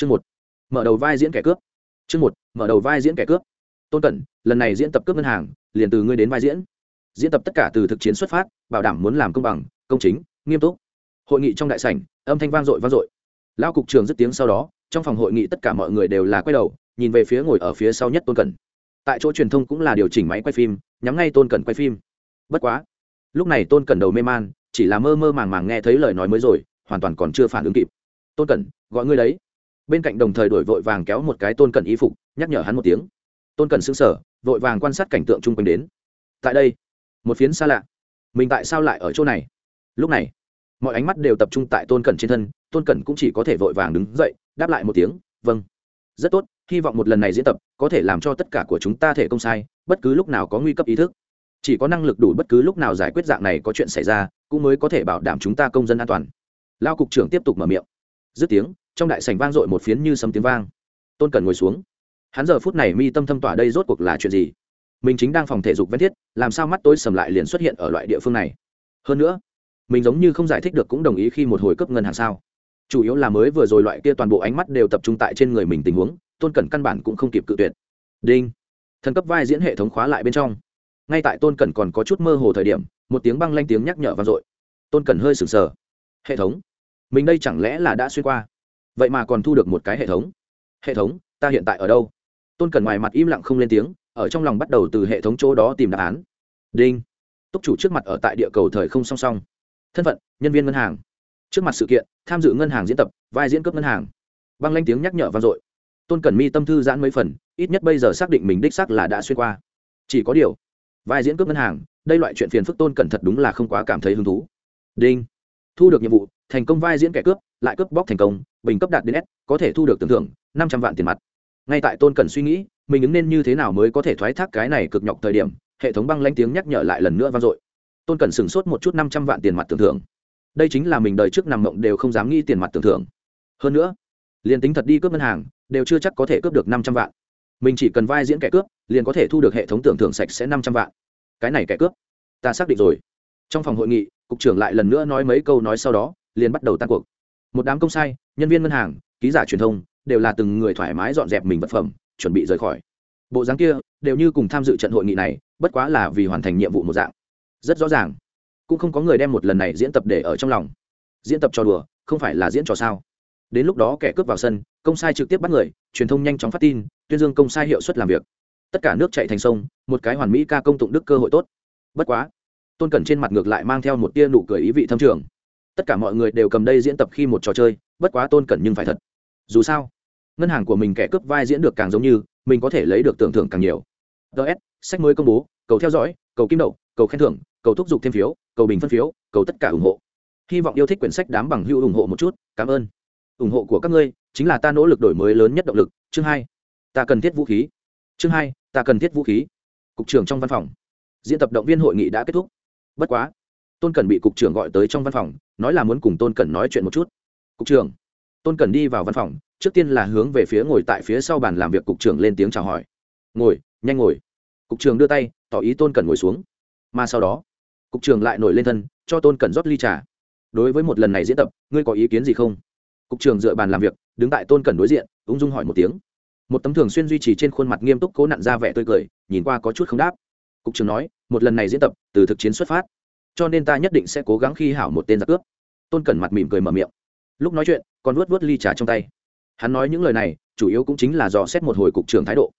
chương một, mở đầu vai diễn kẻ cướp. Chương một, mở đầu vai diễn kẻ cướp. Tôn cẩn, lần này diễn tập cướp ngân hàng, liền từ ngươi đến vai diễn. Diễn tập tất cả từ thực chiến xuất phát, bảo đảm muốn làm công bằng, công chính, nghiêm túc. Hội nghị trong đại sảnh, âm thanh vang dội vang dội. Lao cục trường dứt tiếng sau đó, trong phòng hội nghị tất cả mọi người đều là quay đầu, nhìn về phía ngồi ở phía sau nhất tôn cẩn. Tại chỗ truyền thông cũng là điều chỉnh máy quay phim, nhắm ngay tôn cẩn quay phim. Bất quá, lúc này tôn cẩn đầu mê man, chỉ là mơ mơ màng màng nghe thấy lời nói mới rồi, hoàn toàn còn chưa phản ứng kịp. Tôn cẩn, gọi ngươi đấy bên cạnh đồng thời đổi vội vàng kéo một cái tôn cẩn y phục, nhắc nhở hắn một tiếng. Tôn cẩn xứng sở vội vàng quan sát cảnh tượng chung quanh đến. Tại đây, một phiến xa lạ. Mình tại sao lại ở chỗ này? Lúc này, mọi ánh mắt đều tập trung tại tôn cẩn trên thân, tôn cẩn cũng chỉ có thể vội vàng đứng dậy, đáp lại một tiếng vâng. Rất tốt, hy vọng một lần này diễn tập có thể làm cho tất cả của chúng ta thể công sai, bất cứ lúc nào có nguy cấp ý thức. Chỉ có năng lực đủ bất cứ lúc nào giải quyết dạng này có chuyện xảy ra, cũng mới có thể bảo đảm chúng ta công dân an toàn. Lao cục trưởng tiếp tục mở miệng. Dứt tiếng trong đại sảnh vang dội một phiến như sấm tiếng vang. Tôn cẩn ngồi xuống. Hắn giờ phút này mi tâm thâm tỏa đây rốt cuộc là chuyện gì? Mình chính đang phòng thể dục ven thiết, làm sao mắt tối sầm lại liền xuất hiện ở loại địa phương này? Hơn nữa, mình giống như không giải thích được cũng đồng ý khi một hồi cấp ngân hàng sao? Chủ yếu là mới vừa rồi loại kia toàn bộ ánh mắt đều tập trung tại trên người mình tình huống, tôn cẩn căn bản cũng không kịp cự tuyệt. Đinh. Thần cấp vai diễn hệ thống khóa lại bên trong. Ngay tại tôn cẩn còn có chút mơ hồ thời điểm, một tiếng băng lanh tiếng nhắc nhở vang dội. Tôn cẩn hơi sừng sờ. Hệ thống. Mình đây chẳng lẽ là đã xuyên qua? Vậy mà còn thu được một cái hệ thống. Hệ thống, ta hiện tại ở đâu? Tôn cẩn ngoài mặt im lặng không lên tiếng, ở trong lòng bắt đầu từ hệ thống chỗ đó tìm đáp án. Đinh. Túc chủ trước mặt ở tại địa cầu thời không song song. Thân phận, nhân viên ngân hàng. Trước mặt sự kiện, tham dự ngân hàng diễn tập, vai diễn cướp ngân hàng. Băng lanh tiếng nhắc nhở vang dội. Tôn cẩn mi tâm thư giãn mấy phần, ít nhất bây giờ xác định mình đích xác là đã xuyên qua. Chỉ có điều, vai diễn cướp ngân hàng, đây loại chuyện phiền phức tôn cẩn thật đúng là không quá cảm thấy hứng thú. Đinh thu được nhiệm vụ, thành công vai diễn kẻ cướp, lại cướp bóc thành công, bình cấp đạt đến s, có thể thu được tưởng thưởng, năm trăm vạn tiền mặt. Ngay tại tôn cần suy nghĩ, mình ứng nên như thế nào mới có thể thoái thác cái này cực nhọc thời điểm, hệ thống băng lanh tiếng nhắc nhở lại lần nữa vang dội. Tôn cần sửng sốt một chút năm trăm vạn tiền mặt tưởng thưởng. Đây chính là mình đời trước nằm mộng đều không dám nghĩ tiền mặt tưởng thưởng. Hơn nữa, liền tính thật đi cướp ngân hàng, đều chưa chắc có thể cướp được năm trăm vạn. Mình chỉ cần vai diễn kẻ cướp, liền có thể thu được hệ thống tưởng thưởng sạch sẽ năm trăm vạn. Cái này kẻ cướp, ta xác định rồi. Trong phòng hội nghị cục trưởng lại lần nữa nói mấy câu nói sau đó, liền bắt đầu tan cuộc. Một đám công sai, nhân viên ngân hàng, ký giả truyền thông, đều là từng người thoải mái dọn dẹp mình vật phẩm, chuẩn bị rời khỏi. Bộ dáng kia, đều như cùng tham dự trận hội nghị này, bất quá là vì hoàn thành nhiệm vụ một dạng. Rất rõ ràng. Cũng không có người đem một lần này diễn tập để ở trong lòng. Diễn tập trò đùa, không phải là diễn trò sao? Đến lúc đó kẻ cướp vào sân, công sai trực tiếp bắt người, truyền thông nhanh chóng phát tin, tuyên dương công sai hiệu suất làm việc. Tất cả nước chạy thành sông, một cái hoàn mỹ ca công tụng đức cơ hội tốt. Bất quá tôn cẩn trên mặt ngược lại mang theo một tia nụ cười ý vị thâm trường. Tất cả mọi người đều cầm đây diễn tập khi một trò chơi, bất quá tôn cẩn nhưng phải thật. Dù sao, ngân hàng của mình kẻ cướp vai diễn được càng giống như, mình có thể lấy được tưởng thưởng càng nhiều. Ts sách mới công bố, cầu theo dõi, cầu kim đậu, cầu khen thưởng, cầu thúc giục thêm phiếu, cầu bình phân phiếu, cầu tất cả ủng hộ. Hy vọng yêu thích quyển sách đám bằng hữu ủng hộ một chút, cảm ơn. Ủng hộ của các ngươi chính là ta nỗ lực đổi mới lớn nhất động lực, chương hai, ta cần thiết vũ khí. Chương hai, ta cần thiết vũ khí. Cục trưởng trong văn phòng. Diễn tập động viên hội nghị đã kết thúc bất quá, tôn cần bị cục trưởng gọi tới trong văn phòng, nói là muốn cùng tôn cần nói chuyện một chút. Cục trưởng, tôn cần đi vào văn phòng, trước tiên là hướng về phía ngồi tại phía sau bàn làm việc cục trưởng lên tiếng chào hỏi. Ngồi, nhanh ngồi. Cục trưởng đưa tay, tỏ ý tôn cần ngồi xuống. Mà sau đó, cục trưởng lại nổi lên thân, cho tôn cần rót ly trà. Đối với một lần này diễn tập, ngươi có ý kiến gì không? Cục trưởng dựa bàn làm việc, đứng tại tôn cần đối diện, ung dung hỏi một tiếng. Một tấm thường xuyên duy trì trên khuôn mặt nghiêm túc cố nặn ra vẻ tươi cười, nhìn qua có chút không đáp. Cục trưởng nói một lần này diễn tập, từ thực chiến xuất phát. Cho nên ta nhất định sẽ cố gắng khi hảo một tên giặc cướp. Tôn cẩn mặt mỉm cười mở miệng. Lúc nói chuyện, còn vuốt vuốt ly trà trong tay. Hắn nói những lời này, chủ yếu cũng chính là dò xét một hồi cục trưởng thái độ.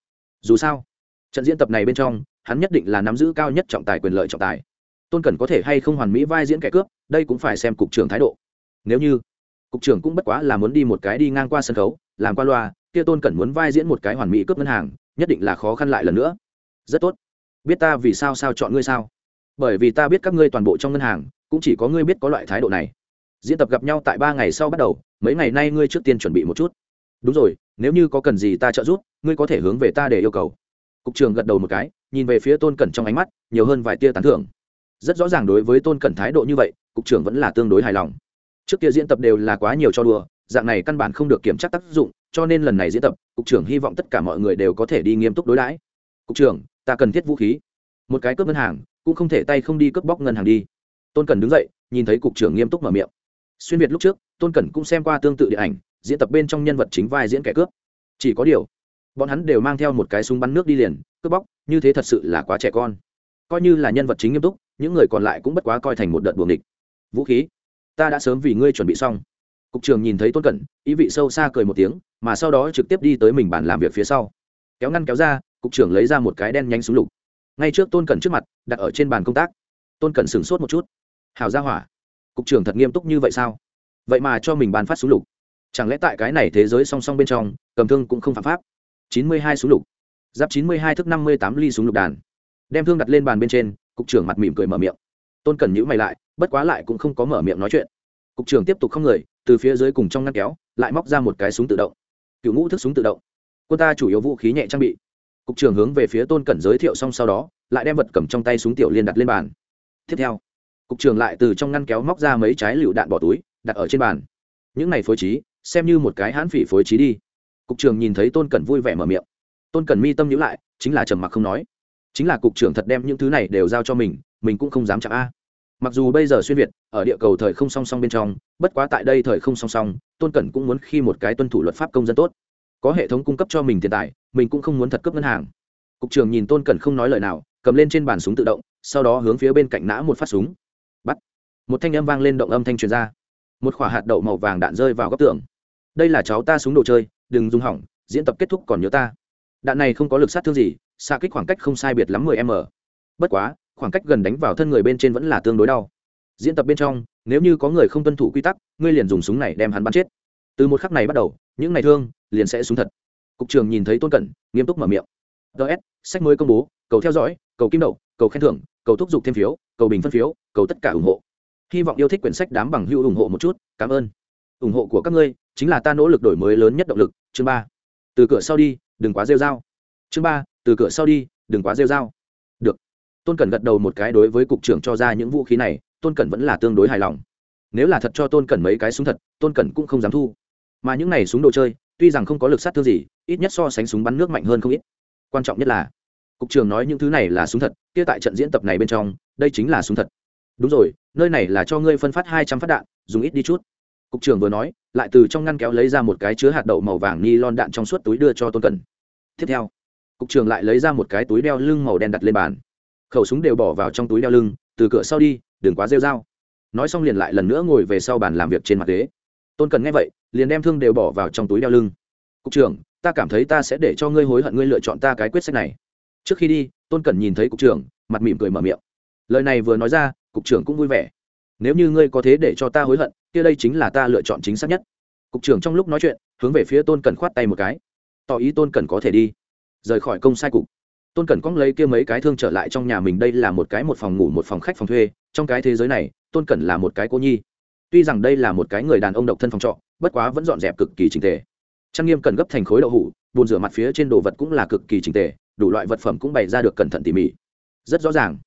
Dù sao, trận diễn tập này bên trong, hắn nhất định là nắm giữ cao nhất trọng tài quyền lợi trọng tài. Tôn cẩn có thể hay không hoàn mỹ vai diễn kẻ cướp, đây cũng phải xem cục trưởng thái độ. Nếu như cục trưởng cũng bất quá là muốn đi một cái đi ngang qua sân khấu, làm qua loa, kia tôn cẩn muốn vai diễn một cái hoàn mỹ cướp ngân hàng, nhất định là khó khăn lại lần nữa. Rất tốt biết ta vì sao sao chọn ngươi sao? Bởi vì ta biết các ngươi toàn bộ trong ngân hàng, cũng chỉ có ngươi biết có loại thái độ này. Diễn tập gặp nhau tại ba ngày sau bắt đầu, mấy ngày nay ngươi trước tiên chuẩn bị một chút. Đúng rồi, nếu như có cần gì ta trợ giúp, ngươi có thể hướng về ta để yêu cầu. Cục trường gật đầu một cái, nhìn về phía tôn cẩn trong ánh mắt, nhiều hơn vài tia tán thưởng. Rất rõ ràng đối với tôn cẩn thái độ như vậy, cục trưởng vẫn là tương đối hài lòng. Trước kia diễn tập đều là quá nhiều cho đùa, dạng này căn bản không được kiểm tra tác dụng, cho nên lần này diễn tập, cục trưởng hy vọng tất cả mọi người đều có thể đi nghiêm túc đối đãi. Cục trưởng ta cần thiết vũ khí. Một cái cướp ngân hàng, cũng không thể tay không đi cướp bóc ngân hàng đi. Tôn cần đứng dậy, nhìn thấy cục trưởng nghiêm túc mở miệng. Xuyên việt lúc trước, tôn cẩn cũng xem qua tương tự điện ảnh, diễn tập bên trong nhân vật chính vai diễn kẻ cướp. Chỉ có điều, bọn hắn đều mang theo một cái súng bắn nước đi liền, cướp bóc, như thế thật sự là quá trẻ con. Coi như là nhân vật chính nghiêm túc, những người còn lại cũng bất quá coi thành một đợt buồng địch vũ khí, ta đã sớm vì ngươi chuẩn bị xong. Cục trường nhìn thấy tôn cẩn, ý vị sâu xa cười một tiếng, mà sau đó trực tiếp đi tới mình bàn làm việc phía sau. Kéo ngăn kéo ra cục trưởng lấy ra một cái đen nhanh súng lục. Ngay trước tôn cẩn trước mặt, đặt ở trên bàn công tác. Tôn cẩn sửng sốt một chút. Hào ra hỏa, cục trưởng thật nghiêm túc như vậy sao? Vậy mà cho mình bàn phát súng lục. Chẳng lẽ tại cái này thế giới song song bên trong, cầm thương cũng không phạm pháp? Chín mươi hai súng lục. Giáp chín mươi hai thức năm mươi tám ly súng lục đàn. Đem thương đặt lên bàn bên trên, cục trưởng mặt mỉm cười mở miệng. Tôn cẩn nhữ mày lại, bất quá lại cũng không có mở miệng nói chuyện. Cục trưởng tiếp tục không người, từ phía dưới cùng trong ngăn kéo, lại móc ra một cái súng tự động. Cựu ngũ thức súng tự động. Quân ta chủ yếu vũ khí nhẹ trang bị cục trưởng hướng về phía tôn cẩn giới thiệu xong sau đó, lại đem vật cầm trong tay súng tiểu liên đặt lên bàn. Tiếp theo, cục trưởng lại từ trong ngăn kéo móc ra mấy trái lựu đạn bỏ túi, đặt ở trên bàn. Những này phối trí, xem như một cái hãn phỉ phối trí đi. Cục trưởng nhìn thấy tôn cẩn vui vẻ mở miệng. Tôn cẩn mi tâm nhữ lại, chính là trầm mặc không nói. Chính là cục trưởng thật đem những thứ này đều giao cho mình mình cũng không dám chạm a. Mặc dù bây giờ xuyên việt, ở địa cầu thời không song song bên trong, bất quá tại đây thời không song song, tôn cẩn cũng muốn khi một cái tuân thủ luật pháp công dân tốt có hệ thống cung cấp cho mình tiền tài, mình cũng không muốn thật cấp ngân hàng. Cục trưởng nhìn tôn cẩn không nói lời nào, cầm lên trên bàn súng tự động, sau đó hướng phía bên cạnh nã một phát súng. Bắt. Một thanh âm vang lên động âm thanh truyền ra. Một quả hạt đậu màu vàng đạn rơi vào góc tường. Đây là cháu ta súng đồ chơi, đừng dùng hỏng, diễn tập kết thúc còn nhớ ta. Đạn này không có lực sát thương gì, xa kích khoảng cách không sai biệt lắm mười m. Bất quá, khoảng cách gần đánh vào thân người bên trên vẫn là tương đối đau. Diễn tập bên trong, nếu như có người không tuân thủ quy tắc, ngươi liền dùng súng này đem hắn bắn chết. Từ một khắc này bắt đầu, những ngày thương liền sẽ xuống thật. Cục trường nhìn thấy tôn cẩn, nghiêm túc mở miệng. Ts sách mới công bố, cầu theo dõi, cầu kim đậu, cầu khen thưởng, cầu thúc giục thêm phiếu, cầu bình phân phiếu, cầu tất cả ủng hộ. Hy vọng yêu thích quyển sách đám bằng hữu ủng hộ một chút, cảm ơn. Ủng hộ của các ngươi chính là ta nỗ lực đổi mới lớn nhất động lực, chương ba. Từ cửa sau đi, đừng quá rêu r a o chương ba, từ cửa sau đi, đừng quá rêu r a o được. Tôn cẩn gật đầu một cái đối với cục trưởng cho ra những vũ khí này, tôn cẩn vẫn là tương đối hài lòng. Nếu là thật cho tôn cẩn mấy cái súng thật, tôn cẩn cũng không dám thu. Mà những này súng đồ chơi tuy rằng không có lực sát thương gì, ít nhất so sánh súng bắn nước mạnh hơn không ít. Quan trọng nhất là, cục trưởng nói những thứ này là súng thật, kia tại trận diễn tập này bên trong, đây chính là súng thật. Đúng rồi, nơi này là cho ngươi phân phát hai trăm phát đạn, dùng ít đi chút. Cục trưởng vừa nói, lại từ trong ngăn kéo lấy ra một cái chứa hạt đậu màu vàng ni lon đạn trong suốt túi đưa cho tôn cần. Tiếp theo, cục trưởng lại lấy ra một cái túi đeo lưng màu đen đặt lên bàn. Khẩu súng đều bỏ vào trong túi đeo lưng, từ cửa sau đi, đừng quá rêu r a o nói xong liền lại lần nữa ngồi về sau bàn làm việc trên mặt ghế tôn cần nghe vậy, liền đem thương đều bỏ vào trong túi đeo lưng. Cục trưởng, ta cảm thấy ta sẽ để cho ngươi hối hận ngươi lựa chọn ta cái quyết sách này. Trước khi đi, tôn cần nhìn thấy cục trưởng, mặt mỉm cười mở miệng. Lời này vừa nói ra, cục trưởng cũng vui vẻ. Nếu như ngươi có thế để cho ta hối hận, kia đây chính là ta lựa chọn chính xác nhất. Cục trưởng trong lúc nói chuyện, hướng về phía tôn cần khoát tay một cái. Tỏ ý tôn cần có thể đi. Rời khỏi công sai cục. Tôn cẩn cóng lấy kia mấy cái thương trở lại trong nhà mình, đây là một cái một phòng ngủ, một phòng khách, phòng thuê. Trong cái thế giới này, tôn cẩn là một cái cô nhi tuy rằng đây là một cái người đàn ông độc thân phòng trọ, bất quá vẫn dọn dẹp cực kỳ trình tề. Trang nghiêm cần gấp thành khối đậu hủ bùn rửa mặt phía trên đồ vật cũng là cực kỳ trình tề, đủ loại vật phẩm cũng bày ra được cẩn thận tỉ mỉ. Rất rõ ràng.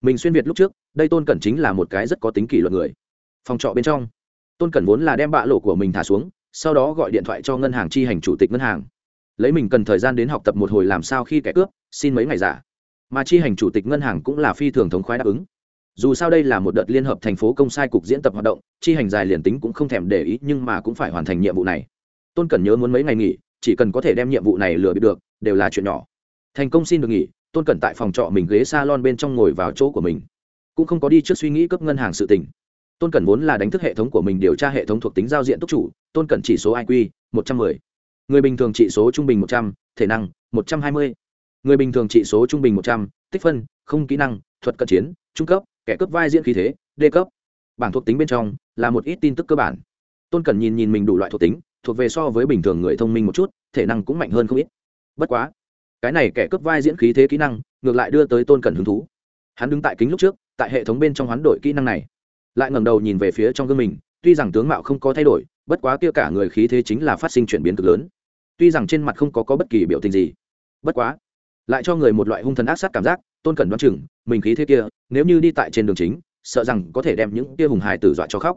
Mình xuyên việt lúc trước, đây tôn cẩn chính là một cái rất có tính kỷ luật người. Phòng trọ bên trong, tôn cẩn vốn là đem bạ lộ của mình thả xuống, sau đó gọi điện thoại cho ngân hàng chi hành chủ tịch ngân hàng. Lấy mình cần thời gian đến học tập một hồi làm sao khi kẻ cướp, xin mấy ngày giả. Mà chi hành chủ tịch ngân hàng cũng là phi thường thống khoái đáp ứng dù sao đây là một đợt liên hợp thành phố công sai cục diễn tập hoạt động, chi hành dài liền tính cũng không thèm để ý, nhưng mà cũng phải hoàn thành nhiệm vụ này. Tôn cần nhớ muốn mấy ngày nghỉ, chỉ cần có thể đem nhiệm vụ này lừa bịp được, đều là chuyện nhỏ. Thành công xin được nghỉ, tôn cần tại phòng trọ mình ghế s a lon bên trong ngồi vào chỗ của mình. Cũng không có đi trước suy nghĩ cấp ngân hàng sự tình. Tôn cần vốn là đánh thức hệ thống của mình điều tra hệ thống thuộc tính giao diện túc chủ, tôn cần chỉ số iq một trăm mười. Người bình thường trị số trung bình một trăm, thể năng, một trăm hai mươi. Người bình thường trị số trung bình một trăm, tích phân, không kỹ năng, thuật cận chiến, trung cấp kẻ cấp vai diễn khí thế d cấp. Bảng thuộc tính bên trong là một ít tin tức cơ bản. Tôn cần nhìn nhìn mình đủ loại thuộc tính thuộc về so với bình thường người thông minh một chút thể năng cũng mạnh hơn không ít. Bất quá cái này kẻ cấp vai diễn khí thế kỹ năng ngược lại đưa tới tôn cần hứng thú. Hắn đứng tại kính lúc trước tại hệ thống bên trong hoán đổi kỹ năng này. Lại ngẩng đầu nhìn về phía trong gương mình tuy rằng tướng mạo không có thay đổi bất quá kia cả người khí thế chính là phát sinh chuyển biến cực lớn. Tuy rằng trên mặt không có, có bất kỳ biểu tình gì bất quá lại cho người một loại hung thần ác sát cảm giác tôn cẩn đoán chừng mình khí thế kia, nếu như đi tại trên đường chính, sợ rằng có thể đem những kia hùng hài tử dọa cho khóc.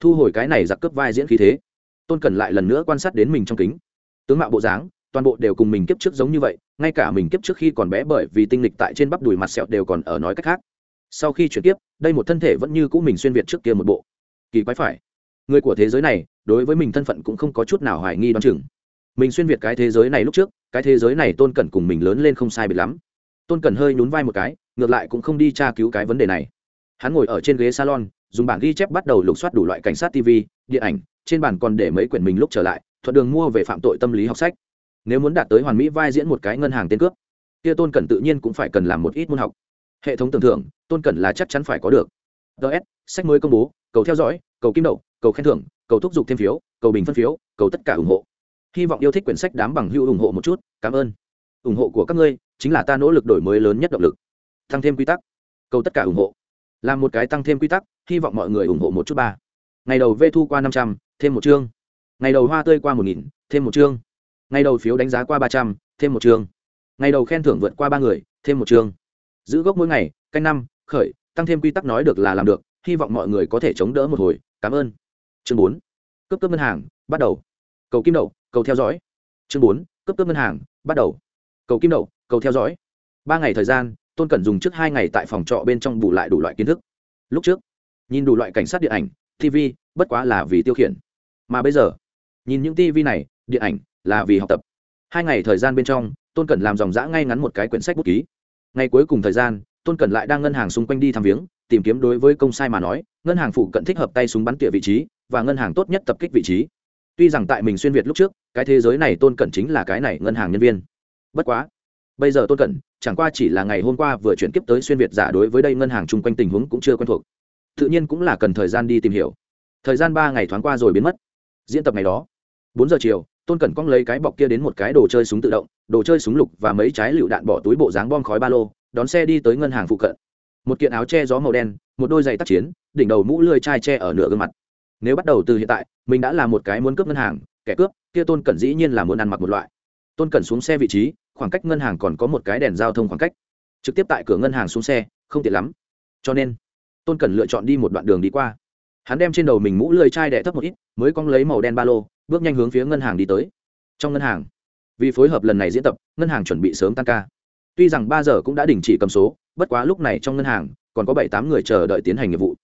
Thu hồi cái này giặc cướp vai diễn khí thế, tôn cẩn lại lần nữa quan sát đến mình trong kính. Tướng mạo bộ dáng, toàn bộ đều cùng mình kiếp trước giống như vậy, ngay cả mình kiếp trước khi còn bé bởi vì tinh lịch tại trên bắp đùi mặt sẹo đều còn ở nói cách khác. Sau khi chuyển tiếp, đây một thân thể vẫn như cũ mình xuyên việt trước kia một bộ. Kỳ quái phải, người của thế giới này, đối với mình thân phận cũng không có chút nào hoài nghi đoán chừng. Mình xuyên việt cái thế giới này lúc trước, cái thế giới này tôn cẩn cùng mình lớn lên không sai biệt lắm tôn cẩn hơi nhún vai một cái, ngược lại cũng không đi tra cứu cái vấn đề này. Hắn ngồi ở trên ghế salon, dùng bảng ghi chép bắt đầu lục soát đủ loại cảnh sát tv điện ảnh, trên bản còn để mấy quyển mình lúc trở lại, thuận đường mua về phạm tội tâm lý học sách. Nếu muốn đạt tới hoàn mỹ vai diễn một cái ngân hàng tên cướp, kia tôn cẩn tự nhiên cũng phải cần làm một ít môn học. Hệ thống tưởng thưởng, tôn cẩn là chắc chắn phải có được. Ts sách mới công bố, cầu theo dõi, cầu kim đậu, cầu khen thưởng, cầu thúc giục thêm phiếu, cầu bình phân phiếu, cầu tất cả ủng hộ. Hy vọng yêu thích quyển sách đám bằng hữu ủng hộ một chút, cảm ơn. Ủng hộ của các ngươi chính là ta nỗ lực đổi mới lớn nhất động lực. Tăng thêm quy tắc. Cầu tất cả ủng hộ. Làm một cái tăng thêm quy tắc, hy vọng mọi người ủng hộ một chút ba. Ngày đầu v thu qua năm trăm, thêm một chương. Ngày đầu hoa tươi qua một nghìn, thêm một chương. Ngày đầu phiếu đánh giá qua ba trăm, thêm một chương. Ngày đầu khen thưởng vượt qua ba người, thêm một chương. Giữ gốc mỗi ngày, canh năm, khởi, tăng thêm quy tắc nói được là làm được, hy vọng mọi người có thể chống đỡ một hồi, cảm ơn. Chương bốn cấp cấp ngân hàng, bắt đầu. Cầu kim đậu, cầu theo dõi. Chương bốn cấp cấp ngân hàng, bắt đầu. Cầu kim đậu cầu theo dõi. Ba ngày thời gian, tôn cẩn dùng trước hai ngày tại phòng trọ bên trong bù lại đủ loại kiến thức. Lúc trước, nhìn đủ loại cảnh sát điện ảnh tv bất quá là vì tiêu khiển. Mà bây giờ, nhìn những tv này, điện ảnh là vì học tập. Hai ngày thời gian bên trong, tôn cẩn làm dòng dã ngay ngắn một cái quyển sách bút ký. Ngày cuối cùng thời gian, tôn cẩn lại đang ngân hàng xung quanh đi thăm viếng, tìm kiếm đối với công sai mà nói, ngân hàng phụ cận thích hợp tay súng bắn tỉa vị trí, và ngân hàng tốt nhất tập kích vị trí. Tuy rằng tại mình xuyên việt lúc trước, cái thế giới này tôn cẩn chính là cái này ngân hàng nhân viên. Bất quá bây giờ tôn cẩn, chẳng qua chỉ là ngày hôm qua vừa chuyển kiếp tới xuyên việt giả đối với đây ngân hàng chung quanh tình huống cũng chưa quen thuộc. Tự nhiên cũng là cần thời gian đi tìm hiểu. Thời gian ba ngày thoáng qua rồi biến mất. Diễn tập ngày đó, bốn giờ chiều, tôn cẩn cong lấy cái bọc kia đến một cái đồ chơi súng tự động, đồ chơi súng lục và mấy trái lựu đạn bỏ túi bộ dáng bom khói ba lô, đón xe đi tới ngân hàng phụ cận. Một kiện áo che gió màu đen, một đôi giày tác chiến, đỉnh đầu mũ lươi chai che ở nửa gương mặt. Nếu bắt đầu từ hiện tại, mình đã là một cái muốn cướp ngân hàng, kẻ cướp, kia tôn cẩn dĩ nhiên là muốn ăn mặc một loại. Tôn cẩn xuống xe vị trí khoảng cách ngân hàng còn có một cái đèn giao thông khoảng cách. Trực tiếp tại cửa ngân hàng xuống xe, không tiện lắm. Cho nên, tôn cần lựa chọn đi một đoạn đường đi qua. Hắn đem trên đầu mình mũ lười chai đẻ thấp một ít, mới cong lấy màu đen ba lô, bước nhanh hướng phía ngân hàng đi tới. Trong ngân hàng, vì phối hợp lần này diễn tập, ngân hàng chuẩn bị sớm tăng ca. Tuy rằng ba giờ cũng đã đình chỉ cầm số, bất quá lúc này trong ngân hàng, còn có bảy tám người chờ đợi tiến hành nghiệp vụ.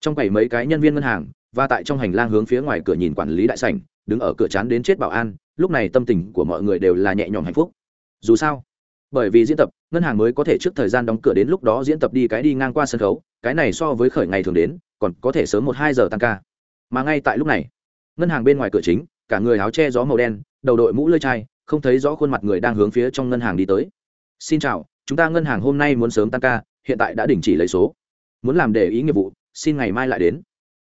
Trong bảy mấy cái nhân viên ngân hàng, và tại trong hành lang hướng phía ngoài cửa nhìn quản lý đại sảnh, đứng ở cửa chán đến chết bảo an, lúc này tâm tình của mọi người đều là nhẹ nhõm hạnh phúc dù sao, bởi vì diễn tập, ngân hàng mới có thể trước thời gian đóng cửa đến lúc đó diễn tập đi cái đi ngang qua sân khấu, cái này so với khởi ngày thường đến, còn có thể sớm một hai giờ tăng ca. Mà ngay tại lúc này, ngân hàng bên ngoài cửa chính, cả người áo che gió màu đen, đầu đội mũ lơi chai, không thấy rõ khuôn mặt người đang hướng phía trong ngân hàng đi tới. Xin chào, chúng ta ngân hàng hôm nay muốn sớm tăng ca, hiện tại đã đình chỉ lấy số. Muốn làm để ý nghiệp vụ, xin ngày mai lại đến.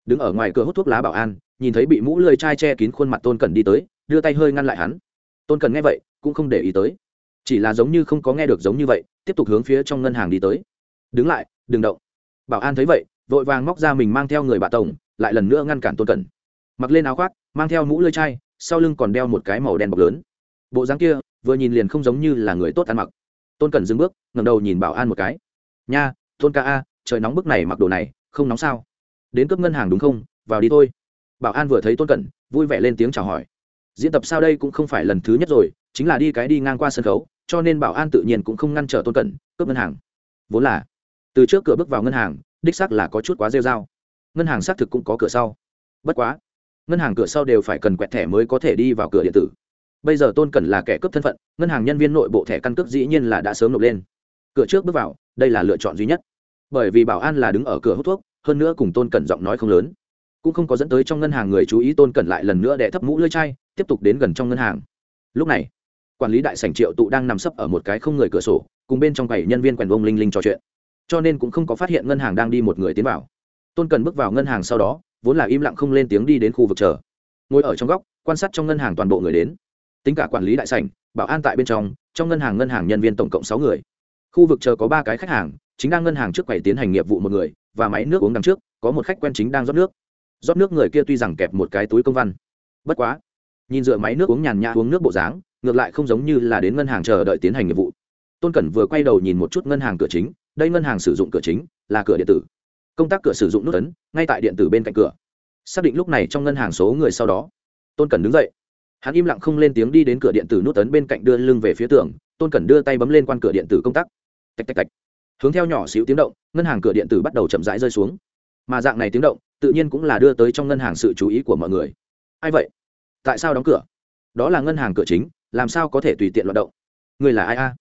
Đứng ở ngoài cửa hút thuốc lá bảo an, nhìn thấy bị mũ lơi chai che kín khuôn mặt tôn cần đi tới, đưa tay hơi ngăn lại hắn. Tôn cần nghe vậy, cũng không để ý tới chỉ là giống như không có nghe được giống như vậy, tiếp tục hướng phía trong ngân hàng đi tới. Đứng lại, đừng động. Bảo an thấy vậy, vội vàng móc ra mình mang theo người bà tổng, lại lần nữa ngăn cản tôn cẩn. Mặc lên áo khoác, mang theo mũ lơi chai, sau lưng còn đeo một cái màu đen bọc lớn. Bộ dáng kia, vừa nhìn liền không giống như là người tốt ăn mặc. Tôn cẩn dừng bước ngầm đầu nhìn bảo an một cái. Nha, tôn ca a, trời nóng bức này mặc đồ này, không nóng sao? Đến cướp ngân hàng đúng không? Vào đi thôi. Bảo an vừa thấy tôn cẩn, vui vẻ lên tiếng chào hỏi. Diễn tập sao đây cũng không phải lần thứ nhất rồi chính là đi cái đi ngang qua sân khấu, cho nên bảo an tự nhiên cũng không ngăn trở tôn cẩn cướp ngân hàng. Vốn là, từ trước cửa bước vào ngân hàng, đích xác là có chút quá rêu r a o ngân hàng xác thực cũng có cửa sau. Bất quá, ngân hàng cửa sau đều phải cần quẹt thẻ mới có thể đi vào cửa điện tử. Bây giờ tôn cẩn là kẻ cướp thân phận, ngân hàng nhân viên nội bộ thẻ căn cước dĩ nhiên là đã sớm nộp lên. Cửa trước bước vào, đây là lựa chọn duy nhất. Bởi vì bảo an là đứng ở cửa hút thuốc, hơn nữa cùng tôn cẩn giọng nói không lớn. Cũng không có dẫn tới trong ngân hàng người chú ý tôn cẩn lại lần nữa đẻ thấp mũ lưỡi chai, tiếp tục đến gần trong ngân hàng. Lúc này quản lý đại sảnh triệu tụ đang nằm sấp ở một cái không người cửa sổ, cùng bên trong quầy nhân viên quèn vông linh linh trò chuyện. Cho nên cũng không có phát hiện ngân hàng đang đi một người tiến vào. Tôn cần bước vào ngân hàng sau đó, vốn là im lặng không lên tiếng đi đến khu vực chờ. Ngồi ở trong góc, quan sát trong ngân hàng toàn bộ người đến. Tính cả quản lý đại sảnh, bảo an tại bên trong trong ngân hàng ngân hàng nhân viên tổng cộng sáu người. Khu vực chờ có ba cái khách hàng, chính đang ngân hàng trước quầy tiến hành nghiệp vụ một người, và máy nước uống đằng trước, có một khách quen chính đang rót nước. Rót nước người kia tuy rằng kẹp một cái túi công văn. Bất quá, nhìn dựa máy nước uống nhàn nhã uống nước bộ dáng ngược lại không giống như là đến ngân hàng chờ đợi tiến hành nghiệp vụ. Tôn cẩn vừa quay đầu nhìn một chút ngân hàng cửa chính, đây ngân hàng sử dụng cửa chính là cửa điện tử. Công tác cửa sử dụng nút ấn, ngay tại điện tử bên cạnh cửa. Xác định lúc này trong ngân hàng số người sau đó, tôn cẩn đứng dậy. Hắn im lặng không lên tiếng đi đến cửa điện tử nút ấn bên cạnh đưa lưng về phía tường, tôn cẩn đưa tay bấm lên quan cửa điện tử công tác tạch tạch tạch. Hướng theo nhỏ xíu tiếng động, ngân hàng cửa điện tử bắt đầu chậm rãi rơi xuống. Mà dạng này tiếng động, tự nhiên cũng là đưa tới trong ngân hàng sự chú ý của mọi người. Ai vậy? Tại sao đóng cửa? Đó là ngân hàng cửa chính làm sao có thể tùy tiện loạt động? Người là ai a?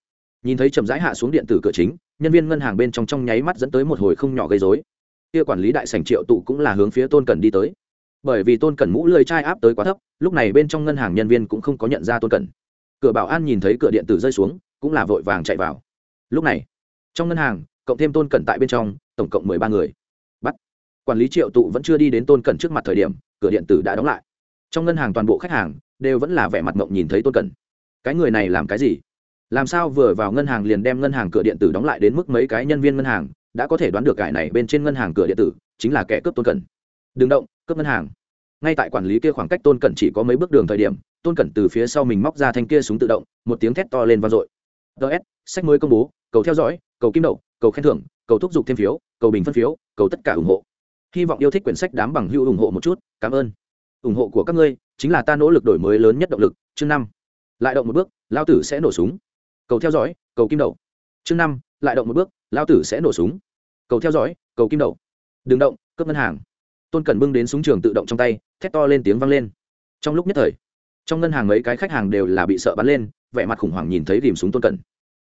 Nhìn thấy chậm rãi hạ xuống điện tử cửa chính, nhân viên ngân hàng bên trong trong nháy mắt dẫn tới một hồi không nhỏ gây dối kia quản lý đại sảnh triệu tụ cũng là hướng phía tôn cần đi tới. Bởi vì tôn cần mũ lưỡi chai áp tới quá thấp, lúc này bên trong ngân hàng nhân viên cũng không có nhận ra tôn cần cửa bảo an nhìn thấy cửa điện tử rơi xuống, cũng là vội vàng chạy vào. Lúc này, trong ngân hàng, cộng thêm tôn cẩn tại bên trong, tổng cộng mười ba người. Bắt. Quản lý triệu tụ vẫn chưa đi đến tôn cẩn trước mặt thời điểm, cửa điện tử đã đóng lại. Trong ngân hàng toàn bộ khách hàng đều vẫn là vẻ mặt mộng nhìn thấy tôn cẩn cái người này làm cái gì? Làm sao vừa vào ngân hàng liền đem ngân hàng cửa điện tử đóng lại đến mức mấy cái nhân viên ngân hàng, đã có thể đoán được cải này bên trên ngân hàng cửa điện tử, chính là kẻ cướp tôn cẩn. Đừng động, cướp ngân hàng. Ngay tại quản lý kia khoảng cách tôn cẩn chỉ có mấy bước đường thời điểm, tôn cẩn từ phía sau mình móc ra thanh kia súng tự động, một tiếng thét to lên vang dội. Ts sách mới công bố, cầu theo dõi, cầu kim đậu, cầu khen thưởng, cầu thúc giục thêm phiếu, cầu bình phân phiếu, cầu tất cả ủng hộ. Hy vọng yêu thích quyển sách đám bằng hữu ủng hộ một chút, cảm ơn. Ủng hộ của các ngươi, chính là ta nỗ lực đổi mới lớn nhất động lực, chương năm lại động một bước lao tử sẽ nổ súng. Cầu theo dõi, cầu kim đậu chương năm, lại động một bước lao tử sẽ nổ súng. Cầu theo dõi, cầu kim đậu đừng động, cướp ngân hàng. Tôn cẩn bưng đến súng trường tự động trong tay, thét to lên tiếng vang lên. Trong lúc nhất thời, trong ngân hàng mấy cái khách hàng đều là bị sợ bắn lên, vẻ mặt khủng hoảng nhìn thấy rìm súng tôn cẩn.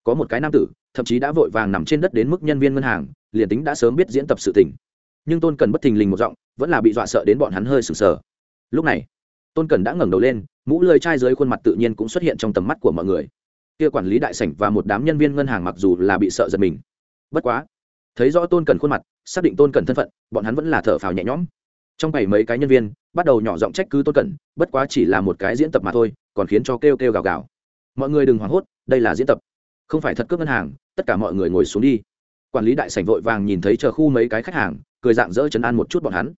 Có một cái nam tử, thậm chí đã vội vàng nằm trên đất đến mức nhân viên ngân hàng, liền tính đã sớm biết diễn tập sự tình. Nhưng tôn cẩn bất thình lình một giọng, vẫn là bị dọa sợ đến bọn hắn hơi sừng sờ. Lúc này tôn Cẩn đã ngẩng đầu lên mũ lơi chai dưới khuôn mặt tự nhiên cũng xuất hiện trong tầm mắt của mọi người. Kia quản lý đại sảnh và một đám nhân viên ngân hàng mặc dù là bị sợ giật mình. Bất quá thấy rõ tôn Cẩn khuôn mặt xác định tôn Cẩn thân phận bọn hắn vẫn là thở phào nhẹ nhõm. Trong bảy mấy cái nhân viên bắt đầu nhỏ giọng trách cứ tôn Cẩn, bất quá chỉ là một cái diễn tập mà thôi còn khiến cho kêu kêu gào gào. Mọi người đừng hoảng hốt đây là diễn tập. Không phải thật cướp ngân hàng tất cả mọi người ngồi xuống đi. Quản lý đại sảnh vội vàng nhìn thấy chờ khu mấy cái khách hàng cười dạng dỡ chấn an một chút bọn hắn.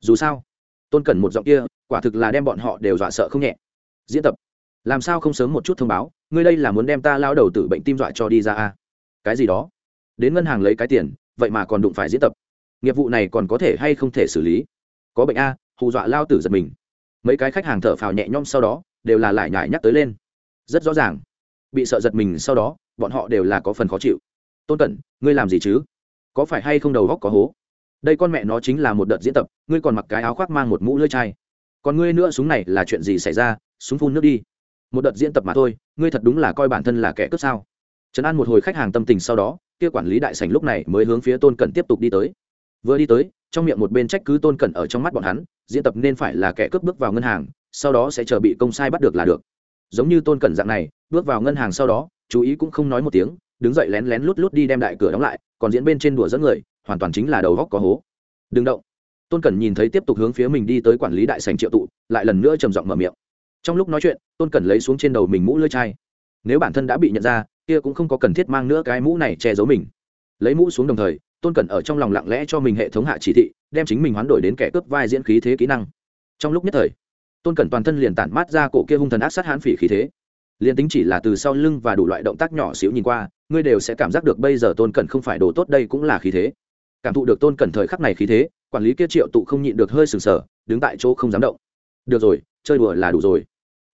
Dù sao tôn Cẩn một giọng kia, quả thực là đem bọn họ đều dọa sợ không nhẹ. Diễn tập, làm sao không sớm một chút thông báo, ngươi đây là muốn đem ta lao đầu tử bệnh tim dọa cho đi ra a cái gì đó? Đến ngân hàng lấy cái tiền, vậy mà còn đụng phải diễn tập. Nghiệp vụ này còn có thể hay không thể xử lý? Có bệnh a hù dọa lao tử giật mình. Mấy cái khách hàng thở phào nhẹ nhõm sau đó, đều là lại nhải nhắc tới lên. Rất rõ ràng. Bị sợ giật mình sau đó, bọn họ đều là có phần khó chịu. Tôn cẩn, ngươi làm gì chứ? Có phải hay không đầu góc có hố? Đây con mẹ nó chính là một đợt diễn tập, ngươi còn mặc cái áo khoác mang một mũ lưỡi chai. Còn ngươi nữa súng này là chuyện gì xảy ra, súng phun nước đi. Một đợt diễn tập mà thôi, ngươi thật đúng là coi bản thân là kẻ cướp sao? Trấn an một hồi khách hàng tâm tình sau đó, kia quản lý đại sảnh lúc này mới hướng phía tôn cẩn tiếp tục đi tới. Vừa đi tới, trong miệng một bên trách cứ tôn cẩn ở trong mắt bọn hắn, diễn tập nên phải là kẻ cướp bước vào ngân hàng, sau đó sẽ chờ bị công sai bắt được là được. Giống như tôn cẩn dạng này, bước vào ngân hàng sau đó, chú ý cũng không nói một tiếng, đứng dậy lén lén lút lút đi đem đại cửa đóng lại, còn diễn bên trên đùa dẫn người hoàn toàn chính là đầu góc có hố. Đừng động. Tôn cẩn nhìn thấy tiếp tục hướng phía mình đi tới quản lý đại sành triệu tụ, lại lần nữa trầm giọng mở miệng. Trong lúc nói chuyện, tôn cẩn lấy xuống trên đầu mình mũ lưỡi chai. Nếu bản thân đã bị nhận ra, kia cũng không có cần thiết mang nữa cái mũ này che giấu mình. Lấy mũ xuống đồng thời, tôn cẩn ở trong lòng lặng lẽ cho mình hệ thống hạ chỉ thị, đem chính mình hoán đổi đến kẻ cướp vai diễn khí thế kỹ năng. Trong lúc nhất thời, tôn cẩn toàn thân liền tản mát ra cổ kia hung thần ác sát hãn phỉ khí thế. Liền tính chỉ là từ sau lưng và đủ loại động tác nhỏ xíu nhìn qua, ngươi đều sẽ cảm giác được bây giờ tôn cẩn không phải đồ tốt, đây cũng là khí thế cảm thụ được tôn cẩn thời khắc này khí thế quản lý kia triệu tụ không nhịn được hơi sừng sờ đứng tại chỗ không dám động. Được rồi chơi đùa là đủ rồi.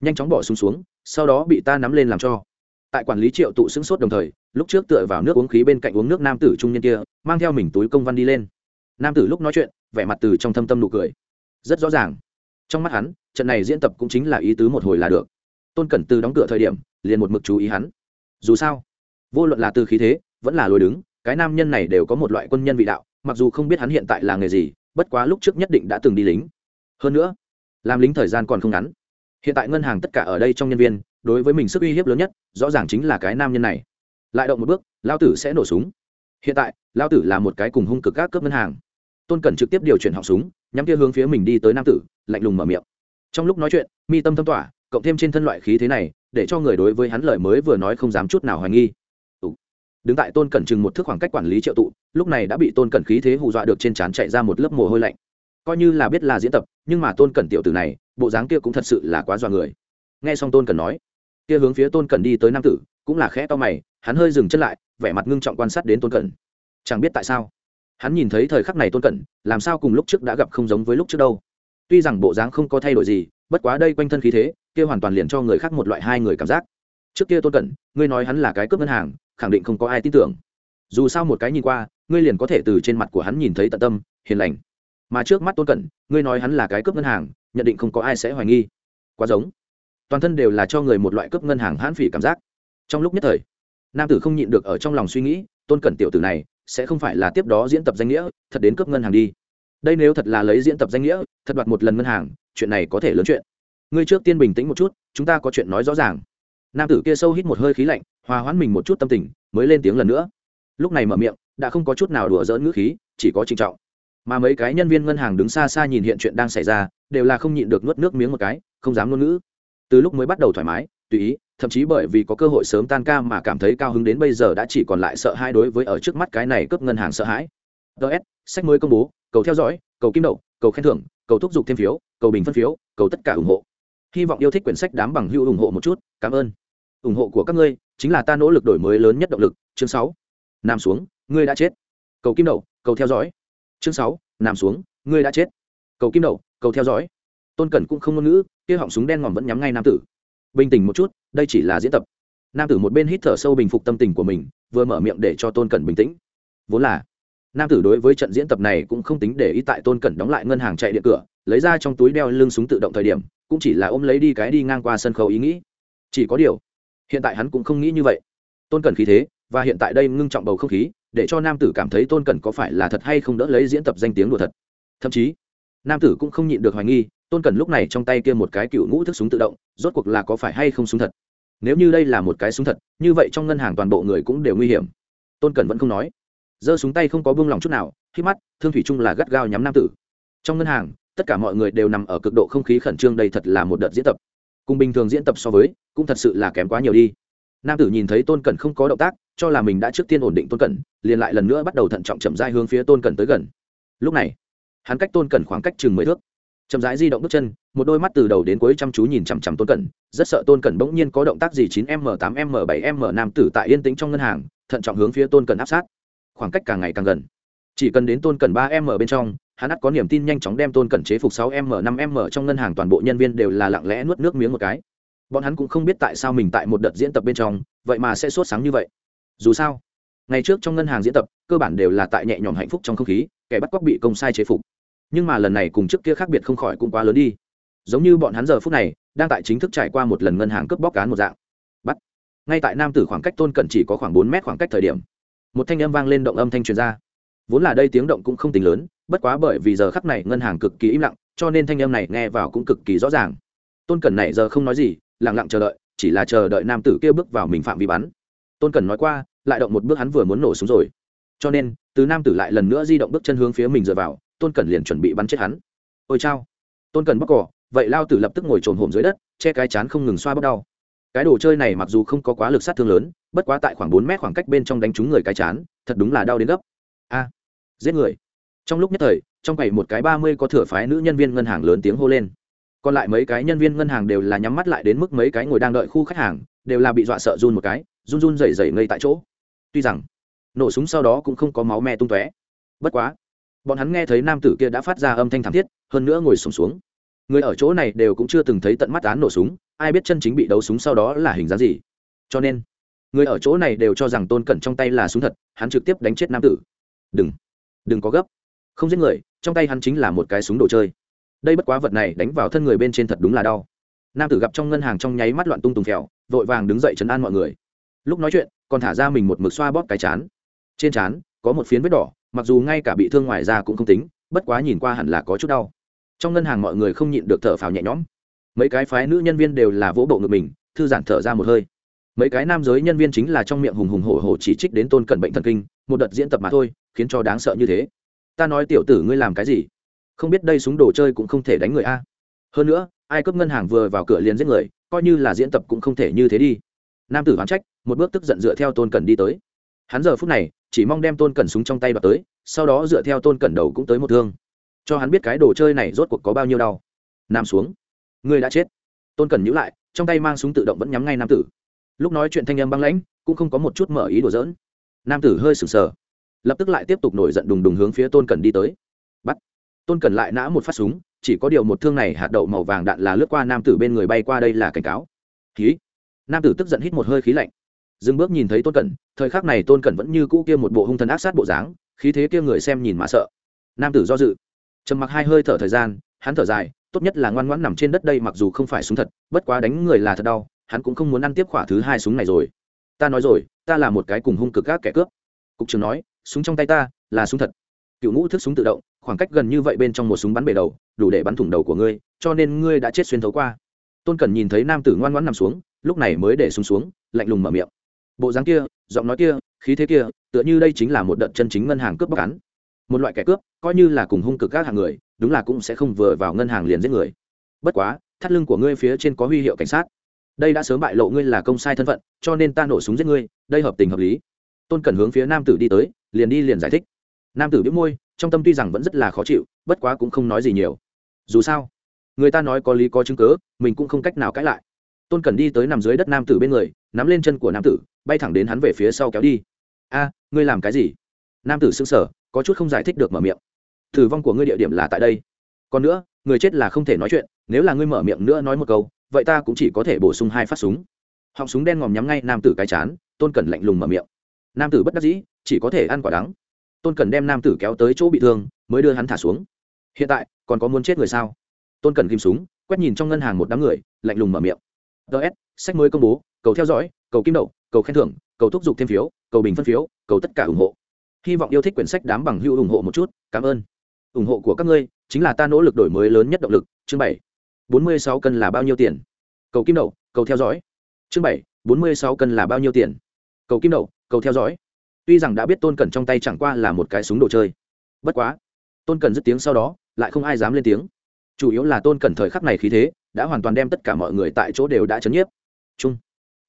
Nhanh chóng bỏ súng xuống, xuống sau đó bị ta nắm lên làm cho. Tại quản lý triệu tụ sững sốt đồng thời lúc trước tựa vào nước uống khí bên cạnh uống nước nam tử trung niên kia mang theo mình túi công văn đi lên. Nam tử lúc nói chuyện vẻ mặt từ trong thâm tâm nụ cười. Rất rõ ràng. Trong mắt hắn trận này diễn tập cũng chính là ý tứ một hồi là được. Tôn cẩn từ đóng cửa thời điểm liền một mực chú ý hắn. Dù sao vô luận là từ khí thế vẫn là lối đứng cái nam nhân này đều có một loại quân nhân vị đạo, mặc dù không biết hắn hiện tại là nghề gì, bất quá lúc trước nhất định đã từng đi lính. Hơn nữa, làm lính thời gian còn không ngắn. Hiện tại ngân hàng tất cả ở đây trong nhân viên, đối với mình sức uy hiếp lớn nhất, rõ ràng chính là cái nam nhân này. Lại động một bước lao tử sẽ nổ súng. Hiện tại lao tử là một cái cùng hung cực các cướp ngân hàng. Tôn cần trực tiếp điều chuyển họng súng, nhắm kia hướng phía mình đi tới nam tử, lạnh lùng mở miệng. Trong lúc nói chuyện, mi tâm thâm tỏa, cộng thêm trên thân loại khí thế này, để cho người đối với hắn lời mới vừa nói không dám chút nào hoài nghi đứng tại tôn cẩn chừng một thước khoảng cách quản lý triệu tụ, lúc này đã bị tôn cẩn khí thế hù dọa được trên trán chạy ra một lớp mồ hôi lạnh. Coi như là biết là diễn tập, nhưng mà tôn cẩn tiểu tử này, bộ dáng kia cũng thật sự là quá dọa người. Nghe xong tôn cẩn nói, kia hướng phía tôn cẩn đi tới nam tử, cũng là khẽ to mày, hắn hơi dừng chân lại, vẻ mặt ngưng trọng quan sát đến tôn cẩn. Chẳng biết tại sao, hắn nhìn thấy thời khắc này tôn cẩn, làm sao cùng lúc trước đã gặp không giống với lúc trước đâu. Tuy rằng bộ dáng không có thay đổi gì, bất quá đây quanh thân khí thế, kia hoàn toàn liền cho người khác một loại hai người cảm giác. Trước kia tôn cẩn, ngươi nói hắn là cái cướp ngân hàng khẳng định không có ai tin tưởng. Dù sao một cái nhìn qua, ngươi liền có thể từ trên mặt của hắn nhìn thấy tận tâm, hiền lành. Mà trước mắt tôn cẩn, ngươi nói hắn là cái cướp ngân hàng, nhận định không có ai sẽ hoài nghi. Quá giống. Toàn thân đều là cho người một loại cướp ngân hàng hãn phỉ cảm giác. Trong lúc nhất thời, nam tử không nhịn được ở trong lòng suy nghĩ, tôn cẩn tiểu tử này sẽ không phải là tiếp đó diễn tập danh nghĩa, thật đến cướp ngân hàng đi. Đây nếu thật là lấy diễn tập danh nghĩa, thật đoạt một lần ngân hàng, chuyện này có thể lớn chuyện. Ngươi trước tiên bình tĩnh một chút, chúng ta có chuyện nói rõ ràng nam tử kia sâu hít một hơi khí lạnh, hòa hoãn mình một chút tâm tình, mới lên tiếng lần nữa. Lúc này mở miệng, đã không có chút nào đùa dỡn ngữ khí, chỉ có trinh trọng. Mà mấy cái nhân viên ngân hàng đứng xa xa nhìn hiện chuyện đang xảy ra, đều là không nhịn được nuốt nước miếng một cái, không dám ngôn ngữ. Từ lúc mới bắt đầu thoải mái, tùy ý, thậm chí bởi vì có cơ hội sớm tan ca mà cảm thấy cao hứng đến bây giờ đã chỉ còn lại sợ hãi đối với ở trước mắt cái này cướp ngân hàng sợ hãi. Ts sách mới công bố, cầu theo dõi, cầu kim đậu, cầu khen thưởng, cầu thúc giục thêm phiếu, cầu bình phân phiếu, cầu tất cả ủng hộ. Hy vọng yêu thích quyển sách đám bằng hữu ủng hộ một chút, cảm ơn ủng hộ của các ngươi chính là ta nỗ lực đổi mới lớn nhất động lực, chương sáu. Nằm xuống, ngươi đã chết. Cầu kim đậu cầu theo dõi. Chương sáu nằm xuống, ngươi đã chết. Cầu kim đậu cầu theo dõi. Tôn cẩn cũng không ngôn ngữ, kia họng súng đen ngòm vẫn nhắm ngay nam tử. Bình tĩnh một chút, đây chỉ là diễn tập. Nam tử một bên hít thở sâu bình phục tâm tình của mình, vừa mở miệng để cho tôn cẩn bình tĩnh. Vốn là, nam tử đối với trận diễn tập này cũng không tính để ý tại tôn cẩn đóng lại ngân hàng chạy điện cửa, lấy ra trong túi đeo lưng súng tự động thời điểm, cũng chỉ là ôm lấy đi cái đi ngang qua sân khấu ý nghĩ. Chỉ có điều hiện tại hắn cũng không nghĩ như vậy. Tôn cẩn khí thế, và hiện tại đây ngưng trọng bầu không khí, để cho nam tử cảm thấy tôn cẩn có phải là thật hay không đỡ lấy diễn tập danh tiếng đùa thật. Thậm chí, nam tử cũng không nhịn được hoài nghi, tôn cẩn lúc này trong tay kia một cái cựu ngũ thức súng tự động, rốt cuộc là có phải hay không súng thật. Nếu như đây là một cái súng thật, như vậy trong ngân hàng toàn bộ người cũng đều nguy hiểm. Tôn cẩn vẫn không nói. Giơ súng tay không có buông lòng chút nào, khi mắt, thương thủy trung là gắt gao nhắm nam tử. Trong ngân hàng, tất cả mọi người đều nằm ở cực độ không khí khẩn trương, đây thật là một đợt diễn tập cùng bình thường diễn tập so với, cũng thật sự là kém quá nhiều đi. Nam tử nhìn thấy tôn cẩn không có động tác, cho là mình đã trước tiên ổn định tôn cẩn, liền lại lần nữa bắt đầu thận trọng chậm rãi hướng phía tôn cẩn tới gần. Lúc này, hắn cách tôn cẩn khoảng cách chừng mười thước, chậm rãi di động bước chân, một đôi mắt từ đầu đến cuối chăm chú nhìn chằm chằm tôn cẩn, rất sợ tôn cẩn bỗng nhiên có động tác gì chín m, tám m, bảy m, nam tử tại yên tĩnh trong ngân hàng, thận trọng hướng phía tôn cẩn áp sát. Khoảng cách càng ngày càng gần. Chỉ cần đến tôn cẩn ba m bên trong hắn ắt có niềm tin nhanh chóng đem tôn cẩn chế phục sáu m năm m trong ngân hàng toàn bộ nhân viên đều là lặng lẽ nuốt nước miếng một cái. Bọn hắn cũng không biết tại sao mình tại một đợt diễn tập bên trong, vậy mà sẽ sốt sáng như vậy. Dù sao, ngày trước trong ngân hàng diễn tập, cơ bản đều là tại nhẹ nhõm hạnh phúc trong không khí, kẻ bắt cóc bị công sai chế phục. Nhưng mà lần này cùng trước kia khác biệt không khỏi cũng quá lớn đi. Giống như bọn hắn giờ phút này, đang tại chính thức trải qua một lần ngân hàng cướp bóc cán một dạng. Bắt. Ngay tại nam tử khoảng cách tôn cẩn chỉ có khoảng bốn mét khoảng cách thời điểm, một thanh âm vang lên động âm thanh truyền ra. Vốn là đây tiếng động cũng không tính lớn bất quá bởi vì giờ khắc này ngân hàng cực kỳ im lặng, cho nên thanh âm này nghe vào cũng cực kỳ rõ ràng. Tôn cẩn này giờ không nói gì, lặng lặng chờ đợi, chỉ là chờ đợi nam tử kia bước vào mình phạm vi bắn. Tôn cẩn nói qua, lại động một bước hắn vừa muốn nổ súng rồi. Cho nên, từ nam tử lại lần nữa di động bước chân hướng phía mình dựa vào, tôn cẩn liền chuẩn bị bắn chết hắn. Ôi chao. Tôn cẩn bóc cỏ, vậy lao tử lập tức ngồi trồn hổm dưới đất, che cái chán không ngừng xoa bóc đau. Cái đồ chơi này mặc dù không có quá lực sát thương lớn, bất quá tại khoảng bốn mét khoảng cách bên trong đánh trúng người cái chán, thật đúng là đau đến gấp. A, giết người trong lúc nhất thời trong quầy một cái ba mươi có thừa phái nữ nhân viên ngân hàng lớn tiếng hô lên. Còn lại mấy cái nhân viên ngân hàng đều là nhắm mắt lại đến mức mấy cái ngồi đang đợi khu khách hàng đều là bị dọa sợ run một cái run run rẩy rẩy ngây tại chỗ. Tuy rằng nổ súng sau đó cũng không có máu me tung tóe. Bất quá bọn hắn nghe thấy nam tử kia đã phát ra âm thanh thảm thiết hơn nữa ngồi sùng xuống, xuống người ở chỗ này đều cũng chưa từng thấy tận mắt án nổ súng ai biết chân chính bị đấu súng sau đó là hình dáng gì. Cho nên người ở chỗ này đều cho rằng tôn cẩn trong tay là súng thật hắn trực tiếp đánh chết nam tử. Đừng đừng có gấp không giết người, trong tay hắn chính là một cái súng đồ chơi. Đây bất quá vật này đánh vào thân người bên trên thật đúng là đau. Nam tử gặp trong ngân hàng trong nháy mắt loạn tung tùng phèo, vội vàng đứng dậy chấn an mọi người. Lúc nói chuyện, còn thả ra mình một mực xoa bóp cái chán. Trên chán, có một phiến vết đỏ, mặc dù ngay cả bị thương ngoài ra cũng không tính, bất quá nhìn qua hẳn là có chút đau. Trong ngân hàng mọi người không nhịn được thở phào nhẹ nhõm. Mấy cái phái nữ nhân viên đều là vỗ bộ ngực mình, thư giãn thở ra một hơi. Mấy cái nam giới nhân viên chính là trong miệng hùng hùng hổ hổ chỉ trích đến tôn cận bệnh thần kinh, một đợt diễn tập mà thôi, khiến cho đáng sợ như thế ta nói tiểu tử ngươi làm cái gì? Không biết đây súng đồ chơi cũng không thể đánh người a. Hơn nữa, ai cướp ngân hàng vừa vào cửa liền giết người, coi như là diễn tập cũng không thể như thế đi. Nam tử hoán trách, một bước tức giận dựa theo tôn cần đi tới. Hắn giờ phút này, chỉ mong đem tôn cần súng trong tay bật tới, sau đó dựa theo tôn cần đầu cũng tới một thương. Cho hắn biết cái đồ chơi này rốt cuộc có bao nhiêu đau. Nam xuống. Ngươi đã chết. Tôn cần nhữ lại, trong tay mang súng tự động vẫn nhắm ngay nam tử. Lúc nói chuyện thanh âm băng lãnh, cũng không có một chút mở ý đùa dỡn nam tử hơi sừng sờ lập tức lại tiếp tục nổi giận đùng đùng hướng phía tôn cẩn đi tới bắt tôn cẩn lại nã một phát súng chỉ có điều một thương này hạt đậu màu vàng đạn là lướt qua nam tử bên người bay qua đây là cảnh cáo khí nam tử tức giận hít một hơi khí lạnh dừng bước nhìn thấy tôn cẩn thời khắc này tôn cẩn vẫn như cũ kia một bộ hung thần ác sát bộ dáng khí thế kia người xem nhìn mà sợ nam tử do dự trầm mặc hai hơi thở thời gian hắn thở dài tốt nhất là ngoan ngoãn nằm trên đất đây mặc dù không phải súng thật bất quá đánh người là thật đau hắn cũng không muốn ăn tiếp khỏa thứ hai súng này rồi ta nói rồi ta là một cái cùng hung cực các kẻ cướp cục trưởng nói súng trong tay ta, là súng thật. Cựu ngũ thức súng tự động, khoảng cách gần như vậy bên trong một súng bắn bể đầu, đủ để bắn thủng đầu của ngươi, cho nên ngươi đã chết xuyên thấu qua. Tôn cẩn nhìn thấy nam tử ngoan ngoãn nằm xuống, lúc này mới để súng xuống, lạnh lùng mở miệng. Bộ dáng kia, giọng nói kia, khí thế kia, tựa như đây chính là một đợt chân chính ngân hàng cướp bóc cắn một loại kẻ cướp, coi như là cùng hung cực các hàng người, đúng là cũng sẽ không vừa vào ngân hàng liền giết người. Bất quá, thắt lưng của ngươi phía trên có huy hiệu cảnh sát. Đây đã sớm bại lộ ngươi là công sai thân phận, cho nên ta nổ súng giết ngươi, đây hợp tình hợp lý. Tôn cẩn hướng phía nam tử đi tới liền đi liền giải thích. Nam tử biết môi, trong tâm tuy rằng vẫn rất là khó chịu, bất quá cũng không nói gì nhiều. Dù sao, người ta nói có lý có chứng cớ mình cũng không cách nào cãi lại. Tôn cần đi tới nằm dưới đất nam tử bên người, nắm lên chân của nam tử, bay thẳng đến hắn về phía sau kéo đi. A, ngươi làm cái gì? Nam tử xưng sở có chút không giải thích được mở miệng. Tử vong của ngươi địa điểm là tại đây. Còn nữa, người chết là không thể nói chuyện, nếu là ngươi mở miệng nữa nói một câu, vậy ta cũng chỉ có thể bổ sung hai phát súng. Họng súng đen ngòm nhắm ngay nam tử cái chán, tôn cẩn lạnh lùng mở miệng. Nam tử bất đắc dĩ chỉ có thể ăn quả đắng. Tôn cần đem nam tử kéo tới chỗ bị thương, mới đưa hắn thả xuống. Hiện tại, còn có muốn chết người sao? Tôn cần kim súng, quét nhìn trong ngân hàng một đám người, lạnh lùng mở miệng. Ts sách mới công bố, cầu theo dõi, cầu kim đậu, cầu khen thưởng, cầu thúc giục thêm phiếu, cầu bình phân phiếu, cầu tất cả ủng hộ. Hy vọng yêu thích quyển sách đám bằng hữu ủng hộ một chút, cảm ơn. Ủng hộ của các ngươi chính là ta nỗ lực đổi mới lớn nhất động lực, chương bảy. Bốn mươi sáu cân là bao nhiêu tiền? Cầu kim đậu, cầu theo dõi. Chương bảy, bốn mươi sáu cân là bao nhiêu tiền? Cầu kim đậu, cầu theo dõi tuy rằng đã biết tôn cẩn trong tay chẳng qua là một cái súng đồ chơi bất quá tôn cẩn dứt tiếng sau đó lại không ai dám lên tiếng chủ yếu là tôn cẩn thời khắc này khí thế đã hoàn toàn đem tất cả mọi người tại chỗ đều đã chấn nhiếp trung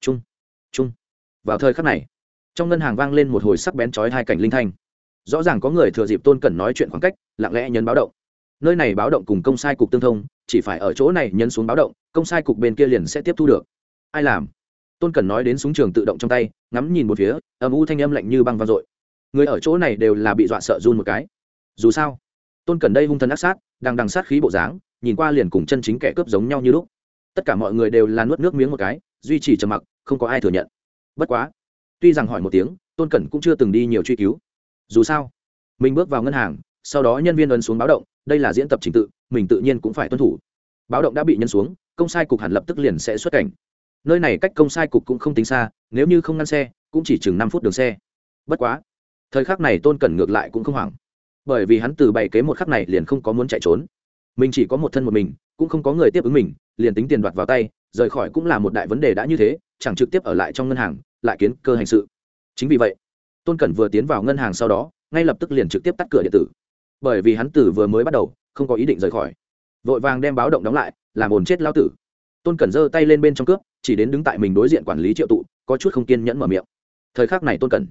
trung trung vào thời khắc này trong ngân hàng vang lên một hồi sắc bén chói hai cảnh linh thanh rõ ràng có người thừa dịp tôn cẩn nói chuyện khoảng cách lặng lẽ nhấn báo động nơi này báo động cùng công sai cục tương thông chỉ phải ở chỗ này nhấn xuống báo động công sai cục bên kia liền sẽ tiếp thu được ai làm tôn cẩn nói đến súng trường tự động trong tay ngắm nhìn một phía âm u thanh âm lạnh như băng vang dội người ở chỗ này đều là bị dọa sợ run một cái dù sao tôn cẩn đây hung thần ác sát đang đằng sát khí bộ dáng nhìn qua liền cùng chân chính kẻ cướp giống nhau như lúc tất cả mọi người đều là nuốt nước miếng một cái duy trì trầm mặc không có ai thừa nhận bất quá tuy rằng hỏi một tiếng tôn cẩn cũng chưa từng đi nhiều truy cứu dù sao mình bước vào ngân hàng sau đó nhân viên ấn xuống báo động đây là diễn tập trình tự mình tự nhiên cũng phải tuân thủ báo động đã bị nhân xuống công sai cục hẳn lập tức liền sẽ xuất cảnh nơi này cách công sai cục cũng không tính xa, nếu như không ngăn xe, cũng chỉ chừng năm phút đường xe. Bất quá, thời khắc này tôn cẩn ngược lại cũng không hoảng. Bởi vì hắn từ bảy kế một khắc này liền không có muốn chạy trốn. Mình chỉ có một thân một mình, cũng không có người tiếp ứng mình, liền tính tiền đoạt vào tay, rời khỏi cũng là một đại vấn đề đã như thế, chẳng trực tiếp ở lại trong ngân hàng, lại kiến cơ hành sự. Chính vì vậy, tôn cẩn vừa tiến vào ngân hàng sau đó, ngay lập tức liền trực tiếp tắt cửa điện tử. Bởi vì hắn tử vừa mới bắt đầu, không có ý định rời khỏi. Vội vàng đem báo động đóng lại, làm ồn chết lao tử. Tôn cẩn giơ tay lên bên trong cướp chỉ đến đứng tại mình đối diện quản lý triệu tụ, có chút không kiên nhẫn mở miệng. Thời khắc này tôn cẩn.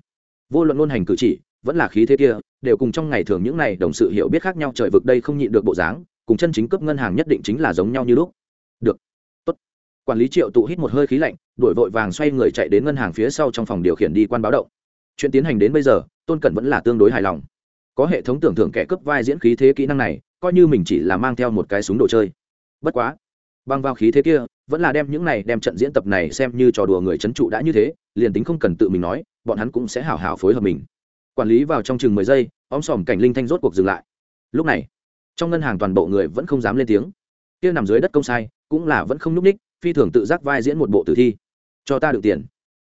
Vô luận ngôn hành cử chỉ, vẫn là khí thế kia, đều cùng trong ngày thường những này đồng sự hiểu biết khác nhau trời vực đây không nhịn được bộ dáng, cùng chân chính cướp ngân hàng nhất định chính là giống nhau như lúc. Được. Tốt. Quản lý triệu tụ hít một hơi khí lạnh, đổi vội vàng xoay người chạy đến ngân hàng phía sau trong phòng điều khiển đi quan báo động. Chuyện tiến hành đến bây giờ, tôn cẩn vẫn là tương đối hài lòng. Có hệ thống tưởng thưởng kẻ cướp vai diễn khí thế kỹ năng này, coi như mình chỉ là mang theo một cái súng đồ chơi. Bất quá băng vào khí thế kia vẫn là đem những này đem trận diễn tập này xem như trò đùa người trấn trụ đã như thế, liền tính không cần tự mình nói, bọn hắn cũng sẽ hào hào phối hợp mình. Quản lý vào trong chừng mười giây om sòm cảnh linh thanh rốt cuộc dừng lại. Lúc này, trong ngân hàng toàn bộ người vẫn không dám lên tiếng. Kia nằm dưới đất công sai, cũng là vẫn không n ních phi thường tự giác vai diễn một bộ tử thi. Cho ta được tiền.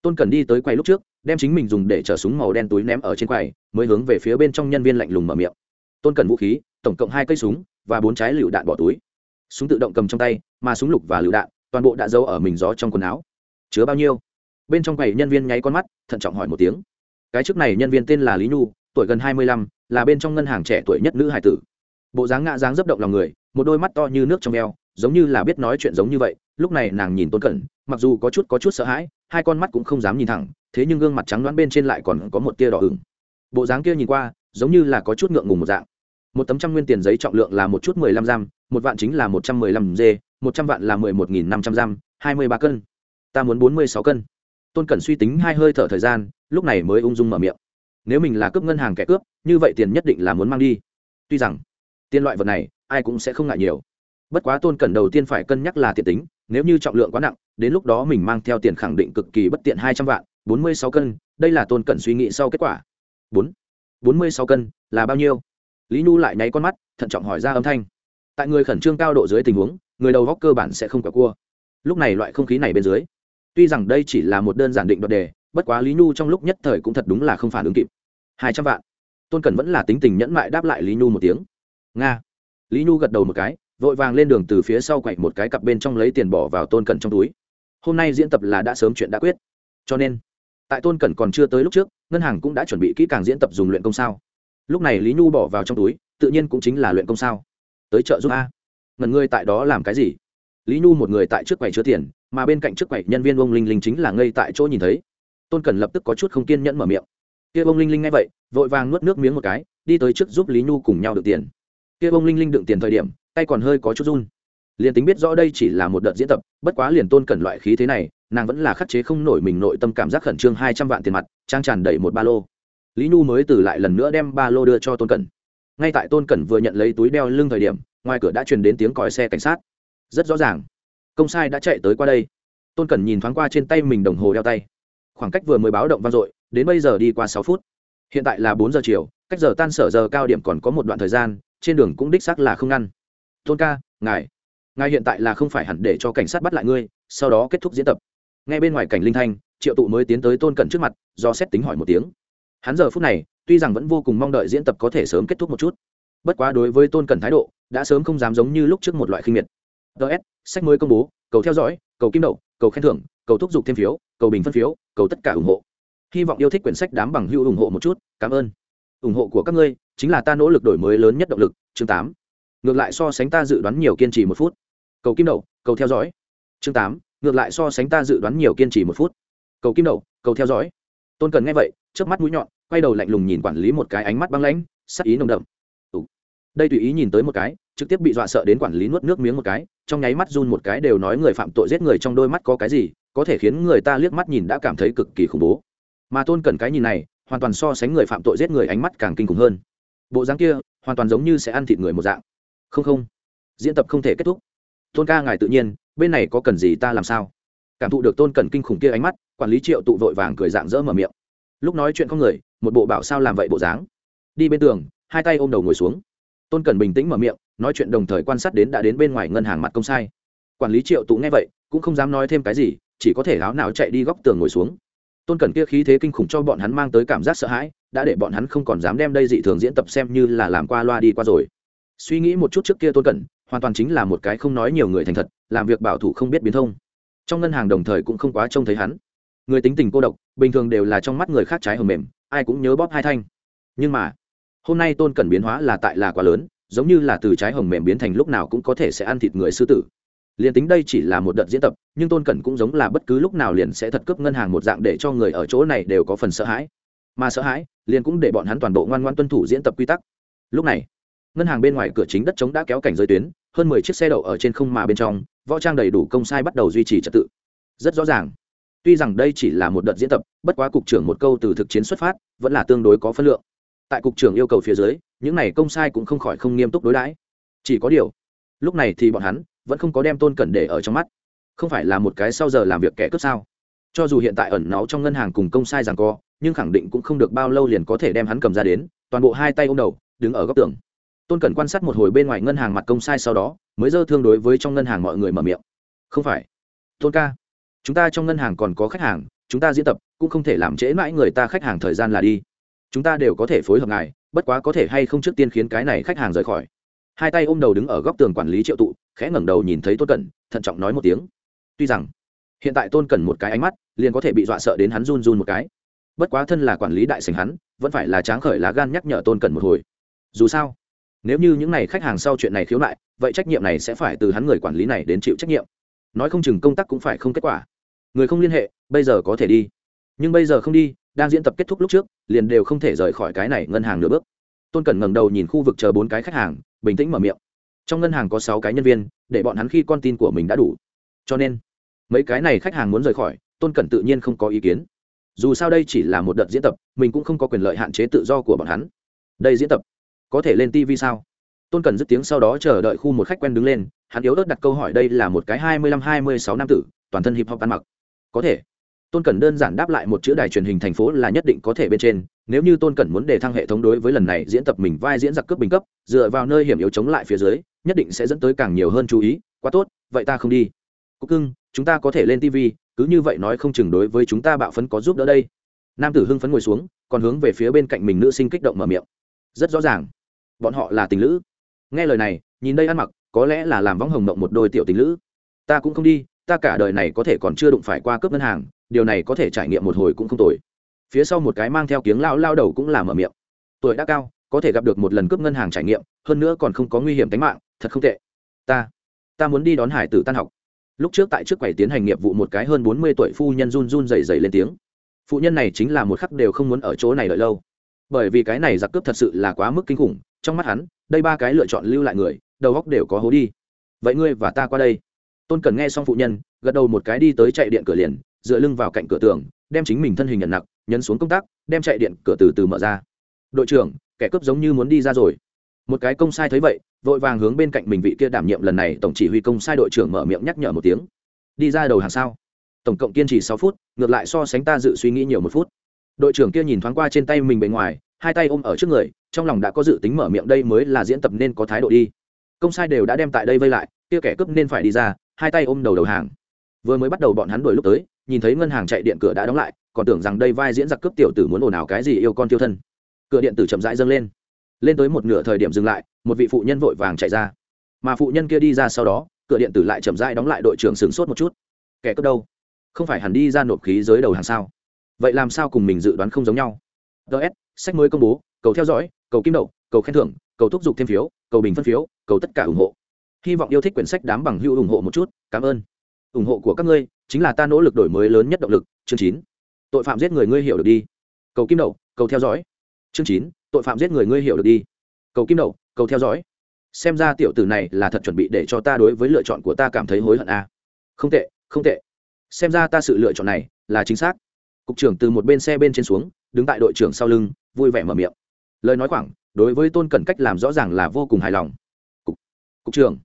Tôn cần đi tới quầy lúc trước, đem chính mình dùng để chở súng màu đen túi ném ở trên quầy, mới hướng về phía bên trong nhân viên lạnh lùng mở miệng. Tôn cần vũ khí, tổng cộng hai cây súng và bốn trái lựu đạn bỏ túi. Súng tự động cầm trong tay, mà súng lục và lựu đạn toàn bộ đã giấu ở mình gió trong quần áo. Chứa bao nhiêu? Bên trong quầy nhân viên nháy con mắt, thận trọng hỏi một tiếng. Cái trước này nhân viên tên là lý nhu, tuổi gần hai mươi lăm, là bên trong ngân hàng trẻ tuổi nhất nữ hải tử. Bộ dáng ngã dáng dấp động lòng người, một đôi mắt to như nước trong eo, giống như là biết nói chuyện giống như vậy, lúc này nàng nhìn tôn cẩn, mặc dù có chút có chút sợ hãi, hai con mắt cũng không dám nhìn thẳng, thế nhưng gương mặt trắng đoán bên trên lại còn có một tia đỏ ửng. Bộ dáng kia nhìn qua, giống như là có chút ngượng ngùng một dạng. Một tấm trăm nguyên tiền giấy trọng lượng là một chút mười lăm giam, một vạn chính là một trăm mười lăm dê một trăm vạn là mười một nghìn năm trăm giam, hai mươi ba cân. Ta muốn bốn mươi sáu cân. Tôn cẩn suy tính hai hơi thở thời gian, lúc này mới ung dung mở miệng. Nếu mình là cướp ngân hàng kẻ cướp, như vậy tiền nhất định là muốn mang đi. Tuy rằng, tiền loại vật này, ai cũng sẽ không ngại nhiều. Bất quá tôn cẩn đầu tiên phải cân nhắc là tiện tính, nếu như trọng lượng quá nặng, đến lúc đó mình mang theo tiền khẳng định cực kỳ bất tiện hai trăm vạn, bốn mươi sáu cân, đây là tôn cẩn suy nghĩ sau kết quả. Bốn. Bốn mươi sáu cân là bao nhiêu? Lý nhu lại nháy con mắt, thận trọng hỏi ra âm thanh. Tại người khẩn trương cao độ dưới tình huống người đầu góc cơ bản sẽ không cả cua. Lúc này loại không khí này bên dưới, tuy rằng đây chỉ là một đơn giản định đoạt đề, bất quá lý nhu trong lúc nhất thời cũng thật đúng là không phản ứng kịp. Hai trăm vạn. Tôn cẩn vẫn là tính tình nhẫn mại đáp lại lý nhu một tiếng. Nga. Lý nhu gật đầu một cái, vội vàng lên đường từ phía sau quậy một cái cặp bên trong lấy tiền bỏ vào tôn cẩn trong túi. Hôm nay diễn tập là đã sớm chuyện đã quyết. Cho nên, tại tôn cẩn còn chưa tới lúc trước, ngân hàng cũng đã chuẩn bị kỹ càng diễn tập dùng luyện công sao. Lúc này lý nhu bỏ vào trong túi, tự nhiên cũng chính là luyện công sao. Tới chợ giúp a ngần ngươi tại đó làm cái gì? Lý nhu một người tại trước quầy chứa tiền, mà bên cạnh trước quầy nhân viên ông linh linh chính là ngây tại chỗ nhìn thấy. Tôn cẩn lập tức có chút không kiên nhẫn mở miệng. Kia ông linh linh nghe vậy, vội vàng nuốt nước miếng một cái, đi tới trước giúp lý nhu cùng nhau đựng tiền. Kia ông linh linh đựng tiền thời điểm, tay còn hơi có chút run. Liền tính biết rõ đây chỉ là một đợt diễn tập, bất quá liền tôn cẩn loại khí thế này, nàng vẫn là khắc chế không nổi mình nội tâm cảm giác khẩn trương hai trăm vạn tiền mặt, trang tràn đầy một ba lô. Lý nhu mới từ lại lần nữa đem ba lô đưa cho tôn cẩn ngay tại tôn cẩn vừa nhận lấy túi đeo lưng thời điểm ngoài cửa đã truyền đến tiếng còi xe cảnh sát. Rất rõ ràng, công sai đã chạy tới qua đây. Tôn cẩn nhìn thoáng qua trên tay mình đồng hồ đeo tay. Khoảng cách vừa mới báo động vang dội, đến bây giờ đi qua sáu phút. Hiện tại là bốn giờ chiều, cách giờ tan sở giờ cao điểm còn có một đoạn thời gian, trên đường cũng đích xác là không ngăn. Tôn ca, ngài ngài hiện tại là không phải hẳn để cho cảnh sát bắt lại ngươi, sau đó kết thúc diễn tập. Ngay bên ngoài cảnh linh thanh, triệu tụ mới tiến tới tôn cẩn trước mặt, do xét tính hỏi một tiếng. Hắn giờ phút này, tuy rằng vẫn vô cùng mong đợi diễn tập có thể sớm kết thúc một chút bất quá đối với tôn cẩn thái độ, đã sớm không dám giống như lúc trước một loại khinh miệt. Ts sách mới công bố, cầu theo dõi, cầu kim đậu, cầu khen thưởng, cầu thúc giục thêm phiếu, cầu bình phân phiếu, cầu tất cả ủng hộ. Hy vọng yêu thích quyển sách đám bằng hữu ủng hộ một chút, cảm ơn. Ủng hộ của các ngươi chính là ta nỗ lực đổi mới lớn nhất động lực, chương tám. Ngược lại so sánh ta dự đoán nhiều kiên trì một phút. Cầu kim đậu, cầu theo dõi. Chương tám, ngược lại so sánh ta dự đoán nhiều kiên trì một phút. Cầu kim đậu, cầu theo dõi. Tôn cần nghe vậy trước mắt mũi nhọn, quay đầu lạnh lùng nhìn quản lý một cái ánh mắt băng lãnh, sắc ý nồng đậm đây tùy ý nhìn tới một cái, trực tiếp bị dọa sợ đến quản lý nuốt nước miếng một cái, trong nháy mắt run một cái đều nói người phạm tội giết người trong đôi mắt có cái gì, có thể khiến người ta liếc mắt nhìn đã cảm thấy cực kỳ khủng bố. Mà tôn cần cái nhìn này, hoàn toàn so sánh người phạm tội giết người ánh mắt càng kinh khủng hơn. Bộ dáng kia, hoàn toàn giống như sẽ ăn thịt người một dạng. Không không, diễn tập không thể kết thúc. Tôn ca ngài tự nhiên, bên này có cần gì ta làm sao? Cảm thụ được tôn cần kinh khủng kia ánh mắt, quản lý triệu tụ vội vàng cười dạng dỡ mở miệng. Lúc nói chuyện con người, một bộ bảo sao làm vậy bộ dáng. Đi bên tường, hai tay ôm đầu ngồi xuống tôn cần bình tĩnh mở miệng, nói chuyện đồng thời quan sát đến đã đến bên ngoài ngân hàng mặt công sai. Quản lý triệu tụ nghe vậy, cũng không dám nói thêm cái gì, chỉ có thể áo nào chạy đi góc tường ngồi xuống. Tôn cẩn kia khí thế kinh khủng cho bọn hắn mang tới cảm giác sợ hãi, đã để bọn hắn không còn dám đem đây dị thường diễn tập xem như là làm qua loa đi qua rồi. Suy nghĩ một chút trước kia tôn cẩn, hoàn toàn chính là một cái không nói nhiều người thành thật, làm việc bảo thủ không biết biến thông. Trong ngân hàng đồng thời cũng không quá trông thấy hắn. Người tính tình cô độc, bình thường đều là trong mắt người khác trái hầm mềm, ai cũng nhớ bóp hai thanh. Nhưng mà hôm nay tôn cần biến hóa là tại là quá lớn, giống như là từ trái hồng mềm biến thành lúc nào cũng có thể sẽ ăn thịt người sư tử. Liền tính đây chỉ là một đợt diễn tập, nhưng tôn cẩn cũng giống là bất cứ lúc nào liền sẽ thật cướp ngân hàng một dạng để cho người ở chỗ này đều có phần sợ hãi. Mà sợ hãi, liền cũng để bọn hắn toàn bộ ngoan ngoan tuân thủ diễn tập quy tắc. Lúc này, ngân hàng bên ngoài cửa chính đất trống đã kéo cảnh giới tuyến, hơn mười chiếc xe đậu ở trên không mà bên trong, võ trang đầy đủ công sai bắt đầu duy trì trật tự. Rất rõ ràng, tuy rằng đây chỉ là một đợt diễn tập, bất quá cục trưởng một câu từ thực chiến xuất phát, vẫn là tương đối có phân lượng tại cục trưởng yêu cầu phía dưới, những này công sai cũng không khỏi không nghiêm túc đối đãi. Chỉ có điều, lúc này thì bọn hắn vẫn không có đem tôn cẩn để ở trong mắt. Không phải là một cái sau giờ làm việc kẻ cướp sao? Cho dù hiện tại ẩn náu trong ngân hàng cùng công sai rằng co, nhưng khẳng định cũng không được bao lâu liền có thể đem hắn cầm ra đến, toàn bộ hai tay ô m đầu, đứng ở góc tường. Tôn cẩn quan sát một hồi bên ngoài ngân hàng mặt công sai sau đó, mới dơ thương đối với trong ngân hàng mọi người mở miệng. Không phải. Tôn ca, chúng ta trong ngân hàng còn có khách hàng, chúng ta diễn tập, cũng không thể làm trễ mãi người ta khách hàng thời gian là đi chúng ta đều có thể phối hợp ngài, bất quá có thể hay không trước tiên khiến cái này khách hàng rời khỏi. Hai tay ôm đầu đứng ở góc tường quản lý triệu tụ, khẽ ngẩng đầu nhìn thấy tôn cẩn, thận trọng nói một tiếng. Tuy rằng, hiện tại tôn cẩn một cái ánh mắt, liền có thể bị dọa sợ đến hắn run run một cái. Bất quá thân là quản lý đại sành hắn, vẫn phải là tráng khởi lá gan nhắc nhở tôn cẩn một hồi. Dù sao, nếu như những n à y khách hàng sau chuyện này khiếu nại, vậy trách nhiệm này sẽ phải từ hắn người quản lý này đến chịu trách nhiệm. Nói không chừng công tác cũng phải không kết quả. Người không liên hệ, bây giờ có thể đi. Nhưng bây giờ không đi đang diễn tập kết thúc lúc trước, liền đều không thể rời khỏi cái này ngân hàng nửa bước. Tôn cẩn ngẩng đầu nhìn khu vực chờ bốn cái khách hàng, bình tĩnh mở miệng. Trong ngân hàng có sáu cái nhân viên, để bọn hắn khi con tin của mình đã đủ. Cho nên, mấy cái này khách hàng muốn rời khỏi, tôn cẩn tự nhiên không có ý kiến. Dù sao đây chỉ là một đợt diễn tập, mình cũng không có quyền lợi hạn chế tự do của bọn hắn. Đây diễn tập, có thể lên tv sao? Tôn cẩn dứt tiếng sau đó chờ đợi khu một khách quen đứng lên, hắn yếu ớt đặt câu hỏi đây là một cái hai mươi lăm hai mươi sáu nam tử, toàn thân hip hop ăn mặc. Có thể tôn cẩn đơn giản đáp lại một chữ đài truyền hình thành phố là nhất định có thể bên trên, nếu như tôn cẩn muốn đề thăng hệ thống đối với lần này diễn tập mình vai diễn giặc cướp bình cấp, dựa vào nơi hiểm yếu chống lại phía dưới, nhất định sẽ dẫn tới càng nhiều hơn chú ý, quá tốt, vậy ta không đi. Cúc cưng, chúng ta có thể lên tv cứ như vậy nói không chừng đối với chúng ta bạo phấn có giúp đỡ đây. Nam tử hưng phấn ngồi xuống, còn hướng về phía bên cạnh mình nữ sinh kích động mở miệng. Rất rõ ràng, bọn họ là tình lữ. Nghe lời này, nhìn đây ăn mặc, có lẽ là làm võng hồng mộng một đôi tiểu tình lữ. Ta cũng không đi, ta cả đời này có thể còn chưa đụng phải qua cướp ngân hàng điều này có thể trải nghiệm một hồi cũng không tồi. Phía sau một cái mang theo kiếng lao lao đầu cũng là mở miệng. Tuổi đã cao, có thể gặp được một lần cướp ngân hàng trải nghiệm, hơn nữa còn không có nguy hiểm tính mạng, thật không tệ. Ta ta muốn đi đón hải tử tan học. Lúc trước tại trước quầy tiến hành nghiệp vụ một cái hơn bốn mươi tuổi phu nhân run run rẩy rẩy lên tiếng. Phụ nhân này chính là một khắc đều không muốn ở chỗ này đợi lâu. Bởi vì cái này giặc cướp thật sự là quá mức kinh khủng, trong mắt hắn, đây ba cái lựa chọn lưu lại người, đầu góc đều có hố đi. Vậy ngươi và ta qua đây. Tôn cần nghe xong phụ nhân, gật đầu một cái đi tới chạy điện cửa liền dựa lưng vào cạnh cửa tường, đem chính mình thân hình nhận nặng, nhấn xuống công tác, đem chạy điện cửa từ từ mở ra. Đội trưởng, kẻ cướp giống như muốn đi ra rồi. Một cái công sai thấy vậy, vội vàng hướng bên cạnh mình vị kia đảm nhiệm lần này tổng chỉ huy công sai đội trưởng mở miệng nhắc nhở một tiếng. Đi ra đầu hàng sao? Tổng cộng kiên trì sáu phút, ngược lại so sánh ta dự suy nghĩ nhiều một phút. Đội trưởng kia nhìn thoáng qua trên tay mình bề ngoài, hai tay ôm ở trước người, trong lòng đã có dự tính mở miệng đây mới là diễn tập nên có thái độ đi. Công sai đều đã đem tại đây vây lại, kia kẻ cướp nên phải đi ra, hai tay ôm đầu đầu hàng. Vừa mới bắt đầu bọn hắn đuổi lúc tới nhìn thấy ngân hàng chạy điện cửa đã đóng lại, còn tưởng rằng đây vai diễn giặc cướp tiểu tử muốn ồn ào cái gì yêu con tiêu thân. Cửa điện tử chậm rãi dâng lên. Lên tới một nửa thời điểm dừng lại, một vị phụ nhân vội vàng chạy ra. Mà phụ nhân kia đi ra sau đó, cửa điện tử lại chậm rãi đóng lại đội trưởng sửng sốt một chút. Kẻ cướp đâu? Không phải hẳn đi ra nộp khí giới đầu hàng sao? Vậy làm sao cùng mình dự đoán không giống nhau? Ts sách mới công bố, cầu theo dõi, cầu kim đậu, cầu khen thưởng, cầu thúc giục thêm phiếu, cầu bình phân phiếu, cầu tất cả ủng hộ. Hy vọng yêu thích quyển sách đám bằng hữu ủng hộ một chút, cảm ơn. Ủng hộ của các ngươi chính là ta nỗ lực đổi mới lớn nhất động lực chương chín. Tội phạm giết người ngươi hiểu được đi. Cầu kim đậu cầu theo dõi. Chương chín tội phạm giết người ngươi hiểu được đi. Cầu kim đậu cầu theo dõi. Xem ra tiểu tử này là thật chuẩn bị để cho ta đối với lựa chọn của ta cảm thấy hối hận a à. không tệ không tệ. Xem ra ta sự lựa chọn này là chính xác. Cục trưởng từ một bên xe bên trên xuống đứng tại đội trưởng sau lưng vui vẻ mở miệng. Lời nói khoảng đối với tôn cẩn cách làm rõ ràng là vô cùng hài lòng. Cục, cục trưởng.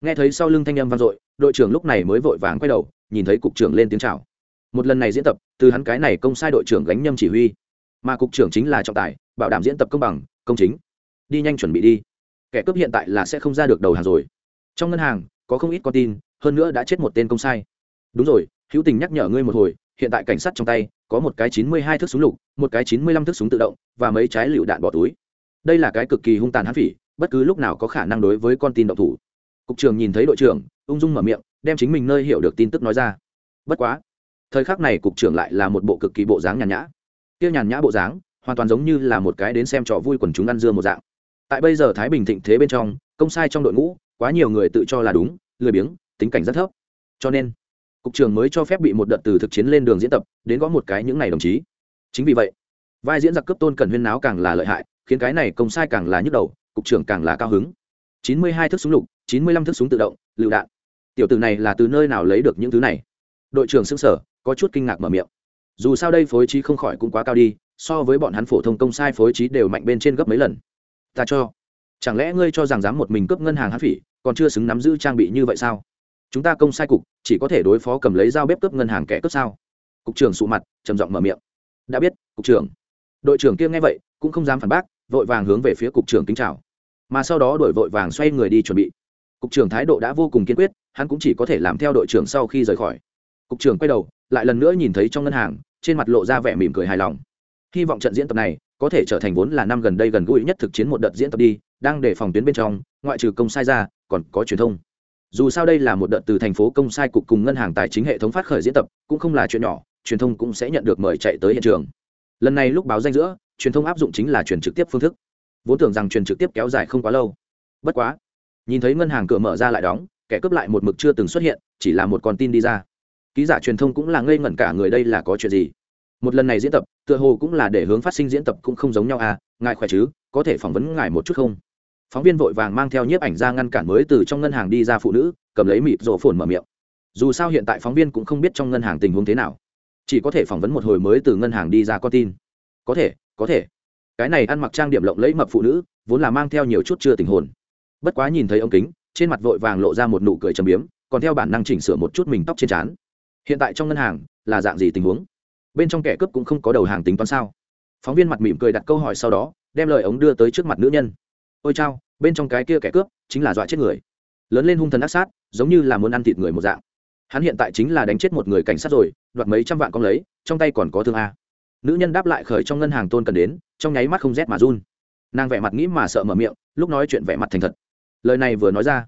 Nghe thấy sau lưng thanh âm vang dội đội trưởng lúc này mới vội vàng quay đầu nhìn thấy cục trưởng lên tiếng chào. Một lần này diễn tập, từ hắn cái này công sai đội trưởng gánh nhâm chỉ huy. Mà cục trưởng chính là trọng tài, bảo đảm diễn tập công bằng, công chính. Đi nhanh chuẩn bị đi. Kẻ cướp hiện tại là sẽ không ra được đầu hàng rồi. Trong ngân hàng, có không ít con tin, hơn nữa đã chết một tên công sai. Đúng rồi, hữu tình nhắc nhở ngươi một hồi, hiện tại cảnh sát trong tay, có một cái chín mươi hai thước súng lục, một cái chín mươi lăm thước súng tự động, và mấy trái lựu đạn bỏ túi. Đây là cái cực kỳ hung tàn hãn phỉ, bất cứ lúc nào có khả năng đối với con tin động thủ. Cục trưởng nhìn thấy đội trưởng, ung dung mở miệng đem chính mình nơi hiểu được tin tức nói ra. Bất quá, thời khắc này cục trưởng lại là một bộ cực kỳ bộ dáng nhàn nhã. Kia nhàn nhã bộ dáng, hoàn toàn giống như là một cái đến xem trò vui quần chúng ăn dưa một dạng. Tại bây giờ thái bình thịnh thế bên trong, công sai trong đội ngũ, quá nhiều người tự cho là đúng, lười biếng, tính cảnh rất thấp. Cho nên, cục trưởng mới cho phép bị một đợt từ thực chiến lên đường diễn tập, đến gõ một cái những này đồng chí. Chính vì vậy, vai diễn giặc cấp tôn cần huyên náo càng là lợi hại, khiến cái này công sai càng là nhức đầu, cục trưởng càng là cao hứng. Chín mươi hai thước súng lục, chín mươi lăm thước súng tự động, lựu đạn tiểu tử này là từ nơi nào lấy được những thứ này? Đội trưởng xưng sở có chút kinh ngạc mở miệng. Dù sao đây phối trí không khỏi cũng quá cao đi, so với bọn hắn phổ thông công sai phối trí đều mạnh bên trên gấp mấy lần. Ta cho, chẳng lẽ ngươi cho rằng dám một mình cướp ngân hàng hắn phỉ, còn chưa xứng nắm giữ trang bị như vậy sao? Chúng ta công sai cục, chỉ có thể đối phó cầm lấy dao bếp cướp ngân hàng kẻ cướp sao? Cục trưởng sụ mặt, trầm giọng mở miệng. Đã biết, cục trưởng. Đội trưởng kia nghe vậy, cũng không dám phản bác, vội vàng hướng về phía cục trưởng kính chào. Mà sau đó đổi vội vàng xoay người đi chuẩn bị. Cục trưởng thái độ đã vô cùng kiên quyết hắn cũng chỉ có thể làm theo đội trưởng sau khi rời khỏi. Cục trưởng quay đầu, lại lần nữa nhìn thấy trong ngân hàng, trên mặt lộ ra vẻ mỉm cười hài lòng. Hy vọng trận diễn tập này có thể trở thành vốn là năm gần đây gần gũi nhất thực chiến một đợt diễn tập đi, đang để phòng tuyến bên trong, ngoại trừ công sai ra, còn có truyền thông. Dù sao đây là một đợt từ thành phố công sai cục cùng ngân hàng tài chính hệ thống phát khởi diễn tập, cũng không là chuyện nhỏ, truyền thông cũng sẽ nhận được mời chạy tới hiện trường. Lần này lúc báo danh giữa, truyền thông áp dụng chính là truyền trực tiếp phương thức. Vốn tưởng rằng truyền trực tiếp kéo dài không quá lâu. Bất quá, nhìn thấy ngân hàng cửa mở ra lại đóng kẻ cướp lại một mực chưa từng xuất hiện, chỉ là một con tin đi ra. Ký giả truyền thông cũng là ngây ngẩn cả người đây là có chuyện gì? Một lần này diễn tập, tựa hồ cũng là để hướng phát sinh diễn tập cũng không giống nhau à ngài khỏe chứ, có thể phỏng vấn ngài một chút không? Phóng viên vội vàng mang theo nhiếp ảnh ra ngăn cản mới từ trong ngân hàng đi ra phụ nữ, cầm lấy mịt rổ phồn mở miệng. Dù sao hiện tại phóng viên cũng không biết trong ngân hàng tình huống thế nào. Chỉ có thể phỏng vấn một hồi mới từ ngân hàng đi ra con tin. Có thể có thể. Cái này ăn mặc trang điểm lộng lẫy mập phụ nữ, vốn là mang theo nhiều chút chưa tình hồn. Bất quá nhìn thấy ông kính trên mặt vội vàng lộ ra một nụ cười trầm biếm, còn theo bản năng chỉnh sửa một chút mình tóc trên trán. Hiện tại trong ngân hàng là dạng gì tình huống? Bên trong kẻ cướp cũng không có đầu hàng tính toán sao? Phóng viên mặt mỉm cười đặt câu hỏi sau đó, đem lời ống đưa tới trước mặt nữ nhân. Ôi chao, bên trong cái kia kẻ cướp chính là dọa chết người. Lớn lên hung thần ác sát, giống như là muốn ăn thịt người một dạng. Hắn hiện tại chính là đánh chết một người cảnh sát rồi, đoạt mấy trăm vạn con lấy, trong tay còn có thương a. Nữ nhân đáp lại khởi trong ngân hàng tôn cần đến, trong nháy mắt không rét mà run. Nàng vẻ mặt nghĩ mà sợ mở miệng, lúc nói chuyện vẻ mặt thành thật lời này vừa nói ra,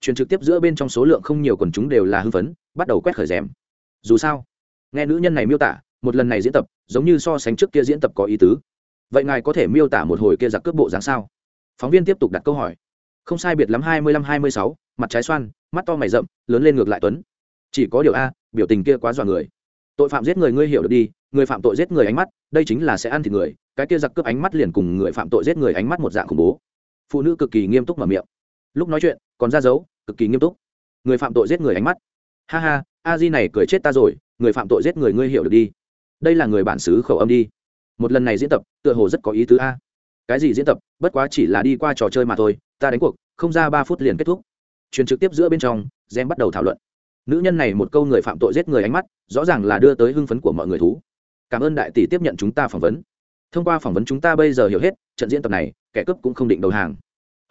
truyền trực tiếp giữa bên trong số lượng không nhiều quần chúng đều là hưng phấn, bắt đầu quét khởi rèm. Dù sao, nghe nữ nhân này miêu tả, một lần này diễn tập, giống như so sánh trước kia diễn tập có ý tứ. Vậy ngài có thể miêu tả một hồi kia giặc cướp bộ dáng sao? Phóng viên tiếp tục đặt câu hỏi. Không sai biệt lắm hai mươi lăm hai mươi sáu, mặt trái xoan, mắt to mày rậm, lớn lên ngược lại tuấn. Chỉ có điều a, biểu tình kia quá dọa người. Tội phạm giết người ngươi hiểu được đi, người phạm tội giết người ánh mắt, đây chính là sẽ ăn thịt người, cái kia giặc cướp ánh mắt liền cùng người phạm tội giết người ánh mắt một dạng khủng bố. Phụ nữ cực kỳ nghiêm túc mở miệng lúc nói chuyện, còn ra dấu, cực kỳ nghiêm túc. Người phạm tội giết người ánh mắt. Ha ha, a di này cười chết ta rồi, người phạm tội giết người ngươi hiểu được đi. Đây là người bản xứ khẩu âm đi. Một lần này diễn tập, tựa hồ rất có ý tứ a. Cái gì diễn tập, bất quá chỉ là đi qua trò chơi mà thôi, ta đánh cuộc, không ra ba phút liền kết thúc. Truyền trực tiếp giữa bên trong gem bắt đầu thảo luận. Nữ nhân này một câu người phạm tội giết người ánh mắt, rõ ràng là đưa tới hưng phấn của mọi người thú. Cảm ơn đại tỷ tiếp nhận chúng ta phỏng vấn. Thông qua phỏng vấn chúng ta bây giờ hiểu hết, trận diễn tập này, kẻ cướp cũng không định đầu hàng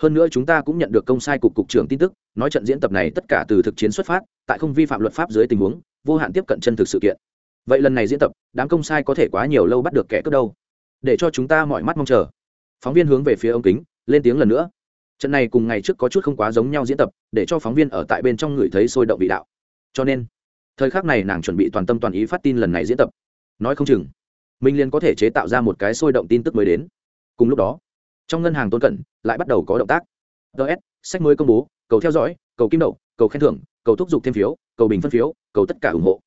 hơn nữa chúng ta cũng nhận được công sai cục cục trưởng tin tức, nói trận diễn tập này tất cả từ thực chiến xuất phát, tại không vi phạm luật pháp dưới tình huống, vô hạn tiếp cận chân thực sự kiện. Vậy lần này diễn tập, đám công sai có thể quá nhiều lâu bắt được kẻ cướp đâu? Để cho chúng ta mọi mắt mong chờ. Phóng viên hướng về phía ông kính, lên tiếng lần nữa. Trận này cùng ngày trước có chút không quá giống nhau diễn tập, để cho phóng viên ở tại bên trong người thấy sôi động vị đạo. Cho nên, thời khắc này nàng chuẩn bị toàn tâm toàn ý phát tin lần này diễn tập. Nói không chừng minh liên có thể chế tạo ra một cái sôi động tin tức mới đến. Cùng lúc đó trong ngân hàng tôn cận, lại bắt đầu có động tác. Ts sách mới công bố, cầu theo dõi, cầu kim đậu, cầu khen thưởng, cầu thúc giục thêm phiếu, cầu bình phân phiếu, cầu tất cả ủng hộ.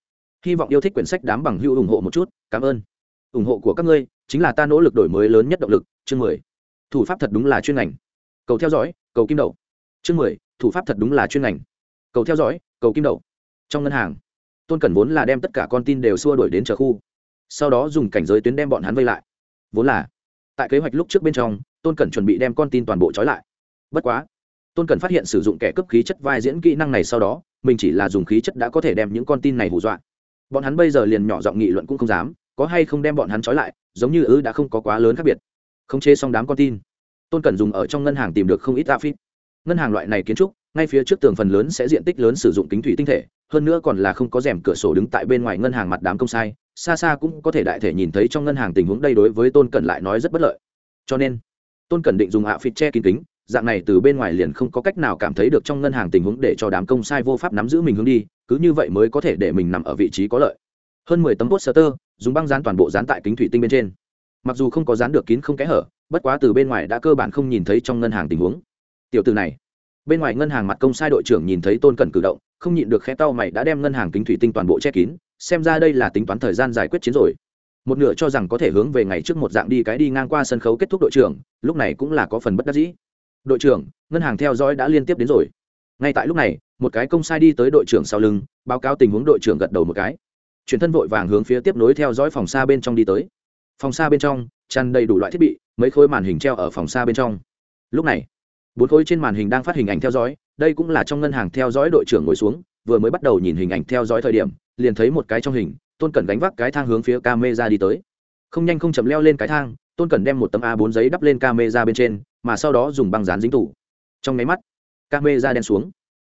Hy vọng yêu thích quyển sách đám bằng hữu ủng hộ một chút, cảm ơn. Ủng hộ của các ngươi chính là ta nỗ lực đổi mới lớn nhất động lực, chương mười. Thủ pháp thật đúng là chuyên ngành. Cầu theo dõi, cầu kim đậu. Chương mười, thủ pháp thật đúng là chuyên ngành. Cầu theo dõi, cầu kim đậu. Trong ngân hàng, tôn cẩn vốn là đem tất cả con tin đều xua đuổi đến chợ khu. Sau đó dùng cảnh giới tuyến đem bọn hắn vây lại. Vốn là, tại kế hoạch lúc trước bên trong tôn cẩn chuẩn bị đem con tin toàn bộ trói lại. Bất quá, tôn cẩn phát hiện sử dụng kẻ cấp khí chất vai diễn kỹ năng này sau đó, mình chỉ là dùng khí chất đã có thể đem những con tin này hù dọa. Bọn hắn bây giờ liền nhỏ giọng nghị luận cũng không dám, có hay không đem bọn hắn trói lại, giống như ư đã không có quá lớn khác biệt. Không chế xong đám con tin, tôn cẩn dùng ở trong ngân hàng tìm được không ít áp phít ngân hàng loại này kiến trúc, ngay phía trước tường phần lớn sẽ diện tích lớn sử dụng kính thủy tinh thể, hơn nữa còn là không có rèm cửa sổ đứng tại bên ngoài ngân hàng mặt đám công sai, xa xa cũng có thể đại thể nhìn thấy trong ngân hàng tình huống đây đối với tôn cẩn lại nói rất bất lợi. Cho nên tôn cẩn định dùng ạ phịt che kín kính, dạng này từ bên ngoài liền không có cách nào cảm thấy được trong ngân hàng tình huống để cho đám công sai vô pháp nắm giữ mình hướng đi, cứ như vậy mới có thể để mình nằm ở vị trí có lợi. Hơn mười tấm poster, dùng băng dán toàn bộ dán tại kính thủy tinh bên trên. Mặc dù không có dán được kín không kẽ hở, bất quá từ bên ngoài đã cơ bản không nhìn thấy trong ngân hàng tình huống. Tiểu từ này. Bên ngoài ngân hàng mặt công sai đội trưởng nhìn thấy tôn cẩn cử động, không nhịn được khe tao mày đã đem ngân hàng kính thủy tinh toàn bộ che kín, xem ra đây là tính toán thời gian giải quyết chiến rồi một nửa cho rằng có thể hướng về ngày trước một dạng đi cái đi ngang qua sân khấu kết thúc đội trưởng, lúc này cũng là có phần bất đắc dĩ. Đội trưởng, ngân hàng theo dõi đã liên tiếp đến rồi. Ngay tại lúc này, một cái công sai đi tới đội trưởng sau lưng, báo cáo tình huống đội trưởng gật đầu một cái. Chuyển thân vội vàng hướng phía tiếp nối theo dõi phòng xa bên trong đi tới. Phòng xa bên trong, tràn đầy đủ loại thiết bị, mấy khối màn hình treo ở phòng xa bên trong. Lúc này, bốn khối trên màn hình đang phát hình ảnh theo dõi, đây cũng là trong ngân hàng theo dõi đội trưởng ngồi xuống, vừa mới bắt đầu nhìn hình ảnh theo dõi thời điểm, liền thấy một cái trong hình tôn cẩn gánh vác cái thang hướng phía camera đi tới. Không nhanh không chậm leo lên cái thang, tôn cẩn đem một tấm a 4 giấy đắp lên camera bên trên, mà sau đó dùng băng dán dính tủ. Trong máy mắt camera đen xuống.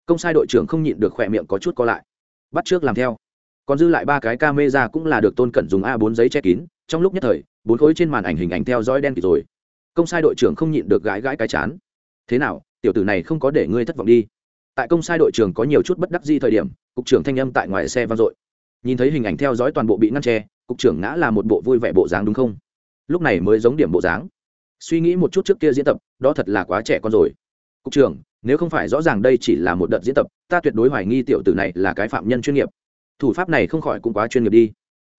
Công sai đội trưởng không nhịn được khỏe miệng có chút co lại. Bắt trước làm theo. Còn dư lại ba cái camera cũng là được tôn cẩn dùng a 4 giấy che kín, trong lúc nhất thời, bốn khối trên màn ảnh hình ảnh theo dõi đen kịt rồi. Công sai đội trưởng không nhịn được gãi gãi cái chán. Thế nào, tiểu tử này không có để ngươi thất vọng đi. Tại công sai đội trưởng có nhiều chút bất đắc di thời điểm, cục trưởng thanh âm tại ngoài xe vang dội nhìn thấy hình ảnh theo dõi toàn bộ bị ngăn tre cục trưởng ngã là một bộ vui vẻ bộ dáng đúng không? Lúc này mới giống điểm bộ dáng. Suy nghĩ một chút trước kia diễn tập, đó thật là quá trẻ con rồi. Cục trưởng, nếu không phải rõ ràng đây chỉ là một đợt diễn tập, ta tuyệt đối hoài nghi tiểu tử này là cái phạm nhân chuyên nghiệp. Thủ pháp này không khỏi cũng quá chuyên nghiệp đi.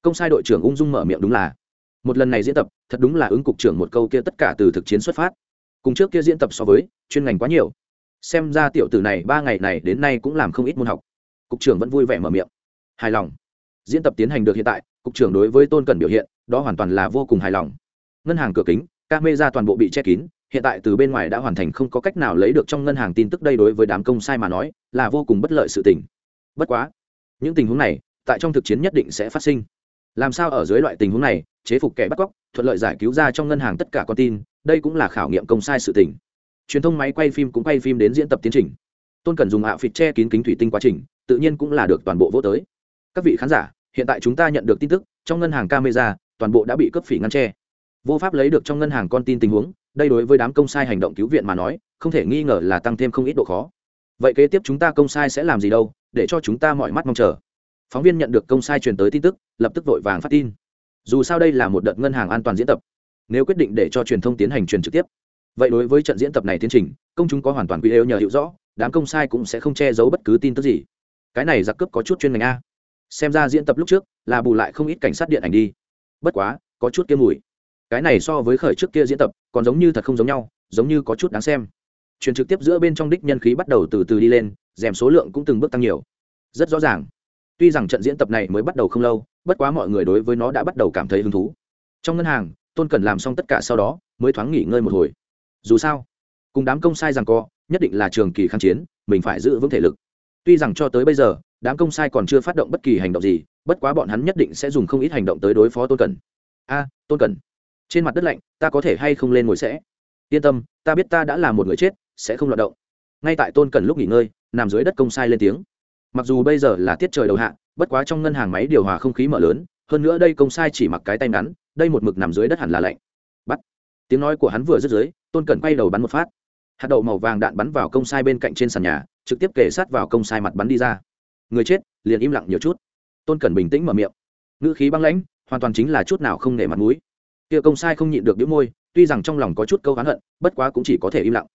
Công sai đội trưởng ung dung mở miệng đúng là, một lần này diễn tập, thật đúng là ứng cục trưởng một câu kia tất cả từ thực chiến xuất phát. Cùng trước kia diễn tập so với, chuyên ngành quá nhiều. Xem ra tiểu tử này ba ngày này đến nay cũng làm không ít môn học. Cục trưởng vẫn vui vẻ mở miệng. Hài lòng diễn tập tiến hành được hiện tại, cục trưởng đối với tôn cần biểu hiện, đó hoàn toàn là vô cùng hài lòng. Ngân hàng cửa kính, các mê ra toàn bộ bị che kín, hiện tại từ bên ngoài đã hoàn thành không có cách nào lấy được trong ngân hàng tin tức đây đối với đám công sai mà nói, là vô cùng bất lợi sự tình. Bất quá, những tình huống này, tại trong thực chiến nhất định sẽ phát sinh. Làm sao ở dưới loại tình huống này, chế phục kẻ bắt cóc, thuận lợi giải cứu ra trong ngân hàng tất cả con tin, đây cũng là khảo nghiệm công sai sự tình. Truyền thông máy quay phim cũng quay phim đến diễn tập tiến trình. Tôn cần dùng ạ phịt che kín kính thủy tinh quá trình, tự nhiên cũng là được toàn bộ vô tới. Các vị khán giả hiện tại chúng ta nhận được tin tức, trong ngân hàng camera, toàn bộ đã bị cướp phỉ ngăn che. Vô pháp lấy được trong ngân hàng con tin tình huống, đây đối với đám công sai hành động cứu viện mà nói, không thể nghi ngờ là tăng thêm không ít độ khó. Vậy kế tiếp chúng ta công sai sẽ làm gì đâu, để cho chúng ta mọi mắt mong chờ. Phóng viên nhận được công sai truyền tới tin tức, lập tức vội vàng phát tin. Dù sao đây là một đợt ngân hàng an toàn diễn tập. Nếu quyết định để cho truyền thông tiến hành truyền trực tiếp. Vậy đối với trận diễn tập này tiến trình, công chúng có hoàn toàn quy đều nhờ hiểu rõ, đám công sai cũng sẽ không che giấu bất cứ tin tức gì. Cái này giặc cướp có chút chuyên ngành a xem ra diễn tập lúc trước, là bù lại không ít cảnh sát điện ảnh đi. Bất quá, có chút kia mùi cái này so với khởi trước kia diễn tập, còn giống như thật không giống nhau, giống như có chút đáng xem. Truyền trực tiếp giữa bên trong đích nhân khí bắt đầu từ từ đi lên, rèm số lượng cũng từng bước tăng nhiều. Rất rõ ràng. Tuy rằng trận diễn tập này mới bắt đầu không lâu, bất quá mọi người đối với nó đã bắt đầu cảm thấy hứng thú. Trong ngân hàng, tôn cần làm xong tất cả sau đó, mới thoáng nghỉ ngơi một hồi. Dù sao, cùng đám công sai rằng co, nhất định là trường kỳ kháng chiến, mình phải giữ vững thể lực. Tuy rằng cho tới bây giờ đám công sai còn chưa phát động bất kỳ hành động gì, bất quá bọn hắn nhất định sẽ dùng không ít hành động tới đối phó tôn cần a, tôn cần trên mặt đất lạnh, ta có thể hay không lên ngồi sẽ? Yên tâm, ta biết ta đã là một người chết, sẽ không loạt động. Ngay tại tôn cần lúc nghỉ ngơi, nằm dưới đất công sai lên tiếng. Mặc dù bây giờ là tiết trời đầu hạ, bất quá trong ngân hàng máy điều hòa không khí mở lớn, hơn nữa đây công sai chỉ mặc cái tay ngắn, đây một mực nằm dưới đất hẳn là lạnh. Bắt. Tiếng nói của hắn vừa dứt dưới, tôn cần quay đầu bắn một phát. Hạt đậu màu vàng đạn bắn vào công sai bên cạnh trên sàn nhà, trực tiếp kể sát vào công sai mặt bắn đi ra người chết, liền im lặng nhiều chút. Tôn cần bình tĩnh mở miệng. Ngữ khí băng lãnh, hoàn toàn chính là chút nào không nể mặt mũi. Kia công sai không nhịn được đĩu môi, tuy rằng trong lòng có chút câu hắn hận, bất quá cũng chỉ có thể im lặng.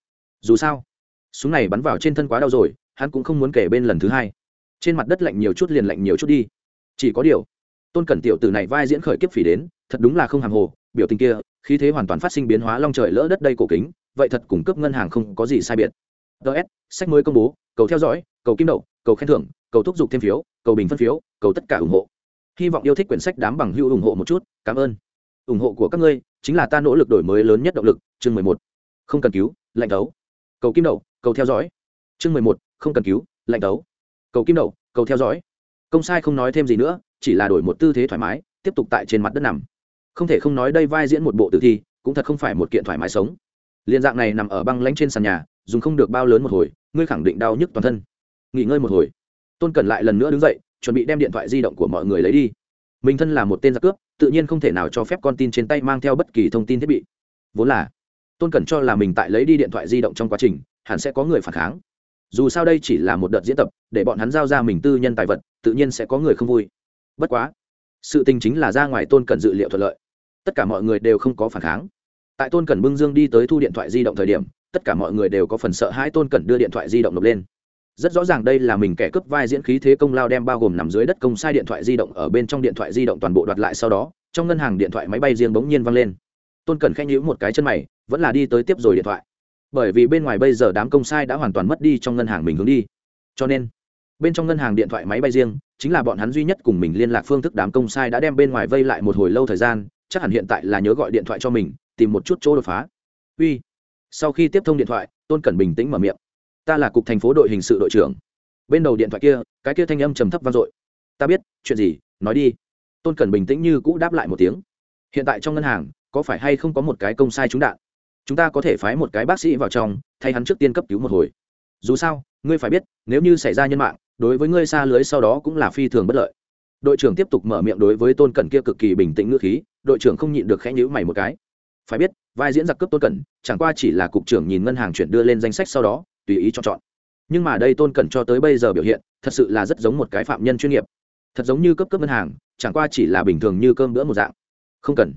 Dù sao, súng này bắn vào trên thân quá đau rồi, hắn cũng không muốn kể bên lần thứ hai. Trên mặt đất lạnh nhiều chút liền lạnh nhiều chút đi. Chỉ có điều, tôn cẩn tiểu từ này vai diễn khởi kiếp phỉ đến, thật đúng là không hàng hồ, biểu tình kia, khí thế hoàn toàn phát sinh biến hóa long trời lỡ đất đây cổ kính, vậy thật cung cấp ngân hàng không có gì sai biệt. Ts sách mới công bố, cầu theo dõi, cầu kim đậu, cầu khen thưởng cầu thúc giục thêm phiếu, cầu bình phân phiếu, cầu tất cả ủng hộ. Hy vọng yêu thích quyển sách đám bằng hữu ủng hộ một chút, cảm ơn. Ủng hộ của các ngươi chính là ta nỗ lực đổi mới lớn nhất động lực, chương mười một. Không cần cứu, lạnh đấu. Cầu kim đậu, cầu theo dõi. Chương mười một, không cần cứu, lạnh đấu. Cầu kim đậu, cầu theo dõi. Công sai không nói thêm gì nữa, chỉ là đổi một tư thế thoải mái, tiếp tục tại trên mặt đất nằm. Không thể không nói đây vai diễn một bộ tử thi, cũng thật không phải một kiện thoải mái sống. Liên dạng này nằm ở băng lánh trên sàn nhà, dùng không được bao lớn một hồi, ngươi khẳng định đau nhức toàn thân. Nghỉ ngơi một hồi tôn Cẩn lại lần nữa đứng dậy, chuẩn bị đem điện thoại di động của mọi người lấy đi. Mình thân là một tên giặc cướp, tự nhiên không thể nào cho phép con tin trên tay mang theo bất kỳ thông tin thiết bị. Vốn là, tôn Cẩn cho là mình tại lấy đi điện thoại di động trong quá trình, hẳn sẽ có người phản kháng. Dù sao đây chỉ là một đợt diễn tập, để bọn hắn giao ra mình tư nhân tài vật, tự nhiên sẽ có người không vui. Bất quá, sự tình chính là ra ngoài tôn Cẩn dự liệu thuận lợi. Tất cả mọi người đều không có phản kháng. Tại tôn Cẩn bưng dương đi tới thu điện thoại di động thời điểm, tất cả mọi người đều có phần sợ hãi tôn Cẩn đưa điện thoại di động nộp lên rất rõ ràng đây là mình kẻ cướp vai diễn khí thế công lao đem bao gồm nằm dưới đất công sai điện thoại di động ở bên trong điện thoại di động toàn bộ đoạt lại sau đó, trong ngân hàng điện thoại máy bay riêng bỗng nhiên văng lên. Tôn cần khanh nhíu một cái chân mày, vẫn là đi tới tiếp rồi điện thoại. Bởi vì bên ngoài bây giờ đám công sai đã hoàn toàn mất đi trong ngân hàng mình hướng đi. Cho nên, bên trong ngân hàng điện thoại máy bay riêng, chính là bọn hắn duy nhất cùng mình liên lạc phương thức đám công sai đã đem bên ngoài vây lại một hồi lâu thời gian, chắc hẳn hiện tại là nhớ gọi điện thoại cho mình, tìm một chút chỗ đột phá. Uy. Sau khi tiếp thông điện thoại, tôn cẩn bình tĩnh mở miệng ta là cục thành phố đội hình sự đội trưởng. Bên đầu điện thoại kia, cái kia thanh âm trầm thấp vang dội. Ta biết, chuyện gì, nói đi. Tôn cần bình tĩnh như cũ đáp lại một tiếng. Hiện tại trong ngân hàng, có phải hay không có một cái công sai trúng đạn? Chúng ta có thể phái một cái bác sĩ vào trong, thay hắn trước tiên cấp cứu một hồi. Dù sao, ngươi phải biết, nếu như xảy ra nhân mạng, đối với ngươi xa lưới sau đó cũng là phi thường bất lợi. Đội trưởng tiếp tục mở miệng đối với tôn cẩn kia cực kỳ bình tĩnh ngữ khí, đội trưởng không nhịn được khẽ nhữ mày một cái. Phải biết, vai diễn giặc cướp tôn cẩn, chẳng qua chỉ là cục trưởng nhìn ngân hàng chuyển đưa lên danh sách sau đó tùy ý cho chọn. Nhưng mà đây tôn cẩn cho tới bây giờ biểu hiện, thật sự là rất giống một cái phạm nhân chuyên nghiệp. Thật giống như cấp cấp ngân hàng, chẳng qua chỉ là bình thường như cơm bữa một dạng. Không cần.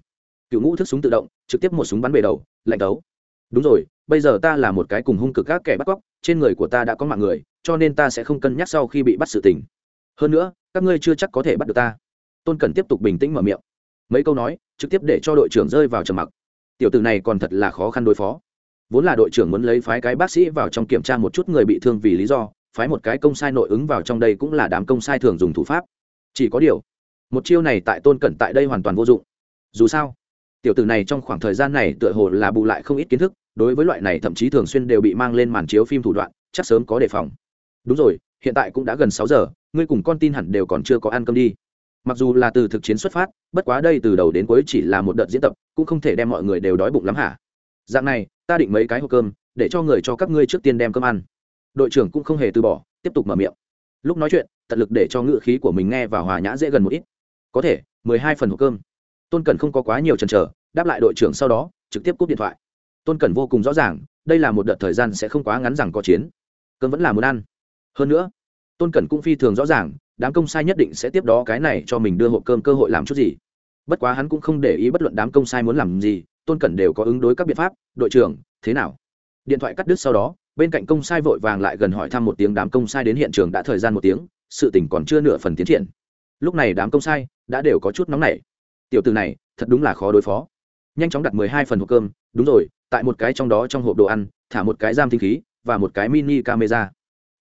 Cựu ngũ thức súng tự động, trực tiếp một súng bắn về đầu, lạnh tấu. Đúng rồi, bây giờ ta là một cái cùng hung cực các kẻ bắt cóc, trên người của ta đã có mạng người, cho nên ta sẽ không cân nhắc sau khi bị bắt sự tình. Hơn nữa, các ngươi chưa chắc có thể bắt được ta. Tôn cần tiếp tục bình tĩnh mở miệng. Mấy câu nói, trực tiếp để cho đội trưởng rơi vào trầm mặc. Tiểu tử này còn thật là khó khăn đối phó vốn là đội trưởng muốn lấy phái cái bác sĩ vào trong kiểm tra một chút người bị thương vì lý do, phái một cái công sai nội ứng vào trong đây cũng là đám công sai thường dùng thủ pháp. Chỉ có điều, một chiêu này tại tôn cẩn tại đây hoàn toàn vô dụng. Dù sao, tiểu tử này trong khoảng thời gian này tựa hồ là bù lại không ít kiến thức, đối với loại này thậm chí thường xuyên đều bị mang lên màn chiếu phim thủ đoạn, chắc sớm có đề phòng. Đúng rồi, hiện tại cũng đã gần sáu giờ, ngươi cùng con tin hẳn đều còn chưa có ăn cơm đi. Mặc dù là từ thực chiến xuất phát, bất quá đây từ đầu đến cuối chỉ là một đợt diễn tập, cũng không thể đem mọi người đều đói bụng lắm hả? Dạng này ta định mấy cái hộp cơm, để cho người cho các ngươi trước tiên đem cơm ăn. Đội trưởng cũng không hề từ bỏ, tiếp tục mở miệng. Lúc nói chuyện, tận lực để cho ngựa khí của mình nghe và hòa nhã dễ gần một ít. Có thể, mười hai phần hộp cơm. Tôn cần không có quá nhiều chần chờ, đáp lại đội trưởng sau đó, trực tiếp cúp điện thoại. Tôn cần vô cùng rõ ràng, đây là một đợt thời gian sẽ không quá ngắn rằng có chiến. Cơm vẫn là muốn ăn. Hơn nữa, tôn cần cũng phi thường rõ ràng, đám công sai nhất định sẽ tiếp đó cái này cho mình đưa hộp cơm cơ hội làm chút gì. Bất quá hắn cũng không để ý bất luận đám công sai muốn làm gì tôn cẩn đều có ứng đối các biện pháp, đội trưởng, thế nào? Điện thoại cắt đứt sau đó, bên cạnh công sai vội vàng lại gần hỏi thăm một tiếng đám công sai đến hiện trường đã thời gian một tiếng, sự tỉnh còn chưa nửa phần tiến triển. Lúc này đám công sai đã đều có chút nóng nảy. Tiểu từ này, thật đúng là khó đối phó. Nhanh chóng đặt mười hai phần hộp cơm, đúng rồi, tại một cái trong đó trong hộp đồ ăn, thả một cái giam tinh khí và một cái mini camera.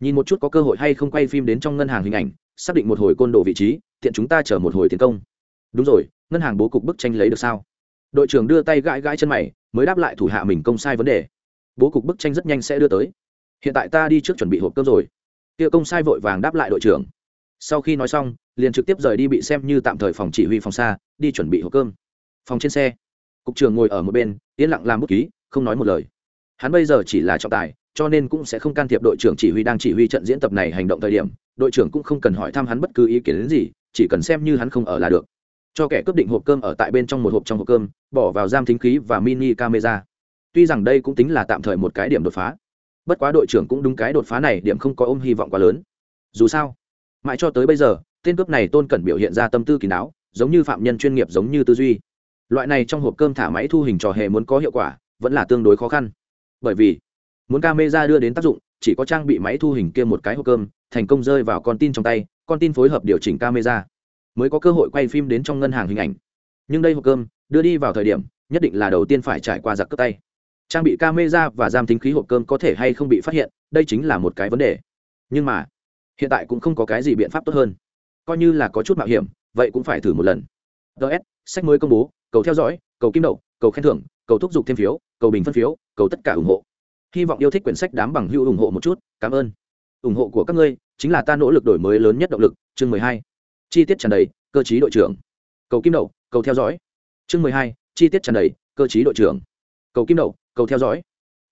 Nhìn một chút có cơ hội hay không quay phim đến trong ngân hàng hình ảnh, xác định một hồi côn đồ vị trí, tiện chúng ta chở một hồi tiến công. Đúng rồi, ngân hàng bố cục bức tranh lấy được sao? Đội trưởng đưa tay gãi gãi chân mày, mới đáp lại thủ hạ mình công sai vấn đề. Bố cục bức tranh rất nhanh sẽ đưa tới. Hiện tại ta đi trước chuẩn bị hộp cơm rồi. Kia công sai vội vàng đáp lại đội trưởng. Sau khi nói xong, liền trực tiếp rời đi bị xem như tạm thời phòng chỉ huy phòng xa, đi chuẩn bị hộp cơm. Phòng trên xe, cục trưởng ngồi ở một bên, yên lặng làm bút ký, không nói một lời. Hắn bây giờ chỉ là trọng tài, cho nên cũng sẽ không can thiệp đội trưởng chỉ huy đang chỉ huy trận diễn tập này hành động thời điểm. Đội trưởng cũng không cần hỏi thăm hắn bất cứ ý kiến đến gì, chỉ cần xem như hắn không ở là được cho kẻ cướp định hộp cơm ở tại bên trong một hộp trong hộp cơm, bỏ vào giam thính khí và mini camera. Tuy rằng đây cũng tính là tạm thời một cái điểm đột phá, bất quá đội trưởng cũng đúng cái đột phá này điểm không có ôm hy vọng quá lớn. Dù sao, mãi cho tới bây giờ, tên cướp này tôn cẩn biểu hiện ra tâm tư kỳ đáo, giống như phạm nhân chuyên nghiệp giống như tư duy. Loại này trong hộp cơm thả máy thu hình trò hề muốn có hiệu quả, vẫn là tương đối khó khăn. Bởi vì, muốn camera đưa đến tác dụng, chỉ có trang bị máy thu hình kia một cái hộp cơm, thành công rơi vào con tin trong tay, con tin phối hợp điều chỉnh camera mới có cơ hội quay phim đến trong ngân hàng hình ảnh. Nhưng đây hộp cơm đưa đi vào thời điểm, nhất định là đầu tiên phải trải qua giặc cướp tay. Trang bị camera và giam tính khí hộp cơm có thể hay không bị phát hiện, đây chính là một cái vấn đề. Nhưng mà, hiện tại cũng không có cái gì biện pháp tốt hơn. Coi như là có chút mạo hiểm, vậy cũng phải thử một lần. Ts sách mới công bố, cầu theo dõi, cầu kim đậu, cầu khen thưởng, cầu thúc giục thêm phiếu, cầu bình phân phiếu, cầu tất cả ủng hộ. Hy vọng yêu thích quyển sách đám bằng hữu ủng hộ một chút, cảm ơn. Ủng hộ của các ngươi chính là ta nỗ lực đổi mới lớn nhất động lực, chương mười hai chi tiết tràn đầy, cơ chí đội trưởng. Cầu kim đậu, cầu theo dõi. Chương mười hai, chi tiết tràn đầy, cơ chí đội trưởng. Cầu kim đậu, cầu theo dõi.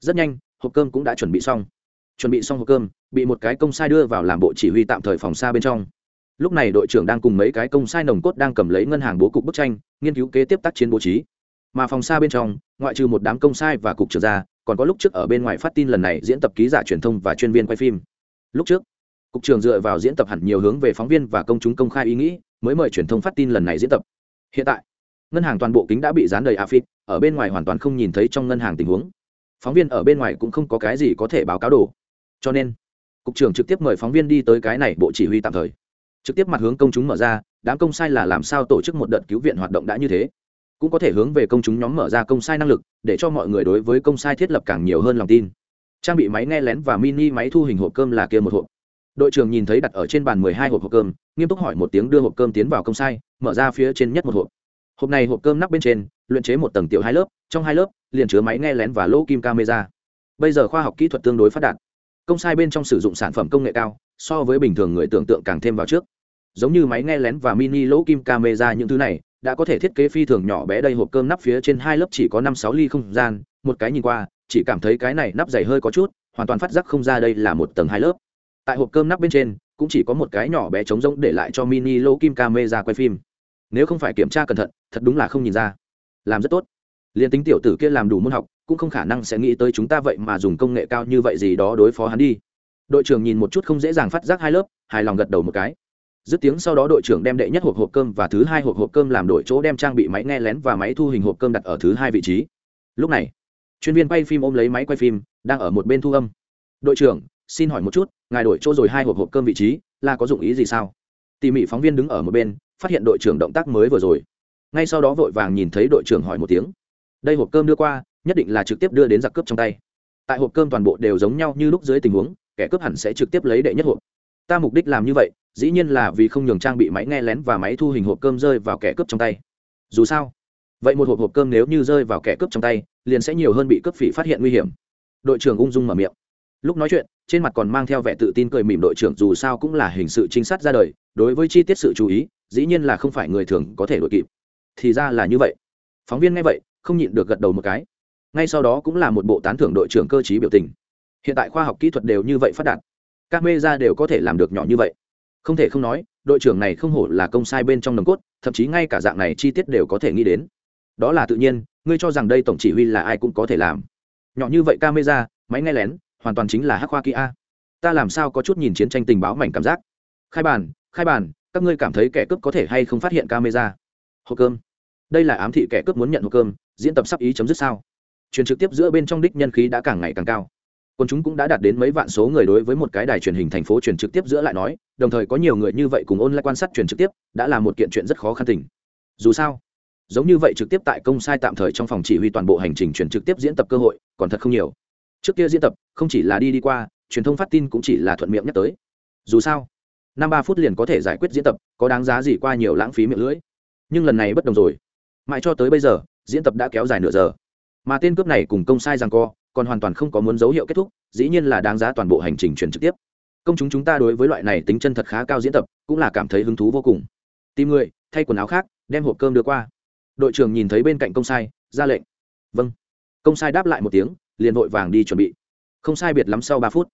Rất nhanh, hộp cơm cũng đã chuẩn bị xong. Chuẩn bị xong hộp cơm, bị một cái công sai đưa vào làm bộ chỉ huy tạm thời phòng xa bên trong. Lúc này đội trưởng đang cùng mấy cái công sai nồng cốt đang cầm lấy ngân hàng bố cục bức tranh, nghiên cứu kế tiếp tác chiến bố trí. Mà phòng xa bên trong, ngoại trừ một đám công sai và cục trưởng ra, còn có lúc trước ở bên ngoài phát tin lần này diễn tập ký giả truyền thông và chuyên viên quay phim. Lúc trước cục trưởng dựa vào diễn tập hẳn nhiều hướng về phóng viên và công chúng công khai ý nghĩ, mới mời truyền thông phát tin lần này diễn tập. Hiện tại, ngân hàng toàn bộ kính đã bị dán đầy afid ở bên ngoài hoàn toàn không nhìn thấy trong ngân hàng tình huống. Phóng viên ở bên ngoài cũng không có cái gì có thể báo cáo đồ. Cho nên, cục trưởng trực tiếp mời phóng viên đi tới cái này bộ chỉ huy tạm thời. Trực tiếp mặt hướng công chúng mở ra, đám công sai là làm sao tổ chức một đợt cứu viện hoạt động đã như thế. Cũng có thể hướng về công chúng nhóm mở ra công sai năng lực, để cho mọi người đối với công sai thiết lập càng nhiều hơn lòng tin. Trang bị máy nghe lén và mini máy thu hình hộp cơm là kia một hộp đội trưởng nhìn thấy đặt ở trên bàn mười hai hộp hộp cơm, nghiêm túc hỏi một tiếng đưa hộp cơm tiến vào công sai, mở ra phía trên nhất một hộp. Hộp này hộp cơm nắp bên trên, luyện chế một tầng tiểu hai lớp, trong hai lớp, liền chứa máy nghe lén và lỗ kim camera. Bây giờ khoa học kỹ thuật tương đối phát đạt, công sai bên trong sử dụng sản phẩm công nghệ cao, so với bình thường người tưởng tượng càng thêm vào trước. Giống như máy nghe lén và mini lỗ kim camera những thứ này, đã có thể thiết kế phi thường nhỏ bé đây, hộp cơm nắp phía trên hai lớp chỉ có năm sáu ly không gian, một cái nhìn qua, chỉ cảm thấy cái này nắp dày hơi có chút, hoàn toàn phát giác không ra đây là một tầng hai lớp tại hộp cơm nắp bên trên, cũng chỉ có một cái nhỏ bé trống rỗng để lại cho mini lỗ kim camera quay phim. Nếu không phải kiểm tra cẩn thận, thật đúng là không nhìn ra. Làm rất tốt. Liền tính tiểu tử kia làm đủ môn học, cũng không khả năng sẽ nghĩ tới chúng ta vậy mà dùng công nghệ cao như vậy gì đó đối phó hắn đi. Đội trưởng nhìn một chút không dễ dàng phát giác hai lớp, hài lòng gật đầu một cái. Dứt tiếng sau đó đội trưởng đem đệ nhất hộp hộp cơm và thứ hai hộp hộp cơm làm đổi chỗ đem trang bị máy nghe lén và máy thu hình hộp cơm đặt ở thứ hai vị trí. Lúc này, chuyên viên quay phim ôm lấy máy quay phim, đang ở một bên thu âm. Đội trưởng xin hỏi một chút, ngài đổi chỗ rồi hai hộp hộp cơm vị trí, là có dụng ý gì sao? Tỉ mỉ phóng viên đứng ở một bên, phát hiện đội trưởng động tác mới vừa rồi. Ngay sau đó vội vàng nhìn thấy đội trưởng hỏi một tiếng. Đây hộp cơm đưa qua, nhất định là trực tiếp đưa đến giặc cướp trong tay. Tại hộp cơm toàn bộ đều giống nhau như lúc dưới tình huống, kẻ cướp hẳn sẽ trực tiếp lấy đệ nhất hộp. Ta mục đích làm như vậy, dĩ nhiên là vì không nhường trang bị máy nghe lén và máy thu hình hộp cơm rơi vào kẻ cướp trong tay. Dù sao, vậy một hộp hộp cơm nếu như rơi vào kẻ cướp trong tay, liền sẽ nhiều hơn bị cướp phỉ phát hiện nguy hiểm. Đội trưởng ung dung mở miệng lúc nói chuyện, trên mặt còn mang theo vẻ tự tin cười mỉm đội trưởng dù sao cũng là hình sự trinh sát ra đời, đối với chi tiết sự chú ý, dĩ nhiên là không phải người thường có thể đội kịp. Thì ra là như vậy. Phóng viên nghe vậy, không nhịn được gật đầu một cái. Ngay sau đó cũng là một bộ tán thưởng đội trưởng cơ chí biểu tình. Hiện tại khoa học kỹ thuật đều như vậy phát đạt, các mê ra đều có thể làm được nhỏ như vậy. Không thể không nói, đội trưởng này không hổ là công sai bên trong nồng cốt, thậm chí ngay cả dạng này chi tiết đều có thể nghĩ đến. Đó là tự nhiên, ngươi cho rằng đây tổng chỉ huy là ai cũng có thể làm. Nhỏ như vậy camera máy nghe lén hoàn toàn chính là hắc khoa kia ta làm sao có chút nhìn chiến tranh tình báo mảnh cảm giác? Khai bàn khai bàn các ngươi cảm thấy kẻ cướp có thể hay không phát hiện camera? Hộp cơm. Đây là ám thị kẻ cướp muốn nhận hộp cơm, diễn tập sắp ý chấm dứt sao? Truyền trực tiếp giữa bên trong đích nhân khí đã càng ngày càng cao. Còn chúng cũng đã đạt đến mấy vạn số người đối với một cái đài truyền hình thành phố truyền trực tiếp giữa lại nói, đồng thời có nhiều người như vậy cùng ôn lại quan sát truyền trực tiếp, đã là một kiện chuyện rất khó khăn tình. Dù sao, giống như vậy trực tiếp tại công sai tạm thời trong phòng chỉ huy toàn bộ hành trình truyền trực tiếp diễn tập cơ hội, còn thật không nhiều trước kia diễn tập, không chỉ là đi đi qua, truyền thông phát tin cũng chỉ là thuận miệng nhắc tới. Dù sao, năm ba phút liền có thể giải quyết diễn tập, có đáng giá gì qua nhiều lãng phí miệng lưỡi. Nhưng lần này bất đồng rồi. Mãi cho tới bây giờ, diễn tập đã kéo dài nửa giờ. Mà tên cướp này cùng công sai rằng co, còn hoàn toàn không có muốn dấu hiệu kết thúc, dĩ nhiên là đáng giá toàn bộ hành trình truyền trực tiếp. Công chúng chúng ta đối với loại này tính chân thật khá cao diễn tập, cũng là cảm thấy hứng thú vô cùng. Tìm người, thay quần áo khác, đem hộp cơm đưa qua. Đội trưởng nhìn thấy bên cạnh công sai, ra lệnh. Vâng. Công sai đáp lại một tiếng liền vội vàng đi chuẩn bị. Không sai biệt lắm sau ba phút,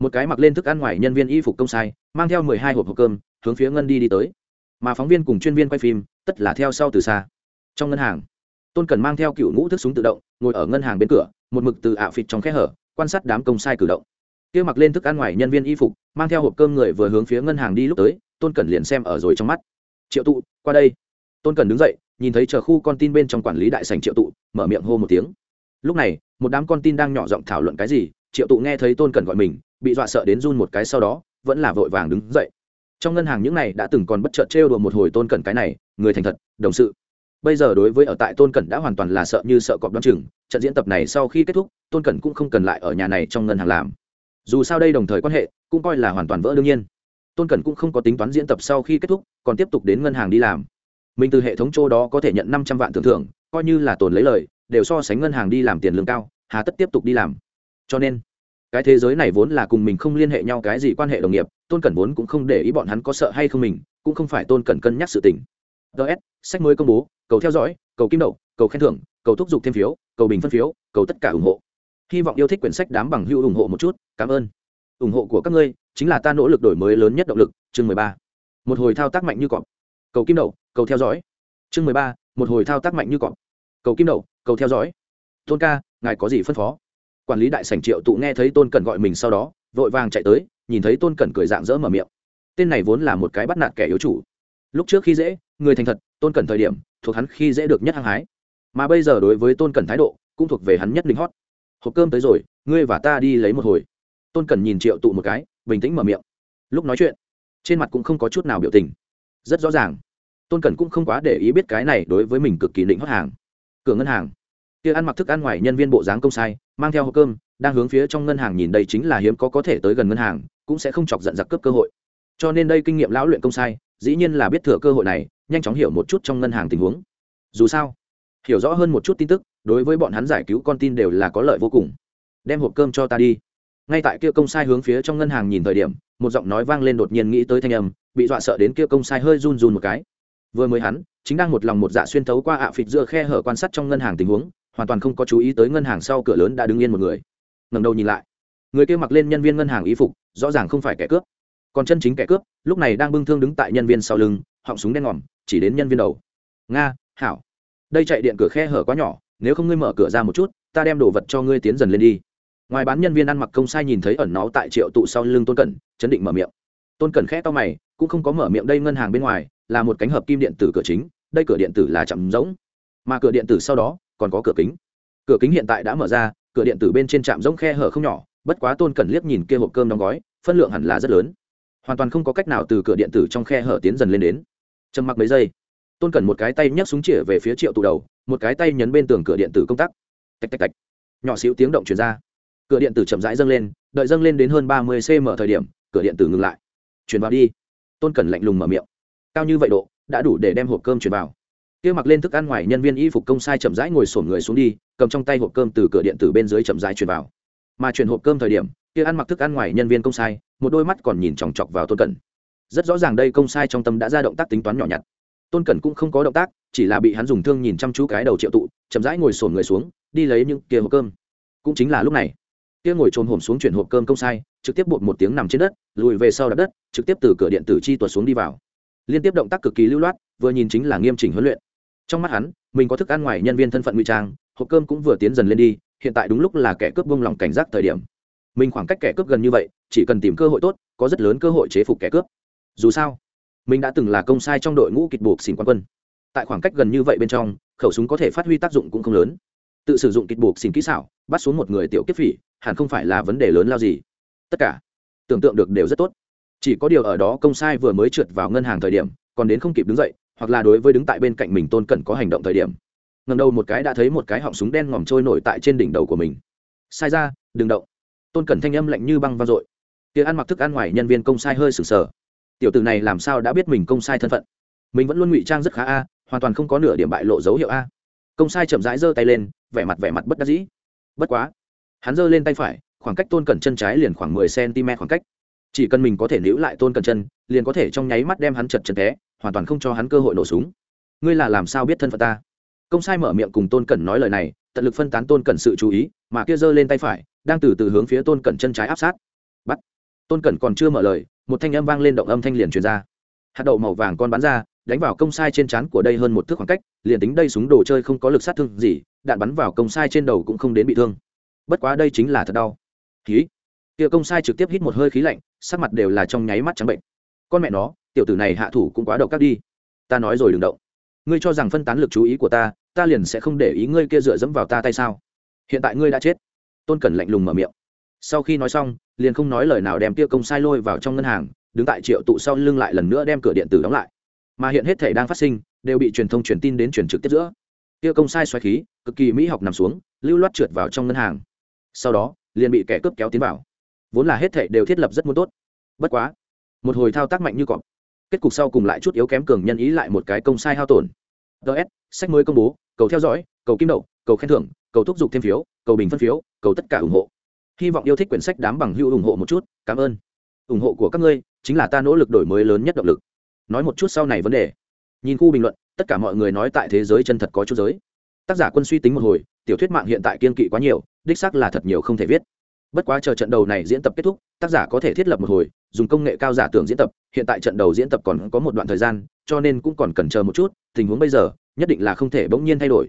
một cái mặc lên thức ăn ngoài nhân viên y phục công sai, mang theo mười hai hộp hộp cơm, hướng phía ngân đi đi tới. Mà phóng viên cùng chuyên viên quay phim, tất là theo sau từ xa. Trong ngân hàng, tôn cần mang theo cựu ngũ thức súng tự động, ngồi ở ngân hàng bên cửa, một mực từ ạ phịt trong khe hở, quan sát đám công sai cử động. Kia mặc lên thức ăn ngoài nhân viên y phục, mang theo hộp cơm người vừa hướng phía ngân hàng đi lúc tới, tôn cần liền xem ở rồi trong mắt. Triệu tụ, qua đây. Tôn cần đứng dậy, nhìn thấy chờ khu con tin bên trong quản lý đại sành triệu tụ, mở miệng hô một tiếng. Lúc này một đám con tin đang nhỏ giọng thảo luận cái gì, triệu tụ nghe thấy tôn cẩn gọi mình, bị dọa sợ đến run một cái sau đó, vẫn là vội vàng đứng dậy. Trong ngân hàng những này đã từng còn bất chợt trêu đùa một hồi tôn cẩn cái này, người thành thật, đồng sự. Bây giờ đối với ở tại tôn cẩn đã hoàn toàn là sợ như sợ cọp đoán chừng, trận diễn tập này sau khi kết thúc, tôn cẩn cũng không cần lại ở nhà này trong ngân hàng làm. Dù sao đây đồng thời quan hệ, cũng coi là hoàn toàn vỡ đương nhiên. Tôn cẩn cũng không có tính toán diễn tập sau khi kết thúc, còn tiếp tục đến ngân hàng đi làm. Mình từ hệ thống châu đó có thể nhận năm trăm vạn tưởng thưởng, coi như là tồn lấy lời, đều so sánh ngân hàng đi làm tiền lương cao hà tất tiếp tục đi làm. Cho nên, cái thế giới này vốn là cùng mình không liên hệ nhau cái gì quan hệ đồng nghiệp, tôn cẩn vốn cũng không để ý bọn hắn có sợ hay không mình, cũng không phải tôn cẩn cân nhắc sự tình. Ts sách mới công bố, cầu theo dõi, cầu kim đậu, cầu khen thưởng, cầu thúc giục thêm phiếu, cầu bình phân phiếu, cầu tất cả ủng hộ. Hy vọng yêu thích quyển sách đám bằng hữu ủng hộ một chút, cảm ơn. Ủng hộ của các ngươi chính là ta nỗ lực đổi mới lớn nhất động lực, chương mười ba. Một hồi thao tác mạnh như cọp. Cầu kim đậu, cầu theo dõi. Chương mười ba, một hồi thao tác mạnh như cọp. Cầu kim đậu, cầu theo dõi. Tôn ca ngài có gì phân phó? Quản lý đại sảnh triệu tụ nghe thấy tôn cẩn gọi mình sau đó, vội vàng chạy tới, nhìn thấy tôn cẩn cười dạng dỡ mở miệng. Tên này vốn là một cái bắt nạt kẻ yếu chủ. Lúc trước khi dễ, người thành thật, tôn cẩn thời điểm, thuộc hắn khi dễ được nhất hăng hái. Mà bây giờ đối với tôn cẩn thái độ, cũng thuộc về hắn nhất linh hót hộp cơm tới rồi, ngươi và ta đi lấy một hồi. Tôn cẩn nhìn triệu tụ một cái, bình tĩnh mở miệng. Lúc nói chuyện, trên mặt cũng không có chút nào biểu tình. Rất rõ ràng, tôn cẩn cũng không quá để ý biết cái này đối với mình cực kỳ định hót hàng. Cửa ngân hàng kia ăn mặc thức ăn ngoài nhân viên bộ dáng công sai, mang theo hộp cơm, đang hướng phía trong ngân hàng nhìn đây chính là hiếm có có thể tới gần ngân hàng, cũng sẽ không chọc giận giặc cướp cơ hội. Cho nên đây kinh nghiệm lão luyện công sai, dĩ nhiên là biết thừa cơ hội này, nhanh chóng hiểu một chút trong ngân hàng tình huống. Dù sao, hiểu rõ hơn một chút tin tức, đối với bọn hắn giải cứu con tin đều là có lợi vô cùng. Đem hộp cơm cho ta đi. Ngay tại kia công sai hướng phía trong ngân hàng nhìn thời điểm, một giọng nói vang lên đột nhiên nghĩ tới thanh âm, bị dọa sợ đến kia công sai hơi run run một cái. Vừa mới hắn, chính đang một lòng một dạ xuyên thấu qua ạ phịt giữa khe hở quan sát trong ngân hàng tình huống hoàn toàn không có chú ý tới ngân hàng sau cửa lớn đã đứng yên một người. Ngẩng đầu nhìn lại. Người kia mặc lên nhân viên ngân hàng y phục, rõ ràng không phải kẻ cướp. Còn chân chính kẻ cướp, lúc này đang bưng thương đứng tại nhân viên sau lưng, họng súng đen ngòm, chỉ đến nhân viên đầu. Nga, hảo. Đây chạy điện cửa khe hở quá nhỏ, nếu không ngươi mở cửa ra một chút, ta đem đồ vật cho ngươi tiến dần lên đi. Ngoài bán nhân viên ăn mặc công sai nhìn thấy ẩn náu tại triệu tụ sau lưng tôn cẩn, chấn định mở miệng. Tôn cẩn khẽ to mày, cũng không có mở miệng đây ngân hàng bên ngoài, là một cánh hợp kim điện tử cửa chính, đây cửa điện tử là chậm rỗng. Mà cửa điện tử sau đó còn có cửa kính. Cửa kính hiện tại đã mở ra, cửa điện tử bên trên trạm rỗng khe hở không nhỏ, bất quá tôn cần liếc nhìn kia hộp cơm đóng gói, phân lượng hẳn là rất lớn. Hoàn toàn không có cách nào từ cửa điện tử trong khe hở tiến dần lên đến. Trầm mặc mấy giây, tôn cần một cái tay nhấc súng chĩa về phía triệu tụ đầu, một cái tay nhấn bên tường cửa điện tử công tắc. Tạch tạch tạch. Nhỏ xíu tiếng động chuyển ra. Cửa điện tử chậm rãi dâng lên, đợi dâng lên đến hơn ba mươi cm thời điểm, cửa điện tử ngừng lại. Chuyển vào đi. Tôn cần lạnh lùng mở miệng. Cao như vậy độ, đã đủ để đem hộp cơm chuyển vào kia mặc lên thức ăn ngoài nhân viên y phục công sai chậm rãi ngồi sổm người xuống đi, cầm trong tay hộp cơm từ cửa điện tử bên dưới chậm rãi chuyển vào. Mà chuyển hộp cơm thời điểm, kia ăn mặc thức ăn ngoài nhân viên công sai, một đôi mắt còn nhìn chòng chọc vào tôn cẩn. Rất rõ ràng đây công sai trong tâm đã ra động tác tính toán nhỏ nhặt. Tôn cẩn cũng không có động tác, chỉ là bị hắn dùng thương nhìn chăm chú cái đầu triệu tụ, chậm rãi ngồi sổn người xuống, đi lấy những kia hộp cơm. Cũng chính là lúc này, kia ngồi trồm hổm xuống chuyển hộp cơm công sai, trực tiếp bột một tiếng nằm trên đất, lùi về sau đập đất, trực tiếp từ cửa điện tử chi tuột xuống đi vào. Liên tiếp động tác cực kỳ lưu loát, vừa nhìn chính là nghiêm chỉnh huấn luyện trong mắt hắn, mình có thức ăn ngoài nhân viên thân phận ngụy trang, hộp cơm cũng vừa tiến dần lên đi, hiện tại đúng lúc là kẻ cướp bông lòng cảnh giác thời điểm. Mình khoảng cách kẻ cướp gần như vậy, chỉ cần tìm cơ hội tốt, có rất lớn cơ hội chế phục kẻ cướp. Dù sao, mình đã từng là công sai trong đội ngũ kịch buộc xỉn quan quân. Tại khoảng cách gần như vậy bên trong, khẩu súng có thể phát huy tác dụng cũng không lớn. Tự sử dụng kịch buộc xỉn kỹ xảo, bắt xuống một người tiểu kiếp phỉ, hẳn không phải là vấn đề lớn lao gì. Tất cả, tưởng tượng được đều rất tốt. Chỉ có điều ở đó công sai vừa mới trượt vào ngân hàng thời điểm, còn đến không kịp đứng dậy hoặc là đối với đứng tại bên cạnh mình tôn cẩn có hành động thời điểm. Ngầm đầu một cái đã thấy một cái họng súng đen ngòm trôi nổi tại trên đỉnh đầu của mình. Sai ra, đừng động. Tôn cẩn thanh âm lạnh như băng vang dội. Kia ăn mặc thức ăn ngoài nhân viên công sai hơi sừng sờ. Tiểu tử này làm sao đã biết mình công sai thân phận? Mình vẫn luôn ngụy trang rất khá a, hoàn toàn không có nửa điểm bại lộ dấu hiệu a. Công sai chậm rãi giơ tay lên, vẻ mặt vẻ mặt bất đắc dĩ. Bất quá, hắn giơ lên tay phải, khoảng cách tôn cẩn chân trái liền khoảng mười cm khoảng cách. Chỉ cần mình có thể níu lại tôn cẩn chân, liền có thể trong nháy mắt đem hắn chật chân té hoàn toàn không cho hắn cơ hội nổ súng. Ngươi là làm sao biết thân phận ta? Công sai mở miệng cùng tôn cẩn nói lời này, tận lực phân tán tôn cẩn sự chú ý, mà kia giơ lên tay phải, đang từ từ hướng phía tôn cẩn chân trái áp sát. Bắt. Tôn cẩn còn chưa mở lời, một thanh âm vang lên động âm thanh liền truyền ra. Hạt đậu màu vàng con bắn ra, đánh vào công sai trên trán của đây hơn một thước khoảng cách, liền tính đây súng đồ chơi không có lực sát thương gì, đạn bắn vào công sai trên đầu cũng không đến bị thương. Bất quá đây chính là thật đau. Khí kia công sai trực tiếp hít một hơi khí lạnh, sắc mặt đều là trong nháy mắt trắng bệnh. Con mẹ nó tiểu tử này hạ thủ cũng quá độc các đi. Ta nói rồi đừng động. Ngươi cho rằng phân tán lực chú ý của ta ta liền sẽ không để ý ngươi kia dựa dẫm vào ta tay sao? Hiện tại ngươi đã chết. Tôn cẩn lạnh lùng mở miệng. Sau khi nói xong, liền không nói lời nào đem kia công sai lôi vào trong ngân hàng, đứng tại triệu tụ sau lưng lại lần nữa đem cửa điện tử đóng lại. Mà hiện hết thể đang phát sinh, đều bị truyền thông truyền tin đến truyền trực tiếp giữa. Kia công sai xoáy khí, cực kỳ mỹ học nằm xuống, lưu loát trượt vào trong ngân hàng. Sau đó, liền bị kẻ cướp kéo tiến vào. Vốn là hết thể đều thiết lập rất muốn tốt. Bất quá, một hồi thao tác mạnh như cọp kết cục sau cùng lại chút yếu kém cường nhân ý lại một cái công sai hao tổn. Ts sách mới công bố, cầu theo dõi, cầu kim đậu, cầu khen thưởng, cầu thúc giục thêm phiếu, cầu bình phân phiếu, cầu tất cả ủng hộ. Hy vọng yêu thích quyển sách đám bằng hữu ủng hộ một chút, cảm ơn. Ủng hộ của các ngươi chính là ta nỗ lực đổi mới lớn nhất động lực. Nói một chút sau này vấn đề. Nhìn khu bình luận, tất cả mọi người nói tại thế giới chân thật có chút giới. Tác giả quân suy tính một hồi, tiểu thuyết mạng hiện tại kiên kỵ quá nhiều, đích xác là thật nhiều không thể viết bất quá chờ trận đầu này diễn tập kết thúc, tác giả có thể thiết lập một hồi, dùng công nghệ cao giả tưởng diễn tập, hiện tại trận đầu diễn tập còn có một đoạn thời gian, cho nên cũng còn cần chờ một chút, tình huống bây giờ, nhất định là không thể bỗng nhiên thay đổi.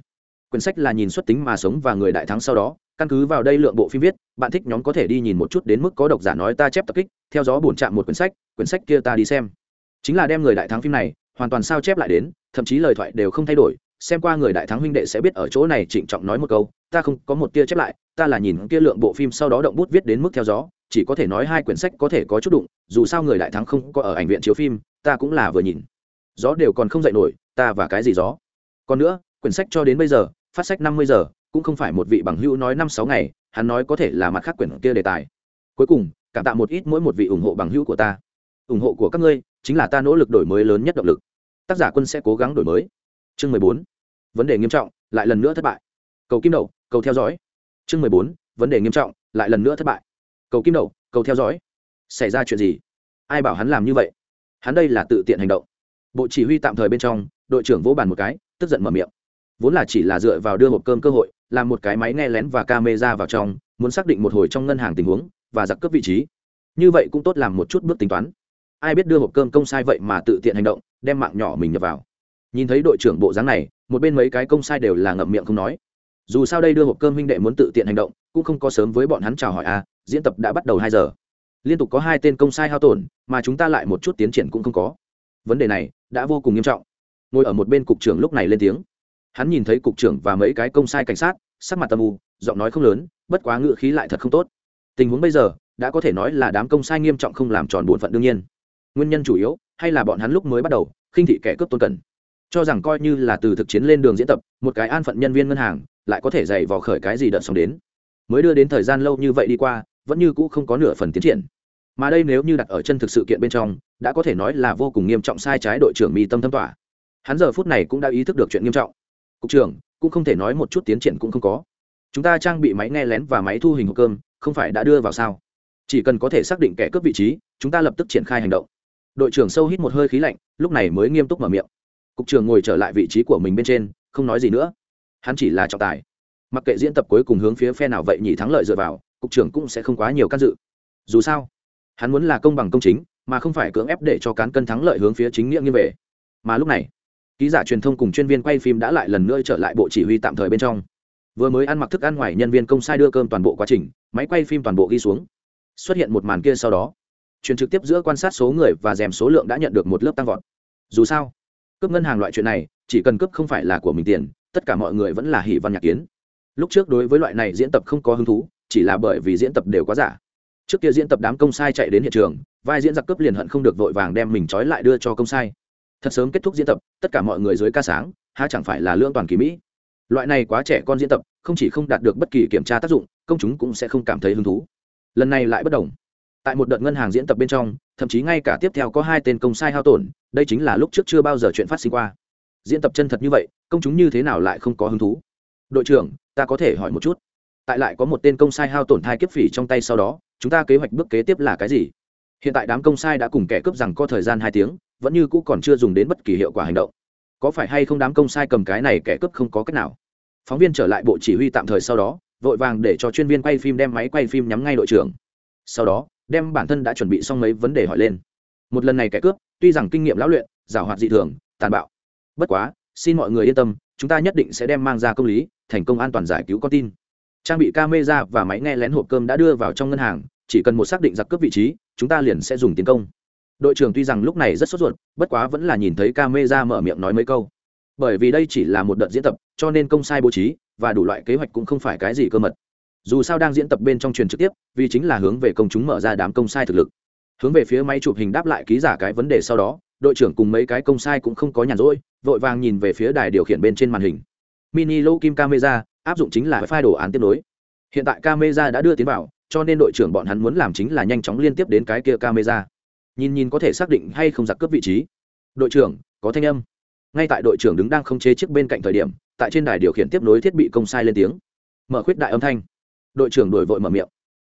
Quyển sách là nhìn xuất tính mà sống và người đại thắng sau đó, căn cứ vào đây lượng bộ phim viết, bạn thích nhóm có thể đi nhìn một chút đến mức có độc giả nói ta chép tập kích, theo gió bổn chạm một quyển sách quyển sách kia ta đi xem. Chính là đem người đại thắng phim này, hoàn toàn sao chép lại đến, thậm chí lời thoại đều không thay đổi xem qua người đại thắng huynh đệ sẽ biết ở chỗ này trịnh trọng nói một câu, ta không có một tia chép lại, ta là nhìn kia lượng bộ phim sau đó động bút viết đến mức theo gió, chỉ có thể nói hai quyển sách có thể có chút đụng, dù sao người đại thắng không có ở ảnh viện chiếu phim, ta cũng là vừa nhìn. Gió đều còn không dậy nổi, ta và cái gì gió? Còn nữa, quyển sách cho đến bây giờ, phát sách năm mươi giờ, cũng không phải một vị bằng hữu nói năm sáu ngày, hắn nói có thể là mặt khác quyển kia đề tài. Cuối cùng, cảm tạ một ít mỗi một vị ủng hộ bằng hữu của ta. Ủng hộ của các ngươi, chính là ta nỗ lực đổi mới lớn nhất động lực. Tác giả quân sẽ cố gắng đổi mới. Chương mười bốn vấn đề nghiêm trọng lại lần nữa thất bại. Cầu kim đầu, cầu theo dõi. Chương mười bốn vấn đề nghiêm trọng lại lần nữa thất bại. Cầu kim đầu, cầu theo dõi. Xảy ra chuyện gì? Ai bảo hắn làm như vậy? Hắn đây là tự tiện hành động. Bộ chỉ huy tạm thời bên trong đội trưởng vỗ bàn một cái tức giận mở miệng. Vốn là chỉ là dựa vào đưa hộp cơm cơ hội làm một cái máy nghe lén và camera vào trong muốn xác định một hồi trong ngân hàng tình huống và giặc cướp vị trí. Như vậy cũng tốt làm một chút bước tính toán. Ai biết đưa hộp cơm công sai vậy mà tự tiện hành động đem mạng nhỏ mình nhập vào. Nhìn thấy đội trưởng bộ dáng này một bên mấy cái công sai đều là ngậm miệng không nói. Dù sao đây đưa hộp cơm huynh đệ muốn tự tiện hành động, cũng không có sớm với bọn hắn chào hỏi a diễn tập đã bắt đầu hai giờ. Liên tục có hai tên công sai hao tổn, mà chúng ta lại một chút tiến triển cũng không có. Vấn đề này đã vô cùng nghiêm trọng. Ngồi ở một bên cục trưởng lúc này lên tiếng. Hắn nhìn thấy cục trưởng và mấy cái công sai cảnh sát, sắc mặt tâm u, giọng nói không lớn, bất quá ngự khí lại thật không tốt. Tình huống bây giờ, đã có thể nói là đám công sai nghiêm trọng không làm tròn bổn phận đương nhiên. Nguyên nhân chủ yếu, hay là bọn hắn lúc mới bắt đầu, khinh thị kẻ cướp tôn cần cho rằng coi như là từ thực chiến lên đường diễn tập, một cái an phận nhân viên ngân hàng lại có thể dày vò khởi cái gì đợt xong đến. Mới đưa đến thời gian lâu như vậy đi qua, vẫn như cũ không có nửa phần tiến triển. Mà đây nếu như đặt ở chân thực sự kiện bên trong, đã có thể nói là vô cùng nghiêm trọng sai trái đội trưởng mi tâm thâm tỏa hắn giờ phút này cũng đã ý thức được chuyện nghiêm trọng. Cục trưởng, cũng không thể nói một chút tiến triển cũng không có. Chúng ta trang bị máy nghe lén và máy thu hình hộp cơm, không phải đã đưa vào sao? Chỉ cần có thể xác định kẻ cướp vị trí, chúng ta lập tức triển khai hành động. Đội trưởng sâu hít một hơi khí lạnh, lúc này mới nghiêm túc mở miệng cục trưởng ngồi trở lại vị trí của mình bên trên, không nói gì nữa. Hắn chỉ là trọng tài. Mặc kệ diễn tập cuối cùng hướng phía phe nào vậy nhỉ? thắng lợi dựa vào, cục trưởng cũng sẽ không quá nhiều can dự. Dù sao, hắn muốn là công bằng công chính, mà không phải cưỡng ép để cho cán cân thắng lợi hướng phía chính nghĩa như về. Mà lúc này, ký giả truyền thông cùng chuyên viên quay phim đã lại lần nữa trở lại bộ chỉ huy tạm thời bên trong. Vừa mới ăn mặc thức ăn ngoài nhân viên công sai đưa cơm toàn bộ quá trình, máy quay phim toàn bộ ghi xuống. Xuất hiện một màn kia sau đó, truyền trực tiếp giữa quan sát số người và dèm số lượng đã nhận được một lớp tăng vọt. Dù sao cướp ngân hàng loại chuyện này, chỉ cần cướp không phải là của mình tiền, tất cả mọi người vẫn là hỷ văn nhạc kiến. Lúc trước đối với loại này diễn tập không có hứng thú, chỉ là bởi vì diễn tập đều quá giả. Trước kia diễn tập đám công sai chạy đến hiện trường, vai diễn giặc cướp liền hận không được vội vàng đem mình trói lại đưa cho công sai. Thật sớm kết thúc diễn tập, tất cả mọi người dưới ca sáng, há chẳng phải là lương toàn kỳ mỹ. Loại này quá trẻ con diễn tập, không chỉ không đạt được bất kỳ kiểm tra tác dụng, công chúng cũng sẽ không cảm thấy hứng thú. Lần này lại bất đồng. Tại một đợt ngân hàng diễn tập bên trong thậm chí ngay cả tiếp theo có hai tên công sai hao tổn, đây chính là lúc trước chưa bao giờ chuyện phát sinh qua. Diễn tập chân thật như vậy, công chúng như thế nào lại không có hứng thú? Đội trưởng, ta có thể hỏi một chút. Tại lại có một tên công sai hao tổn thai kiếp phỉ trong tay sau đó, chúng ta kế hoạch bước kế tiếp là cái gì? Hiện tại đám công sai đã cùng kẻ cướp rằng có thời gian hai tiếng, vẫn như cũ còn chưa dùng đến bất kỳ hiệu quả hành động. Có phải hay không đám công sai cầm cái này kẻ cướp không có cách nào? Phóng viên trở lại bộ chỉ huy tạm thời sau đó, vội vàng để cho chuyên viên quay phim đem máy quay phim nhắm ngay đội trưởng. Sau đó đem bản thân đã chuẩn bị xong mấy vấn đề hỏi lên. Một lần này kẻ cướp, tuy rằng kinh nghiệm lão luyện, giảo hoạt dị thường, tàn bạo. Bất quá, xin mọi người yên tâm, chúng ta nhất định sẽ đem mang ra công lý, thành công an toàn giải cứu con tin. Trang bị camera và máy nghe lén hộp cơm đã đưa vào trong ngân hàng, chỉ cần một xác định giặc cướp vị trí, chúng ta liền sẽ dùng tiến công. Đội trưởng tuy rằng lúc này rất sốt ruột, bất quá vẫn là nhìn thấy camera mở miệng nói mấy câu. Bởi vì đây chỉ là một đợt diễn tập, cho nên công sai bố trí và đủ loại kế hoạch cũng không phải cái gì cơ mật dù sao đang diễn tập bên trong truyền trực tiếp, vì chính là hướng về công chúng mở ra đám công sai thực lực. Hướng về phía máy chụp hình đáp lại ký giả cái vấn đề sau đó, đội trưởng cùng mấy cái công sai cũng không có nhàn rỗi, vội vàng nhìn về phía đài điều khiển bên trên màn hình. Mini lô kim camera, áp dụng chính là file đồ án tiếp nối. Hiện tại camera đã đưa tiến vào, cho nên đội trưởng bọn hắn muốn làm chính là nhanh chóng liên tiếp đến cái kia camera. Nhìn nhìn có thể xác định hay không giặc cướp vị trí. Đội trưởng, có thanh âm. Ngay tại đội trưởng đứng đang không chế chiếc bên cạnh thời điểm, tại trên đài điều khiển tiếp nối thiết bị công sai lên tiếng. Mở khuyết đại âm thanh đội trưởng đổi vội mở miệng.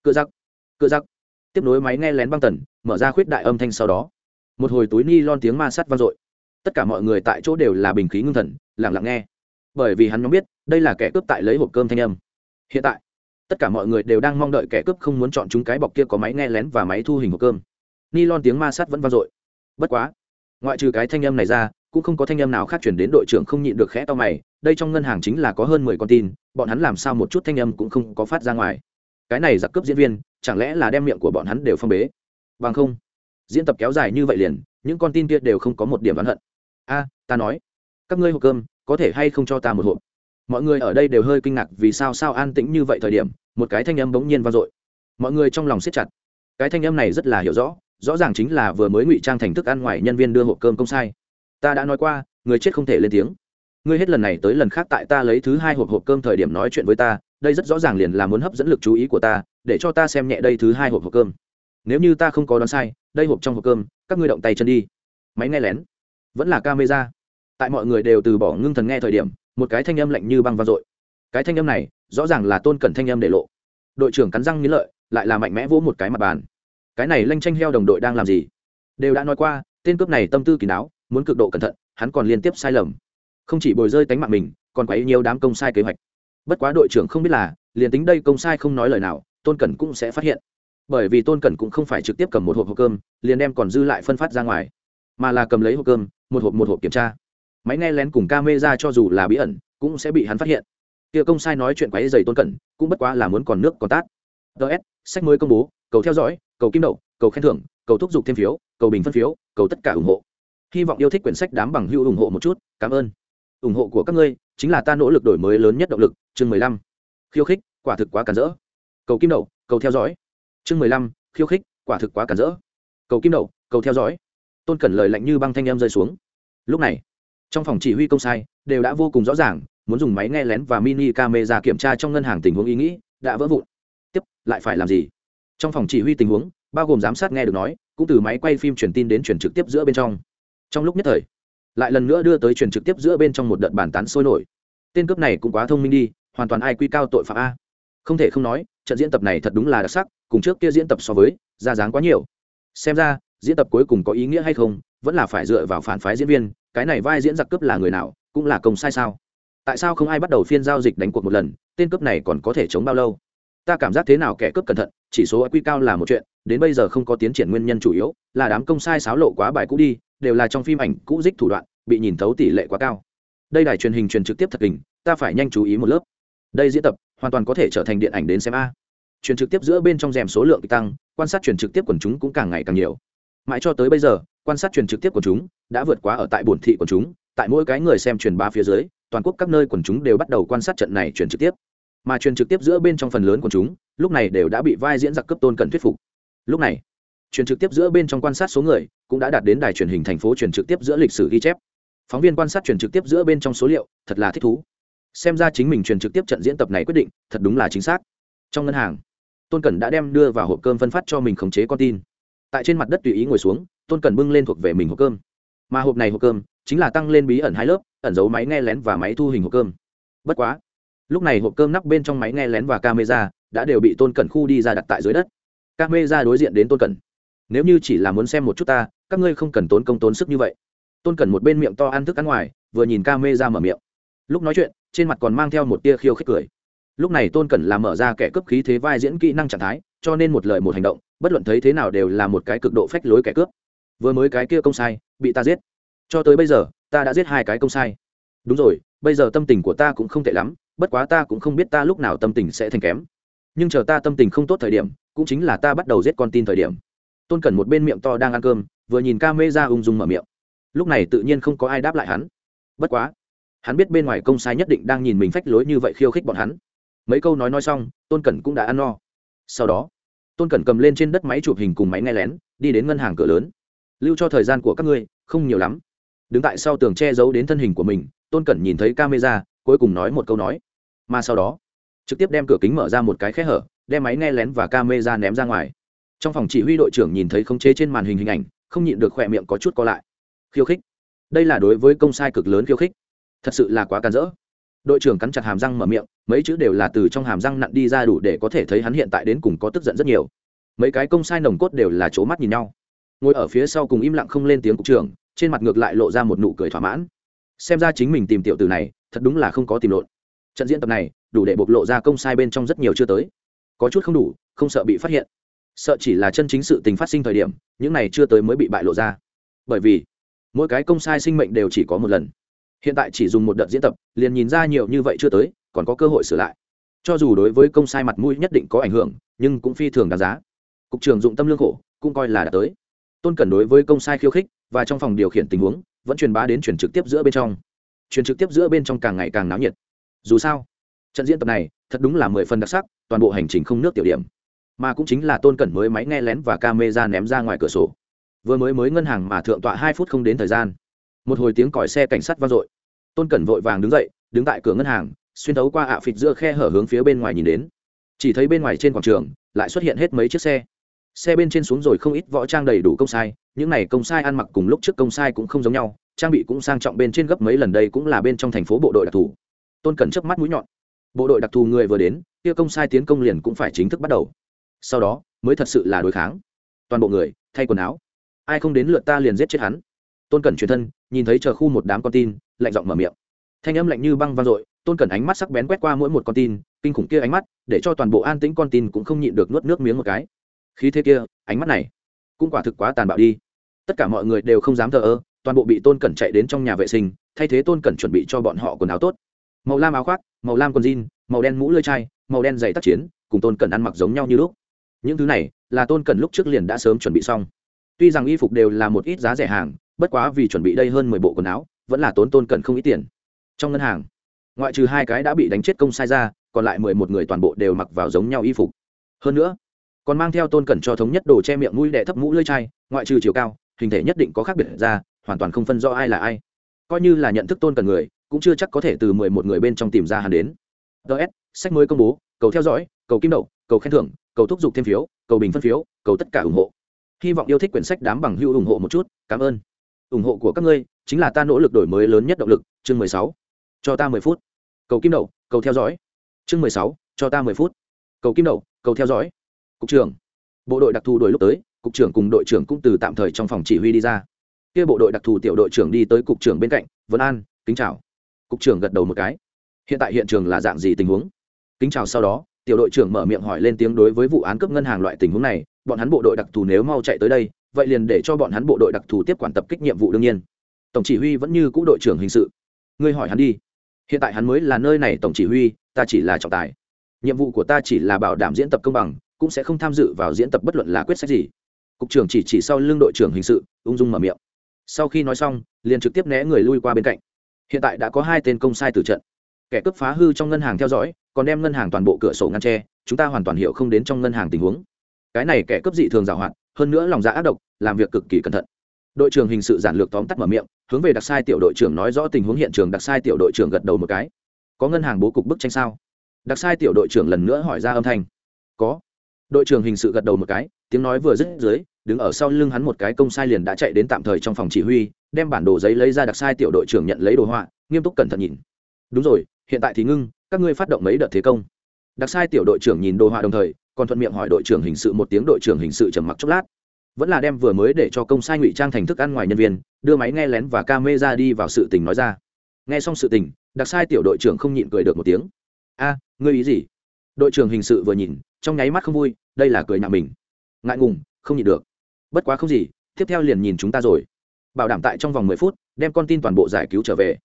Cựa giặc cựa giặc. Tiếp nối máy nghe lén băng tần, mở ra khuyết đại âm thanh sau đó. Một hồi túi ni lon tiếng ma sắt vang dội. Tất cả mọi người tại chỗ đều là bình khí ngưng thần, lặng lặng nghe. Bởi vì hắn nhóm biết, đây là kẻ cướp tại lấy hộp cơm thanh âm. Hiện tại, tất cả mọi người đều đang mong đợi kẻ cướp không muốn chọn chúng cái bọc kia có máy nghe lén và máy thu hình hộp cơm. Ni lon tiếng ma sắt vẫn vang dội. Bất quá, ngoại trừ cái thanh âm này ra cũng không có thanh âm nào khác chuyển đến đội trưởng không nhịn được khẽ to mày, đây trong ngân hàng chính là có hơn mười con tin, bọn hắn làm sao một chút thanh âm cũng không có phát ra ngoài. Cái này giặc cướp diễn viên, chẳng lẽ là đem miệng của bọn hắn đều phong bế? Bằng không, diễn tập kéo dài như vậy liền, những con tin kia đều không có một điểm oán hận. A, ta nói, các ngươi hộp cơm, có thể hay không cho ta một hộp? Mọi người ở đây đều hơi kinh ngạc vì sao sao an tĩnh như vậy thời điểm, một cái thanh âm bỗng nhiên vang dội. Mọi người trong lòng siết chặt. Cái thanh âm này rất là hiểu rõ rõ ràng chính là vừa mới ngụy trang thành thức ăn ngoài nhân viên đưa hộp cơm công sai ta đã nói qua, người chết không thể lên tiếng. Ngươi hết lần này tới lần khác tại ta lấy thứ hai hộp hộp cơm thời điểm nói chuyện với ta, đây rất rõ ràng liền là muốn hấp dẫn lực chú ý của ta, để cho ta xem nhẹ đây thứ hai hộp hộp cơm. Nếu như ta không có đoán sai, đây hộp trong hộp cơm, các ngươi động tay chân đi. Máy nghe lén. Vẫn là camera. Tại mọi người đều từ bỏ ngưng thần nghe thời điểm, một cái thanh âm lạnh như băng vang dội. Cái thanh âm này, rõ ràng là tôn cẩn thanh âm để lộ. Đội trưởng cắn răng nghĩ lợi, lại là mạnh mẽ vỗ một cái mặt bàn. Cái này lanh tranh heo đồng đội đang làm gì? Đều đã nói qua, tên cướp này tâm tư kỳ đáo muốn cực độ cẩn thận, hắn còn liên tiếp sai lầm. Không chỉ bồi rơi tánh mạng mình, còn quấy nhiều đám công sai kế hoạch. Bất quá đội trưởng không biết là, liền tính đây công sai không nói lời nào, tôn cẩn cũng sẽ phát hiện. Bởi vì tôn cẩn cũng không phải trực tiếp cầm một hộp hộp cơm, liền đem còn dư lại phân phát ra ngoài, mà là cầm lấy hộp cơm, một hộp một hộp kiểm tra. Máy nghe lén cùng ca mê ra cho dù là bí ẩn, cũng sẽ bị hắn phát hiện. Kia công sai nói chuyện quáy dày tôn cẩn, cũng bất quá là muốn còn nước còn tát. Ts sách mới công bố, cầu theo dõi, cầu kim đậu, cầu khen thưởng, cầu thúc giục thêm phiếu, cầu bình phân phiếu, cầu tất cả ủng hộ hy vọng yêu thích quyển sách đám bằng hữu ủng hộ một chút, cảm ơn. Ủng hộ của các ngươi chính là ta nỗ lực đổi mới lớn nhất động lực, chương mười lăm. Khiêu khích, quả thực quá cản rỡ. Cầu kim đậu cầu theo dõi. Chương mười lăm, khiêu khích, quả thực quá cản rỡ. Cầu kim đậu cầu theo dõi. Tôn cẩn lời lạnh như băng thanh em rơi xuống. Lúc này, trong phòng chỉ huy công sai, đều đã vô cùng rõ ràng, muốn dùng máy nghe lén và mini camera kiểm tra trong ngân hàng tình huống ý nghĩ, đã vỡ vụn. Tiếp, lại phải làm gì? Trong phòng chỉ huy tình huống, bao gồm giám sát nghe được nói, cũng từ máy quay phim truyền tin đến truyền trực tiếp giữa bên trong trong lúc nhất thời, lại lần nữa đưa tới truyền trực tiếp giữa bên trong một đợt bàn tán sôi nổi. Tên cướp này cũng quá thông minh đi, hoàn toàn ai quy cao tội phạm a. Không thể không nói, trận diễn tập này thật đúng là đặc sắc, cùng trước kia diễn tập so với, ra dáng quá nhiều. Xem ra, diễn tập cuối cùng có ý nghĩa hay không, vẫn là phải dựa vào phản phái diễn viên, cái này vai diễn giặc cướp là người nào, cũng là công sai sao? Tại sao không ai bắt đầu phiên giao dịch đánh cuộc một lần, tên cướp này còn có thể chống bao lâu? Ta cảm giác thế nào kẻ cướp cẩn thận, chỉ số quy cao là một chuyện, đến bây giờ không có tiến triển nguyên nhân chủ yếu, là đám công sai xáo lộ quá bài cũ đi đều là trong phim ảnh cũ dích thủ đoạn, bị nhìn thấu tỷ lệ quá cao. Đây đài truyền hình truyền trực tiếp thật hình ta phải nhanh chú ý một lớp. Đây diễn tập, hoàn toàn có thể trở thành điện ảnh đến xem a. Truyền trực tiếp giữa bên trong rèm số lượng tăng, quan sát truyền trực tiếp quần chúng cũng càng ngày càng nhiều. Mãi cho tới bây giờ, quan sát truyền trực tiếp của chúng đã vượt quá ở tại bổn thị của chúng, tại mỗi cái người xem truyền ba phía dưới, toàn quốc các nơi quần chúng đều bắt đầu quan sát trận này truyền trực tiếp. Mà truyền trực tiếp giữa bên trong phần lớn của chúng, lúc này đều đã bị vai diễn giặc cấp tôn cần thuyết phục. Lúc này truyền trực tiếp giữa bên trong quan sát số người, cũng đã đạt đến đài truyền hình thành phố truyền trực tiếp giữa lịch sử ghi chép. Phóng viên quan sát truyền trực tiếp giữa bên trong số liệu, thật là thích thú. Xem ra chính mình truyền trực tiếp trận diễn tập này quyết định, thật đúng là chính xác. Trong ngân hàng, tôn cẩn đã đem đưa vào hộp cơm phân phát cho mình khống chế con tin. Tại trên mặt đất tùy ý ngồi xuống, tôn cẩn bưng lên thuộc về mình hộp cơm. Mà hộp này hộp cơm, chính là tăng lên bí ẩn hai lớp, ẩn giấu máy nghe lén và máy thu hình hộp cơm. Bất quá, lúc này hộp cơm nắp bên trong máy nghe lén và camera đã đều bị tôn cẩn khu đi ra đặt tại dưới đất. Camera đối diện đến tôn cẩn nếu như chỉ là muốn xem một chút ta, các ngươi không cần tốn công tốn sức như vậy. Tôn cẩn một bên miệng to ăn thức ăn ngoài, vừa nhìn ca mê ra mở miệng. Lúc nói chuyện, trên mặt còn mang theo một tia khiêu khích cười. Lúc này tôn cẩn làm mở ra kẻ cướp khí thế vai diễn kỹ năng trạng thái, cho nên một lời một hành động, bất luận thấy thế nào đều là một cái cực độ phách lối kẻ cướp. Vừa mới cái kia công sai, bị ta giết. Cho tới bây giờ, ta đã giết hai cái công sai. Đúng rồi, bây giờ tâm tình của ta cũng không tệ lắm, bất quá ta cũng không biết ta lúc nào tâm tình sẽ thành kém. Nhưng chờ ta tâm tình không tốt thời điểm, cũng chính là ta bắt đầu giết con tin thời điểm tôn cẩn một bên miệng to đang ăn cơm, vừa nhìn ca mê ra ung dung mở miệng. Lúc này tự nhiên không có ai đáp lại hắn. Bất quá, hắn biết bên ngoài công sai nhất định đang nhìn mình phách lối như vậy khiêu khích bọn hắn. Mấy câu nói nói xong, tôn cẩn cũng đã ăn no. Sau đó, tôn cẩn cầm lên trên đất máy chụp hình cùng máy nghe lén, đi đến ngân hàng cửa lớn. Lưu cho thời gian của các ngươi, không nhiều lắm. Đứng tại sau tường che giấu đến thân hình của mình, tôn cẩn nhìn thấy camera cuối cùng nói một câu nói. Mà sau đó, trực tiếp đem cửa kính mở ra một cái khe hở, đem máy nghe lén và camera ném ra ngoài trong phòng chỉ huy đội trưởng nhìn thấy khống chế trên màn hình hình ảnh, không nhịn được khỏe miệng có chút co lại. Khiêu khích. Đây là đối với công sai cực lớn khiêu khích. Thật sự là quá càn rỡ. Đội trưởng cắn chặt hàm răng mở miệng, mấy chữ đều là từ trong hàm răng nặn đi ra đủ để có thể thấy hắn hiện tại đến cùng có tức giận rất nhiều. Mấy cái công sai nồng cốt đều là c mắt nhìn nhau. Ngồi ở phía sau cùng im lặng không lên tiếng cục trưởng, trên mặt ngược lại lộ ra một nụ cười thỏa mãn. Xem ra chính mình tìm tiểu từ này, thật đúng là không có tìm lộn. Trận diễn tập này, đủ để bộc lộ ra công sai bên trong rất nhiều chưa tới. Có chút không đủ, không sợ bị phát hiện sợ chỉ là chân chính sự tình phát sinh thời điểm, những này chưa tới mới bị bại lộ ra. Bởi vì, mỗi cái công sai sinh mệnh đều chỉ có một lần. Hiện tại chỉ dùng một đợt diễn tập, liền nhìn ra nhiều như vậy chưa tới, còn có cơ hội sửa lại. Cho dù đối với công sai mặt mũi nhất định có ảnh hưởng, nhưng cũng phi thường đáng giá. Cục trưởng dụng tâm lương khổ, cũng coi là đã tới. Tôn cẩn đối với công sai khiêu khích, và trong phòng điều khiển tình huống, vẫn truyền bá đến truyền trực tiếp giữa bên trong. Truyền trực tiếp giữa bên trong càng ngày càng náo nhiệt. Dù sao, trận diễn tập này thật đúng là mười phần đặc sắc, toàn bộ hành trình không nước tiểu điểm mà cũng chính là tôn cẩn mới máy nghe lén và camera ném ra ngoài cửa sổ. Vừa mới mới ngân hàng mà thượng tọa hai phút không đến thời gian. Một hồi tiếng còi xe cảnh sát vang dội. Tôn cẩn vội vàng đứng dậy, đứng tại cửa ngân hàng, xuyên thấu qua ạ à phịt giữa khe hở hướng phía bên ngoài nhìn đến. Chỉ thấy bên ngoài trên quảng trường, lại xuất hiện hết mấy chiếc xe. Xe bên trên xuống rồi không ít võ trang đầy đủ công sai, những này công sai ăn mặc cùng lúc trước công sai cũng không giống nhau, trang bị cũng sang trọng bên trên gấp mấy lần đây cũng là bên trong thành phố bộ đội đặc thù. Tôn cẩn chớp mắt mũi nhọn. Bộ đội đặc thù người vừa đến, kia công sai tiến công liền cũng phải chính thức bắt đầu sau đó mới thật sự là đối kháng. Toàn bộ người, thay quần áo. Ai không đến lượt ta liền giết chết hắn. Tôn cẩn truyền thân, nhìn thấy chờ khu một đám con tin, lạnh giọng mở miệng. Thanh âm lạnh như băng vang dội, tôn cẩn ánh mắt sắc bén quét qua mỗi một con tin, kinh khủng kia ánh mắt, để cho toàn bộ an tĩnh con tin cũng không nhịn được nuốt nước miếng một cái. Khí thế kia, ánh mắt này, cũng quả thực quá tàn bạo đi. Tất cả mọi người đều không dám thờ ơ, toàn bộ bị tôn cẩn chạy đến trong nhà vệ sinh, thay thế tôn cẩn chuẩn bị cho bọn họ quần áo tốt. Màu lam áo khoác, màu lam quần jean, màu đen mũ lưỡi chai, màu đen giày tác chiến, cùng tôn cẩn ăn mặc giống nhau như lúc những thứ này là tôn cần lúc trước liền đã sớm chuẩn bị xong. Tuy rằng y phục đều là một ít giá rẻ hàng, bất quá vì chuẩn bị đây hơn mười bộ quần áo, vẫn là tốn tôn cần không ít tiền. Trong ngân hàng, ngoại trừ hai cái đã bị đánh chết công sai ra, còn lại mười một người toàn bộ đều mặc vào giống nhau y phục. Hơn nữa, còn mang theo tôn cẩn cho thống nhất đồ che miệng mũi đệ thấp mũ lưỡi chai, ngoại trừ chiều cao, hình thể nhất định có khác biệt ra, hoàn toàn không phân rõ ai là ai. Coi như là nhận thức tôn cẩn người, cũng chưa chắc có thể từ mười một người bên trong tìm ra hắn đến. Ts sách mới công bố, cầu theo dõi, cầu kim đậu, cầu khen thưởng cầu thúc giục thêm phiếu, cầu bình phân phiếu, cầu tất cả ủng hộ. Hy vọng yêu thích quyển sách đám bằng hữu ủng hộ một chút, cảm ơn. Ủng hộ của các ngươi chính là ta nỗ lực đổi mới lớn nhất động lực, chương mười sáu. Cho ta mười phút. Cầu kim đậu, cầu theo dõi. Chương mười sáu, cho ta mười phút. Cầu kim đậu, cầu theo dõi. Cục trưởng. Bộ đội đặc thù đổi lúc tới, cục trưởng cùng đội trưởng cũng từ tạm thời trong phòng chỉ huy đi ra. Kia bộ đội đặc thù tiểu đội trưởng đi tới cục trưởng bên cạnh, vân an, kính chào. Cục trưởng gật đầu một cái. Hiện tại hiện trường là dạng gì tình huống? Kính chào sau đó tiểu đội trưởng mở miệng hỏi lên tiếng đối với vụ án cướp ngân hàng loại tình huống này, bọn hắn bộ đội đặc thù nếu mau chạy tới đây, vậy liền để cho bọn hắn bộ đội đặc thù tiếp quản tập kích nhiệm vụ đương nhiên. Tổng chỉ huy vẫn như cũ đội trưởng hình sự. Ngươi hỏi hắn đi. Hiện tại hắn mới là nơi này tổng chỉ huy, ta chỉ là trọng tài. Nhiệm vụ của ta chỉ là bảo đảm diễn tập công bằng, cũng sẽ không tham dự vào diễn tập bất luận là quyết sách gì. Cục trưởng chỉ chỉ sau lưng đội trưởng hình sự, ung dung mở miệng. Sau khi nói xong, liền trực tiếp né người lui qua bên cạnh. Hiện tại đã có hai tên công sai từ trận. Kẻ cướp phá hư trong ngân hàng theo dõi còn đem ngân hàng toàn bộ cửa sổ ngăn tre chúng ta hoàn toàn hiểu không đến trong ngân hàng tình huống. Cái này kẻ cướp dị thường giảo hoạt hơn nữa lòng dạ ác độc, làm việc cực kỳ cẩn thận. Đội trưởng hình sự giản lược tóm tắt mở miệng, hướng về đặc sai tiểu đội trưởng nói rõ tình huống hiện trường, đặc sai tiểu đội trưởng gật đầu một cái. Có ngân hàng bố cục bức tranh sao? Đặc sai tiểu đội trưởng lần nữa hỏi ra âm thanh. Có. Đội trưởng hình sự gật đầu một cái, tiếng nói vừa dứt dưới, đứng ở sau lưng hắn một cái công sai liền đã chạy đến tạm thời trong phòng chỉ huy, đem bản đồ giấy lấy ra đặc sai tiểu đội trưởng nhận lấy đồ họa, nghiêm túc cẩn thận nhìn. Đúng rồi, hiện tại thì ngưng các ngươi phát động mấy đợt thế công. Đặc sai tiểu đội trưởng nhìn đồ họa đồng thời, còn thuận miệng hỏi đội trưởng hình sự một tiếng đội trưởng hình sự trầm mặc chốc lát. Vẫn là đem vừa mới để cho công sai ngụy trang thành thức ăn ngoài nhân viên, đưa máy nghe lén và ca mê ra đi vào sự tình nói ra. Nghe xong sự tình, đặc sai tiểu đội trưởng không nhịn cười được một tiếng. A, ngươi ý gì? Đội trưởng hình sự vừa nhìn, trong nháy mắt không vui, đây là cười nhạo mình. Ngại ngùng, không nhịn được. Bất quá không gì, tiếp theo liền nhìn chúng ta rồi. Bảo đảm tại trong vòng mười phút, đem con tin toàn bộ giải cứu trở về.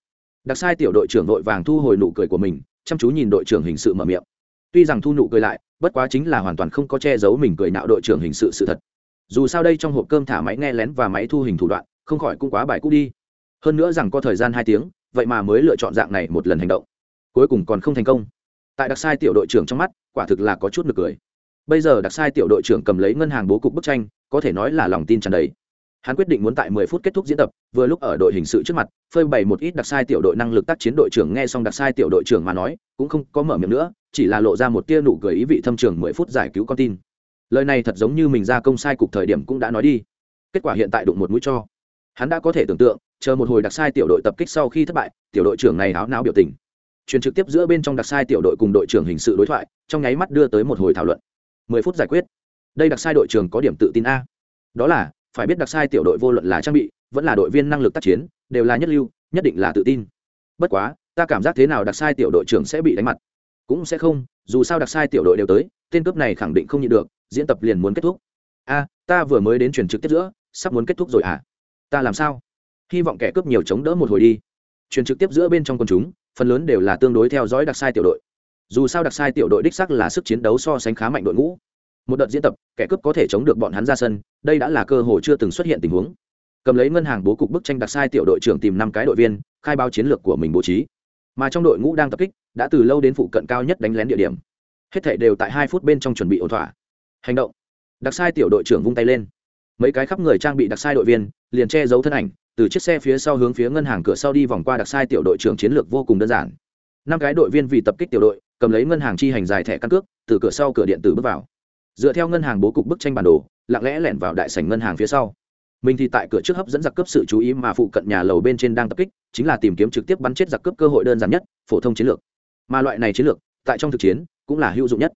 Đặc sai tiểu đội trưởng vội vàng thu hồi nụ cười của mình chăm chú nhìn đội trưởng hình sự mở miệng. Tuy rằng thu nụ cười lại, bất quá chính là hoàn toàn không có che giấu mình cười nạo đội trưởng hình sự sự thật. Dù sao đây trong hộp cơm thả máy nghe lén và máy thu hình thủ đoạn, không khỏi cũng quá bài cũ đi. Hơn nữa rằng có thời gian hai tiếng, vậy mà mới lựa chọn dạng này một lần hành động. Cuối cùng còn không thành công. Tại đặc sai tiểu đội trưởng trong mắt, quả thực là có chút nực cười. Bây giờ đặc sai tiểu đội trưởng cầm lấy ngân hàng bố cục bức tranh, có thể nói là lòng tin tràn đầy hắn quyết định muốn tại 10 phút kết thúc diễn tập, vừa lúc ở đội hình sự trước mặt, phơi bày một ít đặc sai tiểu đội năng lực tác chiến đội trưởng nghe xong đặc sai tiểu đội trưởng mà nói, cũng không có mở miệng nữa, chỉ là lộ ra một tia nụ cười ý vị thâm trường 10 phút giải cứu con tin. Lời này thật giống như mình ra công sai cục thời điểm cũng đã nói đi. Kết quả hiện tại đụng một mũi cho. Hắn đã có thể tưởng tượng, chờ một hồi đặc sai tiểu đội tập kích sau khi thất bại, tiểu đội trưởng này áo náo biểu tình. Truyền trực tiếp giữa bên trong đặc sai tiểu đội cùng đội trưởng hình sự đối thoại, trong nháy mắt đưa tới một hồi thảo luận. Mười phút giải quyết. Đây đặc sai đội trưởng có điểm tự tin a. Đó là phải biết đặc sai tiểu đội vô luận là trang bị, vẫn là đội viên năng lực tác chiến, đều là nhất lưu, nhất định là tự tin. Bất quá, ta cảm giác thế nào đặc sai tiểu đội trưởng sẽ bị đánh mặt? Cũng sẽ không, dù sao đặc sai tiểu đội đều tới, tên cướp này khẳng định không nhịn được, diễn tập liền muốn kết thúc. A, ta vừa mới đến truyền trực tiếp giữa, sắp muốn kết thúc rồi à? Ta làm sao? Hy vọng kẻ cướp nhiều chống đỡ một hồi đi. Truyền trực tiếp giữa bên trong quần chúng, phần lớn đều là tương đối theo dõi đặc sai tiểu đội. Dù sao đặc sai tiểu đội đích sắc là sức chiến đấu so sánh khá mạnh đội ngũ một đợt diễn tập, kẻ cướp có thể chống được bọn hắn ra sân, đây đã là cơ hội chưa từng xuất hiện tình huống. Cầm lấy ngân hàng bố cục bức tranh đặc sai tiểu đội trưởng tìm năm cái đội viên, khai báo chiến lược của mình bố trí. Mà trong đội ngũ đang tập kích, đã từ lâu đến phụ cận cao nhất đánh lén địa điểm. Hết thể đều tại hai phút bên trong chuẩn bị ổn thỏa. Hành động. Đặc sai tiểu đội trưởng vung tay lên. Mấy cái khắp người trang bị đặc sai đội viên, liền che giấu thân ảnh, từ chiếc xe phía sau hướng phía ngân hàng cửa sau đi vòng qua đặc sai tiểu đội trưởng chiến lược vô cùng đơn giản. Năm cái đội viên vì tập kích tiểu đội, cầm lấy ngân hàng chi hành dài thẻ căn cước, từ cửa sau cửa điện tử bước vào dựa theo ngân hàng bố cục bức tranh bản đồ, lặng lẽ lẻn vào đại sảnh ngân hàng phía sau. Mình thì tại cửa trước hấp dẫn giặc cướp sự chú ý mà phụ cận nhà lầu bên trên đang tập kích, chính là tìm kiếm trực tiếp bắn chết giặc cướp cơ hội đơn giản nhất, phổ thông chiến lược. Mà loại này chiến lược, tại trong thực chiến, cũng là hữu dụng nhất.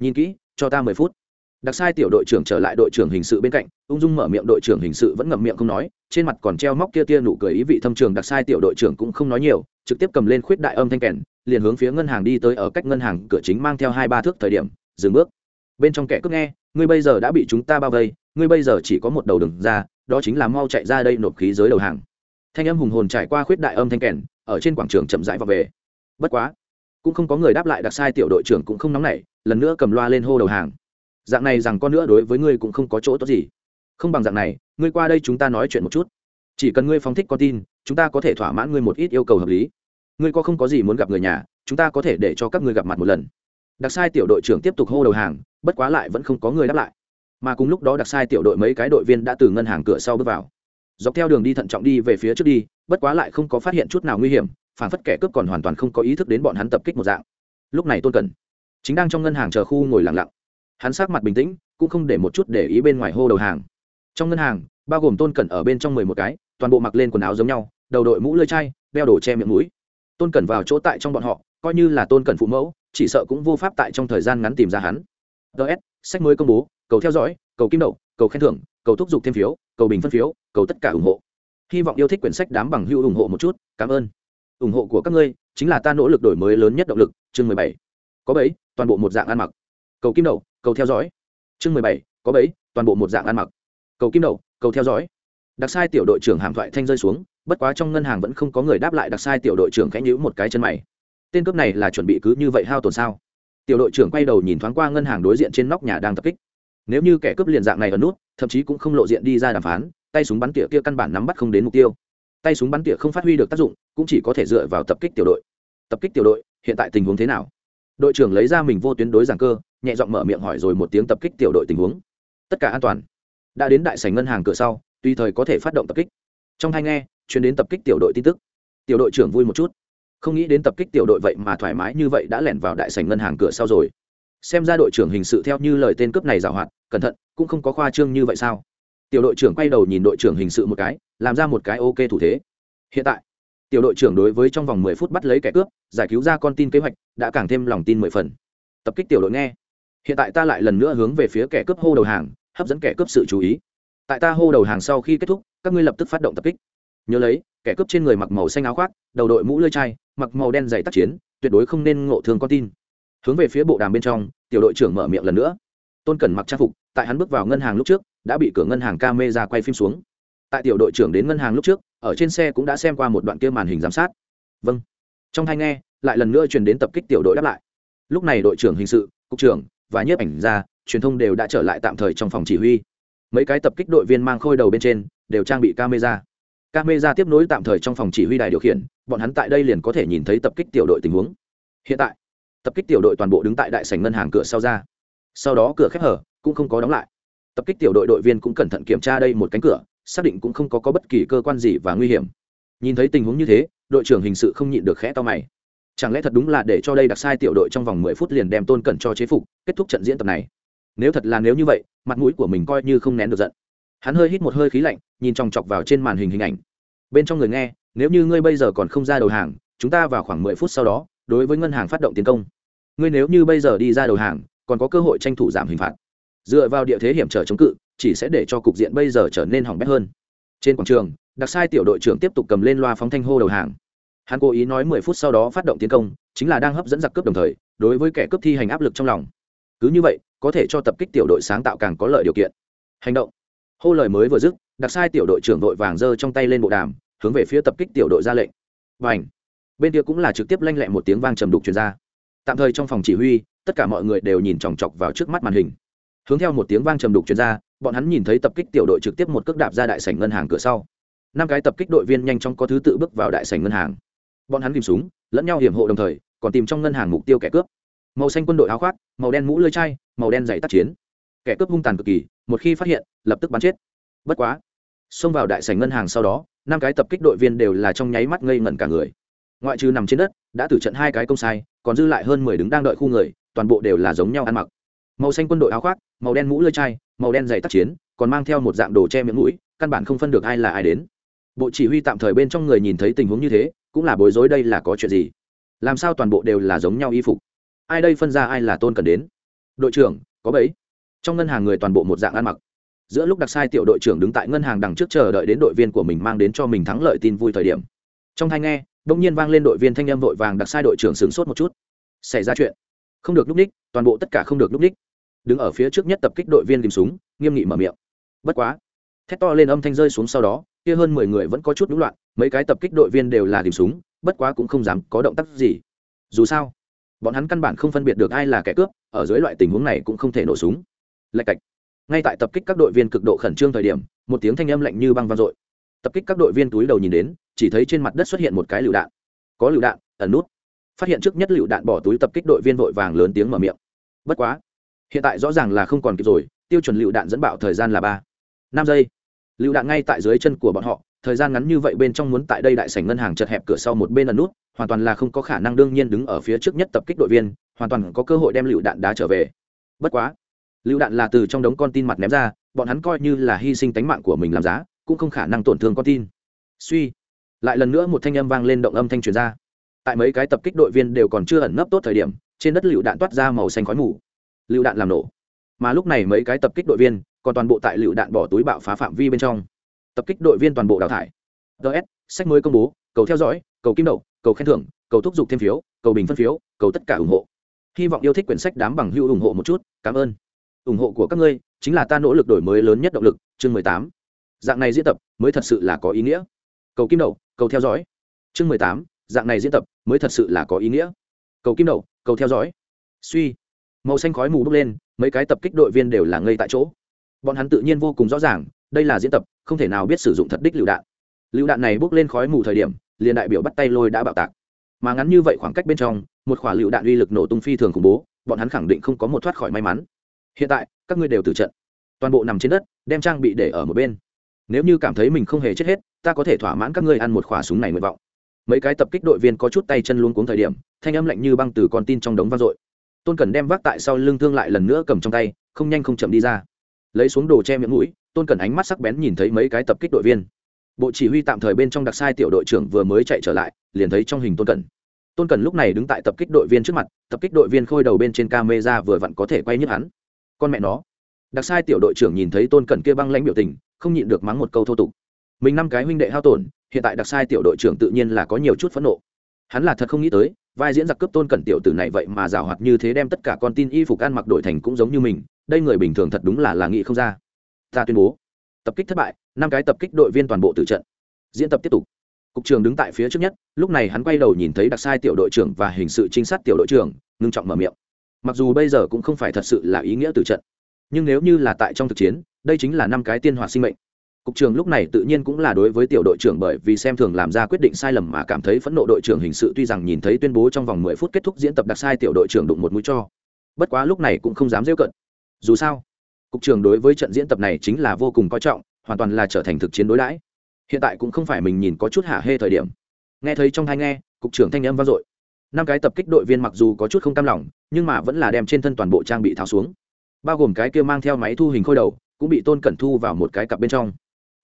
Nhìn kỹ, cho ta mười phút. Đặc sai tiểu đội trưởng trở lại đội trưởng hình sự bên cạnh, ung dung mở miệng đội trưởng hình sự vẫn ngậm miệng không nói, trên mặt còn treo móc kia tia nụ cười ý vị thâm trường đặc sai tiểu đội trưởng cũng không nói nhiều, trực tiếp cầm lên khuyết đại âm thanh kèn, liền hướng phía ngân hàng đi tới ở cách ngân hàng cửa chính mang theo hai ba thước thời điểm, dừng bước bên trong kẻ cướp nghe, ngươi bây giờ đã bị chúng ta bao vây, ngươi bây giờ chỉ có một đầu đường ra, đó chính là mau chạy ra đây nộp khí giới đầu hàng. Thanh âm hùng hồn trải qua khuyết đại âm thanh kèn, ở trên quảng trường chậm rãi vào về. Bất quá, cũng không có người đáp lại đặc sai tiểu đội trưởng cũng không nóng nảy, lần nữa cầm loa lên hô đầu hàng. Dạng này rằng con nữa đối với ngươi cũng không có chỗ tốt gì. Không bằng dạng này, ngươi qua đây chúng ta nói chuyện một chút. Chỉ cần ngươi phóng thích con tin, chúng ta có thể thỏa mãn ngươi một ít yêu cầu hợp lý. Ngươi có không có gì muốn gặp người nhà, chúng ta có thể để cho các ngươi gặp mặt một lần đặc sai tiểu đội trưởng tiếp tục hô đầu hàng, bất quá lại vẫn không có người đáp lại. Mà cùng lúc đó đặc sai tiểu đội mấy cái đội viên đã từ ngân hàng cửa sau bước vào. Dọc theo đường đi thận trọng đi về phía trước đi, bất quá lại không có phát hiện chút nào nguy hiểm, phản phất kẻ cướp còn hoàn toàn không có ý thức đến bọn hắn tập kích một dạng. Lúc này tôn cần chính đang trong ngân hàng chờ khu ngồi lặng lặng. Hắn sát mặt bình tĩnh, cũng không để một chút để ý bên ngoài hô đầu hàng. Trong ngân hàng, bao gồm tôn cẩn ở bên trong mười một cái, toàn bộ mặc lên quần áo giống nhau, đầu đội mũ lơi chai, đeo đồ che miệng mũi. Tôn cẩn vào chỗ tại trong bọn họ, coi như là tôn cẩn phụ mẫu chỉ sợ cũng vô pháp tại trong thời gian ngắn tìm ra hắn. Ts sách mới công bố, cầu theo dõi, cầu kim đậu, cầu khen thưởng, cầu thúc giục thêm phiếu, cầu bình phân phiếu, cầu tất cả ủng hộ. Hy vọng yêu thích quyển sách đám bằng hữu ủng hộ một chút. Cảm ơn. Ủng hộ của các ngươi chính là ta nỗ lực đổi mới lớn nhất động lực, chương mười bảy. Có bấy toàn bộ một dạng ăn mặc. Cầu kim đậu, cầu theo dõi. Chương mười bảy, có bấy toàn bộ một dạng ăn mặc. Cầu kim đậu, cầu theo dõi. Đặc sai tiểu đội trưởng hàm thoại thanh rơi xuống, bất quá trong ngân hàng vẫn không có người đáp lại đặc sai tiểu đội trưởng khẽ nhữ một cái chân mày tên cướp này là chuẩn bị cứ như vậy hao tổn sao? Tiểu đội trưởng quay đầu nhìn thoáng qua ngân hàng đối diện trên nóc nhà đang tập kích. Nếu như kẻ cướp liền dạng này ở nút, thậm chí cũng không lộ diện đi ra đàm phán, tay súng bắn tỉa kia căn bản nắm bắt không đến mục tiêu. Tay súng bắn tỉa không phát huy được tác dụng, cũng chỉ có thể dựa vào tập kích tiểu đội. Tập kích tiểu đội, hiện tại tình huống thế nào? Đội trưởng lấy ra mình vô tuyến đối giảng cơ, nhẹ giọng mở miệng hỏi rồi một tiếng tập kích tiểu đội tình huống. Tất cả an toàn. Đã đến đại sảnh ngân hàng cửa sau, tùy thời có thể phát động tập kích. Trong hai nghe chuyến đến tập kích tiểu đội tin tức. Tiểu đội trưởng vui một chút không nghĩ đến tập kích tiểu đội vậy mà thoải mái như vậy đã lẻn vào đại sảnh ngân hàng cửa sau rồi. Xem ra đội trưởng hình sự theo như lời tên cướp này giảo hoạt, cẩn thận, cũng không có khoa trương như vậy sao? Tiểu đội trưởng quay đầu nhìn đội trưởng hình sự một cái, làm ra một cái ok thủ thế. Hiện tại, tiểu đội trưởng đối với trong vòng mười phút bắt lấy kẻ cướp, giải cứu ra con tin kế hoạch, đã càng thêm lòng tin mười phần. Tập kích tiểu đội nghe. Hiện tại ta lại lần nữa hướng về phía kẻ cướp hô đầu hàng, hấp dẫn kẻ cướp sự chú ý. Tại ta hô đầu hàng sau khi kết thúc, các ngươi lập tức phát động tập kích. Nhớ lấy, kẻ cướp trên người mặc màu xanh áo khoác, đầu đội mũ lơi chai mặc màu đen dày tác chiến, tuyệt đối không nên ngộ thương con tin. Hướng về phía bộ đàm bên trong, tiểu đội trưởng mở miệng lần nữa. Tôn cẩn mặc trang phục, tại hắn bước vào ngân hàng lúc trước, đã bị cửa ngân hàng ca mê ra quay phim xuống. Tại tiểu đội trưởng đến ngân hàng lúc trước, ở trên xe cũng đã xem qua một đoạn kia màn hình giám sát. Vâng. Trong hai nghe, lại lần nữa truyền đến tập kích tiểu đội đáp lại. Lúc này đội trưởng hình sự, cục trưởng và nhiếp ảnh gia, truyền thông đều đã trở lại tạm thời trong phòng chỉ huy. Mấy cái tập kích đội viên mang khôi đầu bên trên, đều trang bị camera camera tiếp nối tạm thời trong phòng chỉ huy đài điều khiển bọn hắn tại đây liền có thể nhìn thấy tập kích tiểu đội tình huống. Hiện tại tập kích tiểu đội toàn bộ đứng tại đại sảnh ngân hàng cửa sau ra. Sau đó cửa khép hở cũng không có đóng lại. Tập kích tiểu đội đội viên cũng cẩn thận kiểm tra đây một cánh cửa xác định cũng không có, có bất kỳ cơ quan gì và nguy hiểm. Nhìn thấy tình huống như thế đội trưởng hình sự không nhịn được khẽ to mày. Chẳng lẽ thật đúng là để cho đây đặc sai tiểu đội trong vòng mười phút liền đem tôn cẩn cho chế phục kết thúc trận diễn tập này? Nếu thật là nếu như vậy mặt mũi của mình coi như không nén được giận hắn hơi hít một hơi khí lạnh, nhìn chòng chọc vào trên màn hình hình ảnh. Bên trong người nghe, nếu như ngươi bây giờ còn không ra đầu hàng, chúng ta vào khoảng mười phút sau đó, đối với ngân hàng phát động tiến công. Ngươi nếu như bây giờ đi ra đầu hàng, còn có cơ hội tranh thủ giảm hình phạt. Dựa vào địa thế hiểm trở chống cự, chỉ sẽ để cho cục diện bây giờ trở nên hỏng bét hơn. Trên quảng trường, đặc sai tiểu đội trưởng tiếp tục cầm lên loa phóng thanh hô đầu hàng. Hắn cố ý nói mười phút sau đó phát động tiến công, chính là đang hấp dẫn giặc cướp đồng thời, đối với kẻ cướp thi hành áp lực trong lòng. Cứ như vậy, có thể cho tập kích tiểu đội sáng tạo càng có lợi điều kiện. Hành động hô lời mới vừa dứt, đặc sai tiểu đội trưởng đội vàng giơ trong tay lên bộ đàm, hướng về phía tập kích tiểu đội ra lệnh. Và ảnh bên kia cũng là trực tiếp lanh lẹ một tiếng vang trầm đục truyền ra. Tạm thời trong phòng chỉ huy, tất cả mọi người đều nhìn chòng chọc vào trước mắt màn hình. Hướng theo một tiếng vang trầm đục truyền ra, bọn hắn nhìn thấy tập kích tiểu đội trực tiếp một cước đạp ra đại sảnh ngân hàng cửa sau. Năm cái tập kích đội viên nhanh chóng có thứ tự bước vào đại sảnh ngân hàng. Bọn hắn tìm súng, lẫn nhau hiểm hộ đồng thời, còn tìm trong ngân hàng mục tiêu kẻ cướp. Màu xanh quân đội áo khoác, màu đen mũ lưỡi chai, màu đen dày tác chiến kẻ cướp hung tàn cực kỳ, một khi phát hiện, lập tức bắn chết. Bất quá, xông vào đại sảnh ngân hàng sau đó, năm cái tập kích đội viên đều là trong nháy mắt ngây ngẩn cả người. Ngoại trừ nằm trên đất, đã tử trận hai cái công sai, còn dư lại hơn mười đứng đang đợi khu người, toàn bộ đều là giống nhau ăn mặc. Màu xanh quân đội áo khoác, màu đen mũ lưỡi chai, màu đen dày tác chiến, còn mang theo một dạng đồ che miệng mũi, căn bản không phân được ai là ai đến. Bộ chỉ huy tạm thời bên trong người nhìn thấy tình huống như thế, cũng là bối rối đây là có chuyện gì? Làm sao toàn bộ đều là giống nhau y phục? Ai đây phân ra ai là tôn cần đến? Đội trưởng, có bấy trong ngân hàng người toàn bộ một dạng ăn mặc. Giữa lúc đặc sai tiểu đội trưởng đứng tại ngân hàng đằng trước chờ đợi đến đội viên của mình mang đến cho mình thắng lợi tin vui thời điểm. Trong thai nghe đông nhiên vang lên đội viên thanh âm vội vàng đặc sai đội trưởng sửng sốt một chút. Xảy ra chuyện. Không được núp ních toàn bộ tất cả không được núp ních đứng ở phía trước nhất tập kích đội viên tìm súng, nghiêm nghị mở miệng. Bất quá, thét to lên âm thanh rơi xuống sau đó, kia hơn mười người vẫn có chút đúng loạn, mấy cái tập kích đội viên đều là tìm súng, bất quá cũng không dám có động tác gì. Dù sao, bọn hắn căn bản không phân biệt được ai là kẻ cướp, ở dưới loại tình huống này cũng không thể nổ súng lạch cạch. Ngay tại tập kích các đội viên cực độ khẩn trương thời điểm, một tiếng thanh âm lạnh như băng vang dội. Tập kích các đội viên túi đầu nhìn đến, chỉ thấy trên mặt đất xuất hiện một cái lựu đạn. Có lựu đạn, ẩn nút. Phát hiện trước nhất lựu đạn bỏ túi tập kích đội viên vội vàng lớn tiếng mở miệng. Bất quá, hiện tại rõ ràng là không còn kịp rồi, tiêu chuẩn lựu đạn dẫn bạo thời gian là ba, năm giây. Lựu đạn ngay tại dưới chân của bọn họ, thời gian ngắn như vậy bên trong muốn tại đây đại sảnh ngân hàng chật hẹp cửa sau một bên ẩn nút, hoàn toàn là không có khả năng đương nhiên đứng ở phía trước nhất tập kích đội viên, hoàn toàn có cơ hội đem lựu đạn đá trở về. Bất quá lựu đạn là từ trong đống con tin mặt ném ra, bọn hắn coi như là hy sinh tánh mạng của mình làm giá, cũng không khả năng tổn thương con tin. Suy. Lại lần nữa một thanh âm vang lên động âm thanh truyền ra. Tại mấy cái tập kích đội viên đều còn chưa ẩn nấp tốt thời điểm, trên đất lựu đạn toát ra màu xanh khói mù. Lựu đạn làm nổ. Mà lúc này mấy cái tập kích đội viên còn toàn bộ tại lựu đạn bỏ túi bạo phá phạm vi bên trong. Tập kích đội viên toàn bộ đào thải. Ts sách mới công bố, cầu theo dõi, cầu kim đậu, cầu khen thưởng, cầu thúc giục thêm phiếu, cầu bình phân phiếu, cầu tất cả ủng hộ. Hy vọng yêu thích quyển sách đám bằng hữu ủng hộ một chút, cảm ơn ủng hộ của các ngươi chính là ta nỗ lực đổi mới lớn nhất động lực, chương mười tám. Dạng này diễn tập mới thật sự là có ý nghĩa. Cầu kim đậu, cầu theo dõi. Chương mười tám, dạng này diễn tập mới thật sự là có ý nghĩa. Cầu kim đậu, cầu theo dõi. Suy. Màu xanh khói mù bốc lên, mấy cái tập kích đội viên đều là ngây tại chỗ. Bọn hắn tự nhiên vô cùng rõ ràng, đây là diễn tập, không thể nào biết sử dụng thật đích lựu đạn. Lựu đạn này bốc lên khói mù thời điểm, liền đại biểu bắt tay lôi đã bạo tạc. Mà ngắn như vậy khoảng cách bên trong, một quả lựu đạn uy lực nổ tung phi thường khủng bố, bọn hắn khẳng định không có một thoát khỏi may mắn hiện tại, các ngươi đều tử trận. Toàn bộ nằm trên đất, đem trang bị để ở một bên. Nếu như cảm thấy mình không hề chết hết, ta có thể thỏa mãn các ngươi ăn một khỏa súng này nguyện vọng. Mấy cái tập kích đội viên có chút tay chân luôn cuống thời điểm, thanh âm lạnh như băng từ con tin trong đống vang dội. Tôn cần đem vác tại sau lưng thương lại lần nữa cầm trong tay, không nhanh không chậm đi ra. Lấy xuống đồ che miệng mũi, tôn cần ánh mắt sắc bén nhìn thấy mấy cái tập kích đội viên. Bộ chỉ huy tạm thời bên trong đặc sai tiểu đội trưởng vừa mới chạy trở lại, liền thấy trong hình tôn cần tôn cần lúc này đứng tại tập kích đội viên trước mặt, tập kích đội viên khôi đầu bên trên camera vừa vặn có thể quay nhức hắn con mẹ nó. Đặc sai tiểu đội trưởng nhìn thấy tôn cẩn kia băng lãnh biểu tình, không nhịn được mắng một câu thô tục. Mình năm cái huynh đệ hao tổn, hiện tại đặc sai tiểu đội trưởng tự nhiên là có nhiều chút phẫn nộ. Hắn là thật không nghĩ tới, vai diễn giặc cướp tôn cẩn tiểu tử này vậy mà rào hoạt như thế đem tất cả con tin y phục ăn mặc đổi thành cũng giống như mình, đây người bình thường thật đúng là là nghĩ không ra. Ta tuyên bố, tập kích thất bại, năm cái tập kích đội viên toàn bộ tử trận. Diễn tập tiếp tục. Cục trường đứng tại phía trước nhất, lúc này hắn quay đầu nhìn thấy đặc sai tiểu đội trưởng và hình sự trinh sát tiểu đội trưởng, ngưng trọng mở miệng mặc dù bây giờ cũng không phải thật sự là ý nghĩa từ trận, nhưng nếu như là tại trong thực chiến, đây chính là năm cái tiên hoạt sinh mệnh. Cục trưởng lúc này tự nhiên cũng là đối với tiểu đội trưởng bởi vì xem thường làm ra quyết định sai lầm mà cảm thấy phẫn nộ đội trưởng hình sự tuy rằng nhìn thấy tuyên bố trong vòng mười phút kết thúc diễn tập đặc sai tiểu đội trưởng đụng một mũi cho. Bất quá lúc này cũng không dám rêu cận. Dù sao, cục trưởng đối với trận diễn tập này chính là vô cùng coi trọng, hoàn toàn là trở thành thực chiến đối đãi. Hiện tại cũng không phải mình nhìn có chút hạ hê thời điểm. Nghe thấy trong thai nghe, cục trưởng thanh âm vang dội năm cái tập kích đội viên mặc dù có chút không cam lòng, nhưng mà vẫn là đem trên thân toàn bộ trang bị tháo xuống. Bao gồm cái kia mang theo máy thu hình khôi đầu, cũng bị tôn cẩn thu vào một cái cặp bên trong.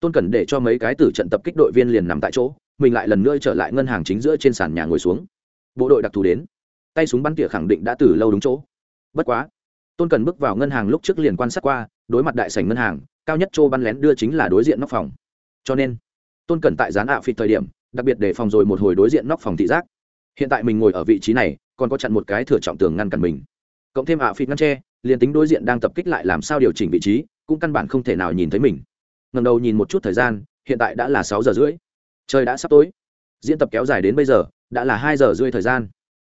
Tôn cẩn để cho mấy cái tử trận tập kích đội viên liền nằm tại chỗ, mình lại lần nữa trở lại ngân hàng chính giữa trên sàn nhà ngồi xuống. Bộ đội đặc thù đến. Tay súng bắn tỉa khẳng định đã từ lâu đúng chỗ. Bất quá, tôn cần bước vào ngân hàng lúc trước liền quan sát qua, đối mặt đại sảnh ngân hàng, cao nhất châu bắn lén đưa chính là đối diện nóc phòng. Cho nên, tôn cần tại gián ạ phịt thời điểm, đặc biệt để phòng rồi một hồi đối diện nóc phòng thị giác hiện tại mình ngồi ở vị trí này, còn có chặn một cái thừa trọng tường ngăn cản mình. Cộng thêm ạ phịt ngăn tre, liền tính đối diện đang tập kích lại làm sao điều chỉnh vị trí, cũng căn bản không thể nào nhìn thấy mình. Ngần đầu nhìn một chút thời gian, hiện tại đã là sáu giờ rưỡi. Trời đã sắp tối. Diễn tập kéo dài đến bây giờ, đã là hai giờ rưỡi thời gian.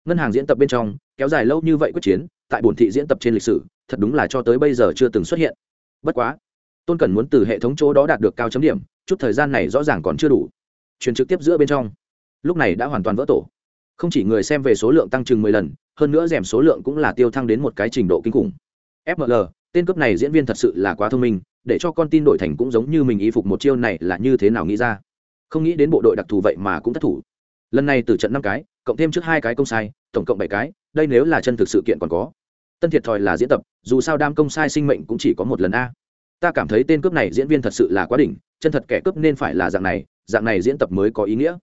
Ngân hàng diễn tập bên trong, kéo dài lâu như vậy quyết chiến, tại bổn thị diễn tập trên lịch sử, thật đúng là cho tới bây giờ chưa từng xuất hiện. Bất quá, tôn cần muốn từ hệ thống chỗ đó đạt được cao chấm điểm, chút thời gian này rõ ràng còn chưa đủ. Truyền trực tiếp giữa bên trong. Lúc này đã hoàn toàn vỡ tổ không chỉ người xem về số lượng tăng chừng mười lần, hơn nữa rèm số lượng cũng là tiêu thăng đến một cái trình độ kinh khủng. Fml tên cướp này diễn viên thật sự là quá thông minh, để cho con tin đổi thành cũng giống như mình y phục một chiêu này là như thế nào nghĩ ra. Không nghĩ đến bộ đội đặc thù vậy mà cũng thất thủ. Lần này từ trận năm cái, cộng thêm trước hai cái công sai, tổng cộng bảy cái, đây nếu là chân thực sự kiện còn có. Tân thiệt thòi là diễn tập, dù sao đam công sai sinh mệnh cũng chỉ có một lần a. Ta cảm thấy tên cướp này diễn viên thật sự là quá đỉnh, chân thật kẻ cướp nên phải là dạng này dạng này diễn tập mới có ý nghĩa.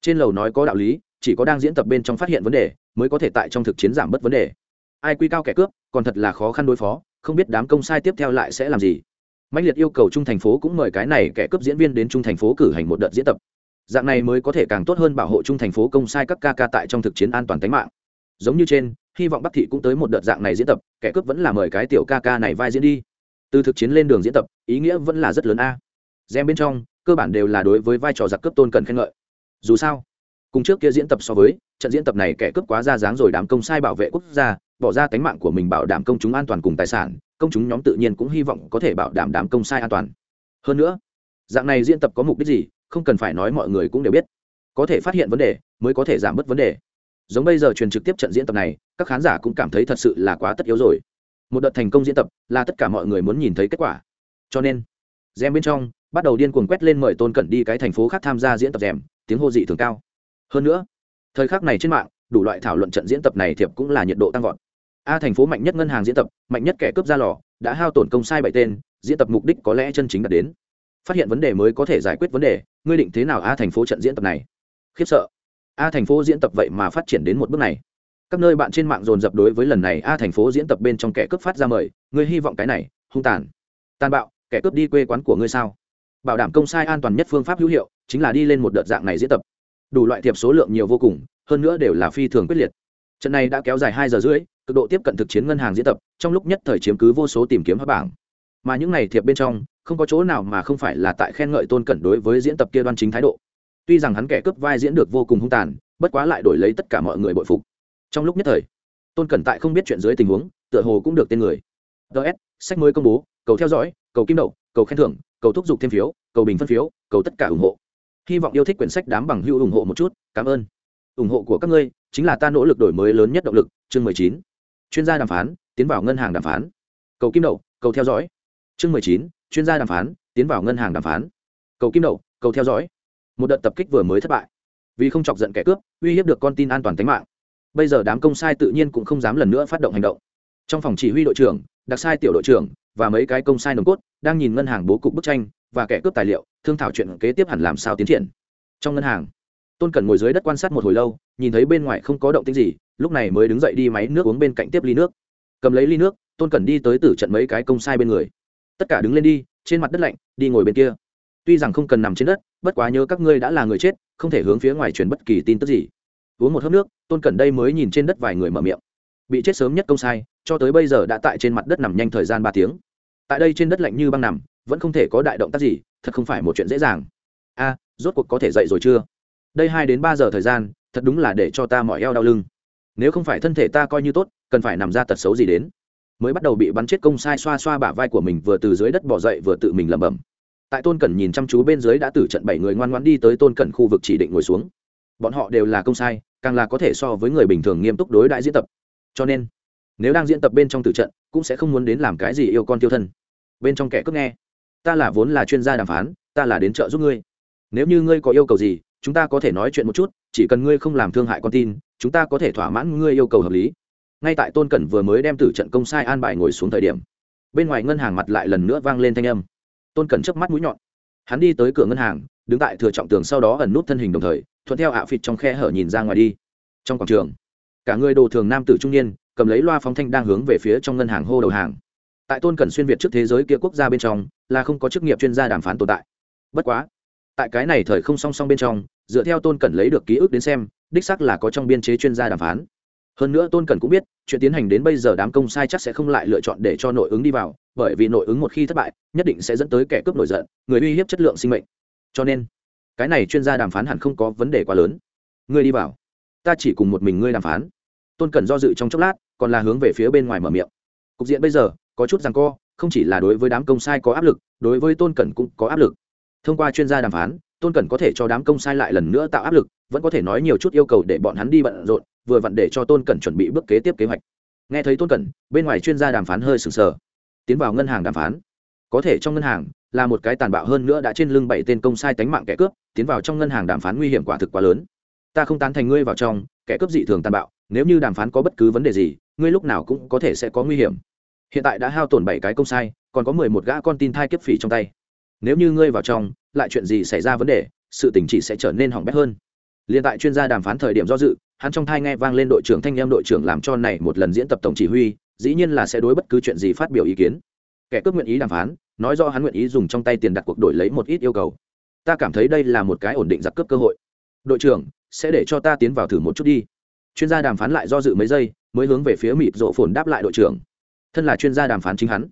Trên lầu nói có đạo lý chỉ có đang diễn tập bên trong phát hiện vấn đề, mới có thể tại trong thực chiến giảm bớt vấn đề. Ai quy cao kẻ cướp, còn thật là khó khăn đối phó, không biết đám công sai tiếp theo lại sẽ làm gì. Mạnh liệt yêu cầu trung thành phố cũng mời cái này kẻ cướp diễn viên đến trung thành phố cử hành một đợt diễn tập. Dạng này mới có thể càng tốt hơn bảo hộ trung thành phố công sai các ca ca tại trong thực chiến an toàn tính mạng. Giống như trên, hy vọng bắc thị cũng tới một đợt dạng này diễn tập, kẻ cướp vẫn là mời cái tiểu ca ca này vai diễn đi. Từ thực chiến lên đường diễn tập, ý nghĩa vẫn là rất lớn a. Gen bên trong, cơ bản đều là đối với vai trò giặc cướp tôn cần khen ngợi. Dù sao cùng trước kia diễn tập so với, trận diễn tập này kẻ cướp quá ra dáng rồi đám công sai bảo vệ quốc gia, bỏ ra tánh mạng của mình bảo đảm công chúng an toàn cùng tài sản, công chúng nhóm tự nhiên cũng hy vọng có thể bảo đảm đám công sai an toàn. Hơn nữa, dạng này diễn tập có mục đích gì, không cần phải nói mọi người cũng đều biết. Có thể phát hiện vấn đề, mới có thể giảm bớt vấn đề. Giống bây giờ truyền trực tiếp trận diễn tập này, các khán giả cũng cảm thấy thật sự là quá tất yếu rồi. Một đợt thành công diễn tập là tất cả mọi người muốn nhìn thấy kết quả. Cho nên rèm bên trong, bắt đầu điên cuồng quét lên mời tôn cẩn đi cái thành phố khác tham gia diễn tập rèm tiếng hô dị thường cao hơn nữa, thời khắc này trên mạng, đủ loại thảo luận trận diễn tập này thiệp cũng là nhiệt độ tăng vọt. A thành phố mạnh nhất ngân hàng diễn tập, mạnh nhất kẻ cướp ra lò, đã hao tổn công sai bảy tên, diễn tập mục đích có lẽ chân chính đạt đến. Phát hiện vấn đề mới có thể giải quyết vấn đề, ngươi định thế nào a thành phố trận diễn tập này? Khiếp sợ. A thành phố diễn tập vậy mà phát triển đến một bước này. Các nơi bạn trên mạng dồn dập đối với lần này a thành phố diễn tập bên trong kẻ cướp phát ra mời, ngươi hy vọng cái này, hung tàn. Tàn bạo, kẻ cướp đi quê quán của ngươi sao? Bảo đảm công sai an toàn nhất phương pháp hữu hiệu, chính là đi lên một đợt dạng này diễn tập đủ loại thiệp số lượng nhiều vô cùng, hơn nữa đều là phi thường quyết liệt. Trận này đã kéo dài hai giờ rưỡi, cực độ tiếp cận thực chiến ngân hàng diễn tập, trong lúc nhất thời chiếm cứ vô số tìm kiếm hấp bảng. Mà những này thiệp bên trong, không có chỗ nào mà không phải là tại khen ngợi tôn cẩn đối với diễn tập kia đoan chính thái độ. Tuy rằng hắn kẻ cướp vai diễn được vô cùng hung tàn, bất quá lại đổi lấy tất cả mọi người bội phục. Trong lúc nhất thời, tôn cẩn tại không biết chuyện dưới tình huống, tựa hồ cũng được tên người. Ts sách mới công bố, cầu theo dõi, cầu kim đậu, cầu khen thưởng, cầu thúc giục thêm phiếu, cầu bình phân phiếu, cầu tất cả ủng hộ hy vọng yêu thích quyển sách đám bằng hữu ủng hộ một chút, cảm ơn. Ủng hộ của các ngươi chính là ta nỗ lực đổi mới lớn nhất động lực, chương mười chín. Chuyên gia đàm phán, tiến vào ngân hàng đàm phán. Cầu kim đậu, cầu theo dõi. Chương mười chín, chuyên gia đàm phán, tiến vào ngân hàng đàm phán. Cầu kim đậu, cầu theo dõi. Một đợt tập kích vừa mới thất bại. Vì không chọc giận kẻ cướp, uy hiếp được con tin an toàn tính mạng. Bây giờ đám công sai tự nhiên cũng không dám lần nữa phát động hành động. Trong phòng chỉ huy đội trưởng, đặc sai tiểu đội trưởng và mấy cái công sai nồng cốt đang nhìn ngân hàng bố cục bức tranh và kẻ cướp tài liệu thương thảo chuyện kế tiếp hẳn làm sao tiến triển. Trong ngân hàng, tôn cần ngồi dưới đất quan sát một hồi lâu, nhìn thấy bên ngoài không có động tĩnh gì, lúc này mới đứng dậy đi máy nước uống bên cạnh tiếp ly nước. Cầm lấy ly nước, tôn cần đi tới tử trận mấy cái công sai bên người. Tất cả đứng lên đi, trên mặt đất lạnh, đi ngồi bên kia. Tuy rằng không cần nằm trên đất, bất quá nhớ các ngươi đã là người chết, không thể hướng phía ngoài truyền bất kỳ tin tức gì. Uống một hớp nước, tôn cẩn đây mới nhìn trên đất vài người mở miệng. Bị chết sớm nhất công sai, cho tới bây giờ đã tại trên mặt đất nằm nhanh thời gian ba tiếng. Tại đây trên đất lạnh như băng nằm vẫn không thể có đại động tác gì, thật không phải một chuyện dễ dàng. A, rốt cuộc có thể dậy rồi chưa? Đây hai đến ba giờ thời gian, thật đúng là để cho ta mỏi eo đau lưng. Nếu không phải thân thể ta coi như tốt, cần phải nằm ra tật xấu gì đến. Mới bắt đầu bị bắn chết công sai xoa xoa bả vai của mình vừa từ dưới đất bỏ dậy vừa tự mình lẩm bẩm. Tại tôn cẩn nhìn chăm chú bên dưới đã tử trận bảy người ngoan ngoãn đi tới tôn cẩn khu vực chỉ định ngồi xuống. Bọn họ đều là công sai, càng là có thể so với người bình thường nghiêm túc đối đại diễn tập. Cho nên, nếu đang diễn tập bên trong tử trận, cũng sẽ không muốn đến làm cái gì yêu con tiêu thân. Bên trong kẻ cướp nghe ta là vốn là chuyên gia đàm phán, ta là đến chợ giúp ngươi. Nếu như ngươi có yêu cầu gì, chúng ta có thể nói chuyện một chút, chỉ cần ngươi không làm thương hại con tin, chúng ta có thể thỏa mãn ngươi yêu cầu hợp lý. Ngay tại tôn cẩn vừa mới đem tử trận công sai an bài ngồi xuống thời điểm, bên ngoài ngân hàng mặt lại lần nữa vang lên thanh âm. Tôn cẩn chớp mắt mũi nhọn. Hắn đi tới cửa ngân hàng, đứng tại thừa trọng tường sau đó ẩn nút thân hình đồng thời, thuận theo ạ phịt trong khe hở nhìn ra ngoài đi. Trong quảng trường, cả người đồ thường nam tử trung niên, cầm lấy loa phóng thanh đang hướng về phía trong ngân hàng hô đầu hàng tại tôn cẩn xuyên việt trước thế giới kia quốc gia bên trong, là không có chức nghiệp chuyên gia đàm phán tồn tại. Bất quá, tại cái này thời không song song bên trong, dựa theo tôn cần lấy được ký ức đến xem, đích sắc là có trong biên chế chuyên gia đàm phán. Hơn nữa tôn cần cũng biết, chuyện tiến hành đến bây giờ đám công sai chắc sẽ không lại lựa chọn để cho nội ứng đi vào, bởi vì nội ứng một khi thất bại, nhất định sẽ dẫn tới kẻ cướp nổi giận, người uy hiếp chất lượng sinh mệnh. Cho nên, cái này chuyên gia đàm phán hẳn không có vấn đề quá lớn. Ngươi đi vào. Ta chỉ cùng một mình ngươi đàm phán. Tôn cần do dự trong chốc lát, còn là hướng về phía bên ngoài mở miệng. Cục diện bây giờ có chút rằng co, không chỉ là đối với đám công sai có áp lực, đối với tôn cẩn cũng có áp lực. Thông qua chuyên gia đàm phán, tôn cẩn có thể cho đám công sai lại lần nữa tạo áp lực, vẫn có thể nói nhiều chút yêu cầu để bọn hắn đi bận rộn, vừa vặn để cho tôn cẩn chuẩn bị bước kế tiếp kế hoạch. Nghe thấy tôn cẩn, bên ngoài chuyên gia đàm phán hơi sừng sờ. Tiến vào ngân hàng đàm phán. Có thể trong ngân hàng là một cái tàn bạo hơn nữa đã trên lưng bảy tên công sai tánh mạng kẻ cướp, tiến vào trong ngân hàng đàm phán nguy hiểm quả thực quá lớn. Ta không tán thành ngươi vào trong, kẻ cướp dị thường tàn bạo, nếu như đàm phán có bất cứ vấn đề gì, ngươi lúc nào cũng có thể sẽ có nguy hiểm hiện tại đã hao tổn bảy cái công sai, còn có mười một gã con tin thai kiếp phỉ trong tay. Nếu như ngươi vào trong, lại chuyện gì xảy ra vấn đề, sự tình chỉ sẽ trở nên hỏng bét hơn. Liên tại chuyên gia đàm phán thời điểm do dự, hắn trong thai nghe vang lên đội trưởng thanh em đội trưởng làm cho này một lần diễn tập tổng chỉ huy, dĩ nhiên là sẽ đối bất cứ chuyện gì phát biểu ý kiến. Kẻ cướp nguyện ý đàm phán, nói do hắn nguyện ý dùng trong tay tiền đặt cuộc đổi lấy một ít yêu cầu. Ta cảm thấy đây là một cái ổn định giặc cướp cơ hội. Đội trưởng, sẽ để cho ta tiến vào thử một chút đi. Chuyên gia đàm phán lại do dự mấy giây, mới hướng về phía mịt rộ phồn đáp lại đội trưởng thân là chuyên gia đàm phán chính hắn.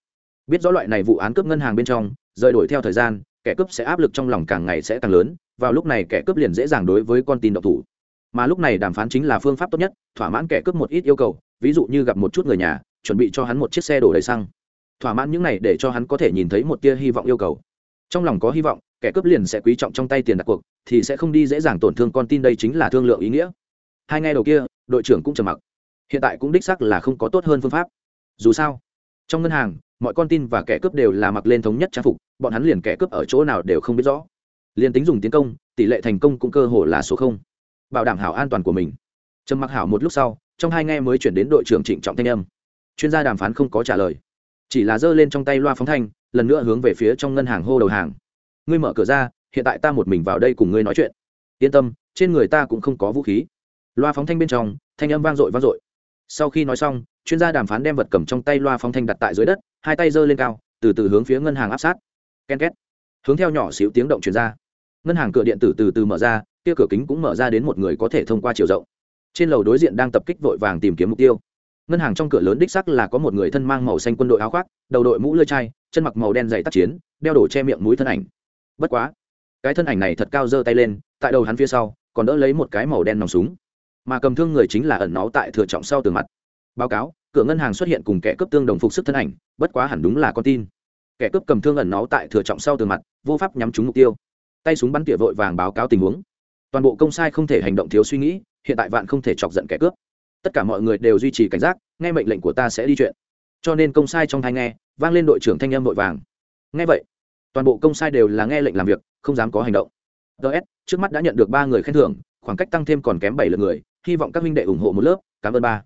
Biết rõ loại này vụ án cướp ngân hàng bên trong, rời đổi theo thời gian, kẻ cướp sẽ áp lực trong lòng càng ngày sẽ càng lớn, vào lúc này kẻ cướp liền dễ dàng đối với con tin độc thủ. Mà lúc này đàm phán chính là phương pháp tốt nhất, thỏa mãn kẻ cướp một ít yêu cầu, ví dụ như gặp một chút người nhà, chuẩn bị cho hắn một chiếc xe đổ đầy xăng. Thỏa mãn những này để cho hắn có thể nhìn thấy một tia hy vọng yêu cầu. Trong lòng có hy vọng, kẻ cướp liền sẽ quý trọng trong tay tiền đặt cuộc, thì sẽ không đi dễ dàng tổn thương con tin đây chính là thương lượng ý nghĩa. Hai ngay đầu kia, đội trưởng cũng trầm mặc. Hiện tại cũng đích sắc là không có tốt hơn phương pháp dù sao, trong ngân hàng, mọi con tin và kẻ cướp đều là mặc lên thống nhất trang phục, bọn hắn liền kẻ cướp ở chỗ nào đều không biết rõ. Liền tính dùng tiến công, tỷ lệ thành công cũng cơ hồ là số không. Bảo đảm hảo an toàn của mình. Trầm mặc hảo một lúc sau, trong hai nghe mới chuyển đến đội trưởng trịnh trọng thanh âm. Chuyên gia đàm phán không có trả lời. Chỉ là giơ lên trong tay loa phóng thanh, lần nữa hướng về phía trong ngân hàng hô đầu hàng. Ngươi mở cửa ra, hiện tại ta một mình vào đây cùng ngươi nói chuyện. Yên tâm, trên người ta cũng không có vũ khí. Loa phóng thanh bên trong, thanh âm vang dội vang dội sau khi nói xong, chuyên gia đàm phán đem vật cầm trong tay loa phóng thanh đặt tại dưới đất, hai tay giơ lên cao, từ từ hướng phía ngân hàng áp sát. Ken két. Hướng theo nhỏ xíu tiếng động chuyên ra. Ngân hàng cửa điện tử từ từ mở ra, kia cửa kính cũng mở ra đến một người có thể thông qua chiều rộng. Trên lầu đối diện đang tập kích vội vàng tìm kiếm mục tiêu. Ngân hàng trong cửa lớn đích sắc là có một người thân mang màu xanh quân đội áo khoác, đầu đội mũ lơi chai, chân mặc màu đen dày tác chiến, đeo đổ che miệng mũi thân ảnh. Bất quá, cái thân ảnh này thật cao giơ tay lên, tại đầu hắn phía sau, còn đỡ lấy một cái màu đen nòng súng mà cầm thương người chính là ẩn náu tại thừa trọng sau tường mặt. Báo cáo, cửa ngân hàng xuất hiện cùng kẻ cướp tương đồng phục sức thân ảnh, bất quá hẳn đúng là con tin. Kẻ cướp cầm thương ẩn náu tại thừa trọng sau tường mặt, vô pháp nhắm trúng mục tiêu. Tay súng bắn tỉa vội vàng báo cáo tình huống. Toàn bộ công sai không thể hành động thiếu suy nghĩ, hiện tại vạn không thể chọc giận kẻ cướp. Tất cả mọi người đều duy trì cảnh giác, nghe mệnh lệnh của ta sẽ đi chuyện. Cho nên công sai trong thai nghe, vang lên đội trưởng thanh âm vội vàng. Nghe vậy, toàn bộ công sai đều là nghe lệnh làm việc, không dám có hành động. Ts trước mắt đã nhận được ba người khen thưởng, khoảng cách tăng thêm còn kém bảy lượt người hy vọng các minh đệ ủng hộ một lớp, cảm ơn ba.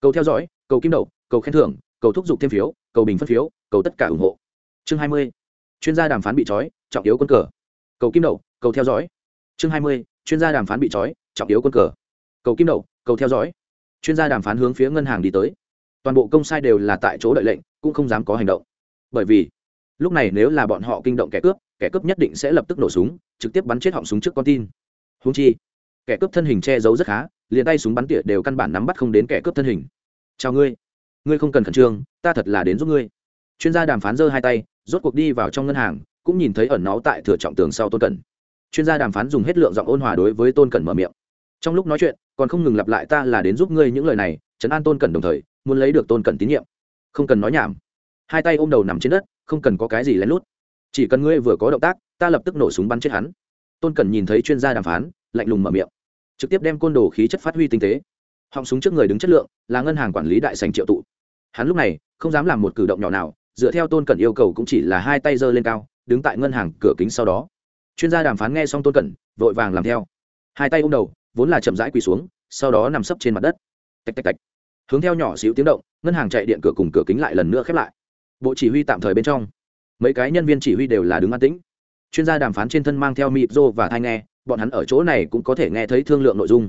Cầu theo dõi, cầu kim đậu cầu khen thưởng, cầu thúc giục thêm phiếu, cầu bình phân phiếu, cầu tất cả ủng hộ. Chương hai mươi, chuyên gia đàm phán bị trói, trọng yếu quân cờ. Cầu kim đậu cầu theo dõi. Chương hai mươi, chuyên gia đàm phán bị trói, trọng yếu quân cờ. Cầu kim đậu cầu theo dõi. Chuyên gia đàm phán hướng phía ngân hàng đi tới. Toàn bộ công sai đều là tại chỗ đợi lệnh, cũng không dám có hành động. Bởi vì, lúc này nếu là bọn họ kinh động kẻ cướp kẻ cướp nhất định sẽ lập tức nổ súng, trực tiếp bắn chết họng súng trước con tin. Húng chi, kẻ cướp thân hình che giấu rất khá liền tay súng bắn tỉa đều căn bản nắm bắt không đến kẻ cướp thân hình. Chào ngươi ngươi không cần khẩn trương, ta thật là đến giúp ngươi. Chuyên gia đàm phán giơ hai tay, rốt cuộc đi vào trong ngân hàng, cũng nhìn thấy ẩn náu tại thừa trọng tường sau tôn cẩn. Chuyên gia đàm phán dùng hết lượng giọng ôn hòa đối với tôn cẩn mở miệng. Trong lúc nói chuyện, còn không ngừng lặp lại ta là đến giúp ngươi những lời này chấn an tôn cẩn đồng thời, muốn lấy được tôn cẩn tín nhiệm. Không cần nói nhảm. Hai tay ôm đầu nằm trên đất, không cần có cái gì lén lút. Chỉ cần ngươi vừa có động tác, ta lập tức nổ súng bắn chết hắn. Tôn cẩn nhìn thấy chuyên gia đàm phán, lạnh lùng mở miệng trực tiếp đem côn đồ khí chất phát huy tinh tế. Họng súng trước người đứng chất lượng, là ngân hàng quản lý đại sành triệu tụ. Hắn lúc này, không dám làm một cử động nhỏ nào, dựa theo tôn cẩn yêu cầu cũng chỉ là hai tay giơ lên cao, đứng tại ngân hàng cửa kính sau đó. Chuyên gia đàm phán nghe xong tôn cẩn, vội vàng làm theo. Hai tay ôm đầu, vốn là chậm rãi quỳ xuống, sau đó nằm sấp trên mặt đất. Tạch tạch tạch. Hướng theo nhỏ xíu tiếng động, ngân hàng chạy điện cửa cùng cửa kính lại lần nữa khép lại. Bộ chỉ huy tạm thời bên trong. Mấy cái nhân viên chỉ huy đều là đứng an tĩnh chuyên gia đàm phán trên thân mang theo mịp rô và thai nghe, bọn hắn ở chỗ này cũng có thể nghe thấy thương lượng nội dung.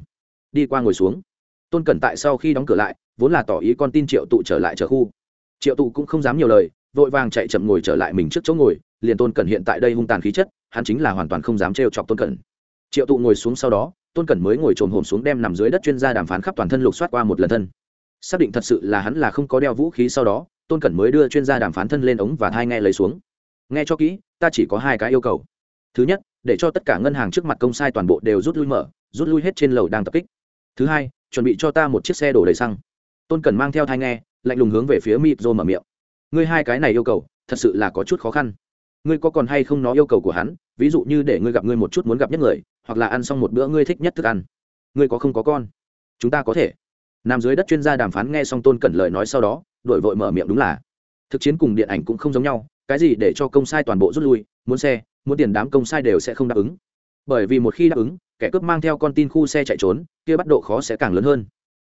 Đi qua ngồi xuống. Tôn cẩn tại sau khi đóng cửa lại, vốn là tỏ ý con tin triệu tụ trở lại trở khu. Triệu tụ cũng không dám nhiều lời, vội vàng chạy chậm ngồi trở lại mình trước chỗ ngồi, liền tôn cẩn hiện tại đây hung tàn khí chất, hắn chính là hoàn toàn không dám trêu chọc tôn cẩn. Triệu tụ ngồi xuống sau đó, tôn cẩn mới ngồi trồn hồn xuống đem nằm dưới đất chuyên gia đàm phán khắp toàn thân lục soát qua một lần thân. Xác định thật sự là hắn là không có đeo vũ khí sau đó, tôn cẩn mới đưa chuyên gia đàm phán thân lên ống và thai nghe lấy xuống. Nghe cho kỹ ta chỉ có hai cái yêu cầu. Thứ nhất, để cho tất cả ngân hàng trước mặt công sai toàn bộ đều rút lui mở, rút lui hết trên lầu đang tập kích. Thứ hai, chuẩn bị cho ta một chiếc xe đổ đầy xăng. Tôn cẩn mang theo thai nghe, lạnh lùng hướng về phía mịp rô mở miệng. Ngươi hai cái này yêu cầu, thật sự là có chút khó khăn. Ngươi có còn hay không nói yêu cầu của hắn, ví dụ như để ngươi gặp ngươi một chút muốn gặp nhất người, hoặc là ăn xong một bữa ngươi thích nhất thức ăn. Ngươi có không có con? Chúng ta có thể. Nằm dưới đất chuyên gia đàm phán nghe xong tôn cẩn lời nói sau đó đội vội mở miệng đúng là. Thực chiến cùng điện ảnh cũng không giống nhau cái gì để cho công sai toàn bộ rút lui, muốn xe, muốn tiền đám công sai đều sẽ không đáp ứng. Bởi vì một khi đáp ứng, kẻ cướp mang theo con tin khu xe chạy trốn, kia bắt độ khó sẽ càng lớn hơn.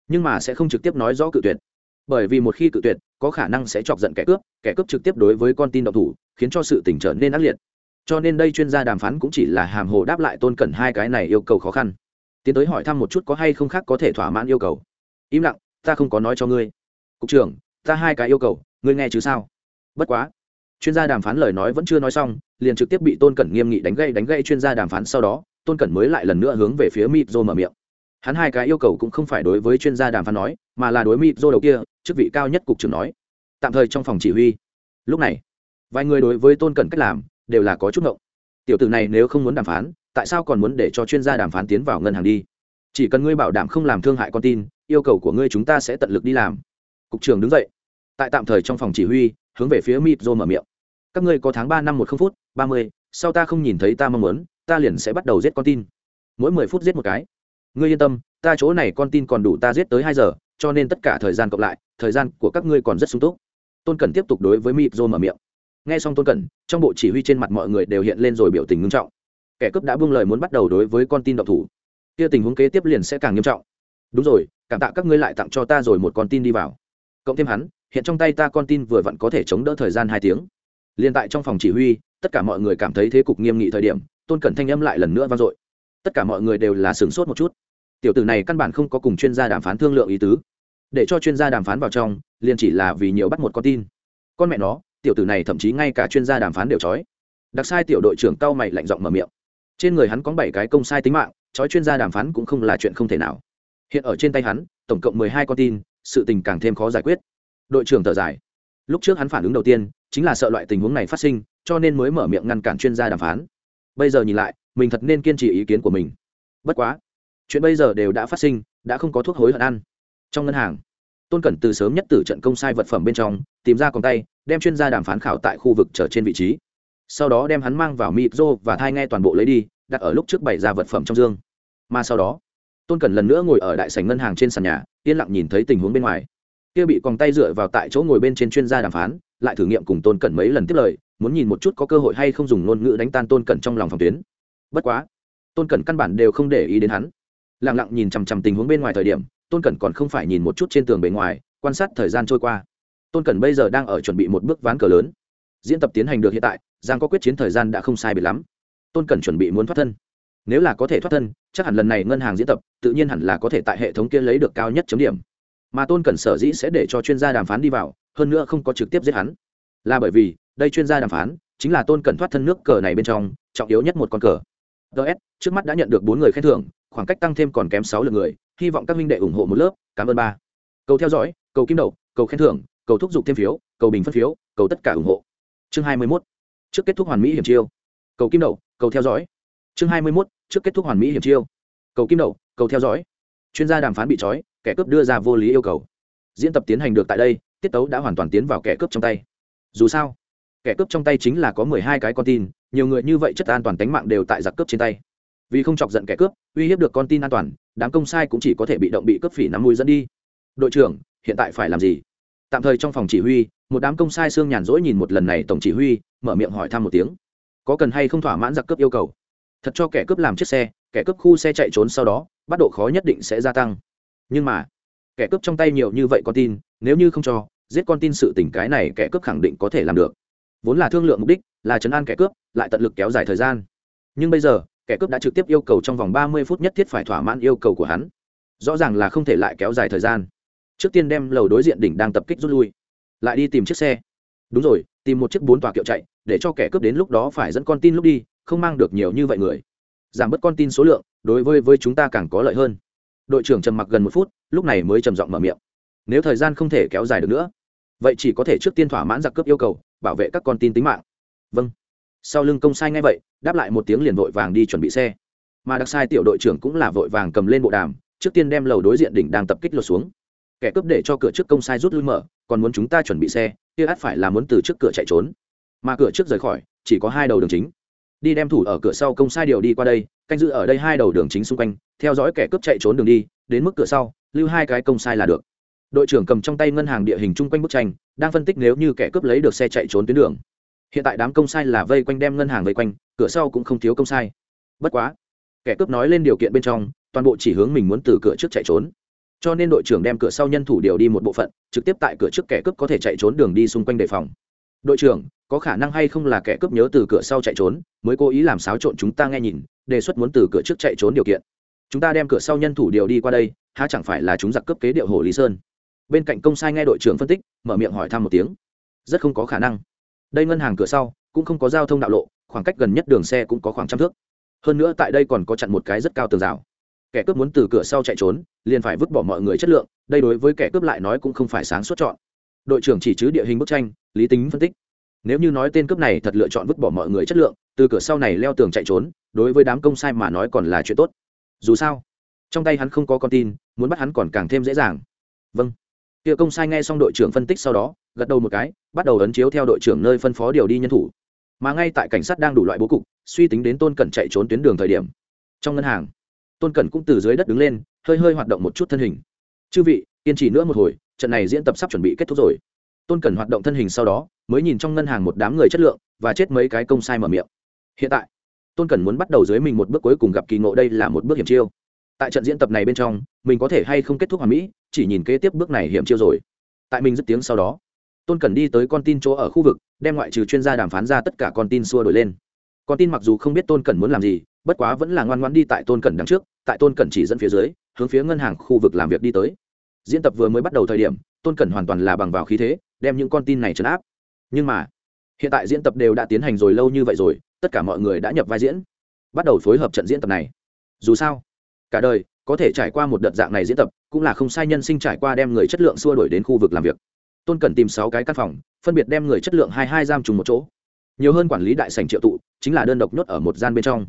Nhưng mà sẽ không trực tiếp nói rõ cự tuyệt. Bởi vì một khi cự tuyệt, có khả năng sẽ chọc giận kẻ cướp kẻ cướp trực tiếp đối với con tin độc thủ, khiến cho sự tỉnh trở nên ác liệt. Cho nên đây chuyên gia đàm phán cũng chỉ là hàm hồ đáp lại tôn cẩn hai cái này yêu cầu khó khăn. Tiến tới hỏi thăm một chút có hay không khác có thể thỏa mãn yêu cầu. Im lặng, ta không có nói cho ngươi. Cục trưởng, ta hai cái yêu cầu, ngươi nghe chứ sao? Bất quá chuyên gia đàm phán lời nói vẫn chưa nói xong, liền trực tiếp bị tôn cẩn nghiêm nghị đánh gây đánh gây chuyên gia đàm phán sau đó, tôn cẩn mới lại lần nữa hướng về phía mịp rô mở miệng. Hắn hai cái yêu cầu cũng không phải đối với chuyên gia đàm phán nói, mà là đối mịp rô đầu kia, chức vị cao nhất cục trưởng nói. Tạm thời trong phòng chỉ huy. Lúc này, vài người đối với tôn cẩn cách làm, đều là có chút ngộng. Tiểu tử này nếu không muốn đàm phán, tại sao còn muốn để cho chuyên gia đàm phán tiến vào ngân hàng đi? Chỉ cần ngươi bảo đảm không làm thương hại con tin, yêu cầu của ngươi chúng ta sẽ tận lực đi làm. Cục trưởng đứng dậy. Tại tạm thời trong phòng chỉ huy hướng về phía mịt rô mở miệng. Các ngươi có tháng ba năm một không phút, ba mươi, sau ta không nhìn thấy ta mong muốn, ta liền sẽ bắt đầu giết con tin. Mỗi mười phút giết một cái. Ngươi yên tâm, ta chỗ này con tin còn đủ ta giết tới hai giờ, cho nên tất cả thời gian cộng lại, thời gian của các ngươi còn rất sung túc. Tôn cẩn tiếp tục đối với mịt rô mở miệng. Nghe xong tôn cẩn, trong bộ chỉ huy trên mặt mọi người đều hiện lên rồi biểu tình ngưng trọng. Kẻ cướp đã buông lời muốn bắt đầu đối với con tin độc thủ. Kia tình huống kế tiếp liền sẽ càng nghiêm trọng. Đúng rồi, cảm tạ các ngươi lại tặng cho ta rồi một con tin đi vào. Cộng thêm hắn hiện trong tay ta con tin vừa vặn có thể chống đỡ thời gian hai tiếng. Liền tại trong phòng chỉ huy, tất cả mọi người cảm thấy thế cục nghiêm nghị thời điểm, tôn cẩn thanh âm lại lần nữa vang dội. Tất cả mọi người đều là sửng sốt một chút. Tiểu tử này căn bản không có cùng chuyên gia đàm phán thương lượng ý tứ. Để cho chuyên gia đàm phán vào trong, liền chỉ là vì nhiều bắt một con tin. Con mẹ nó, tiểu tử này thậm chí ngay cả chuyên gia đàm phán đều trói. Đặc sai tiểu đội trưởng cao mày lạnh giọng mở miệng. Trên người hắn có bảy cái công sai tính mạng, trói chuyên gia đàm phán cũng không là chuyện không thể nào. Hiện ở trên tay hắn, tổng cộng mười hai con tin, sự tình càng thêm khó giải quyết đội trưởng thở dài. Lúc trước hắn phản ứng đầu tiên chính là sợ loại tình huống này phát sinh, cho nên mới mở miệng ngăn cản chuyên gia đàm phán. Bây giờ nhìn lại, mình thật nên kiên trì ý kiến của mình. Bất quá, chuyện bây giờ đều đã phát sinh, đã không có thuốc hối hận ăn. Trong ngân hàng, tôn cẩn từ sớm nhất từ trận công sai vật phẩm bên trong, tìm ra còn tay, đem chuyên gia đàm phán khảo tại khu vực trở trên vị trí. Sau đó đem hắn mang vào mịp rô và thai nghe toàn bộ lấy đi, đặt ở lúc trước bày ra vật phẩm trong dương. Mà sau đó, tôn cẩn lần nữa ngồi ở đại sảnh ngân hàng trên sàn nhà, yên lặng nhìn thấy tình huống bên ngoài kia bị còn tay dựa vào tại chỗ ngồi bên trên chuyên gia đàm phán, lại thử nghiệm cùng tôn cẩn mấy lần tiếp lời, muốn nhìn một chút có cơ hội hay không dùng ngôn ngữ đánh tan tôn cẩn trong lòng phòng tuyến. Bất quá, tôn cẩn căn bản đều không để ý đến hắn. Lẳng lặng nhìn chằm chằm tình huống bên ngoài thời điểm, tôn cẩn còn không phải nhìn một chút trên tường bề ngoài, quan sát thời gian trôi qua. Tôn cẩn bây giờ đang ở chuẩn bị một bước ván cờ lớn. Diễn tập tiến hành được hiện tại, giang có quyết chiến thời gian đã không sai biệt lắm. Tôn cẩn chuẩn bị muốn thoát thân. Nếu là có thể thoát thân, chắc hẳn lần này ngân hàng diễn tập, tự nhiên hẳn là có thể tại hệ thống kia lấy được cao nhất chấm điểm mà tôn cẩn sở dĩ sẽ để cho chuyên gia đàm phán đi vào, hơn nữa không có trực tiếp giết hắn. Là bởi vì, đây chuyên gia đàm phán, chính là tôn cẩn thoát thân nước cờ này bên trong, trọng yếu nhất một con cờ. Ts trước mắt đã nhận được bốn người khen thưởng, khoảng cách tăng thêm còn kém sáu lượt người, hy vọng các minh đệ ủng hộ một lớp, cảm ơn ba. Cầu theo dõi, cầu kim đậu cầu khen thưởng, cầu thúc giục thêm phiếu, cầu bình phân phiếu, cầu tất cả ủng hộ. Chương hai mươi 21. trước kết thúc hoàn mỹ hiểm chiêu. Cầu kim đậu cầu theo dõi. Chương hai mươi 21. trước kết thúc hoàn mỹ hiểm chiêu. Cầu kim đậu cầu theo dõi. Chuyên gia đàm phán bị trói kẻ cướp đưa ra vô lý yêu cầu. Diễn tập tiến hành được tại đây, tiết tấu đã hoàn toàn tiến vào kẻ cướp trong tay. Dù sao, kẻ cướp trong tay chính là có mười hai cái con tin, nhiều người như vậy chất an toàn tính mạng đều tại giặc cướp trên tay. Vì không chọc giận kẻ cướp, uy hiếp được con tin an toàn, đám công sai cũng chỉ có thể bị động bị cướp phỉ nắm mũi dẫn đi. Đội trưởng, hiện tại phải làm gì? Tạm thời trong phòng chỉ huy, một đám công sai xương nhàn rỗi nhìn một lần này tổng chỉ huy, mở miệng hỏi thăm một tiếng. Có cần hay không thỏa mãn giặc cướp yêu cầu? Thật cho kẻ cướp làm chiếc xe, kẻ cướp khu xe chạy trốn sau đó, bắt độ khó nhất định sẽ gia tăng nhưng mà, kẻ cướp trong tay nhiều như vậy con tin, nếu như không cho, giết con tin sự tình cái này kẻ cướp khẳng định có thể làm được. Vốn là thương lượng mục đích, là chấn an kẻ cướp, lại tận lực kéo dài thời gian. Nhưng bây giờ, kẻ cướp đã trực tiếp yêu cầu trong vòng ba mươi phút nhất thiết phải thỏa mãn yêu cầu của hắn. Rõ ràng là không thể lại kéo dài thời gian. Trước tiên đem lầu đối diện đỉnh đang tập kích rút lui. Lại đi tìm chiếc xe. Đúng rồi, tìm một chiếc bốn tòa kiệu chạy, để cho kẻ cướp đến lúc đó phải dẫn con tin lúc đi, không mang được nhiều như vậy người. Giảm bớt con tin số lượng, đối với với chúng ta càng có lợi hơn đội trưởng trầm mặc gần một phút, lúc này mới trầm giọng mở miệng. Nếu thời gian không thể kéo dài được nữa, vậy chỉ có thể trước tiên thỏa mãn giặc cướp yêu cầu, bảo vệ các con tin tính mạng. Vâng. Sau lưng công sai ngay vậy, đáp lại một tiếng liền vội vàng đi chuẩn bị xe. Mà đặc sai tiểu đội trưởng cũng là vội vàng cầm lên bộ đàm, trước tiên đem lầu đối diện đỉnh đang tập kích lột xuống. Kẻ cướp để cho cửa trước công sai rút lui mở, còn muốn chúng ta chuẩn bị xe, kia ắt phải là muốn từ trước cửa chạy trốn. Mà cửa trước rời khỏi, chỉ có hai đầu đường chính đi đem thủ ở cửa sau công sai điều đi qua đây, canh giữ ở đây hai đầu đường chính xung quanh, theo dõi kẻ cướp chạy trốn đường đi, đến mức cửa sau, lưu hai cái công sai là được. Đội trưởng cầm trong tay ngân hàng địa hình chung quanh bức tranh, đang phân tích nếu như kẻ cướp lấy được xe chạy trốn tuyến đường. Hiện tại đám công sai là vây quanh đem ngân hàng vây quanh, cửa sau cũng không thiếu công sai. Bất quá, kẻ cướp nói lên điều kiện bên trong, toàn bộ chỉ hướng mình muốn từ cửa trước chạy trốn. Cho nên đội trưởng đem cửa sau nhân thủ điều đi một bộ phận, trực tiếp tại cửa trước kẻ cướp có thể chạy trốn đường đi xung quanh đề phòng. Đội trưởng có khả năng hay không là kẻ cướp nhớ từ cửa sau chạy trốn, mới cố ý làm xáo trộn chúng ta nghe nhìn, đề xuất muốn từ cửa trước chạy trốn điều kiện. Chúng ta đem cửa sau nhân thủ điều đi qua đây, há chẳng phải là chúng giặc cướp kế điệu hồ lý sơn. Bên cạnh công sai nghe đội trưởng phân tích, mở miệng hỏi thăm một tiếng. Rất không có khả năng. Đây ngân hàng cửa sau, cũng không có giao thông đạo lộ, khoảng cách gần nhất đường xe cũng có khoảng trăm thước. Hơn nữa tại đây còn có chặn một cái rất cao tường rào. Kẻ cướp muốn từ cửa sau chạy trốn, liền phải vứt bỏ mọi người chất lượng, đây đối với kẻ cướp lại nói cũng không phải sáng suốt chọn. Đội trưởng chỉ chứ địa hình bức tranh, lý tính phân tích nếu như nói tên cướp này thật lựa chọn vứt bỏ mọi người chất lượng, từ cửa sau này leo tường chạy trốn, đối với đám công sai mà nói còn là chuyện tốt. Dù sao, trong tay hắn không có con tin, muốn bắt hắn còn càng thêm dễ dàng. Vâng. Kia công sai nghe xong đội trưởng phân tích sau đó, gật đầu một cái, bắt đầu ấn chiếu theo đội trưởng nơi phân phó điều đi nhân thủ. Mà ngay tại cảnh sát đang đủ loại bố cục, suy tính đến tôn cẩn chạy trốn tuyến đường thời điểm, trong ngân hàng, tôn cẩn cũng từ dưới đất đứng lên, hơi hơi hoạt động một chút thân hình. Chư vị, kiên trì nữa một hồi, trận này diễn tập sắp chuẩn bị kết thúc rồi tôn cẩn hoạt động thân hình sau đó, mới nhìn trong ngân hàng một đám người chất lượng và chết mấy cái công sai mở miệng. Hiện tại, tôn cẩn muốn bắt đầu dưới mình một bước cuối cùng gặp kỳ ngộ đây là một bước hiểm chiêu. Tại trận diễn tập này bên trong, mình có thể hay không kết thúc hoàn mỹ, chỉ nhìn kế tiếp bước này hiểm chiêu rồi. Tại mình dứt tiếng sau đó, tôn cẩn đi tới con tin chỗ ở khu vực, đem ngoại trừ chuyên gia đàm phán ra tất cả con tin xua đổi lên. Con tin mặc dù không biết tôn cẩn muốn làm gì, bất quá vẫn là ngoan ngoan đi tại tôn cẩn đằng trước, tại tôn cẩn chỉ dẫn phía dưới, hướng phía ngân hàng khu vực làm việc đi tới. Diễn tập vừa mới bắt đầu thời điểm, tôn cẩn hoàn toàn là bằng vào khí thế đem những con tin này trấn áp. Nhưng mà, hiện tại diễn tập đều đã tiến hành rồi lâu như vậy rồi, tất cả mọi người đã nhập vai diễn, bắt đầu phối hợp trận diễn tập này. Dù sao, cả đời, có thể trải qua một đợt dạng này diễn tập, cũng là không sai nhân sinh trải qua đem người chất lượng xua đổi đến khu vực làm việc. Tôn cần tìm sáu cái căn phòng, phân biệt đem người chất lượng hai hai giam trùng một chỗ. Nhiều hơn quản lý đại sành triệu tụ, chính là đơn độc nhốt ở một gian bên trong.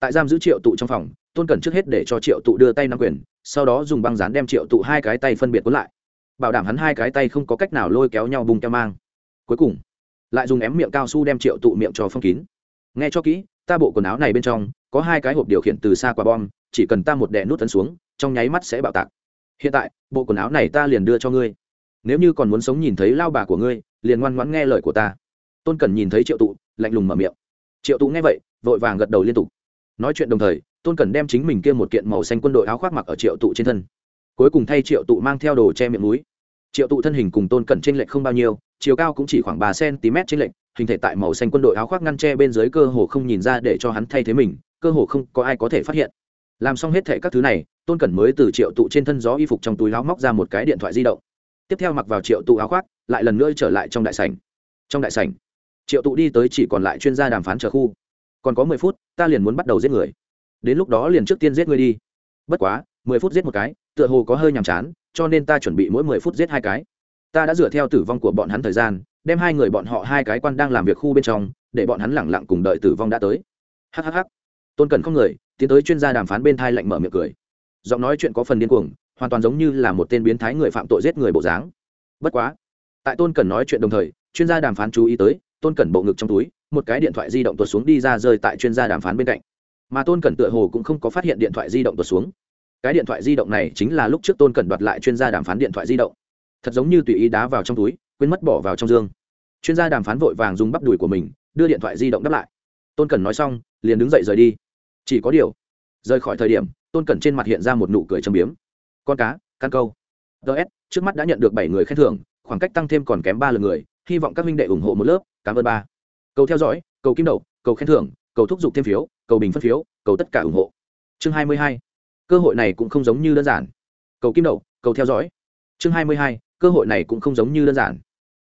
Tại giam giữ triệu tụ trong phòng, tôn cần trước hết để cho triệu tụ đưa tay nắm quyền, sau đó dùng băng dán đem triệu tụ hai cái tay phân biệt cuốn lại bảo đảm hắn hai cái tay không có cách nào lôi kéo nhau bung keo mang. Cuối cùng, lại dùng ém miệng cao su đem triệu tụ miệng cho phong kín. Nghe cho kỹ, ta bộ quần áo này bên trong, có hai cái hộp điều khiển từ xa quả bom, chỉ cần ta một đè nút tấn xuống, trong nháy mắt sẽ bạo tạc. Hiện tại, bộ quần áo này ta liền đưa cho ngươi. Nếu như còn muốn sống nhìn thấy lao bà của ngươi, liền ngoan ngoãn nghe lời của ta. Tôn cần nhìn thấy triệu tụ, lạnh lùng mở miệng. Triệu tụ nghe vậy, vội vàng gật đầu liên tục. Nói chuyện đồng thời, tôn cần đem chính mình kia một kiện màu xanh quân đội áo khoác mặc ở triệu tụ trên thân cuối cùng thay triệu tụ mang theo đồ che miệng núi. Triệu tụ thân hình cùng tôn cẩn trên lệch không bao nhiêu, chiều cao cũng chỉ khoảng ba cm trên lệch, hình thể tại màu xanh quân đội áo khoác ngăn che bên dưới cơ hồ không nhìn ra để cho hắn thay thế mình, cơ hồ không có ai có thể phát hiện. Làm xong hết thệ các thứ này, tôn cẩn mới từ triệu tụ trên thân gió y phục trong túi áo móc ra một cái điện thoại di động. Tiếp theo mặc vào triệu tụ áo khoác, lại lần nữa trở lại trong đại sảnh. Trong đại sảnh, triệu tụ đi tới chỉ còn lại chuyên gia đàm phán chờ khu. Còn có mười phút, ta liền muốn bắt đầu giết người. Đến lúc đó liền trước tiên giết người đi. Bất quá mười phút giết một cái, tựa hồ có hơi nhàm chán, cho nên ta chuẩn bị mỗi mười phút giết hai cái. Ta đã dựa theo tử vong của bọn hắn thời gian, đem hai người bọn họ hai cái quan đang làm việc khu bên trong, để bọn hắn lẳng lặng cùng đợi tử vong đã tới. Hhh tôn cần không người, tiến tới chuyên gia đàm phán bên thai lạnh mở miệng cười. Giọng nói chuyện có phần điên cuồng, hoàn toàn giống như là một tên biến thái người phạm tội giết người bộ dáng. Bất quá, tại tôn cần nói chuyện đồng thời, chuyên gia đàm phán chú ý tới, tôn cần bộ ngực trong túi, một cái điện thoại di động tuột xuống đi ra rơi tại chuyên gia đàm phán bên cạnh. Mà tôn cần tựa hồ cũng không có phát hiện điện thoại di động tuột xuống cái điện thoại di động này chính là lúc trước tôn cẩn đoạt lại chuyên gia đàm phán điện thoại di động. Thật giống như tùy ý đá vào trong túi, quên mất bỏ vào trong dương. Chuyên gia đàm phán vội vàng dùng bắp đùi của mình, đưa điện thoại di động đắp lại. Tôn cẩn nói xong, liền đứng dậy rời đi. Chỉ có điều, rời khỏi thời điểm, tôn cẩn trên mặt hiện ra một nụ cười châm biếm. Con cá căn câu. Ts trước mắt đã nhận được bảy người khen thưởng, khoảng cách tăng thêm còn kém ba lượt người, hy vọng các minh đệ ủng hộ một lớp, cảm ơn ba. Cầu theo dõi, cầu kim đậu cầu khen thưởng, cầu thúc giục thêm phiếu, cầu bình phân phiếu, cầu tất cả ủng hộ. Chương hai mươi hai cơ hội này cũng không giống như đơn giản. Cầu kim đậu, cầu theo dõi. Chương hai mươi hai, cơ hội này cũng không giống như đơn giản.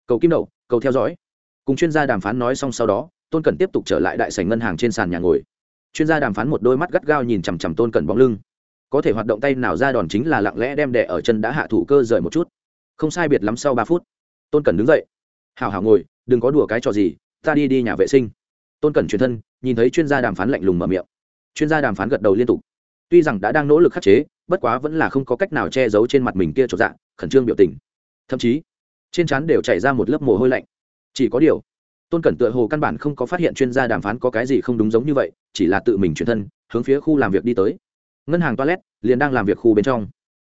Cầu kim đậu, cầu theo dõi. Cùng chuyên gia đàm phán nói xong sau đó, tôn cẩn tiếp tục trở lại đại sảnh ngân hàng trên sàn nhà ngồi. Chuyên gia đàm phán một đôi mắt gắt gao nhìn chằm chằm tôn cẩn bóng lưng. Có thể hoạt động tay nào ra đòn chính là lặng lẽ đem đẻ ở chân đã hạ thủ cơ rời một chút. Không sai biệt lắm sau ba phút, tôn cẩn đứng dậy. Hào hào ngồi, đừng có đùa cái trò gì, ta đi đi nhà vệ sinh. Tôn cẩn truyền thân, nhìn thấy chuyên gia đàm phán lạnh lùng mở miệng. Chuyên gia đàm phán gật đầu liên tục tuy rằng đã đang nỗ lực khắc chế, bất quá vẫn là không có cách nào che giấu trên mặt mình kia trọn dạng khẩn trương biểu tình. Thậm chí, trên trán đều chảy ra một lớp mồ hôi lạnh. Chỉ có điều, tôn cẩn tựa hồ căn bản không có phát hiện chuyên gia đàm phán có cái gì không đúng giống như vậy, chỉ là tự mình chuyển thân, hướng phía khu làm việc đi tới. Ngân hàng toilet liền đang làm việc khu bên trong.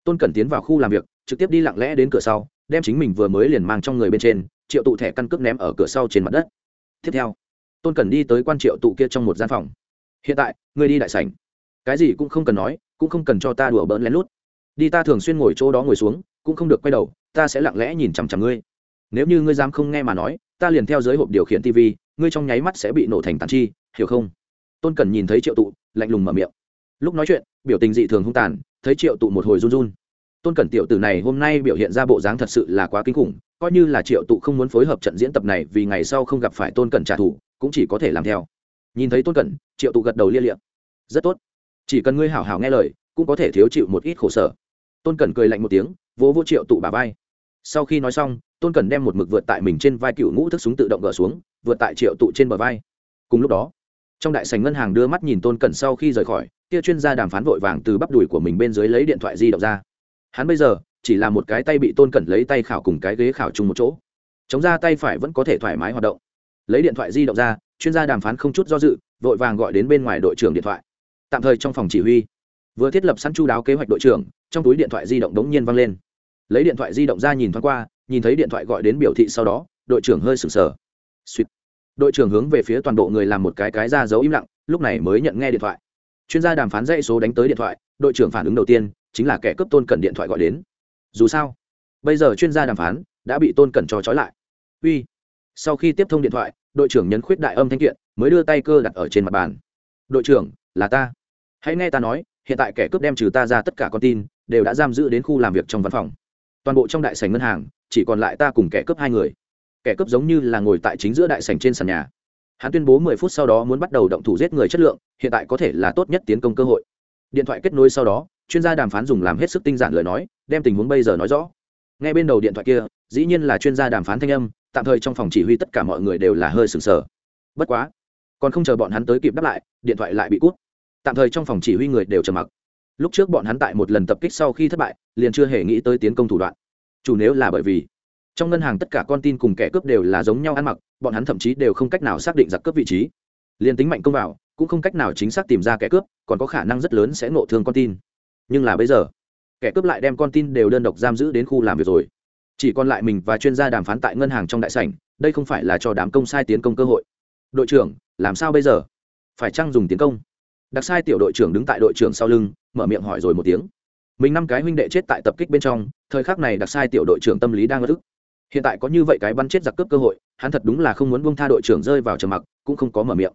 Tôn cẩn tiến vào khu làm việc, trực tiếp đi lặng lẽ đến cửa sau, đem chính mình vừa mới liền mang trong người bên trên, triệu tụ thẻ căn cước ném ở cửa sau trên mặt đất. Tiếp theo, tôn cẩn đi tới quan triệu tụ kia trong một gian phòng. Hiện tại người đi đại sảnh cái gì cũng không cần nói, cũng không cần cho ta đùa bỡn lén lút. Đi ta thường xuyên ngồi chỗ đó ngồi xuống, cũng không được quay đầu, ta sẽ lặng lẽ nhìn chằm chằm ngươi. Nếu như ngươi dám không nghe mà nói, ta liền theo giới hộp điều khiển tv ngươi trong nháy mắt sẽ bị nổ thành tàn chi, hiểu không? Tôn cần nhìn thấy triệu tụ, lạnh lùng mở miệng. Lúc nói chuyện, biểu tình dị thường hung tàn, thấy triệu tụ một hồi run run. Tôn cẩn tiểu tử này hôm nay biểu hiện ra bộ dáng thật sự là quá kinh khủng, coi như là triệu tụ không muốn phối hợp trận diễn tập này vì ngày sau không gặp phải tôn cẩn trả thù, cũng chỉ có thể làm theo. Nhìn thấy tôn cẩn triệu tụ gật đầu lia liệm rất tốt chỉ cần ngươi hảo hảo nghe lời, cũng có thể thiếu chịu một ít khổ sở. Tôn cẩn cười lạnh một tiếng, vỗ vỗ triệu tụ bà vai. Sau khi nói xong, tôn cẩn đem một mực vượt tại mình trên vai cựu ngũ thức súng tự động gỡ xuống, vượt tại triệu tụ trên bờ vai. Cùng lúc đó, trong đại sành ngân hàng đưa mắt nhìn tôn cẩn sau khi rời khỏi, kia chuyên gia đàm phán vội vàng từ bắp đùi của mình bên dưới lấy điện thoại di động ra. Hắn bây giờ, chỉ là một cái tay bị tôn cẩn lấy tay khảo cùng cái ghế khảo chung một chỗ. Chống ra tay phải vẫn có thể thoải mái hoạt động. Lấy điện thoại di động ra, chuyên gia đàm phán không chút do dự, vội vàng gọi đến bên ngoài đội trưởng điện thoại tạm thời trong phòng chỉ huy. Vừa thiết lập sẵn chu đáo kế hoạch đội trưởng, trong túi điện thoại di động đống nhiên văng lên. Lấy điện thoại di động ra nhìn thoáng qua, nhìn thấy điện thoại gọi đến biểu thị sau đó, đội trưởng hơi sừng sờ. Suýt. Đội trưởng hướng về phía toàn bộ người làm một cái cái ra dấu im lặng, lúc này mới nhận nghe điện thoại. Chuyên gia đàm phán dãy số đánh tới điện thoại, đội trưởng phản ứng đầu tiên chính là kẻ cướp tôn cần điện thoại gọi đến. Dù sao, bây giờ chuyên gia đàm phán đã bị tôn cần cho trói lại. Uy. Sau khi tiếp thông điện thoại, đội trưởng nhấn khuyết đại âm thanh kiện, mới đưa tay cơ đặt ở trên mặt bàn. Đội trưởng, là ta hãy nghe ta nói, hiện tại kẻ cướp đem trừ ta ra tất cả con tin, đều đã giam giữ đến khu làm việc trong văn phòng. Toàn bộ trong đại sảnh ngân hàng, chỉ còn lại ta cùng kẻ cướp hai người. Kẻ cướp giống như là ngồi tại chính giữa đại sảnh trên sàn nhà. Hắn tuyên bố mười phút sau đó muốn bắt đầu động thủ giết người chất lượng, hiện tại có thể là tốt nhất tiến công cơ hội. Điện thoại kết nối sau đó, chuyên gia đàm phán dùng làm hết sức tinh giản lời nói, đem tình huống bây giờ nói rõ. Ngay bên đầu điện thoại kia, dĩ nhiên là chuyên gia đàm phán thanh âm, tạm thời trong phòng chỉ huy tất cả mọi người đều là hơi sừng sờ. Bất quá, còn không chờ bọn hắn tới kịp đáp lại, điện thoại lại bị cút tạm thời trong phòng chỉ huy người đều trầm mặc. Lúc trước bọn hắn tại một lần tập kích sau khi thất bại, liền chưa hề nghĩ tới tiến công thủ đoạn. Chủ nếu là bởi vì trong ngân hàng tất cả con tin cùng kẻ cướp đều là giống nhau ăn mặc, bọn hắn thậm chí đều không cách nào xác định giặc cướp vị trí. Liền tính mạnh công vào, cũng không cách nào chính xác tìm ra kẻ cướp, còn có khả năng rất lớn sẽ ngộ thương con tin. Nhưng là bây giờ, kẻ cướp lại đem con tin đều đơn độc giam giữ đến khu làm việc rồi. Chỉ còn lại mình và chuyên gia đàm phán tại ngân hàng trong đại sảnh, đây không phải là cho đám công sai tiến công cơ hội. Đội trưởng, làm sao bây giờ? Phải chăng dùng tiến công? Đặc sai tiểu đội trưởng đứng tại đội trưởng sau lưng, mở miệng hỏi rồi một tiếng. Mình năm cái huynh đệ chết tại tập kích bên trong, thời khắc này đặc sai tiểu đội trưởng tâm lý đang ngất ức. Hiện tại có như vậy cái bắn chết giặc cướp cơ hội, hắn thật đúng là không muốn bông tha đội trưởng rơi vào trầm mặc, cũng không có mở miệng.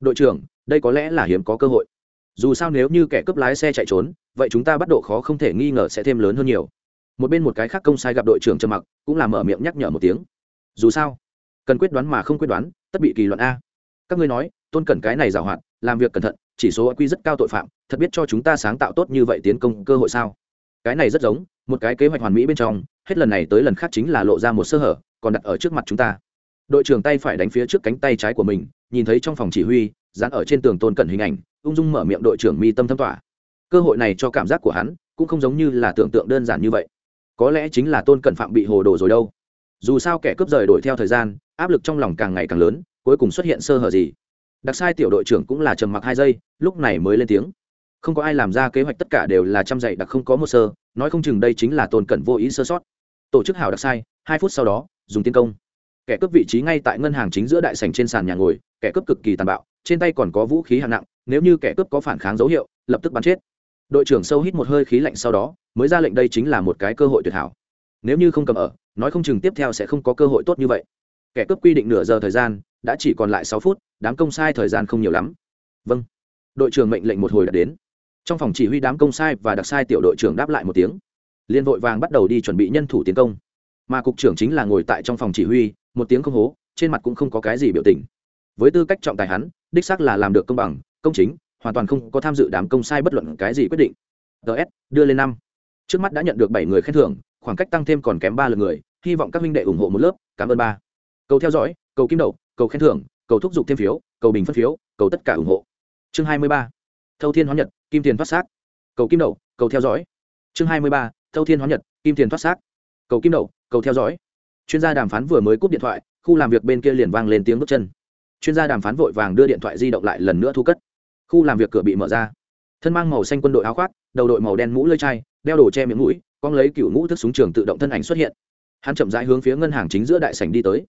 Đội trưởng, đây có lẽ là hiếm có cơ hội. Dù sao nếu như kẻ cướp lái xe chạy trốn, vậy chúng ta bắt độ khó không thể nghi ngờ sẽ thêm lớn hơn nhiều. Một bên một cái khác công sai gặp đội trưởng trầm mặc, cũng là mở miệng nhắc nhở một tiếng. Dù sao, cần quyết đoán mà không quyết đoán, tất bị kỳ luận a các ngươi nói, tôn cẩn cái này giảo hoạt, làm việc cẩn thận, chỉ số quy rất cao tội phạm, thật biết cho chúng ta sáng tạo tốt như vậy tiến công cơ hội sao? Cái này rất giống, một cái kế hoạch hoàn mỹ bên trong, hết lần này tới lần khác chính là lộ ra một sơ hở, còn đặt ở trước mặt chúng ta. Đội trưởng tay phải đánh phía trước cánh tay trái của mình, nhìn thấy trong phòng chỉ huy, dán ở trên tường tôn cẩn hình ảnh, ung dung mở miệng đội trưởng mi tâm thâm tỏa cơ hội này cho cảm giác của hắn, cũng không giống như là tưởng tượng đơn giản như vậy. Có lẽ chính là tôn cẩn phạm bị hồ đồ rồi đâu. Dù sao kẻ cướp rời đổi theo thời gian, áp lực trong lòng càng ngày càng lớn cuối cùng xuất hiện sơ hở gì. Đặc sai tiểu đội trưởng cũng là trầm mặc hai giây, lúc này mới lên tiếng. Không có ai làm ra kế hoạch tất cả đều là chăm dạy đặc không có một sơ, nói không chừng đây chính là tôn cẩn vô ý sơ sót. Tổ chức hảo đặc sai, hai phút sau đó, dùng tiến công. Kẻ cướp vị trí ngay tại ngân hàng chính giữa đại sành trên sàn nhà ngồi, kẻ cướp cực kỳ tàn bạo, trên tay còn có vũ khí hạng nặng, nếu như kẻ cướp có phản kháng dấu hiệu, lập tức bắn chết. Đội trưởng sâu hít một hơi khí lạnh sau đó, mới ra lệnh đây chính là một cái cơ hội tuyệt hảo. Nếu như không cầm ở, nói không chừng tiếp theo sẽ không có cơ hội tốt như vậy kẻ cướp quy định nửa giờ thời gian, đã chỉ còn lại sáu phút, đám công sai thời gian không nhiều lắm. Vâng. Đội trưởng mệnh lệnh một hồi đã đến. Trong phòng chỉ huy đám công sai và đặc sai tiểu đội trưởng đáp lại một tiếng. Liên vội vàng bắt đầu đi chuẩn bị nhân thủ tiến công. Mà cục trưởng chính là ngồi tại trong phòng chỉ huy, một tiếng không hố, trên mặt cũng không có cái gì biểu tình. Với tư cách trọng tài hắn, đích xác là làm được công bằng, công chính, hoàn toàn không có tham dự đám công sai bất luận cái gì quyết định. Ts đưa lên năm. Trước mắt đã nhận được bảy người khen thưởng, khoảng cách tăng thêm còn kém ba lượt người, hy vọng các minh đệ ủng hộ một lớp, cảm ơn ba cầu theo dõi, cầu kim đậu cầu khen thưởng, cầu thúc giục thêm phiếu, cầu bình phân phiếu, cầu tất cả ủng hộ. Chương hai mươi ba. Thâu thiên hóa nhật, kim tiền phát xác. Cầu kim đậu cầu theo dõi. Chương hai mươi ba. Thâu thiên hóa nhật, kim tiền phát xác. Cầu kim đậu cầu theo dõi. Chuyên gia đàm phán vừa mới cúp điện thoại, khu làm việc bên kia liền vang lên tiếng bước chân. Chuyên gia đàm phán vội vàng đưa điện thoại di động lại lần nữa thu cất. Khu làm việc cửa bị mở ra. Thân mang màu xanh quân đội áo khoác, đầu đội màu đen mũ lơi chai, đeo đồ che miệng mũi, con lấy cựu ngũ thức súng trường tự động thân ảnh xuất hiện. Hắn chậm rãi hướng phía ngân hàng chính giữa đại sảnh đi tới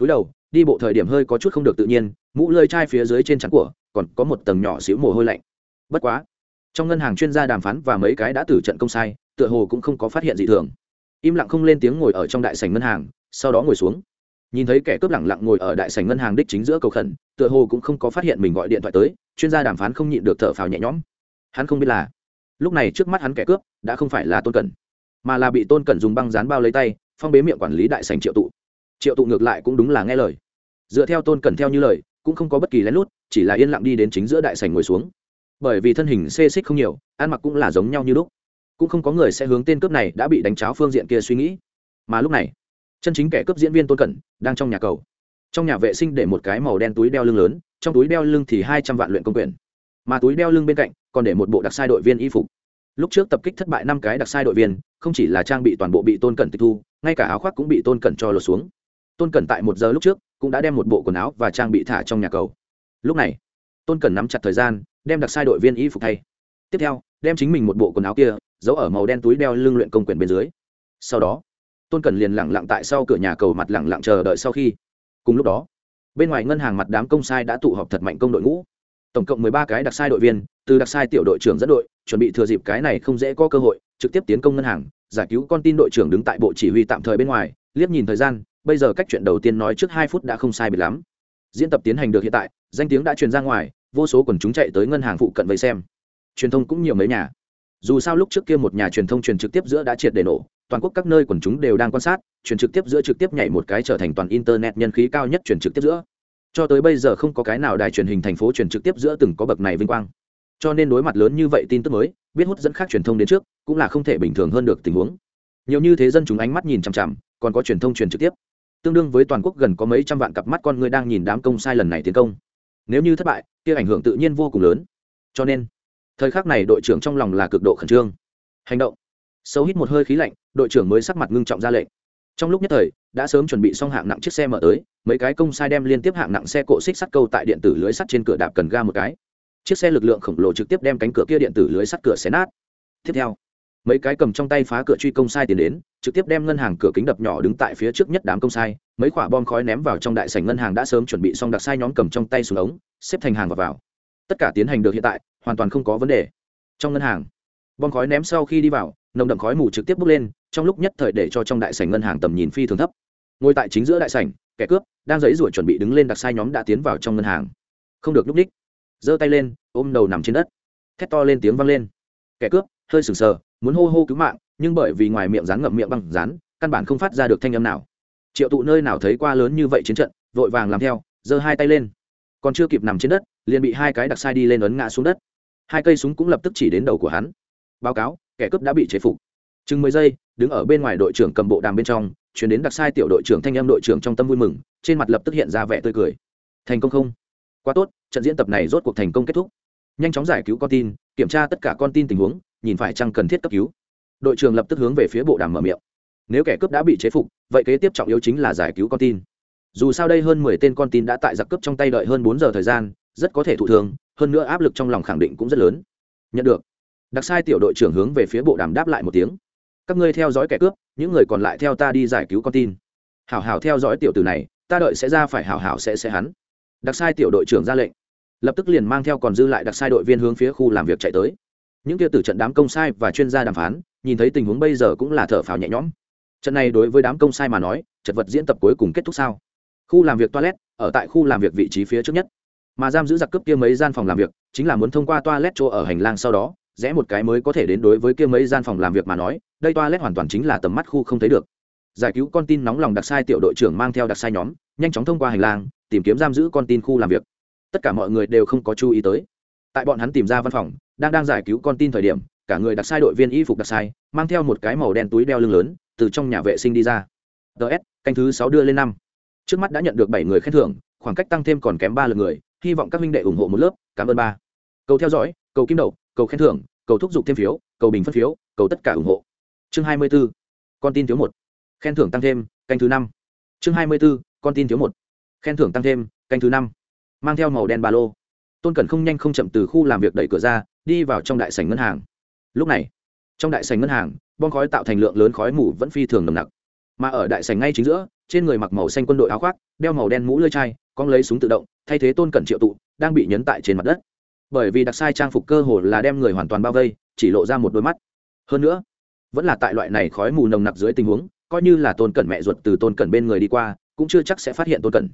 túi đầu, đi bộ thời điểm hơi có chút không được tự nhiên, mũ lơi chai phía dưới trên chắn của, còn có một tầng nhỏ xíu mồ hôi lạnh. Bất quá, trong ngân hàng chuyên gia đàm phán và mấy cái đã tử trận công sai, tựa hồ cũng không có phát hiện gì thường. Im lặng không lên tiếng ngồi ở trong đại sảnh ngân hàng, sau đó ngồi xuống. Nhìn thấy kẻ cướp lẳng lặng ngồi ở đại sảnh ngân hàng đích chính giữa cầu khẩn, tựa hồ cũng không có phát hiện mình gọi điện thoại tới, chuyên gia đàm phán không nhịn được thở phào nhẹ nhõm. Hắn không biết là, lúc này trước mắt hắn kẻ cướp đã không phải là tôn cẩn, mà là bị tôn cẩn dùng băng dán bao lấy tay, phong bế miệng quản lý đại sảnh triệu tụ triệu tụ ngược lại cũng đúng là nghe lời. Dựa theo tôn cần theo như lời, cũng không có bất kỳ lén lút, chỉ là yên lặng đi đến chính giữa đại sảnh ngồi xuống. Bởi vì thân hình xê xích không nhiều, ăn mặc cũng là giống nhau như lúc. Cũng không có người sẽ hướng tên cướp này đã bị đánh cháo phương diện kia suy nghĩ. Mà lúc này, chân chính kẻ cướp diễn viên tôn cẩn đang trong nhà cầu. Trong nhà vệ sinh để một cái màu đen túi đeo lưng lớn, trong túi đeo lưng thì hai trăm vạn luyện công quyền. Mà túi đeo lưng bên cạnh còn để một bộ đặc sai đội viên y phục. Lúc trước tập kích thất bại năm cái đặc sai đội viên, không chỉ là trang bị toàn bộ bị tôn cẩn tịch thu, ngay cả áo khoác cũng bị tôn cẩn cho lột xuống tôn cẩn tại một giờ lúc trước cũng đã đem một bộ quần áo và trang bị thả trong nhà cầu. Lúc này, tôn cẩn nắm chặt thời gian, đem đặc sai đội viên y phục thay. Tiếp theo, đem chính mình một bộ quần áo kia giấu ở màu đen túi đeo lưng luyện công quyền bên dưới. Sau đó, tôn cẩn liền lẳng lặng tại sau cửa nhà cầu mặt lẳng lặng chờ đợi sau khi. Cùng lúc đó, bên ngoài ngân hàng mặt đám công sai đã tụ họp thật mạnh công đội ngũ. Tổng cộng mười ba cái đặc sai đội viên, từ đặc sai tiểu đội trưởng dẫn đội, chuẩn bị thừa dịp cái này không dễ có cơ hội, trực tiếp tiến công ngân hàng, giải cứu con tin đội trưởng đứng tại bộ chỉ huy tạm thời bên ngoài, liếc nhìn thời gian bây giờ cách chuyện đầu tiên nói trước hai phút đã không sai bị lắm. Diễn tập tiến hành được hiện tại, danh tiếng đã truyền ra ngoài, vô số quần chúng chạy tới ngân hàng phụ cận vây xem. Truyền thông cũng nhiều mấy nhà. Dù sao lúc trước kia một nhà truyền thông truyền trực tiếp giữa đã triệt để nổ, toàn quốc các nơi quần chúng đều đang quan sát, truyền trực tiếp giữa trực tiếp nhảy một cái trở thành toàn internet nhân khí cao nhất truyền trực tiếp giữa. Cho tới bây giờ không có cái nào đài truyền hình thành phố truyền trực tiếp giữa từng có bậc này vinh quang. Cho nên đối mặt lớn như vậy tin tức mới, biết hút dẫn khác truyền thông đến trước, cũng là không thể bình thường hơn được tình huống. Nhiều như thế dân chúng ánh mắt nhìn chằm chằm, còn có truyền thông truyền trực tiếp tương đương với toàn quốc gần có mấy trăm vạn cặp mắt con người đang nhìn đám công sai lần này tiến công. Nếu như thất bại, kia ảnh hưởng tự nhiên vô cùng lớn. Cho nên, thời khắc này đội trưởng trong lòng là cực độ khẩn trương. Hành động. Sâu hít một hơi khí lạnh, đội trưởng mới sắc mặt ngưng trọng ra lệnh. Trong lúc nhất thời, đã sớm chuẩn bị xong hạng nặng chiếc xe mở tới, mấy cái công sai đem liên tiếp hạng nặng xe cộ xích sắt câu tại điện tử lưới sắt trên cửa đạp cần ga một cái. Chiếc xe lực lượng khổng lồ trực tiếp đem cánh cửa kia điện tử lưới sắt cửa xé nát. Tiếp theo, mấy cái cầm trong tay phá cửa truy công sai tiến đến trực tiếp đem ngân hàng cửa kính đập nhỏ đứng tại phía trước nhất đám công sai, mấy quả bom khói ném vào trong đại sảnh ngân hàng đã sớm chuẩn bị xong đặc sai nhóm cầm trong tay xuống ống, xếp thành hàng và vào. Tất cả tiến hành được hiện tại, hoàn toàn không có vấn đề. Trong ngân hàng, bom khói ném sau khi đi vào, nồng đậm khói mù trực tiếp bốc lên, trong lúc nhất thời để cho trong đại sảnh ngân hàng tầm nhìn phi thường thấp. Ngồi tại chính giữa đại sảnh, kẻ cướp, đang giấy ruổi chuẩn bị đứng lên đặc sai nhóm đã tiến vào trong ngân hàng. Không được lúc đích giơ tay lên, ôm đầu nằm trên đất. Thét to lên tiếng vang lên. Kẻ cướp, hơi sừng sờ, muốn hô hô cứu mạng nhưng bởi vì ngoài miệng rán ngậm miệng bằng rán, căn bản không phát ra được thanh âm nào. Triệu tụ nơi nào thấy qua lớn như vậy chiến trận, vội vàng làm theo, giơ hai tay lên. Còn chưa kịp nằm trên đất, liền bị hai cái đặc sai đi lên ấn ngã xuống đất. Hai cây súng cũng lập tức chỉ đến đầu của hắn. Báo cáo, kẻ cướp đã bị chế phục. Chừng mười giây, đứng ở bên ngoài đội trưởng cầm bộ đàm bên trong, chuyển đến đặc sai tiểu đội trưởng thanh âm đội trưởng trong tâm vui mừng, trên mặt lập tức hiện ra vẻ tươi cười. Thành công không? Quá tốt, trận diễn tập này rốt cuộc thành công kết thúc. Nhanh chóng giải cứu con tin, kiểm tra tất cả con tin tình huống, nhìn phải chăng cần thiết cấp cứu đội trưởng lập tức hướng về phía bộ đàm mở miệng. Nếu kẻ cướp đã bị chế phục, vậy kế tiếp trọng yếu chính là giải cứu con tin. Dù sao đây hơn mười tên con tin đã tại giặc cướp trong tay đợi hơn bốn giờ thời gian, rất có thể thụ thương, hơn nữa áp lực trong lòng khẳng định cũng rất lớn. Nhận được. Đặc sai tiểu đội trưởng hướng về phía bộ đàm đáp lại một tiếng. Các ngươi theo dõi kẻ cướp, những người còn lại theo ta đi giải cứu con tin. Hảo hảo theo dõi tiểu tử này, ta đợi sẽ ra phải hảo hảo sẽ sẽ hắn. Đặc sai tiểu đội trưởng ra lệnh. Lập tức liền mang theo còn dư lại đặc sai đội viên hướng phía khu làm việc chạy tới. Những kia tử trận đám công sai và chuyên gia đàm phán nhìn thấy tình huống bây giờ cũng là thở phào nhẹ nhõm. Trận này đối với đám công sai mà nói, chật vật diễn tập cuối cùng kết thúc sao? Khu làm việc toilet, ở tại khu làm việc vị trí phía trước nhất. Mà giam giữ giặc cướp kia mấy gian phòng làm việc, chính là muốn thông qua toilet chỗ ở hành lang sau đó, rẽ một cái mới có thể đến đối với kia mấy gian phòng làm việc mà nói, đây toilet hoàn toàn chính là tầm mắt khu không thấy được. Giải cứu con tin nóng lòng đặc sai tiểu đội trưởng mang theo đặc sai nhóm, nhanh chóng thông qua hành lang, tìm kiếm giam giữ con tin khu làm việc. Tất cả mọi người đều không có chú ý tới. Tại bọn hắn tìm ra văn phòng, đang đang giải cứu con tin thời điểm cả người đặc sai đội viên y phục đặc sai, mang theo một cái màu đen túi đeo lưng lớn, từ trong nhà vệ sinh đi ra. Ts canh thứ sáu đưa lên năm. Trước mắt đã nhận được bảy người khen thưởng, khoảng cách tăng thêm còn kém ba lượt người, hy vọng các minh đệ ủng hộ một lớp, cảm ơn ba. Cầu theo dõi, cầu kim đậu, cầu khen thưởng, cầu thúc giục thêm phiếu, cầu bình phân phiếu, cầu tất cả ủng hộ. Chương hai mươi b ố con tin thiếu một. Khen thưởng tăng thêm, canh thứ năm. Chương hai mươi b ố con tin thiếu một. Khen thưởng tăng thêm, canh thứ năm. Mang theo màu đen ba lô. Tôn cẩn không nhanh không chậm từ khu làm việc đẩy cửa ra, đi vào trong đại sảnh ngân hàng lúc này, trong đại sảnh ngân hàng bom khói tạo thành lượng lớn khói mù vẫn phi thường nồng nặc. Mà ở đại sảnh ngay chính giữa, trên người mặc màu xanh quân đội áo khoác, đeo màu đen mũ lơi chai con lấy súng tự động, thay thế tôn cẩn triệu tụ, đang bị nhấn tại trên mặt đất. Bởi vì đặc sai trang phục cơ hồ là đem người hoàn toàn bao vây, chỉ lộ ra một đôi mắt. Hơn nữa, vẫn là tại loại này khói mù nồng nặc dưới tình huống, coi như là tôn cẩn mẹ ruột từ tôn cẩn bên người đi qua, cũng chưa chắc sẽ phát hiện tôn cẩn.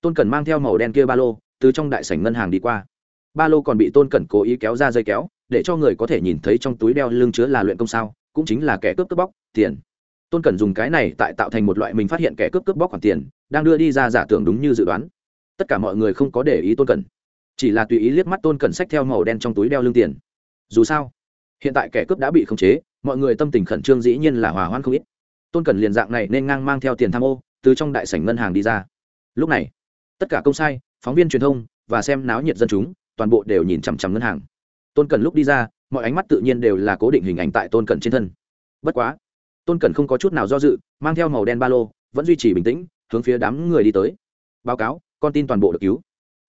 Tôn cẩn mang theo màu đen kia ba lô, từ trong đại sảnh ngân hàng đi qua. Ba lô còn bị tôn cẩn cố ý kéo ra dây kéo để cho người có thể nhìn thấy trong túi đeo lưng chứa là luyện công sao, cũng chính là kẻ cướp cướp bóc, tiền. Tôn cần dùng cái này tại tạo thành một loại mình phát hiện kẻ cướp cướp bóc khoản tiền, đang đưa đi ra giả tưởng đúng như dự đoán. Tất cả mọi người không có để ý tôn cần chỉ là tùy ý liếc mắt tôn cần sách theo màu đen trong túi đeo lưng tiền. Dù sao, hiện tại kẻ cướp đã bị khống chế, mọi người tâm tình khẩn trương dĩ nhiên là hòa hoan không ít. Tôn cần liền dạng này nên ngang mang theo tiền tham ô, từ trong đại sảnh ngân hàng đi ra. Lúc này, tất cả công sai, phóng viên truyền thông và xem náo nhiệt dân chúng, toàn bộ đều nhìn chằm chằm ngân hàng tôn cần lúc đi ra, mọi ánh mắt tự nhiên đều là cố định hình ảnh tại tôn cần trên thân. Bất quá, tôn cần không có chút nào do dự, mang theo màu đen ba lô, vẫn duy trì bình tĩnh, hướng phía đám người đi tới. Báo cáo, con tin toàn bộ được cứu.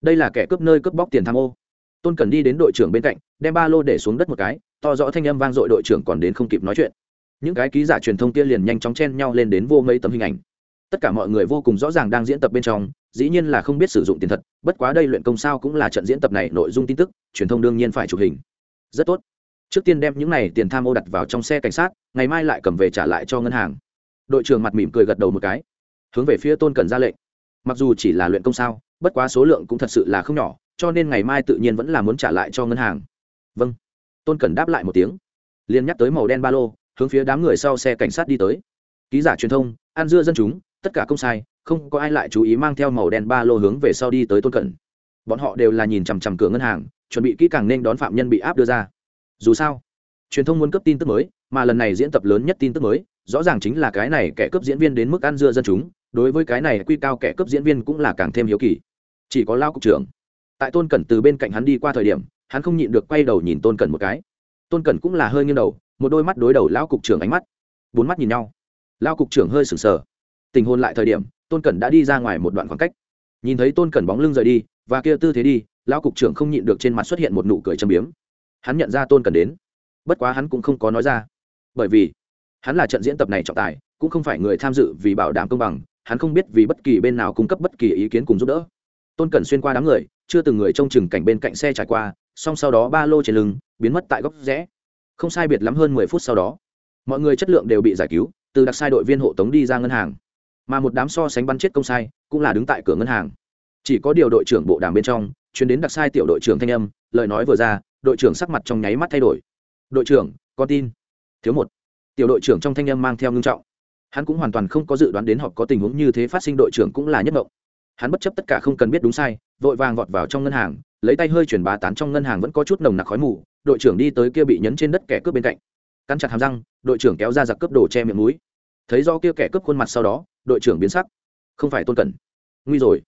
Đây là kẻ cướp nơi cướp bóc tiền tham ô. Tôn cần đi đến đội trưởng bên cạnh, đem ba lô để xuống đất một cái, to rõ thanh âm vang dội đội trưởng còn đến không kịp nói chuyện. Những cái ký giả truyền thông kia liền nhanh chóng chen nhau lên đến vô mấy tấm hình ảnh. Tất cả mọi người vô cùng rõ ràng đang diễn tập bên trong dĩ nhiên là không biết sử dụng tiền thật, bất quá đây luyện công sao cũng là trận diễn tập này nội dung tin tức, truyền thông đương nhiên phải chụp hình. Rất tốt. Trước tiên đem những này tiền tham ô đặt vào trong xe cảnh sát, ngày mai lại cầm về trả lại cho ngân hàng. Đội trưởng mặt mỉm cười gật đầu một cái. Hướng về phía tôn cần ra lệnh. Mặc dù chỉ là luyện công sao, bất quá số lượng cũng thật sự là không nhỏ, cho nên ngày mai tự nhiên vẫn là muốn trả lại cho ngân hàng. Vâng. Tôn cần đáp lại một tiếng. Liên nhắc tới màu đen ba lô, hướng phía đám người sau xe cảnh sát đi tới. Ký giả truyền thông an dưa dân chúng tất cả công sai, không có ai lại chú ý mang theo màu đen ba lô hướng về sau đi tới tôn cẩn. Bọn họ đều là nhìn chằm chằm cửa ngân hàng, chuẩn bị kỹ càng nên đón phạm nhân bị áp đưa ra. Dù sao, truyền thông muốn cấp tin tức mới, mà lần này diễn tập lớn nhất tin tức mới, rõ ràng chính là cái này kẻ cướp diễn viên đến mức ăn dưa dân chúng, đối với cái này quy cao kẻ cướp diễn viên cũng là càng thêm hiếu kỳ. Chỉ có lao cục trưởng. Tại tôn cẩn từ bên cạnh hắn đi qua thời điểm, hắn không nhịn được quay đầu nhìn tôn cẩn một cái. Tôn cẩn cũng là hơi nghiêng đầu, một đôi mắt đối đầu lao cục trưởng ánh mắt. Bốn mắt nhìn nhau. Lao cục trưởng hơi sừng sờ tình hôn lại thời điểm, tôn cẩn đã đi ra ngoài một đoạn khoảng cách. Nhìn thấy tôn cẩn bóng lưng rời đi, và kia tư thế đi, lão cục trưởng không nhịn được trên mặt xuất hiện một nụ cười châm biếm. Hắn nhận ra tôn cẩn đến. Bất quá hắn cũng không có nói ra. Bởi vì, hắn là trận diễn tập này trọng tài, cũng không phải người tham dự vì bảo đảm công bằng, hắn không biết vì bất kỳ bên nào cung cấp bất kỳ ý kiến cùng giúp đỡ. Tôn cẩn xuyên qua đám người, chưa từng người trông chừng cảnh bên cạnh xe trải qua, song sau đó ba lô trên lưng biến mất tại góc rẽ. Không sai biệt lắm hơn mười phút sau đó, mọi người chất lượng đều bị giải cứu, từ đặc sai đội viên hộ tống đi ra ngân hàng mà một đám so sánh bắn chết công sai, cũng là đứng tại cửa ngân hàng. Chỉ có điều đội trưởng bộ đàm bên trong, chuyến đến đặc sai tiểu đội trưởng thanh âm, lời nói vừa ra, đội trưởng sắc mặt trong nháy mắt thay đổi. Đội trưởng, con tin. Thiếu một. Tiểu đội trưởng trong thanh âm mang theo ngưng trọng. Hắn cũng hoàn toàn không có dự đoán đến họ có tình huống như thế phát sinh đội trưởng cũng là nhất mộng. Hắn bất chấp tất cả không cần biết đúng sai, vội vàng vọt vào trong ngân hàng, lấy tay hơi chuyển bá tán trong ngân hàng vẫn có chút nồng nặc khói mù, đội trưởng đi tới kia bị nhấn trên đất kẻ cướp bên cạnh. Cắn chặt hàm răng, đội trưởng kéo ra giặc cướp đồ che miệng núi thấy do kia kẻ cướp khuôn mặt sau đó đội trưởng biến sắc. Không phải tôn cẩn. Nguy rồi.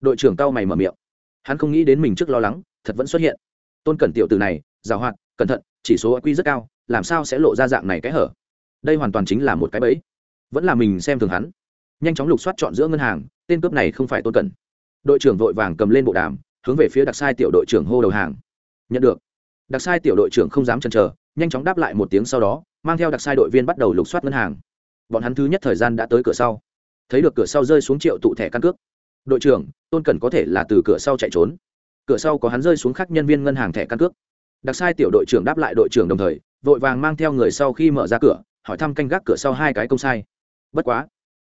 Đội trưởng cau mày mở miệng. Hắn không nghĩ đến mình trước lo lắng, thật vẫn xuất hiện. Tôn cẩn tiểu từ này giàu hoạt, cẩn thận, chỉ số quy rất cao, làm sao sẽ lộ ra dạng này cái hở? Đây hoàn toàn chính là một cái bẫy. Vẫn là mình xem thường hắn. Nhanh chóng lục soát chọn giữa ngân hàng, tên cướp này không phải tôn cẩn. Đội trưởng vội vàng cầm lên bộ đàm, hướng về phía đặc sai tiểu đội trưởng hô đầu hàng. Nhận được. Đặc sai tiểu đội trưởng không dám chần chờ, nhanh chóng đáp lại một tiếng sau đó, mang theo đặc sai đội viên bắt đầu lục soát ngân hàng. Bọn hắn thứ nhất thời gian đã tới cửa sau thấy được cửa sau rơi xuống triệu tụ thẻ căn cước. Đội trưởng, tôn cẩn có thể là từ cửa sau chạy trốn. Cửa sau có hắn rơi xuống khác nhân viên ngân hàng thẻ căn cước. Đặc sai tiểu đội trưởng đáp lại đội trưởng đồng thời, vội vàng mang theo người sau khi mở ra cửa, hỏi thăm canh gác cửa sau hai cái công sai. Bất quá,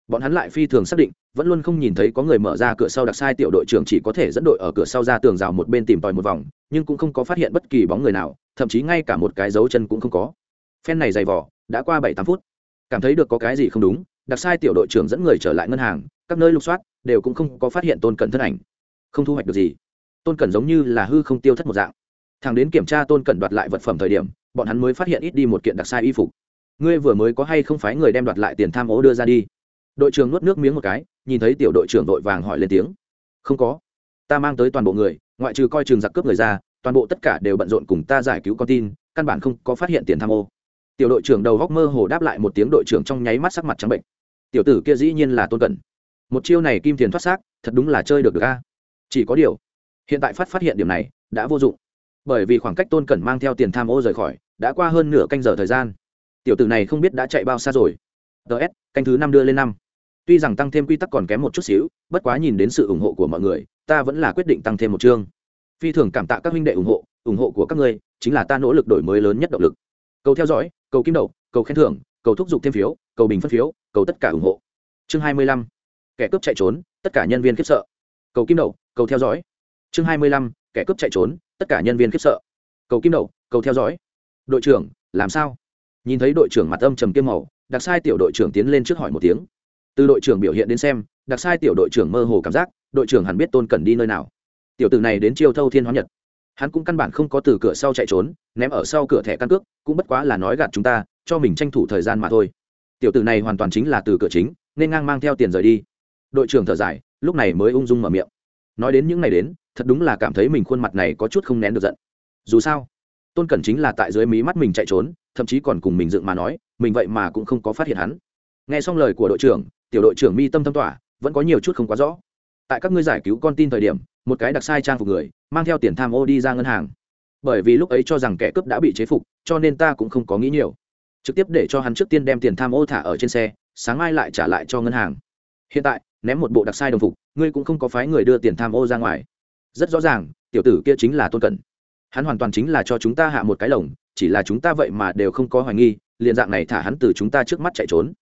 bọn hắn lại phi thường xác định, vẫn luôn không nhìn thấy có người mở ra cửa sau đặc sai tiểu đội trưởng chỉ có thể dẫn đội ở cửa sau ra tường rào một bên tìm tòi một vòng, nhưng cũng không có phát hiện bất kỳ bóng người nào, thậm chí ngay cả một cái dấu chân cũng không có. Phen này dày vỏ đã qua bảy tám phút. Cảm thấy được có cái gì không đúng đặc sai tiểu đội trưởng dẫn người trở lại ngân hàng, các nơi lục soát, đều cũng không có phát hiện tôn cẩn thân ảnh. Không thu hoạch được gì. Tôn cẩn giống như là hư không tiêu thất một dạng. Thằng đến kiểm tra tôn cẩn đoạt lại vật phẩm thời điểm, bọn hắn mới phát hiện ít đi một kiện đặc sai y phục. Ngươi vừa mới có hay không phái người đem đoạt lại tiền tham ô đưa ra đi? Đội trưởng nuốt nước miếng một cái, nhìn thấy tiểu đội trưởng đội vàng hỏi lên tiếng. Không có. Ta mang tới toàn bộ người, ngoại trừ coi trường giặc cướp người ra, toàn bộ tất cả đều bận rộn cùng ta giải cứu con tin, căn bản không có phát hiện tiền tham ô tiểu đội trưởng đầu góc mơ hồ đáp lại một tiếng đội trưởng trong nháy mắt sắc mặt trắng bệnh. Tiểu tử kia dĩ nhiên là tôn cẩn. Một chiêu này kim tiền thoát xác, thật đúng là chơi được được a. Chỉ có điều, hiện tại phát phát hiện điểm này, đã vô dụng. Bởi vì khoảng cách tôn cẩn mang theo tiền tham ô rời khỏi, đã qua hơn nửa canh giờ thời gian. Tiểu tử này không biết đã chạy bao xa rồi. Ts canh thứ năm đưa lên năm. Tuy rằng tăng thêm quy tắc còn kém một chút xíu, bất quá nhìn đến sự ủng hộ của mọi người, ta vẫn là quyết định tăng thêm một chương. Phi thường cảm tạ các huynh đệ ủng hộ ủng hộ của các ngươi, chính là ta nỗ lực đổi mới lớn nhất động lực cầu theo dõi, cầu kim đậu cầu khen thưởng, cầu thúc giục thêm phiếu, cầu bình phân phiếu, cầu tất cả ủng hộ. Chương hai mươi lăm. Kẻ cướp chạy trốn, tất cả nhân viên khiếp sợ. Cầu kim đậu cầu theo dõi. Chương hai mươi lăm. Kẻ cướp chạy trốn, tất cả nhân viên khiếp sợ. Cầu kim đậu cầu theo dõi. Đội trưởng, làm sao? Nhìn thấy đội trưởng mặt âm trầm kiêm màu, đặc sai tiểu đội trưởng tiến lên trước hỏi một tiếng. Từ đội trưởng biểu hiện đến xem, đặc sai tiểu đội trưởng mơ hồ cảm giác, đội trưởng hẳn biết tôn cần đi nơi nào. Tiểu tử này đến chiêu thâu thiên hóa nhật. Hắn cũng căn bản không có từ cửa sau chạy trốn, ném ở sau cửa thẻ căn cước cũng bất quá là nói gạt chúng ta, cho mình tranh thủ thời gian mà thôi. Tiểu tử này hoàn toàn chính là từ cửa chính, nên ngang mang theo tiền rời đi. Đội trưởng thở dài, lúc này mới ung dung mở miệng. Nói đến những ngày đến, thật đúng là cảm thấy mình khuôn mặt này có chút không nén được giận. Dù sao, tôn cẩn chính là tại dưới mí mắt mình chạy trốn, thậm chí còn cùng mình dựng mà nói, mình vậy mà cũng không có phát hiện hắn. Nghe xong lời của đội trưởng, tiểu đội trưởng mi tâm tâm tỏa, vẫn có nhiều chút không quá rõ. Tại các ngươi giải cứu con tin thời điểm, một cái đặc sai trang phục người, mang theo tiền tham ô đi ra ngân hàng. Bởi vì lúc ấy cho rằng kẻ cướp đã bị chế phục cho nên ta cũng không có nghĩ nhiều. Trực tiếp để cho hắn trước tiên đem tiền tham ô thả ở trên xe, sáng mai lại trả lại cho ngân hàng. Hiện tại, ném một bộ đặc sai đồng phục, ngươi cũng không có phái người đưa tiền tham ô ra ngoài. Rất rõ ràng, tiểu tử kia chính là tôn cẩn. Hắn hoàn toàn chính là cho chúng ta hạ một cái lồng, chỉ là chúng ta vậy mà đều không có hoài nghi, liền dạng này thả hắn từ chúng ta trước mắt chạy trốn.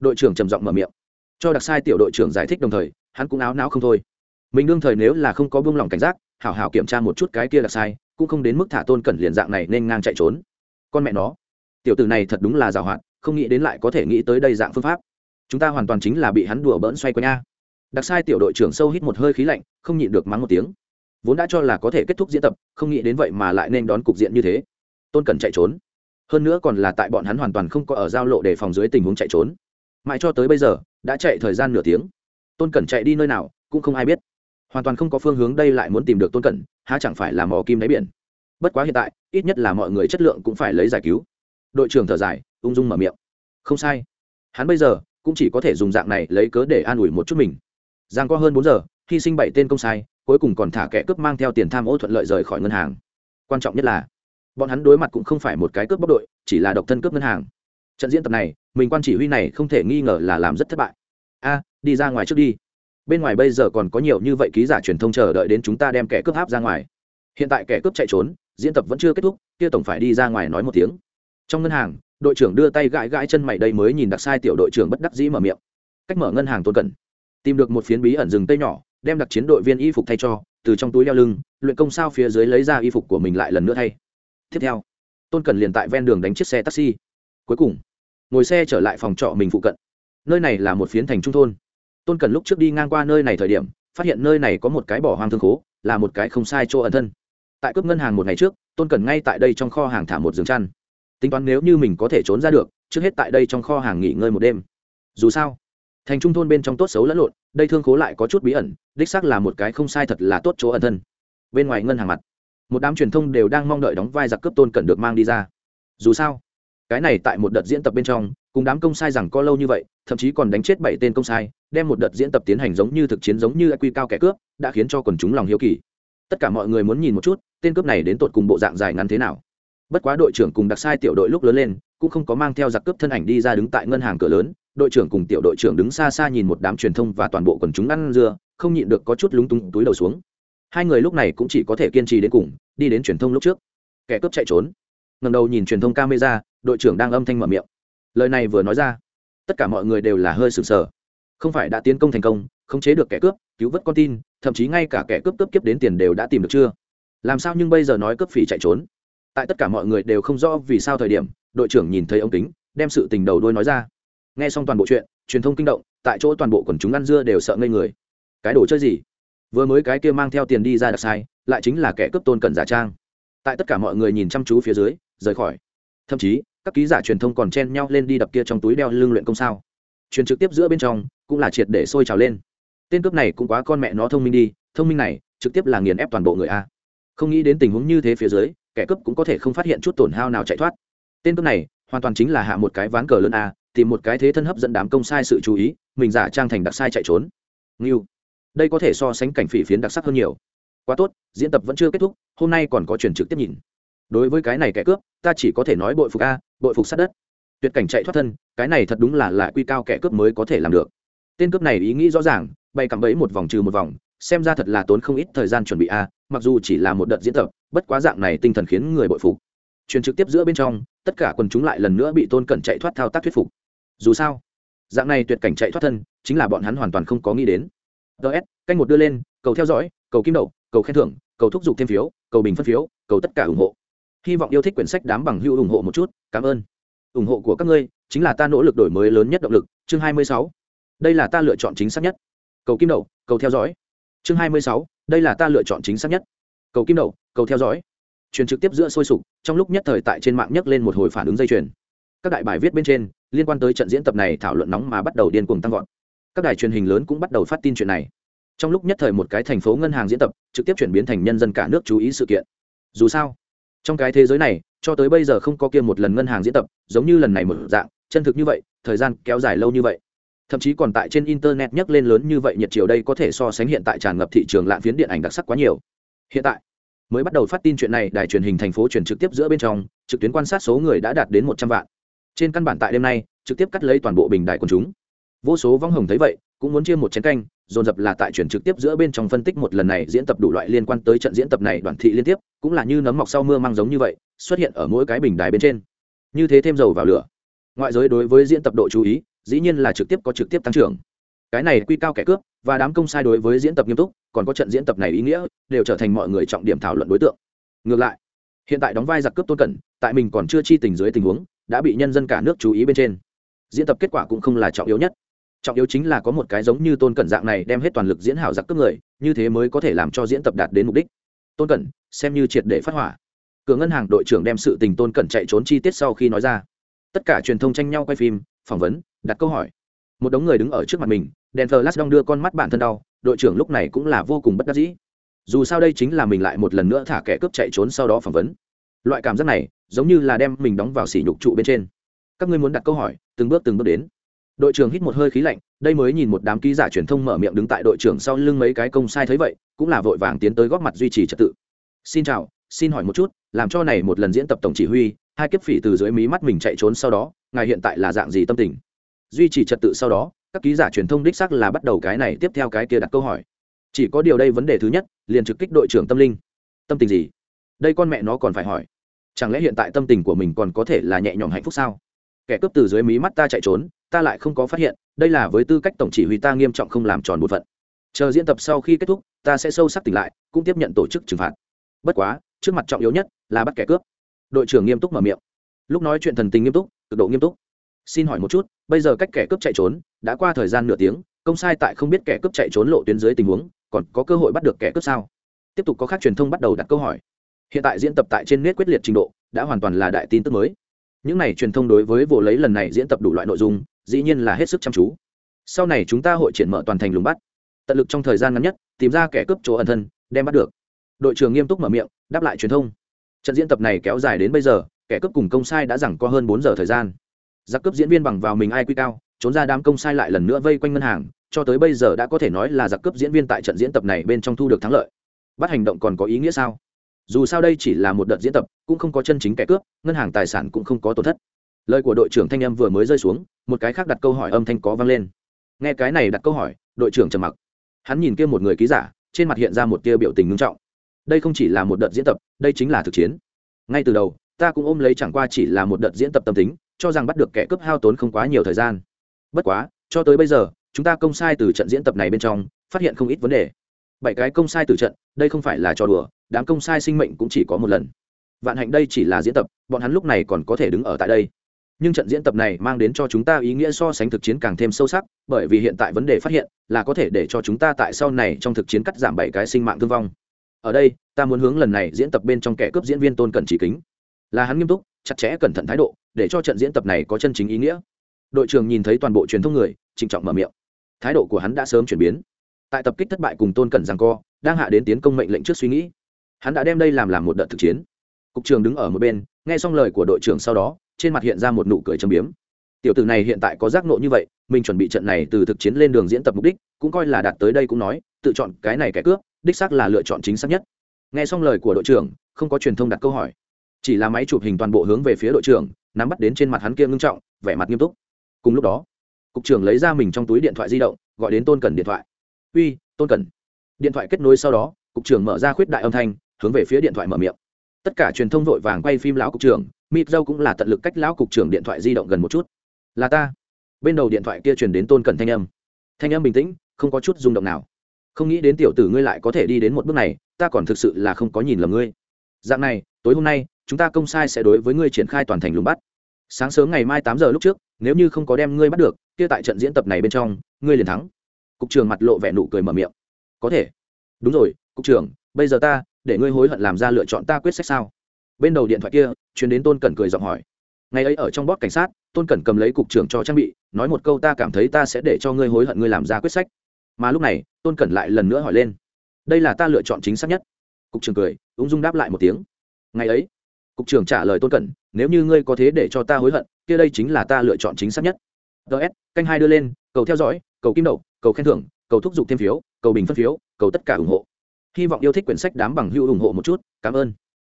Đội trưởng trầm giọng mở miệng. Cho đặc sai tiểu đội trưởng giải thích đồng thời, hắn cũng áo não không thôi. Mình đương thời nếu là không có buông lỏng cảnh giác, hảo hảo kiểm tra một chút cái kia đặc sai, cũng không đến mức thả tôn cẩn liền dạng này nên ngang chạy trốn con mẹ nó. Tiểu tử này thật đúng là giàu hoạt không nghĩ đến lại có thể nghĩ tới đây dạng phương pháp. Chúng ta hoàn toàn chính là bị hắn đùa bỡn xoay quanh a. Đặc sai tiểu đội trưởng sâu hít một hơi khí lạnh, không nhịn được mắng một tiếng. Vốn đã cho là có thể kết thúc diễn tập, không nghĩ đến vậy mà lại nên đón cục diện như thế. Tôn cần chạy trốn. Hơn nữa còn là tại bọn hắn hoàn toàn không có ở giao lộ để phòng dưới tình huống chạy trốn. Mãi cho tới bây giờ, đã chạy thời gian nửa tiếng. Tôn cẩn chạy đi nơi nào, cũng không ai biết. Hoàn toàn không có phương hướng đây lại muốn tìm được tôn cẩn, há chẳng phải là mò kim đáy biển bất quá hiện tại, ít nhất là mọi người chất lượng cũng phải lấy giải cứu. Đội trưởng thở dài, ung dung mở miệng. Không sai. Hắn bây giờ cũng chỉ có thể dùng dạng này lấy cớ để an ủi một chút mình. Giang qua hơn bốn giờ, hy sinh bảy tên công sai, cuối cùng còn thả kẻ cướp mang theo tiền tham ô thuận lợi rời khỏi ngân hàng. Quan trọng nhất là, bọn hắn đối mặt cũng không phải một cái cướp bóc đội, chỉ là độc thân cướp ngân hàng. Trận diễn tập này, mình quan chỉ huy này không thể nghi ngờ là làm rất thất bại. A, đi ra ngoài trước đi. Bên ngoài bây giờ còn có nhiều như vậy ký giả truyền thông chờ đợi đến chúng ta đem kẻ cướp áp ra ngoài. Hiện tại kẻ cướp chạy trốn diễn tập vẫn chưa kết thúc, kia tổng phải đi ra ngoài nói một tiếng. Trong ngân hàng, đội trưởng đưa tay gãi gãi chân mày đây mới nhìn đặc sai tiểu đội trưởng bất đắc dĩ mở miệng. Cách mở ngân hàng tôn cần. Tìm được một phiến bí ẩn rừng tây nhỏ, đem đặc chiến đội viên y phục thay cho, từ trong túi đeo lưng, luyện công sao phía dưới lấy ra y phục của mình lại lần nữa thay. Tiếp theo tôn cần liền tại ven đường đánh chiếc xe taxi. Cuối cùng, ngồi xe trở lại phòng trọ mình phụ cận. Nơi này là một phiến thành trung thôn. Tôn cần lúc trước đi ngang qua nơi này thời điểm, phát hiện nơi này có một cái bỏ hoang thương khố, là một cái không sai chỗ ẩn thân tại cướp ngân hàng một ngày trước, tôn cần ngay tại đây trong kho hàng thả một giường chăn. Tính toán nếu như mình có thể trốn ra được, trước hết tại đây trong kho hàng nghỉ ngơi một đêm. Dù sao, thành trung thôn bên trong tốt xấu lẫn lộn, đây thương khố lại có chút bí ẩn, đích xác là một cái không sai thật là tốt chỗ ẩn thân. Bên ngoài ngân hàng mặt, một đám truyền thông đều đang mong đợi đóng vai giặc cướp tôn cần được mang đi ra. Dù sao, cái này tại một đợt diễn tập bên trong, cùng đám công sai rằng có lâu như vậy, thậm chí còn đánh chết bảy tên công sai, đem một đợt diễn tập tiến hành giống như thực chiến giống như quy cao kẻ cướp, đã khiến cho quần chúng lòng hiếu kỳ tất cả mọi người muốn nhìn một chút, tên cướp này đến tột cùng bộ dạng dài ngắn thế nào. Bất quá đội trưởng cùng đặc sai tiểu đội lúc lớn lên, cũng không có mang theo giặc cướp thân ảnh đi ra đứng tại ngân hàng cửa lớn, đội trưởng cùng tiểu đội trưởng đứng xa xa nhìn một đám truyền thông và toàn bộ quần chúng ăn dưa, không nhịn được có chút lúng túng túi đầu xuống. Hai người lúc này cũng chỉ có thể kiên trì đến cùng, đi đến truyền thông lúc trước. Kẻ cướp chạy trốn. Ngầm đầu nhìn truyền thông camera, đội trưởng đang âm thanh mở miệng. Lời này vừa nói ra, tất cả mọi người đều là hơi sừng sờ. Không phải đã tiến công thành công khống chế được kẻ cướp, cứu vớt con tin, thậm chí ngay cả kẻ cướp cướp kiếp đến tiền đều đã tìm được chưa? Làm sao nhưng bây giờ nói cướp phỉ chạy trốn? Tại tất cả mọi người đều không rõ vì sao thời điểm, đội trưởng nhìn thấy ông kính, đem sự tình đầu đôi nói ra. Nghe xong toàn bộ chuyện, truyền thông kinh động, tại chỗ toàn bộ quần chúng ăn dưa đều sợ ngây người. Cái đồ chơi gì? Vừa mới cái kia mang theo tiền đi ra đặc sai, lại chính là kẻ cướp tôn cận giả trang. Tại tất cả mọi người nhìn chăm chú phía dưới, rời khỏi. Thậm chí, các ký giả truyền thông còn chen nhau lên đi đập kia trong túi đeo lưng luyện công sao. Truyền trực tiếp giữa bên trong, cũng là triệt để sôi trào lên tên cướp này cũng quá con mẹ nó thông minh đi, thông minh này, trực tiếp là nghiền ép toàn bộ người a. Không nghĩ đến tình huống như thế phía dưới, kẻ cướp cũng có thể không phát hiện chút tổn hao nào chạy thoát. Tên cướp này, hoàn toàn chính là hạ một cái ván cờ lớn a, tìm một cái thế thân hấp dẫn đám công sai sự chú ý, mình giả trang thành đặc sai chạy trốn. Nghiêu đây có thể so sánh cảnh phỉ phiến đặc sắc hơn nhiều. Quá tốt, diễn tập vẫn chưa kết thúc, hôm nay còn có truyền trực tiếp nhìn. Đối với cái này kẻ cướp, ta chỉ có thể nói bội phục a, bội phục sát đất. Tuyệt cảnh chạy thoát thân, cái này thật đúng là lại quy cao kẻ cướp mới có thể làm được. Tên cướp này ý nghĩ rõ ràng bay cắm bẫy một vòng trừ một vòng, xem ra thật là tốn không ít thời gian chuẩn bị a, mặc dù chỉ là một đợt diễn tập, bất quá dạng này tinh thần khiến người bội phục. Truyền trực tiếp giữa bên trong, tất cả quần chúng lại lần nữa bị tôn cẩn chạy thoát thao tác thuyết phục. Dù sao, dạng này tuyệt cảnh chạy thoát thân, chính là bọn hắn hoàn toàn không có nghĩ đến. Ts canh một đưa lên, cầu theo dõi, cầu kim đậu, cầu khen thưởng, cầu thúc giục thêm phiếu, cầu bình phân phiếu, cầu tất cả ủng hộ. Hy vọng yêu thích quyển sách đám bằng hữu ủng hộ một chút, cảm ơn. Ủng hộ của các ngươi, chính là ta nỗ lực đổi mới lớn nhất động lực, chương 26. đây là ta lựa chọn chính xác nhất cầu kim đậu, cầu theo dõi. Chương 26. đây là ta lựa chọn chính xác nhất. Cầu kim đậu, cầu theo dõi. Truyền trực tiếp giữa sôi sục, trong lúc nhất thời tại trên mạng nhấc lên một hồi phản ứng dây chuyền. Các đại bài viết bên trên, liên quan tới trận diễn tập này thảo luận nóng mà bắt đầu điên cuồng tăng vọt. Các đài truyền hình lớn cũng bắt đầu phát tin chuyện này. Trong lúc nhất thời một cái thành phố ngân hàng diễn tập, trực tiếp chuyển biến thành nhân dân cả nước chú ý sự kiện. Dù sao, trong cái thế giới này, cho tới bây giờ không có kia một lần ngân hàng diễn tập, giống như lần này một dạng, chân thực như vậy, thời gian kéo dài lâu như vậy thậm chí còn tại trên internet nhắc lên lớn như vậy nhiệt chiều đây có thể so sánh hiện tại tràn ngập thị trường lạng phiến điện ảnh đặc sắc quá nhiều. Hiện tại, mới bắt đầu phát tin chuyện này, đài truyền hình thành phố truyền trực tiếp giữa bên trong, trực tuyến quan sát số người đã đạt đến một trăm vạn. Trên căn bản tại đêm nay, trực tiếp cắt lấy toàn bộ bình đài quần chúng. Vô số vong hồng thấy vậy, cũng muốn chia một chén canh, dồn dập là tại truyền trực tiếp giữa bên trong phân tích một lần này diễn tập đủ loại liên quan tới trận diễn tập này đoàn thị liên tiếp, cũng là như nấm mọc sau mưa mang giống như vậy, xuất hiện ở mỗi cái bình đài bên trên. Như thế thêm dầu vào lửa. Ngoại giới đối với diễn tập độ chú ý dĩ nhiên là trực tiếp có trực tiếp tăng trưởng. Cái này quy cao kẻ cướp và đám công sai đối với diễn tập nghiêm túc, còn có trận diễn tập này ý nghĩa, đều trở thành mọi người trọng điểm thảo luận đối tượng. Ngược lại, hiện tại đóng vai giặc cướp tôn cẩn, tại mình còn chưa chi tình dưới tình huống, đã bị nhân dân cả nước chú ý bên trên. Diễn tập kết quả cũng không là trọng yếu nhất. Trọng yếu chính là có một cái giống như tôn cẩn dạng này đem hết toàn lực diễn hảo giặc cướp người, như thế mới có thể làm cho diễn tập đạt đến mục đích. Tôn cẩn, xem như triệt để phát hỏa. Cửa ngân hàng đội trưởng đem sự tình tôn cẩn chạy trốn chi tiết sau khi nói ra. Tất cả truyền thông tranh nhau quay phim phỏng vấn, đặt câu hỏi. Một đống người đứng ở trước mặt mình, đèn thờ lát đong đưa con mắt bản thân đau, đội trưởng lúc này cũng là vô cùng bất đắc dĩ. Dù sao đây chính là mình lại một lần nữa thả kẻ cướp chạy trốn sau đó phỏng vấn. Loại cảm giác này, giống như là đem mình đóng vào sỉ nhục trụ bên trên. Các ngươi muốn đặt câu hỏi, từng bước từng bước đến. Đội trưởng hít một hơi khí lạnh, đây mới nhìn một đám ký giả truyền thông mở miệng đứng tại đội trưởng sau lưng mấy cái công sai thấy vậy, cũng là vội vàng tiến tới góp mặt duy trì trật tự. Xin chào, xin hỏi một chút, làm cho này một lần diễn tập tổng chỉ huy, hai kiếp phỉ từ dưới mí mắt mình chạy trốn sau đó ngài hiện tại là dạng gì tâm tình? Duy trì trật tự sau đó, các ký giả truyền thông đích xác là bắt đầu cái này tiếp theo cái kia đặt câu hỏi. Chỉ có điều đây vấn đề thứ nhất, liền trực kích đội trưởng tâm linh. Tâm tình gì? Đây con mẹ nó còn phải hỏi. Chẳng lẽ hiện tại tâm tình của mình còn có thể là nhẹ nhõm hạnh phúc sao? Kẻ cướp từ dưới mí mắt ta chạy trốn, ta lại không có phát hiện, đây là với tư cách tổng chỉ huy ta nghiêm trọng không làm tròn một phận. Chờ diễn tập sau khi kết thúc, ta sẽ sâu sắc tỉnh lại, cũng tiếp nhận tổ chức trừng phạt. Bất quá, trước mặt trọng yếu nhất là bắt kẻ cướp. Đội trưởng nghiêm túc mở miệng. Lúc nói chuyện thần tình nghiêm túc cực độ nghiêm túc. Xin hỏi một chút, bây giờ cách kẻ cướp chạy trốn, đã qua thời gian nửa tiếng, công sai tại không biết kẻ cướp chạy trốn lộ tuyến dưới tình huống, còn có cơ hội bắt được kẻ cướp sao? Tiếp tục có các truyền thông bắt đầu đặt câu hỏi. Hiện tại diễn tập tại trên nét quyết liệt trình độ, đã hoàn toàn là đại tin tức mới. Những này truyền thông đối với vụ lấy lần này diễn tập đủ loại nội dung, dĩ nhiên là hết sức chăm chú. Sau này chúng ta hội triển mở toàn thành lùng bắt. Tận lực trong thời gian ngắn nhất, tìm ra kẻ cướp chỗ ẩn thân, đem bắt được. Đội trưởng nghiêm túc mở miệng, đáp lại truyền thông. Trận diễn tập này kéo dài đến bây giờ kẻ cướp cùng công sai đã rằng có hơn bốn giờ thời gian. Giặc cướp diễn viên bằng vào mình ai quy cao, trốn ra đám công sai lại lần nữa vây quanh ngân hàng, cho tới bây giờ đã có thể nói là giặc cướp diễn viên tại trận diễn tập này bên trong thu được thắng lợi. Bắt hành động còn có ý nghĩa sao? Dù sao đây chỉ là một đợt diễn tập, cũng không có chân chính kẻ cướp, ngân hàng tài sản cũng không có tổn thất. Lời của đội trưởng thanh âm vừa mới rơi xuống, một cái khác đặt câu hỏi âm thanh có vang lên. Nghe cái này đặt câu hỏi, đội trưởng trầm mặc. Hắn nhìn kia một người ký giả, trên mặt hiện ra một tia biểu tình ngưng trọng. Đây không chỉ là một đợt diễn tập, đây chính là thực chiến. Ngay từ đầu ta cũng ôm lấy chẳng qua chỉ là một đợt diễn tập tâm tính, cho rằng bắt được kẻ cướp hao tốn không quá nhiều thời gian. Bất quá, cho tới bây giờ, chúng ta công sai từ trận diễn tập này bên trong, phát hiện không ít vấn đề. Bảy cái công sai từ trận, đây không phải là trò đùa, đám công sai sinh mệnh cũng chỉ có một lần. Vạn hạnh đây chỉ là diễn tập, bọn hắn lúc này còn có thể đứng ở tại đây. Nhưng trận diễn tập này mang đến cho chúng ta ý nghĩa so sánh thực chiến càng thêm sâu sắc, bởi vì hiện tại vấn đề phát hiện, là có thể để cho chúng ta tại sau này trong thực chiến cắt giảm bảy cái sinh mạng thương vong. Ở đây, ta muốn hướng lần này diễn tập bên trong kẻ cướp diễn viên tôn cẩn chỉ kính là hắn nghiêm túc, chặt chẽ, cẩn thận thái độ, để cho trận diễn tập này có chân chính ý nghĩa. Đội trưởng nhìn thấy toàn bộ truyền thông người, trịnh trọng mở miệng. Thái độ của hắn đã sớm chuyển biến. Tại tập kích thất bại cùng tôn cẩn rằng co, đang hạ đến tiến công mệnh lệnh trước suy nghĩ. Hắn đã đem đây làm làm một đợt thực chiến. Cục trưởng đứng ở một bên, nghe xong lời của đội trưởng sau đó, trên mặt hiện ra một nụ cười châm biếm. Tiểu tử này hiện tại có giác nộ như vậy, mình chuẩn bị trận này từ thực chiến lên đường diễn tập mục đích, cũng coi là đạt tới đây cũng nói, tự chọn cái này kẻ cướp, đích xác là lựa chọn chính xác nhất. Nghe xong lời của đội trưởng, không có truyền thông đặt câu hỏi chỉ là máy chụp hình toàn bộ hướng về phía đội trưởng, nắm bắt đến trên mặt hắn kia ngưng trọng, vẻ mặt nghiêm túc. Cùng lúc đó, cục trưởng lấy ra mình trong túi điện thoại di động, gọi đến tôn cần điện thoại. Uy, tôn cần điện thoại kết nối sau đó, cục trưởng mở ra khuyết đại âm thanh, hướng về phía điện thoại mở miệng. Tất cả truyền thông vội vàng quay phim lão cục trưởng mịp dâu cũng là tận lực cách lão cục trưởng điện thoại di động gần một chút. Là ta. Bên đầu điện thoại kia truyền đến tôn cần thanh âm. Thanh âm bình tĩnh, không có chút rung động nào. Không nghĩ đến tiểu tử ngươi lại có thể đi đến một bước này, ta còn thực sự là không có nhìn lầm ngươi. Dạng này, tối hôm nay chúng ta công sai sẽ đối với ngươi triển khai toàn thành lùng bắt. Sáng sớm ngày mai tám giờ lúc trước, nếu như không có đem ngươi bắt được, kia tại trận diễn tập này bên trong, ngươi liền thắng. Cục trưởng mặt lộ vẻ nụ cười mở miệng. Có thể. Đúng rồi, cục trưởng, bây giờ ta, để ngươi hối hận làm ra lựa chọn ta quyết sách sao? Bên đầu điện thoại kia, chuyến đến tôn cẩn cười giọng hỏi. Ngày ấy ở trong bót cảnh sát, tôn cẩn cầm lấy cục trưởng cho trang bị, nói một câu ta cảm thấy ta sẽ để cho ngươi hối hận ngươi làm ra quyết sách. Mà lúc này, tôn cẩn lại lần nữa hỏi lên. Đây là ta lựa chọn chính xác nhất. Cục trưởng cười, ung dung đáp lại một tiếng. Ngày ấy cục trưởng trả lời tôn cẩn, nếu như ngươi có thế để cho ta hối hận, kia đây chính là ta lựa chọn chính xác nhất. Ts canh hai đưa lên, cầu theo dõi, cầu kim đậu, cầu khen thưởng, cầu thúc giục thêm phiếu, cầu bình phân phiếu, cầu tất cả ủng hộ. Hy vọng yêu thích quyển sách đám bằng hữu ủng hộ một chút, cảm ơn.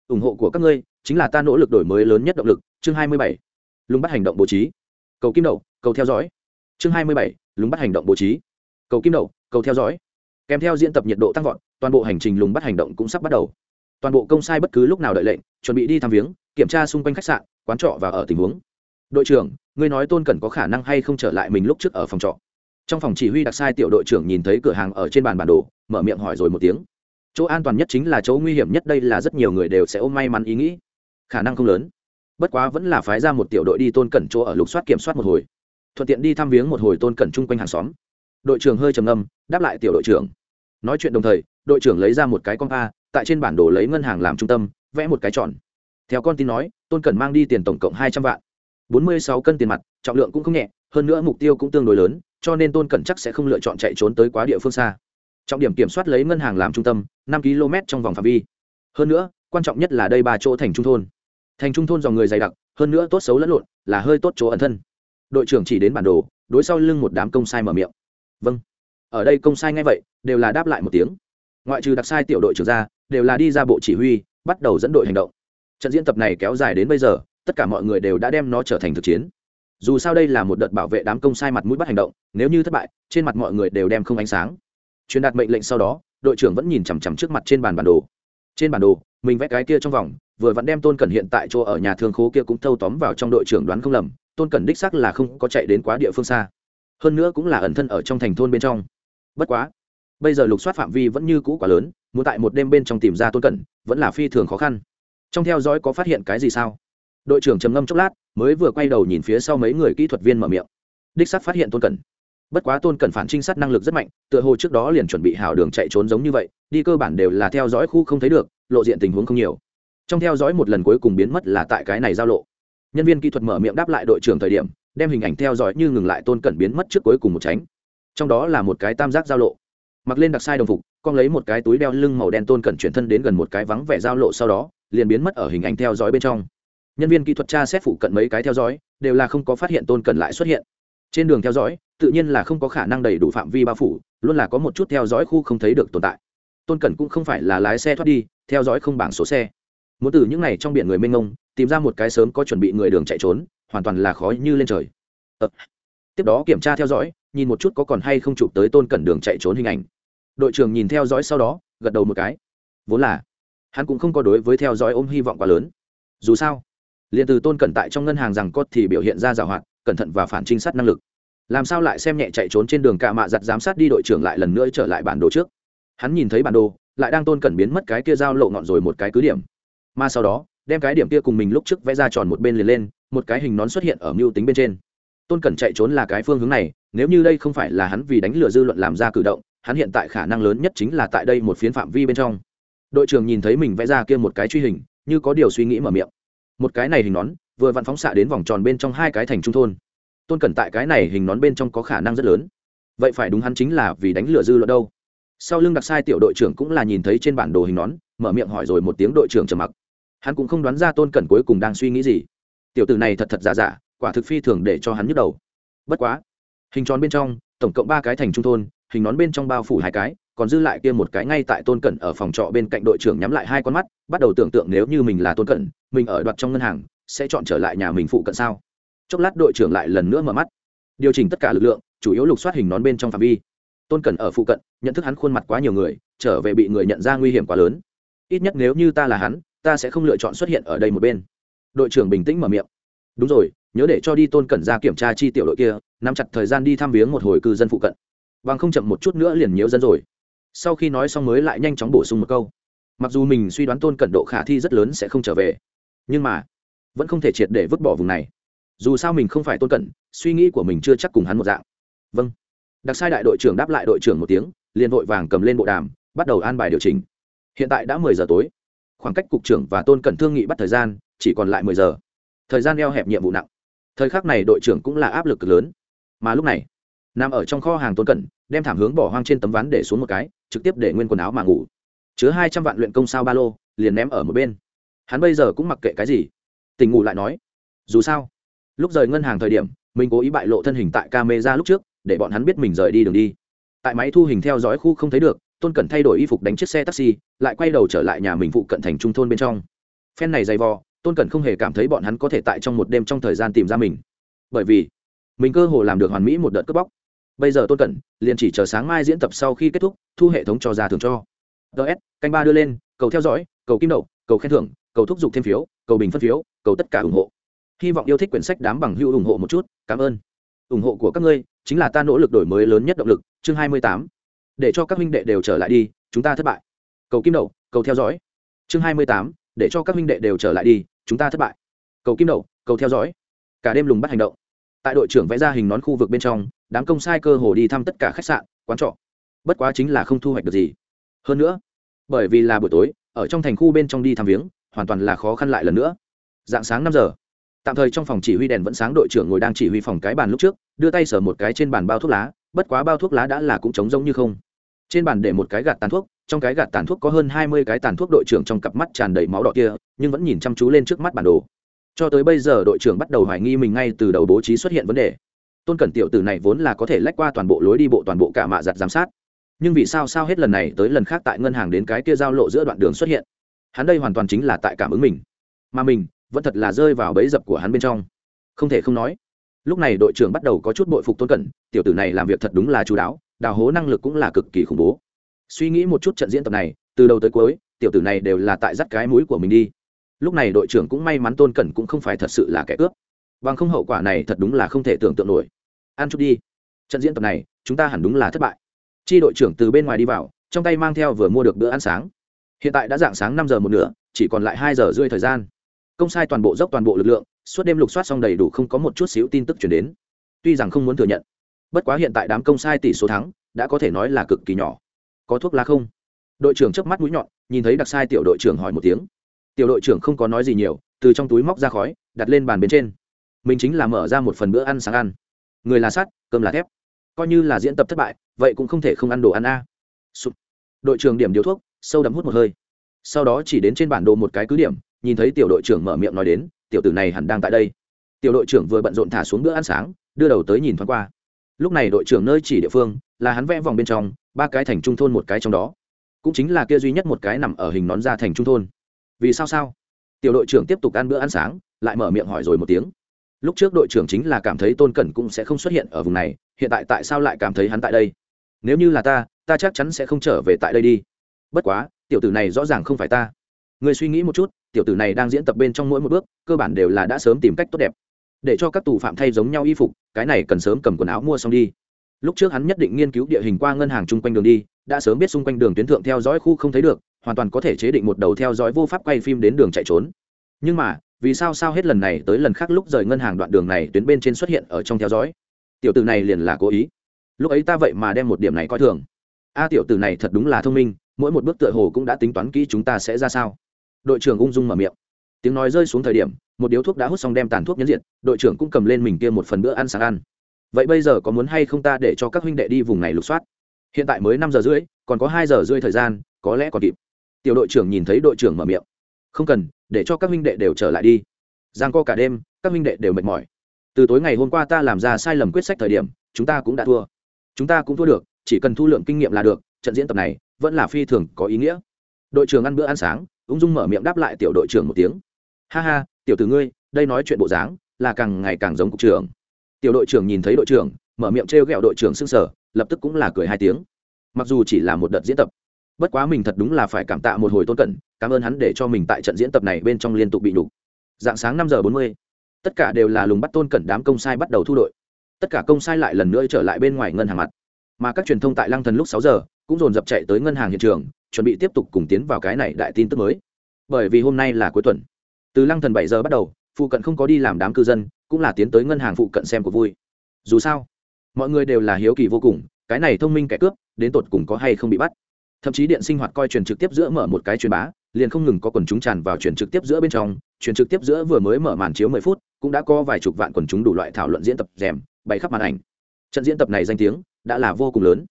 Ủng hộ của các ngươi chính là ta nỗ lực đổi mới lớn nhất động lực, chương hai mươi bảy. Lùng bắt hành động bố trí. Cầu kim đậu, cầu theo dõi. Chương hai mươi bảy, lùng bắt hành động bố trí. Cầu kim đậu, cầu theo dõi. Kèm theo diễn tập nhiệt độ tăng vọt, toàn bộ hành trình lùng bắt hành động cũng sắp bắt đầu toàn bộ công sai bất cứ lúc nào đợi lệnh, chuẩn bị đi thăm viếng, kiểm tra xung quanh khách sạn, quán trọ và ở tình huống. Đội trưởng, ngươi nói tôn cần có khả năng hay không trở lại mình lúc trước ở phòng trọ? Trong phòng chỉ huy đặc sai tiểu đội trưởng nhìn thấy cửa hàng ở trên bàn bản đồ, mở miệng hỏi rồi một tiếng. Chỗ an toàn nhất chính là chỗ nguy hiểm nhất, đây là rất nhiều người đều sẽ ôm may mắn ý nghĩ. Khả năng không lớn. Bất quá vẫn là phái ra một tiểu đội đi tôn cẩn chỗ ở lục soát kiểm soát một hồi. Thuận tiện đi thăm viếng một hồi tôn cẩn chung quanh hàng xóm. Đội trưởng hơi trầm ngâm, đáp lại tiểu đội trưởng. Nói chuyện đồng thời, đội trưởng lấy ra một cái con pa tại trên bản đồ lấy ngân hàng làm trung tâm, vẽ một cái tròn. Theo con tin nói, tôn cẩn mang đi tiền tổng cộng hai trăm vạn. Bốn mươi sáu cân tiền mặt, trọng lượng cũng không nhẹ, hơn nữa mục tiêu cũng tương đối lớn, cho nên tôn cẩn chắc sẽ không lựa chọn chạy trốn tới quá địa phương xa. Trọng điểm kiểm soát lấy ngân hàng làm trung tâm, năm km trong vòng phạm vi. Hơn nữa, quan trọng nhất là đây ba chỗ thành trung thôn. Thành trung thôn dòng người dày đặc, hơn nữa tốt xấu lẫn lộn, là hơi tốt chỗ ẩn thân. Đội trưởng chỉ đến bản đồ, đối sau lưng một đám công sai mở miệng. Vâng. Ở đây công sai ngay vậy, đều là đáp lại một tiếng. Ngoại trừ đặc sai tiểu đội trưởng ra đều là đi ra bộ chỉ huy, bắt đầu dẫn đội hành động. Trận diễn tập này kéo dài đến bây giờ, tất cả mọi người đều đã đem nó trở thành thực chiến. Dù sao đây là một đợt bảo vệ đám công sai mặt mũi bắt hành động, nếu như thất bại, trên mặt mọi người đều đem không ánh sáng. Truyền đạt mệnh lệnh sau đó, đội trưởng vẫn nhìn chằm chằm trước mặt trên bàn bản đồ. Trên bản đồ, mình vẽ cái kia trong vòng, vừa vẫn đem tôn cẩn hiện tại chỗ ở nhà thương khố kia cũng thâu tóm vào trong đội trưởng đoán không lầm, tôn cẩn đích sắc là không có chạy đến quá địa phương xa. Hơn nữa cũng là ẩn thân ở trong thành thôn bên trong. Bất quá, bây giờ lục soát phạm vi vẫn như cũ quá lớn muốn tại một đêm bên trong tìm ra tôn cẩn, vẫn là phi thường khó khăn. Trong theo dõi có phát hiện cái gì sao? Đội trưởng trầm ngâm chốc lát, mới vừa quay đầu nhìn phía sau mấy người kỹ thuật viên mở miệng. Đích sắc phát hiện tôn cẩn. Bất quá tôn cẩn phản trinh sát năng lực rất mạnh, tựa hồ trước đó liền chuẩn bị hào đường chạy trốn giống như vậy, đi cơ bản đều là theo dõi khu không thấy được, lộ diện tình huống không nhiều. Trong theo dõi một lần cuối cùng biến mất là tại cái này giao lộ. Nhân viên kỹ thuật mở miệng đáp lại đội trưởng thời điểm, đem hình ảnh theo dõi như ngừng lại tôn cẩn biến mất trước cuối cùng một tránh. Trong đó là một cái tam giác giao lộ. Mặc lên đặc sai đồng phục con lấy một cái túi đeo lưng màu đen tôn cẩn chuyển thân đến gần một cái vắng vẻ giao lộ sau đó, liền biến mất ở hình ảnh theo dõi bên trong. Nhân viên kỹ thuật tra xét phụ cận mấy cái theo dõi, đều là không có phát hiện tôn cẩn lại xuất hiện. Trên đường theo dõi, tự nhiên là không có khả năng đầy đủ phạm vi bao phủ, luôn là có một chút theo dõi khu không thấy được tồn tại. Tôn cẩn cũng không phải là lái xe thoát đi, theo dõi không bảng số xe. Muốn từ những n à y trong biển người mênh ngông tìm ra một cái sớm có chuẩn bị người đường chạy trốn, hoàn toàn là khó như lên trời. Ờ. tiếp đó kiểm tra theo dõi, nhìn một chút có còn hay không chụp tới tôn cẩn đường chạy trốn hình ảnh đội trưởng nhìn theo dõi sau đó, gật đầu một cái. Vốn là, hắn cũng không có đối với theo dõi ôm hy vọng quá lớn. Dù sao, liền từ tôn cẩn tại trong ngân hàng rằng cốt thì biểu hiện ra giảo hoạt, cẩn thận và phản trinh sát năng lực. Làm sao lại xem nhẹ chạy trốn trên đường cạ mạ giặt giám sát đi đội trưởng lại lần nữa trở lại bản đồ trước. Hắn nhìn thấy bản đồ, lại đang tôn cẩn biến mất cái kia giao lộ ngọn rồi một cái cứ điểm. Mà sau đó, đem cái điểm kia cùng mình lúc trước vẽ ra tròn một bên liền lên, một cái hình nón xuất hiện ở mưu tính bên trên. Tôn cẩn chạy trốn là cái phương hướng này, nếu như đây không phải là hắn vì đánh lừa dư luận làm ra cử động hắn hiện tại khả năng lớn nhất chính là tại đây một phiến phạm vi bên trong. Đội trưởng nhìn thấy mình vẽ ra kia một cái truy hình, như có điều suy nghĩ mở miệng. Một cái này hình nón, vừa vặn phóng xạ đến vòng tròn bên trong hai cái thành trung thôn. Tôn cẩn tại cái này hình nón bên trong có khả năng rất lớn. Vậy phải đúng hắn chính là vì đánh lừa dư luận đâu. Sau lưng đặc sai tiểu đội trưởng cũng là nhìn thấy trên bản đồ hình nón, mở miệng hỏi rồi một tiếng đội trưởng trầm mặc. Hắn cũng không đoán ra tôn cẩn cuối cùng đang suy nghĩ gì. Tiểu tử này thật thật giả giả, quả thực phi thường để cho hắn nhức đầu. Bất quá, hình tròn bên trong, tổng cộng ba cái thành trung thôn hình nón bên trong bao phủ hai cái, còn dư lại kia một cái ngay tại tôn cẩn ở phòng trọ bên cạnh đội trưởng nhắm lại hai con mắt, bắt đầu tưởng tượng nếu như mình là tôn cẩn, mình ở đoạt trong ngân hàng, sẽ chọn trở lại nhà mình phụ cận sao? Chốc lát đội trưởng lại lần nữa mở mắt. Điều chỉnh tất cả lực lượng, chủ yếu lục soát hình nón bên trong phạm vi. Tôn cẩn ở phụ cận, nhận thức hắn khuôn mặt quá nhiều người, trở về bị người nhận ra nguy hiểm quá lớn. Ít nhất nếu như ta là hắn, ta sẽ không lựa chọn xuất hiện ở đây một bên. Đội trưởng bình tĩnh mở miệng. Đúng rồi, nhớ để cho đi tôn cẩn ra kiểm tra chi tiểu đội kia, nắm chặt thời gian đi thăm viếng một hồi cư dân phụ cận bằng không chậm một chút nữa liền nhiễu dân rồi. Sau khi nói xong mới lại nhanh chóng bổ sung một câu. Mặc dù mình suy đoán tôn cẩn độ khả thi rất lớn sẽ không trở về, nhưng mà vẫn không thể triệt để vứt bỏ vùng này. Dù sao mình không phải tôn cẩn suy nghĩ của mình chưa chắc cùng hắn một dạng. Vâng. Đặc sai đại đội trưởng đáp lại đội trưởng một tiếng, liền vội vàng cầm lên bộ đàm, bắt đầu an bài điều chỉnh. Hiện tại đã mười giờ tối. Khoảng cách cục trưởng và tôn cẩn thương nghị bắt thời gian, chỉ còn lại mười giờ. Thời gian eo hẹp nhiệm vụ nặng. Thời khắc này đội trưởng cũng là áp lực lớn. Mà lúc này nằm ở trong kho hàng tôn cẩn, đem thảm hướng bỏ hoang trên tấm ván để xuống một cái, trực tiếp để nguyên quần áo mà ngủ. Chứa hai trăm vạn luyện công sao ba lô, liền ném ở một bên. Hắn bây giờ cũng mặc kệ cái gì. Tình ngủ lại nói, dù sao, lúc rời ngân hàng thời điểm, mình cố ý bại lộ thân hình tại camera lúc trước, để bọn hắn biết mình rời đi đường đi. Tại máy thu hình theo dõi khu không thấy được, tôn cẩn thay đổi y phục đánh chiếc xe taxi, lại quay đầu trở lại nhà mình phụ cận thành trung thôn bên trong. Phen này dày vò, tôn cẩn không hề cảm thấy bọn hắn có thể tại trong một đêm trong thời gian tìm ra mình. Bởi vì, mình cơ hồ làm được hoàn mỹ một đợt cướp bóc bây giờ tôn cẩn, liền chỉ chờ sáng mai diễn tập sau khi kết thúc, thu hệ thống cho ra thưởng cho. Ts canh ba đưa lên, cầu theo dõi, cầu kim đậu, cầu khen thưởng, cầu thúc giục thêm phiếu, cầu bình phân phiếu, cầu tất cả ủng hộ. Hy vọng yêu thích quyển sách đám bằng hữu ủng hộ một chút, cảm ơn. Ủng hộ của các ngươi, chính là ta nỗ lực đổi mới lớn nhất động lực, chương hai mươi tám. Để cho các huynh đệ đều trở lại đi, chúng ta thất bại. Cầu kim đậu, cầu theo dõi. Chương hai mươi tám, để cho các huynh đệ đều trở lại đi, chúng ta thất bại. Cầu kim đậu, cầu theo dõi. Cả đêm lùng bắt hành động. Tại đội trưởng vẽ ra hình nón khu vực bên trong đám công sai cơ hồ đi thăm tất cả khách sạn, quán trọ. Bất quá chính là không thu hoạch được gì. Hơn nữa, bởi vì là buổi tối, ở trong thành khu bên trong đi thăm viếng, hoàn toàn là khó khăn lại lần nữa. Dạng sáng năm giờ, tạm thời trong phòng chỉ huy đèn vẫn sáng đội trưởng ngồi đang chỉ huy phòng cái bàn lúc trước, đưa tay sờ một cái trên bàn bao thuốc lá, bất quá bao thuốc lá đã là cũng trống rỗng như không. Trên bàn để một cái gạt tàn thuốc, trong cái gạt tàn thuốc có hơn hai mươi cái tàn thuốc đội trưởng trong cặp mắt tràn đầy máu đỏ kia, nhưng vẫn nhìn chăm chú lên trước mắt bản đồ. Cho tới bây giờ đội trưởng bắt đầu hoài nghi mình ngay từ đầu bố trí xuất hiện vấn đề tôn cẩn tiểu tử này vốn là có thể lách qua toàn bộ lối đi bộ toàn bộ cả mạ giặt giám sát. Nhưng vì sao sao hết lần này tới lần khác tại ngân hàng đến cái kia giao lộ giữa đoạn đường xuất hiện? Hắn đây hoàn toàn chính là tại cảm ứng mình. Mà mình, vẫn thật là rơi vào bẫy dập của hắn bên trong. Không thể không nói. Lúc này đội trưởng bắt đầu có chút bội phục tôn cẩn, tiểu tử này làm việc thật đúng là chú đáo, đào hố năng lực cũng là cực kỳ khủng bố. Suy nghĩ một chút trận diễn tập này, từ đầu tới cuối, tiểu tử này đều là tại dắt cái mũi của mình đi. Lúc này đội trưởng cũng may mắn tôn cẩn cũng không phải thật sự là kẻ cướp bằng không hậu quả này thật đúng là không thể tưởng tượng nổi. Ăn chút đi. Trận diễn tập này, chúng ta hẳn đúng là thất bại. Chi đội trưởng từ bên ngoài đi vào, trong tay mang theo vừa mua được bữa ăn sáng. Hiện tại đã dạng sáng năm giờ một nửa, chỉ còn lại hai giờ rưỡi thời gian. Công sai toàn bộ dốc toàn bộ lực lượng, suốt đêm lục soát xong đầy đủ không có một chút xíu tin tức chuyển đến. Tuy rằng không muốn thừa nhận, bất quá hiện tại đám công sai tỷ số thắng, đã có thể nói là cực kỳ nhỏ. Có thuốc lá không? Đội trưởng chớp mắt mũi nhọn, nhìn thấy đặc sai tiểu đội trưởng hỏi một tiếng. Tiểu đội trưởng không có nói gì nhiều, từ trong túi móc ra khói, đặt lên bàn bên trên mình chính là mở ra một phần bữa ăn sáng ăn. Người là sắt, cơm là thép. Coi như là diễn tập thất bại, vậy cũng không thể không ăn đồ ăn a. À. đội trưởng điểm điếu thuốc, sâu đậm hút một hơi. Sau đó chỉ đến trên bản đồ một cái cứ điểm, nhìn thấy tiểu đội trưởng mở miệng nói đến, tiểu tử này hẳn đang tại đây. Tiểu đội trưởng vừa bận rộn thả xuống bữa ăn sáng, đưa đầu tới nhìn thoáng qua. Lúc này đội trưởng nơi chỉ địa phương, là hắn vẽ vòng bên trong, ba cái thành trung thôn một cái trong đó. Cũng chính là kia duy nhất một cái nằm ở hình nón ra thành trung thôn. Vì sao sao? Tiểu đội trưởng tiếp tục ăn bữa ăn sáng, lại mở miệng hỏi rồi một tiếng lúc trước đội trưởng chính là cảm thấy tôn cẩn cũng sẽ không xuất hiện ở vùng này, hiện tại tại sao lại cảm thấy hắn tại đây? Nếu như là ta ta chắc chắn sẽ không trở về tại đây đi. Bất quá, tiểu tử này rõ ràng không phải ta. Người suy nghĩ một chút, tiểu tử này đang diễn tập bên trong mỗi một bước, cơ bản đều là đã sớm tìm cách tốt đẹp. Để cho các tù phạm thay giống nhau y phục, cái này cần sớm cầm quần áo mua xong đi. Lúc trước hắn nhất định nghiên cứu địa hình qua ngân hàng chung quanh đường đi, đã sớm biết xung quanh đường tuyến thượng theo dõi khu không thấy được, hoàn toàn có thể chế định một đầu theo dõi vô pháp quay phim đến đường chạy trốn. Nhưng mà vì sao sao hết lần này tới lần khác lúc rời ngân hàng đoạn đường này tuyến bên trên xuất hiện ở trong theo dõi? Tiểu tử này liền là cố ý. Lúc ấy ta vậy mà đem một điểm này coi thường. A à, tiểu tử này thật đúng là thông minh, mỗi một bước tựa hồ cũng đã tính toán kỹ chúng ta sẽ ra sao. Đội trưởng ung dung mở miệng. Tiếng nói rơi xuống thời điểm, một điếu thuốc đã hút xong đem tàn thuốc nhấn diện đội trưởng cũng cầm lên mình kia một phần bữa ăn sáng ăn. Vậy bây giờ có muốn hay không ta để cho các huynh đệ đi vùng này lục soát? Hiện tại mới năm giờ rưỡi, còn có hai giờ rưỡi thời gian, có lẽ còn kịp. Tiểu đội trưởng nhìn thấy đội trưởng mở miệng không cần, để cho các huynh đệ đều trở lại đi. Giang co cả đêm, các huynh đệ đều mệt mỏi. Từ tối ngày hôm qua ta làm ra sai lầm quyết sách thời điểm, chúng ta cũng đã thua. Chúng ta cũng thua được, chỉ cần thu lượng kinh nghiệm là được, trận diễn tập này vẫn là phi thường có ý nghĩa. Đội trưởng ăn bữa ăn sáng, ung dung mở miệng đáp lại tiểu đội trưởng một tiếng. Ha ha, tiểu tử ngươi, đây nói chuyện bộ dáng, là càng ngày càng giống cục trưởng. Tiểu đội trưởng nhìn thấy đội trưởng, mở miệng trêu ghẹo đội trưởng s ư n g sở lập tức cũng là cười hai tiếng. Mặc dù chỉ là một đợt diễn tập bất quá mình thật đúng là phải cảm tạ một hồi tôn cẩn cảm ơn hắn để cho mình tại trận diễn tập này bên trong liên tục bị đục dạng sáng năm giờ bốn mươi, tất cả đều là lùng bắt tôn cẩn đám công sai bắt đầu thu đội. Tất cả công sai lại lần nữa trở lại bên ngoài ngân hàng mặt. Mà các truyền thông tại lăng thần lúc sáu giờ, cũng dồn dập chạy tới ngân hàng hiện trường, chuẩn bị tiếp tục cùng tiến vào cái này đại tin tức mới. Bởi vì hôm nay là cuối tuần. Từ lăng thần bảy giờ bắt đầu, phụ cận không có đi làm đám cư dân, cũng là tiến tới ngân hàng phụ cận xem của vui. Dù sao, mọi người đều là hiếu kỳ vô cùng, cái này thông minh kẻ cướp, đến tột cùng có hay không bị bắt thậm chí điện sinh hoạt coi truyền trực tiếp giữa mở một cái truyền bá, liền không ngừng có quần chúng tràn vào truyền trực tiếp giữa bên trong, truyền trực tiếp giữa vừa mới mở màn chiếu mười phút, cũng đã có vài chục vạn quần chúng đủ loại thảo luận diễn tập rèm, bày khắp màn ảnh. Trận diễn tập này danh tiếng đã là vô cùng lớn,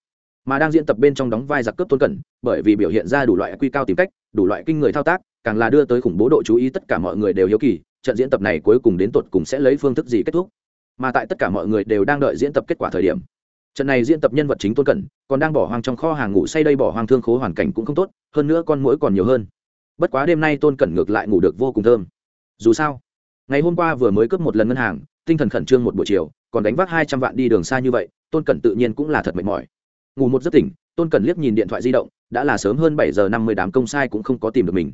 mà đang diễn tập bên trong đóng vai giặc cướp tôn cẩn, bởi vì biểu hiện ra đủ loại quy cao tìm cách, đủ loại kinh người thao tác, càng là đưa tới khủng bố độ chú ý tất cả mọi người đều hiếu kỳ, trận diễn tập này cuối cùng đến tột cùng sẽ lấy phương thức gì kết thúc. Mà tại tất cả mọi người đều đang đợi diễn tập kết quả thời điểm trận này diễn tập nhân vật chính tôn cẩn còn đang bỏ hoang trong kho hàng ngủ say đây bỏ hoang thương khố hoàn cảnh cũng không tốt, hơn nữa con mũi còn nhiều hơn. Bất quá đêm nay tôn cẩn ngược lại ngủ được vô cùng thơm. Dù sao, ngày hôm qua vừa mới cướp một lần ngân hàng, tinh thần khẩn trương một buổi chiều, còn đánh vác hai trăm vạn đi đường xa như vậy, tôn cẩn tự nhiên cũng là thật mệt mỏi. Ngủ một giấc tỉnh, tôn cẩn liếc nhìn điện thoại di động, đã là sớm hơn bảy giờ năm mươi đám công sai cũng không có tìm được mình.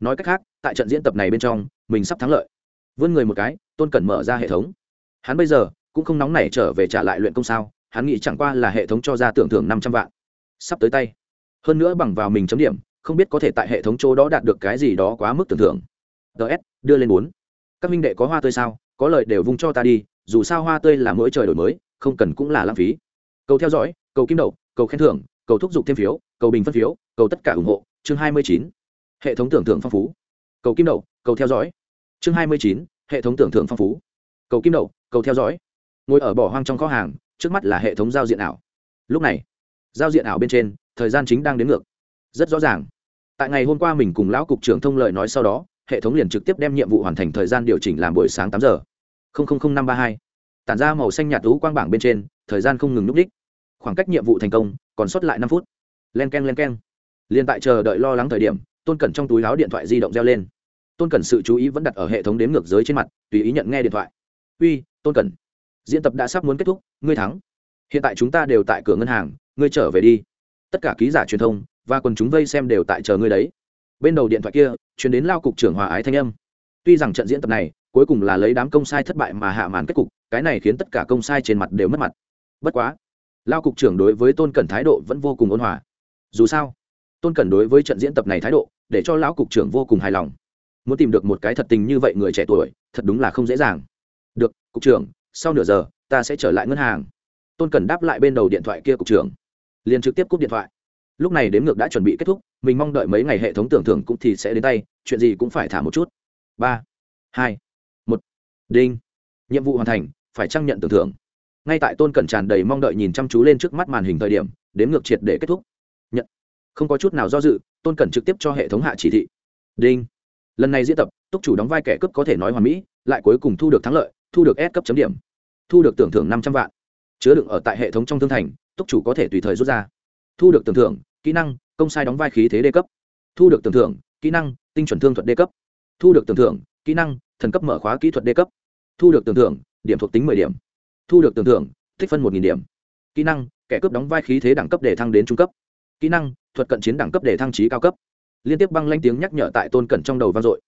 Nói cách khác, tại trận diễn tập này bên trong, mình sắp thắng lợi. Vươn người một cái, tôn cẩn mở ra hệ thống. Hắn bây giờ cũng không nóng nảy trở về trả lại luyện công sao hắn nghĩ chẳng qua là hệ thống cho ra tưởng thưởng năm trăm vạn. Sắp tới tay. Hơn nữa bằng vào mình chấm điểm, không biết có thể tại hệ thống chỗ đó đạt được cái gì đó quá mức tưởng thưởng. Ts đưa lên bốn. Các minh đệ có hoa tươi sao? Có lời đều vung cho ta đi, dù sao hoa tươi là mỗi trời đổi mới, không cần cũng là lãng phí. Cầu theo dõi, cầu kim đậu, cầu khen thưởng, cầu thúc giục thêm phiếu, cầu bình phân phiếu, cầu tất cả ủng hộ. Chương hai mươi chín. Hệ thống tưởng tượng phong phú. Cầu kim đậu, cầu theo dõi. Chương hai mươi chín. Hệ thống tưởng tượng phong phú. Cầu kim đậu, cầu theo dõi. Ngồi ở bỏ hoang trong kho hàng trước mắt là hệ thống giao diện ảo. Lúc này, giao diện ảo bên trên, thời gian chính đang đến ngược. Rất rõ ràng. Tại ngày hôm qua mình cùng lão cục trưởng thông lợi nói sau đó, hệ thống liền trực tiếp đem nhiệm vụ hoàn thành thời gian điều chỉnh làm buổi sáng tám giờ. Năm ba hai. Tản ra màu xanh nhạt lũ quang bảng bên trên, thời gian không ngừng núp đích. Khoảng cách nhiệm vụ thành công, còn sót lại năm phút. Len k e n len k e n tại chờ đợi lo lắng thời điểm, tôn cẩn trong túi láo điện thoại di động reo lên. Tôn cẩn sự chú ý vẫn đặt ở hệ thống đếm ngược giới trên mặt, tùy ý nhận nghe điện thoại. Uy, tôn cẩn diễn tập đã sắp muốn kết thúc, ngươi thắng. Hiện tại chúng ta đều tại cửa ngân hàng, ngươi trở về đi. Tất cả ký giả truyền thông và quần chúng vây xem đều tại chờ ngươi đấy. Bên đầu điện thoại kia chuyển đến lao cục trưởng hòa ái thanh âm. Tuy rằng trận diễn tập này cuối cùng là lấy đám công sai thất bại mà hạ màn kết cục, cái này khiến tất cả công sai trên mặt đều mất mặt. Bất quá, lao cục trưởng đối với tôn cẩn thái độ vẫn vô cùng ôn hòa. Dù sao, tôn cẩn đối với trận diễn tập này thái độ, để cho lão cục trưởng vô cùng hài lòng. Muốn tìm được một cái thật tình như vậy người trẻ tuổi, thật đúng là không dễ dàng. Được, cục trưởng sau nửa giờ, ta sẽ trở lại ngân hàng. Tôn cẩn đáp lại bên đầu điện thoại kia cục trưởng. Liền trực tiếp cúp điện thoại. Lúc này đếm ngược đã chuẩn bị kết thúc, mình mong đợi mấy ngày hệ thống tưởng thưởng cũng thì sẽ đến tay, chuyện gì cũng phải thả một chút. Ba, hai, một. Đinh. Nhiệm vụ hoàn thành, phải trang nhận tưởng thưởng. Ngay tại tôn cẩn tràn đầy mong đợi nhìn chăm chú lên trước mắt màn hình thời điểm, đếm ngược triệt để kết thúc. Nhận. Không có chút nào do dự, tôn cẩn trực tiếp cho hệ thống hạ chỉ thị. Đinh. Lần này diễn tập, túc chủ đóng vai kẻ cướp có thể nói hoàn mỹ, lại cuối cùng thu được thắng lợi, thu được S cấp chấm điểm thu được tưởng thưởng năm trăm vạn. Chứa đựng ở tại hệ thống trong thương thành, túc chủ có thể tùy thời rút ra. Thu được tưởng thưởng, kỹ năng, công sai đóng vai khí thế đê cấp. Thu được tưởng thưởng, kỹ năng, tinh chuẩn thương thuật đê cấp. Thu được tưởng thưởng, kỹ năng, thần cấp mở khóa kỹ thuật đê cấp. Thu được tưởng thưởng, điểm thuộc tính mười điểm. Thu được tưởng thưởng, tích phân một nghìn điểm. Kỹ năng, kẻ cướp đóng vai khí thế đẳng cấp để thăng đến trung cấp. Kỹ năng, thuật cận chiến đẳng cấp để thăng trí cao cấp. Liên tiếp băng lanh tiếng nhắc nhở tại tôn cẩn trong đầu vang dội.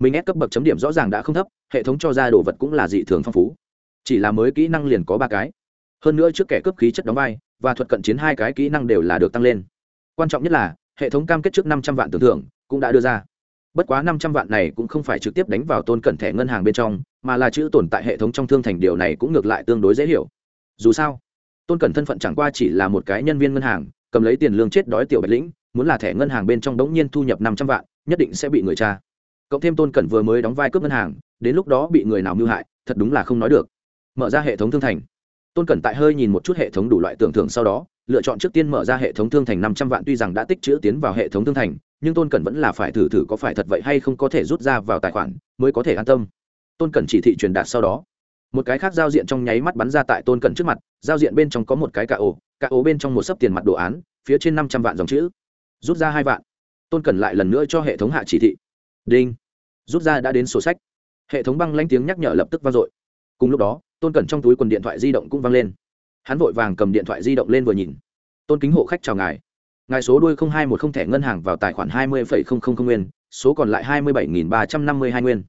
Mình ép cấp bậc chấm điểm rõ ràng đã không thấp, hệ thống cho ra đồ vật cũng là dị thường phong phú chỉ là mới kỹ năng liền có ba cái. Hơn nữa trước kẻ cướp khí chất đóng vai và thuật cận chiến hai cái kỹ năng đều là được tăng lên. Quan trọng nhất là, hệ thống cam kết trước năm trăm vạn tưởng thưởng cũng đã đưa ra. Bất quá năm trăm vạn này cũng không phải trực tiếp đánh vào tôn cẩn thẻ ngân hàng bên trong, mà là chữ tồn tại hệ thống trong thương thành điều này cũng ngược lại tương đối dễ hiểu. Dù sao, tôn cẩn thân phận chẳng qua chỉ là một cái nhân viên ngân hàng, cầm lấy tiền lương chết đói tiểu bạch lĩnh, muốn là thẻ ngân hàng bên trong đống nhiên thu nhập năm trăm vạn, nhất định sẽ bị người cha. cộng thêm tôn cẩn vừa mới đóng vai cướp ngân hàng, đến lúc đó bị người nào mưu hại, thật đúng là không nói được mở ra hệ thống thương thành. Tôn cẩn tại hơi nhìn một chút hệ thống đủ loại tưởng thưởng sau đó, lựa chọn trước tiên mở ra hệ thống thương thành năm trăm vạn tuy rằng đã tích chữ tiến vào hệ thống thương thành, nhưng tôn cẩn vẫn là phải thử thử có phải thật vậy hay không có thể rút ra vào tài khoản mới có thể an tâm. Tôn cẩn chỉ thị truyền đạt sau đó. Một cái khác giao diện trong nháy mắt bắn ra tại tôn cẩn trước mặt, giao diện bên trong có một cái cà ổ cà ổ bên trong một sấp tiền mặt đồ án, phía trên năm trăm vạn dòng chữ. Rút ra hai vạn. Tôn cẩn lại lần nữa cho hệ thống hạ chỉ thị. Đinh. Rút ra đã đến sổ sách. Hệ thống băng lanh tiếng nhắc nhở lập tức vang dội. Cùng lúc đó tôn cẩn trong túi quần điện thoại di động cũng văng lên hắn vội vàng cầm điện thoại di động lên vừa nhìn tôn kính hộ khách chào ngài ngài số đuôi không hai một không thẻ ngân hàng vào tài khoản hai mươi nguyên số còn lại hai mươi bảy ba trăm năm mươi hai nguyên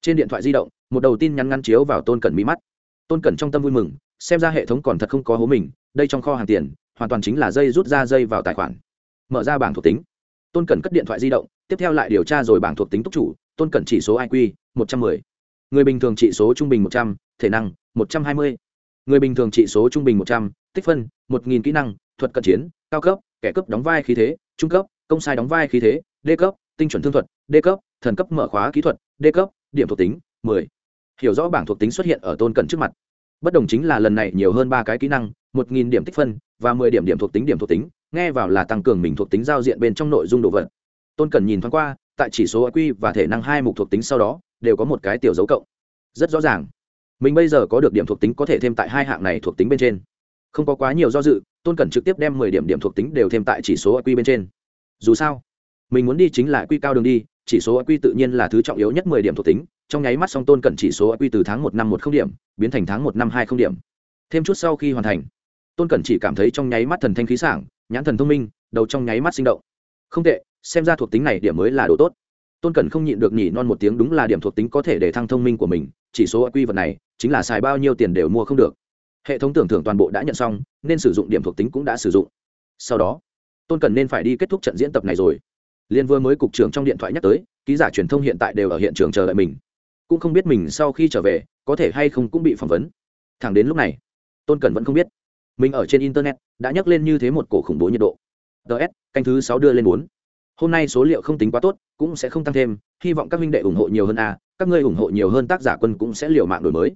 trên điện thoại di động một đầu tin nhắn ngăn chiếu vào tôn cẩn mỹ mắt tôn cẩn trong tâm vui mừng xem ra hệ thống còn thật không có hố mình đây trong kho hàng tiền hoàn toàn chính là dây rút ra dây vào tài khoản mở ra bảng thuộc tính tôn cẩn cất điện thoại di động tiếp theo lại điều tra rồi bảng thuộc tính túc chủ tôn cẩn chỉ số iq một trăm m ư ơ i người bình thường trị số trung bình một trăm thể năng một trăm hai mươi. Người bình thường trị số trung bình một trăm, tích phân, một nghìn kỹ năng, thuật cận chiến, cao cấp, kẻ cấp đóng vai khí thế, trung cấp, công sai đóng vai khí thế, d cấp, tinh chuẩn thương thuật, d cấp, thần cấp mở khóa kỹ thuật, d cấp, điểm thuộc tính, mười. Hiểu rõ bảng thuộc tính xuất hiện ở tôn cẩn trước mặt. Bất đồng chính là lần này nhiều hơn ba cái kỹ năng, một nghìn điểm tích phân và mười điểm điểm thuộc tính điểm thuộc tính, nghe vào là tăng cường mình thuộc tính giao diện bên trong nội dung đồ vật. Tôn cẩn nhìn thoáng qua, tại chỉ số q và thể năng hai mục thuộc tính sau đó, đều có một cái tiểu dấu cộng. Rất rõ ràng mình bây giờ có được điểm thuộc tính có thể thêm tại hai hạng này thuộc tính bên trên. Không có quá nhiều do dự, tôn cẩn trực tiếp đem mười điểm điểm thuộc tính đều thêm tại chỉ số q bên trên. Dù sao, mình muốn đi chính là quy cao đường đi, chỉ số q tự nhiên là thứ trọng yếu nhất mười điểm thuộc tính. Trong nháy mắt song tôn cẩn chỉ số q từ tháng một năm một không điểm, biến thành tháng một năm hai không điểm. Thêm chút sau khi hoàn thành, tôn cẩn chỉ cảm thấy trong nháy mắt thần thanh khí sảng, nhãn thần thông minh, đầu trong nháy mắt sinh động. Không tệ, xem ra thuộc tính này điểm mới là đồ tốt tôn cẩn không nhịn được nhỉ non một tiếng đúng là điểm thuộc tính có thể để thăng thông minh của mình, chỉ số quy vật này, chính là xài bao nhiêu tiền đều mua không được. Hệ thống tưởng thưởng toàn bộ đã nhận xong, nên sử dụng điểm thuộc tính cũng đã sử dụng. Sau đó, tôn cẩn nên phải đi kết thúc trận diễn tập này rồi. Liên vừa mới cục trưởng trong điện thoại nhắc tới, ký giả truyền thông hiện tại đều ở hiện trường chờ đợi mình. Cũng không biết mình sau khi trở về, có thể hay không cũng bị phỏng vấn. Thẳng đến lúc này, tôn cẩn vẫn không biết. Mình ở trên internet, đã nhắc lên như thế một cổ khủng bố nhiệt độ. Ts canh thứ sáu đưa lên bốn hôm nay số liệu không tính quá tốt, cũng sẽ không tăng thêm, hy vọng các minh đệ ủng hộ nhiều hơn a, các ngươi ủng hộ nhiều hơn tác giả quân cũng sẽ liều mạng đổi mới.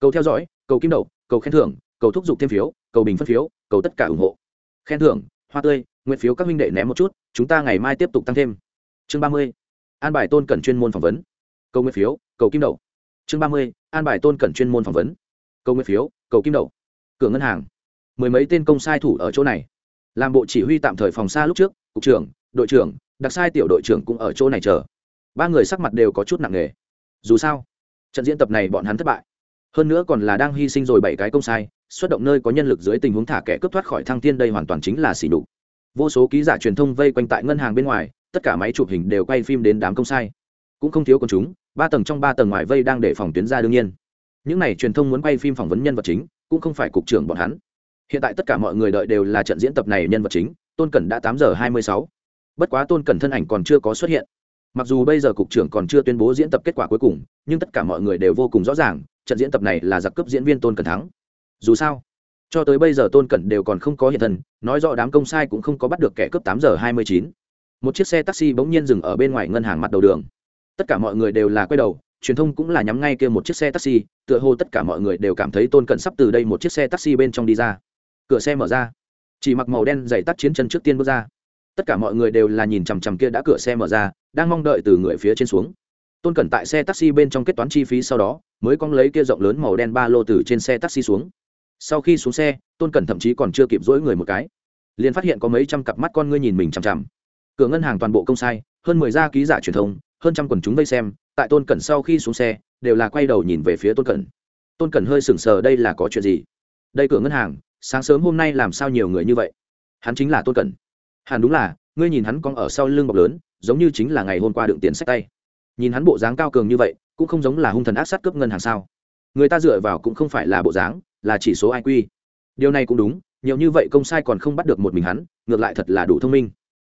Cầu theo dõi, cầu kim đậu cầu khen thưởng, cầu thúc giục thêm phiếu, cầu bình phân phiếu, cầu tất cả ủng hộ. Khen thưởng, hoa tươi, nguyện phiếu các minh đệ ném một chút, chúng ta ngày mai tiếp tục tăng thêm. Chương ba mươi, an bài tôn cẩn chuyên môn phỏng vấn. Cầu nguyện phiếu, cầu kim đậu chương ba mươi, an bài tôn cẩn chuyên môn phỏng vấn. Cầu nguyện phiếu, cầu kim đậu cửa ngân hàng. Mười mấy tên công sai thủ ở chỗ này. Làm bộ chỉ huy tạm thời phòng xa lúc trước, cục trưởng đội trưởng, đặc sai tiểu đội trưởng cũng ở chỗ này chờ. Ba người sắc mặt đều có chút nặng nề. Dù sao, trận diễn tập này bọn hắn thất bại. Hơn nữa còn là đang hy sinh rồi bảy cái công sai, xuất động nơi có nhân lực dưới tình huống thả kẻ cướp thoát khỏi thăng tiên đây hoàn toàn chính là xỉ đục vô số ký giả truyền thông vây quanh tại ngân hàng bên ngoài, tất cả máy chụp hình đều quay phim đến đám công sai. Cũng không thiếu con chúng, ba tầng trong ba tầng ngoài vây đang để phòng tuyến ra đương nhiên. Những n à y truyền thông muốn quay phim phỏng vấn nhân vật chính, cũng không phải cục trưởng bọn hắn. Hiện tại tất cả mọi người đợi đều là trận diễn tập này nhân vật chính, tôn cẩn đã tám giờ hai mươi sáu bất quá tôn cẩn thân ảnh còn chưa có xuất hiện. Mặc dù bây giờ cục trưởng còn chưa tuyên bố diễn tập kết quả cuối cùng, nhưng tất cả mọi người đều vô cùng rõ ràng, trận diễn tập này là giặc cấp diễn viên tôn cẩn thắng. Dù sao, cho tới bây giờ tôn cẩn đều còn không có hiện thân, nói rõ đám công sai cũng không có bắt được kẻ cướp tám giờ hai mươi chín. Một chiếc xe taxi bỗng nhiên dừng ở bên ngoài ngân hàng mặt đầu đường. Tất cả mọi người đều là quay đầu, truyền thông cũng là nhắm ngay kia một chiếc xe taxi, tựa hồ tất cả mọi người đều cảm thấy tôn cẩn sắp từ đây một chiếc xe taxi bên trong đi ra. Cửa xe mở ra. Chỉ mặc màu đen dày tắt chiến chân trước tiên bước ra tất cả mọi người đều là nhìn chằm chằm kia đã cửa xe mở ra, đang mong đợi từ người phía trên xuống. Tôn cẩn tại xe taxi bên trong kết toán chi phí sau đó, mới cong lấy kia rộng lớn màu đen ba lô từ trên xe taxi xuống. Sau khi xuống xe, tôn cẩn thậm chí còn chưa kịp dỗi người một cái. Liền phát hiện có mấy trăm cặp mắt con ngươi nhìn mình chằm chằm. Cửa ngân hàng toàn bộ công sai, hơn mười gia ký giả truyền thông, hơn trăm quần chúng vây xem, tại tôn cẩn sau khi xuống xe, đều là quay đầu nhìn về phía tôn cẩn. Tôn cẩn hơi sừng sờ, đây là có chuyện gì? Đây cửa ngân hàng, sáng sớm hôm nay làm sao nhiều người như vậy? Hắn chính là tôn cẩn hẳn đúng là, ngươi nhìn hắn con ở sau lưng bọc lớn, giống như chính là ngày hôm qua đựng tiền sách tay. Nhìn hắn bộ dáng cao cường như vậy, cũng không giống là hung thần ác sát cướp ngân hàng sao. Người ta dựa vào cũng không phải là bộ dáng, là chỉ số iq điều này cũng đúng, nhiều như vậy công sai còn không bắt được một mình hắn, ngược lại thật là đủ thông minh.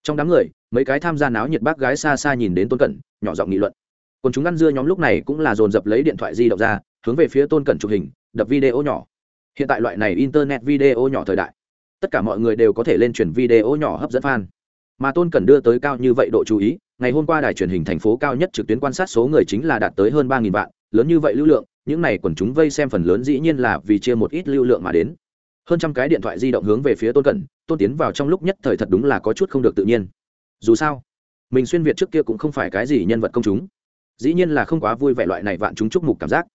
Trong đám người, mấy cái tham gia náo nhiệt bác gái xa xa nhìn đến tôn cẩn, nhỏ giọng nghị luận. Còn chúng ăn dưa nhóm lúc này cũng là dồn dập lấy điện thoại di động ra, hướng về phía tôn cẩn chụp hình, đập video nhỏ. Hiện tại loại này internet video nhỏ thời đại tất cả mọi người đều có thể lên truyền video nhỏ hấp dẫn fan. Mà tôn cần đưa tới cao như vậy độ chú ý, ngày hôm qua đài truyền hình thành phố cao nhất trực tuyến quan sát số người chính là đạt tới hơn ba vạn, lớn như vậy lưu lượng, những này quần chúng vây xem phần lớn dĩ nhiên là vì chia một ít lưu lượng mà đến. Hơn trăm cái điện thoại di động hướng về phía tôn cẩn, tôn tiến vào trong lúc nhất thời thật đúng là có chút không được tự nhiên. Dù sao, mình xuyên việt trước kia cũng không phải cái gì nhân vật công chúng. Dĩ nhiên là không quá vui vẻ loại này vạn chúng chúc mục cảm giác.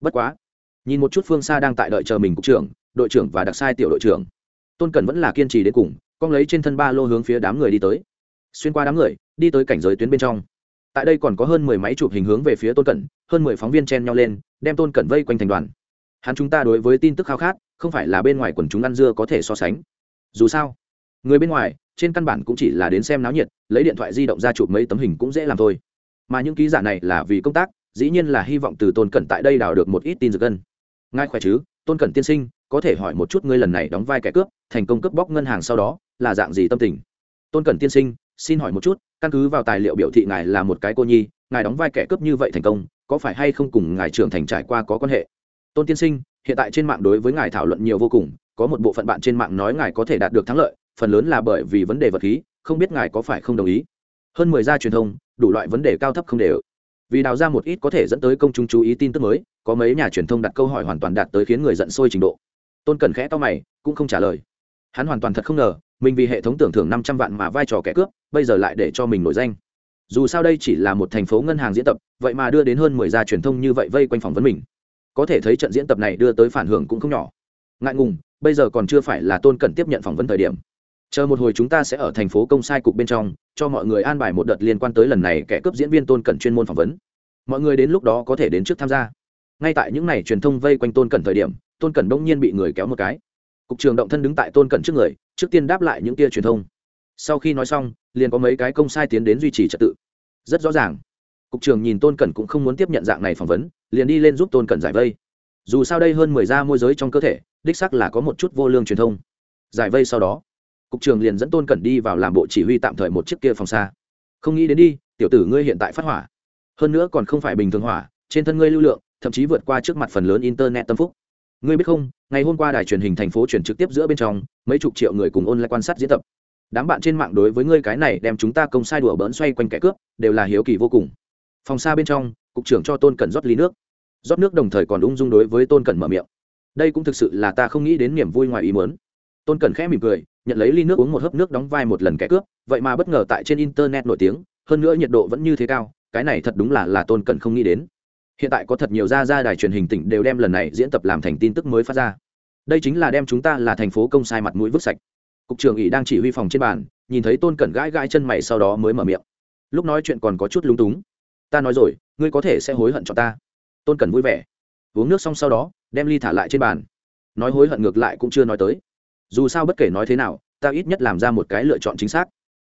Bất quá, nhìn một chút phương xa đang tại đợi chờ mình cục trưởng, đội trưởng và đặc sai tiểu đội trưởng tôn cẩn vẫn là kiên trì đến cùng, con lấy trên thân ba lô hướng phía đám người đi tới. Xuyên qua đám người, đi tới cảnh giới tuyến bên trong. Tại đây còn có hơn mười máy chụp hình hướng về phía tôn cẩn hơn mười phóng viên chen nhau lên, đem tôn cẩn vây quanh thành đoàn. Hắn chúng ta đối với tin tức khao khát, không phải là bên ngoài quần chúng ăn dưa có thể so sánh. Dù sao, người bên ngoài, trên căn bản cũng chỉ là đến xem náo nhiệt, lấy điện thoại di động ra chụp mấy tấm hình cũng dễ làm thôi. Mà những ký giả này là vì công tác, dĩ nhiên là hy vọng từ tôn cẩn tại đây đào được một ít tin dược gân ngài khỏe chứ, tôn cẩn tiên sinh có thể hỏi một chút ngươi lần này đóng vai kẻ cướp, thành công cướp bóc ngân hàng sau đó, là dạng gì tâm tình? Tôn cẩn tiên sinh, xin hỏi một chút, căn cứ vào tài liệu biểu thị ngài là một cái cô nhi, ngài đóng vai kẻ cướp như vậy thành công, có phải hay không cùng ngài trưởng thành trải qua có quan hệ? Tôn tiên sinh, hiện tại trên mạng đối với ngài thảo luận nhiều vô cùng, có một bộ phận bạn trên mạng nói ngài có thể đạt được thắng lợi, phần lớn là bởi vì vấn đề vật khí, không biết ngài có phải không đồng ý? Hơn mười gia truyền thông, đủ loại vấn đề cao thấp không đều. Vì đào ra một ít có thể dẫn tới công chúng chú ý tin tức mới, có mấy nhà truyền thông đặt câu hỏi hoàn toàn đạt tới khiến người giận sôi trình độ tôn cần khẽ to mày cũng không trả lời hắn hoàn toàn thật không ngờ mình vì hệ thống tưởng thưởng năm trăm vạn mà vai trò kẻ cướp bây giờ lại để cho mình nổi danh dù sao đây chỉ là một thành phố ngân hàng diễn tập vậy mà đưa đến hơn mười gia truyền thông như vậy vây quanh phỏng vấn mình có thể thấy trận diễn tập này đưa tới phản hưởng cũng không nhỏ ngại ngùng bây giờ còn chưa phải là tôn cần tiếp nhận phỏng vấn thời điểm chờ một hồi chúng ta sẽ ở thành phố công sai cục bên trong cho mọi người an bài một đợt liên quan tới lần này kẻ cướp diễn viên tôn cẩn chuyên môn phỏng vấn mọi người đến lúc đó có thể đến trước tham gia ngay tại những n à y truyền thông vây quanh tôn cẩn thời điểm tôn cẩn đông nhiên bị người kéo một cái. Cục trường động thân đứng tại tôn cẩn trước người, trước tiên đáp lại những tia truyền thông. Sau khi nói xong, liền có mấy cái công sai tiến đến duy trì trật tự. Rất rõ ràng, cục trường nhìn tôn cẩn cũng không muốn tiếp nhận dạng này phỏng vấn, liền đi lên giúp tôn cẩn giải vây. Dù sao đây hơn mười da môi giới trong cơ thể, đích sắc là có một chút vô lương truyền thông. Giải vây sau đó, cục trường liền dẫn tôn cẩn đi vào làm bộ chỉ huy tạm thời một chiếc kia phòng xa. Không nghĩ đến đi, tiểu tử ngươi hiện tại phát hỏa. Hơn nữa còn không phải bình thường hỏa, trên thân ngươi lưu lượng, thậm chí vượt qua trước mặt phần lớn internet tâm phúc ngươi biết không, ngày hôm qua đài truyền hình thành phố chuyển trực tiếp giữa bên trong, mấy chục triệu người cùng ôn lại quan sát diễn tập. Đám bạn trên mạng đối với ngươi cái này đem chúng ta công sai đùa bỡn xoay quanh kẻ cướp, đều là hiếu kỳ vô cùng. Phòng xa bên trong, cục trưởng cho tôn cẩn rót ly nước. Rót nước đồng thời còn ung dung đối với tôn cẩn mở miệng. Đây cũng thực sự là ta không nghĩ đến niềm vui ngoài ý muốn. Tôn cẩn khẽ mỉm cười, nhận lấy ly nước uống một hớp nước đóng vai một lần kẻ cướp, vậy mà bất ngờ tại trên internet nổi tiếng, hơn nữa nhiệt độ vẫn như thế cao, cái này thật đúng là là tôn cẩn không nghĩ đến hiện tại có thật nhiều gia gia đài truyền hình tỉnh đều đem lần này diễn tập làm thành tin tức mới phát ra. Đây chính là đem chúng ta là thành phố công sai mặt mũi vứt sạch. Cục trưởng ỷ đang chỉ huy phòng trên bàn, nhìn thấy tôn cẩn gãi gãi chân mày sau đó mới mở miệng. Lúc nói chuyện còn có chút lúng túng. Ta nói rồi, ngươi có thể sẽ hối hận cho ta. Tôn cẩn vui vẻ. Uống nước xong sau đó, đem ly thả lại trên bàn. Nói hối hận ngược lại cũng chưa nói tới. Dù sao bất kể nói thế nào, ta ít nhất làm ra một cái lựa chọn chính xác.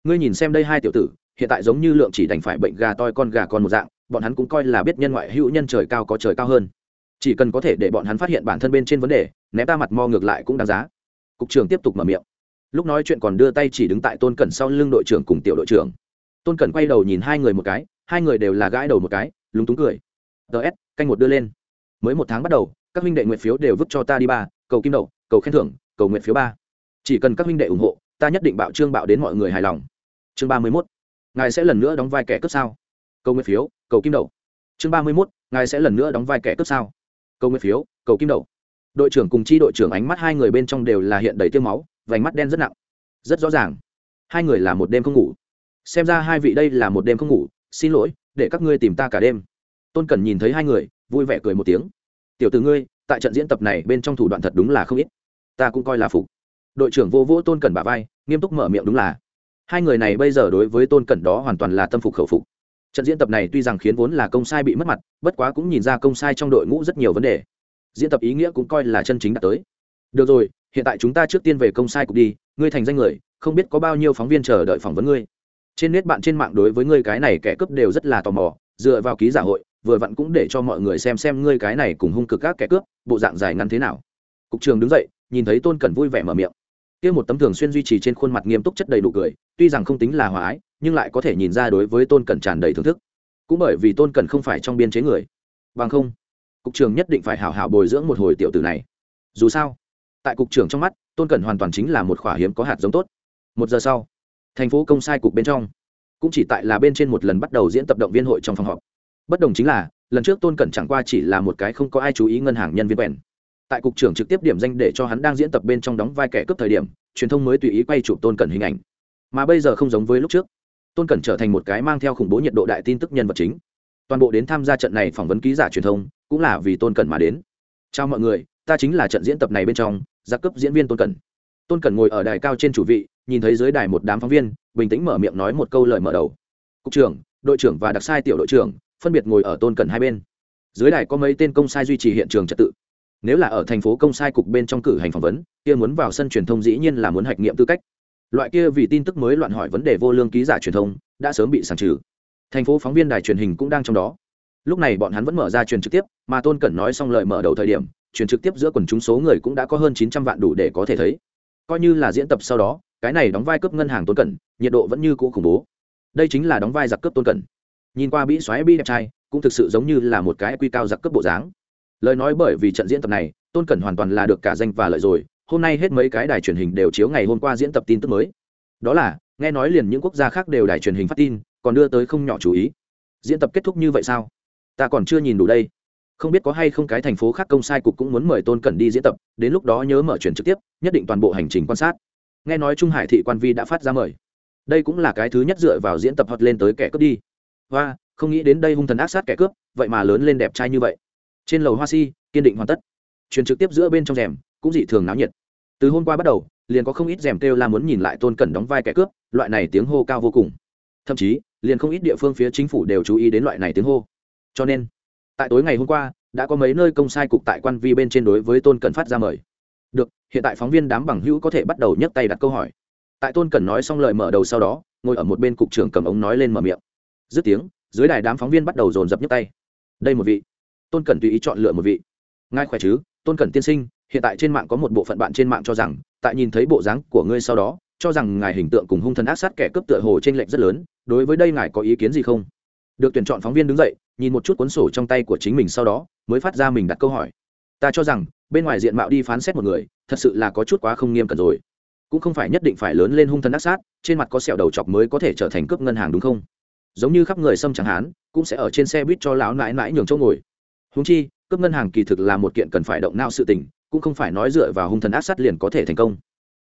Ngươi nhìn xem đây hai tiểu tử, hiện tại giống như lượng chỉ đành phải bệnh gà toi con gà con một dạng bọn hắn cũng coi là biết nhân ngoại hữu nhân trời cao có trời cao hơn. Chỉ cần có thể để bọn hắn phát hiện bản thân bên trên vấn đề, ném ta mặt mo ngược lại cũng đáng giá. Cục trưởng tiếp tục mở miệng. Lúc nói chuyện còn đưa tay chỉ đứng tại tôn cẩn sau lưng đội trưởng cùng tiểu đội trưởng. Tôn cẩn quay đầu nhìn hai người một cái, hai người đều là gãi đầu một cái, lúng túng cười. Ts canh một đưa lên. Mới một tháng bắt đầu, các huynh đệ nguyện phiếu đều vứt cho ta đi ba, cầu kim đậu, cầu khen thưởng, cầu nguyện phiếu ba. Chỉ cần các huynh đệ ủng hộ, ta nhất định bạo trương bạo đến mọi người hài lòng. Chương ba mươi mốt. Ngài sẽ lần nữa đóng vai kẻ cướp sao? Cầu nguyện phiếu, cầu kim đậu chương ba mươi mốt, ngài sẽ lần nữa đóng vai kẻ cướp sao? Cầu nguyện phiếu, cầu kim đậu đội trưởng cùng chi đội trưởng ánh mắt hai người bên trong đều là hiện đầy tiêu máu, vành mắt đen rất nặng. Rất rõ ràng. Hai người là một đêm không ngủ. Xem ra hai vị đây là một đêm không ngủ, xin lỗi, để các ngươi tìm ta cả đêm. Tôn cẩn nhìn thấy hai người, vui vẻ cười một tiếng. Tiểu từ ngươi, tại trận diễn tập này bên trong thủ đoạn thật đúng là không ít. Ta cũng coi là phục. Đội trưởng vô vỗ tôn cẩn bà vai, nghiêm túc mở miệng đúng là. Hai người này bây giờ đối với tôn cẩn đó hoàn toàn là tâm phục khẩu phục trận diễn tập này tuy rằng khiến vốn là công sai bị mất mặt, bất quá cũng nhìn ra công sai trong đội ngũ rất nhiều vấn đề. Diễn tập ý nghĩa cũng coi là chân chính đã tới. Được rồi, hiện tại chúng ta trước tiên về công sai cục đi, ngươi thành danh người, không biết có bao nhiêu phóng viên chờ đợi phỏng vấn ngươi. Trên nét bạn trên mạng đối với ngươi cái này kẻ cướp đều rất là tò mò, dựa vào ký giả hội, vừa vặn cũng để cho mọi người xem xem ngươi cái này cùng hung cực các kẻ cướp, bộ dạng dài ngắn thế nào. Cục trường đứng dậy, nhìn thấy tôn cẩn vui vẻ mở miệng. Kia một tấm thường xuyên duy trì trên khuôn mặt nghiêm túc chất đầy đủ cười, tuy rằng không tính là hòa ái nhưng lại có thể nhìn ra đối với tôn cẩn tràn đầy thưởng thức cũng bởi vì tôn cẩn không phải trong biên chế người bằng không cục trưởng nhất định phải hảo hảo bồi dưỡng một hồi tiểu tử này dù sao tại cục trưởng trong mắt tôn cẩn hoàn toàn chính là một khỏa hiếm có hạt giống tốt một giờ sau thành phố công sai cục bên trong cũng chỉ tại là bên trên một lần bắt đầu diễn tập động viên hội trong phòng họp bất đồng chính là lần trước tôn cẩn chẳng qua chỉ là một cái không có ai chú ý ngân hàng nhân viên quèn tại cục trưởng trực tiếp điểm danh để cho hắn đang diễn tập bên trong đóng vai kẻ cướp thời điểm truyền thông mới tùy ý quay chụp tôn cẩn hình ảnh mà bây giờ không giống với lúc trước tôn cẩn trở thành một cái mang theo khủng bố nhiệt độ đại tin tức nhân vật chính. Toàn bộ đến tham gia trận này phỏng vấn ký giả truyền thông, cũng là vì tôn cẩn mà đến. Chào mọi người, ta chính là trận diễn tập này bên trong gia cấp diễn viên tôn cẩn. Tôn cẩn ngồi ở đài cao trên chủ vị, nhìn thấy dưới đài một đám phóng viên, bình tĩnh mở miệng nói một câu lời mở đầu. Cục trưởng, đội trưởng và đặc sai tiểu đội trưởng, phân biệt ngồi ở tôn cẩn hai bên. Dưới đài có mấy tên công sai duy trì hiện trường trật tự. Nếu là ở thành phố công sai cục bên trong cử hành phỏng vấn, kia muốn vào sân truyền thông dĩ nhiên là muốn hạch nghiệm tư cách loại kia vì tin tức mới loạn hỏi vấn đề vô lương ký giả truyền thông, đã sớm bị sàng trừ. Thành phố phóng viên đài truyền hình cũng đang trong đó. Lúc này bọn hắn vẫn mở ra truyền trực tiếp, mà tôn cẩn nói xong lời mở đầu thời điểm, truyền trực tiếp giữa quần chúng số người cũng đã có hơn chín trăm vạn đủ để có thể thấy. Coi như là diễn tập sau đó, cái này đóng vai cướp ngân hàng tôn cẩn, nhiệt độ vẫn như cũ khủng bố. Đây chính là đóng vai giặc cướp tôn cẩn. Nhìn qua bĩ xoáy bi đẹp trai, cũng thực sự giống như là một cái quy cao giặc cướp bộ dáng. Lời nói bởi vì trận diễn tập này, tôn cẩn hoàn toàn là được cả danh và lợi rồi hôm nay hết mấy cái đài truyền hình đều chiếu ngày hôm qua diễn tập tin tức mới. Đó là, nghe nói liền những quốc gia khác đều đài truyền hình phát tin, còn đưa tới không nhỏ chú ý. Diễn tập kết thúc như vậy sao? Ta còn chưa nhìn đủ đây. Không biết có hay không cái thành phố khác công sai cục cũng muốn mời tôn cẩn đi diễn tập, đến lúc đó nhớ mở chuyển trực tiếp, nhất định toàn bộ hành trình quan sát. Nghe nói trung hải thị quan vi đã phát ra mời. Đây cũng là cái thứ nhất dựa vào diễn tập hot lên tới kẻ cướp đi. Và, không nghĩ đến đây hung thần ác sát kẻ cướp, vậy mà lớn lên đẹp trai như vậy. Trên lầu hoa si, kiên định hoàn tất. Truyền trực tiếp giữa bên trong rèm, cũng dị thường náo nhiệt từ hôm qua bắt đầu, liền có không ít rèm kêu la muốn nhìn lại tôn cẩn đóng vai kẻ cướp, loại này tiếng hô cao vô cùng. Thậm chí, liền không ít địa phương phía chính phủ đều chú ý đến loại này tiếng hô. Cho nên, tại tối ngày hôm qua, đã có mấy nơi công sai cục tại quan vi bên trên đối với tôn cẩn phát ra mời. Được, hiện tại phóng viên đám bằng hữu có thể bắt đầu nhấc tay đặt câu hỏi. Tại tôn cẩn nói xong lời mở đầu sau đó, ngồi ở một bên cục trưởng cầm ống nói lên mở miệng. Dứt tiếng, dưới đài đám phóng viên bắt đầu dồn dập nhấc tay. Đây một vị. Tôn cẩn tùy ý chọn lựa một vị. Ngài khỏe chứ? Tôn cẩn tiên sinh, hiện tại trên mạng có một bộ phận bạn trên mạng cho rằng, tại nhìn thấy bộ dáng của ngươi sau đó, cho rằng ngài hình tượng cùng hung thần ác sát kẻ cướp tựa hồ trên lệnh rất lớn, đối với đây ngài có ý kiến gì không? Được tuyển chọn phóng viên đứng dậy, nhìn một chút cuốn sổ trong tay của chính mình sau đó, mới phát ra mình đặt câu hỏi. Ta cho rằng, bên ngoài diện mạo đi phán xét một người, thật sự là có chút quá không nghiêm cẩn rồi. Cũng không phải nhất định phải lớn lên hung thần ác sát, trên mặt có sẹo đầu chọc mới có thể trở thành cướp ngân hàng đúng không? Giống như khắp người xâm chẳng hán, cũng sẽ ở trên xe buýt cho lão nãi nãi nhường chỗ ngồi. Húng chi cướp ngân hàng kỳ thực là một kiện cần phải động não sự tình, cũng không phải nói dựa vào hung thần ác sát liền có thể thành công.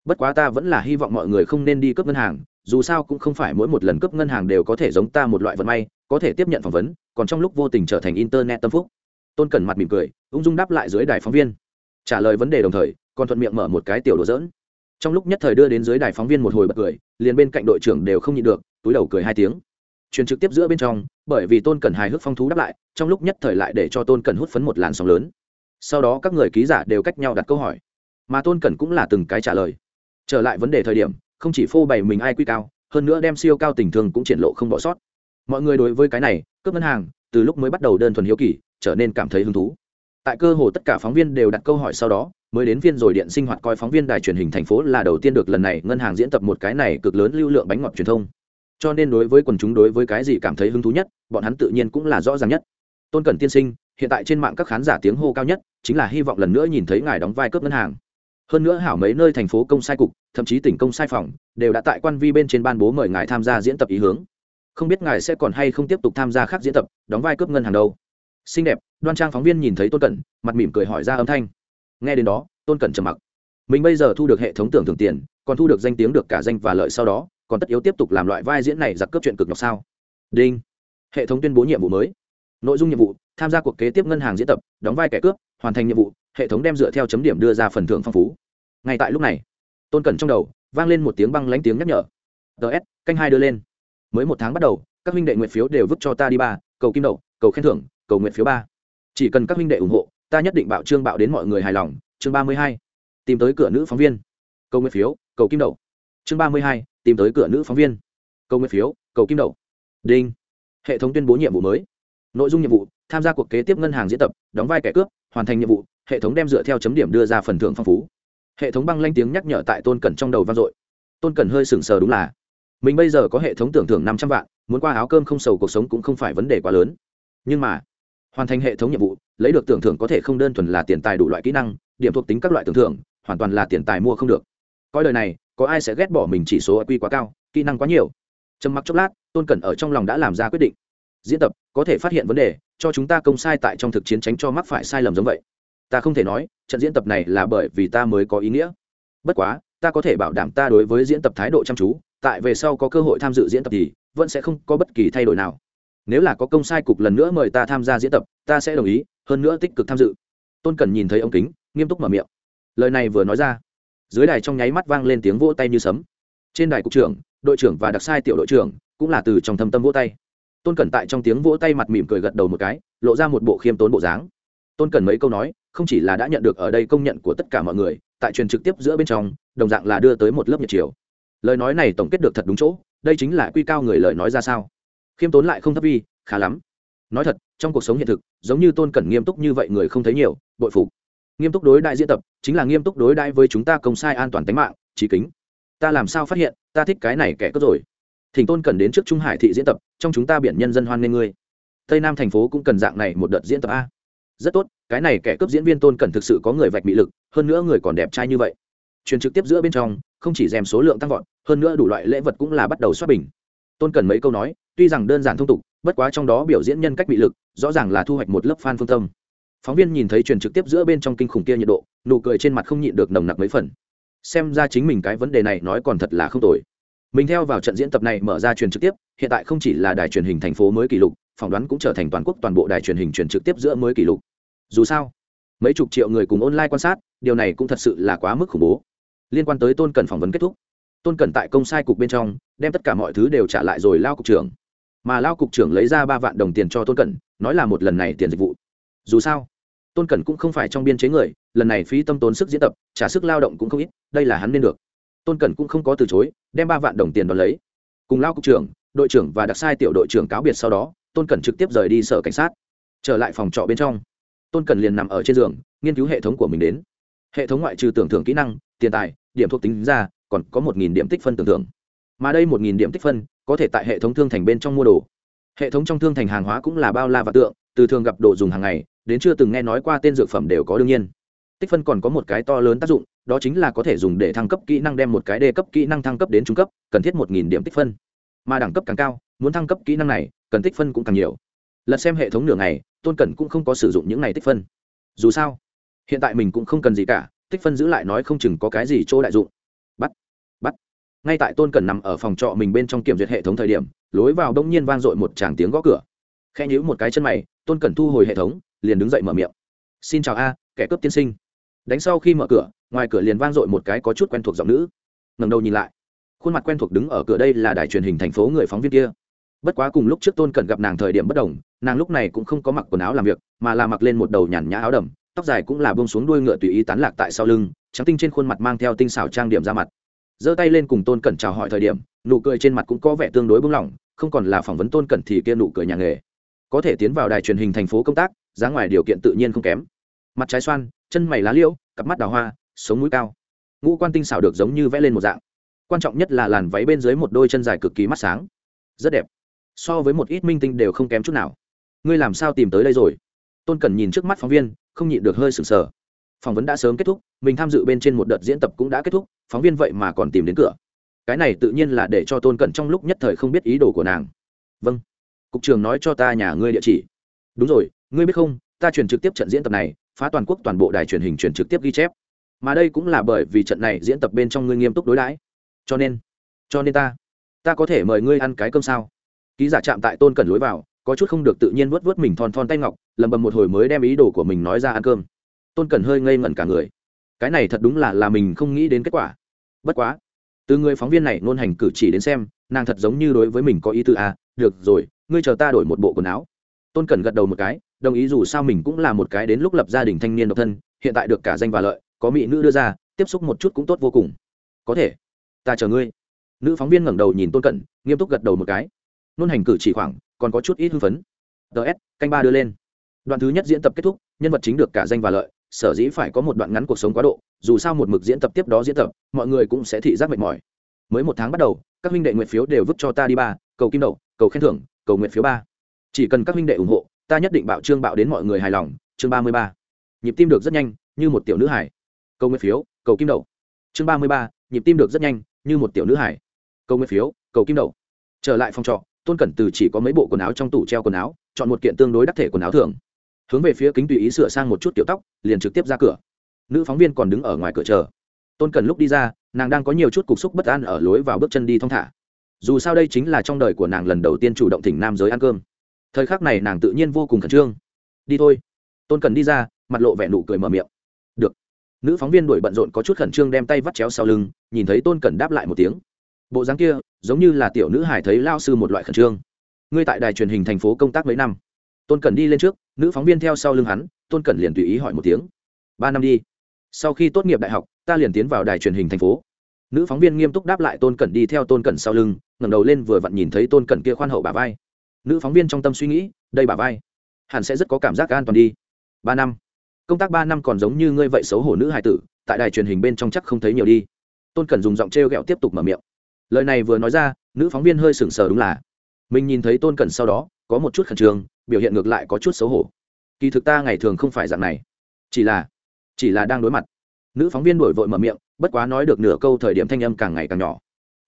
Bất quá ta vẫn là hy vọng mọi người không nên đi cướp ngân hàng, dù sao cũng không phải mỗi một lần cướp ngân hàng đều có thể giống ta một loại vận may, có thể tiếp nhận phỏng vấn, còn trong lúc vô tình trở thành internet tâm phúc. Tôn cẩn mặt mỉm cười, ung dung đáp lại dưới đài phóng viên. Trả lời vấn đề đồng thời, còn thuận miệng mở một cái tiểu đồ dỡn trong lúc nhất thời đưa đến dưới đài phóng viên một hồi bật cười, liền bên cạnh đội trưởng đều không nhịn được, túi đầu cười hai tiếng truyền trực tiếp giữa bên trong, bởi vì tôn cẩn hài hước phong thú đáp lại, trong lúc nhất thời lại để cho tôn cẩn hút phấn một làn sóng lớn. Sau đó các người ký giả đều cách nhau đặt câu hỏi. Mà tôn cẩn cũng là từng cái trả lời. Trở lại vấn đề thời điểm, không chỉ phô bày mình ai quy cao, hơn nữa đem siêu cao tình thương cũng triển lộ không bỏ sót. Mọi người đối với cái này, cướp ngân hàng, từ lúc mới bắt đầu đơn thuần hiếu kỳ, trở nên cảm thấy hứng thú. Tại cơ hồ tất cả phóng viên đều đặt câu hỏi sau đó, mới đến viên rồi điện sinh hoạt coi phóng viên đài truyền hình thành phố là đầu tiên được lần này ngân hàng diễn tập một cái này cực lớn lưu lượng bánh ngọt truyền thông cho nên đối với quần chúng đối với cái gì cảm thấy hứng thú nhất, bọn hắn tự nhiên cũng là rõ ràng nhất. Tôn cẩn tiên sinh, hiện tại trên mạng các khán giả tiếng hô cao nhất, chính là hy vọng lần nữa nhìn thấy ngài đóng vai cướp ngân hàng. Hơn nữa hảo mấy nơi thành phố công sai cục, thậm chí tỉnh công sai phòng, đều đã tại quan vi bên trên ban bố mời ngài tham gia diễn tập ý hướng. Không biết ngài sẽ còn hay không tiếp tục tham gia khác diễn tập, đóng vai cướp ngân hàng đâu. Xinh đẹp, đoan trang phóng viên nhìn thấy tôn cẩn, mặt mỉm cười hỏi ra âm thanh. Nghe đến đó, tôn cẩn trầm mặc. Mình bây giờ thu được hệ thống tưởng thưởng tiền, còn thu được danh tiếng được cả danh và lợi sau đó còn tất yếu tiếp tục làm loại vai diễn này giặc cướp chuyện cực nhọc sao? Đinh. Hệ thống tuyên bố nhiệm vụ mới. Nội dung nhiệm vụ, tham gia cuộc kế tiếp ngân hàng diễn tập, đóng vai kẻ cướp, hoàn thành nhiệm vụ, hệ thống đem dựa theo chấm điểm đưa ra phần thưởng phong phú. Ngay tại lúc này, tôn cẩn trong đầu vang lên một tiếng băng lánh tiếng nhắc nhở. Ts canh hai đưa lên. Mới một tháng bắt đầu, các huynh đệ nguyện phiếu đều vứt cho ta đi ba, cầu kim đậu, cầu khen thưởng, cầu nguyện phiếu ba. Chỉ cần các huynh đệ ủng hộ, ta nhất định bạo trương bạo đến mọi người hài lòng. Chương ba mươi hai, tìm tới cửa nữ phóng viên. Cầu nguyện phiếu, cầu kim đậu chương ba mươi hai, tìm tới cửa nữ phóng viên. Cầu nguyện phiếu, cầu kim đậu. Đinh. Hệ thống tuyên bố nhiệm vụ mới. Nội dung nhiệm vụ, tham gia cuộc kế tiếp ngân hàng diễn tập, đóng vai kẻ cướp, hoàn thành nhiệm vụ, hệ thống đem dựa theo chấm điểm đưa ra phần thưởng phong phú. Hệ thống băng lanh tiếng nhắc nhở tại tôn cẩn trong đầu vang dội. Tôn cẩn hơi sừng sờ đúng là, mình bây giờ có hệ thống tưởng thưởng năm trăm vạn, muốn qua áo cơm không sầu cuộc sống cũng không phải vấn đề quá lớn. Nhưng mà, hoàn thành hệ thống nhiệm vụ, lấy được tưởng thưởng có thể không đơn thuần là tiền tài đủ loại kỹ năng, điểm thuộc tính các loại tưởng thưởng, hoàn toàn là tiền tài mua không được. Coi đời này có ai sẽ ghét bỏ mình chỉ số IQ quá cao, kỹ năng quá nhiều? Trầm mặc chốc lát, tôn cẩn ở trong lòng đã làm ra quyết định. Diễn tập, có thể phát hiện vấn đề, cho chúng ta công sai tại trong thực chiến tránh cho mắc phải sai lầm giống vậy. Ta không thể nói, trận diễn tập này là bởi vì ta mới có ý nghĩa. Bất quá, ta có thể bảo đảm ta đối với diễn tập thái độ chăm chú, tại về sau có cơ hội tham dự diễn tập thì vẫn sẽ không có bất kỳ thay đổi nào. Nếu là có công sai cục lần nữa mời ta tham gia diễn tập, ta sẽ đồng ý, hơn nữa tích cực tham dự. Tôn cẩn nhìn thấy ông kính, nghiêm túc mở miệng. Lời này vừa nói ra dưới đài trong nháy mắt vang lên tiếng vỗ tay như sấm. Trên đài cục trưởng, đội trưởng và đặc sai tiểu đội trưởng cũng là từ trong thâm tâm vỗ tay. Tôn cẩn tại trong tiếng vỗ tay mặt mỉm cười gật đầu một cái, lộ ra một bộ khiêm tốn bộ dáng. Tôn cẩn mấy câu nói, không chỉ là đã nhận được ở đây công nhận của tất cả mọi người, tại truyền trực tiếp giữa bên trong, đồng dạng là đưa tới một lớp nhiệt chiều. Lời nói này tổng kết được thật đúng chỗ, đây chính là quy cao người lời nói ra sao. Khiêm tốn lại không thấp vi, khá lắm. Nói thật, trong cuộc sống hiện thực, giống như tôn cẩn nghiêm túc như vậy người không thấy nhiều, bội phục nghiêm túc đối đại diễn tập, chính là nghiêm túc đối đại với chúng ta công sai an toàn tính mạng trí kính. Ta làm sao phát hiện, ta thích cái này kẻ cất rồi. Thỉnh tôn cần đến trước trung hải thị diễn tập, trong chúng ta biển nhân dân hoan nghênh ngươi. Tây nam thành phố cũng cần dạng này một đợt diễn tập a. Rất tốt, cái này kẻ cướp diễn viên tôn cần thực sự có người vạch bị lực, hơn nữa người còn đẹp trai như vậy. Truyền trực tiếp giữa bên trong, không chỉ rèm số lượng tăng vọt, hơn nữa đủ loại lễ vật cũng là bắt đầu xuất bình. Tôn cần mấy câu nói, tuy rằng đơn giản thông tục, bất quá trong đó biểu diễn nhân cách bị lực, rõ ràng là thu hoạch một lớp fan phương tâm phóng viên nhìn thấy truyền trực tiếp giữa bên trong kinh khủng kia nhiệt độ, nụ cười trên mặt không nhịn được nồng nặc mấy phần. Xem ra chính mình cái vấn đề này nói còn thật là không tồi. Mình theo vào trận diễn tập này mở ra truyền trực tiếp, hiện tại không chỉ là đài truyền hình thành phố mới kỷ lục, phỏng đoán cũng trở thành toàn quốc toàn bộ đài truyền hình truyền trực tiếp giữa mới kỷ lục. Dù sao, mấy chục triệu người cùng online quan sát, điều này cũng thật sự là quá mức khủng bố. Liên quan tới tôn cần phỏng vấn kết thúc. Tôn cần tại công sai cục bên trong, đem tất cả mọi thứ đều trả lại rồi lao cục trưởng. Mà lao cục trưởng lấy ra ba vạn đồng tiền cho tôn cần nói là một lần này tiền dịch vụ. Dù sao tôn cẩn cũng không phải trong biên chế người, lần này phí tâm tốn sức diễn tập, trả sức lao động cũng không ít, đây là hắn nên được. Tôn cẩn cũng không có từ chối, đem ba vạn đồng tiền đón lấy. Cùng lao cục trưởng, đội trưởng và đặc sai tiểu đội trưởng cáo biệt sau đó, tôn cẩn trực tiếp rời đi sở cảnh sát. Trở lại phòng trọ bên trong, tôn cẩn liền nằm ở trên giường, nghiên cứu hệ thống của mình đến. Hệ thống ngoại trừ tưởng thưởng kỹ năng, tiền tài, điểm thuộc tính ra, còn có một nghìn điểm tích phân tưởng thưởng mà đây một nghìn điểm tích phân, có thể tại hệ thống thương thành bên trong mua đồ. Hệ thống trong thương thành hàng hóa cũng là bao la và tượng, từ thường gặp đồ dùng hàng ngày đến chưa từng nghe nói qua tên dược phẩm đều có đương nhiên. Tích phân còn có một cái to lớn tác dụng, đó chính là có thể dùng để thăng cấp kỹ năng đem một cái đề cấp kỹ năng thăng cấp đến trung cấp, cần thiết một nghìn điểm tích phân. Mà đẳng cấp càng cao, muốn thăng cấp kỹ năng này, cần tích phân cũng càng nhiều. Lật xem hệ thống nửa ngày, tôn cẩn cũng không có sử dụng những này tích phân. Dù sao, hiện tại mình cũng không cần gì cả, tích phân giữ lại nói không chừng có cái gì chỗ đại dụng. Bắt bắt. Ngay tại tôn cẩn nằm ở phòng trọ mình bên trong kiểm duyệt hệ thống thời điểm, lối vào đông nhiên vang dội một tràng tiếng gõ cửa. Khe nhữ một cái chân mày, tôn cẩn thu hồi hệ thống liền đứng dậy mở miệng. Xin chào a, kẻ cướp tiên sinh. Đánh sau khi mở cửa, ngoài cửa liền vang dội một cái có chút quen thuộc giọng nữ. Ngầm đầu nhìn lại. Khuôn mặt quen thuộc đứng ở cửa đây là đài truyền hình thành phố người phóng viên kia. Bất quá cùng lúc trước tôn cẩn gặp nàng thời điểm bất đồng, nàng lúc này cũng không có mặc quần áo làm việc, mà là mặc lên một đầu nhàn nhã áo đầm, tóc dài cũng là bông xuống đuôi ngựa tùy ý tán lạc tại sau lưng, trắng tinh trên khuôn mặt mang theo tinh xảo trang điểm ra mặt. Giơ tay lên cùng tôn cẩn chào hỏi thời điểm, nụ cười trên mặt cũng có vẻ tương đối bưng lỏng không còn là phỏng vấn tôn cẩn thì kia nụ cười nhà nghề. Có thể tiến vào đài truyền hình thành phố công tác giá ngoài điều kiện tự nhiên không kém. Mặt trái xoan, chân mày lá liễu, cặp mắt đào hoa, sống mũi cao. Ngũ quan tinh xảo được giống như vẽ lên một dạng. Quan trọng nhất là làn váy bên dưới một đôi chân dài cực kỳ mắt sáng. Rất đẹp. So với một ít minh tinh đều không kém chút nào. Ngươi làm sao tìm tới đây rồi? Tôn cần nhìn trước mắt phóng viên, không nhịn được hơi sừng sờ. Phỏng vấn đã sớm kết thúc, mình tham dự bên trên một đợt diễn tập cũng đã kết thúc, phóng viên vậy mà còn tìm đến cửa. Cái này tự nhiên là để cho tôn cận trong lúc nhất thời không biết ý đồ của nàng. Vâng. Cục trường nói cho ta nhà ngươi địa chỉ. Đúng rồi ngươi biết không ta truyền trực tiếp trận diễn tập này phá toàn quốc toàn bộ đài truyền hình truyền trực tiếp ghi chép. Mà đây cũng là bởi vì trận này diễn tập bên trong ngươi nghiêm túc đối đãi. Cho nên cho nên ta ta có thể mời ngươi ăn cái cơm sao? Ký giả chạm tại tôn cẩn lối vào có chút không được tự nhiên vớt vớt mình thon thon tay ngọc lầm bầm một hồi mới đem ý đồ của mình nói ra ăn cơm. Tôn cẩn hơi ngây ngẩn cả người. Cái này thật đúng là là mình không nghĩ đến kết quả. Bất quá từ người phóng viên này ngôn hành cử chỉ đến xem nàng thật giống như đối với mình có ý tư à, được rồi ngươi chờ ta đổi một bộ quần áo. Tôn cẩn gật đầu một cái đồng ý dù sao mình cũng là một cái đến lúc lập gia đình thanh niên độc thân, hiện tại được cả danh và lợi, có mỹ nữ đưa ra, tiếp xúc một chút cũng tốt vô cùng. Có thể, ta chờ ngươi. Nữ phóng viên ngẩng đầu nhìn tôn cẩn, nghiêm túc gật đầu một cái. Nôn hành cử chỉ khoảng, còn có chút ít hưng phấn. Ts canh ba đưa lên. Đoạn thứ nhất diễn tập kết thúc, nhân vật chính được cả danh và lợi, sở dĩ phải có một đoạn ngắn cuộc sống quá độ, dù sao một mực diễn tập tiếp đó diễn tập, mọi người cũng sẽ thị giác mệt mỏi. Mới một tháng bắt đầu, các huynh đệ nguyện phiếu đều vứt cho ta đi ba, cầu kim đậu, cầu khen thưởng, cầu nguyện phiếu ba. Chỉ cần các huynh đệ ủng hộ ta nhất định bạo trương bạo đến mọi người hài lòng, chương ba mươi ba. Nhịp tim được rất nhanh, như một tiểu nữ hải cầu nguyện phiếu, cầu kim đậu chương ba mươi ba, nhịp tim được rất nhanh, như một tiểu nữ hải cầu nguyện phiếu, cầu kim đậu trở lại phòng trọ, tôn cẩn từ chỉ có mấy bộ quần áo trong tủ treo quần áo, chọn một kiện tương đối đắc thể quần áo thường. Hướng về phía kính tùy ý sửa sang một chút kiểu tóc, liền trực tiếp ra cửa. Nữ phóng viên còn đứng ở ngoài cửa chờ. Tôn cẩn lúc đi ra, nàng đang có nhiều chút cục xúc bất an ở lối vào bước chân đi thong thả. Dù sao đây chính là trong đời của nàng lần đầu tiên chủ động thỉnh nam giới ăn cơm thời khắc này nàng tự nhiên vô cùng khẩn trương. Đi thôi. Tôn cần đi ra, mặt lộ vẻ nụ cười mở miệng. Được. Nữ phóng viên đuổi bận rộn có chút khẩn trương đem tay vắt chéo sau lưng, nhìn thấy tôn cần đáp lại một tiếng. Bộ dáng kia, giống như là tiểu nữ hải thấy lao sư một loại khẩn trương. Ngươi tại đài truyền hình thành phố công tác mấy năm? Tôn cần đi lên trước, nữ phóng viên theo sau lưng hắn, tôn cần liền tùy ý hỏi một tiếng. Ba năm đi. Sau khi tốt nghiệp đại học, ta liền tiến vào đài truyền hình thành phố. Nữ phóng viên nghiêm túc đáp lại tôn cẩn đi theo tôn cẩn sau lưng, ngẩng đầu lên vừa vặn nhìn thấy tôn cẩn kia khoan hậu bà vai nữ phóng viên trong tâm suy nghĩ, đây bà vai, hẳn sẽ rất có cảm giác an toàn đi. Ba năm, công tác ba năm còn giống như ngươi vậy xấu hổ nữ hài tử, tại đài truyền hình bên trong chắc không thấy nhiều đi. Tôn cẩn dùng giọng t r e o g ẹ o tiếp tục mở miệng. Lời này vừa nói ra, nữ phóng viên hơi sừng sờ đúng là. Mình nhìn thấy tôn cẩn sau đó, có một chút khẩn trương, biểu hiện ngược lại có chút xấu hổ. Kỳ thực ta ngày thường không phải dạng này. Chỉ là chỉ là đang đối mặt. Nữ phóng viên đổi vội mở miệng, bất quá nói được nửa câu thời điểm thanh âm càng ngày càng nhỏ.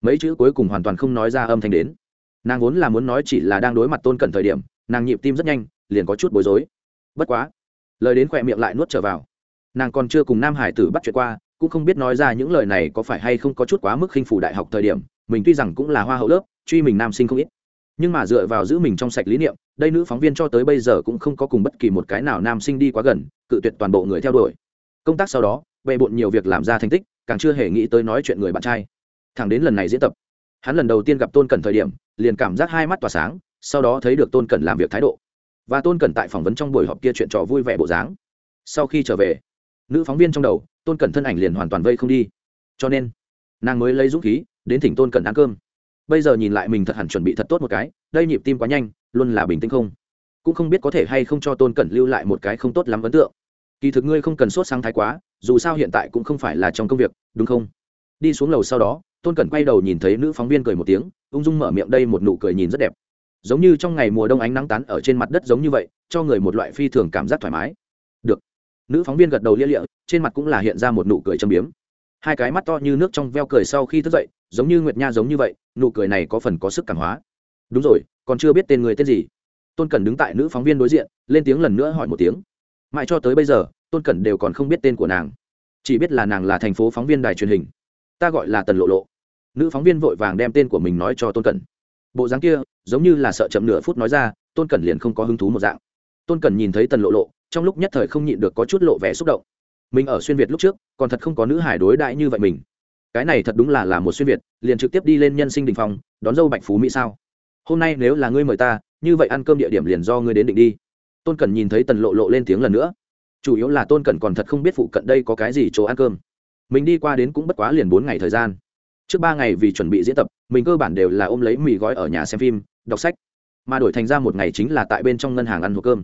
Mấy chữ cuối cùng hoàn toàn không nói ra âm thanh đến nàng vốn là muốn nói chỉ là đang đối mặt tôn cẩn thời điểm, nàng nhịp tim rất nhanh, liền có chút bối rối. Bất quá, lời đến khỏe miệng lại nuốt trở vào. Nàng còn chưa cùng nam hải tử bắt chuyện qua, cũng không biết nói ra những lời này có phải hay không có chút quá mức khinh phủ đại học thời điểm, mình tuy rằng cũng là hoa hậu lớp, truy mình nam sinh không ít. Nhưng mà dựa vào giữ mình trong sạch lý niệm, đây nữ phóng viên cho tới bây giờ cũng không có cùng bất kỳ một cái nào nam sinh đi quá gần, cự tuyệt toàn bộ người theo đuổi. Công tác sau đó bệ bộn nhiều việc làm ra thành tích, càng chưa hề nghĩ tới nói chuyện người bạn trai. Thẳng đến lần này diễn tập hắn lần đầu tiên gặp tôn cẩn thời điểm, liền cảm giác hai mắt tỏa sáng, sau đó thấy được tôn cẩn làm việc thái độ. Và tôn cẩn tại phỏng vấn trong buổi họp kia chuyện trò vui vẻ bộ dáng. Sau khi trở về, nữ phóng viên trong đầu, tôn cẩn thân ảnh liền hoàn toàn vây không đi. Cho nên, nàng mới lấy dũng khí, đến thỉnh tôn cẩn ăn cơm. Bây giờ nhìn lại mình thật hẳn chuẩn bị thật tốt một cái, đây nhịp tim quá nhanh, luôn là bình tĩnh không. Cũng không biết có thể hay không cho tôn cẩn lưu lại một cái không tốt lắm ấn tượng. Kỳ thực ngươi không cần sốt sáng thái quá, dù sao hiện tại cũng không phải là trong công việc, đúng không? Đi xuống lầu sau đó tôn cẩn quay đầu nhìn thấy nữ phóng viên cười một tiếng, ung dung mở miệng đây một nụ cười nhìn rất đẹp. Giống như trong ngày mùa đông ánh nắng tán ở trên mặt đất giống như vậy, cho người một loại phi thường cảm giác thoải mái. Được. Nữ phóng viên gật đầu lia lịa, trên mặt cũng là hiện ra một nụ cười châm biếm. Hai cái mắt to như nước trong veo cười sau khi thức dậy, giống như nguyệt nha giống như vậy, nụ cười này có phần có sức cảm hóa. Đúng rồi, còn chưa biết tên người tên gì. Tôn cẩn đứng tại nữ phóng viên đối diện, lên tiếng lần nữa hỏi một tiếng. Mãi cho tới bây giờ, tôn cẩn đều còn không biết tên của nàng. Chỉ biết là nàng là thành phố phóng viên đài truyền hình ta gọi là tần lộ lộ. Nữ phóng viên vội vàng đem tên của mình nói cho tôn cẩn. Bộ dáng kia, giống như là sợ chậm nửa phút nói ra, tôn cẩn liền không có hứng thú một dạng. Tôn cẩn nhìn thấy tần lộ lộ, trong lúc nhất thời không nhịn được có chút lộ vẻ xúc động. Mình ở xuyên việt lúc trước, còn thật không có nữ hải đối đại như vậy mình. Cái này thật đúng là là một xuyên việt, liền trực tiếp đi lên nhân sinh đình phòng đón dâu bạch phú mỹ sao. Hôm nay nếu là ngươi mời ta, như vậy ăn cơm địa điểm liền do ngươi đến định đi. Tôn cẩn nhìn thấy tần lộ lộ lên tiếng lần nữa. Chủ yếu là tôn cẩn còn thật không biết phụ cận đây có cái gì chỗ ăn cơm mình đi qua đến cũng bất quá liền bốn ngày thời gian. Trước ba ngày vì chuẩn bị diễn tập, mình cơ bản đều là ôm lấy mì gói ở nhà xem phim, đọc sách. Mà đổi thành ra một ngày chính là tại bên trong ngân hàng ăn hộp cơm.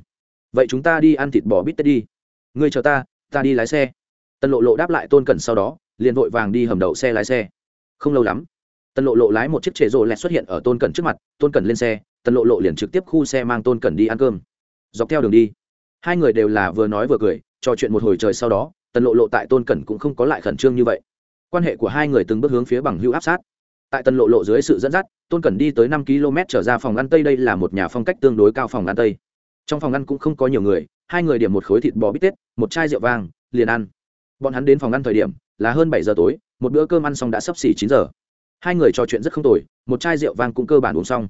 Vậy chúng ta đi ăn thịt bò bít tết đi. Ngươi chờ ta ta đi lái xe. Tần lộ lộ đáp lại tôn cẩn sau đó, liền vội vàng đi hầm đậu xe lái xe. Không lâu lắm, tần lộ lộ lái một chiếc chế rộ lẹt xuất hiện ở tôn cẩn trước mặt, tôn cẩn lên xe, tần lộ lộ liền trực tiếp khu xe mang tôn cẩn đi ăn cơm. Dọc theo đường đi, hai người đều là vừa nói vừa cười, trò chuyện một hồi trời sau đó tần lộ lộ tại tôn cẩn cũng không có lại khẩn trương như vậy. Quan hệ của hai người từng bước hướng phía bằng hữu áp sát. Tại tần lộ lộ dưới sự dẫn dắt, tôn cẩn đi tới năm km trở ra phòng ăn tây, đây là một nhà phong cách tương đối cao phòng ăn tây. Trong phòng ăn cũng không có nhiều người, hai người điểm một khối thịt bò bít tết, một chai rượu vang, liền ăn. Bọn hắn đến phòng ăn thời điểm, là hơn bảy giờ tối, một bữa cơm ăn xong đã sắp xỉ chín giờ. Hai người trò chuyện rất không tồi, một chai rượu vang cũng cơ bản uống xong.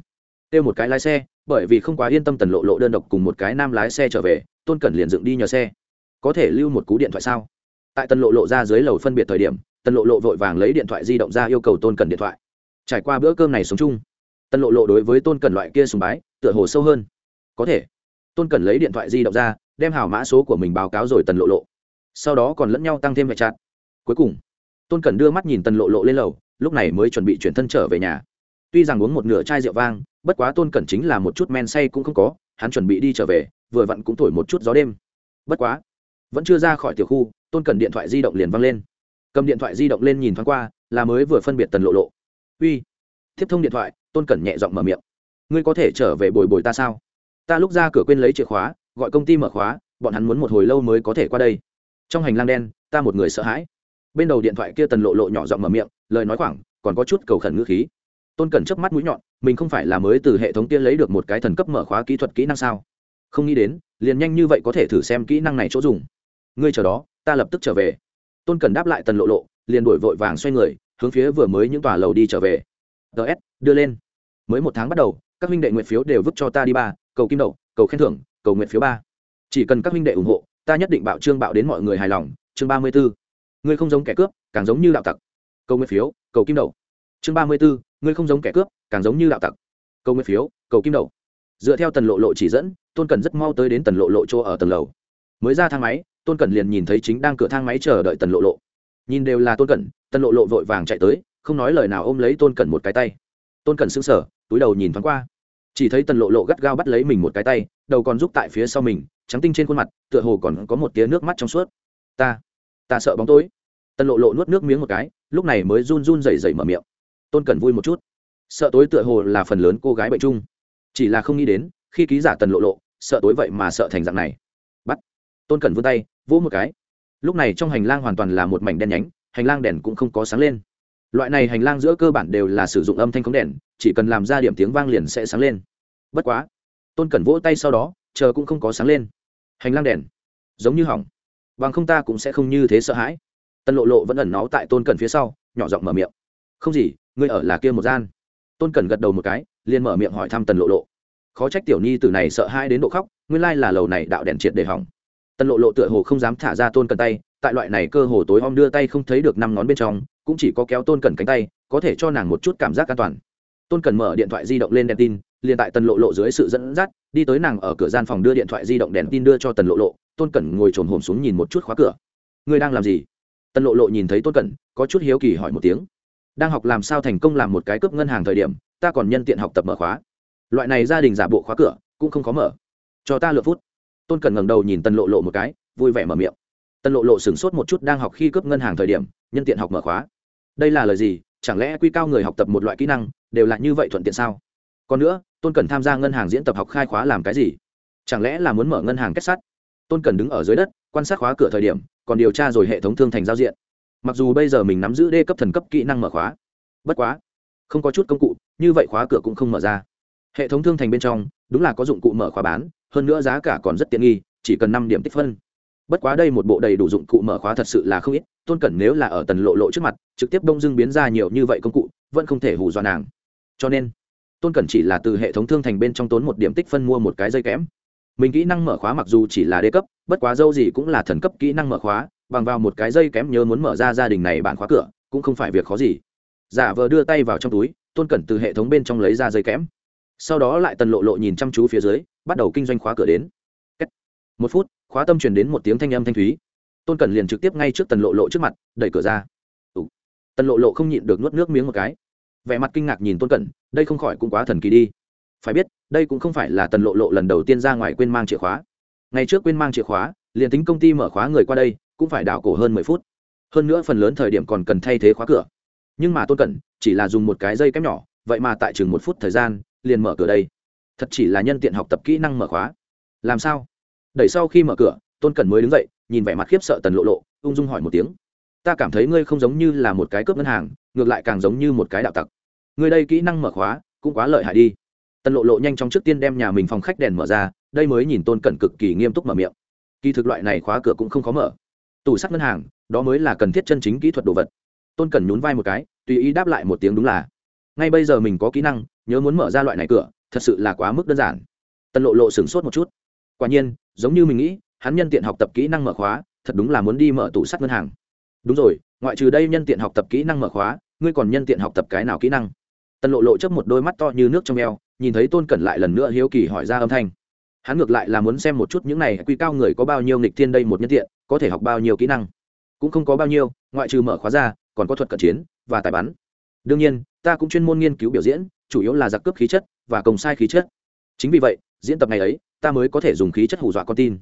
Têu một cái lái xe, bởi vì không quá yên tâm tần lộ lộ đơn độc cùng một cái nam lái xe trở về, tôn cẩn liền dựng đi nhờ xe. Có thể lưu một cú điện thoại sao? Tại tần lộ lộ ra dưới lầu phân biệt thời điểm tần lộ lộ vội vàng lấy điện thoại di động ra yêu cầu tôn cần điện thoại. Trải qua bữa cơm này sống chung tần lộ lộ đối với tôn cần loại kia sùng bái, tựa hồ sâu hơn. Có thể, tôn cần lấy điện thoại di động ra, đem hảo mã số của mình báo cáo rồi tần lộ lộ. Sau đó còn lẫn nhau tăng thêm vệ chặt cuối cùng, tôn cần đưa mắt nhìn tần lộ lộ lên lầu, lúc này mới chuẩn bị chuyển thân trở về nhà. Tuy rằng uống một nửa chai rượu vang, bất quá tôn cẩn chính là một chút men say cũng không có, hắn chuẩn bị đi trở về, vừa vặn cũng thổi một chút gió đêm. Bất quá vẫn chưa ra khỏi tiểu khu, tôn cần điện thoại di động liền văng lên. Cầm điện thoại di động lên nhìn thoáng qua, là mới vừa phân biệt tần lộ lộ. Uy. Tiếp thông điện thoại, tôn cẩn nhẹ giọng mở miệng. Ngươi có thể trở về bồi bồi ta sao? Ta lúc ra cửa quên lấy chìa khóa, gọi công ty mở khóa, bọn hắn muốn một hồi lâu mới có thể qua đây. Trong hành lang đen, ta một người sợ hãi. Bên đầu điện thoại kia tần lộ lộ nhỏ giọng mở miệng, lời nói khoảng, còn có chút cầu khẩn ngữ khí. Tôn cẩn chớp mắt mũi nhọn, mình không phải là mới từ hệ thống kia lấy được một cái thần cấp mở khóa kỹ thuật kỹ năng sao? Không nghĩ đến, liền nhanh như vậy có thể thử xem kỹ năng này chỗ dùng ngươi chờ đó, ta lập tức trở về. Tôn cẩn đáp lại tần lộ lộ, liền đổi vội vàng xoay người, hướng phía vừa mới những tòa lầu đi trở về. Ts đưa lên. Mới một tháng bắt đầu, các huynh đệ nguyện phiếu đều vứt cho ta đi ba, cầu kim đậu, cầu khen thưởng, cầu nguyện phiếu ba. Chỉ cần các huynh đệ ủng hộ, ta nhất định bạo trương bạo đến mọi người hài lòng. Chương ba mươi b ố ngươi không giống kẻ cướp, càng giống như đạo tặc. Cầu nguyện phiếu, cầu kim đậu. Chương ba mươi b ố ngươi không giống kẻ cướp, càng giống như đạo tặc. Cầu nguyện phiếu, cầu kim đậu. Dựa theo tần lộ lộ chỉ dẫn, tôn cần rất mau tới đến tần lộ lộ chỗ ở tầng lầu. Mới ra thang máy tôn cẩn liền nhìn thấy chính đang cửa thang máy chờ đợi tần lộ lộ. Nhìn đều là tôn cẩn, tần lộ lộ vội vàng chạy tới, không nói lời nào ôm lấy tôn cẩn một cái tay. Tôn cẩn sững sờ, túi đầu nhìn thoáng qua. Chỉ thấy tần lộ lộ gắt gao bắt lấy mình một cái tay, đầu còn giúp tại phía sau mình, trắng tinh trên khuôn mặt, tựa hồ còn có một tia nước mắt trong suốt. Ta ta sợ bóng tối. Tần lộ lộ nuốt nước miếng một cái, lúc này mới run run rẩy rẩy mở miệng. Tôn cẩn vui một chút. Sợ tối tựa hồ là phần lớn cô gái bệnh chung. Chỉ là không nghĩ đến, khi ký giả tần lộ lộ, sợ tối vậy mà sợ thành dạng này. Bắt. Tôn cẩn vươn tay vỗ một cái. Lúc này trong hành lang hoàn toàn là một mảnh đen nhánh, hành lang đèn cũng không có sáng lên. Loại này hành lang giữa cơ bản đều là sử dụng âm thanh khống đèn, chỉ cần làm ra điểm tiếng vang liền sẽ sáng lên. Bất quá, tôn cẩn vỗ tay sau đó, chờ cũng không có sáng lên. Hành lang đèn, giống như hỏng. Bằng không ta cũng sẽ không như thế sợ hãi. Tân lộ lộ vẫn ẩn nó tại tôn cẩn phía sau, nhỏ giọng mở miệng. Không gì, ngươi ở là kia một gian. Tôn cẩn gật đầu một cái, liền mở miệng hỏi thăm tần lộ lộ. Khó trách tiểu nhi từ này sợ hãi đến độ khóc, nguyên lai là lầu này đạo đèn triệt để hỏng tần lộ lộ tựa hồ không dám thả ra tôn cẩn tay, tại loại này cơ hồ tối om đưa tay không thấy được năm ngón bên trong, cũng chỉ có kéo tôn cẩn cánh tay, có thể cho nàng một chút cảm giác an toàn. Tôn cẩn mở điện thoại di động lên đèn tin, liền tại tần lộ lộ dưới sự dẫn dắt, đi tới nàng ở cửa gian phòng đưa điện thoại di động đèn tin đưa cho tần lộ lộ, tôn cẩn ngồi trồn hồm xuống nhìn một chút khóa cửa. Ngươi đang làm gì? Tần lộ lộ nhìn thấy tôn cẩn có chút hiếu kỳ hỏi một tiếng. Đang học làm sao thành công làm một cái cướp ngân hàng thời điểm, ta còn nhân tiện học tập mở khóa. Loại này gia đình giả bộ khóa cửa, cũng không có mở. Cho ta lượt phút tôn cẩn ngẩng đầu nhìn tần lộ lộ một cái, vui vẻ mở miệng. tần lộ lộ sửng sốt một chút đang học khi cướp ngân hàng thời điểm, nhân tiện học mở khóa. đây là lời gì? chẳng lẽ quy cao người học tập một loại kỹ năng, đều là như vậy thuận tiện sao? còn nữa, tôn cần tham gia ngân hàng diễn tập học khai khóa làm cái gì? chẳng lẽ là muốn mở ngân hàng kết sắt? tôn cần đứng ở dưới đất, quan sát khóa cửa thời điểm, còn điều tra rồi hệ thống thương thành giao diện. mặc dù bây giờ mình nắm giữ đê cấp thần cấp kỹ năng mở khóa, bất quá, không có chút công cụ, như vậy khóa cửa cũng không mở ra. hệ thống thương thành bên trong, đúng là có dụng cụ mở khóa bán hơn nữa giá cả còn rất tiện nghi, chỉ cần năm điểm tích phân. Bất quá đây một bộ đầy đủ dụng cụ mở khóa thật sự là không ít, tôn cẩn nếu là ở tần lộ lộ trước mặt, trực tiếp đông dưng biến ra nhiều như vậy công cụ, vẫn không thể hù dọa nàng. Cho nên, tôn cẩn chỉ là từ hệ thống thương thành bên trong tốn một điểm tích phân mua một cái dây kẽm. Mình kỹ năng mở khóa mặc dù chỉ là đê cấp, bất quá dâu gì cũng là thần cấp kỹ năng mở khóa, bằng vào một cái dây kém nhớ muốn mở ra gia đình này bạn khóa cửa, cũng không phải việc khó gì. Giả vờ đưa tay vào trong túi, tôn cẩn từ hệ thống bên trong lấy ra dây kém sau đó lại tần lộ lộ nhìn chăm chú phía dưới, bắt đầu kinh doanh khóa cửa đến. Một phút, khóa tâm truyền đến một tiếng thanh âm thanh thúy. Tôn cẩn liền trực tiếp ngay trước tần lộ lộ trước mặt, đẩy cửa ra. Ủ. tần lộ lộ không nhịn được nuốt nước miếng một cái. Vẻ mặt kinh ngạc nhìn tôn cẩn, đây không khỏi cũng quá thần kỳ đi. Phải biết, đây cũng không phải là tần lộ lộ lần đầu tiên ra ngoài quên mang chìa khóa. Ngay trước quên mang chìa khóa, liền tính công ty mở khóa người qua đây, cũng phải đảo cổ hơn mười phút. Hơn nữa phần lớn thời điểm còn cần thay thế khóa cửa. Nhưng mà tôn cẩn, chỉ là dùng một cái dây kép nhỏ, vậy mà tại chừng một phút thời gian liền mở cửa đây. Thật chỉ là nhân tiện học tập kỹ năng mở khóa. Làm sao? Đẩy sau khi mở cửa, tôn cẩn mới đứng dậy, nhìn vẻ mặt khiếp sợ tần lộ lộ, ung dung hỏi một tiếng. Ta cảm thấy ngươi không giống như là một cái cướp ngân hàng, ngược lại càng giống như một cái đạo tặc. Ngươi đây kỹ năng mở khóa, cũng quá lợi hại đi. Tần lộ lộ nhanh chóng trước tiên đem nhà mình phòng khách đèn mở ra, đây mới nhìn tôn cẩn cực kỳ nghiêm túc mở miệng. Kỳ thực loại này khóa cửa cũng không khó mở. Tủ sắt ngân hàng, đó mới là cần thiết chân chính kỹ thuật đồ vật. Tôn cẩn nhún vai một cái, tùy ý đáp lại một tiếng đúng là. Ngay bây giờ mình có kỹ năng nhớ muốn mở ra loại này cửa, thật sự là quá mức đơn giản. Tần lộ lộ sửng sốt một chút. Quả nhiên, giống như mình nghĩ, hắn nhân tiện học tập kỹ năng mở khóa, thật đúng là muốn đi mở tủ sắt ngân hàng. Đúng rồi, ngoại trừ đây nhân tiện học tập kỹ năng mở khóa, ngươi còn nhân tiện học tập cái nào kỹ năng? Tần lộ lộ chấp một đôi mắt to như nước trong eo, nhìn thấy tôn cẩn lại lần nữa hiếu kỳ hỏi ra âm thanh. Hắn ngược lại là muốn xem một chút những này quy cao người có bao nhiêu nghịch thiên đây một nhân tiện, có thể học bao nhiêu kỹ năng. Cũng không có bao nhiêu, ngoại trừ mở khóa ra, còn có thuật cận chiến và tài bắn. Đương nhiên, ta cũng chuyên môn nghiên cứu biểu diễn chủ yếu là giặc cướp khí chất và công sai khí chất. Chính vì vậy, diễn tập ngày ấy, ta mới có thể dùng khí chất hù dọa con tin.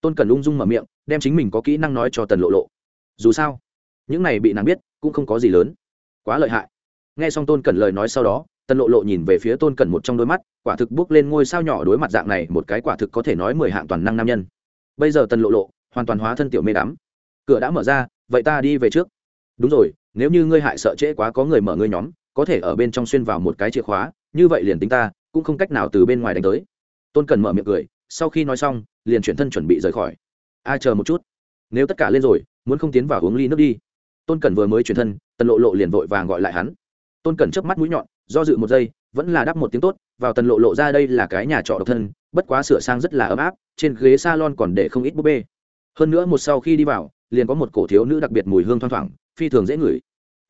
Tôn cần ung dung mở miệng, đem chính mình có kỹ năng nói cho tần lộ lộ. Dù sao, những này bị nàng biết cũng không có gì lớn. Quá lợi hại. Nghe xong tôn cần lời nói sau đó, tần lộ lộ nhìn về phía tôn cần một trong đôi mắt, quả thực bước lên ngôi sao nhỏ đối mặt dạng này, một cái quả thực có thể nói mười hạng toàn năng nam nhân. Bây giờ tần lộ lộ hoàn toàn hóa thân tiểu mê đắm. Cửa đã mở ra, vậy ta đi về trước. Đúng rồi, nếu như ngươi hại sợ trễ quá có người mở ngươi nhóm có thể ở bên trong xuyên vào một cái chìa khóa, như vậy liền tính ta, cũng không cách nào từ bên ngoài đánh tới. Tôn cần mở miệng cười, sau khi nói xong, liền chuyển thân chuẩn bị rời khỏi. Ai chờ một chút. Nếu tất cả lên rồi, muốn không tiến vào uống ly nước đi. Tôn cần vừa mới chuyển thân, tần lộ lộ liền vội vàng gọi lại hắn. Tôn cần chớp mắt mũi nhọn, do dự một giây, vẫn là đáp một tiếng tốt, vào tần lộ lộ ra đây là cái nhà trọ độc thân, bất quá sửa sang rất là ấm áp, trên ghế salon còn để không ít búp bê. Hơn nữa một sau khi đi vào, liền có một cổ thiếu nữ đặc biệt mùi hương thoang thoảng, phi thường dễ ngửi.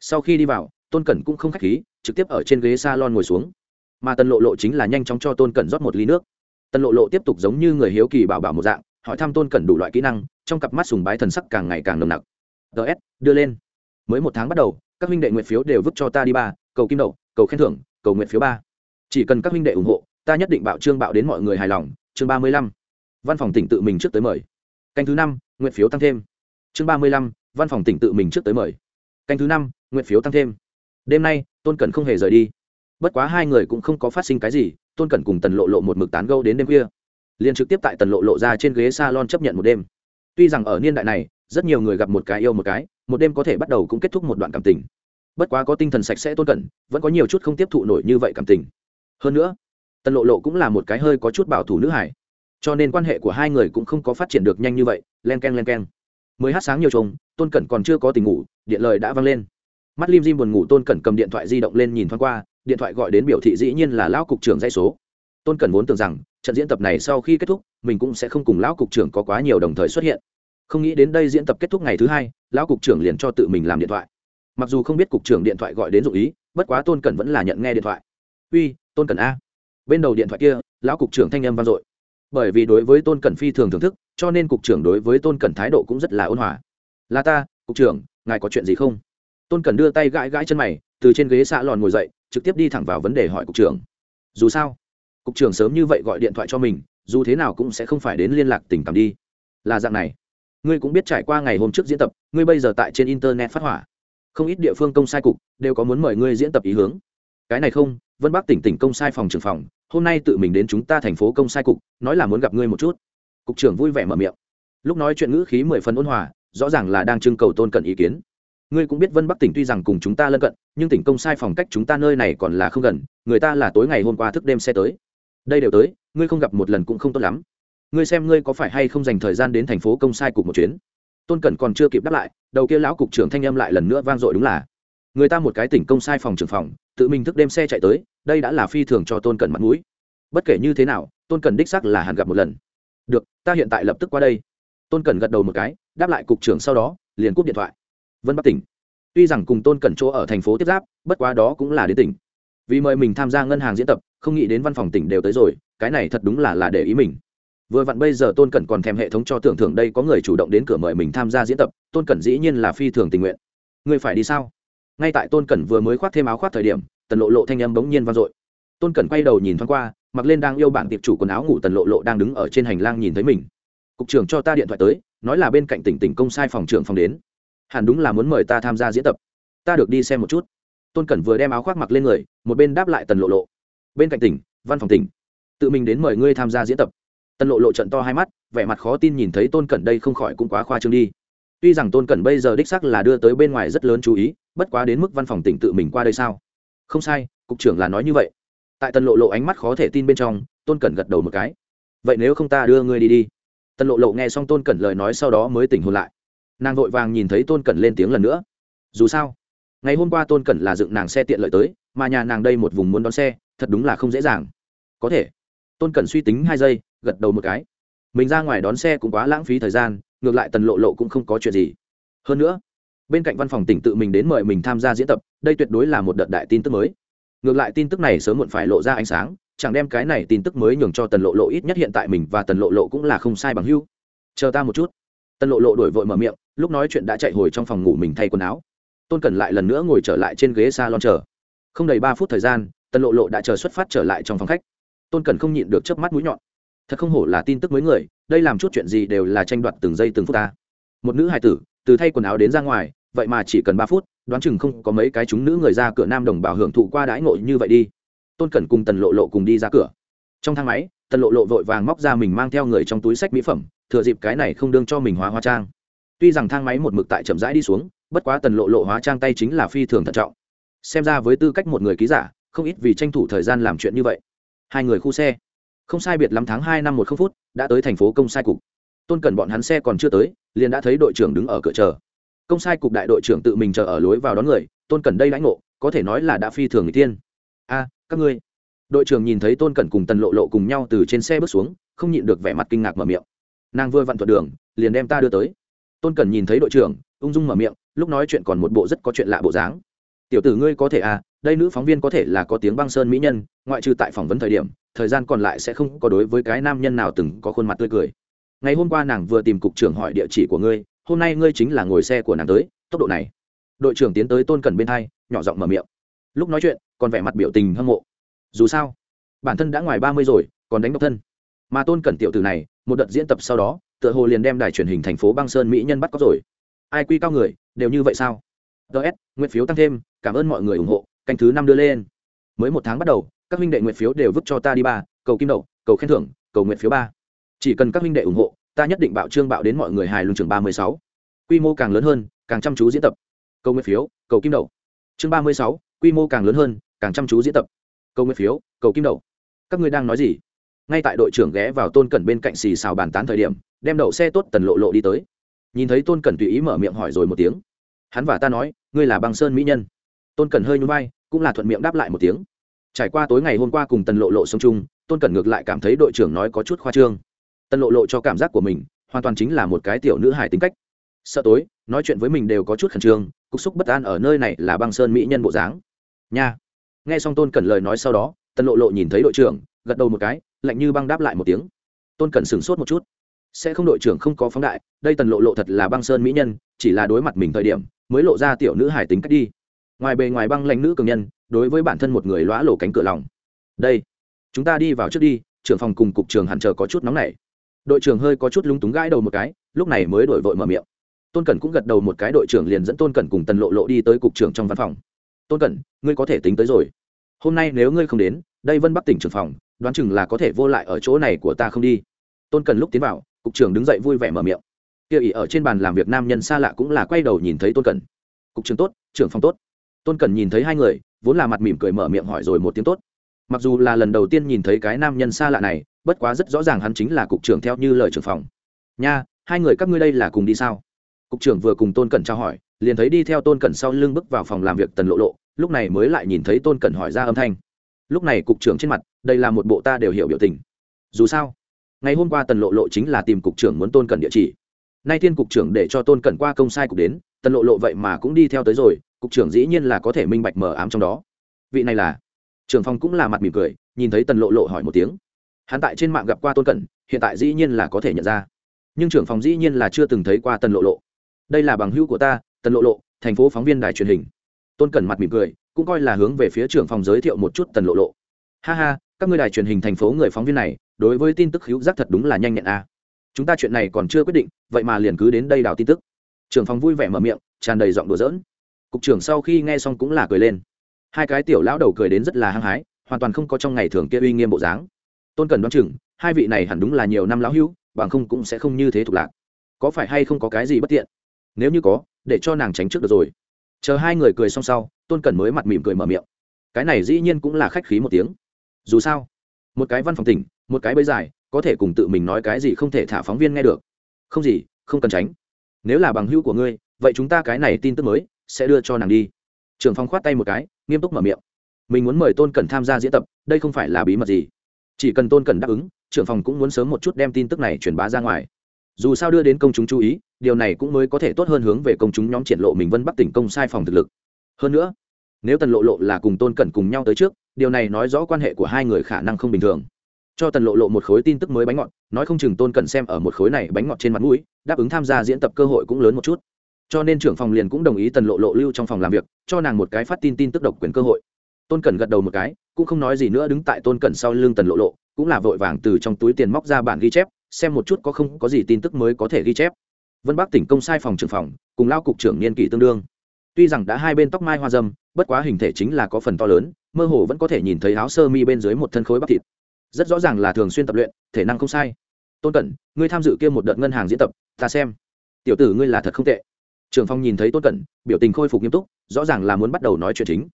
Sau khi đi vào tôn cẩn cũng không k h á c h khí, trực tiếp ở trên ghế s a lon ngồi xuống. Mà tần lộ lộ chính là nhanh chóng cho tôn cẩn rót một ly nước. Tần lộ lộ tiếp tục giống như người hiếu kỳ bảo bảo một dạng, hỏi thăm tôn cẩn đủ loại kỹ năng, trong cặp mắt sùng bái thần sắc càng ngày càng nồng nặc. Ts đưa lên. Mới một tháng bắt đầu, các huynh đệ nguyện phiếu đều vứt cho ta đi ba, cầu kim đậu, cầu khen thưởng, cầu nguyện phiếu ba. Chỉ cần các huynh đệ ủng hộ, ta nhất định bạo trương bạo đến mọi người hài lòng. Chương ba mươi lăm. Văn phòng tỉnh tự mình trước tới mời. Canh thứ năm, nguyện phiếu tăng thêm. Chương ba mươi lăm, văn phòng tỉnh tự mình trước tới mời. Canh thứ năm, nguyện phiếu tăng thêm đêm nay, tôn cẩn không hề rời đi. Bất quá hai người cũng không có phát sinh cái gì, tôn cẩn cùng tần lộ lộ một mực tán gâu đến đêm khuya. Liền trực tiếp tại tần lộ lộ ra trên ghế s a lon chấp nhận một đêm. Tuy rằng ở niên đại này, rất nhiều người gặp một cái yêu một cái, một đêm có thể bắt đầu cũng kết thúc một đoạn cảm tình. Bất quá có tinh thần sạch sẽ tôn cẩn, vẫn có nhiều chút không tiếp thụ nổi như vậy cảm tình. Hơn nữa, tần lộ lộ cũng là một cái hơi có chút bảo thủ nữ hải cho nên quan hệ của hai người cũng không có phát triển được nhanh như vậy, len k e n len k e n mới hát sáng nhiều chồng tôn cẩn còn chưa có tình ngủ, điện lời đã vang lên mắt lim dim buồn ngủ, tôn cẩn cầm điện thoại di động lên nhìn thoáng qua, điện thoại gọi đến biểu thị dĩ nhiên là lão cục trưởng dây số. Tôn cẩn vốn tưởng rằng, trận diễn tập này sau khi kết thúc, mình cũng sẽ không cùng lão cục trưởng có quá nhiều đồng thời xuất hiện. Không nghĩ đến đây diễn tập kết thúc ngày thứ hai, lão cục trưởng liền cho tự mình làm điện thoại. Mặc dù không biết cục trưởng điện thoại gọi đến dụ ý, bất quá tôn cẩn vẫn là nhận nghe điện thoại. Uy, tôn cẩn a. Bên đầu điện thoại kia, lão cục trưởng thanh âm vang dội. Bởi vì đối với tôn cẩn phi thường thưởng thức, cho nên cục trưởng đối với tôn cẩn thái độ cũng rất là ôn hòa. Là ta, cục trưởng, ngài có chuyện gì không? Tôn cẩn đưa tay gãi gãi chân mày, từ trên ghế xạ lòn ngồi dậy, trực tiếp đi thẳng vào vấn đề hỏi cục trưởng. Dù sao, cục trưởng sớm như vậy gọi điện thoại cho mình, dù thế nào cũng sẽ không phải đến liên lạc tình cảm đi. Là dạng này. Ngươi cũng biết trải qua ngày hôm trước diễn tập, ngươi bây giờ tại trên internet phát hỏa. Không ít địa phương công sai cục đều có muốn mời ngươi diễn tập ý hướng. Cái này không, vân bắc tỉnh tỉnh công sai phòng trưởng phòng, hôm nay tự mình đến chúng ta thành phố công sai cục, nói là muốn gặp ngươi một chút. Cục trưởng vui vẻ mở miệng. Lúc nói chuyện ngữ khí mười phần ôn hòa, rõ ràng là đang trưng cầu tôn cận ý kiến ngươi cũng biết vân bắc tỉnh tuy rằng cùng chúng ta lân cận, nhưng tỉnh công sai phòng cách chúng ta nơi này còn là không gần, người ta là tối ngày hôm qua thức đêm xe tới. Đây đều tới, ngươi không gặp một lần cũng không tốt lắm. Ngươi xem ngươi có phải hay không dành thời gian đến thành phố công sai cục một chuyến. Tôn cẩn còn chưa kịp đáp lại, đầu kia lão cục trưởng thanh âm lại lần nữa vang dội đúng là, người ta một cái tỉnh công sai phòng trưởng phòng, tự mình thức đêm xe chạy tới, đây đã là phi thường cho tôn cẩn mặt mũi. Bất kể như thế nào, tôn cẩn đích xác là hẳn gặp một lần. Được, ta hiện tại lập tức qua đây. Tôn cẩn gật đầu một cái, đáp lại cục trưởng sau đó, liền cúp điện thoại vân bắc tỉnh. Tuy rằng cùng tôn cẩn chỗ ở thành phố tiếp giáp, bất quá đó cũng là đến tỉnh. Vì mời mình tham gia ngân hàng diễn tập, không nghĩ đến văn phòng tỉnh đều tới rồi, cái này thật đúng là là để ý mình. Vừa vặn bây giờ tôn cẩn còn thèm hệ thống cho tưởng thưởng đây có người chủ động đến cửa mời mình tham gia diễn tập, tôn cẩn dĩ nhiên là phi thường tình nguyện. Người phải đi sao? Ngay tại tôn cẩn vừa mới khoác thêm áo khoác thời điểm, tần lộ lộ thanh âm bỗng nhiên vang dội. Tôn cẩn quay đầu nhìn thoáng qua, mặc lên đang yêu bạn tiệp chủ quần áo ngủ tần lộ lộ đang đứng ở trên hành lang nhìn thấy mình. Cục trưởng cho ta điện thoại tới, nói là bên cạnh tỉnh tỉnh công sai phòng trưởng phòng đến hẳn đúng là muốn mời ta tham gia diễn tập. Ta được đi xem một chút. Tôn cẩn vừa đem áo khoác mặc lên người, một bên đáp lại tần lộ lộ. Bên cạnh tỉnh, văn phòng tỉnh. Tự mình đến mời ngươi tham gia diễn tập. Tần lộ lộ trận to hai mắt, vẻ mặt khó tin nhìn thấy tôn cẩn đây không khỏi cũng quá khoa trương đi. Tuy rằng tôn cẩn bây giờ đích sắc là đưa tới bên ngoài rất lớn chú ý, bất quá đến mức văn phòng tỉnh tự mình qua đây sao? Không sai, cục trưởng là nói như vậy. Tại tần lộ lộ ánh mắt khó thể tin bên trong, tôn cẩn gật đầu một cái. Vậy nếu không ta đưa ngươi đi đi. Tần lộ lộ nghe xong tôn cẩn lời nói sau đó mới tỉnh hồn lại nàng vội vàng nhìn thấy tôn cẩn lên tiếng lần nữa dù sao ngày hôm qua tôn cẩn là dựng nàng xe tiện lợi tới mà nhà nàng đây một vùng muốn đón xe thật đúng là không dễ dàng có thể tôn cẩn suy tính hai giây gật đầu một cái mình ra ngoài đón xe cũng quá lãng phí thời gian ngược lại tần lộ lộ cũng không có chuyện gì hơn nữa bên cạnh văn phòng tỉnh tự mình đến mời mình tham gia diễn tập đây tuyệt đối là một đợt đại tin tức mới ngược lại tin tức này sớm muộn phải lộ ra ánh sáng chẳng đem cái này tin tức mới nhường cho tần lộ lộ ít nhất hiện tại mình và tần lộ lộ cũng là không sai bằng hưu chờ ta một chút tần lộ lộ đổi vội mở miệng lúc nói chuyện đã chạy hồi trong phòng ngủ mình thay quần áo. Tôn cẩn lại lần nữa ngồi trở lại trên ghế s a lon chờ. Không đầy ba phút thời gian, tần lộ lộ đã chờ xuất phát trở lại trong phòng khách. Tôn cẩn không nhịn được chớp mắt mũi nhọn. Thật không hổ là tin tức mới người, đây làm chút chuyện gì đều là tranh đoạt từng giây từng phút ta. Một nữ hài tử, từ thay quần áo đến ra ngoài, vậy mà chỉ cần ba phút, đoán chừng không có mấy cái chúng nữ người ra cửa nam đồng bào hưởng thụ qua đãi ngộ như vậy đi. Tôn cẩn cùng tần lộ lộ cùng đi ra cửa. Trong thang máy, tần lộ lộ vội vàng móc ra mình mang theo người trong túi sách mỹ phẩm, thừa dịp cái này không đương cho mình hóa hóa trang tuy rằng thang máy một mực tại chậm rãi đi xuống, bất quá tần lộ lộ hóa trang tay chính là phi thường thận trọng. Xem ra với tư cách một người ký giả, không ít vì tranh thủ thời gian làm chuyện như vậy. Hai người khu xe. Không sai biệt lắm tháng hai năm một không phút, đã tới thành phố công sai cục. Tôn cần bọn hắn xe còn chưa tới, liền đã thấy đội trưởng đứng ở cửa chờ. Công sai cục đại đội trưởng tự mình chờ ở lối vào đón người, tôn cần đây lãnh ngộ, có thể nói là đã phi thường người tiên. A, các ngươi. Đội trưởng nhìn thấy tôn cẩn cùng tần lộ lộ cùng nhau từ trên xe bước xuống, không nhịn được vẻ mặt kinh ngạc mở miệng. Nàng vừa vặn thuận đường, liền đem ta đưa tới tôn cẩn nhìn thấy đội trưởng, ung dung mở miệng, lúc nói chuyện còn một bộ rất có chuyện lạ bộ dáng. Tiểu tử ngươi có thể à đây nữ phóng viên có thể là có tiếng băng sơn mỹ nhân, ngoại trừ tại phỏng vấn thời điểm, thời gian còn lại sẽ không có đối với cái nam nhân nào từng có khuôn mặt tươi cười. Ngày hôm qua nàng vừa tìm cục trưởng hỏi địa chỉ của ngươi, hôm nay ngươi chính là ngồi xe của nàng tới, tốc độ này. Đội trưởng tiến tới tôn cần bên hai, nhỏ giọng mở miệng. Lúc nói chuyện, còn vẻ mặt biểu tình hâm mộ. Dù sao, bản thân đã ngoài ba mươi rồi, còn đánh độc thân. Mà tôn cẩn tiểu tử này, một đợt diễn tập sau đó tựa hồ liền đem đài truyền hình thành phố băng sơn mỹ nhân bắt cóc rồi. Ai quy cao người, đều như vậy sao? Ts nguyện phiếu tăng thêm, cảm ơn mọi người ủng hộ, canh thứ năm đưa lên. Mới một tháng bắt đầu, các huynh đệ nguyện phiếu đều vứt cho ta đi ba, cầu kim đậu, cầu khen thưởng, cầu nguyện phiếu ba. Chỉ cần các huynh đệ ủng hộ, ta nhất định bạo trương bạo đến mọi người hài lương trường ba mươi sáu. Quy mô càng lớn hơn, càng chăm chú diễn tập. Cầu nguyện phiếu, cầu kim đậu. Chương ba mươi sáu, quy mô càng lớn hơn, càng chăm chú diễn tập. Cầu nguyện phiếu, cầu kim đậu. Các ngươi đang nói gì? Ngay tại đội trưởng ghé vào tôn cẩn bên cạnh xì xào bàn tán thời điểm đem đậu xe tốt tần lộ lộ đi tới. Nhìn thấy tôn cẩn tùy ý mở miệng hỏi rồi một tiếng. Hắn và ta nói, ngươi là băng sơn mỹ nhân. Tôn cẩn hơi nhún vai, cũng là thuận miệng đáp lại một tiếng. Trải qua tối ngày hôm qua cùng tần lộ lộ sông chung, tôn cẩn ngược lại cảm thấy đội trưởng nói có chút khoa trương. Tần lộ lộ cho cảm giác của mình, hoàn toàn chính là một cái tiểu nữ hài tính cách. Sợ tối, nói chuyện với mình đều có chút khẩn trương, cục xúc bất an ở nơi này là băng sơn mỹ nhân bộ dáng. Nha. Nghe xong tôn cẩn lời nói sau đó, tần lộ lộ nhìn thấy đội trưởng, gật đầu một cái, lạnh như băng đáp lại một tiếng. Tôn cẩn sửng sốt một chút sẽ không đội trưởng không có phóng đại, đây tần lộ lộ thật là băng sơn mỹ nhân, chỉ là đối mặt mình thời điểm, mới lộ ra tiểu nữ hải tính cách đi. Ngoài bề ngoài băng lãnh nữ cường nhân, đối với bản thân một người lõa lổ cánh cửa lòng. Đây, chúng ta đi vào trước đi, trưởng phòng cùng cục trường hẳn chờ có chút nóng nảy. Đội trưởng hơi có chút lúng túng gãi đầu một cái, lúc này mới đổi vội mở miệng. Tôn cẩn cũng gật đầu một cái, đội trưởng liền dẫn tôn cẩn cùng tần lộ lộ đi tới cục trưởng trong văn phòng. Tôn cẩn, ngươi có thể tính tới rồi. Hôm nay nếu ngươi không đến, đây vân bắc tỉnh trưởng phòng, đoán chừng là có thể vô lại ở chỗ này của ta không đi. Tôn cẩn lúc tiến vào cục trưởng đứng dậy vui vẻ mở miệng. Kia ỉ ở trên bàn làm việc nam nhân xa lạ cũng là quay đầu nhìn thấy tôn cần cục trưởng tốt, trưởng phòng tốt. Tôn cần nhìn thấy hai người, vốn là mặt mỉm cười mở miệng hỏi rồi một tiếng tốt. Mặc dù là lần đầu tiên nhìn thấy cái nam nhân xa lạ này, bất quá rất rõ ràng hắn chính là cục trưởng theo như lời trưởng phòng. Nha, hai người các ngươi đây là cùng đi sao? Cục trưởng vừa cùng tôn cẩn trao hỏi, liền thấy đi theo tôn cẩn sau lưng bước vào phòng làm việc tần lộ lộ, lúc này mới lại nhìn thấy tôn cẩn hỏi ra âm thanh. Lúc này cục trưởng trên mặt, đây là một bộ ta đều hiểu biểu tình. Dù sao ngày hôm qua tần lộ lộ chính là tìm cục trưởng muốn tôn cẩn địa chỉ. Nay thiên cục trưởng để cho tôn cẩn qua công sai cục đến, tần lộ lộ vậy mà cũng đi theo tới rồi, cục trưởng dĩ nhiên là có thể minh bạch mờ ám trong đó. Vị này là? Trưởng phòng cũng là mặt mỉm cười, nhìn thấy tần lộ lộ hỏi một tiếng. Hắn tại trên mạng gặp qua tôn cẩn, hiện tại dĩ nhiên là có thể nhận ra. Nhưng trưởng phòng dĩ nhiên là chưa từng thấy qua tần lộ lộ. Đây là bằng hữu của ta, tần lộ lộ, thành phố phóng viên đài truyền hình. Tôn cẩn mặt mỉm cười, cũng coi là hướng về phía trưởng phòng giới thiệu một chút tần lộ lộ. Ha ha các ngươi đài truyền hình thành phố người phóng viên này, đối với tin tức hữu giác thật đúng là nhanh nhẹn a chúng ta chuyện này còn chưa quyết định, vậy mà liền cứ đến đây đào tin tức. Trưởng phòng vui vẻ mở miệng, tràn đầy giọng đùa giỡn. Cục trưởng sau khi nghe xong cũng là cười lên. Hai cái tiểu lão đầu cười đến rất là hăng hái, hoàn toàn không có trong ngày thường kia uy nghiêm bộ dáng. Tôn cần đoán chừng, hai vị này hẳn đúng là nhiều năm lão hữu, bằng không cũng sẽ không như thế thuộc lạc. Có phải hay không có cái gì bất tiện? Nếu như có, để cho nàng tránh trước được rồi. Chờ hai người cười xong sau, tôn cần mới mặt mỉm cười mở miệng. Cái này dĩ nhiên cũng là khách khí một tiếng dù sao, một cái văn phòng tỉnh, một cái bấy dài, có thể cùng tự mình nói cái gì không thể thả phóng viên nghe được. Không gì, không cần tránh. Nếu là bằng hữu của ngươi, vậy chúng ta cái này tin tức mới sẽ đưa cho nàng đi. Trưởng phòng khoát tay một cái, nghiêm túc mở miệng. Mình muốn mời tôn cẩn tham gia diễn tập, đây không phải là bí mật gì. Chỉ cần tôn cẩn đáp ứng trưởng phòng cũng muốn sớm một chút đem tin tức này truyền bá ra ngoài. Dù sao đưa đến công chúng chú ý, điều này cũng mới có thể tốt hơn hướng về công chúng nhóm triển lộ mình vân bắc tỉnh công sai phòng thực lực. Hơn nữa, nếu tần lộ lộ là cùng tôn cẩn cùng nhau tới trước điều này nói rõ quan hệ của hai người khả năng không bình thường. Cho tần lộ lộ một khối tin tức mới bánh ngọt, nói không chừng tôn cẩn xem ở một khối này bánh ngọt trên mặt mũi, đáp ứng tham gia diễn tập cơ hội cũng lớn một chút. Cho nên trưởng phòng liền cũng đồng ý tần lộ lộ lưu trong phòng làm việc, cho nàng một cái phát tin tin tức độc quyền cơ hội. Tôn cẩn gật đầu một cái, cũng không nói gì nữa đứng tại tôn cẩn sau lưng tần lộ lộ, cũng là vội vàng từ trong túi tiền móc ra bản ghi chép, xem một chút có không có gì tin tức mới có thể ghi chép. Vân bắc tỉnh công sai phòng trưởng phòng, cùng lao cục trưởng niên kỷ tương đương tuy rằng đã hai bên tóc mai hoa dâm, bất quá hình thể chính là có phần to lớn, mơ hồ vẫn có thể nhìn thấy áo sơ mi bên dưới một thân khối bắp thịt. Rất rõ ràng là thường xuyên tập luyện, thể năng không sai. Tôn cẩn, ngươi tham dự kia một đợt ngân hàng diễn tập, ta xem. Tiểu tử ngươi là thật không tệ. Trưởng Phong nhìn thấy tôn cẩn, biểu tình khôi phục nghiêm túc, rõ ràng là muốn bắt đầu nói chuyện chính.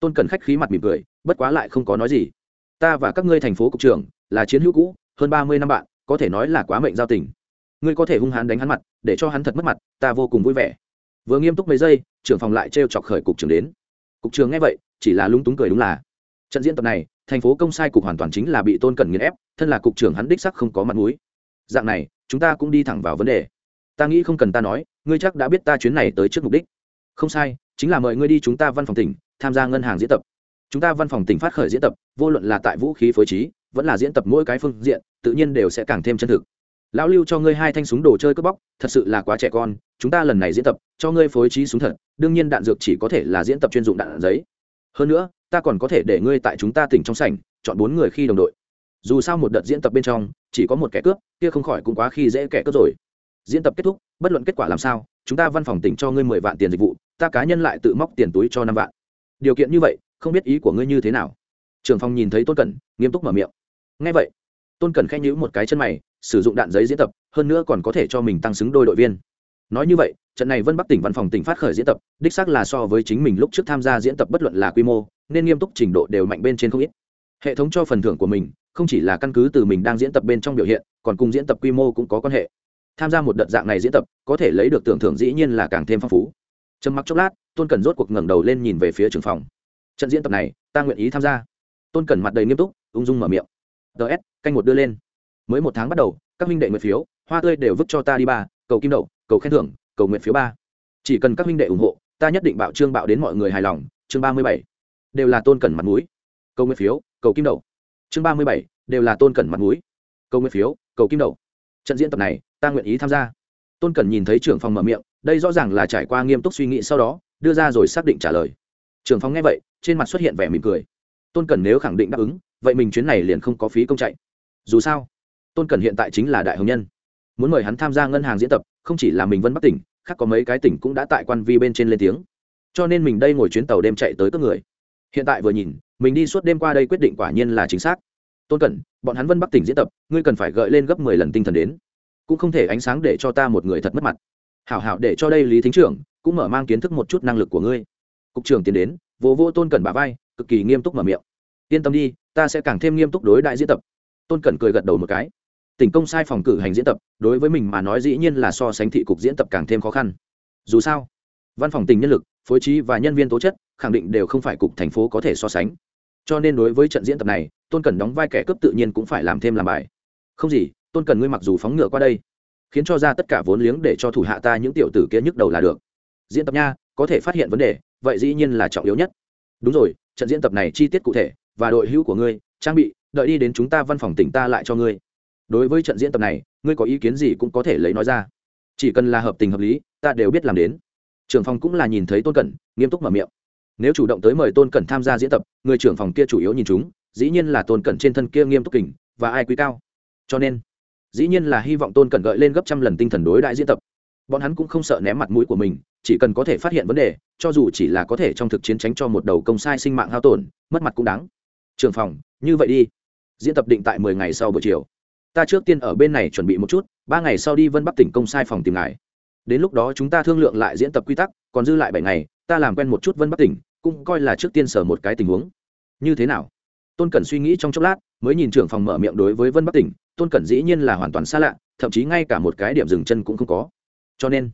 Tôn cẩn khách khí mặt mỉm cười, bất quá lại không có nói gì. Ta và các ngươi thành phố cục trưởng, là chiến hữu cũ, hơn ba mươi năm bạn, có thể nói là quá mệnh giao tình. Ngươi có thể hung hãn đánh hắn mặt, để cho hắn thật mất mặt, ta vô cùng vui vẻ vừa nghiêm túc mấy giây, trưởng phòng lại trêu chọc khởi cục trưởng đến. Cục trưởng nghe vậy, chỉ là lúng túng cười đúng là. Trận diễn tập này, thành phố công sai cục hoàn toàn chính là bị tôn cẩn nghiền ép, thân là cục trưởng hắn đích sắc không có mặt mũi. Dạng này, chúng ta cũng đi thẳng vào vấn đề. Ta nghĩ không cần ta nói, ngươi chắc đã biết ta chuyến này tới trước mục đích. Không sai, chính là mời ngươi đi chúng ta văn phòng tỉnh, tham gia ngân hàng diễn tập. Chúng ta văn phòng tỉnh phát khởi diễn tập, vô luận là tại vũ khí phối trí, vẫn là diễn tập mỗi cái phương diện, tự nhiên đều sẽ càng thêm chân thực lão lưu cho ngươi hai thanh súng đồ chơi cướp bóc, thật sự là quá trẻ con, chúng ta lần này diễn tập, cho ngươi phối trí súng thật, đương nhiên đạn dược chỉ có thể là diễn tập chuyên dụng đạn giấy. Hơn nữa, ta còn có thể để ngươi tại chúng ta tỉnh trong sảnh, chọn bốn người khi đồng đội. Dù sao một đợt diễn tập bên trong, chỉ có một kẻ cướp, kia không khỏi cũng quá khi dễ kẻ cướp rồi. Diễn tập kết thúc, bất luận kết quả làm sao, chúng ta văn phòng tỉnh cho ngươi mười vạn tiền dịch vụ, ta cá nhân lại tự móc tiền túi cho năm vạn. Điều kiện như vậy, không biết ý của ngươi như thế nào? Trưởng phòng nhìn thấy tôn cẩn, nghiêm túc mở miệng. Ngay vậy, tôn cẩn khẽ nhữ một cái chân mày sử dụng đạn giấy diễn tập, hơn nữa còn có thể cho mình tăng xứng đôi đội viên. Nói như vậy, trận này vân bắc tỉnh văn phòng tỉnh phát khởi diễn tập, đích xác là so với chính mình lúc trước tham gia diễn tập bất luận là quy mô, nên nghiêm túc trình độ đều mạnh bên trên không ít. Hệ thống cho phần thưởng của mình, không chỉ là căn cứ từ mình đang diễn tập bên trong biểu hiện, còn cùng diễn tập quy mô cũng có quan hệ. Tham gia một đợt dạng này diễn tập, có thể lấy được tưởng thưởng dĩ nhiên là càng thêm phong phú. Trầm mặc chốc lát, tôn cần rốt cuộc ngẩng đầu lên nhìn về phía trường phòng. Trận diễn tập này, ta nguyện ý tham gia. Tôn cần mặt đầy nghiêm túc, ung dung mở miệng. Ts canh một đưa lên mới một tháng bắt đầu, các minh đệ nguyện phiếu, hoa tươi đều vứt cho ta đi ba, cầu kim đậu, cầu khen thưởng, cầu nguyện phiếu ba. Chỉ cần các minh đệ ủng hộ, ta nhất định bạo trương bạo đến mọi người hài lòng. Chương ba mươi bảy, đều là tôn cần mặt mũi. Cầu nguyện phiếu, cầu kim đậu. Chương ba mươi bảy, đều là tôn cần mặt mũi. Cầu nguyện phiếu, cầu kim đậu. Trận diễn tập này, ta nguyện ý tham gia. Tôn cần nhìn thấy trưởng phòng mở miệng, đây rõ ràng là trải qua nghiêm túc suy nghĩ sau đó, đưa ra rồi xác định trả lời. Trưởng phòng nghe vậy, trên mặt xuất hiện vẻ mỉm cười. Tôn cần nếu khẳng định đáp ứng, vậy mình chuyến này liền không có phí công chạy. Dù sao tôn Cẩn hiện tại chính là đại hồng nhân. Muốn mời hắn tham gia ngân hàng diễn tập, không chỉ là mình vân bắc tỉnh, khác có mấy cái tỉnh cũng đã tại quan vi bên trên lên tiếng. Cho nên mình đây ngồi chuyến tàu đêm chạy tới các người. Hiện tại vừa nhìn, mình đi suốt đêm qua đây quyết định quả nhiên là chính xác. Tôn cẩn, bọn hắn vân bắc tỉnh diễn tập, ngươi cần phải gợi lên gấp mười lần tinh thần đến. Cũng không thể ánh sáng để cho ta một người thật mất mặt. Hảo hảo để cho đây lý thính trưởng cũng mở mang kiến thức một chút năng lực của ngươi. Cục trưởng tiến đến vô vô tôn cẩn bà vai, cực kỳ nghiêm túc mở miệng. Yên tâm đi, ta sẽ càng thêm nghiêm túc đối đại diễn tập. Tôn cẩn cười gật đầu một cái tỉnh công sai phòng cử hành diễn tập, đối với mình mà nói dĩ nhiên là so sánh thị cục diễn tập càng thêm khó khăn. Dù sao, văn phòng tình nhân lực, phối trí và nhân viên tố chất, khẳng định đều không phải cục thành phố có thể so sánh. Cho nên đối với trận diễn tập này, tôn cần đóng vai kẻ cướp tự nhiên cũng phải làm thêm làm bài. Không gì, tôn cần ngươi mặc dù phóng ngựa qua đây, khiến cho ra tất cả vốn liếng để cho thủ hạ ta những tiểu tử kia nhức đầu là được. Diễn tập nha, có thể phát hiện vấn đề, vậy dĩ nhiên là trọng yếu nhất. Đúng rồi, trận diễn tập này chi tiết cụ thể, và đội hữu của ngươi, trang bị, đợi đi đến chúng ta văn phòng tỉnh ta lại cho ngươi đối với trận diễn tập này, ngươi có ý kiến gì cũng có thể lấy nói ra. Chỉ cần là hợp tình hợp lý, ta đều biết làm đến. Trưởng phòng cũng là nhìn thấy tôn cẩn, nghiêm túc mở miệng. Nếu chủ động tới mời tôn cẩn tham gia diễn tập, người trưởng phòng kia chủ yếu nhìn chúng, dĩ nhiên là tôn cẩn trên thân kia nghiêm túc kỉnh và ai quý cao. Cho nên, dĩ nhiên là hy vọng tôn cẩn gợi lên gấp trăm lần tinh thần đối đại diễn tập. Bọn hắn cũng không sợ ném mặt mũi của mình, chỉ cần có thể phát hiện vấn đề, cho dù chỉ là có thể trong thực chiến tránh cho một đầu công sai sinh mạng hao tổn, mất mặt cũng đáng. Trưởng phòng, như vậy đi. Diễn tập định tại mười ngày sau buổi chiều ta trước tiên ở bên này chuẩn bị một chút, ba ngày sau đi vân bắc tỉnh công sai phòng tìm ngài. Đến lúc đó chúng ta thương lượng lại diễn tập quy tắc, còn dư lại bảy ngày, ta làm quen một chút vân bắc tỉnh, cũng coi là trước tiên sở một cái tình huống. Như thế nào? Tôn cẩn suy nghĩ trong chốc lát, mới nhìn trưởng phòng mở miệng đối với vân bắc tỉnh, tôn cẩn dĩ nhiên là hoàn toàn xa lạ, thậm chí ngay cả một cái điểm dừng chân cũng không có. Cho nên,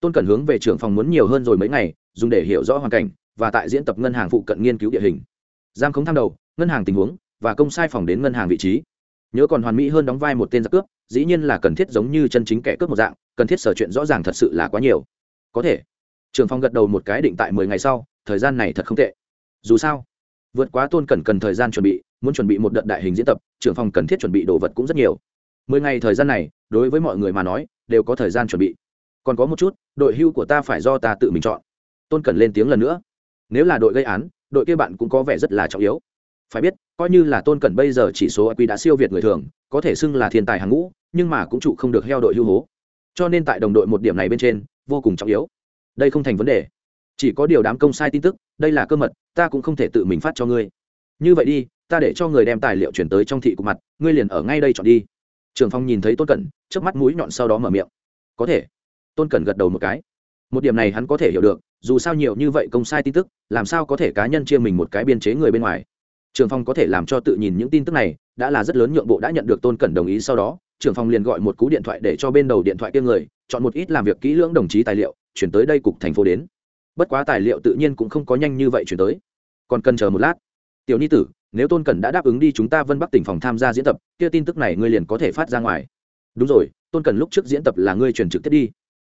tôn cẩn hướng về trưởng phòng muốn nhiều hơn rồi mấy ngày, dùng để hiểu rõ hoàn cảnh, và tại diễn tập ngân hàng phụ cận nghiên cứu địa hình. Giam khống tham đầu, ngân hàng tình huống, và công sai phòng đến ngân hàng vị trí nhớ còn hoàn mỹ hơn đóng vai một tên giặc cướp, dĩ nhiên là cần thiết giống như chân chính kẻ cướp một dạng, cần thiết sở chuyện rõ ràng thật sự là quá nhiều. Có thể. Trường phong gật đầu một cái định tại mười ngày sau, thời gian này thật không tệ. Dù sao, vượt quá tôn cẩn cần thời gian chuẩn bị, muốn chuẩn bị một đợt đại hình diễn tập trưởng phòng cần thiết chuẩn bị đồ vật cũng rất nhiều. Mười ngày thời gian này, đối với mọi người mà nói, đều có thời gian chuẩn bị. Còn có một chút, đội hưu của ta phải do ta tự mình chọn. Tôn cẩn lên tiếng lần nữa. Nếu là đội gây án, đội kia bạn cũng có vẻ rất là trọng yếu phải biết, coi như là tôn cẩn bây giờ chỉ số q đã siêu việt người thường, có thể xưng là thiên tài hàng ngũ, nhưng mà cũng trụ không được heo đội hưu hố. Cho nên tại đồng đội một điểm này bên trên, vô cùng trọng yếu. Đây không thành vấn đề. Chỉ có điều đám công sai tin tức, đây là cơ mật, ta cũng không thể tự mình phát cho ngươi. Như vậy đi, ta để cho người đem tài liệu chuyển tới trong thị cục mặt, ngươi liền ở ngay đây chọn đi. Trường phong nhìn thấy tôn cẩn trước mắt mũi nhọn sau đó mở miệng. Có thể. Tôn cẩn gật đầu một cái. Một điểm này hắn có thể hiểu được, dù sao nhiều như vậy công sai tin tức, làm sao có thể cá nhân chia mình một cái biên chế người bên ngoài? Trường phong có thể làm cho tự nhìn những tin tức này, đã là rất lớn nhượng bộ đã nhận được tôn cẩn đồng ý sau đó trưởng phòng liền gọi một cú điện thoại để cho bên đầu điện thoại kia người, chọn một ít làm việc kỹ lưỡng đồng chí tài liệu, chuyển tới đây cục thành phố đến. Bất quá tài liệu tự nhiên cũng không có nhanh như vậy chuyển tới. Còn cần chờ một lát. Tiểu ni tử, nếu tôn cẩn đã đáp ứng đi chúng ta vân bắc tỉnh phòng tham gia diễn tập, kia tin tức này ngươi liền có thể phát ra ngoài. Đúng rồi, tôn cẩn lúc trước diễn tập là ngươi truyền trực tiếp đi.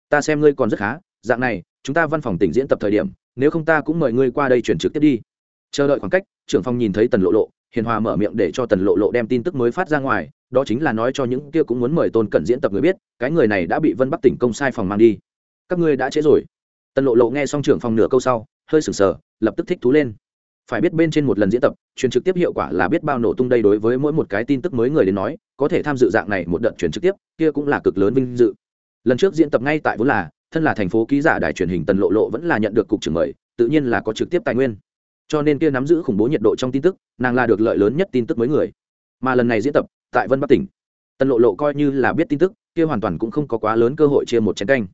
Ta xem ngươi còn rất khá, dạng này, chúng ta văn phòng tỉnh diễn tập thời điểm, nếu không ta cũng mời ngươi qua đây truyền trực tiếp đi chờ đợi khoảng cách, trưởng phòng nhìn thấy tần lộ lộ, hiền hòa mở miệng để cho tần lộ lộ đem tin tức mới phát ra ngoài, đó chính là nói cho những kia cũng muốn mời tôn cẩn diễn tập người biết, cái người này đã bị vân bắc tỉnh công sai phòng mang đi. Các ngươi đã trễ rồi. Tần lộ lộ nghe xong trưởng phòng nửa câu sau, hơi sừng sờ, lập tức thích thú lên. Phải biết bên trên một lần diễn tập, truyền trực tiếp hiệu quả là biết bao nổ tung đây đối với mỗi một cái tin tức mới người đến nói, có thể tham dự dạng này một đợt truyền trực tiếp, kia cũng là cực lớn vinh dự. Lần trước diễn tập ngay tại vốn là, thân là thành phố ký giả đài truyền hình tần lộ lộ vẫn là nhận được cục trưởng mời, tự nhiên là có trực tiếp tài nguyên cho nên kia nắm giữ khủng bố nhiệt độ trong tin tức, nàng là được lợi lớn nhất tin tức mới người. Mà lần này diễn tập, tại vân bắc tỉnh, tần lộ lộ coi như là biết tin tức, kia hoàn toàn cũng không có quá lớn cơ hội chia một chén canh.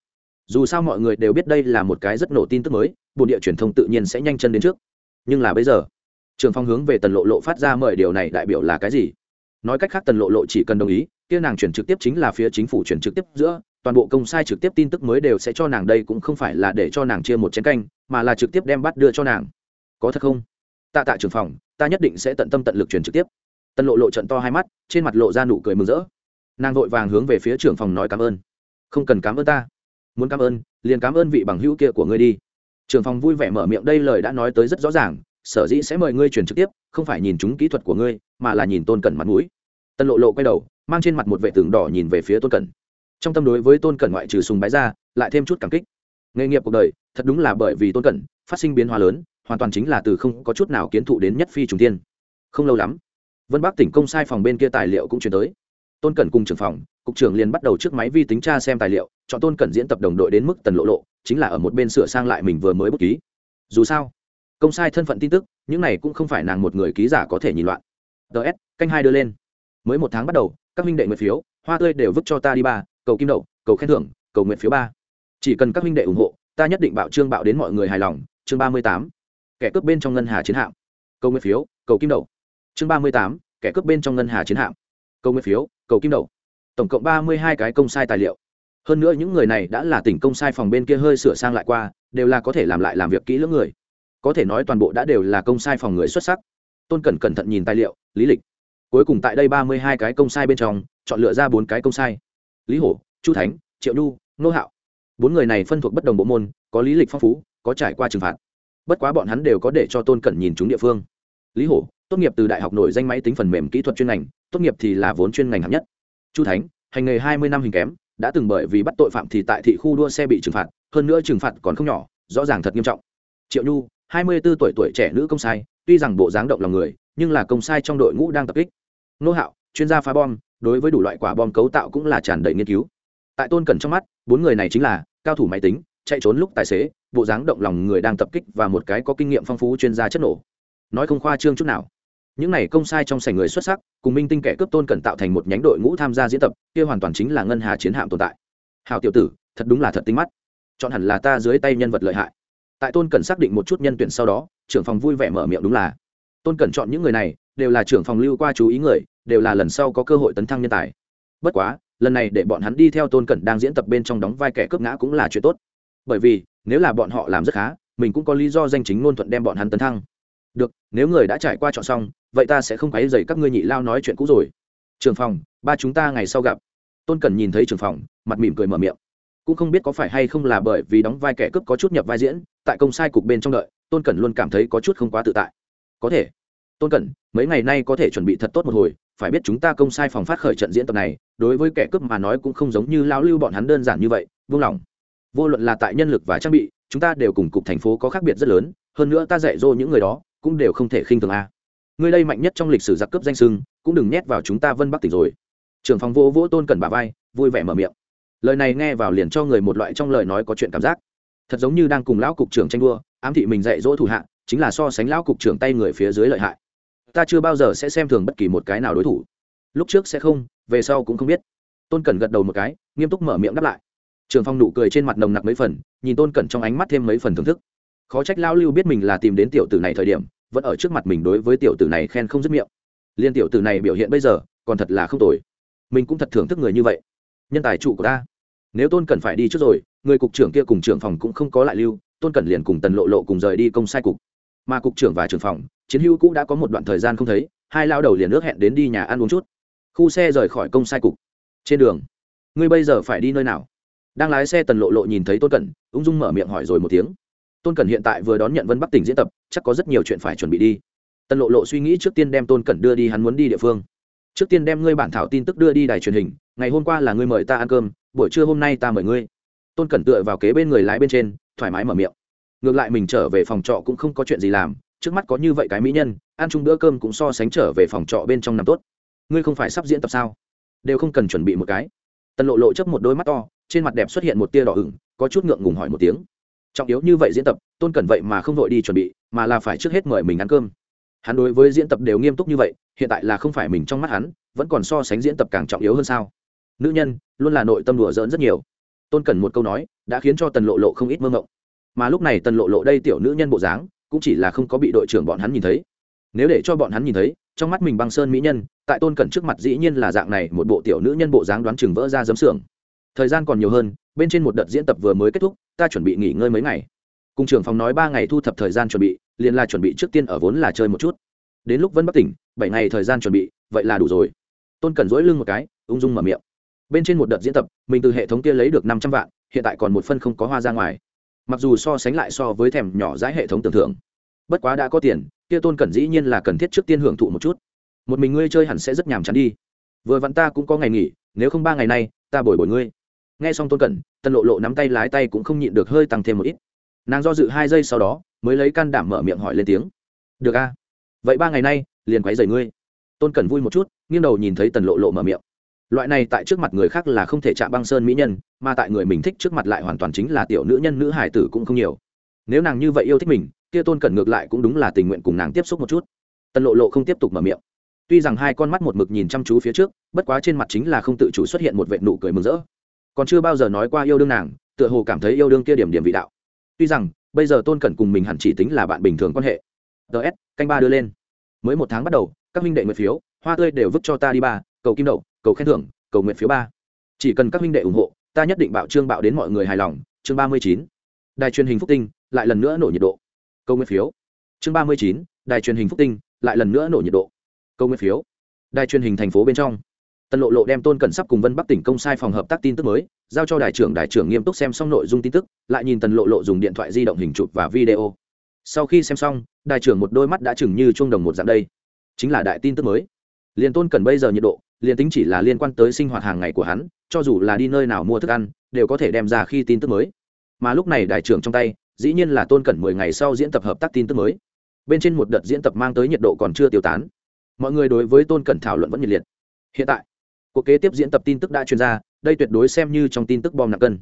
Dù sao mọi người đều biết đây là một cái rất nổ tin tức mới bồn địa truyền thông tự nhiên sẽ nhanh chân đến trước. Nhưng là bây giờ, trường phong hướng về tần lộ lộ phát ra mời điều này đại biểu là cái gì? Nói cách khác tần lộ lộ chỉ cần đồng ý, kia nàng chuyển trực tiếp chính là phía chính phủ chuyển trực tiếp giữa, toàn bộ công sai trực tiếp tin tức mới đều sẽ cho nàng, đây cũng không phải là để cho nàng chia một chén canh, mà là trực tiếp đem bắt đưa cho nàng có thật không? Tạ tạ trưởng phòng, ta nhất định sẽ tận tâm tận lực truyền trực tiếp. Tân lộ lộ trận to hai mắt, trên mặt lộ ra nụ cười mừng rỡ. Nàng vội vàng hướng về phía trưởng phòng nói cảm ơn. Không cần cảm ơn ta. Muốn cảm ơn, liền cảm ơn vị bằng hữu kia của ngươi đi. Trưởng phòng vui vẻ mở miệng đây lời đã nói tới rất rõ ràng, sở dĩ sẽ mời ngươi truyền trực tiếp, không phải nhìn chúng kỹ thuật của ngươi, mà là nhìn tôn cẩn mặt mũi. Tân lộ lộ quay đầu, mang trên mặt một vệ tường đỏ nhìn về phía tôn cẩn. Trong tâm đối với tôn cẩn ngoại trừ sùng bái ra, lại thêm chút cảm kích. Nghề nghiệp cuộc đời, thật đúng là bởi vì tôn cẩn, phát sinh biến hóa lớn hoàn toàn chính là từ không có chút nào kiến thụ đến nhất phi trùng tiên không lâu lắm, vân bắc tỉnh công sai phòng bên kia tài liệu cũng chuyển tới. Tôn cẩn cùng trưởng phòng, cục trưởng liền bắt đầu trước máy vi tính tra xem tài liệu, chọn tôn cẩn diễn tập đồng đội đến mức tần lộ lộ, chính là ở một bên sửa sang lại mình vừa mới bút ký. Dù sao, công sai thân phận tin tức, những này cũng không phải nàng một người ký giả có thể nhìn loạn. Ts canh hai đưa lên. Mới một tháng bắt đầu, các minh đệ nguyện phiếu, hoa tươi đều vứt cho ta đi ba, cầu kim đậu, cầu khen thưởng, cầu nguyện phiếu ba. Chỉ cần các minh đệ ủng hộ, ta nhất định bạo trương bạo đến mọi người hài lòng. Chương ba mươi tám kẻ cướp bên trong ngân hà chiến hạm. Câu nguyện phiếu, cầu kim đậu chương ba mươi tám, kẻ cướp bên trong ngân hà chiến hạm. Câu nguyện phiếu, cầu kim đậu tổng cộng ba mươi hai cái công sai tài liệu. Hơn nữa những người này đã là tỉnh công sai phòng bên kia hơi sửa sang lại qua, đều là có thể làm lại làm việc kỹ lưỡng người. Có thể nói toàn bộ đã đều là công sai phòng người xuất sắc. Tôn cẩn cẩn thận nhìn tài liệu, lý lịch. Cuối cùng tại đây ba mươi hai cái công sai bên trong, chọn lựa ra bốn cái công sai. Lý hổ, chu thánh, triệu nhu, nô hạo. Bốn người này phân thuộc bất đồng bộ môn, có lý lịch phong phú, có trải qua trừng phạt bất quá bọn hắn đều có để cho tôn cẩn nhìn chúng địa phương. Lý hổ, tốt nghiệp từ đại học nổi danh máy tính phần mềm kỹ thuật chuyên ngành, tốt nghiệp thì là vốn chuyên ngành hạng nhất. Chu thánh, hành nghề hai mươi năm hình kém, đã từng bởi vì bắt tội phạm thì tại thị khu đua xe bị trừng phạt, hơn nữa trừng phạt còn không nhỏ, rõ ràng thật nghiêm trọng. Triệu nhu, hai mươi bốn tuổi tuổi trẻ nữ công sai, tuy rằng bộ dáng động lòng người, nhưng là công sai trong đội ngũ đang tập kích. Nô hạo, chuyên gia phá bom, đối với đủ loại quả bom cấu tạo cũng là tràn đầy nghiên cứu. Tại tôn cẩn trong mắt, bốn người này chính là cao thủ máy tính, chạy trốn lúc tài xế bộ dáng động lòng người đang tập kích và một cái có kinh nghiệm phong phú chuyên gia chất nổ. Nói không khoa trương chút nào. Những này công sai trong sảnh người xuất sắc, cùng minh tinh kẻ cướp tôn cần tạo thành một nhánh đội ngũ tham gia diễn tập, kia hoàn toàn chính là ngân hà chiến hạm tồn tại. Hào tiểu tử, thật đúng là thật tinh mắt. Chọn hẳn là ta dưới tay nhân vật lợi hại. Tại tôn cần xác định một chút nhân tuyển sau đó, trưởng phòng vui vẻ mở miệng đúng là. Tôn cần chọn những người này, đều là trưởng phòng lưu qua chú ý người, đều là lần sau có cơ hội tấn thăng nhân tài. Bất quá, lần này để bọn hắn đi theo tôn cẩn đang diễn tập bên trong đóng vai kẻ cướp ngã cũng là chuyện tốt bởi vì, nếu là bọn họ làm rất khá, mình cũng có lý do danh chính ngôn thuận đem bọn hắn tấn thăng. Được, nếu người đã trải qua chọn xong, vậy ta sẽ không quấy dày các ngươi nhị lao nói chuyện cũ rồi. Trường phòng, ba chúng ta ngày sau gặp. Tôn cần nhìn thấy trường phòng, mặt mỉm cười mở miệng. Cũng không biết có phải hay không là bởi vì đóng vai kẻ cướp có chút nhập vai diễn, tại công sai cục bên trong đợi, tôn cẩn luôn cảm thấy có chút không quá tự tại. Có thể. Tôn cẩn, mấy ngày nay có thể chuẩn bị thật tốt một hồi, phải biết chúng ta công sai phòng phát khởi trận diễn tập này, đối với kẻ cướp mà nói cũng không giống như lao lưu bọn hắn đơn giản như vậy vung lòng vô luận là tại nhân lực và trang bị, chúng ta đều cùng cục thành phố có khác biệt rất lớn, hơn nữa ta dạy dỗ những người đó, cũng đều không thể khinh thường a. Người đây mạnh nhất trong lịch sử giặc cướp danh sưng, cũng đừng nhét vào chúng ta vân bắc tỉnh rồi. Trưởng phòng vô vỗ tôn cần bà vai, vui vẻ mở miệng. Lời này nghe vào liền cho người một loại trong lời nói có chuyện cảm giác. Thật giống như đang cùng lão cục trưởng tranh đua, ám thị mình dạy dỗ thủ hạ, chính là so sánh lão cục trưởng tay người phía dưới lợi hại. Ta chưa bao giờ sẽ xem thường bất kỳ một cái nào đối thủ. Lúc trước sẽ không, về sau cũng không biết. Tôn cần gật đầu một cái, nghiêm túc mở miệng đáp lại trường phong nụ cười trên mặt nồng nặc mấy phần, nhìn tôn cẩn trong ánh mắt thêm mấy phần thưởng thức. Khó trách lao lưu biết mình là tìm đến tiểu tử này thời điểm, vẫn ở trước mặt mình đối với tiểu tử này khen không dứt miệng. Liên tiểu tử này biểu hiện bây giờ, còn thật là không tồi. Mình cũng thật thưởng thức người như vậy. Nhân tài trụ của ta. Nếu tôn cẩn phải đi trước rồi, người cục trưởng kia cùng trưởng phòng cũng không có lại lưu, tôn cẩn liền cùng tần lộ lộ cùng rời đi công sai cục. Mà cục trưởng và trưởng phòng, chiến hữu cũng đã có một đoạn thời gian không thấy, hai lao đầu liền nước hẹn đến đi nhà ăn uống chút. Khu xe rời khỏi công sai cục. Trên đường, ngươi bây giờ phải đi nơi nào? Đang lái xe tần lộ lộ nhìn thấy tôn cẩn, ung dung mở miệng hỏi rồi một tiếng. Tôn cẩn hiện tại vừa đón nhận vân bắc tỉnh diễn tập, chắc có rất nhiều chuyện phải chuẩn bị đi. Tần lộ lộ suy nghĩ trước tiên đem tôn cẩn đưa đi, hắn muốn đi địa phương. Trước tiên đem ngươi bản thảo tin tức đưa đi đài truyền hình, ngày hôm qua là ngươi mời ta ăn cơm, buổi trưa hôm nay ta mời ngươi. Tôn cẩn tựa vào kế bên người lái bên trên, thoải mái mở miệng. Ngược lại mình trở về phòng trọ cũng không có chuyện gì làm, trước mắt có như vậy cái mỹ nhân, ăn chung bữa cơm cũng so sánh trở về phòng trọ bên trong nằm tốt. Ngươi không phải sắp diễn tập sao? Đều không cần chuẩn bị một cái. Tần lộ lộ chấp một đôi mắt to trên mặt đẹp xuất hiện một tia đỏ ửng, có chút ngượng ngùng hỏi một tiếng. Trọng yếu như vậy diễn tập, tôn cẩn vậy mà không vội đi chuẩn bị, mà là phải trước hết mời mình ăn cơm. Hắn đối với diễn tập đều nghiêm túc như vậy, hiện tại là không phải mình trong mắt hắn, vẫn còn so sánh diễn tập càng trọng yếu hơn sao? Nữ nhân, luôn là nội tâm đùa giỡn rất nhiều. Tôn cẩn một câu nói, đã khiến cho tần lộ lộ không ít mơ ngộng mà lúc này tần lộ lộ đây tiểu nữ nhân bộ dáng, cũng chỉ là không có bị đội trưởng bọn hắn nhìn thấy. Nếu để cho bọn hắn nhìn thấy, trong mắt mình băng sơn mỹ nhân, tại tôn cẩn trước mặt dĩ nhiên là dạng này, một bộ tiểu nữ nhân bộ dáng đoán chừng vỡ ra giấm xưởng thời gian còn nhiều hơn, bên trên một đợt diễn tập vừa mới kết thúc, ta chuẩn bị nghỉ ngơi mấy ngày. Cùng trưởng phòng nói ba ngày thu thập thời gian chuẩn bị, liền là chuẩn bị trước tiên ở vốn là chơi một chút. Đến lúc vẫn bất tỉnh, bảy ngày thời gian chuẩn bị, vậy là đủ rồi. Tôn cần dỗi lưng một cái, ung dung mở miệng. Bên trên một đợt diễn tập, mình từ hệ thống kia lấy được năm trăm vạn, hiện tại còn một phân không có hoa ra ngoài. Mặc dù so sánh lại so với thèm nhỏ dãi hệ thống tưởng thưởng bất quá đã có tiền, kia tôn cần dĩ nhiên là cần thiết trước tiên hưởng thụ một chút. Một mình ngươi chơi hẳn sẽ rất nhàm chán đi. Vừa vặn ta cũng có ngày nghỉ, nếu không ba ngày nay, ta bồi bồi ngươi nghe xong tôn cẩn tân lộ lộ nắm tay lái tay cũng không nhịn được hơi tăng thêm một ít. Nàng do dự hai giây sau đó, mới lấy can đảm mở miệng hỏi lên tiếng. Được a. Vậy ba ngày nay, liền quấy rầy ngươi. Tôn cẩn vui một chút, nghiêng đầu nhìn thấy tần lộ lộ mở miệng. Loại này tại trước mặt người khác là không thể chạm băng sơn mỹ nhân, mà tại người mình thích trước mặt lại hoàn toàn chính là tiểu nữ nhân nữ hải tử cũng không nhiều. Nếu nàng như vậy yêu thích mình, kia tôn cẩn ngược lại cũng đúng là tình nguyện cùng nàng tiếp xúc một chút. Tần lộ lộ không tiếp tục mở miệng. Tuy rằng hai con mắt một mực nhìn chăm chú phía trước, bất quá trên mặt chính là không tự chủ xuất hiện một vệ nụ cười mừng rỡ còn chưa bao giờ nói qua yêu đương nàng, tựa hồ cảm thấy yêu đương kia điểm điểm vị đạo. Tuy rằng, bây giờ tôn cẩn cùng mình hẳn chỉ tính là bạn bình thường quan hệ. Ts canh ba đưa lên. Mới một tháng bắt đầu, các minh đệ nguyện phiếu, hoa tươi đều vứt cho ta đi ba, cầu kim đậu, cầu khen thưởng, cầu nguyện phiếu ba. Chỉ cần các minh đệ ủng hộ, ta nhất định bạo trương bạo đến mọi người hài lòng. Chương ba mươi chín. Đài truyền hình phúc tinh, lại lần nữa nổ nhiệt độ. Câu nguyện phiếu. Chương ba mươi chín. Đài truyền hình phúc tinh, lại lần nữa nổ nhiệt độ. Câu nguyện phiếu. Đài truyền hình thành phố bên trong tần lộ lộ đem tôn cẩn sắp cùng vân bắc tỉnh công sai phòng hợp tác tin tức mới, giao cho đại trưởng đại trưởng nghiêm túc xem xong nội dung tin tức, lại nhìn tần lộ lộ dùng điện thoại di động hình chụp và video. Sau khi xem xong, đại trưởng một đôi mắt đã chừng như chuông đồng một dạng đây. Chính là đại tin tức mới. Liền tôn cẩn bây giờ nhiệt độ, liền tính chỉ là liên quan tới sinh hoạt hàng ngày của hắn, cho dù là đi nơi nào mua thức ăn, đều có thể đem ra khi tin tức mới. Mà lúc này đại trưởng trong tay, dĩ nhiên là tôn cẩn mười ngày sau diễn tập hợp tác tin tức mới. Bên trên một đợt diễn tập mang tới nhiệt độ còn chưa tiêu tán. Mọi người đối với tôn cẩn thảo luận vẫn nhiệt liệt. Hiện tại cuộc kế tiếp diễn tập tin tức đã truyền ra, đây tuyệt đối xem như trong tin tức bom nặng cân.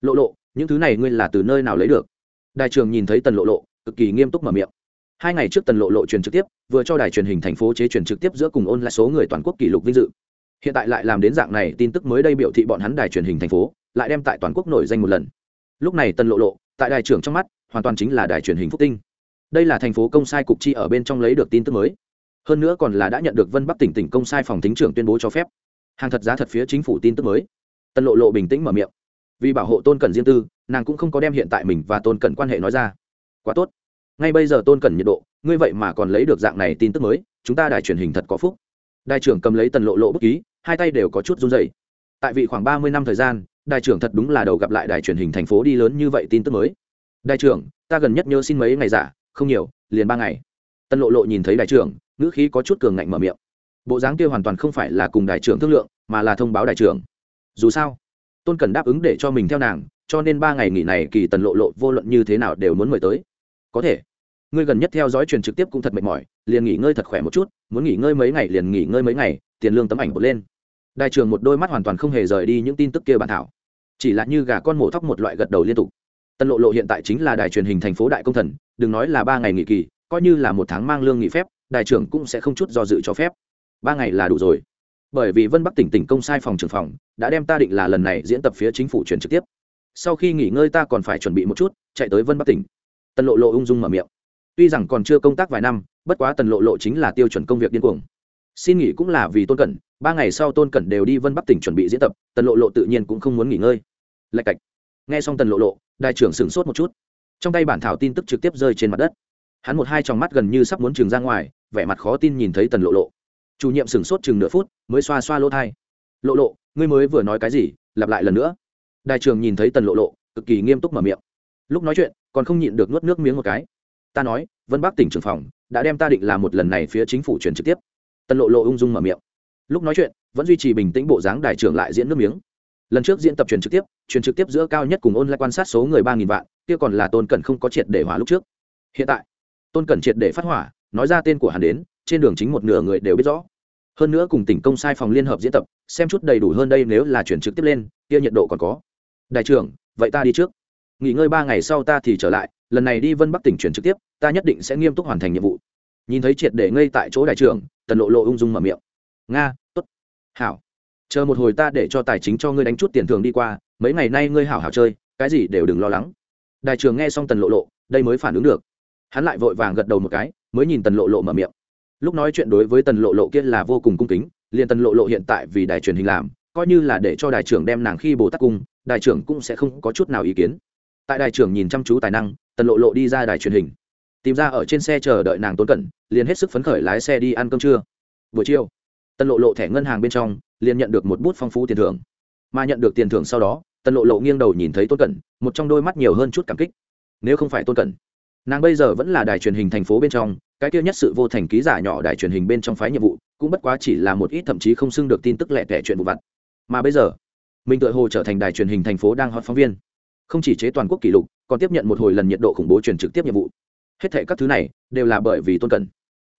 Lộ lộ, những thứ này ngươi là từ nơi nào lấy được? Đại trường nhìn thấy tần lộ lộ, cực kỳ nghiêm túc mở miệng. Hai ngày trước tần lộ lộ truyền trực tiếp, vừa cho đài truyền hình thành phố chế truyền trực tiếp giữa cùng ôn lại số người toàn quốc kỷ lục vinh dự. Hiện tại lại làm đến dạng này, tin tức mới đây biểu thị bọn hắn đài truyền hình thành phố, lại đem tại toàn quốc nổi danh một lần. Lúc này tần lộ lộ, tại đài trưởng trong mắt, hoàn toàn chính là đài truyền hình phúc tinh. Đây là thành phố công sai cục chi ở bên trong lấy được tin tức mới. Hơn nữa còn là đã nhận được vân bắc tỉnh tỉnh công sai phòng tính trưởng tuyên bố cho phép hàng thật giá thật phía chính phủ tin tức mới. Tân lộ lộ bình tĩnh mở miệng. Vì bảo hộ tôn cẩn riêng tư, nàng cũng không có đem hiện tại mình và tôn cẩn quan hệ nói ra. Quá tốt. Ngay bây giờ tôn cẩn nhiệt độ, ngươi vậy mà còn lấy được dạng này tin tức mới, chúng ta đài truyền hình thật có phúc. Đại trưởng cầm lấy tần lộ lộ bút ký, hai tay đều có chút run dày tại vị khoảng ba mươi năm thời gian đại trưởng thật đúng là đầu gặp lại đài truyền hình thành phố đi lớn như vậy tin tức mới. Đại trưởng, ta gần nhất nhớ xin mấy ngày giả, không nhiều, liền ba ngày. Tân lộ lộ nhìn thấy đại trưởng, ngữ khí có chút cường ngạnh mở miệng bộ dáng kia hoàn toàn không phải là cùng đại trưởng thương lượng, mà là thông báo đại trưởng. Dù sao, tôn cần đáp ứng để cho mình theo nàng, cho nên ba ngày nghỉ này kỳ tần lộ lộ vô luận như thế nào đều muốn mời tới. Có thể, ngươi gần nhất theo dõi truyền trực tiếp cũng thật mệt mỏi, liền nghỉ ngơi thật khỏe một chút, muốn nghỉ ngơi mấy ngày liền nghỉ ngơi mấy ngày, tiền lương tấm ảnh bột lên. Đại trưởng một đôi mắt hoàn toàn không hề rời đi những tin tức kia bản thảo. Chỉ là như gà con mổ thóc một loại gật đầu liên tục. Tân lộ lộ hiện tại chính là đài truyền hình thành phố đại công thần, đừng nói là ba ngày nghỉ kỳ, coi như là một tháng mang lương nghỉ phép, đại trưởng cũng sẽ không chút do dự cho phép ba ngày là đủ rồi. Bởi vì vân bắc tỉnh tỉnh công sai phòng trưởng phòng, đã đem ta định là lần này diễn tập phía chính phủ truyền trực tiếp. Sau khi nghỉ ngơi ta còn phải chuẩn bị một chút, chạy tới vân bắc tỉnh. Tần lộ lộ ung dung mở miệng. Tuy rằng còn chưa công tác vài năm, bất quá tần lộ lộ chính là tiêu chuẩn công việc điên cuồng. Xin nghỉ cũng là vì tôn cẩn, ba ngày sau tôn cẩn đều đi vân bắc tỉnh chuẩn bị diễn tập, tần lộ lộ tự nhiên cũng không muốn nghỉ ngơi. Lạch cạch. Nghe xong tần lộ lộ đại trưởng sửng sốt một chút. Trong tay bản thảo tin tức trực tiếp rơi trên mặt đất. Hắn một hai trong mắt gần như sắp muốn trường ra ngoài, vẻ mặt khó tin nhìn thấy tần lộ lộ chủ nhiệm sửng sốt chừng nửa phút, mới xoa xoa lỗ thai. Lộ lộ, ngươi mới vừa nói cái gì? Lặp lại lần nữa. Đại trường nhìn thấy tần lộ lộ, cực kỳ nghiêm túc mở miệng. Lúc nói chuyện, còn không nhịn được nuốt nước miếng một cái. Ta nói, vân bắc tỉnh trưởng phòng, đã đem ta định làm một lần này phía chính phủ truyền trực tiếp. Tần lộ lộ ung dung mở miệng. Lúc nói chuyện, vẫn duy trì bình tĩnh bộ dáng đại trưởng lại diễn nước miếng. Lần trước diễn tập truyền trực tiếp, truyền trực tiếp giữa cao nhất cùng ôn lại quan sát số người ba nghìn vạn, kia còn là tôn cẩn không có triệt để hỏa lúc trước. Hiện tại, tôn cẩn triệt để phát hỏa, nói ra tên của hắn đến trên đường chính một nửa người đều biết rõ. Hơn nữa cùng tỉnh công sai phòng liên hợp diễn tập, xem chút đầy đủ hơn đây nếu là chuyển trực tiếp lên, kia nhiệt độ còn có. Đại trưởng, vậy ta đi trước. Nghỉ ngơi ba ngày sau ta thì trở lại, lần này đi vân bắc tỉnh chuyển trực tiếp, ta nhất định sẽ nghiêm túc hoàn thành nhiệm vụ. Nhìn thấy triệt để ngây tại chỗ đại trưởng, tần lộ lộ ung dung mở miệng. Nga t ố t hảo. Chờ một hồi ta để cho tài chính cho ngươi đánh chút tiền thường đi qua, mấy ngày nay ngươi hảo hảo chơi, cái gì đều đừng lo lắng. Đại trưởng nghe xong tần lộ lộ, đây mới phản ứng được. Hắn lại vội vàng gật đầu một cái, mới nhìn tần lộ lộ mở miệng lúc nói chuyện đối với tần lộ lộ kia là vô cùng cung kính, liền tần lộ lộ hiện tại vì đài truyền hình làm, coi như là để cho đài trưởng đem nàng khi bồ tát cung, đài trưởng cũng sẽ không có chút nào ý kiến. Tại đài trưởng nhìn chăm chú tài năng, tần lộ lộ đi ra đài truyền hình, tìm ra ở trên xe chờ đợi nàng tôn cẩn, liền hết sức phấn khởi lái xe đi ăn cơm trưa. Buổi chiều, tần lộ lộ thẻ ngân hàng bên trong, liền nhận được một bút phong phú tiền thưởng. Mà nhận được tiền thưởng sau đó, tần lộ lộ nghiêng đầu nhìn thấy tôn cẩn, một trong đôi mắt nhiều hơn chút cảm kích. Nếu không phải tôn cẩn, nàng bây giờ vẫn là đài truyền hình thành phố bên trong cái kia nhất sự vô thành ký giả nhỏ đài truyền hình bên trong phái nhiệm vụ, cũng bất quá chỉ là một ít thậm chí không xưng được tin tức lẹ tẻ chuyện vụ vặt. Mà bây giờ, mình tự hồ trở thành đài truyền hình thành phố đang hot phóng viên. Không chỉ chế toàn quốc kỷ lục, còn tiếp nhận một hồi lần nhiệt độ khủng bố truyền trực tiếp nhiệm vụ. Hết thệ các thứ này, đều là bởi vì tôn cần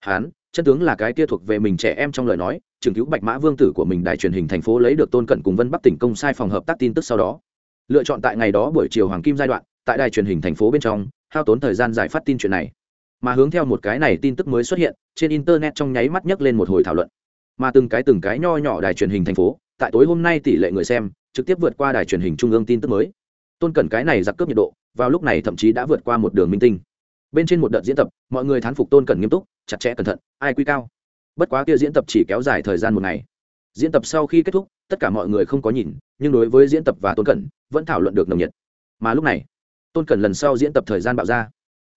hán, chân tướng là cái kia thuộc về mình trẻ em trong lời nói chứng cứu bạch mã vương tử của mình đài truyền hình thành phố lấy được tôn cận cùng vân bắc tỉnh công sai phòng hợp tác tin tức sau đó. Lựa chọn tại ngày đó buổi chiều hoàng kim giai đoạn, tại đài truyền hình thành phố bên trong, hao tốn thời gian giải phát tin chuyện này mà hướng theo một cái này tin tức mới xuất hiện, trên internet trong nháy mắt nhấc lên một hồi thảo luận. Mà từng cái từng cái nho nhỏ đài truyền hình thành phố, tại tối hôm nay tỷ lệ người xem trực tiếp vượt qua đài truyền hình trung ương tin tức mới. Tôn cẩn cái này giặc cướp nhiệt độ, vào lúc này thậm chí đã vượt qua một đường minh tinh. Bên trên một đợt diễn tập, mọi người thán phục tôn cẩn nghiêm túc, chặt chẽ cẩn thận, ai quy cao. Bất quá kia diễn tập chỉ kéo dài thời gian một ngày. Diễn tập sau khi kết thúc, tất cả mọi người không có nhìn, nhưng đối với diễn tập và tôn cẩn, vẫn thảo luận được nồng nhiệt. Mà lúc này, tôn cẩn lần sau diễn tập thời gian bạo ra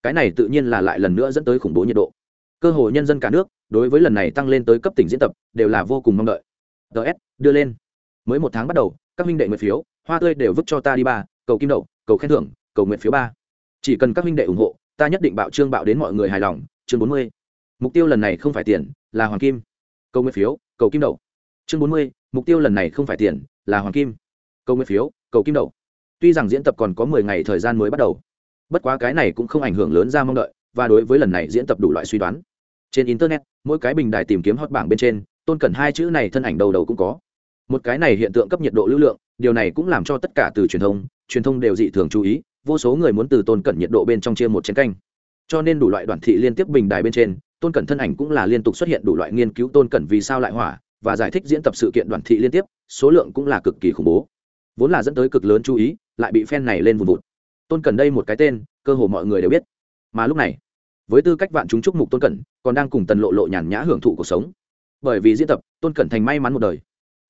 cái này tự nhiên là lại lần nữa dẫn tới khủng bố nhiệt độ. Cơ hội nhân dân cả nước, đối với lần này tăng lên tới cấp tỉnh diễn tập, đều là vô cùng mong đợi. Ts đưa lên. Mới một tháng bắt đầu, các minh đệ nguyện phiếu, hoa tươi đều vứt cho ta đi ba, cầu kim đậu, cầu khen thưởng, cầu nguyện phiếu ba. Chỉ cần các minh đệ ủng hộ, ta nhất định bạo trương bạo đến mọi người hài lòng, chương bốn mươi. Mục tiêu lần này không phải tiền, là hoàng kim. Cầu nguyện phiếu, cầu kim đậu. Chương bốn mươi, mục tiêu lần này không phải tiền, là hoàng kim. Cầu nguyện phiếu, cầu kim đậu. Tuy rằng diễn tập còn có mười ngày thời gian mới bắt đầu bất quá cái này cũng không ảnh hưởng lớn ra mong đợi, và đối với lần này diễn tập đủ loại suy đoán. Trên internet, mỗi cái bình đài tìm kiếm hot bảng bên trên, tôn cẩn hai chữ này thân ảnh đầu đầu cũng có. Một cái này hiện tượng cấp nhiệt độ lưu lượng, điều này cũng làm cho tất cả từ truyền thông truyền thông đều dị thường chú ý, vô số người muốn từ tôn cẩn nhiệt độ bên trong chia một chén canh. Cho nên đủ loại đoàn thị liên tiếp bình đài bên trên, tôn cẩn thân ảnh cũng là liên tục xuất hiện đủ loại nghiên cứu tôn cẩn vì sao lại hỏa, và giải thích diễn tập sự kiện đoàn thị liên tiếp, số lượng cũng là cực kỳ khủng bố. Vốn là dẫn tới cực lớn chú ý, lại bị phen này lên vùn vụt tôn cẩn đây một cái tên, cơ hồ mọi người đều biết. Mà lúc này, với tư cách vạn chúng chúc mục tôn cẩn, còn đang cùng tần lộ lộ nhàn nhã hưởng thụ cuộc sống. Bởi vì diễn tập, tôn cẩn thành may mắn một đời.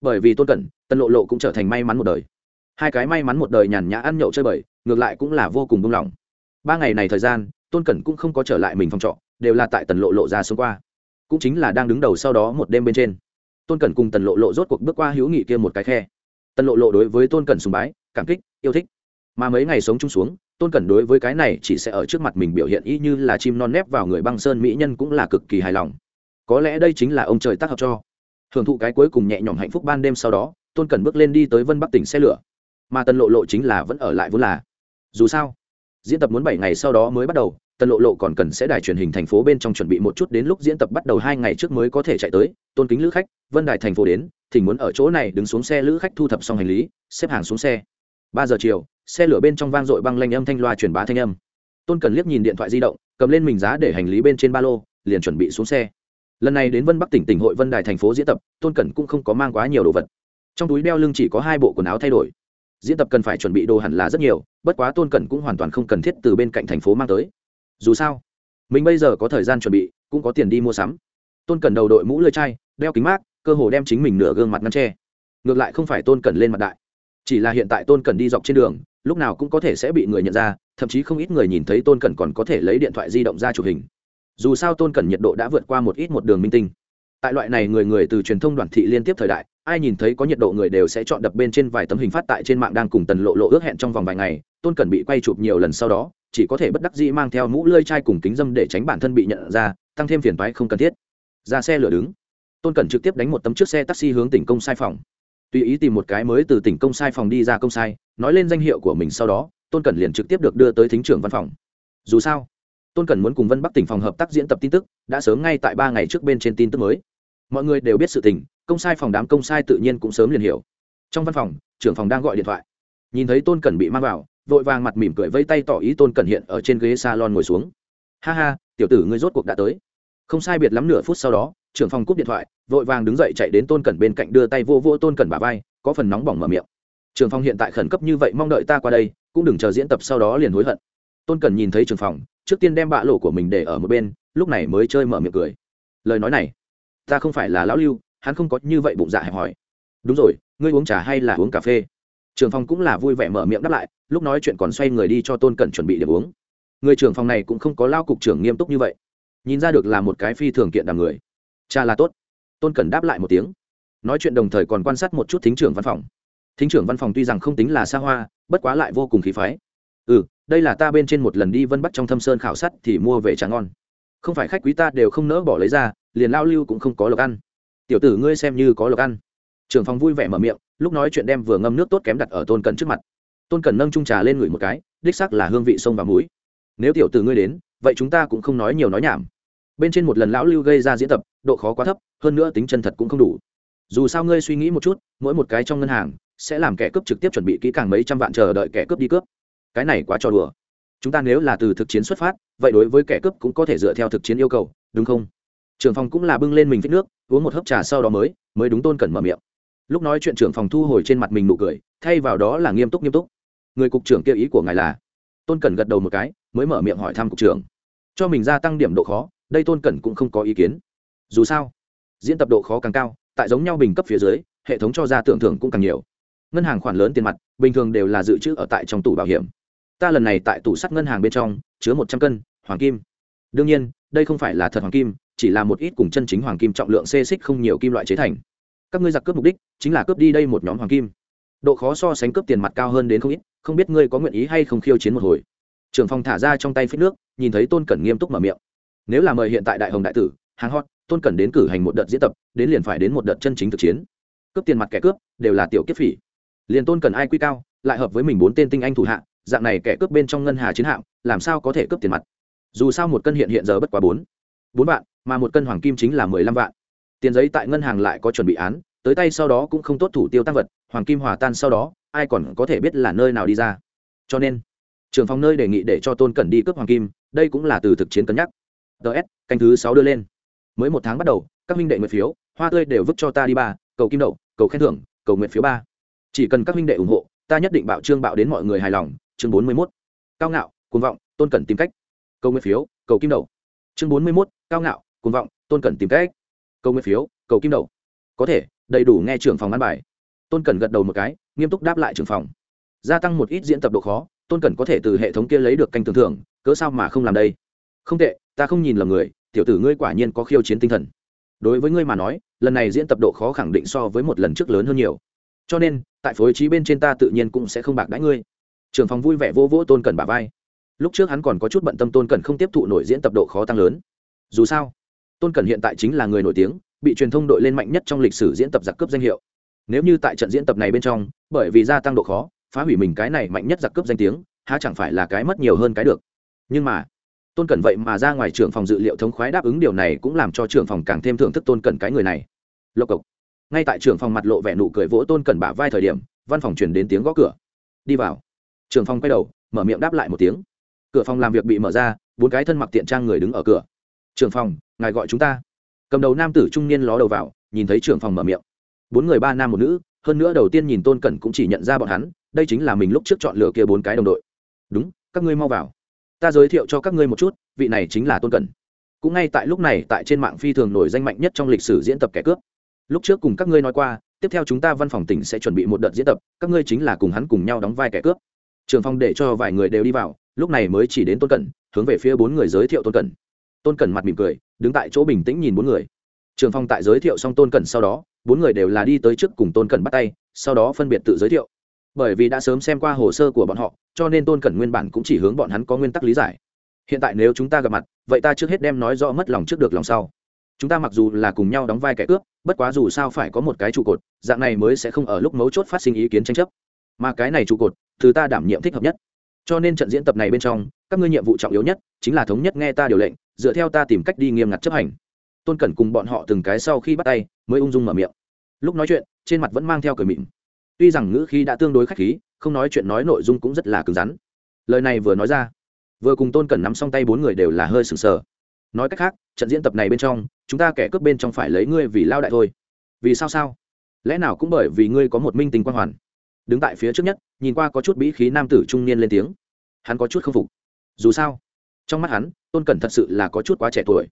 Bởi vì tôn cẩn, tần lộ lộ cũng trở thành may mắn một đời. Hai cái may mắn một đời nhàn nhã ăn nhậu chơi bời, ngược lại cũng là vô cùng buông lỏng. Ba ngày này thời gian, tôn cẩn cũng không có trở lại mình phòng trọ, đều là tại tần lộ lộ ra xuống qua. Cũng chính là đang đứng đầu sau đó một đêm bên trên, tôn cẩn cùng tần lộ lộ rốt cuộc bước qua hữu nghị kia một cái khe. Tần lộ lộ đối với tôn cẩn sùng bái, cảm kích, yêu thích mà mấy ngày sống chung xuống, tôn cẩn đối với cái này chỉ sẽ ở trước mặt mình biểu hiện y như là chim non nép vào người băng sơn mỹ nhân cũng là cực kỳ hài lòng. Có lẽ đây chính là ông trời tác hợp cho. Hưởng thụ cái cuối cùng nhẹ nhõm hạnh phúc ban đêm sau đó, tôn cẩn bước lên đi tới vân bắc tỉnh xe lửa. Mà tần lộ lộ chính là vẫn ở lại vốn là. Dù sao, diễn tập muốn bảy ngày sau đó mới bắt đầu, tần lộ lộ còn cần sẽ đài truyền hình thành phố bên trong chuẩn bị một chút đến lúc diễn tập bắt đầu hai ngày trước mới có thể chạy tới. Tôn kính lữ khách, vân đài thành phố đến, thì muốn ở chỗ này đứng xuống xe lữ khách thu thập xong hành lý, xếp hàng xuống xe. Ba giờ chiều xe lửa bên trong vang dội băng lanh âm thanh loa truyền bá thanh âm. Tôn cần liếc nhìn điện thoại di động, cầm lên mình giá để hành lý bên trên ba lô, liền chuẩn bị xuống xe. Lần này đến vân bắc tỉnh tỉnh hội vân đài thành phố diễn tập, tôn cẩn cũng không có mang quá nhiều đồ vật. Trong túi đeo lưng chỉ có hai bộ quần áo thay đổi. Diễn tập cần phải chuẩn bị đồ hẳn là rất nhiều, bất quá tôn cẩn cũng hoàn toàn không cần thiết từ bên cạnh thành phố mang tới. Dù sao, mình bây giờ có thời gian chuẩn bị, cũng có tiền đi mua sắm. Tôn cẩn đầu đội mũ lưỡi chai, đeo kính mát, cơ hồ đem chính mình nửa gương mặt ngăn tre ngược lại không phải tôn cẩn lên mặt đại, chỉ là hiện tại tôn cẩn đi dọc trên đường lúc nào cũng có thể sẽ bị người nhận ra, thậm chí không ít người nhìn thấy tôn cẩn còn có thể lấy điện thoại di động ra chụp hình. Dù sao tôn cẩn nhiệt độ đã vượt qua một ít một đường minh tinh. Tại loại này người người từ truyền thông đoàn thị liên tiếp thời đại, ai nhìn thấy có nhiệt độ người đều sẽ chọn đập bên trên vài tấm hình phát tại trên mạng đang cùng tần lộ lộ ước hẹn trong vòng vài ngày, tôn cẩn bị quay chụp nhiều lần sau đó, chỉ có thể bất đắc dĩ mang theo mũ lơi chai cùng kính dâm để tránh bản thân bị nhận ra, tăng thêm phiền toái không cần thiết. Ra xe lửa đứng. Tôn cẩn trực tiếp đánh một tấm trước xe taxi hướng tỉnh công sai phòng tùy ý tìm một cái mới từ tỉnh công sai phòng đi ra công sai, nói lên danh hiệu của mình sau đó, tôn cẩn liền trực tiếp được đưa tới thính trưởng văn phòng. Dù sao, tôn cẩn muốn cùng vân bắc tỉnh phòng hợp tác diễn tập tin tức, đã sớm ngay tại ba ngày trước bên trên tin tức mới. Mọi người đều biết sự tình, công sai phòng đám công sai tự nhiên cũng sớm liền hiểu. Trong văn phòng, trưởng phòng đang gọi điện thoại. Nhìn thấy tôn cẩn bị mang vào, vội vàng mặt mỉm cười vây tay tỏ ý tôn cẩn hiện ở trên ghế salon ngồi xuống. Ha ha, tiểu tử ngươi rốt cuộc đã tới không sai biệt lắm nửa phút sau đó, trưởng phòng cúp điện thoại, vội vàng đứng dậy chạy đến tôn cẩn bên cạnh đưa tay vô vô tôn cẩn bà vai, có phần nóng bỏng mở miệng. Trường phòng hiện tại khẩn cấp như vậy, mong đợi ta qua đây, cũng đừng chờ diễn tập sau đó liền hối hận. Tôn cẩn nhìn thấy trường phòng, trước tiên đem bạ lộ của mình để ở một bên, lúc này mới chơi mở miệng cười. Lời nói này, ta không phải là lão lưu, hắn không có như vậy bụng dạ hẹp hỏi đúng rồi, ngươi uống trà hay là uống cà phê? Trường phòng cũng là vui vẻ mở miệng đáp lại, lúc nói chuyện còn xoay người đi cho tôn cẩn chuẩn bị để uống. Người trưởng phòng này cũng không có lao cục trưởng nghiêm túc như vậy nhìn ra được là một cái phi thường kiện đàm người. Cha là tốt. Tôn cẩn đáp lại một tiếng. Nói chuyện đồng thời còn quan sát một chút thính trưởng văn phòng. Thính trưởng văn phòng tuy rằng không tính là xa hoa, bất quá lại vô cùng khí phái. Ừ đây là ta bên trên một lần đi vân bắc trong thâm sơn khảo sát thì mua về trà ngon. Không phải khách quý ta đều không nỡ bỏ lấy ra, liền lao lưu cũng không có lộc ăn. Tiểu tử ngươi xem như có lộc ăn. Trưởng phòng vui vẻ mở miệng, lúc nói chuyện đem vừa ngâm nước tốt kém đặt ở tôn cẩn trước mặt. Tôn cẩn nâng trung trà lên ngửi một cái, đích sắc là hương vị sông và mũi nếu tiểu tử ngươi đến vậy chúng ta cũng không nói nhiều nói nhảm. Bên trên một lần lão lưu gây ra diễn tập, độ khó quá thấp, hơn nữa tính chân thật cũng không đủ. Dù sao ngươi suy nghĩ một chút, mỗi một cái trong ngân hàng sẽ làm kẻ cướp trực tiếp chuẩn bị kỹ càng mấy trăm vạn chờ đợi kẻ cướp đi cướp. Cái này quá trò đùa. Chúng ta nếu là từ thực chiến xuất phát, vậy đối với kẻ cướp cũng có thể dựa theo thực chiến yêu cầu, đúng không? Trưởng phòng cũng là bưng lên mình phích nước, uống một hớp trà sau đó mới mới đúng tôn cẩn mở miệng. Lúc nói chuyện trưởng phòng thu hồi trên mặt mình nụ cười, thay vào đó là nghiêm túc nghiêm túc. Người cục trưởng kia ý của ngài là? Tôn cẩn gật đầu một cái, mới mở miệng hỏi thăm cục trưởng. Cho mình gia tăng điểm độ khó, đây tôn cẩn cũng không có ý kiến. Dù sao, diễn tập độ khó càng cao, tại giống nhau bình cấp phía dưới, hệ thống cho ra tưởng thưởng cũng càng nhiều. Ngân hàng khoản lớn tiền mặt, bình thường đều là dự trữ ở tại trong tủ bảo hiểm. Ta lần này tại tủ sắt ngân hàng bên trong, chứa một trăm cân, hoàng kim. Đương nhiên, đây không phải là thật hoàng kim, chỉ là một ít cùng chân chính hoàng kim trọng lượng xê xích không nhiều kim loại chế thành. Các ngươi giặc cướp mục đích, chính là cướp đi đây một nhóm hoàng kim độ khó so sánh cướp tiền mặt cao hơn đến không ít, không biết ngươi có nguyện ý hay không khiêu chiến một hồi. Trưởng phòng thả ra trong tay phích nước, nhìn thấy tôn cẩn nghiêm túc mở miệng. Nếu là mời hiện tại đại hồng đại tử, hàng hot, tôn cẩn đến cử hành một đợt diễn tập, đến liền phải đến một đợt chân chính thực chiến. Cướp tiền mặt kẻ cướp, đều là tiểu kiếp phỉ. Liền tôn cẩn ai quy cao, lại hợp với mình bốn tên tinh anh thủ hạ, dạng này kẻ cướp bên trong ngân hà chiến hạm, làm sao có thể cướp tiền mặt? Dù sao một cân hiện hiện giờ bất quá bốn. Bốn vạn, mà một cân hoàng kim chính là mười lăm vạn. Tiền giấy tại ngân hàng lại có chuẩn bị án, tới tay sau đó cũng không tốt thủ tiêu tăng vật hoàng kim hòa tan sau đó, ai còn có thể biết là nơi nào đi ra. Cho nên, trưởng phòng nơi đề nghị để cho tôn cẩn đi cướp hoàng kim, đây cũng là từ thực chiến cân nhắc. Ts canh thứ sáu đưa lên. Mới một tháng bắt đầu, các minh đệ nguyện phiếu, hoa tươi đều vứt cho ta đi ba, cầu kim đậu, cầu khen thưởng, cầu nguyện phiếu ba. Chỉ cần các minh đệ ủng hộ, ta nhất định bạo trương bạo đến mọi người hài lòng. Chương bốn mươi mốt, cao ngạo, cuồng vọng, tôn cẩn tìm cách. Cầu nguyện phiếu, cầu kim đậu. Chương bốn mươi mốt, cao ngạo, cuồng vọng, tôn cẩn tìm cách. Cầu nguyện phiếu, cầu kim đậu. Có thể, đầy đủ nghe trưởng phòng ăn bài tôn cẩn gật đầu một cái, nghiêm túc đáp lại trưởng phòng. Gia tăng một ít diễn tập độ khó, tôn cẩn có thể từ hệ thống kia lấy được canh tưởng thưởng, cớ sao mà không làm đây? Không tệ, ta không nhìn lầm người, tiểu tử ngươi quả nhiên có khiêu chiến tinh thần. Đối với ngươi mà nói, lần này diễn tập độ khó khẳng định so với một lần trước lớn hơn nhiều. Cho nên, tại phối trí bên trên ta tự nhiên cũng sẽ không bạc đãi ngươi. Trưởng phòng vui vẻ vô vỗ tôn cẩn bà vai. Lúc trước hắn còn có chút bận tâm tôn cẩn không tiếp thụ nổi diễn tập độ khó tăng lớn. Dù sao, tôn cẩn hiện tại chính là người nổi tiếng, bị truyền thông đội lên mạnh nhất trong lịch sử diễn tập giặc cướp danh hiệu nếu như tại trận diễn tập này bên trong, bởi vì gia tăng độ khó, phá hủy mình cái này mạnh nhất giặc cướp danh tiếng, há chẳng phải là cái mất nhiều hơn cái được. Nhưng mà, tôn cẩn vậy mà ra ngoài trưởng phòng dự liệu thống khoái đáp ứng điều này cũng làm cho trưởng phòng càng thêm thưởng thức tôn cẩn cái người này. Lộc cộc. Ngay tại trưởng phòng mặt lộ vẻ nụ cười vỗ tôn cẩn bả vai thời điểm, văn phòng truyền đến tiếng gõ cửa. Đi vào. Trưởng phòng quay đầu, mở miệng đáp lại một tiếng. Cửa phòng làm việc bị mở ra, bốn cái thân mặc tiện trang người đứng ở cửa. Trưởng phòng, ngài gọi chúng ta. Cầm đầu nam tử trung niên ló đầu vào, nhìn thấy trưởng phòng mở miệng bốn người ba nam một nữ, hơn nữa đầu tiên nhìn tôn cẩn cũng chỉ nhận ra bọn hắn, đây chính là mình lúc trước chọn lựa kia bốn cái đồng đội. Đúng, các ngươi mau vào. Ta giới thiệu cho các ngươi một chút, vị này chính là tôn cẩn. Cũng ngay tại lúc này, tại trên mạng phi thường nổi danh mạnh nhất trong lịch sử diễn tập kẻ cướp. Lúc trước cùng các ngươi nói qua, tiếp theo chúng ta văn phòng tỉnh sẽ chuẩn bị một đợt diễn tập, các ngươi chính là cùng hắn cùng nhau đóng vai kẻ cướp. Trường phong để cho vài người đều đi vào, lúc này mới chỉ đến tôn cẩn, hướng về phía bốn người giới thiệu tôn cẩn. Tôn cẩn mặt mỉm cười, đứng tại chỗ bình tĩnh nhìn bốn người. Trường phong tại giới thiệu xong tôn cẩn sau đó bốn người đều là đi tới trước cùng tôn cẩn bắt tay, sau đó phân biệt tự giới thiệu. Bởi vì đã sớm xem qua hồ sơ của bọn họ, cho nên tôn cẩn nguyên bản cũng chỉ hướng bọn hắn có nguyên tắc lý giải. Hiện tại nếu chúng ta gặp mặt, vậy ta trước hết đem nói rõ mất lòng trước được lòng sau. Chúng ta mặc dù là cùng nhau đóng vai kẻ cướp, bất quá dù sao phải có một cái trụ cột, dạng này mới sẽ không ở lúc mấu chốt phát sinh ý kiến tranh chấp. Mà cái này trụ cột, thứ ta đảm nhiệm thích hợp nhất. Cho nên trận diễn tập này bên trong, các ngươi nhiệm vụ trọng yếu nhất chính là thống nhất nghe ta điều lệnh, dựa theo ta tìm cách đi nghiêm ngặt chấp hành. Tôn cẩn cùng bọn họ từng cái sau khi bắt tay, mới ung dung mở miệng lúc nói chuyện, trên mặt vẫn mang theo cười mịn tuy rằng ngữ khí đã tương đối khách khí, không nói chuyện nói nội dung cũng rất là cứng rắn. Lời này vừa nói ra, vừa cùng tôn cẩn nắm xong tay bốn người đều là hơi sừng sờ. Nói cách khác, trận diễn tập này bên trong, chúng ta kẻ cướp bên trong phải lấy ngươi vì lao đại thôi. Vì sao sao? Lẽ nào cũng bởi vì ngươi có một minh tình quan hoàn? Đứng tại phía trước nhất, nhìn qua có chút bĩ khí nam tử trung niên lên tiếng. Hắn có chút k phục. Dù sao, trong mắt hắn, tôn cẩn thật sự là có chút quá trẻ tuổi.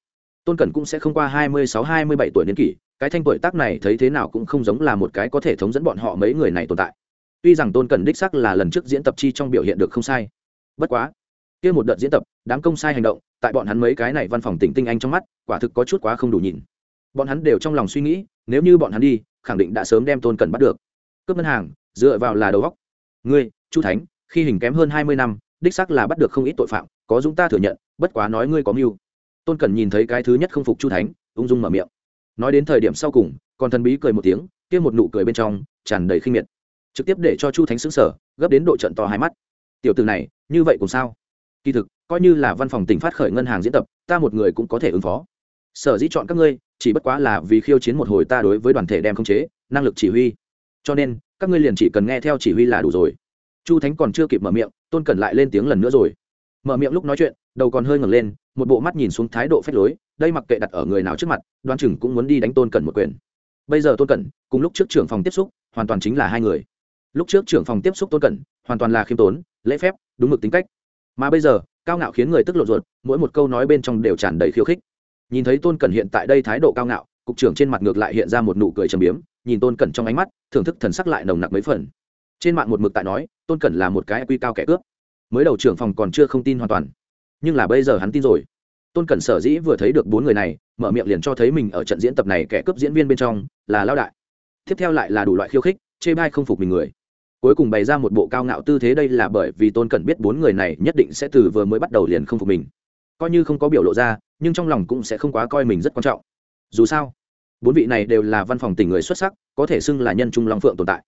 Tôn cẩn cũng sẽ không qua hai mươi sáu, hai mươi bảy tuổi niên kỷ cái thanh tuổi tác này thấy thế nào cũng không giống là một cái có thể thống dẫn bọn họ mấy người này tồn tại. Tuy rằng tôn cần đích sắc là lần trước diễn tập chi trong biểu hiện được không sai. Bất quá, kia một đợt diễn tập, đám công sai hành động, tại bọn hắn mấy cái này văn phòng tỉnh tinh anh trong mắt, quả thực có chút quá không đủ nhìn. Bọn hắn đều trong lòng suy nghĩ, nếu như bọn hắn đi, khẳng định đã sớm đem tôn cần bắt được. Cướp ngân hàng, dựa vào là đầu góc ngươi, chu thánh, khi hình kém hơn hai mươi năm, đích sắc là bắt được không ít tội phạm, có dũng ta thừa nhận, bất quá nói ngươi có mưu. Tôn cần nhìn thấy cái thứ nhất không phục chu thánh, ung dung mở miệng nói đến thời điểm sau cùng, còn thần bí cười một tiếng, kia một nụ cười bên trong, tràn đầy khinh miệt. Trực tiếp để cho chu thánh xứng sở gấp đến độ trận to hai mắt. Tiểu từ này, như vậy cũng sao? Kỳ thực, coi như là văn phòng tỉnh phát khởi ngân hàng diễn tập, ta một người cũng có thể ứng phó. Sở dĩ chọn các ngươi, chỉ bất quá là vì khiêu chiến một hồi ta đối với đoàn thể đem khống chế, năng lực chỉ huy. Cho nên, các ngươi liền chỉ cần nghe theo chỉ huy là đủ rồi. Chu thánh còn chưa kịp mở miệng, tôn cẩn lại lên tiếng lần nữa rồi. Mở miệng lúc nói chuyện, đầu còn hơi ngẩng lên một bộ mắt nhìn xuống thái độ phách lối, đây mặc kệ đặt ở người nào trước mặt đoan chừng cũng muốn đi đánh tôn cẩn một quyền. Bây giờ tôn cẩn, cùng lúc trước trưởng phòng tiếp xúc, hoàn toàn chính là hai người. Lúc trước trưởng phòng tiếp xúc tôn cẩn, hoàn toàn là khiêm tốn, lễ phép, đúng mực tính cách. Mà bây giờ, cao ngạo khiến người tức lộn ruột, mỗi một câu nói bên trong đều tràn đầy khiêu khích. Nhìn thấy tôn cẩn hiện tại đây thái độ cao ngạo, cục trưởng trên mặt ngược lại hiện ra một nụ cười trầm biếm, nhìn tôn cẩn trong ánh mắt, thưởng thức thần sắc lại nồng nặc mấy phần. Trên mạng một mực tại nói, tôn cẩn là một cái quy cao kẻ cướp. Mới đầu trưởng phòng còn chưa không tin hoàn toàn nhưng là bây giờ hắn tin rồi. Tôn cẩn sở dĩ vừa thấy được bốn người này, mở miệng liền cho thấy mình ở trận diễn tập này kẻ cướp diễn viên bên trong, là lao đại. Tiếp theo lại là đủ loại khiêu khích, chê bai không phục mình người. Cuối cùng bày ra một bộ cao ngạo tư thế đây là bởi vì tôn cẩn biết bốn người này nhất định sẽ từ vừa mới bắt đầu liền không phục mình. Coi như không có biểu lộ ra, nhưng trong lòng cũng sẽ không quá coi mình rất quan trọng. Dù sao, bốn vị này đều là văn phòng tỉnh người xuất sắc, có thể xưng là nhân trung long phượng tồn tại.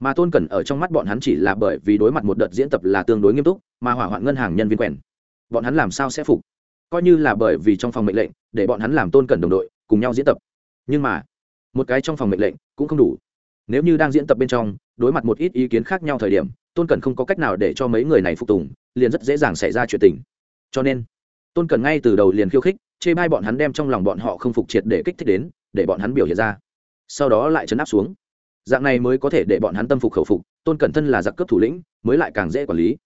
Mà tôn cẩn ở trong mắt bọn hắn chỉ là bởi vì đối mặt một đợt diễn tập là tương đối nghiêm túc, mà hỏa hoạn ngân hàng nhân viên quèn bọn hắn làm sao sẽ phục? Coi như là bởi vì trong phòng mệnh lệnh, để bọn hắn làm tôn cẩn đồng đội, cùng nhau diễn tập. Nhưng mà, một cái trong phòng mệnh lệnh cũng không đủ. Nếu như đang diễn tập bên trong, đối mặt một ít ý kiến khác nhau thời điểm, tôn cẩn không có cách nào để cho mấy người này phục tùng, liền rất dễ dàng xảy ra chuyện tình. Cho nên, tôn cẩn ngay từ đầu liền khiêu khích, chê bai bọn hắn đem trong lòng bọn họ không phục triệt để kích thích đến, để bọn hắn biểu hiện ra. Sau đó lại chấn áp xuống. Dạng này mới có thể để bọn hắn tâm phục khẩu phục, tôn cẩn thân là giặc cấp thủ lĩnh, mới lại càng dễ quản lý.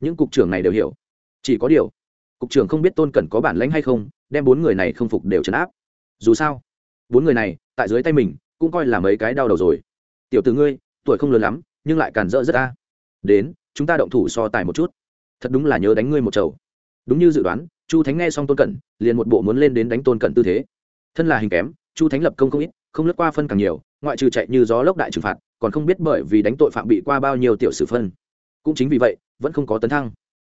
Những cục trưởng này đều hiểu. Chỉ có điều cục trưởng không biết tôn cẩn có bản lãnh hay không, đem bốn người này không phục đều trấn áp. Dù sao, bốn người này, tại dưới tay mình, cũng coi là mấy cái đau đầu rồi. Tiểu từ ngươi, tuổi không lớn lắm, nhưng lại càn rỡ rất ta đến, chúng ta động thủ so tài một chút. Thật đúng là nhớ đánh ngươi một chầu. Đúng như dự đoán, chu thánh nghe xong tôn cẩn, liền một bộ muốn lên đến đánh tôn cẩn tư thế. Thân là hình kém, chu thánh lập công không ít, không lướt qua phân càng nhiều, ngoại trừ chạy như gió lốc đại trừng phạt, còn không biết bởi vì đánh tội phạm bị qua bao nhiêu tiểu sử phân. Cũng chính vì vậy, vẫn không có tấn thăng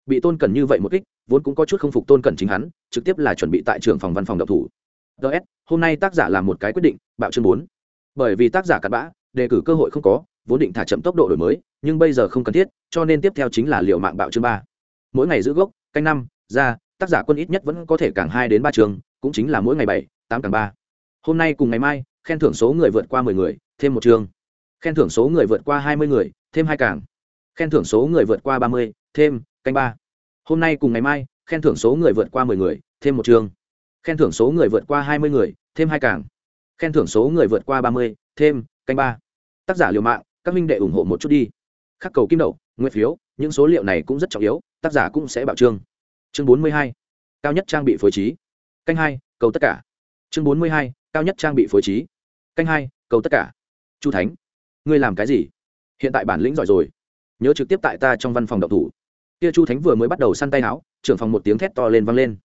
bị tôn cẩn như vậy một kích, vốn cũng có chút không phục tôn cẩn chính hắn, trực tiếp là chuẩn bị tại trường phòng văn phòng độc thủ. Ts hôm nay tác giả làm một cái quyết định, bạo chương bốn. Bởi vì tác giả cặn bã, đề cử cơ hội không có, vốn định thả chậm tốc độ đổi mới, nhưng bây giờ không cần thiết, cho nên tiếp theo chính là liệu mạng bạo chương ba. Mỗi ngày giữ gốc, canh năm, ra, tác giả quân ít nhất vẫn có thể càng hai đến ba trường, cũng chính là mỗi ngày bảy, tám càng ba. Hôm nay cùng ngày mai, khen thưởng số người vượt qua mười người, thêm một trường. Khen thưởng số người vượt qua hai mươi người, thêm hai càng. Khen thưởng số người vượt qua ba mươi, thêm canh ba. Hôm nay cùng ngày mai, khen thưởng số người vượt qua mười người, thêm một chương khen thưởng số người vượt qua hai mươi người, thêm hai càng khen thưởng số người vượt qua ba mươi, thêm canh ba. Tác giả liều mạng, các minh đệ ủng hộ một chút đi. Khắc cầu kim đậu nguyên phiếu, những số liệu này cũng rất trọng yếu, tác giả cũng sẽ bảo trương. Chương bốn mươi hai, cao nhất trang bị phối trí. Canh hai, cầu tất cả. Chương bốn mươi hai, cao nhất trang bị phối trí. Canh hai, cầu tất cả. Chu thánh, ngươi làm cái gì? Hiện tại bản lĩnh giỏi rồi. Nhớ trực tiếp tại ta trong văn phòng độc thủ kia chu thánh vừa mới bắt đầu săn tay áo, trưởng phòng một tiếng thét to lên vang lên.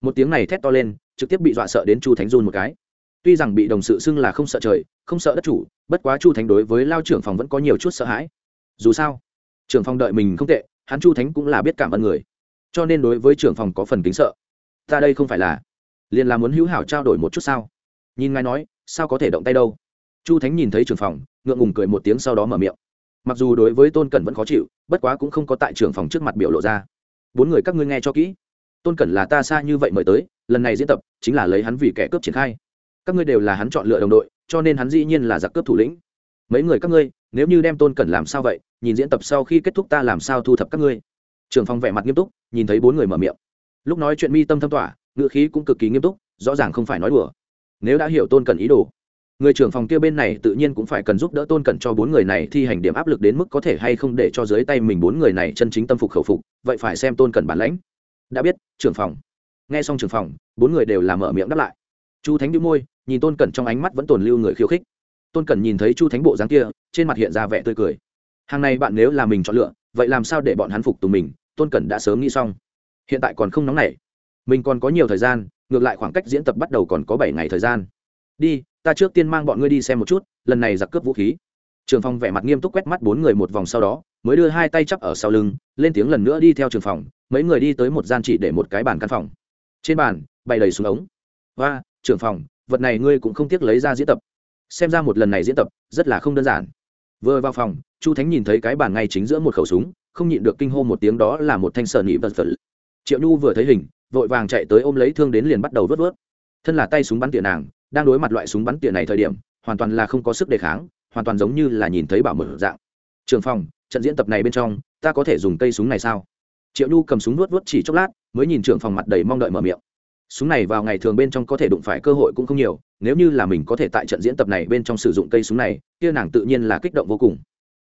Một tiếng này thét to lên, trực tiếp bị dọa sợ đến chu thánh run một cái. Tuy rằng bị đồng sự xưng là không sợ trời, không sợ đất chủ, bất quá chu thánh đối với lao trưởng phòng vẫn có nhiều chút sợ hãi. Dù sao, trưởng phòng đợi mình không tệ, hắn chu thánh cũng là biết cảm ơn người. Cho nên đối với trưởng phòng có phần kính sợ. Ta đây không phải là, liền là muốn hữu hảo trao đổi một chút sao? Nhìn ngài nói, sao có thể động tay đâu? Chu thánh nhìn thấy trưởng phòng, ngượng ngùng cười một tiếng sau đó mở miệng mặc dù đối với tôn cẩn vẫn khó chịu bất quá cũng không có tại trưởng phòng trước mặt biểu lộ ra bốn người các ngươi nghe cho kỹ tôn cẩn là ta xa như vậy mời tới lần này diễn tập chính là lấy hắn vì kẻ cướp triển khai các ngươi đều là hắn chọn lựa đồng đội cho nên hắn dĩ nhiên là giặc cướp thủ lĩnh mấy người các ngươi nếu như đem tôn cẩn làm sao vậy nhìn diễn tập sau khi kết thúc ta làm sao thu thập các ngươi trưởng phòng vẻ mặt nghiêm túc nhìn thấy bốn người mở miệng lúc nói chuyện mi tâm thâm tỏa ngựa khí cũng cực kỳ nghiêm túc rõ ràng không phải nói đùa nếu đã hiểu tôn cẩn ý đồ người trưởng phòng kia bên này tự nhiên cũng phải cần giúp đỡ tôn cẩn cho bốn người này thi hành điểm áp lực đến mức có thể hay không để cho dưới tay mình bốn người này chân chính tâm phục khẩu phục, vậy phải xem tôn cẩn bản lãnh. Đã biết, trưởng phòng. Nghe xong trưởng phòng, bốn người đều làm mở miệng đáp lại. Chu thánh đĩu môi, nhìn tôn cẩn trong ánh mắt vẫn tồn lưu người khiêu khích. Tôn cẩn nhìn thấy chu thánh bộ dáng kia, trên mặt hiện ra vẻ tươi cười. Hàng này bạn nếu là mình chọn lựa, vậy làm sao để bọn hắn phục tùng mình? Tôn cẩn đã sớm nghĩ xong. Hiện tại còn không nóng nảy. Mình còn có nhiều thời gian, ngược lại khoảng cách diễn tập bắt đầu còn có bảy ngày thời gian. Đi ta trước tiên mang bọn ngươi đi xem một chút, lần này giặc cướp vũ khí. Trường phòng vẻ mặt nghiêm túc quét mắt bốn người một vòng sau đó, mới đưa hai tay chắp ở sau lưng, lên tiếng lần nữa đi theo trường phòng, mấy người đi tới một gian chỉ để một cái bàn căn phòng. Trên bàn, bày đầy xuống ống. Và trường phòng, vật này ngươi cũng không tiếc lấy ra diễn tập. Xem ra một lần này diễn tập, rất là không đơn giản. Vừa vào phòng, chu thánh nhìn thấy cái bàn ngay chính giữa một khẩu súng, không nhịn được kinh hô một tiếng đó là một thanh sở nị vật vật. Triệu nhu vừa thấy hình, vội vàng chạy tới ôm lấy thương đến liền bắt đầu vớt vớt. Thân là tay súng bắn tỉa nàng đang đối mặt loại súng bắn tỉa này thời điểm, hoàn toàn là không có sức đề kháng, hoàn toàn giống như là nhìn thấy bảo mở dạng. Trường phòng, trận diễn tập này bên trong, ta có thể dùng cây súng này sao? Triệu nhu cầm súng nuốt vớt chỉ chốc lát, mới nhìn trưởng phòng mặt đầy mong đợi mở miệng. Súng này vào ngày thường bên trong có thể đụng phải cơ hội cũng không nhiều, nếu như là mình có thể tại trận diễn tập này bên trong sử dụng cây súng này, kia nàng tự nhiên là kích động vô cùng.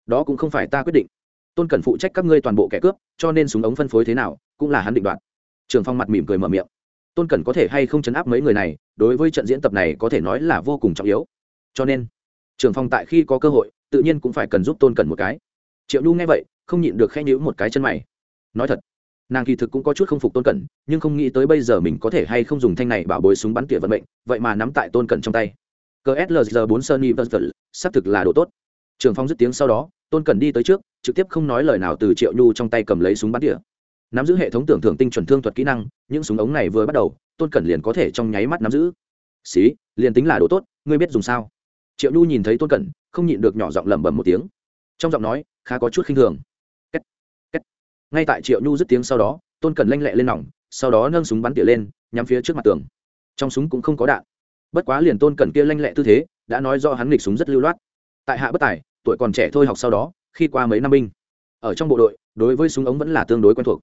Đó cũng không phải ta quyết định. Tôn cần phụ trách các ngươi toàn bộ kẻ cướp, cho nên súng ống phân phối thế nào, cũng là hắn định đoạt. Trường phong mặt mỉm cười mở miệng tôn Cẩn có thể hay không chấn áp mấy người này, đối với trận diễn tập này có thể nói là vô cùng trọng yếu. Cho nên, trường phong tại khi có cơ hội, tự nhiên cũng phải cần giúp tôn Cẩn một cái. Triệu nhu nghe vậy, không nhịn được khen nhữ một cái chân mày. Nói thật, nàng kỳ thực cũng có chút không phục tôn cẩn, nhưng không nghĩ tới bây giờ mình có thể hay không dùng thanh này bảo bồi súng bắn tỉa vận mệnh, vậy mà nắm tại tôn cẩn trong tay. Cờ slg bốn sunny vân vân, xác thực là độ tốt. Trường phong dứt tiếng sau đó, tôn cẩn đi tới trước, trực tiếp không nói lời nào từ triệu nhu trong tay cầm lấy súng bắn tỉa nắm giữ hệ thống tưởng thưởng tinh chuẩn thương thuật kỹ năng, những súng ống này vừa bắt đầu, tôn cẩn liền có thể trong nháy mắt nắm giữ. Xí, liền tính là đồ tốt, ngươi biết dùng sao? Triệu nhu nhìn thấy tôn cẩn, không nhịn được nhỏ giọng lẩm bẩm một tiếng. Trong giọng nói, khá có chút khinh thường. Kết. Kết. ngay tại triệu nhu dứt tiếng sau đó, tôn cẩn lanh lẹ lên nòng, sau đó nâng súng bắn tỉa lên, nhắm phía trước mặt tường. Trong súng cũng không có đạn. Bất quá liền tôn cẩn kia lanh lẹ tư thế, đã nói do hắn nghịch súng rất lưu loát. Tại hạ bất tài, tuổi còn trẻ thôi học sau đó, khi qua mấy năm binh. Ở trong bộ đội, đối với súng ống vẫn là tương đối quen thuộc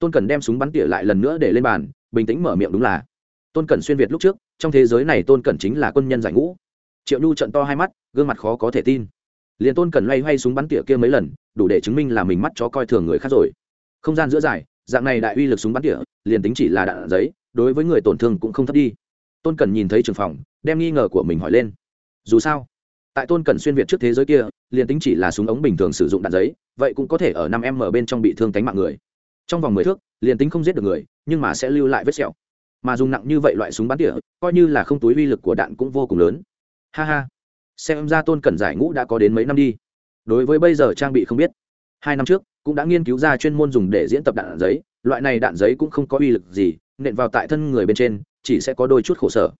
tôn cẩn đem súng bắn tỉa lại lần nữa để lên bàn, bình tĩnh mở miệng đúng là. Tôn cẩn xuyên việt lúc trước, trong thế giới này tôn cẩn chính là quân nhân giải ngũ. Triệu nhu trận to hai mắt, gương mặt khó có thể tin. Liền tôn cẩn loay hoay súng bắn tỉa kia mấy lần, đủ để chứng minh là mình mắt chó coi thường người khác rồi. Không gian giữa dài, dạng này đại uy lực súng bắn tỉa, liền tính chỉ là đạn giấy, đối với người tổn thương cũng không thấp đi. Tôn cẩn nhìn thấy trường phòng, đem nghi ngờ của mình hỏi lên. Dù sao, tại tôn cẩn xuyên việt trước thế giới kia, liền tính chỉ là súng ống bình thường sử dụng đạn giấy, vậy cũng có thể ở năm m bên trong bị thương tánh mạng người trong vòng mười thước, liền tính không giết được người, nhưng mà sẽ lưu lại vết sẹo. Mà dùng nặng như vậy loại súng bắn tỉa, coi như là không túi uy lực của đạn cũng vô cùng lớn. Ha ha. Xem ra tôn cẩn giải ngũ đã có đến mấy năm đi. Đối với bây giờ trang bị không biết, hai năm trước cũng đã nghiên cứu ra chuyên môn dùng để diễn tập đạn giấy, loại này đạn giấy cũng không có uy lực gì, nện vào tại thân người bên trên, chỉ sẽ có đôi chút khổ sở.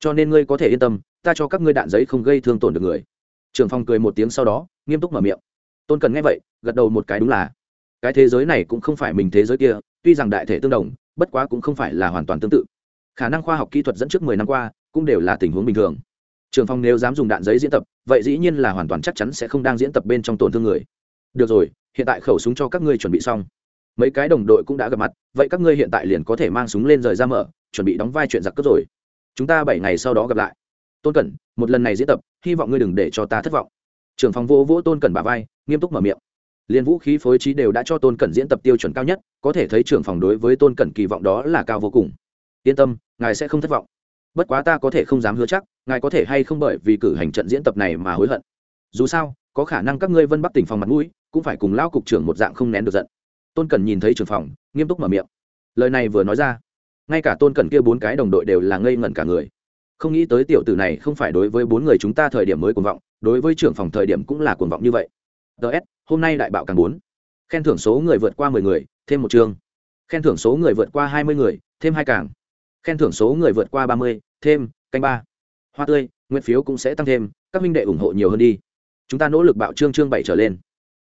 Cho nên ngươi có thể yên tâm, ta cho các ngươi đạn giấy không gây thương tổn được người. Trường phong cười một tiếng sau đó, nghiêm túc mở miệng. Tôn cần nghe vậy, gật đầu một cái đúng là cái thế giới này cũng không phải mình thế giới kia, tuy rằng đại thể tương đồng, bất quá cũng không phải là hoàn toàn tương tự. Khả năng khoa học kỹ thuật dẫn trước mười năm qua, cũng đều là tình huống bình thường. Trường phong nếu dám dùng đạn giấy diễn tập, vậy dĩ nhiên là hoàn toàn chắc chắn sẽ không đang diễn tập bên trong tổn thương người. Được rồi, hiện tại khẩu súng cho các ngươi chuẩn bị xong. Mấy cái đồng đội cũng đã gặp mặt, vậy các ngươi hiện tại liền có thể mang súng lên rời ra mở, chuẩn bị đóng vai chuyện giặc cướp rồi. Chúng ta bảy ngày sau đó gặp lại. Tôn cẩn, một lần này diễn tập, hy vọng ngươi đừng để cho ta thất vọng. Trưởng phòng vô vỗ tôn cẩn bà vai, nghiêm túc mở miệng liên vũ khí phối trí đều đã cho tôn cẩn diễn tập tiêu chuẩn cao nhất, có thể thấy trưởng phòng đối với tôn cẩn kỳ vọng đó là cao vô cùng. Yên tâm, ngài sẽ không thất vọng. Bất quá ta có thể không dám hứa chắc, ngài có thể hay không bởi vì cử hành trận diễn tập này mà hối hận. Dù sao, có khả năng các ngươi vân bắc tỉnh phòng mặt mũi, cũng phải cùng lao cục trưởng một dạng không nén được giận. Tôn cẩn nhìn thấy trưởng phòng, nghiêm túc mở miệng. Lời này vừa nói ra, ngay cả tôn cẩn kia bốn cái đồng đội đều là ngây ngẩn cả người. Không nghĩ tới tiểu tử này không phải đối với bốn người chúng ta thời điểm mới cuồng vọng, đối với trưởng phòng thời điểm cũng là cuồng vọng như vậy ts hôm nay đại bạo càng bốn. Khen thưởng số người vượt qua mười người, thêm một chương khen thưởng số người vượt qua hai mươi người, thêm hai càng. Khen thưởng số người vượt qua ba mươi, thêm, canh ba. Hoa tươi, nguyện phiếu cũng sẽ tăng thêm, các minh đệ ủng hộ nhiều hơn đi. Chúng ta nỗ lực bạo chương chương bảy trở lên.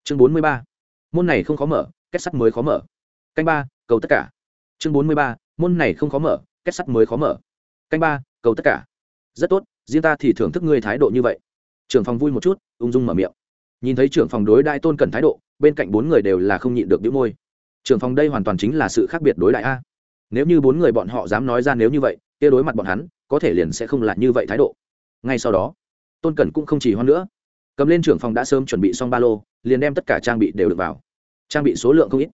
Chương bốn mươi ba. Môn này không khó mở, kết sắt mới khó mở. Canh ba, cầu tất cả. Chương bốn mươi ba. Môn này không khó mở, kết sắt mới khó mở. Canh ba, cầu tất cả. Rất tốt, riêng ta thì thưởng thức ngươi thái độ như vậy. Trưởng phòng vui một chút, ung dung mở miệng nhìn thấy trưởng phòng đối đại tôn cẩn thái độ bên cạnh bốn người đều là không nhịn được đĩu môi. Trưởng phòng đây hoàn toàn chính là sự khác biệt đối đại a. Nếu như bốn người bọn họ dám nói ra nếu như vậy kia đối mặt bọn hắn có thể liền sẽ không là như vậy thái độ. Ngay sau đó tôn cẩn cũng không chỉ hoan nữa. Cầm lên trưởng phòng đã sớm chuẩn bị xong ba lô liền đem tất cả trang bị đều được vào. Trang bị số lượng không ít.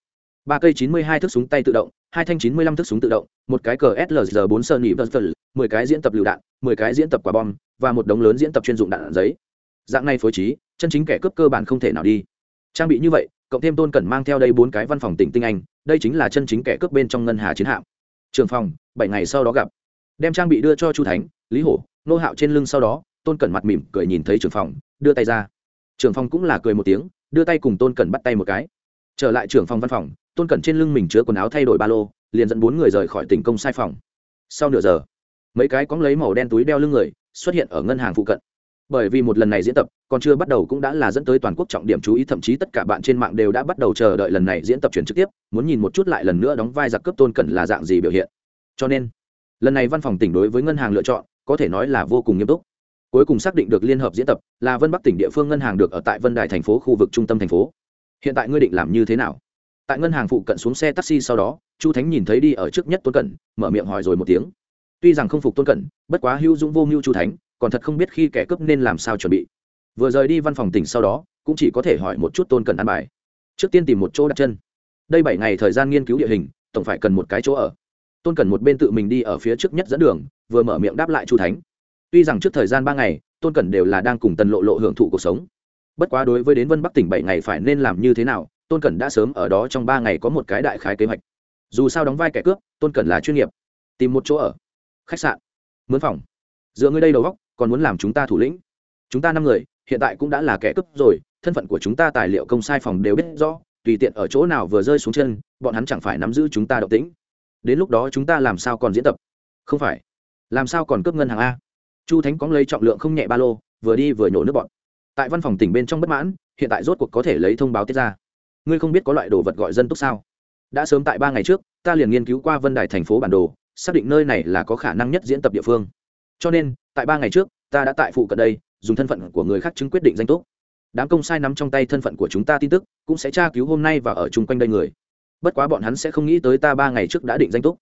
Ba cây chín mươi hai thước súng tay tự động hai thanh chín mươi lăm thước súng tự động một cái cờ slr bốn sơn nhị vân mười cái diễn tập lựu đạn mười cái diễn tập quả bom và một đống lớn diễn tập chuyên dụng đạn, đạn giấy. Dạng này phối trí chân chính kẻ cướp cơ bản không thể nào đi. Trang bị như vậy, cộng thêm tôn cẩn mang theo đây bốn cái văn phòng tỉnh tinh anh, đây chính là chân chính kẻ cướp bên trong ngân hà chiến hạm. Trường phòng, bảy ngày sau đó gặp. Đem trang bị đưa cho chu thánh, lý hổ, nô hạo trên lưng sau đó, tôn cẩn mặt mỉm cười nhìn thấy trường phòng, đưa tay ra. Trường phòng cũng là cười một tiếng, đưa tay cùng tôn cẩn bắt tay một cái. Trở lại trưởng phòng văn phòng, tôn cẩn trên lưng mình chứa quần áo thay đổi ba lô, liền dẫn bốn người rời khỏi tỉnh công sai phòng. Sau nửa giờ, mấy cái cóng lấy màu đen túi đeo lưng người, xuất hiện ở ngân hàng phụ cận bởi vì một lần này diễn tập, còn chưa bắt đầu cũng đã là dẫn tới toàn quốc trọng điểm chú ý, thậm chí tất cả bạn trên mạng đều đã bắt đầu chờ đợi lần này diễn tập chuyển trực tiếp, muốn nhìn một chút lại lần nữa đóng vai giặc cướp tôn cẩn là dạng gì biểu hiện. Cho nên, lần này văn phòng tỉnh đối với ngân hàng lựa chọn, có thể nói là vô cùng nghiêm túc. Cuối cùng xác định được liên hợp diễn tập là vân bắc tỉnh địa phương ngân hàng được ở tại vân đài thành phố, khu vực trung tâm thành phố. Hiện tại ngươi định làm như thế nào? Tại ngân hàng phụ cận xuống xe taxi sau đó, chu thánh nhìn thấy đi ở trước nhất tôn cẩn, mở miệng hỏi rồi một tiếng. Tuy rằng không phục tôn cẩn, bất quá hữu dũng vô mưu chu thánh còn thật không biết khi kẻ cướp nên làm sao chuẩn bị. Vừa rời đi văn phòng tỉnh sau đó, cũng chỉ có thể hỏi một chút tôn cần ăn bài. Trước tiên tìm một chỗ đặt chân. Đây bảy ngày thời gian nghiên cứu địa hình, tổng phải cần một cái chỗ ở. Tôn cần một bên tự mình đi ở phía trước nhất dẫn đường, vừa mở miệng đáp lại chu thánh. Tuy rằng trước thời gian ba ngày, tôn cần đều là đang cùng tần lộ lộ hưởng thụ cuộc sống. Bất quá đối với đến vân bắc tỉnh bảy ngày phải nên làm như thế nào, tôn cần đã sớm ở đó trong ba ngày có một cái đại khái kế hoạch. Dù sao đóng vai kẻ cướp, tôn cần là chuyên nghiệp. Tìm một chỗ ở. Khách sạn. Mướn phòng. Dựa ngươi đây đầu góc còn muốn làm chúng ta thủ lĩnh. Chúng ta năm người, hiện tại cũng đã là kẻ cướp rồi, thân phận của chúng ta tài liệu công sai phòng đều biết rõ, tùy tiện ở chỗ nào vừa rơi xuống chân, bọn hắn chẳng phải nắm giữ chúng ta động tĩnh. Đến lúc đó chúng ta làm sao còn diễn tập? Không phải. Làm sao còn cướp ngân hàng a? Chu thánh có lấy trọng lượng không nhẹ ba lô, vừa đi vừa nhổ nước bọn. Tại văn phòng tỉnh bên trong bất mãn, hiện tại rốt cuộc có thể lấy thông báo tiết ra. Ngươi không biết có loại đồ vật gọi dân túc sao? Đã sớm tại ba ngày trước, ta liền nghiên cứu qua vân đài thành phố bản đồ, xác định nơi này là có khả năng nhất diễn tập địa phương cho nên, tại ba ngày trước, ta đã tại phụ cận đây, dùng thân phận của người khác chứng quyết định danh túc. Đám công sai nắm trong tay thân phận của chúng ta tin tức, cũng sẽ tra cứu hôm nay và ở chung quanh đây người. Bất quá bọn hắn sẽ không nghĩ tới ta ba ngày trước đã định danh túc.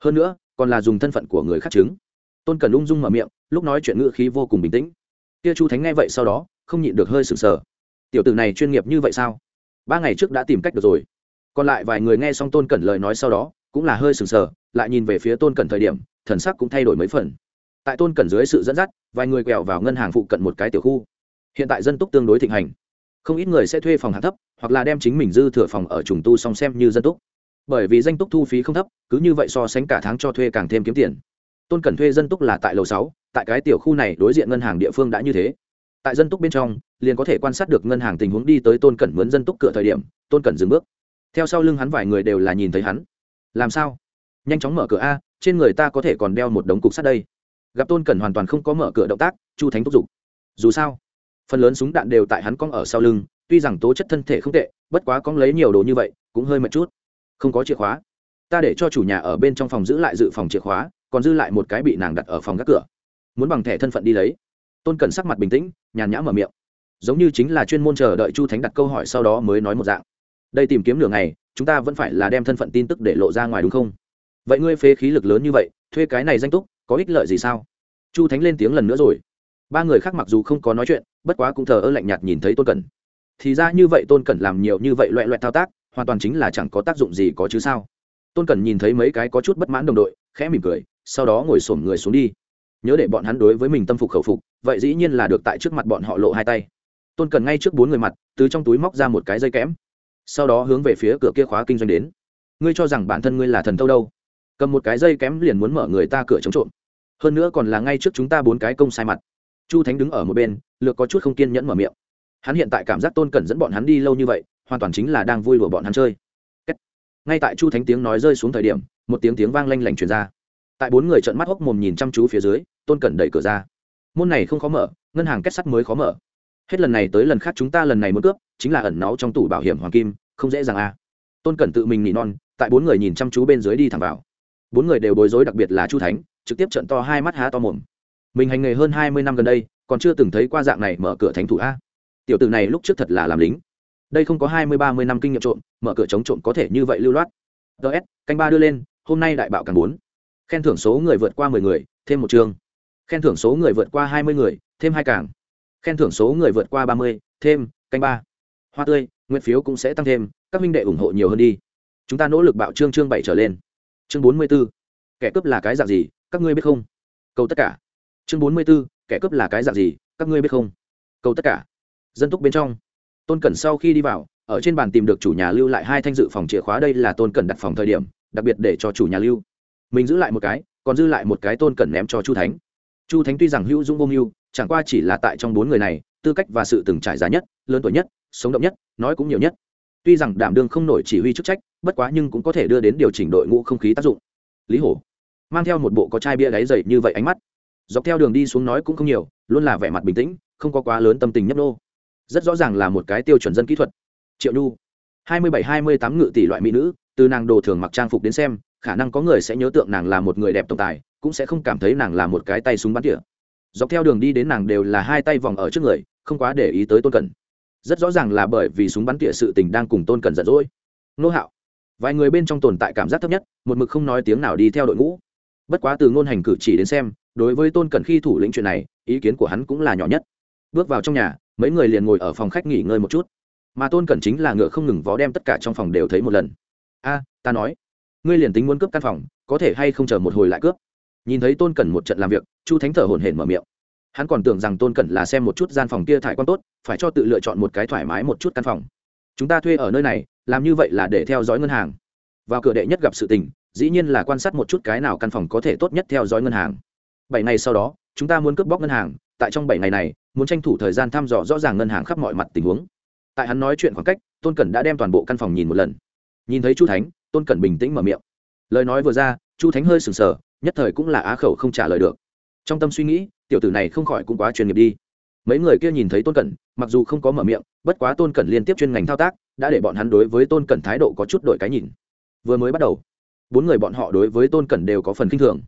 Hơn nữa, còn là dùng thân phận của người khác chứng. Tôn cần ung dung mở miệng, lúc nói chuyện ngữ khí vô cùng bình tĩnh. Kia chu thánh nghe vậy sau đó, không nhịn được hơi sừng sờ. Tiểu tử này chuyên nghiệp như vậy sao? Ba ngày trước đã tìm cách được rồi. Còn lại vài người nghe xong tôn cẩn lời nói sau đó, cũng là hơi sừng sờ, lại nhìn về phía tôn cẩn thời điểm, thần sắc cũng thay đổi mấy phần tại tôn cẩn dưới sự dẫn dắt, vài người quẹo vào ngân hàng phụ cận một cái tiểu khu. Hiện tại dân túc tương đối thịnh hành. Không ít người sẽ thuê phòng hạ thấp, hoặc là đem chính mình dư thừa phòng ở trùng tu song xem như dân túc. Bởi vì danh túc thu phí không thấp, cứ như vậy so sánh cả tháng cho thuê càng thêm kiếm tiền. Tôn cẩn thuê dân túc là tại lầu sáu, tại cái tiểu khu này đối diện ngân hàng địa phương đã như thế. Tại dân túc bên trong, liền có thể quan sát được ngân hàng tình huống đi tới tôn cẩn mướn dân túc cửa thời điểm, tôn cẩn dừng bước. Theo sau lưng hắn vài người đều là nhìn thấy hắn. Làm sao? Nhanh chóng mở cửa a, trên người ta có thể còn đeo một đống cục sắt đây gặp tôn cẩn hoàn toàn không có mở cửa động tác chu thánh thúc giục dù sao phần lớn súng đạn đều tại hắn cong ở sau lưng tuy rằng tố chất thân thể không tệ bất quá cong lấy nhiều đồ như vậy cũng hơi mệt chút không có chìa khóa ta để cho chủ nhà ở bên trong phòng giữ lại dự phòng chìa khóa còn dư lại một cái bị nàng đặt ở phòng gác cửa muốn bằng thẻ thân phận đi lấy tôn cẩn sắc mặt bình tĩnh nhàn nhã mở miệng giống như chính là chuyên môn chờ đợi chu thánh đặt câu hỏi sau đó mới nói một dạng đây tìm kiếm nửa ngày chúng ta vẫn phải là đem thân phận tin tức để lộ ra ngoài đúng không vậy ngươi phế khí lực lớn như vậy thuê cái này danh túc có ích lợi gì sao? Chu thánh lên tiếng lần nữa rồi. Ba người khác mặc dù không có nói chuyện, bất quá cũng thờ ơ lạnh nhạt nhìn thấy tôn cẩn. Thì ra như vậy tôn cẩn làm nhiều như vậy loại loại thao tác, hoàn toàn chính là chẳng có tác dụng gì có chứ sao? Tôn cẩn nhìn thấy mấy cái có chút bất mãn đồng đội, khẽ mỉm cười, sau đó ngồi xổm người xuống đi. Nhớ để bọn hắn đối với mình tâm phục khẩu phục, vậy dĩ nhiên là được tại trước mặt bọn họ lộ hai tay. Tôn cẩn ngay trước bốn người mặt, từ trong túi móc ra một cái dây kẽm. Sau đó hướng về phía cửa kia khóa kinh doanh đến. Ngươi cho rằng bản thân ngươi là thần thâu đâu? Cầm một cái dây kém liền muốn mở người ta cửa chống trộm hơn nữa còn là ngay trước chúng ta bốn cái công sai mặt. Chu thánh đứng ở một bên, lược có chút không kiên nhẫn mở miệng. Hắn hiện tại cảm giác tôn cẩn dẫn bọn hắn đi lâu như vậy, hoàn toàn chính là đang vui đùa bọn hắn chơi. Ngay tại chu thánh tiếng nói rơi xuống thời điểm, một tiếng tiếng vang lanh lảnh truyền ra. Tại bốn người trợn mắt hốc mồm nhìn chăm chú phía dưới, tôn cẩn đẩy cửa ra. Môn này không khó mở, ngân hàng kết sắt mới khó mở. Hết lần này tới lần khác chúng ta lần này muốn cướp, chính là ẩn náu trong tủ bảo hiểm hoàng kim, không dễ dàng a à. tôn cẩn tự mình nỉ non, tại bốn người nhìn chăm chú bên dưới đi thẳng vào. Bốn người đều bối rối đặc biệt là chu thánh trực tiếp trận to hai mắt há to mồm. Mình hành nghề hơn hai mươi năm gần đây, còn chưa từng thấy qua dạng này mở cửa thánh thủ a. Tiểu tử này lúc trước thật là làm lính. Đây không có hai mươi, ba mươi năm kinh nghiệm trộm, mở cửa chống trộm có thể như vậy lưu loát. Ts canh ba đưa lên, hôm nay đại bạo càng bốn. Khen thưởng số người vượt qua mười người, thêm một chương khen thưởng số người vượt qua hai mươi người, thêm hai càng. Khen thưởng số người vượt qua ba mươi, thêm, canh ba. Hoa tươi, nguyện phiếu cũng sẽ tăng thêm, các minh đệ ủng hộ nhiều hơn đi. Chúng ta nỗ lực bạo chương chương bảy trở lên. Chương bốn mươi b ố kẻ cướp là cái dạng gì? Các ngươi biết không? Câu tất cả. Chương bốn mươi b ố kẻ cướp là cái dạng gì? Các ngươi biết không? Câu tất cả. Dân túc bên trong. Tôn cẩn sau khi đi vào, ở trên bàn tìm được chủ nhà lưu lại hai thanh dự phòng chìa khóa đây là tôn cẩn đặt phòng thời điểm, đặc biệt để cho chủ nhà lưu. Mình giữ lại một cái, còn giữ lại một cái tôn cẩn ném cho chu thánh. Chu thánh tuy rằng hữu dũng vô mưu, chẳng qua chỉ là tại trong bốn người này, tư cách và sự từng trải giá nhất, lớn tuổi nhất, sống động nhất, nói cũng nhiều nhất. Tuy rằng đảm đương không nổi chỉ huy chức trách, bất quá nhưng cũng có thể đưa đến điều chỉnh đội ngũ không khí tác dụng. Lý hổ mang theo một bộ có chai bia đáy dày như vậy ánh mắt. Dọc theo đường đi xuống nói cũng không nhiều, luôn là vẻ mặt bình tĩnh, không có quá lớn tâm tình nhấp nô. Rất rõ ràng là một cái tiêu chuẩn dân kỹ thuật. Triệu nhu, hai mươi bảy, hai mươi tám ngự tỷ loại mỹ nữ, từ nàng đồ thường mặc trang phục đến xem, khả năng có người sẽ nhớ tượng nàng là một người đẹp tổng tài, cũng sẽ không cảm thấy nàng là một cái tay súng bắn tỉa. Dọc theo đường đi đến nàng đều là hai tay vòng ở trước người, không quá để ý tới tôn cần rất rõ ràng là bởi vì súng bắn tỉa sự tình đang cùng tôn cần giận dỗi. Nô hạo, vài người bên trong tồn tại cảm giác thấp nhất, một mực không nói tiếng nào đi theo đội ngũ bất quá từ ngôn hành cử chỉ đến xem, đối với tôn cẩn khi thủ lĩnh chuyện này, ý kiến của hắn cũng là nhỏ nhất. Bước vào trong nhà, mấy người liền ngồi ở phòng khách nghỉ ngơi một chút. Mà tôn cẩn chính là ngựa không ngừng vó đem tất cả trong phòng đều thấy một lần. A, ta nói, ngươi liền tính muốn cướp căn phòng, có thể hay không chờ một hồi lại cướp? Nhìn thấy tôn cẩn một trận làm việc, chu thánh thở hổn hển mở miệng. Hắn còn tưởng rằng tôn cẩn là xem một chút gian phòng kia thải quan tốt, phải cho tự lựa chọn một cái thoải mái một chút căn phòng. Chúng ta thuê ở nơi này, làm như vậy là để theo dõi ngân hàng. Vào cửa đệ nhất gặp sự tình dĩ nhiên là quan sát một chút cái nào căn phòng có thể tốt nhất theo dõi ngân hàng. Bảy ngày sau đó, chúng ta muốn cướp bóc ngân hàng, tại trong bảy ngày này, muốn tranh thủ thời gian thăm dò rõ ràng ngân hàng khắp mọi mặt tình huống. Tại hắn nói chuyện khoảng cách, tôn cẩn đã đem toàn bộ căn phòng nhìn một lần. Nhìn thấy chu thánh, tôn cẩn bình tĩnh mở miệng. Lời nói vừa ra, chu thánh hơi sừng sờ, nhất thời cũng là á khẩu không trả lời được. Trong tâm suy nghĩ, tiểu tử này không khỏi cũng quá chuyên nghiệp đi. Mấy người kia nhìn thấy tôn cẩn, mặc dù không có mở miệng, bất quá tôn cẩn liên tiếp chuyên ngành thao tác, đã để bọn hắn đối với tôn cẩn thái độ có chút đổi cái nhìn. Vừa mới bắt đầu bốn người bọn họ đối với tôn cẩn đều có phần k i n h thường.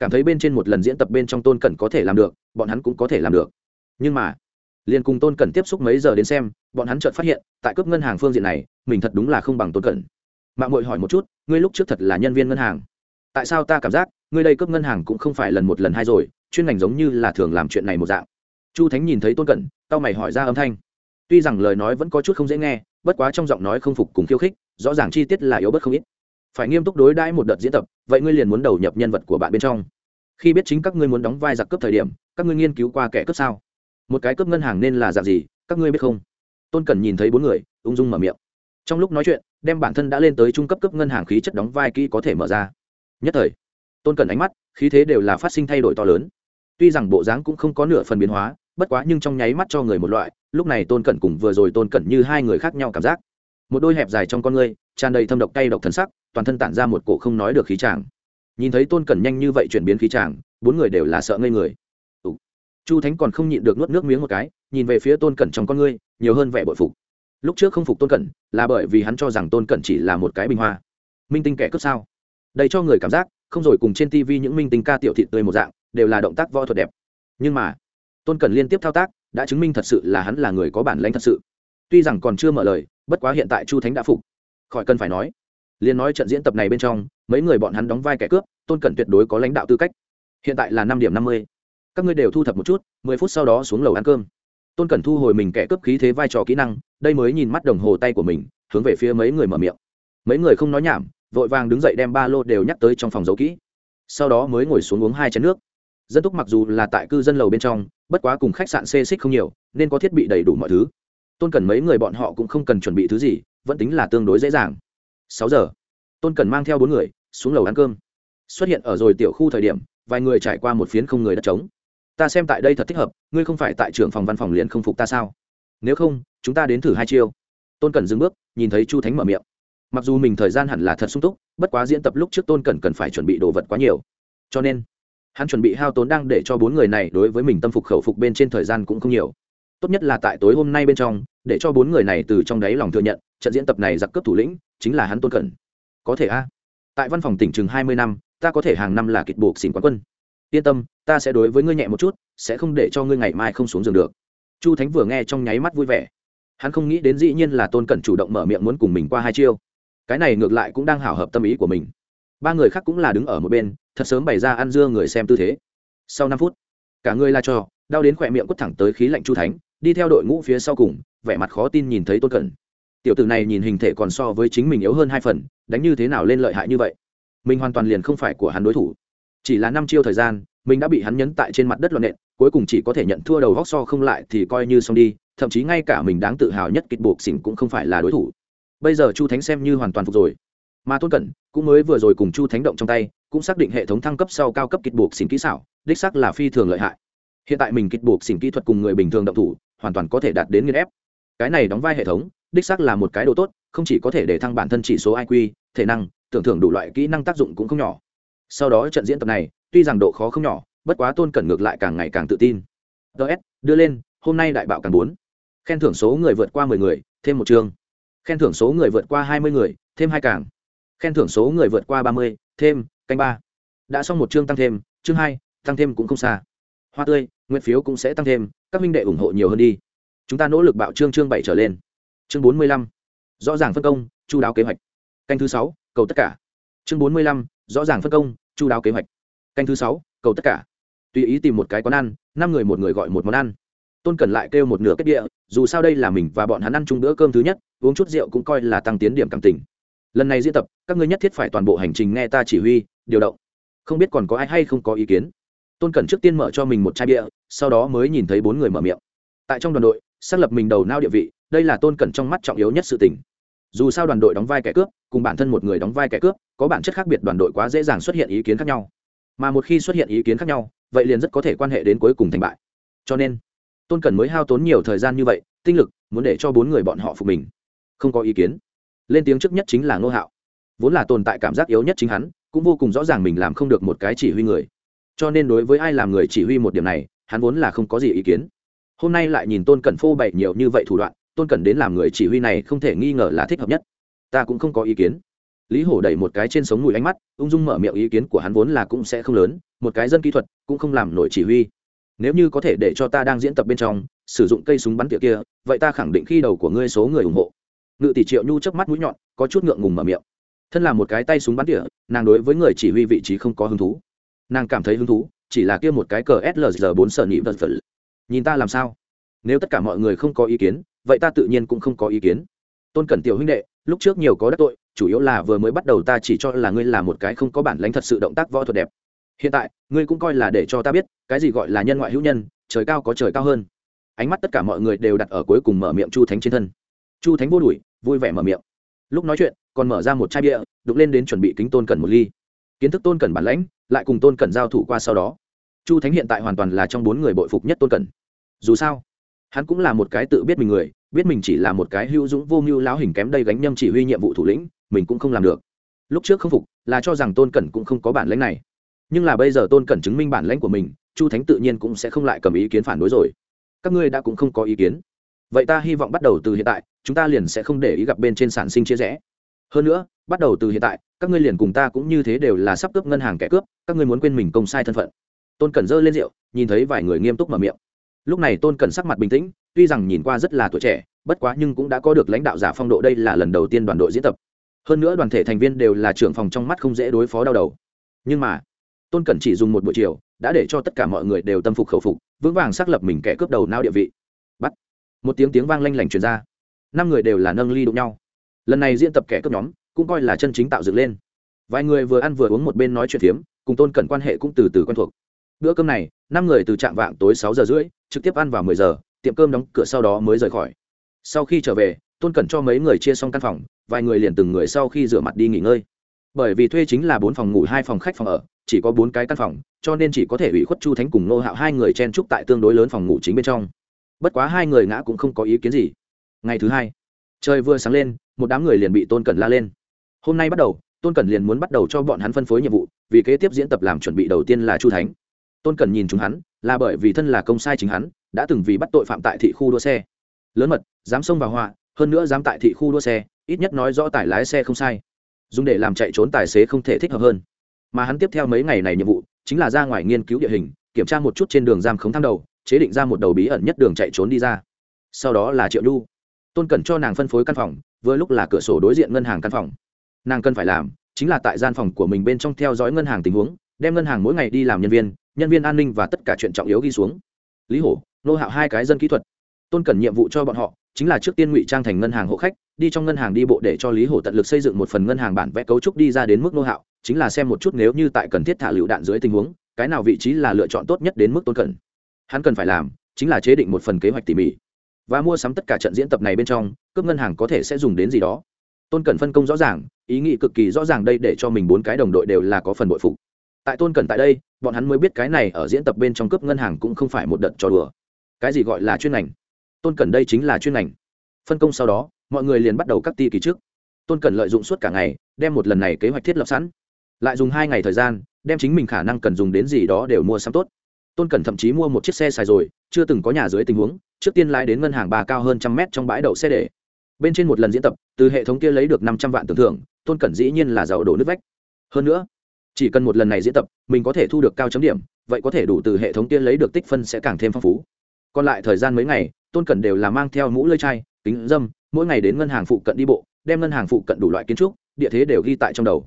Cảm thấy bên trên một lần diễn tập bên trong tôn cẩn có thể làm được, bọn hắn cũng có thể làm được. Nhưng mà, liền cùng tôn cẩn tiếp xúc mấy giờ đến xem, bọn hắn chợt phát hiện, tại cướp ngân hàng phương diện này, mình thật đúng là không bằng tôn cẩn. Mạng mội hỏi một chút, ngươi lúc trước thật là nhân viên ngân hàng? Tại sao ta cảm giác, ngươi đây cướp ngân hàng cũng không phải lần một lần hai rồi, chuyên ngành giống như là thường làm chuyện này một dạng. Chu thánh nhìn thấy tôn cẩn tao mày hỏi ra âm thanh. Tuy rằng lời nói vẫn có chút không dễ nghe, bất quá trong giọng nói không phục cùng khiêu khích, rõ ràng chi tiết là yếu bất không ít phải nghiêm túc đối đãi một đợt diễn tập, vậy ngươi liền muốn đầu nhập nhân vật của bạn bên trong. Khi biết chính các ngươi muốn đóng vai giặc cướp thời điểm, các ngươi nghiên cứu qua kẻ cướp sao? Một cái cướp ngân hàng nên là dạng gì, các ngươi biết không? Tôn cẩn nhìn thấy bốn người, ung dung mở miệng. Trong lúc nói chuyện, đem bản thân đã lên tới trung cấp cấp ngân hàng khí chất đóng vai kỹ có thể mở ra. Nhất thời, tôn cẩn ánh mắt, khí thế đều là phát sinh thay đổi to lớn. Tuy rằng bộ dáng cũng không có nửa phần biến hóa, bất quá nhưng trong nháy mắt cho người một loại, lúc này tôn cẩn cùng vừa rồi tôn cẩn như hai người khác nhau cảm giác. Một đôi hẹp dài trong con ngươi, tràn đầy thâm độc cay độc thần sắc toàn thân tản ra một cổ không nói được khí tràng nhìn thấy tôn cẩn nhanh như vậy chuyển biến khí tràng bốn người đều là sợ ngây người. Ủa. chu thánh còn không nhịn được nuốt nước miếng một cái, nhìn về phía tôn cẩn trong con ngươi, nhiều hơn vẻ bội phục. Lúc trước không phục tôn cẩn, là bởi vì hắn cho rằng tôn cẩn chỉ là một cái bình hoa. Minh tinh kẻ cướp sao? Đây cho người cảm giác, không rồi cùng trên tv những minh tinh ca tiểu thị tươi một dạng, đều là động tác võ thuật đẹp. Nhưng mà, tôn cẩn liên tiếp thao tác, đã chứng minh thật sự là hắn là người có bản lãnh thật sự. Tuy rằng còn chưa mở lời, bất quá hiện tại chu thánh đã phục. Khỏi cần phải nói liên nói trận diễn tập này bên trong, mấy người bọn hắn đóng vai kẻ cướp, tôn cẩn tuyệt đối có lãnh đạo tư cách. Hiện tại là năm điểm năm mươi. Các ngươi đều thu thập một chút, mười phút sau đó xuống lầu ăn cơm. Tôn cẩn thu hồi mình kẻ cướp khí thế vai trò kỹ năng, đây mới nhìn mắt đồng hồ tay của mình, hướng về phía mấy người mở miệng. Mấy người không nói nhảm, vội vàng đứng dậy đem ba lô đều nhắc tới trong phòng giấu kỹ. Sau đó mới ngồi xuống uống hai chén nước. Dân túc mặc dù là tại cư dân lầu bên trong, bất quá cùng khách sạn xê xích không nhiều, nên có thiết bị đầy đủ mọi thứ. Tôn cần mấy người bọn họ cũng không cần chuẩn bị thứ gì, vẫn tính là tương đối dễ dàng sáu giờ. Tôn cần mang theo bốn người xuống lầu ăn cơm. Xuất hiện ở rồi tiểu khu thời điểm, vài người trải qua một phiến không người đất trống. Ta xem tại đây thật thích hợp, ngươi không phải tại trưởng phòng văn phòng liền không phục ta sao? Nếu không, chúng ta đến thử hai chiêu. Tôn cẩn dừng bước, nhìn thấy chu thánh mở miệng. Mặc dù mình thời gian hẳn là thật sung túc, bất quá diễn tập lúc trước tôn cẩn cần phải chuẩn bị đồ vật quá nhiều. Cho nên, hắn chuẩn bị hao tốn đang để cho bốn người này đối với mình tâm phục khẩu phục bên trên thời gian cũng không nhiều. Tốt nhất là tại tối hôm nay bên trong, để cho bốn người này từ trong đáy lòng thừa nhận trận diễn tập này giặc cướp thủ lĩnh chính là hắn tôn cẩn. Có thể a. Tại văn phòng tỉnh chừng hai mươi năm, ta có thể hàng năm là kịch buộc xỉn quán quân. Yên tâm, ta sẽ đối với ngươi nhẹ một chút, sẽ không để cho ngươi ngày mai không xuống giường được. Chu thánh vừa nghe trong nháy mắt vui vẻ. Hắn không nghĩ đến dĩ nhiên là tôn cẩn chủ động mở miệng muốn cùng mình qua hai chiêu. Cái này ngược lại cũng đang hảo hợp tâm ý của mình. Ba người khác cũng là đứng ở một bên, thật sớm bày ra ăn dưa người xem tư thế. Sau năm phút, cả người la cho, đau đến khỏe miệng quất thẳng tới khí lạnh chu thánh, đi theo đội ngũ phía sau cùng, vẻ mặt khó tin nhìn thấy tôn cẩn tiểu tử này nhìn hình thể còn so với chính mình yếu hơn hai phần, đánh như thế nào lên lợi hại như vậy? Mình hoàn toàn liền không phải của hắn đối thủ. Chỉ là năm chiêu thời gian, mình đã bị hắn nhấn tại trên mặt đất loạn nện, cuối cùng chỉ có thể nhận thua đầu góc so không lại thì coi như xong đi, thậm chí ngay cả mình đáng tự hào nhất kịch buộc xỉn cũng không phải là đối thủ. Bây giờ chu thánh xem như hoàn toàn phục rồi. Mà tôn cẩn cũng mới vừa rồi cùng chu thánh động trong tay, cũng xác định hệ thống thăng cấp sau cao cấp kịch buộc xỉn kỹ xảo, đích sắc là phi thường lợi hại. Hiện tại mình kịch buộc xỉn kỹ thuật cùng người bình thường động thủ, hoàn toàn có thể đạt đến nghiên ép. Cái này đóng vai hệ thống đích xác là một cái đồ tốt, không chỉ có thể để thăng bản thân chỉ số iq thể năng, tưởng thưởng đủ loại kỹ năng tác dụng cũng không nhỏ. Sau đó trận diễn tập này, tuy rằng độ khó không nhỏ, bất quá tôn cẩn ngược lại càng ngày càng tự tin. Ts đưa lên, hôm nay đại bạo càng bốn. Khen thưởng số người vượt qua mười người, thêm một chương khen thưởng số người vượt qua hai mươi người, thêm hai càng. Khen thưởng số người vượt qua ba mươi, thêm, canh ba. Đã xong một chương tăng thêm, chương hai, tăng thêm cũng không xa. Hoa tươi, nguyện phiếu cũng sẽ tăng thêm, các minh đệ ủng hộ nhiều hơn đi. Chúng ta nỗ lực bạo chương chương bảy trở lên chương bốn mươi lăm, rõ ràng phân công, chu đáo kế hoạch. Canh thứ sáu, cầu tất cả. Chương bốn mươi lăm, rõ ràng phân công, chu đáo kế hoạch. Canh thứ sáu, cầu tất cả. Tùy ý tìm một cái quán ăn, năm người một người gọi một món ăn. Tôn cần lại kêu một nửa kết địa, dù sao đây là mình và bọn hắn ăn chung bữa cơm thứ nhất, uống chút rượu cũng coi là tăng tiến điểm cảm tình. Lần này diễn tập, các ngươi nhất thiết phải toàn bộ hành trình nghe ta chỉ huy, điều động. Không biết còn có ai hay không có ý kiến. Tôn cẩn trước tiên mở cho mình một chai bia, sau đó mới nhìn thấy bốn người mở miệng. Tại trong đoàn đội xác lập mình đầu nao địa vị, đây là tôn cẩn trong mắt trọng yếu nhất sự tình. Dù sao đoàn đội đóng vai kẻ cướp, cùng bản thân một người đóng vai kẻ cướp, có bản chất khác biệt đoàn đội quá dễ dàng xuất hiện ý kiến khác nhau. Mà một khi xuất hiện ý kiến khác nhau, vậy liền rất có thể quan hệ đến cuối cùng thành bại. Cho nên, tôn cẩn mới hao tốn nhiều thời gian như vậy, tinh lực, muốn để cho bốn người bọn họ phục mình. Không có ý kiến. Lên tiếng trước nhất chính là ngô hạo. Vốn là tồn tại cảm giác yếu nhất chính hắn, cũng vô cùng rõ ràng mình làm không được một cái chỉ huy người. Cho nên đối với ai làm người chỉ huy một điểm này, hắn vốn là không có gì ý kiến hôm nay lại nhìn tôn cẩn phô bày nhiều như vậy thủ đoạn, tôn cẩn đến làm người chỉ huy này không thể nghi ngờ là thích hợp nhất. Ta cũng không có ý kiến. Lý hổ đẩy một cái trên sống mùi ánh mắt, ung dung mở miệng ý kiến của hắn vốn là cũng sẽ không lớn, một cái dân kỹ thuật cũng không làm nổi chỉ huy. Nếu như có thể để cho ta đang diễn tập bên trong, sử dụng cây súng bắn tỉa kia, vậy ta khẳng định khi đầu của ngươi số người ủng hộ. Ngự tỷ triệu nhu chớp mắt mũi nhọn, có chút ngượng ngùng mở miệng. Thân là một cái tay súng bắn tỉa, nàng đối với người chỉ huy vị trí không có hứng thú. Nàng cảm thấy hứng thú, chỉ là kia một cái cờ slg bốn sợ nhị vật vật nhìn ta làm sao? Nếu tất cả mọi người không có ý kiến, vậy ta tự nhiên cũng không có ý kiến. Tôn cẩn tiểu huynh đệ, lúc trước nhiều có đắc tội, chủ yếu là vừa mới bắt đầu ta chỉ cho là ngươi là một cái không có bản lãnh thật sự động tác võ thuật đẹp. Hiện tại, ngươi cũng coi là để cho ta biết, cái gì gọi là nhân ngoại hữu nhân, trời cao có trời cao hơn. Ánh mắt tất cả mọi người đều đặt ở cuối cùng mở miệng chu thánh trên thân. Chu thánh vô đùi vui vẻ mở miệng. Lúc nói chuyện, còn mở ra một chai bia đục lên đến chuẩn bị kính tôn cẩn một ly. Kiến thức tôn cẩn bản lãnh, lại cùng tôn cẩn giao thủ qua sau đó chu thánh hiện tại hoàn toàn là trong bốn người bội phục nhất tôn cẩn. Dù sao, hắn cũng là một cái tự biết mình người, biết mình chỉ là một cái hữu dũng vô mưu láo hình kém đây gánh nhâm chỉ huy nhiệm vụ thủ lĩnh, mình cũng không làm được. Lúc trước không phục, là cho rằng tôn cẩn cũng không có bản lãnh này. Nhưng là bây giờ tôn cẩn chứng minh bản lãnh của mình, chu thánh tự nhiên cũng sẽ không lại cầm ý kiến phản đối rồi. Các ngươi đã cũng không có ý kiến. Vậy ta hy vọng bắt đầu từ hiện tại, chúng ta liền sẽ không để ý gặp bên trên sản sinh chia rẽ. Hơn nữa, bắt đầu từ hiện tại, các ngươi liền cùng ta cũng như thế đều là sắp cướp ngân hàng kẻ cướp, các ngươi muốn quên mình công sai thân phận tôn cẩn dơ lên rượu, nhìn thấy vài người nghiêm túc mở miệng. Lúc này tôn cẩn sắc mặt bình tĩnh, tuy rằng nhìn qua rất là tuổi trẻ, bất quá nhưng cũng đã có được lãnh đạo giả phong độ đây là lần đầu tiên đoàn đội diễn tập. Hơn nữa đoàn thể thành viên đều là trưởng phòng trong mắt không dễ đối phó đau đầu. Nhưng mà, tôn cẩn chỉ dùng một buổi chiều, đã để cho tất cả mọi người đều tâm phục khẩu phục, vững vàng xác lập mình kẻ cướp đầu nao địa vị. Bắt, một tiếng tiếng vang lanh lảnh truyền ra. Năm người đều là nâng ly đụng nhau. Lần này diễn tập kẻ cướp nhóm, cũng coi là chân chính tạo dựng lên. Vài người vừa ăn vừa uống một bên nói chuyện phiếm, cùng tôn cẩn quan hệ cũng từ từ quen thuộc bữa cơm này, năm người từ trạm vạng tối sáu giờ rưỡi, trực tiếp ăn vào mười giờ, tiệm cơm đóng cửa sau đó mới rời khỏi. Sau khi trở về, tôn cẩn cho mấy người chia xong căn phòng, vài người liền từng người sau khi rửa mặt đi nghỉ ngơi. Bởi vì thuê chính là bốn phòng ngủ, hai phòng khách phòng ở, chỉ có bốn cái căn phòng, cho nên chỉ có thể ủy khuất chu thánh cùng nô hạo hai người chen trúc tại tương đối lớn phòng ngủ chính bên trong. Bất quá hai người ngã cũng không có ý kiến gì. Ngày thứ hai, trời vừa sáng lên, một đám người liền bị tôn cẩn la lên. Hôm nay bắt đầu, tôn cẩn liền muốn bắt đầu cho bọn hắn phân phối nhiệm vụ, vì kế tiếp diễn tập làm chuẩn bị đầu tiên là chu thánh tôn cẩn nhìn chúng hắn, là bởi vì thân là công sai chính hắn, đã từng vì bắt tội phạm tại thị khu đua xe. Lớn mật, dám xông vào họa, hơn nữa dám tại thị khu đua xe, ít nhất nói rõ tài lái xe không sai. Dùng để làm chạy trốn tài xế không thể thích hợp hơn. Mà hắn tiếp theo mấy ngày này nhiệm vụ, chính là ra ngoài nghiên cứu địa hình, kiểm tra một chút trên đường giam khống thang đầu, chế định ra một đầu bí ẩn nhất đường chạy trốn đi ra. Sau đó là triệu nhu. Tôn cần cho nàng phân phối căn phòng, vừa lúc là cửa sổ đối diện ngân hàng căn phòng. Nàng cần phải làm, chính là tại gian phòng của mình bên trong theo dõi ngân hàng tình huống, đem ngân hàng mỗi ngày đi làm nhân viên nhân viên an ninh và tất cả chuyện trọng yếu ghi xuống. Lý hổ, nô hạo hai cái dân kỹ thuật. Tôn cần nhiệm vụ cho bọn họ chính là trước tiên ngụy trang thành ngân hàng hộ khách, đi trong ngân hàng đi bộ để cho lý hổ tận lực xây dựng một phần ngân hàng bản vẽ cấu trúc đi ra đến mức nô hạo, chính là xem một chút nếu như tại cần thiết thả lựu đạn dưới tình huống, cái nào vị trí là lựa chọn tốt nhất đến mức tôn cần hắn cần phải làm chính là chế định một phần kế hoạch tỉ mỉ và mua sắm tất cả trận diễn tập này bên trong, cướp ngân hàng có thể sẽ dùng đến gì đó. Tôn cần phân công rõ ràng, ý nghĩ cực kỳ rõ ràng đây để cho mình bốn cái đồng đội đều là có phần bội phục tại tôn cần tại đây, bọn hắn mới biết cái này ở diễn tập bên trong cướp ngân hàng cũng không phải một đợt trò đùa. Cái gì gọi là chuyên ngành? Tôn cần đây chính là chuyên ngành. Phân công sau đó, mọi người liền bắt đầu cắt ti kỳ trước. Tôn cần lợi dụng suốt cả ngày, đem một lần này kế hoạch thiết lập sẵn. Lại dùng hai ngày thời gian, đem chính mình khả năng cần dùng đến gì đó đều mua sắm tốt. Tôn cần thậm chí mua một chiếc xe xài rồi, chưa từng có nhà dưới tình huống, trước tiên lái đến ngân hàng bà cao hơn trăm mét trong bãi đậu xe để. Bên trên một lần diễn tập, từ hệ thống kia lấy được năm trăm vạn tưởng thưởng, tôn cẩn dĩ nhiên là giàu đổ nước vách. Hơn nữa chỉ cần một lần này diễn tập, mình có thể thu được cao chấm điểm, vậy có thể đủ từ hệ thống kia lấy được tích phân sẽ càng thêm phong phú. Còn lại thời gian mấy ngày, tôn cẩn đều là mang theo mũ lơi chai, kính dâm, mỗi ngày đến ngân hàng phụ cận đi bộ, đem ngân hàng phụ cận đủ loại kiến trúc, địa thế đều ghi tại trong đầu.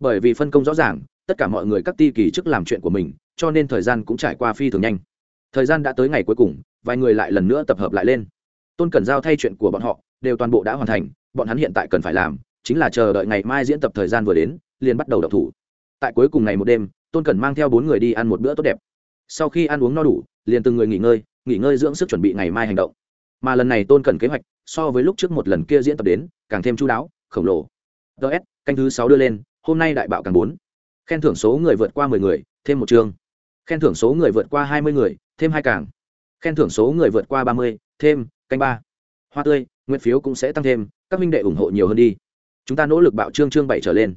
Bởi vì phân công rõ ràng, tất cả mọi người các ti kỳ chức làm chuyện của mình, cho nên thời gian cũng trải qua phi thường nhanh. Thời gian đã tới ngày cuối cùng, vài người lại lần nữa tập hợp lại lên. Tôn cẩn giao thay chuyện của bọn họ, đều toàn bộ đã hoàn thành, bọn hắn hiện tại cần phải làm, chính là chờ đợi ngày mai diễn tập thời gian vừa đến, liền bắt đầu đọc thủ tại cuối cùng ngày một đêm, tôn cẩn mang theo bốn người đi ăn một bữa tốt đẹp. Sau khi ăn uống no đủ, liền từng người nghỉ ngơi nghỉ ngơi dưỡng sức chuẩn bị ngày mai hành động. Mà lần này tôn cẩn kế hoạch, so với lúc trước một lần kia diễn tập đến, càng thêm chú đáo, khổng lồ. Ts canh thứ sáu đưa lên, hôm nay đại bạo càng bốn. Khen thưởng số người vượt qua mười người, thêm một chương. Khen thưởng số người vượt qua hai mươi người, thêm hai càng. Khen thưởng số người vượt qua ba mươi, thêm, canh ba. Hoa tươi, nguyện phiếu cũng sẽ tăng thêm, các minh đệ ủng hộ nhiều hơn đi. Chúng ta nỗ lực bạo chương chương bảy trở lên.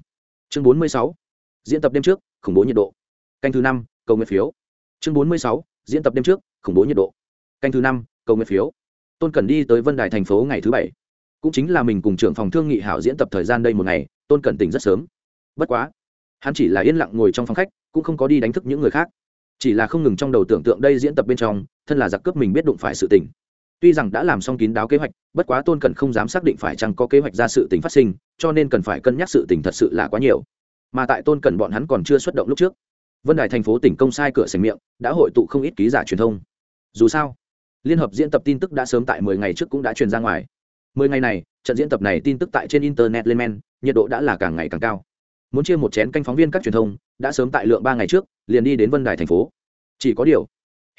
Chương bốn mươi sáu diễn tập đêm trước, khủng bố nhiệt độ. Canh thứ năm, cầu nguyện phiếu. Chương bốn mươi sáu, diễn tập đêm trước, khủng bố nhiệt độ. Canh thứ năm, cầu nguyện phiếu. Tôn cần đi tới vân đài thành phố ngày thứ bảy. Cũng chính là mình cùng trưởng phòng thương nghị hảo diễn tập thời gian đây một ngày, tôn cần tỉnh rất sớm. Bất quá, hắn chỉ là yên lặng ngồi trong phòng khách, cũng không có đi đánh thức những người khác. Chỉ là không ngừng trong đầu tưởng tượng đây diễn tập bên trong, thân là giặc cướp mình biết đụng phải sự tình. Tuy rằng đã làm xong kín đáo kế hoạch, bất quá tôn cần không dám xác định phải chăng có kế hoạch ra sự tình phát sinh, cho nên cần phải cân nhắc sự tình thật sự là quá nhiều mà tại tôn cần bọn hắn còn chưa xuất động lúc trước, vân đài thành phố tỉnh công sai cửa sành miệng, đã hội tụ không ít ký giả truyền thông. Dù sao, liên hợp diễn tập tin tức đã sớm tại mười ngày trước cũng đã truyền ra ngoài. Mười ngày này, trận diễn tập này tin tức tại trên internet lên men, nhiệt độ đã là càng ngày càng cao. Muốn chia một chén canh phóng viên các truyền thông, đã sớm tại lượng ba ngày trước, liền đi đến vân đài thành phố. Chỉ có điều,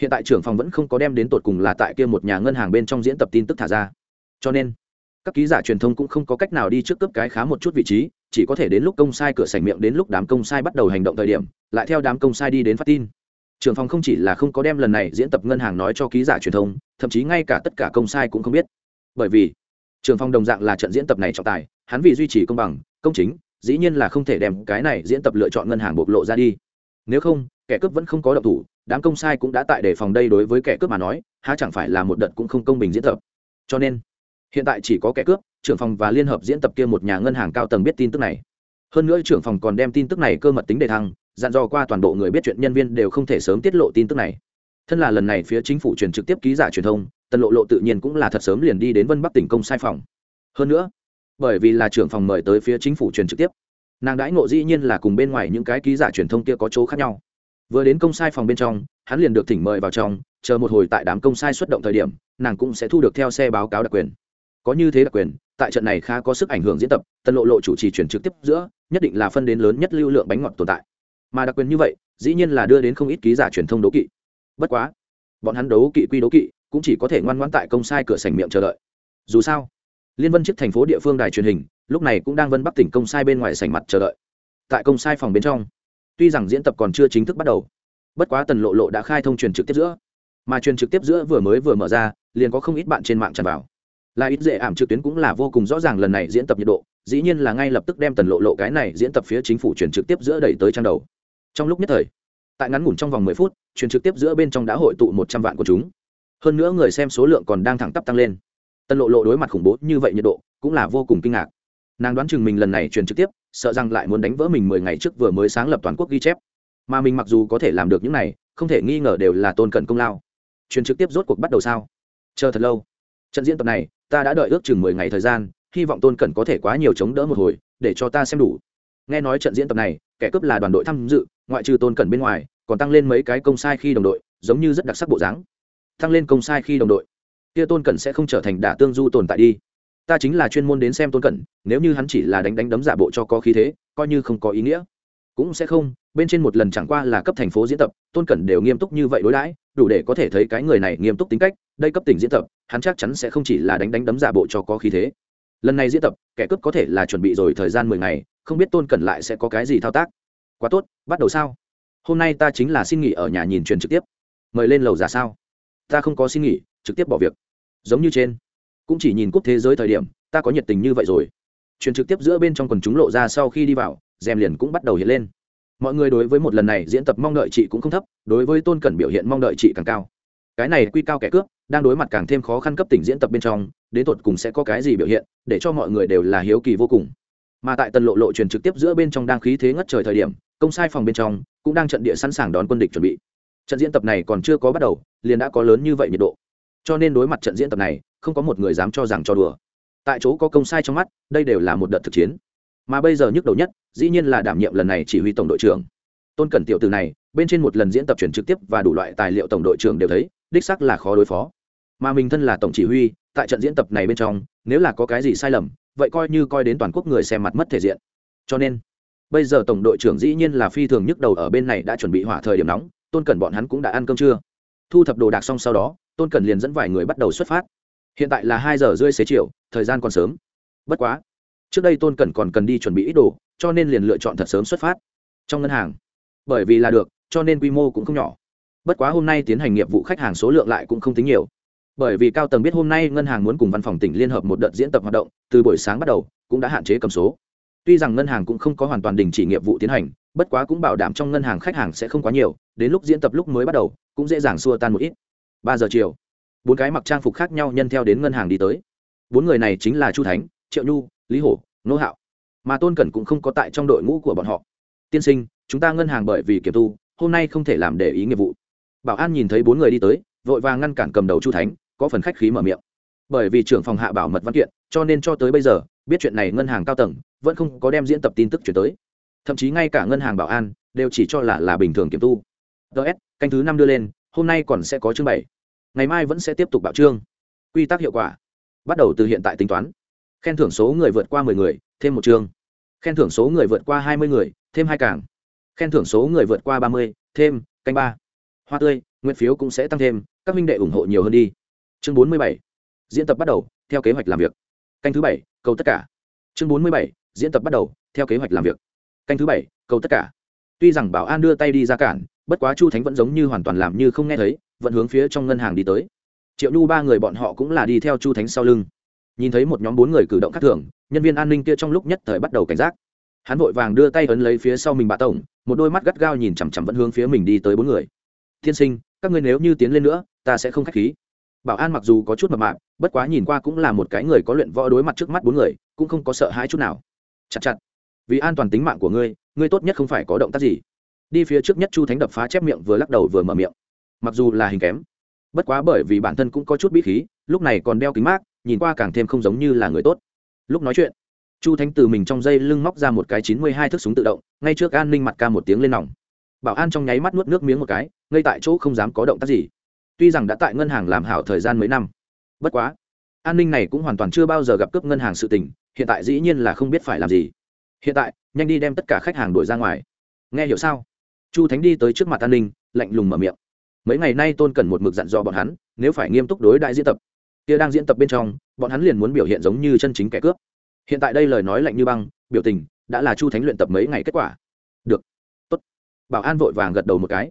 hiện tại trưởng phòng vẫn không có đem đến tột cùng là tại kia một nhà ngân hàng bên trong diễn tập tin tức thả ra. Cho nên, các ký giả truyền thông cũng không có cách nào đi trước cấp cái khá một chút vị trí chỉ có thể đến lúc công sai cửa sảnh miệng đến lúc đám công sai bắt đầu hành động thời điểm, lại theo đám công sai đi đến phát tin. Trưởng phòng không chỉ là không có đem lần này diễn tập ngân hàng nói cho ký giả truyền thông, thậm chí ngay cả tất cả công sai cũng không biết. Bởi vì, trưởng phòng đồng dạng là trận diễn tập này trọng tài, hắn vì duy trì công bằng, công chính, dĩ nhiên là không thể đem cái này diễn tập lựa chọn ngân hàng bộc lộ ra đi. Nếu không, kẻ cướp vẫn không có động thủ, đám công sai cũng đã tại đề phòng đây đối với kẻ cướp mà nói, há chẳng phải là một đợt cũng không công bình diễn tập. Cho nên, hiện tại chỉ có kẻ cướp trưởng phòng và liên hợp diễn tập kia một nhà ngân hàng cao tầng biết tin tức này. Hơn nữa trưởng phòng còn đem tin tức này cơ mật tính đề thăng, dặn dò qua toàn bộ người biết chuyện nhân viên đều không thể sớm tiết lộ tin tức này. Thân là lần này phía chính phủ truyền trực tiếp ký giả truyền thông, tần lộ lộ tự nhiên cũng là thật sớm liền đi đến vân bắc tỉnh công sai phòng. Hơn nữa, bởi vì là trưởng phòng mời tới phía chính phủ truyền trực tiếp, nàng đãi ngộ dĩ nhiên là cùng bên ngoài những cái ký giả truyền thông kia có chỗ khác nhau. Vừa đến công sai phòng bên trong, hắn liền được thỉnh mời vào trong, chờ một hồi tại đám công sai xuất động thời điểm, nàng cũng sẽ thu được theo xe báo cáo đặc quyền. Có như thế đặc quyền tại trận này khá có sức ảnh hưởng diễn tập, tân lộ lộ chủ trì chuyển trực tiếp giữa, nhất định là phân đến lớn nhất lưu lượng bánh ngọt tồn tại. Mà đặc quyền như vậy, dĩ nhiên là đưa đến không ít ký giả truyền thông đấu kỵ. Bất quá, bọn hắn đấu kỵ quy đấu kỵ, cũng chỉ có thể ngoan ngoãn tại công sai cửa sảnh miệng chờ đợi. Dù sao, liên vân chiếc thành phố địa phương đài truyền hình, lúc này cũng đang vân bắc tỉnh công sai bên ngoài sảnh mặt chờ đợi. Tại công sai phòng bên trong, tuy rằng diễn tập còn chưa chính thức bắt đầu, bất quá tần lộ lộ đã khai thông truyền trực tiếp giữa. Mà truyền trực tiếp giữa vừa mới vừa mở ra, liền có không ít bạn trên mạng tràn vào là ít dễ ảm trực tuyến cũng là vô cùng rõ ràng lần này diễn tập nhiệt độ, dĩ nhiên là ngay lập tức đem tần lộ lộ cái này diễn tập phía chính phủ truyền trực tiếp giữa đẩy tới trang đầu. Trong lúc nhất thời, tại ngắn ngủn trong vòng mười phút truyền trực tiếp giữa bên trong đã hội tụ một trăm vạn của chúng. Hơn nữa người xem số lượng còn đang thẳng tắp tăng lên. Tần lộ lộ đối mặt khủng bố như vậy nhiệt độ, cũng là vô cùng kinh ngạc. Nàng đoán chừng mình lần này truyền trực tiếp, sợ rằng lại muốn đánh vỡ mình mười ngày trước vừa mới sáng lập toàn quốc ghi chép. Mà mình mặc dù có thể làm được những này, không thể nghi ngờ đều là tôn cận công lao. Truyền trực tiếp rốt cuộc bắt đầu sao? Chờ thật lâu. Trận diễn tập này ta đã đợi ước chừng mười ngày thời gian, hy vọng tôn cẩn có thể quá nhiều chống đỡ một hồi, để cho ta xem đủ. Nghe nói trận diễn tập này, kẻ cướp là đoàn đội tham dự, ngoại trừ tôn cẩn bên ngoài, còn tăng lên mấy cái công sai khi đồng đội, giống như rất đặc sắc bộ dáng. Tăng lên công sai khi đồng đội. Kia tôn cẩn sẽ không trở thành đả tương du tồn tại đi. Ta chính là chuyên môn đến xem tôn cẩn, nếu như hắn chỉ là đánh đánh đấm giả bộ cho có khí thế, coi như không có ý nghĩa. Cũng sẽ không, bên trên một lần chẳng qua là cấp thành phố diễn tập, tôn cẩn đều nghiêm túc như vậy đối đãi, đủ để có thể thấy cái người này nghiêm túc tính cách đây cấp tỉnh diễn tập, hắn chắc chắn sẽ không chỉ là đánh đánh đấm giả bộ cho có khí thế. Lần này diễn tập, kẻ cướp có thể là chuẩn bị rồi thời gian mười ngày, không biết tôn cẩn lại sẽ có cái gì thao tác. Quá tốt, bắt đầu sao? Hôm nay ta chính là xin nghỉ ở nhà nhìn truyền trực tiếp. Mời lên lầu giả sao? Ta không có xin nghỉ, trực tiếp bỏ việc. Giống như trên, cũng chỉ nhìn cúp thế giới thời điểm, ta có nhiệt tình như vậy rồi. Truyền trực tiếp giữa bên trong quần chúng lộ ra sau khi đi vào, rèm liền cũng bắt đầu hiện lên. Mọi người đối với một lần này diễn tập mong đợi chị cũng không thấp, đối với tôn cẩn biểu hiện mong đợi chị càng cao. Cái này quy cao kẻ cướp đang đối mặt càng thêm khó khăn cấp tỉnh diễn tập bên trong, đến tột cùng sẽ có cái gì biểu hiện, để cho mọi người đều là hiếu kỳ vô cùng. Mà tại tần lộ lộ truyền trực tiếp giữa bên trong đang khí thế ngất trời thời điểm, công sai phòng bên trong cũng đang trận địa sẵn sàng đón quân địch chuẩn bị. Trận diễn tập này còn chưa có bắt đầu, liền đã có lớn như vậy nhiệt độ. Cho nên đối mặt trận diễn tập này, không có một người dám cho rằng cho đùa. Tại chỗ có công sai trong mắt, đây đều là một đợt thực chiến. Mà bây giờ nhức đầu nhất, dĩ nhiên là đảm nhiệm lần này chỉ huy tổng đội trưởng. Tôn cẩn tiểu từ này, bên trên một lần diễn tập truyền trực tiếp và đủ loại tài liệu tổng đội trưởng đều thấy đích sắc là khó đối phó. Mà mình thân là tổng chỉ huy, tại trận diễn tập này bên trong, nếu là có cái gì sai lầm, vậy coi như coi đến toàn quốc người xem mặt mất thể diện. Cho nên, bây giờ tổng đội trưởng dĩ nhiên là phi thường nhức đầu ở bên này đã chuẩn bị hỏa thời điểm nóng, tôn cẩn bọn hắn cũng đã ăn cơm trưa. Thu thập đồ đạc xong sau đó, tôn cẩn liền dẫn vài người bắt đầu xuất phát. Hiện tại là hai giờ rưỡi xế chiều, thời gian còn sớm. Bất quá, trước đây tôn cẩn còn cần đi chuẩn bị ít đồ, cho nên liền lựa chọn thật sớm xuất phát. Trong ngân hàng, bởi vì là được, cho nên quy mô cũng không nhỏ bất quá hôm nay tiến hành nghiệp vụ khách hàng số lượng lại cũng không tính nhiều. Bởi vì cao tầng biết hôm nay ngân hàng muốn cùng văn phòng tỉnh liên hợp một đợt diễn tập hoạt động, từ buổi sáng bắt đầu, cũng đã hạn chế cầm số. Tuy rằng ngân hàng cũng không có hoàn toàn đình chỉ nghiệp vụ tiến hành, bất quá cũng bảo đảm trong ngân hàng khách hàng sẽ không quá nhiều, đến lúc diễn tập lúc mới bắt đầu, cũng dễ dàng xua tan một ít. Ba giờ chiều, bốn cái mặc trang phục khác nhau nhân theo đến ngân hàng đi tới. Bốn người này chính là chu thánh, triệu nhu, lý hổ, nô hạo. Mà tôn cẩn cũng không có tại trong đội ngũ của bọn họ. Tiên sinh, chúng ta ngân hàng bởi vì kiểm tu hôm nay không thể làm để ý nghiệp vụ bảo an nhìn thấy bốn người đi tới, vội vàng ngăn cản cầm đầu chu thánh, có phần khách khí mở miệng. Bởi vì trưởng phòng hạ bảo mật văn kiện, cho nên cho tới bây giờ, biết chuyện này ngân hàng cao tầng, vẫn không có đem diễn tập tin tức chuyển tới. Thậm chí ngay cả ngân hàng bảo an, đều chỉ cho là là bình thường kiểm tu. Ts canh thứ năm đưa lên, hôm nay còn sẽ có chương bảy. Ngày mai vẫn sẽ tiếp tục bảo trương quy tắc hiệu quả. Bắt đầu từ hiện tại tính toán. Khen thưởng số người vượt qua mười người, thêm một chương. Khen thưởng số người vượt qua hai mươi người, thêm hai cảng khen thưởng số người vượt qua ba mươi, thêm canh ba hoa tươi, nguyện phiếu cũng sẽ tăng thêm, các minh đệ ủng hộ nhiều hơn đi. Chương bốn mươi bảy, diễn tập bắt đầu, theo kế hoạch làm việc. Canh thứ bảy câu tất cả. Chương bốn mươi bảy, diễn tập bắt đầu, theo kế hoạch làm việc. Canh thứ bảy câu tất cả. Tuy rằng bảo an đưa tay đi ra cản, bất quá chu thánh vẫn giống như hoàn toàn làm như không nghe thấy, vẫn hướng phía trong ngân hàng đi tới. Triệu nhu ba người bọn họ cũng là đi theo chu thánh sau lưng. Nhìn thấy một nhóm bốn người cử động khác thường, nhân viên an ninh kia trong lúc nhất thời bắt đầu cảnh giác. Hắn vội vàng đưa tay ấn lấy phía sau mình bà tổng, một đôi mắt gắt gao nhìn chằm chằm vẫn hướng phía mình đi tới bốn người tiên sinh, các ngươi nếu như tiến lên nữa, ta sẽ không k h á c h khí. Bảo an mặc dù có chút mập mạp, bất quá nhìn qua cũng là một cái người có luyện võ đối mặt trước mắt bốn người, cũng không có sợ hãi chút nào. Chặt chặt, vì an toàn tính mạng của ngươi ngươi tốt nhất không phải có động tác gì. Đi phía trước nhất chu thánh đập phá chép miệng vừa lắc đầu vừa mở miệng. Mặc dù là hình kém, bất quá bởi vì bản thân cũng có chút bí khí, lúc này còn đeo kính mát, nhìn qua càng thêm không giống như là người tốt. Lúc nói chuyện, chu thánh từ mình trong dây lưng móc ra một cái chín mươi hai thước súng tự động, ngay trước an ninh mặt ca một tiếng lên nòng bảo an trong nháy mắt nuốt nước miếng một cái, ngay tại chỗ không dám có động tác gì. Tuy rằng đã tại ngân hàng làm hảo thời gian mấy năm, bất quá, an ninh này cũng hoàn toàn chưa bao giờ gặp cướp ngân hàng sự tình, hiện tại dĩ nhiên là không biết phải làm gì. Hiện tại, nhanh đi đem tất cả khách hàng đuổi ra ngoài. Nghe hiểu sao? Chu thánh đi tới trước mặt an ninh, lạnh lùng mở miệng. Mấy ngày nay tôn cần một mực dặn dò bọn hắn, nếu phải nghiêm túc đối đại diễn tập, kia đang diễn tập bên trong, bọn hắn liền muốn biểu hiện giống như chân chính kẻ cướp. Hiện tại đây lời nói lạnh như băng, biểu tình đã là chu thánh luyện tập mấy ngày kết quả bảo an vội vàng gật đầu một cái.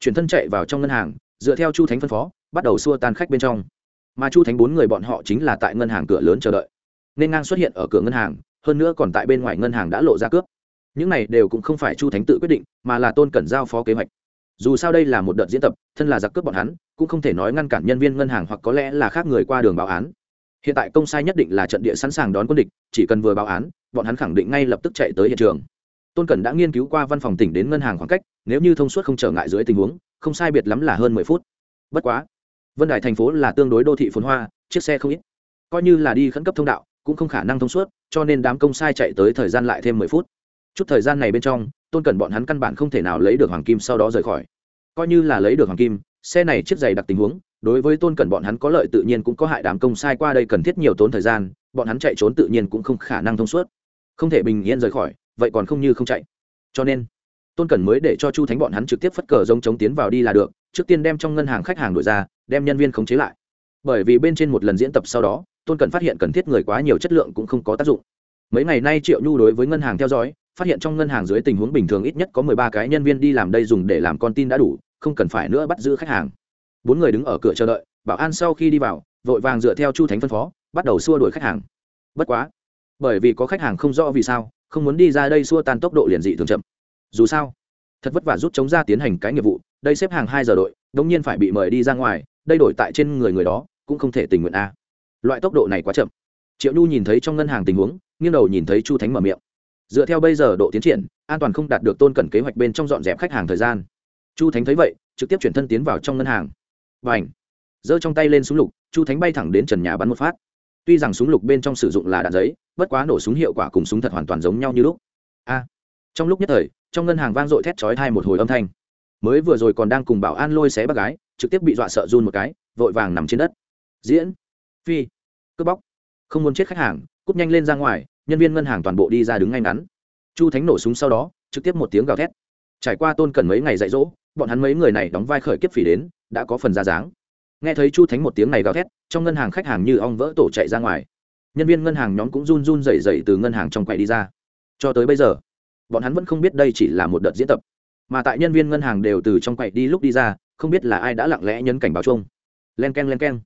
Chuyển thân chạy vào trong ngân hàng, dựa theo chu thánh phân phó, bắt đầu xua tan khách bên trong. Mà chu thánh bốn người bọn họ chính là tại ngân hàng cửa lớn chờ đợi. Nên ngang xuất hiện ở cửa ngân hàng, hơn nữa còn tại bên ngoài ngân hàng đã lộ ra cướp. Những này đều cũng không phải chu thánh tự quyết định, mà là tôn cẩn giao phó kế hoạch. Dù sao đây là một đợt diễn tập, thân là giặc cướp bọn hắn, cũng không thể nói ngăn cản nhân viên ngân hàng hoặc có lẽ là khác người qua đường báo án. Hiện tại công sai nhất định là trận địa sẵn sàng đón quân địch, chỉ cần vừa báo án, bọn hắn khẳng định ngay lập tức chạy tới hiện trường tôn cẩn đã nghiên cứu qua văn phòng tỉnh đến ngân hàng khoảng cách, nếu như thông suốt không trở ngại dưới tình huống, không sai biệt lắm là hơn mười phút. Bất quá, vân đài thành phố là tương đối đô thị phồn hoa, chiếc xe không ít. Coi như là đi khẩn cấp thông đạo, cũng không khả năng thông suốt, cho nên đám công sai chạy tới thời gian lại thêm mười phút. Chút thời gian này bên trong, tôn cẩn bọn hắn căn bản không thể nào lấy được hoàng kim sau đó rời khỏi. Coi như là lấy được hoàng kim, xe này chiếc giày đặc tình huống, đối với tôn cẩn bọn hắn có lợi tự nhiên cũng có hại đám công sai qua đây cần thiết nhiều tốn thời gian, bọn hắn chạy trốn tự nhiên cũng không khả năng thông suốt. Không thể bình yên rời khỏi vậy còn không như không chạy. Cho nên, tôn cẩn mới để cho chu thánh bọn hắn trực tiếp phất cờ giống chống tiến vào đi là được, trước tiên đem trong ngân hàng khách hàng đổi ra, đem nhân viên khống chế lại. Bởi vì bên trên một lần diễn tập sau đó, tôn cẩn phát hiện cần thiết người quá nhiều chất lượng cũng không có tác dụng. Mấy ngày nay triệu nhu đối với ngân hàng theo dõi, phát hiện trong ngân hàng dưới tình huống bình thường ít nhất có mười ba cái nhân viên đi làm đây dùng để làm con tin đã đủ, không cần phải nữa bắt giữ khách hàng. Bốn người đứng ở cửa chờ đợi, bảo an sau khi đi vào, vội vàng dựa theo chu thánh phân phó, bắt đầu xua đuổi khách hàng. Bất quá, bởi vì có khách hàng không rõ vì sao không muốn đi ra đây xua tan tốc độ liền dị thường chậm. Dù sao, thật vất vả rút chống ra tiến hành cái nghiệp vụ, đây xếp hàng hai giờ đội, đống nhiên phải bị mời đi ra ngoài, đây đổi tại trên người người đó, cũng không thể tình nguyện a. Loại tốc độ này quá chậm. Triệu nhu nhìn thấy trong ngân hàng tình huống, nghiêng đầu nhìn thấy chu thánh mở miệng. Dựa theo bây giờ độ tiến triển, an toàn không đạt được tôn cẩn kế hoạch bên trong dọn dẹp khách hàng thời gian. Chu thánh thấy vậy, trực tiếp chuyển thân tiến vào trong ngân hàng. Và ảnh giơ trong tay lên súng lục, chu thánh bay thẳng đến trần nhà bắn một phát tuy rằng súng lục bên trong sử dụng là đạn giấy, bất quá nổ súng hiệu quả cùng súng thật hoàn toàn giống nhau như lúc. A. Trong lúc nhất thời, trong ngân hàng vang dội thét chói thai một hồi âm thanh. Mới vừa rồi còn đang cùng bảo an lôi xé bác gái, trực tiếp bị dọa sợ run một cái, vội vàng nằm trên đất. Diễn. Phi. Cướp bóc. Không muốn chết khách hàng cúp nhanh lên ra ngoài, nhân viên ngân hàng toàn bộ đi ra đứng ngay ngắn. Chu thánh nổ súng sau đó, trực tiếp một tiếng gào thét. Trải qua tôn cần mấy ngày dạy dỗ, bọn hắn mấy người này đóng vai khởi kiếp phỉ đến, đã có phần ra dáng nghe thấy chu thánh một tiếng này gào thét, trong ngân hàng khách hàng như ong vỡ tổ chạy ra ngoài. Nhân viên ngân hàng nhóm cũng run run rẩy rẩy từ ngân hàng trong quầy đi ra. Cho tới bây giờ, bọn hắn vẫn không biết đây chỉ là một đợt diễn tập. Mà tại nhân viên ngân hàng đều từ trong quầy đi lúc đi ra, không biết là ai đã lặng lẽ nhấn cảnh báo chung len k e n len k e n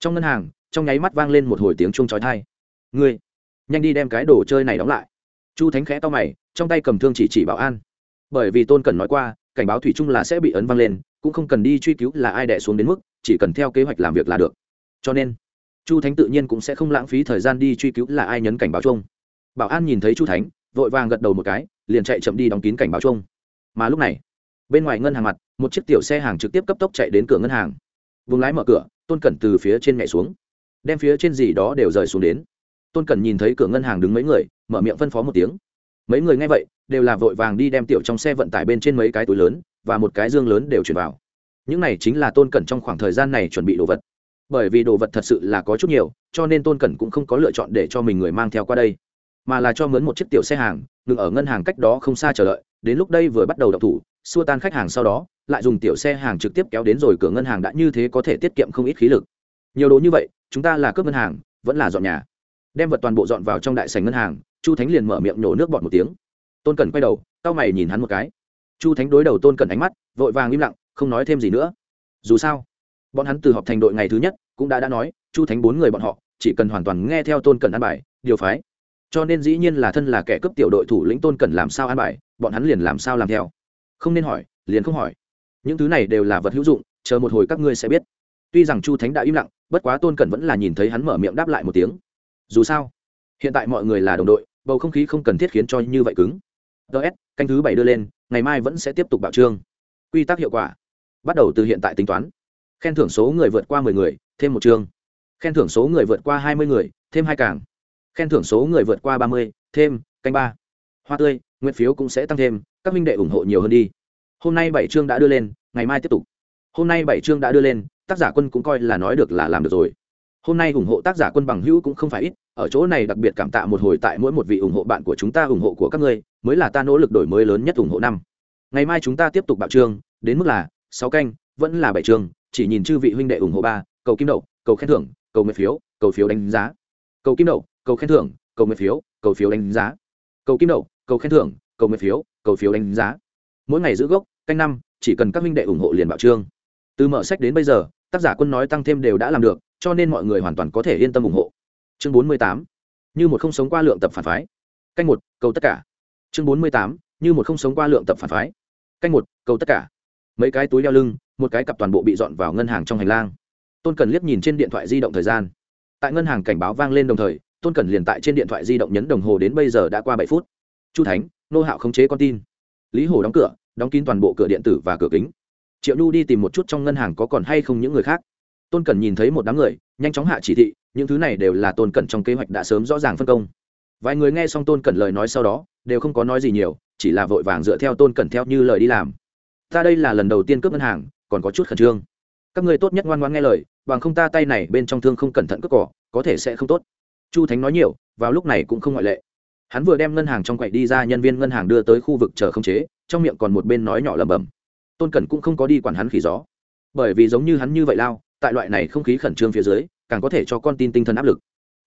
trong ngân hàng, trong nháy mắt vang lên một hồi tiếng chung trói thai ngươi, nhanh đi đem cái đồ chơi này đóng lại. Chu thánh khẽ to mày, trong tay cầm thương chỉ chỉ bảo an. Bởi vì tôn cần nói qua, cảnh báo thủy chung là sẽ bị ấn văng lên, cũng không cần đi truy cứu là ai đẻ xuống đến mức chỉ cần theo kế hoạch làm việc là được. Cho nên, chu thánh tự nhiên cũng sẽ không lãng phí thời gian đi truy cứu là ai nhấn cảnh báo chung bảo an nhìn thấy chu thánh, vội vàng gật đầu một cái, liền chạy chậm đi đóng kín cảnh báo chung mà lúc này, bên ngoài ngân hàng mặt, một chiếc tiểu xe hàng trực tiếp cấp tốc chạy đến cửa ngân hàng. Vùng lái mở cửa, tôn cẩn từ phía trên nhảy xuống. Đem phía trên gì đó đều rời xuống đến. Tôn cẩn nhìn thấy cửa ngân hàng đứng mấy người, mở miệng phân phó một tiếng. Mấy người nghe vậy, đều là vội vàng đi đem tiểu trong xe vận tải bên trên mấy cái túi lớn và một cái dương lớn đều chuyển vào những này chính là tôn cẩn trong khoảng thời gian này chuẩn bị đồ vật. Bởi vì đồ vật thật sự là có chút nhiều, cho nên tôn cẩn cũng không có lựa chọn để cho mình người mang theo qua đây, mà là cho mướn một chiếc tiểu xe hàng, ngừng ở ngân hàng cách đó không xa chờ đợi, đến lúc đây vừa bắt đầu đọc thủ, xua tan khách hàng sau đó, lại dùng tiểu xe hàng trực tiếp kéo đến rồi cửa ngân hàng đã như thế có thể tiết kiệm không ít khí lực. Nhiều đồ như vậy, chúng ta là cướp ngân hàng, vẫn là dọn nhà. Đem vật toàn bộ dọn vào trong đại sành ngân hàng, chu thánh liền mở miệng nổ nước bọt một tiếng. Tôn cẩn quay đầu tao mày nhìn hắn một cái. Chu thánh đối đầu tôn cẩn ánh mắt, vội vàng im lặng không nói thêm gì nữa. Dù sao, bọn hắn từ họp thành đội ngày thứ nhất cũng đã đã nói, chu thánh bốn người bọn họ chỉ cần hoàn toàn nghe theo tôn cần an bài, điều phái. Cho nên dĩ nhiên là thân là kẻ cướp tiểu đội thủ lĩnh tôn cần làm sao an bài, bọn hắn liền làm sao làm theo. Không nên hỏi, liền không hỏi. Những thứ này đều là vật hữu dụng, chờ một hồi các ngươi sẽ biết. Tuy rằng chu thánh đã im lặng, bất quá tôn cẩn vẫn là nhìn thấy hắn mở miệng đáp lại một tiếng. Dù sao, hiện tại mọi người là đồng đội, bầu không khí không cần thiết khiến cho như vậy cứng. Ts canh thứ bảy đưa lên, ngày mai vẫn sẽ tiếp tục bảo trương quy tắc hiệu quả. Bắt đầu từ hiện tại tính toán. Khen thưởng số người vượt qua mười người, thêm một chương khen thưởng số người vượt qua hai mươi người, thêm hai cảng khen thưởng số người vượt qua ba mươi, thêm, canh ba. Hoa tươi, nguyện phiếu cũng sẽ tăng thêm, các minh đệ ủng hộ nhiều hơn đi. Hôm nay bảy chương đã đưa lên, ngày mai tiếp tục. Hôm nay bảy chương đã đưa lên, tác giả quân cũng coi là nói được là làm được rồi. Hôm nay ủng hộ tác giả quân bằng hữu cũng không phải ít, ở chỗ này đặc biệt cảm tạ một hồi tại mỗi một vị ủng hộ bạn của chúng ta ủng hộ của các ngươi, mới là ta nỗ lực đổi mới lớn nhất ủng hộ năm ngày mai chúng ta tiếp tục bạo trương, đến mức là sáu canh, vẫn là bảy trường, chỉ nhìn chư vị huynh đệ ủng hộ ba, cầu kim đậu, cầu khen thưởng, cầu nguyện phiếu, cầu phiếu đánh giá. Cầu kim đậu, cầu khen thưởng, cầu nguyện phiếu, cầu phiếu đánh giá. Cầu kim đậu, cầu khen thưởng, cầu nguyện phiếu, cầu phiếu đánh giá. Mỗi ngày giữ gốc, canh năm, chỉ cần các huynh đệ ủng hộ liền bảo trương. Từ mở sách đến bây giờ, tác giả quân nói tăng thêm đều đã làm được, cho nên mọi người hoàn toàn có thể yên tâm ủng hộ. Chương bốn mươi tám, như một không sống qua lượng tập phản phái. Canh một, cầu tất cả. Chương bốn mươi tám, như một không sống qua lượng tập phản phái canh một, cầu tất cả. Mấy cái túi đeo lưng, một cái cặp toàn bộ bị dọn vào ngân hàng trong hành lang. Tôn cần liếc nhìn trên điện thoại di động thời gian. Tại ngân hàng cảnh báo vang lên đồng thời, tôn cần liền tại trên điện thoại di động nhấn đồng hồ đến bây giờ đã qua bảy phút. Chu thánh, nô hạo khống chế con tin. Lý hồ đóng cửa, đóng kín toàn bộ cửa điện tử và cửa kính. Triệu nhu đi tìm một chút trong ngân hàng có còn hay không những người khác. Tôn cần nhìn thấy một đám người, nhanh chóng hạ chỉ thị, những thứ này đều là tôn cẩn trong kế hoạch đã sớm rõ ràng phân công. Vài người nghe xong tôn cẩn lời nói sau đó, đều không có nói gì nhiều chỉ là vội vàng dựa theo tôn cẩn theo như lời đi làm. Ta đây là lần đầu tiên cướp ngân hàng, còn có chút khẩn trương. Các người tốt nhất ngoan ngoan nghe lời, bằng không ta tay này bên trong thương không cẩn thận cướp cỏ, có thể sẽ không tốt. Chu thánh nói nhiều, vào lúc này cũng không ngoại lệ. Hắn vừa đem ngân hàng trong quậy đi ra, nhân viên ngân hàng đưa tới khu vực chờ không chế, trong miệng còn một bên nói nhỏ lầm bầm tôn cẩn cũng không có đi quản hắn khỉ gió. Bởi vì giống như hắn như vậy lao, tại loại này không khí khẩn trương phía dưới, càng có thể cho con tin tinh thần áp lực.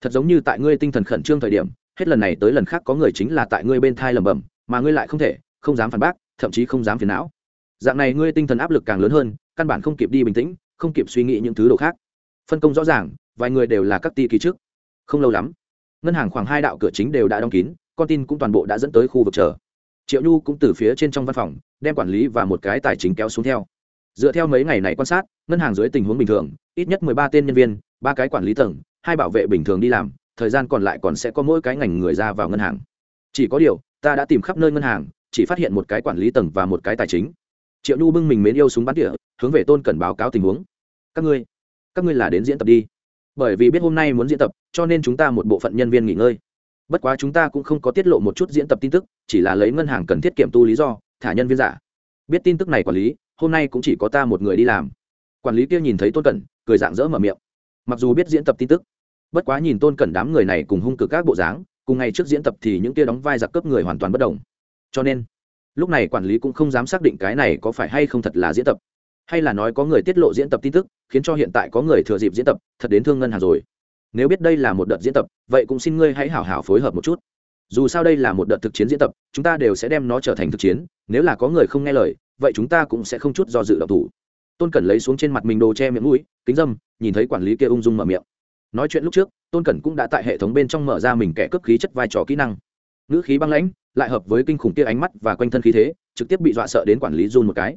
Thật giống như tại ngươi tinh thần khẩn trương thời điểm, hết lần này tới lần khác có người chính là tại ngươi bên thai lầm bẩm mà ngươi lại không thể, không dám phản bác, thậm chí không dám phiền não. Dạng này ngươi tinh thần áp lực càng lớn hơn, căn bản không kịp đi bình tĩnh, không kịp suy nghĩ những thứ đồ khác. Phân công rõ ràng, vài người đều là các ti kỳ trước. Không lâu lắm, ngân hàng khoảng hai đạo cửa chính đều đã đóng kín, con tin cũng toàn bộ đã dẫn tới khu vực chờ. Triệu nhu cũng từ phía trên trong văn phòng, đem quản lý và một cái tài chính kéo xuống theo. Dựa theo mấy ngày này quan sát, ngân hàng dưới tình huống bình thường, ít nhất mười ba tên nhân viên, ba cái quản lý tầng, hai bảo vệ bình thường đi làm, thời gian còn lại còn sẽ có mỗi cái ngành người ra vào ngân hàng. Chỉ có điều ta đã tìm khắp nơi ngân hàng, chỉ phát hiện một cái quản lý tầng và một cái tài chính. Triệu nhu bưng mình mến yêu súng bắn tỉa, hướng về tôn cần báo cáo tình huống. Các ngươi các ngươi là đến diễn tập đi. Bởi vì biết hôm nay muốn diễn tập, cho nên chúng ta một bộ phận nhân viên nghỉ ngơi. Bất quá chúng ta cũng không có tiết lộ một chút diễn tập tin tức, chỉ là lấy ngân hàng cần thiết kiểm tu lý do, thả nhân viên giả. Biết tin tức này quản lý, hôm nay cũng chỉ có ta một người đi làm. Quản lý kia nhìn thấy tôn cẩn, cười dạng dỡ mở miệng. Mặc dù biết diễn tập tin tức, bất quá nhìn tôn cẩn đám người này cùng hung cực các bộ dáng cùng ngày trước diễn tập thì những kia đóng vai giặc cướp người hoàn toàn bất đồng. Cho nên, lúc này quản lý cũng không dám xác định cái này có phải hay không thật là diễn tập. Hay là nói có người tiết lộ diễn tập tin tức, khiến cho hiện tại có người thừa dịp diễn tập, thật đến thương ngân hàng rồi. Nếu biết đây là một đợt diễn tập, vậy cũng xin ngươi hãy hảo hảo phối hợp một chút. Dù sao đây là một đợt thực chiến diễn tập, chúng ta đều sẽ đem nó trở thành thực chiến, nếu là có người không nghe lời, vậy chúng ta cũng sẽ không chút do dự động thủ. Tôn cẩn lấy xuống trên mặt mình đồ che miệng mũi, kính dâm, nhìn thấy quản lý kia ung dung mở miệng. Nói chuyện lúc trước tôn cẩn cũng đã tại hệ thống bên trong mở ra mình kẻ cướp khí chất vai trò kỹ năng. Ngữ khí băng lãnh, lại hợp với kinh khủng kia ánh mắt và quanh thân khí thế, trực tiếp bị dọa sợ đến quản lý run một cái.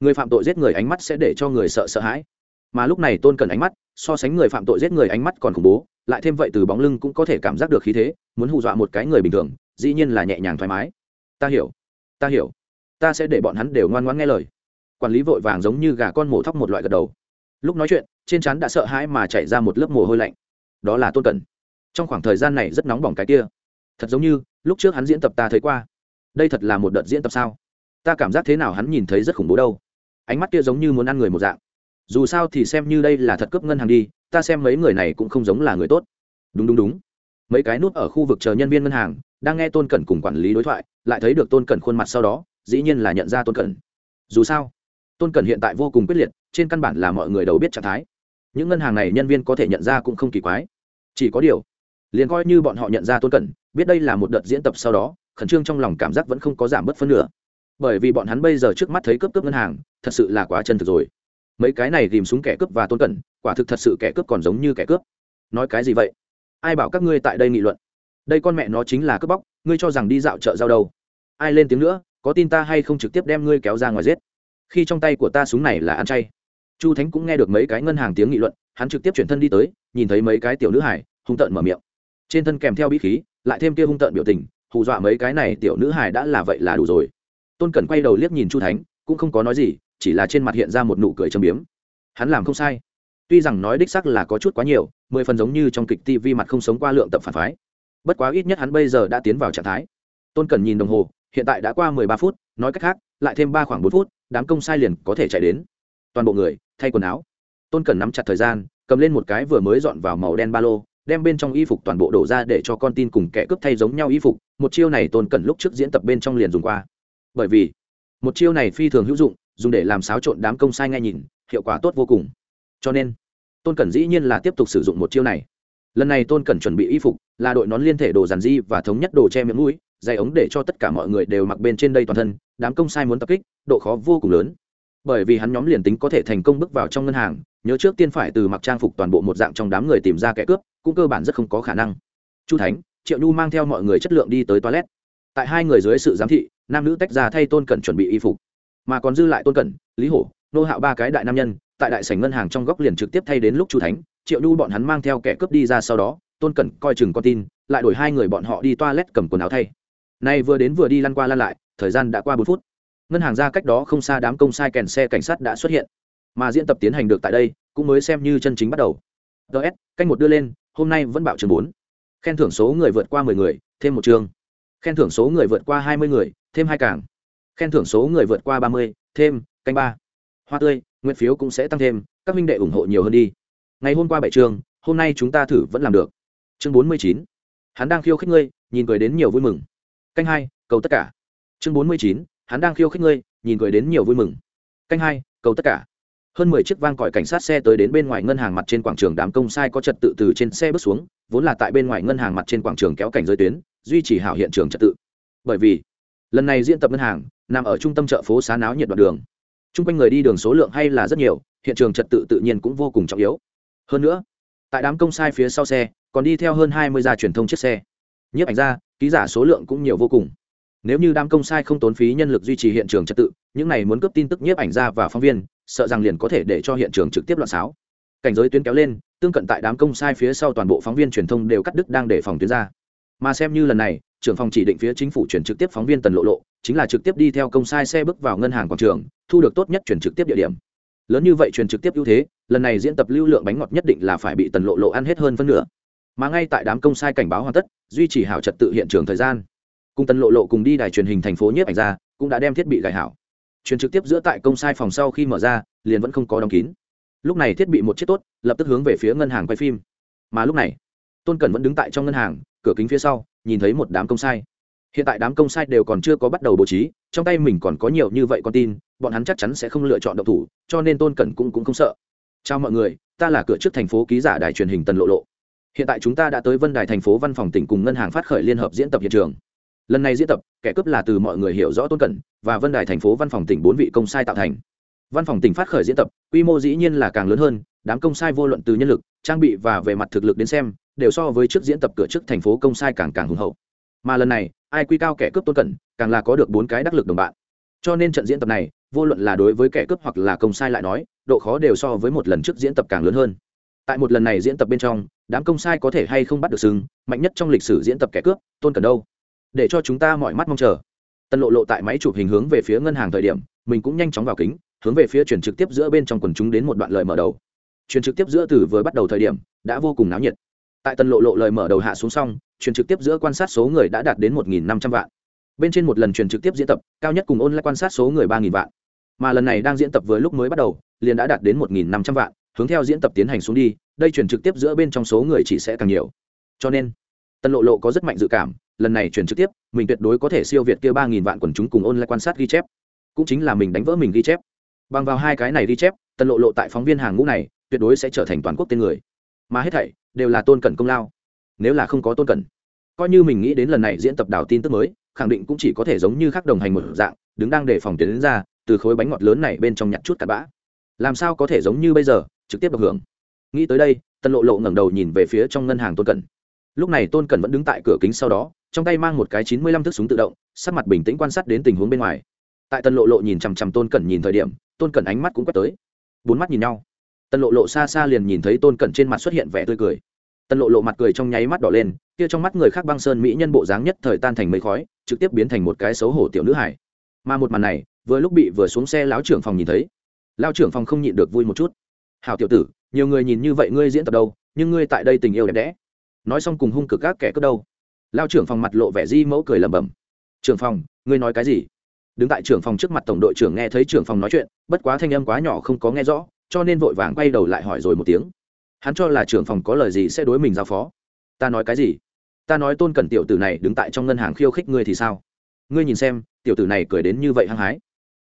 Người phạm tội giết người ánh mắt sẽ để cho người sợ sợ hãi. Mà lúc này tôn cần ánh mắt, so sánh người phạm tội giết người ánh mắt còn khủng bố, lại thêm vậy từ bóng lưng cũng có thể cảm giác được khí thế, muốn hù dọa một cái người bình thường, dĩ nhiên là nhẹ nhàng thoải mái. Ta hiểu ta hiểu. Ta sẽ để bọn hắn đều ngoan ngoãn nghe lời. Quản lý vội vàng giống như gà con mổ thóc một loại gật đầu. Lúc nói chuyện, trên chắn đã sợ hãi mà chạy ra một lớp mồ hôi lạnh đó là tôn cẩn. Trong khoảng thời gian này rất nóng bỏng cái kia. Thật giống như, lúc trước hắn diễn tập ta thấy qua. Đây thật là một đợt diễn tập sao? Ta cảm giác thế nào hắn nhìn thấy rất khủng bố đâu. Ánh mắt kia giống như muốn ăn người một dạng. Dù sao thì xem như đây là thật cướp ngân hàng đi, ta xem mấy người này cũng không giống là người tốt. Đúng đúng đúng. Mấy cái nút ở khu vực chờ nhân viên ngân hàng, đang nghe tôn cẩn cùng quản lý đối thoại, lại thấy được tôn cẩn khuôn mặt sau đó, dĩ nhiên là nhận ra tôn cẩn. Dù sao, tôn cẩn hiện tại vô cùng quyết liệt, trên căn bản là mọi người đều biết trạng thái những ngân hàng này nhân viên có thể nhận ra cũng không kỳ quái. Chỉ có điều, liền coi như bọn họ nhận ra tôn cẩn, biết đây là một đợt diễn tập sau đó, khẩn trương trong lòng cảm giác vẫn không có giảm bớt phân nửa. Bởi vì bọn hắn bây giờ trước mắt thấy cướp cướp ngân hàng, thật sự là quá chân thực rồi. Mấy cái này tìm súng kẻ cướp và tôn cẩn, quả thực thật sự kẻ cướp còn giống như kẻ cướp. Nói cái gì vậy? Ai bảo các ngươi tại đây nghị luận? Đây con mẹ nó chính là cướp bóc, ngươi cho rằng đi dạo chợ giao đâu? Ai lên tiếng nữa, có tin ta hay không trực tiếp đem ngươi kéo ra ngoài giết? Khi trong tay của ta súng này là ăn chay chu thánh cũng nghe được mấy cái ngân hàng tiếng nghị luận, hắn trực tiếp chuyển thân đi tới, nhìn thấy mấy cái tiểu nữ hải hung tợn mở miệng. Trên thân kèm theo bí khí, lại thêm kia hung tợn biểu tình, hù dọa mấy cái này tiểu nữ hải đã là vậy là đủ rồi. Tôn cẩn quay đầu liếc nhìn chu thánh, cũng không có nói gì, chỉ là trên mặt hiện ra một nụ cười châm biếm. Hắn làm không sai. Tuy rằng nói đích sắc là có chút quá nhiều, mười phần giống như trong kịch tv mặt không sống qua lượng tập phản phái. Bất quá ít nhất hắn bây giờ đã tiến vào trạng thái. Tôn Cẩn nhìn đồng hồ, hiện tại đã qua mười ba phút, nói cách khác, lại thêm ba khoảng bốn phút, đám công sai liền có thể chạy đến. Toàn bộ người thay quần áo. Tôn cần nắm chặt thời gian, cầm lên một cái vừa mới dọn vào màu đen ba lô, đem bên trong y phục toàn bộ đổ ra để cho con tin cùng kẻ cướp thay giống nhau y phục, một chiêu này tôn cần lúc trước diễn tập bên trong liền dùng qua. Bởi vì, một chiêu này phi thường hữu dụng, dùng để làm xáo trộn đám công sai ngay nhìn, hiệu quả tốt vô cùng. Cho nên, tôn cẩn dĩ nhiên là tiếp tục sử dụng một chiêu này. Lần này tôn cẩn chuẩn bị y phục, là đội nón liên thể đồ giàn di và thống nhất đồ che miệng mũi, dày ống để cho tất cả mọi người đều mặc bên trên đây toàn thân, đám công sai muốn tập kích, độ khó vô cùng lớn bởi vì hắn nhóm liền tính có thể thành công bước vào trong ngân hàng, nhớ trước tiên phải từ mặc trang phục toàn bộ một dạng trong đám người tìm ra kẻ cướp, cũng cơ bản rất không có khả năng. Chu thánh, triệu nhu mang theo mọi người chất lượng đi tới toilet. Tại hai người dưới sự giám thị, nam nữ tách ra thay tôn cẩn chuẩn bị y phục. Mà còn dư lại tôn cẩn, lý hổ, nô hạo ba cái đại nam nhân, tại đại sảnh ngân hàng trong góc liền trực tiếp thay đến lúc chu thánh, triệu nhu bọn hắn mang theo kẻ cướp đi ra sau đó, tôn cẩn coi chừng con tin, lại đổi hai người bọn họ đi toilet cầm quần áo thay. Nay vừa đến vừa đi lăn qua lăn lại, thời gian đã qua bốn phút ngân hàng ra cách đó không xa đám công sai kèn xe cảnh sát đã xuất hiện. Mà diễn tập tiến hành được tại đây, cũng mới xem như chân chính bắt đầu. Ts canh một đưa lên, hôm nay vẫn bảo trường bốn. Khen thưởng số người vượt qua mười người, thêm một chương khen thưởng số người vượt qua hai mươi người, thêm hai cảng. Khen thưởng số người vượt qua ba mươi, thêm, canh ba. Hoa tươi, nguyện phiếu cũng sẽ tăng thêm, các minh đệ ủng hộ nhiều hơn đi. Ngày hôm qua bảy chương hôm nay chúng ta thử vẫn làm được. Chương bốn mươi chín. Hắn đang khiêu khích ngươi, nhìn cười đến nhiều vui mừng. Canh hai, cầu tất cả. Chương bốn mươi chín hắn đang khiêu khích ngươi, nhìn cười đến nhiều vui mừng. Canh hai, cầu tất cả. Hơn mười chiếc vang còi cảnh sát xe tới đến bên ngoài ngân hàng mặt trên quảng trường đám công sai có trật tự từ trên xe bước xuống, vốn là tại bên ngoài ngân hàng mặt trên quảng trường kéo cảnh giới tuyến, duy trì hảo hiện trường trật tự. Bởi vì, lần này diễn tập ngân hàng nằm ở trung tâm chợ phố xá náo nhiệt đoạn đường. T r u n g quanh người đi đường số lượng hay là rất nhiều, hiện trường trật tự tự nhiên cũng vô cùng trọng yếu. Hơn nữa, tại đám công sai phía sau xe, còn đi theo hơn hai mươi gia truyền thông chiếc xe. Nhiếp ảnh ra ký giả số lượng cũng nhiều vô cùng nếu như đám công sai không tốn phí nhân lực duy trì hiện trường trật tự, những này muốn cấp tin tức nhiếp ảnh ra và phóng viên, sợ rằng liền có thể để cho hiện trường trực tiếp loạn xáo. Cảnh giới tuyến kéo lên, tương cận tại đám công sai phía sau toàn bộ phóng viên truyền thông đều cắt đứt đang để phòng tuyến ra. Mà xem như lần này, trưởng phòng chỉ định phía chính phủ chuyển trực tiếp phóng viên tần lộ lộ, chính là trực tiếp đi theo công sai xe bước vào ngân hàng quảng trường, thu được tốt nhất chuyển trực tiếp địa điểm. Lớn như vậy truyền trực tiếp ưu thế, lần này diễn tập lưu lượng bánh ngọt nhất định là phải bị tần lộ lộ ăn hết hơn phân nửa. Mà ngay tại đám công sai cảnh báo hoàn tất, duy trì hảo trật tự hiện trường thời gian cùng tần lộ lộ cùng đi đài truyền hình thành phố nhiếp ảnh ra, cũng đã đem thiết bị gài hảo. Truyền trực tiếp giữa tại công sai phòng sau khi mở ra, liền vẫn không có đóng kín. Lúc này thiết bị một chiếc tốt, lập tức hướng về phía ngân hàng quay phim. Mà lúc này, tôn cẩn vẫn đứng tại trong ngân hàng, cửa kính phía sau, nhìn thấy một đám công sai. Hiện tại đám công sai đều còn chưa có bắt đầu bố trí, trong tay mình còn có nhiều như vậy con tin, bọn hắn chắc chắn sẽ không lựa chọn động thủ, cho nên tôn cẩn cũng cũng không sợ. Chào mọi người, ta là cửa trước thành phố ký giả đài truyền hình tần lộ lộ. Hiện tại chúng ta đã tới vân đài thành phố văn phòng tỉnh cùng ngân hàng phát khởi liên hợp diễn tập hiện trường lần này diễn tập, kẻ cướp là từ mọi người hiểu rõ tôn cẩn, và vân đài thành phố văn phòng tỉnh bốn vị công sai tạo thành. Văn phòng tỉnh phát khởi diễn tập, quy mô dĩ nhiên là càng lớn hơn, đám công sai vô luận từ nhân lực, trang bị và về mặt thực lực đến xem, đều so với trước diễn tập cửa trước thành phố công sai càng càng hùng hậu. Mà lần này, ai quy cao kẻ cướp tôn cẩn, càng là có được bốn cái đắc lực đồng bạn. Cho nên trận diễn tập này, vô luận là đối với kẻ cướp hoặc là công sai lại nói, độ khó đều so với một lần trước diễn tập càng lớn hơn. Tại một lần này diễn tập bên trong, đám công sai có thể hay không bắt được sừng mạnh nhất trong lịch sử diễn tập kẻ cướp, tôn cẩn đâu? Để cho chúng ta mọi mắt mong chờ. Tân lộ lộ tại máy chụp hình hướng về phía ngân hàng thời điểm, mình cũng nhanh chóng vào kính, hướng về phía chuyển trực tiếp giữa bên trong quần chúng đến một đoạn lời mở đầu. Chuyển trực tiếp giữa từ vừa bắt đầu thời điểm, đã vô cùng náo nhiệt. Tại tân lộ lộ lời mở đầu hạ xuống xong, chuyển trực tiếp giữa quan sát số người đã đạt đến một năm trăm vạn. Bên trên một lần truyền trực tiếp diễn tập, cao nhất cùng ôn lại quan sát số người ba vạn. Mà lần này đang diễn tập với lúc mới bắt đầu, liền đã đạt đến một năm trăm vạn, hướng theo diễn tập tiến hành xuống đi, đây truyền trực tiếp giữa bên trong số người chỉ sẽ càng nhiều. Cho nên, tân lộ lộ có rất mạnh dự cảm lần này truyền trực tiếp, mình tuyệt đối có thể siêu việt kia ba nghìn vạn quần chúng cùng ôn lại quan sát ghi chép. Cũng chính là mình đánh vỡ mình ghi chép. Bằng vào hai cái này ghi chép, tần lộ lộ tại phóng viên hàng ngũ này, tuyệt đối sẽ trở thành toàn quốc tên người. Mà hết thảy đều là tôn cẩn công lao. Nếu là không có tôn cẩn, coi như mình nghĩ đến lần này diễn tập đào tin tức mới, khẳng định cũng chỉ có thể giống như khác đồng hành một dạng, đứng đang để phòng tiến đến ra, từ khối bánh ngọt lớn này bên trong nhặt chút cặn bã. Làm sao có thể giống như bây giờ, trực tiếp được hưởng? Nghĩ tới đây tân lộ lộ ngẩng đầu nhìn về phía trong ngân hàng tôn cẩn lúc này tôn cẩn vẫn đứng tại cửa kính sau đó, trong tay mang một cái chín mươi lăm thước súng tự động, sắc mặt bình tĩnh quan sát đến tình huống bên ngoài. Tại tân lộ lộ nhìn chằm chằm tôn cẩn nhìn thời điểm, tôn cẩn ánh mắt cũng quét tới. Bốn mắt nhìn nhau. Tân lộ lộ xa xa liền nhìn thấy tôn cẩn trên mặt xuất hiện vẻ tươi cười. Tân lộ lộ mặt cười trong nháy mắt đỏ lên, kia trong mắt người khác băng sơn mỹ nhân bộ dáng nhất thời tan thành mây khói, trực tiếp biến thành một cái xấu hổ tiểu nữ hải mà một màn này, vừa lúc bị vừa xuống xe lão trưởng phòng nhìn thấy. Lão trưởng phòng không nhịn được vui một chút. Hảo tiểu tử, nhiều người nhìn như vậy ngươi diễn tập đâu, nhưng ngươi tại đây tình yêu đẹp đẽ nói xong cùng hung cực các kẻ cướp đâu. Lao trưởng phòng mặt lộ vẻ di mẫu cười lẩm bẩm. Trưởng phòng, ngươi nói cái gì? Đứng tại trưởng phòng trước mặt tổng đội trưởng nghe thấy trưởng phòng nói chuyện, bất quá thanh âm quá nhỏ không có nghe rõ, cho nên vội vàng quay đầu lại hỏi rồi một tiếng. Hắn cho là trưởng phòng có lời gì sẽ đối mình giao phó. Ta nói cái gì? Ta nói tôn cẩn tiểu tử này đứng tại trong ngân hàng khiêu khích ngươi thì sao? Ngươi nhìn xem, tiểu tử này cười đến như vậy hăng hái.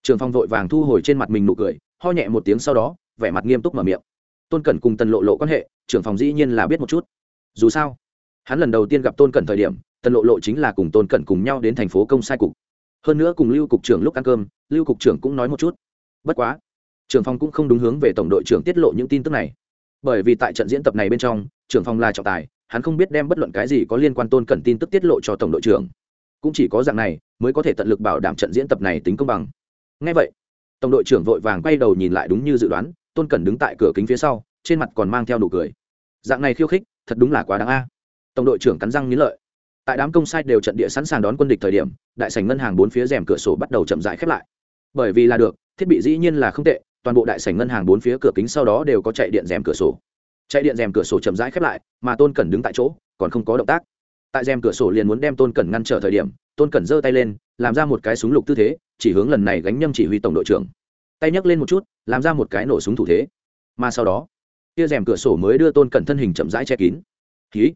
Trưởng phòng vội vàng thu hồi trên mặt mình nụ cười, ho nhẹ một tiếng sau đó, vẻ mặt nghiêm túc mở miệng. Tôn cẩn cùng tần lộ lộ quan hệ, trưởng phòng dĩ nhiên là biết một chút dù sao, hắn lần đầu tiên gặp tôn cẩn thời điểm, tần lộ lộ chính là cùng tôn cẩn cùng nhau đến thành phố công sai cục. Hơn nữa cùng lưu cục trưởng lúc ăn cơm, lưu cục trưởng cũng nói một chút. Bất quá, trưởng phòng cũng không đúng hướng về tổng đội trưởng tiết lộ những tin tức này. Bởi vì tại trận diễn tập này bên trong, trưởng phòng là trọng tài, hắn không biết đem bất luận cái gì có liên quan tôn cẩn tin tức tiết lộ cho tổng đội trưởng. Cũng chỉ có dạng này, mới có thể tận lực bảo đảm trận diễn tập này tính công bằng. Ngay vậy, tổng đội trưởng vội vàng quay đầu nhìn lại đúng như dự đoán, tôn cẩn đứng tại cửa kính phía sau, trên mặt còn mang theo nụ cười. Dạng này khiêu khích thật đúng là quá đáng a. Tổng đội trưởng cắn răng nghĩ lợi. Tại đám công sai đều trận địa sẵn sàng đón quân địch thời điểm, đại sảnh ngân hàng bốn phía rèm cửa sổ bắt đầu chậm rãi khép lại. Bởi vì là được, thiết bị dĩ nhiên là không tệ, toàn bộ đại sảnh ngân hàng bốn phía cửa kính sau đó đều có chạy điện rèm cửa sổ. Chạy điện rèm cửa sổ chậm rãi khép lại, mà tôn cẩn đứng tại chỗ, còn không có động tác. Tại rèm cửa sổ liền muốn đem tôn cẩn ngăn trở thời điểm, tôn cẩn giơ tay lên, làm ra một cái súng lục tư thế, chỉ hướng lần này gánh nhâm chỉ huy tổng đội trưởng. Tay nhấc lên một chút, làm ra một cái nổ súng thủ thế. Mà sau đó kia rèm cửa sổ mới đưa tôn cẩn thân hình chậm rãi che kín. Ký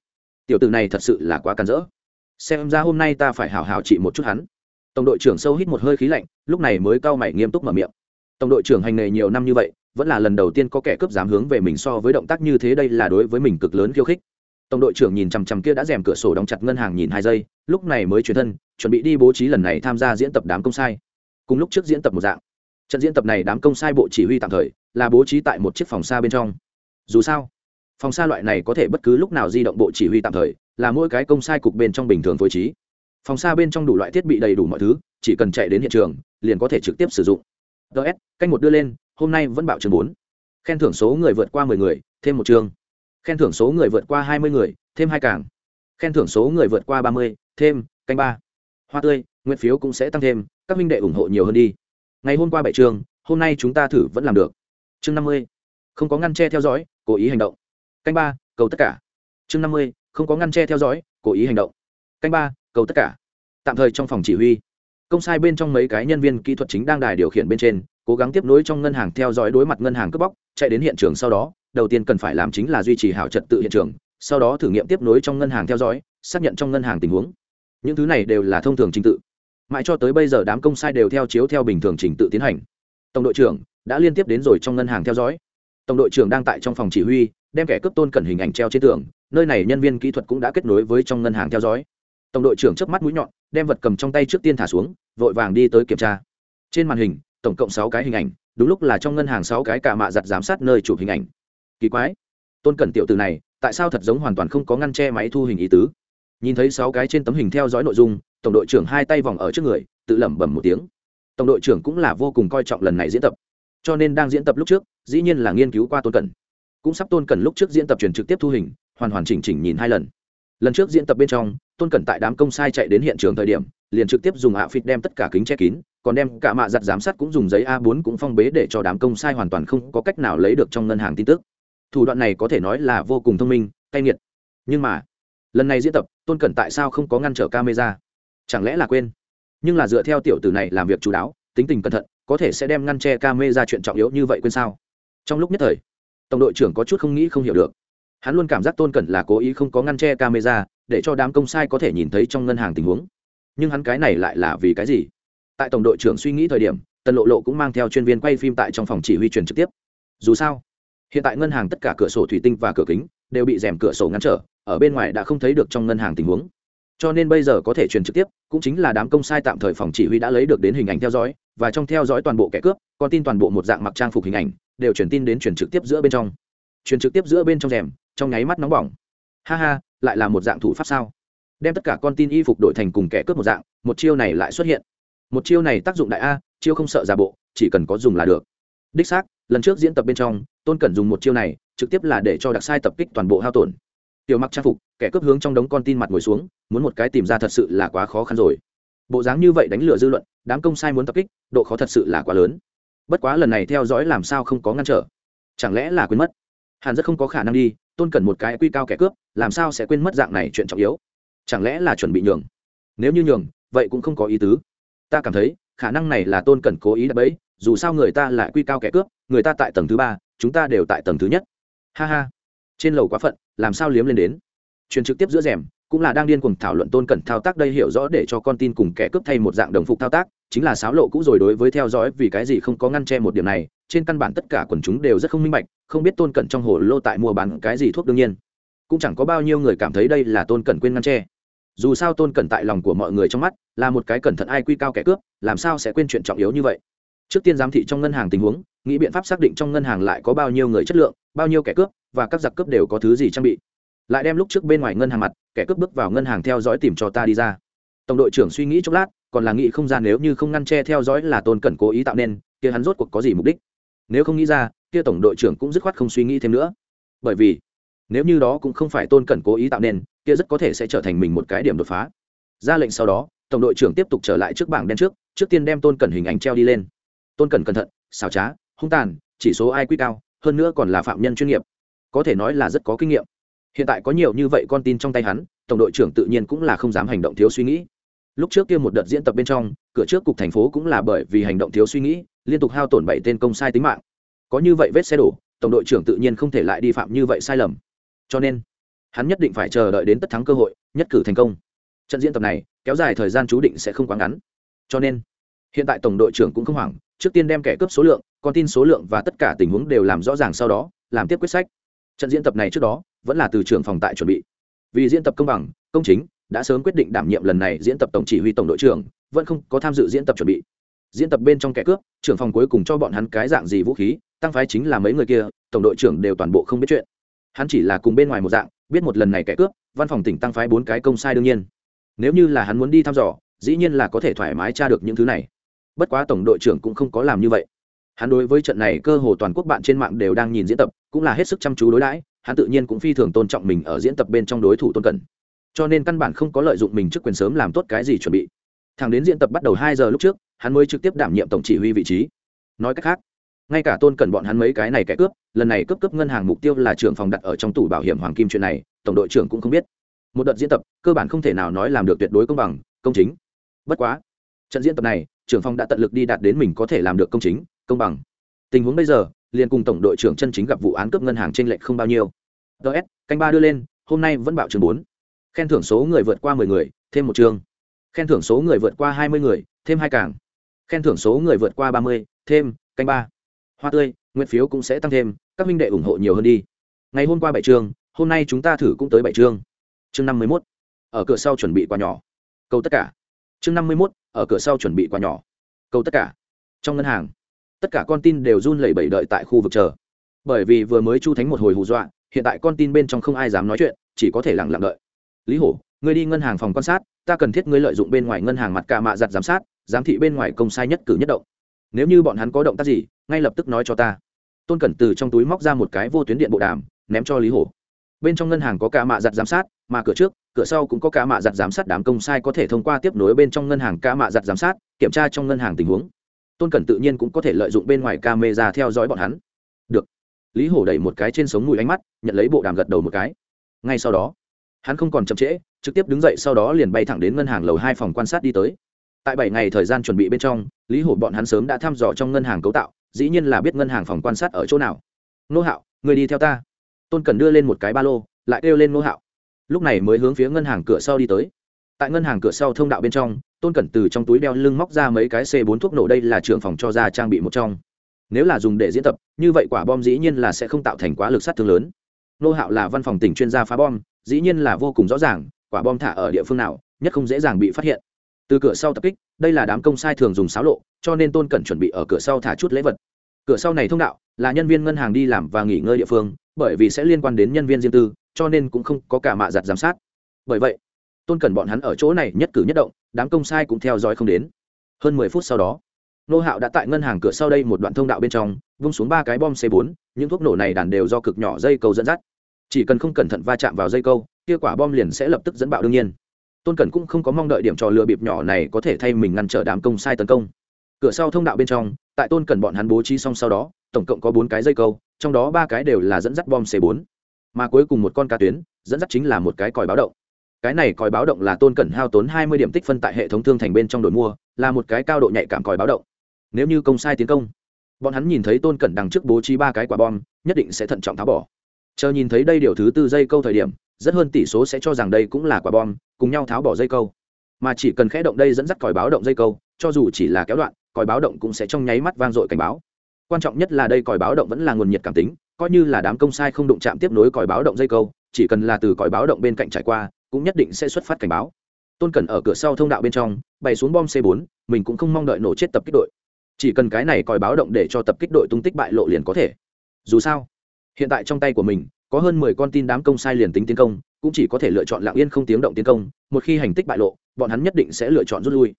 tiểu tử này thật sự là quá cắn rỡ. Xem ra hôm nay ta phải hào hào trị một chút hắn. Tổng đội trưởng sâu hít một hơi khí lạnh, lúc này mới cau mày nghiêm túc mở miệng. Tổng đội trưởng hành nghề nhiều năm như vậy, vẫn là lần đầu tiên có kẻ cướp dám hướng về mình so với động tác như thế đây là đối với mình cực lớn khiêu khích. Tổng đội trưởng nhìn chằm chằm kia đã rèm cửa sổ đóng chặt ngân hàng nhìn hai giây, lúc này mới chuyển thân, chuẩn bị đi bố trí lần này tham gia diễn tập đám công sai. Cùng lúc trước diễn tập một dạng. Trận diễn tập này đám công sai bộ chỉ huy tạm thời, là bố trí tại một chiếc phòng xa bên trong dù sao, phòng xa loại này có thể bất cứ lúc nào di động bộ chỉ huy tạm thời, là mỗi cái công sai cục bên trong bình thường phối trí. Phòng xa bên trong đủ loại thiết bị đầy đủ mọi thứ, chỉ cần chạy đến hiện trường, liền có thể trực tiếp sử dụng. Ts canh một đưa lên, hôm nay vẫn bảo trường bốn. Khen thưởng số người vượt qua mười người, thêm một trường. Khen thưởng số người vượt qua hai mươi người, thêm hai càng khen thưởng số người vượt qua ba mươi, thêm, canh ba. Hoa tươi, nguyện phiếu cũng sẽ tăng thêm, các minh đệ ủng hộ nhiều hơn đi. Ngày hôm qua bảy trường, hôm nay chúng ta thử vẫn làm được. Chương năm mươi. Không có ngăn che theo dõi cố ý hành động. Canh ba, cầu tất cả. Chương năm mươi, không có ngăn che theo dõi, cố ý hành động. Canh ba, cầu tất cả. Tạm thời trong phòng chỉ huy. Công sai bên trong mấy cái nhân viên kỹ thuật chính đang đài điều khiển bên trên, cố gắng tiếp nối trong ngân hàng theo dõi đối mặt ngân hàng cướp bóc, chạy đến hiện trường sau đó, đầu tiên cần phải làm chính là duy trì hảo trật tự hiện trường, sau đó thử nghiệm tiếp nối trong ngân hàng theo dõi, xác nhận trong ngân hàng tình huống. Những thứ này đều là thông thường trình tự. Mãi cho tới bây giờ đám công sai đều theo chiếu theo bình thường trình tự tiến hành. Tổng đội trưởng đã liên tiếp đến rồi trong ngân hàng theo dõi tổng đội trưởng đang tại trong phòng chỉ huy, đem kẻ cướp tôn cẩn hình ảnh treo trên tường, nơi này nhân viên kỹ thuật cũng đã kết nối với trong ngân hàng theo dõi. Tổng đội trưởng chớp mắt mũi nhọn, đem vật cầm trong tay trước tiên thả xuống, vội vàng đi tới kiểm tra. Trên màn hình, tổng cộng sáu cái hình ảnh, đúng lúc là trong ngân hàng sáu cái cả mạ giặt giám sát nơi chụp hình ảnh. Kỳ quái, tôn cẩn tiểu từ này, tại sao thật giống hoàn toàn không có ngăn che máy thu hình ý tứ? Nhìn thấy sáu cái trên tấm hình theo dõi nội dung, tổng đội trưởng hai tay vòng ở trước người, tự lẩm bẩm một tiếng. Tổng đội trưởng cũng là vô cùng coi trọng lần này diễn tập cho nên đang diễn tập lúc trước, dĩ nhiên là nghiên cứu qua tôn cẩn. Cũng sắp tôn cẩn lúc trước diễn tập truyền trực tiếp thu hình, hoàn hoàn chỉnh chỉnh nhìn hai lần. Lần trước diễn tập bên trong, tôn cẩn tại đám công sai chạy đến hiện trường thời điểm, liền trực tiếp dùng ạ phịt đem tất cả kính che kín, còn đem cả mạ giặt giám sát cũng dùng giấy a 4 cũng phong bế để cho đám công sai hoàn toàn không có cách nào lấy được trong ngân hàng tin tức. Thủ đoạn này có thể nói là vô cùng thông minh, cay nghiệt. Nhưng mà, lần này diễn tập, tôn cẩn tại sao không có ngăn trở camera? Chẳng lẽ là quên? Nhưng là dựa theo tiểu tử này làm việc chú đáo, tính tình cẩn thận có thể sẽ đem ngăn che camera chuyện trọng yếu như vậy quên sao? Trong lúc nhất thời, tổng đội trưởng có chút không nghĩ không hiểu được. Hắn luôn cảm giác tôn cẩn là cố ý không có ngăn che camera để cho đám công sai có thể nhìn thấy trong ngân hàng tình huống. Nhưng hắn cái này lại là vì cái gì? Tại tổng đội trưởng suy nghĩ thời điểm, tần lộ lộ cũng mang theo chuyên viên quay phim tại trong phòng chỉ huy truyền trực tiếp. Dù sao, hiện tại ngân hàng tất cả cửa sổ thủy tinh và cửa kính đều bị rèm cửa sổ ngăn trở, ở bên ngoài đã không thấy được trong ngân hàng tình huống. Cho nên bây giờ có thể truyền trực tiếp, cũng chính là đám công sai tạm thời phòng chỉ huy đã lấy được đến hình ảnh theo dõi và trong theo dõi toàn bộ kẻ cướp con tin toàn bộ một dạng mặc trang phục hình ảnh, đều truyền tin đến truyền trực tiếp giữa bên trong. Truyền trực tiếp giữa bên trong rèm, trong nháy mắt nóng bỏng. Ha ha, lại là một dạng thủ pháp sao? Đem tất cả con tin y phục đổi thành cùng kẻ cướp một dạng, một chiêu này lại xuất hiện. Một chiêu này tác dụng đại a, chiêu không sợ giả bộ, chỉ cần có dùng là được. Đích xác, lần trước diễn tập bên trong, tôn cẩn dùng một chiêu này, trực tiếp là để cho đặc sai tập kích toàn bộ hao tổn. Tiểu mặc trang phục, kẻ cướp hướng trong đống con tin mặt ngồi xuống, muốn một cái tìm ra thật sự là quá khó khăn rồi bộ dáng như vậy đánh lừa dư luận, đám công sai muốn tập kích, độ khó thật sự là quá lớn. Bất quá lần này theo dõi làm sao không có ngăn trở? Chẳng lẽ là quên mất? Hàn rất không có khả năng đi, tôn cần một cái quy cao kẻ cướp, làm sao sẽ quên mất dạng này chuyện trọng yếu? Chẳng lẽ là chuẩn bị nhường? Nếu như nhường, vậy cũng không có ý tứ. Ta cảm thấy, khả năng này là tôn cần cố ý đập bẫy, dù sao người ta lại quy cao kẻ cướp, người ta tại tầng thứ ba, chúng ta đều tại tầng thứ nhất. Ha ha. Trên lầu quá phận, làm sao liếm lên đến? Truyền trực tiếp giữa rèm cũng là đang điên cuồng thảo luận tôn cẩn thao tác đây hiểu rõ để cho con tin cùng kẻ cướp thay một dạng đồng phục thao tác, chính là sáo lộ cũ rồi đối với theo dõi vì cái gì không có ngăn che một điểm này, trên căn bản tất cả quần chúng đều rất không minh bạch, không biết tôn cẩn trong hồ lô tại mua bán cái gì thuốc đương nhiên. Cũng chẳng có bao nhiêu người cảm thấy đây là tôn cẩn quên ngăn che. Dù sao tôn cẩn tại lòng của mọi người trong mắt, là một cái cẩn thận ai quy cao kẻ cướp, làm sao sẽ quên chuyện trọng yếu như vậy? Trước tiên giám thị trong ngân hàng tình huống, nghĩ biện pháp xác định trong ngân hàng lại có bao nhiêu người chất lượng, bao nhiêu kẻ cướp, và các giặc cướp đều có thứ gì trang bị lại đem lúc trước bên ngoài ngân hàng mặt, kẻ cướp bước vào ngân hàng theo dõi tìm cho ta đi ra. Tổng đội trưởng suy nghĩ chốc lát, còn là nghĩ không gian nếu như không ngăn che theo dõi là tôn cẩn cố ý tạo nên, kia hắn rốt cuộc có gì mục đích? Nếu không nghĩ ra, kia tổng đội trưởng cũng dứt khoát không suy nghĩ thêm nữa. Bởi vì, nếu như đó cũng không phải tôn cẩn cố ý tạo nên, kia rất có thể sẽ trở thành mình một cái điểm đột phá. Ra lệnh sau đó, tổng đội trưởng tiếp tục trở lại trước bảng đen trước trước tiên đem tôn cẩn hình ảnh treo đi lên. Tôn cẩn cẩn thận, xảo trá, hung tàn, chỉ số ai quy cao, hơn nữa còn là phạm nhân chuyên nghiệp. Có thể nói là rất có kinh nghiệm hiện tại có nhiều như vậy con tin trong tay hắn, tổng đội trưởng tự nhiên cũng là không dám hành động thiếu suy nghĩ. Lúc trước kia một đợt diễn tập bên trong, cửa trước cục thành phố cũng là bởi vì hành động thiếu suy nghĩ, liên tục hao tổn bảy tên công sai tính mạng. Có như vậy vết xe đổ, tổng đội trưởng tự nhiên không thể lại đi phạm như vậy sai lầm. Cho nên, hắn nhất định phải chờ đợi đến tất thắng cơ hội, nhất cử thành công. Trận diễn tập này, kéo dài thời gian chú định sẽ không quá ngắn. Cho nên, hiện tại tổng đội trưởng cũng không hoảng, trước tiên đem kẻ cướp số lượng, con tin số lượng và tất cả tình huống đều làm rõ ràng sau đó, làm tiếp quyết sách. Trận diễn tập này trước đó vẫn là từ trưởng phòng tại chuẩn bị. Vì diễn tập công bằng, công chính, đã sớm quyết định đảm nhiệm lần này diễn tập tổng chỉ huy tổng đội trưởng, vẫn không có tham dự diễn tập chuẩn bị. Diễn tập bên trong kẻ cướp, trưởng phòng cuối cùng cho bọn hắn cái dạng gì vũ khí, tăng phái chính là mấy người kia, tổng đội trưởng đều toàn bộ không biết chuyện. Hắn chỉ là cùng bên ngoài một dạng, biết một lần này kẻ cướp, văn phòng tỉnh tăng phái bốn cái công sai đương nhiên. Nếu như là hắn muốn đi thăm dò, dĩ nhiên là có thể thoải mái tra được những thứ này. Bất quá tổng đội trưởng cũng không có làm như vậy. Hắn đối với trận này cơ hồ toàn quốc bạn trên mạng đều đang nhìn diễn tập, cũng là hết sức chăm chú đối đãi hắn tự nhiên cũng phi thường tôn trọng mình ở diễn tập bên trong đối thủ tôn cần cho nên căn bản không có lợi dụng mình trước quyền sớm làm tốt cái gì chuẩn bị. Thằng đến diễn tập bắt đầu hai giờ lúc trước, hắn mới trực tiếp đảm nhiệm tổng chỉ huy vị trí. Nói cách khác, ngay cả tôn cần bọn hắn mấy cái này kẻ cướp, lần này cướp cướp ngân hàng mục tiêu là trưởng phòng đặt ở trong tủ bảo hiểm hoàng kim chuyện này, tổng đội trưởng cũng không biết. Một đợt diễn tập, cơ bản không thể nào nói làm được tuyệt đối công bằng, công chính. Bất quá, trận diễn tập này, trưởng phòng đã tận lực đi đạt đến mình có thể làm được công chính, công bằng. Tình huống bây giờ, liền cùng tổng đội trưởng chân chính gặp vụ án cướp ngân hàng trên lệch không bao nhiêu ts canh ba đưa lên, hôm nay vẫn bảo trường bốn. Khen thưởng số người vượt qua mười người, thêm một trường. Khen thưởng số người vượt qua hai mươi người, thêm hai cảng. Khen thưởng số người vượt qua ba mươi, thêm, canh ba. Hoa tươi, nguyện phiếu cũng sẽ tăng thêm, các minh đệ ủng hộ nhiều hơn đi. Ngày hôm qua bảy chương hôm nay chúng ta thử cũng tới bảy chương chương năm mươi mốt, ở cửa sau chuẩn bị quà nhỏ. Câu tất cả. Chương năm mươi mốt, ở cửa sau chuẩn bị quà nhỏ. Câu tất cả. Trong ngân hàng, tất cả con tin đều run lẩy bẩy đợi tại khu vực chờ. Bởi vì vừa mới chu thánh một hồi hù dọa hiện tại con tin bên trong không ai dám nói chuyện, chỉ có thể lặng lặng đợi. Lý hổ, ngươi đi ngân hàng phòng quan sát, ta cần thiết ngươi lợi dụng bên ngoài ngân hàng mặt cả mạ giặt giám sát, giám thị bên ngoài công sai nhất cử nhất động. Nếu như bọn hắn có động tác gì, ngay lập tức nói cho ta. Tôn cẩn từ trong túi móc ra một cái vô tuyến điện bộ đàm, ném cho lý hổ. Bên trong ngân hàng có cả mạ giặt giám sát, mà cửa trước, cửa sau cũng có cả mạ giặt giám sát đám công sai có thể thông qua tiếp nối bên trong ngân hàng cả mạ giặt giám sát, kiểm tra trong ngân hàng tình huống. Tôn cẩn tự nhiên cũng có thể lợi dụng bên ngoài camera theo dõi bọn hắn lý hổ đẩy một cái trên sống mùi ánh mắt, nhận lấy bộ đàm gật đầu một cái. Ngay sau đó, hắn không còn chậm trễ, trực tiếp đứng dậy sau đó liền bay thẳng đến ngân hàng lầu hai phòng quan sát đi tới. Tại bảy ngày thời gian chuẩn bị bên trong, lý hổ bọn hắn sớm đã thăm dò trong ngân hàng cấu tạo, dĩ nhiên là biết ngân hàng phòng quan sát ở chỗ nào. Nô hạo, người đi theo ta. Tôn cần đưa lên một cái ba lô, lại kêu lên nô hạo. Lúc này mới hướng phía ngân hàng cửa sau đi tới. Tại ngân hàng cửa sau thông đạo bên trong, tôn cẩn từ trong túi đeo lưng móc ra mấy cái c bốn thuốc nổ, đây là trưởng phòng cho ra trang bị một trong nếu là dùng để diễn tập, như vậy quả bom dĩ nhiên là sẽ không tạo thành quá lực sát thương lớn. Nô hạo là văn phòng tỉnh chuyên gia phá bom, dĩ nhiên là vô cùng rõ ràng, quả bom thả ở địa phương nào, nhất không dễ dàng bị phát hiện. Từ cửa sau tập kích, đây là đám công sai thường dùng xáo lộ, cho nên tôn cẩn chuẩn bị ở cửa sau thả chút lễ vật. Cửa sau này thông đạo, là nhân viên ngân hàng đi làm và nghỉ ngơi địa phương, bởi vì sẽ liên quan đến nhân viên riêng tư, cho nên cũng không có cả mạ giặt giám sát. Bởi vậy, tôn cẩn bọn hắn ở chỗ này nhất cử nhất động, đám công sai cũng theo dõi không đến. Hơn mười phút sau đó nô hạo đã tại ngân hàng cửa sau đây một đoạn thông đạo bên trong, vung xuống ba cái bom c 4 những thuốc nổ này đàn đều do cực nhỏ dây câu dẫn dắt. Chỉ cần không cẩn thận va chạm vào dây câu, kia quả bom liền sẽ lập tức dẫn bạo đương nhiên. Tôn cẩn cũng không có mong đợi điểm trò lừa bịp nhỏ này có thể thay mình ngăn trở đám công sai tấn công. Cửa sau thông đạo bên trong, tại tôn cẩn bọn hắn bố trí xong sau đó, tổng cộng có bốn cái dây câu, trong đó ba cái đều là dẫn dắt bom c 4 mà cuối cùng một con cá tuyến, dẫn dắt chính là một cái còi báo động. Cái này còi báo động là tôn cẩn hao tốn hai mươi điểm tích phân tại hệ thống thương thành bên trong đổi mua, là một cái cao độ nhạy cảm còi báo động nếu như công sai tiến công, bọn hắn nhìn thấy tôn cẩn đằng trước bố trí ba cái quả bom, nhất định sẽ thận trọng tháo bỏ. Chờ nhìn thấy đây điều thứ tư dây câu thời điểm, rất hơn tỷ số sẽ cho rằng đây cũng là quả bom, cùng nhau tháo bỏ dây câu. Mà chỉ cần khẽ động đây dẫn dắt còi báo động dây câu, cho dù chỉ là kéo đoạn, còi báo động cũng sẽ trong nháy mắt vang dội cảnh báo. Quan trọng nhất là đây còi báo động vẫn là nguồn nhiệt cảm tính, coi như là đám công sai không đụng chạm tiếp nối còi báo động dây câu, chỉ cần là từ còi báo động bên cạnh trải qua, cũng nhất định sẽ xuất phát cảnh báo. Tôn cẩn ở cửa sau thông đạo bên trong, bày xuống bom c 4 mình cũng không mong đợi nổ chết tập kích đội chỉ cần cái này còi báo động để cho tập kích đội tung tích bại lộ liền có thể. Dù sao, hiện tại trong tay của mình, có hơn mười con tin đám công sai liền tính tiến công, cũng chỉ có thể lựa chọn lặng yên không tiếng động tiến công, một khi hành tích bại lộ, bọn hắn nhất định sẽ lựa chọn rút lui.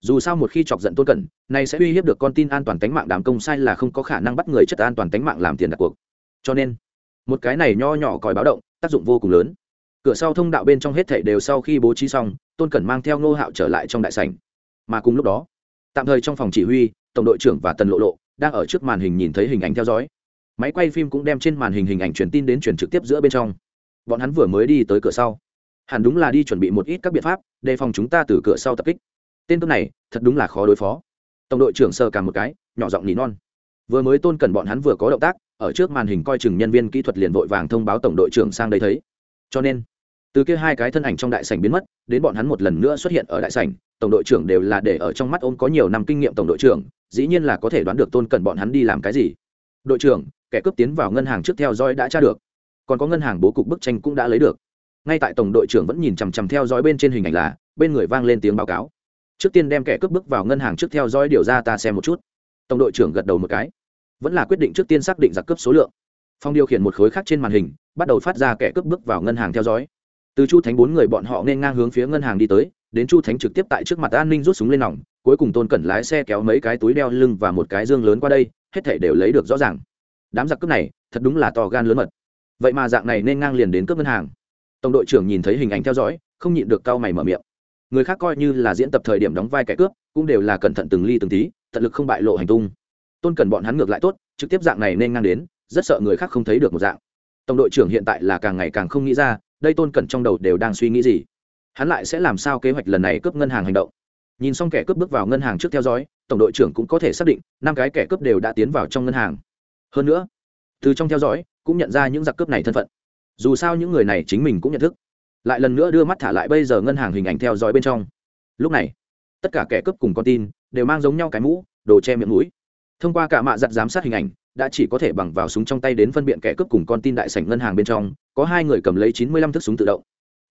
Dù sao một khi chọc giận tôn cẩn này sẽ uy hiếp được con tin an toàn tính mạng đám công sai là không có khả năng bắt người chất an toàn tính mạng làm tiền đặt cuộc. Cho nên, một cái này nho nhỏ còi báo động, tác dụng vô cùng lớn. Cửa sau thông đạo bên trong hết thảy đều sau khi bố trí xong, tôn cẩn mang theo ngô hạo trở lại trong đại sảnh. Mà cùng lúc đó, tạm thời trong phòng chỉ huy tổng đội trưởng và tần lộ lộ đang ở trước màn hình nhìn thấy hình ảnh theo dõi. Máy quay phim cũng đem trên màn hình hình ảnh truyền tin đến truyền trực tiếp giữa bên trong. Bọn hắn vừa mới đi tới cửa sau. Hẳn đúng là đi chuẩn bị một ít các biện pháp, đề phòng chúng ta từ cửa sau tập kích. Tên cướp này, thật đúng là khó đối phó. Tổng đội trưởng sờ cả một cái, nhỏ giọng nỉ non. Vừa mới tôn cần bọn hắn vừa có động tác, ở trước màn hình coi chừng nhân viên kỹ thuật liền vội vàng thông báo tổng đội trưởng sang đây thấy. Cho nên, từ kia hai cái thân ảnh trong đại sảnh biến mất, đến bọn hắn một lần nữa xuất hiện ở đại sảnh, tổng đội trưởng đều là để ở trong mắt ôm có nhiều năm kinh nghiệm tổng đội trưởng dĩ nhiên là có thể đoán được tôn cần bọn hắn đi làm cái gì. Đội trưởng, kẻ cướp tiến vào ngân hàng trước theo dõi đã tra được. Còn có ngân hàng bố cục bức tranh cũng đã lấy được. Ngay tại tổng đội trưởng vẫn nhìn chằm chằm theo dõi bên trên hình ảnh là, bên người vang lên tiếng báo cáo. Trước tiên đem kẻ cướp bước vào ngân hàng trước theo dõi điều ra ta xem một chút. Tổng đội trưởng gật đầu một cái. Vẫn là quyết định trước tiên xác định giặc cướp số lượng. Phong điều khiển một khối khác trên màn hình, bắt đầu phát ra kẻ cướp bước vào ngân hàng theo dõi. Từ chu thánh bốn người bọn họ nên ngang hướng phía ngân hàng đi tới, đến chu thánh trực tiếp tại trước mặt an ninh rút súng lên nòng cuối cùng tôn cẩn lái xe kéo mấy cái túi đeo lưng và một cái dương lớn qua đây, hết thể đều lấy được rõ ràng. Đám giặc cướp này, thật đúng là to gan lớn mật. Vậy mà dạng này nên ngang liền đến cướp ngân hàng. Tổng đội trưởng nhìn thấy hình ảnh theo dõi, không nhịn được cau mày mở miệng. Người khác coi như là diễn tập thời điểm đóng vai kẻ cướp, cũng đều là cẩn thận từng ly từng tí, tận lực không bại lộ hành tung. Tôn cần bọn hắn ngược lại tốt, trực tiếp dạng này nên ngang đến, rất sợ người khác không thấy được một dạng. Tổng đội trưởng hiện tại là càng ngày càng không nghĩ ra, đây tôn cẩn trong đầu đều đang suy nghĩ gì. Hắn lại sẽ làm sao kế hoạch lần này cướp ngân hàng hành động? Nhìn xong kẻ cướp bước vào ngân hàng trước theo dõi, tổng đội trưởng cũng có thể xác định, năm cái kẻ cướp đều đã tiến vào trong ngân hàng. Hơn nữa, từ trong theo dõi, cũng nhận ra những giặc cướp này thân phận. Dù sao những người này chính mình cũng nhận thức. Lại lần nữa đưa mắt thả lại bây giờ ngân hàng hình ảnh theo dõi bên trong. Lúc này, tất cả kẻ cướp cùng con tin đều mang giống nhau cái mũ, đồ che miệng mũi. Thông qua cả mạ giặt giám sát hình ảnh, đã chỉ có thể bằng vào súng trong tay đến phân biện kẻ cướp cùng con tin đại sảnh ngân hàng bên trong, có hai người cầm lấy chín mươi lăm thước súng tự động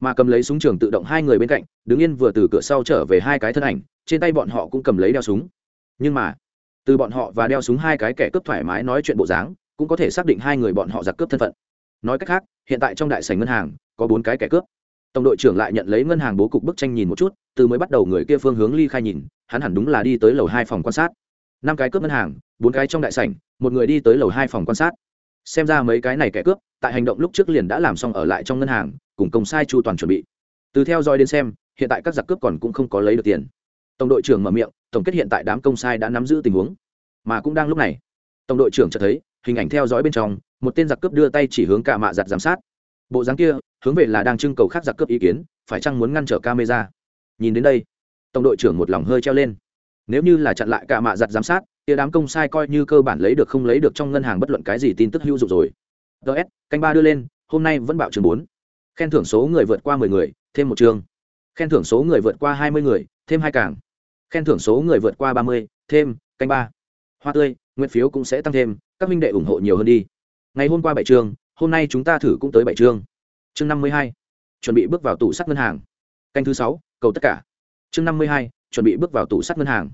mà cầm lấy súng trường tự động hai người bên cạnh, đứng yên vừa từ cửa sau trở về hai cái thân ảnh, trên tay bọn họ cũng cầm lấy đeo súng. Nhưng mà, từ bọn họ và đeo súng hai cái kẻ cướp thoải mái nói chuyện bộ dáng, cũng có thể xác định hai người bọn họ giặc cướp thân phận. Nói cách khác, hiện tại trong đại sảnh ngân hàng, có bốn cái kẻ cướp. Tổng đội trưởng lại nhận lấy ngân hàng bố cục bức tranh nhìn một chút, từ mới bắt đầu người kia phương hướng ly khai nhìn, hắn hẳn đúng là đi tới lầu hai phòng quan sát. Năm cái cướp ngân hàng, bốn cái trong đại sảnh, một người đi tới lầu hai phòng quan sát. Xem ra mấy cái này kẻ cướp, tại hành động lúc trước liền đã làm xong ở lại trong ngân hàng cùng công sai chu toàn chuẩn bị. Từ theo dõi đến xem, hiện tại các giặc cướp còn cũng không có lấy được tiền. Tổng đội trưởng mở miệng, tổng kết hiện tại đám công sai đã nắm giữ tình huống. Mà cũng đang lúc này, tổng đội trưởng cho thấy, hình ảnh theo dõi bên trong, một tên giặc cướp đưa tay chỉ hướng cả mạ giặt giám sát. Bộ dáng kia, hướng về là đang trưng cầu khác giặc cướp ý kiến, phải chăng muốn ngăn trở camera? Nhìn đến đây, tổng đội trưởng một lòng hơi treo lên. Nếu như là chặn lại cả mạ giặt giám sát tia đám công sai coi như cơ bản lấy được không lấy được trong ngân hàng bất luận cái gì tin tức hữu dụng rồi. Ts canh ba đưa lên, hôm nay vẫn bảo trường bốn khen thưởng số người vượt qua mười người, thêm một chương khen thưởng số người vượt qua hai mươi người, thêm hai cảng. Khen thưởng số người vượt qua ba mươi, thêm canh ba. Hoa tươi, nguyện phiếu cũng sẽ tăng thêm, các minh đệ ủng hộ nhiều hơn đi. Ngày hôm qua bảy chương hôm nay chúng ta thử cũng tới bảy chương chương năm mươi hai, chuẩn bị bước vào tủ sắt ngân hàng. Canh thứ sáu, cầu tất cả. Chương năm mươi hai, chuẩn bị bước vào tủ sắt ngân hàng.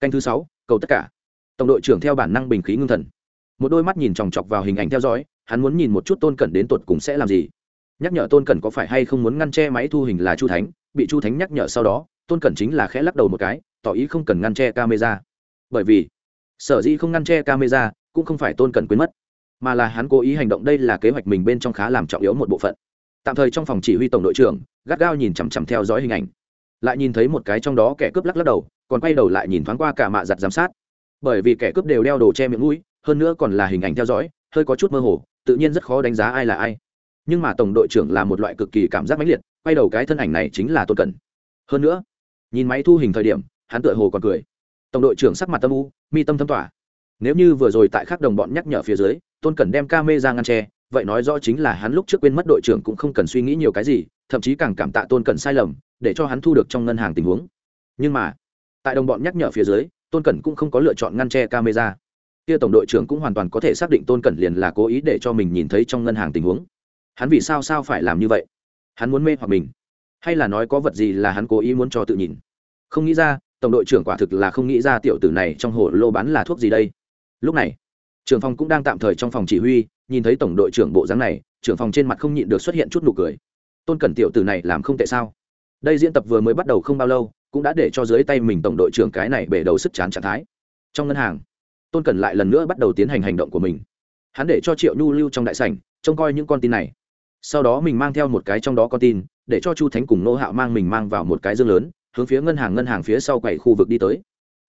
Canh thứ sáu, cầu tất cả. Tổng đội trưởng theo bản năng bình khí ngưng thần. Một đôi mắt nhìn chòng chọc vào hình ảnh theo dõi, hắn muốn nhìn một chút tôn cẩn đến tột cùng sẽ làm gì nhắc nhở tôn cẩn có phải hay không muốn ngăn che máy thu hình là chu thánh bị chu thánh nhắc nhở sau đó tôn cẩn chính là khẽ lắc đầu một cái tỏ ý không cần ngăn che camera bởi vì sở dĩ không ngăn che camera cũng không phải tôn cẩn quên mất mà là hắn cố ý hành động đây là kế hoạch mình bên trong khá làm trọng yếu một bộ phận tạm thời trong phòng chỉ huy tổng đội trưởng gắt gao nhìn chằm chằm theo dõi hình ảnh lại nhìn thấy một cái trong đó kẻ cướp lắc lắc đầu còn quay đầu lại nhìn thoáng qua cả mạ giặt giám sát bởi vì kẻ cướp đều đeo đồ che miệng mũi, hơn nữa còn là hình ảnh theo dõi, hơi có chút mơ hồ, tự nhiên rất khó đánh giá ai là ai nhưng mà tổng đội trưởng là một loại cực kỳ cảm giác mãnh liệt, quay đầu cái thân ảnh này chính là tôn cẩn. Hơn nữa, nhìn máy thu hình thời điểm, hắn tựa hồ còn cười. Tổng đội trưởng sắc mặt tâm u, mi tâm thâm tỏa. Nếu như vừa rồi tại khác đồng bọn nhắc nhở phía dưới, tôn cẩn đem ca mê ra ngăn tre vậy nói rõ chính là hắn lúc trước quên mất đội trưởng cũng không cần suy nghĩ nhiều cái gì, thậm chí càng cảm tạ tôn cẩn sai lầm, để cho hắn thu được trong ngân hàng tình huống. Nhưng mà, tại đồng bọn nhắc nhở phía dưới, tôn cẩn cũng không có lựa chọn ngăn tre camera kia tổng đội trưởng cũng hoàn toàn có thể xác định tôn cẩn liền là cố ý để cho mình nhìn thấy trong ngân hàng tình huống hắn vì sao sao phải làm như vậy? Hắn muốn mê hoặc mình? Hay là nói có vật gì là hắn cố ý muốn cho tự nhìn? Không nghĩ ra, tổng đội trưởng quả thực là không nghĩ ra tiểu tử này trong hồ lô bán là thuốc gì đây. Lúc này, trưởng phòng cũng đang tạm thời trong phòng chỉ huy, nhìn thấy tổng đội trưởng bộ dáng này, trưởng phòng trên mặt không nhịn được xuất hiện chút nụ cười. Tôn cẩn tiểu tử này làm không tệ sao? Đây diễn tập vừa mới bắt đầu không bao lâu, cũng đã để cho dưới tay mình tổng đội trưởng cái này bể đầu sức chán trạng thái. Trong ngân hàng, tôn cẩn lại lần nữa bắt đầu tiến hành hành động của mình. Hắn để cho triệu nhu lưu trong đại sảnh, trông coi những con tin này sau đó mình mang theo một cái trong đó con tin, để cho chu thánh cùng nô hạo mang mình mang vào một cái dương lớn, hướng phía ngân hàng ngân hàng phía sau quầy khu vực đi tới.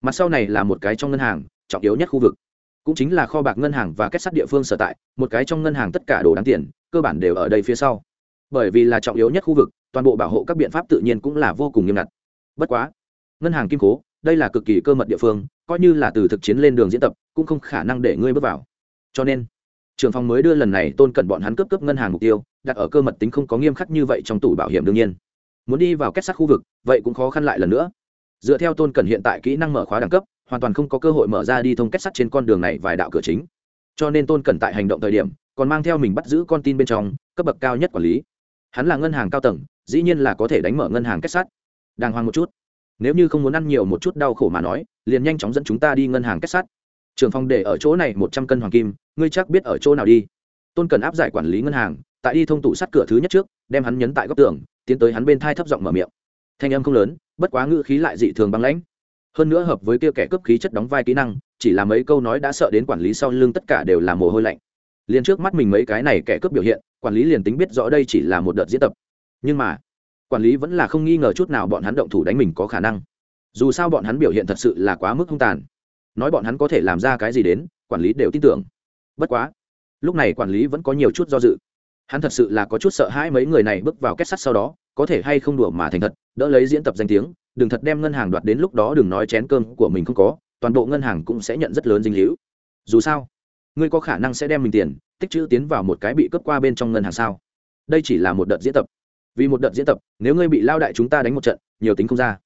Mặt sau này là một cái trong ngân hàng, trọng yếu nhất khu vực. Cũng chính là kho bạc ngân hàng và kết sắt địa phương sở tại, một cái trong ngân hàng tất cả đồ đáng tiền, cơ bản đều ở đây phía sau. Bởi vì là trọng yếu nhất khu vực, toàn bộ bảo hộ các biện pháp tự nhiên cũng là vô cùng nghiêm ngặt. Bất quá, ngân hàng kim cố, đây là cực kỳ cơ mật địa phương, coi như là từ thực chiến lên đường diễn tập, cũng không khả năng để ngươi bước vào. Cho nên trường phòng mới đưa lần này tôn cẩn bọn hắn cướp cướp ngân hàng mục tiêu, đặt ở cơ mật tính không có nghiêm khắc như vậy trong tủ bảo hiểm đương nhiên. Muốn đi vào kết sắt khu vực, vậy cũng khó khăn lại lần nữa. Dựa theo tôn cẩn hiện tại kỹ năng mở khóa đẳng cấp, hoàn toàn không có cơ hội mở ra đi thông kết sắt trên con đường này vài đạo cửa chính. Cho nên tôn cẩn tại hành động thời điểm, còn mang theo mình bắt giữ con tin bên trong, cấp bậc cao nhất quản lý. Hắn là ngân hàng cao tầng, dĩ nhiên là có thể đánh mở ngân hàng kết sắt đàng hoàng một chút. Nếu như không muốn ăn nhiều một chút đau khổ mà nói, liền nhanh chóng dẫn chúng ta đi ngân hàng kết sắt trường phòng để ở chỗ này một trăm cân hoàng kim, ngươi chắc biết ở chỗ nào đi. Tôn cần áp giải quản lý ngân hàng, tại đi thông tủ sắt cửa thứ nhất trước, đem hắn nhấn tại góc tường, tiến tới hắn bên thai thấp giọng mở miệng. Thanh âm không lớn, bất quá ngữ khí lại dị thường băng lãnh. Hơn nữa hợp với kia kẻ cướp khí chất đóng vai kỹ năng, chỉ là mấy câu nói đã sợ đến quản lý sau lưng tất cả đều là mồ hôi lạnh. Liền trước mắt mình mấy cái này kẻ cướp biểu hiện, quản lý liền tính biết rõ đây chỉ là một đợt diễn tập. Nhưng mà, quản lý vẫn là không nghi ngờ chút nào bọn hắn động thủ đánh mình có khả năng. Dù sao bọn hắn biểu hiện thật sự là quá mức hung tàn nói bọn hắn có thể làm ra cái gì đến, quản lý đều tin tưởng. Bất quá, lúc này quản lý vẫn có nhiều chút do dự. Hắn thật sự là có chút sợ hãi mấy người này bước vào kết sắt sau đó, có thể hay không đùa mà thành thật, đỡ lấy diễn tập danh tiếng, đừng thật đem ngân hàng đoạt đến lúc đó đừng nói chén cơm của mình không có, toàn bộ ngân hàng cũng sẽ nhận rất lớn dinh hữu. Dù sao, ngươi có khả năng sẽ đem mình tiền, tích chữ tiến vào một cái bị cướp qua bên trong ngân hàng sao? Đây chỉ là một đợt diễn tập. Vì một đợt diễn tập, nếu ngươi bị lao đại chúng ta đánh một trận, nhiều tính không ra.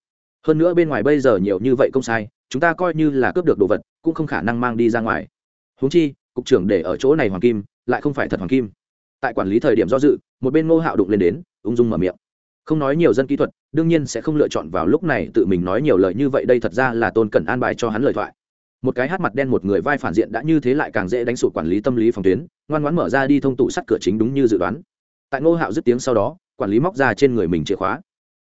Hơn nữa bên ngoài bây giờ nhiều như vậy công sai chúng ta coi như là cướp được đồ vật, cũng không khả năng mang đi ra ngoài. Húng chi, cục trưởng để ở chỗ này hoàng kim, lại không phải thật hoàng kim. Tại quản lý thời điểm do dự, một bên ngô hạo đụng lên đến, ung dung mở miệng. Không nói nhiều dân kỹ thuật, đương nhiên sẽ không lựa chọn vào lúc này tự mình nói nhiều lời như vậy, đây thật ra là tôn cần an bài cho hắn lời thoại. Một cái hát mặt đen một người vai phản diện đã như thế lại càng dễ đánh sụt quản lý tâm lý phòng tuyến, ngoan ngoãn mở ra đi thông tủ sắt cửa chính đúng như dự đoán. Tại ngô hạo dứt tiếng sau đó, quản lý móc ra trên người mình chìa khóa.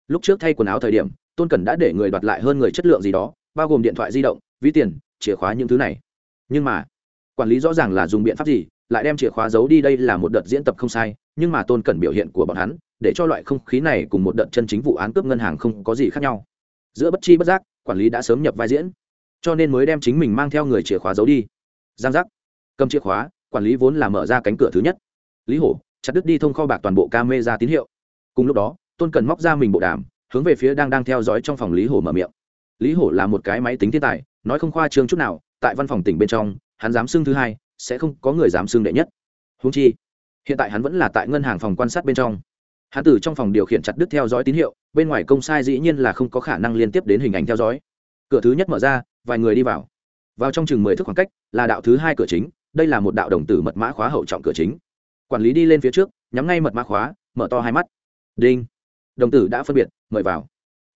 Lúc trước thay quần áo thời điểm, tôn cẩn đã để người đoạt lại hơn người chất lượng gì đó bao gồm điện thoại di động, ví tiền, chìa khóa những thứ này. Nhưng mà, quản lý rõ ràng là dùng biện pháp gì, lại đem chìa khóa giấu đi đây là một đợt diễn tập không sai, nhưng mà tôn cẩn biểu hiện của bọn hắn, để cho loại không khí này cùng một đợt chân chính vụ án cướp ngân hàng không có gì khác nhau. Giữa bất chi bất giác, quản lý đã sớm nhập vai diễn, cho nên mới đem chính mình mang theo người chìa khóa giấu đi. Giang giác. Cầm chìa khóa, quản lý vốn là mở ra cánh cửa thứ nhất. Lý hổ, chặt đứt đi thông kho bạc toàn bộ ca mê ra tín hiệu. Cùng lúc đó, tôn cần móc ra mình bộ đàm, hướng về phía đang đang theo dõi trong phòng lý hổ mở miệng lý hổ là một cái máy tính thiên tài, nói không khoa trương chút nào, tại văn phòng tỉnh bên trong, hắn dám xưng thứ hai, sẽ không có người dám xưng đệ nhất. Húng chi, hiện tại hắn vẫn là tại ngân hàng phòng quan sát bên trong. Hắn từ trong phòng điều khiển chặt đứt theo dõi tín hiệu, bên ngoài công sai dĩ nhiên là không có khả năng liên tiếp đến hình ảnh theo dõi. Cửa thứ nhất mở ra, vài người đi vào. Vào trong chừng mười thước khoảng cách, là đạo thứ hai cửa chính, đây là một đạo đồng tử mật mã khóa hậu trọng cửa chính. Quản lý đi lên phía trước, nhắm ngay mật mã khóa, mở to hai mắt. Đinh. Đồng tử đã phân biệt, mời vào.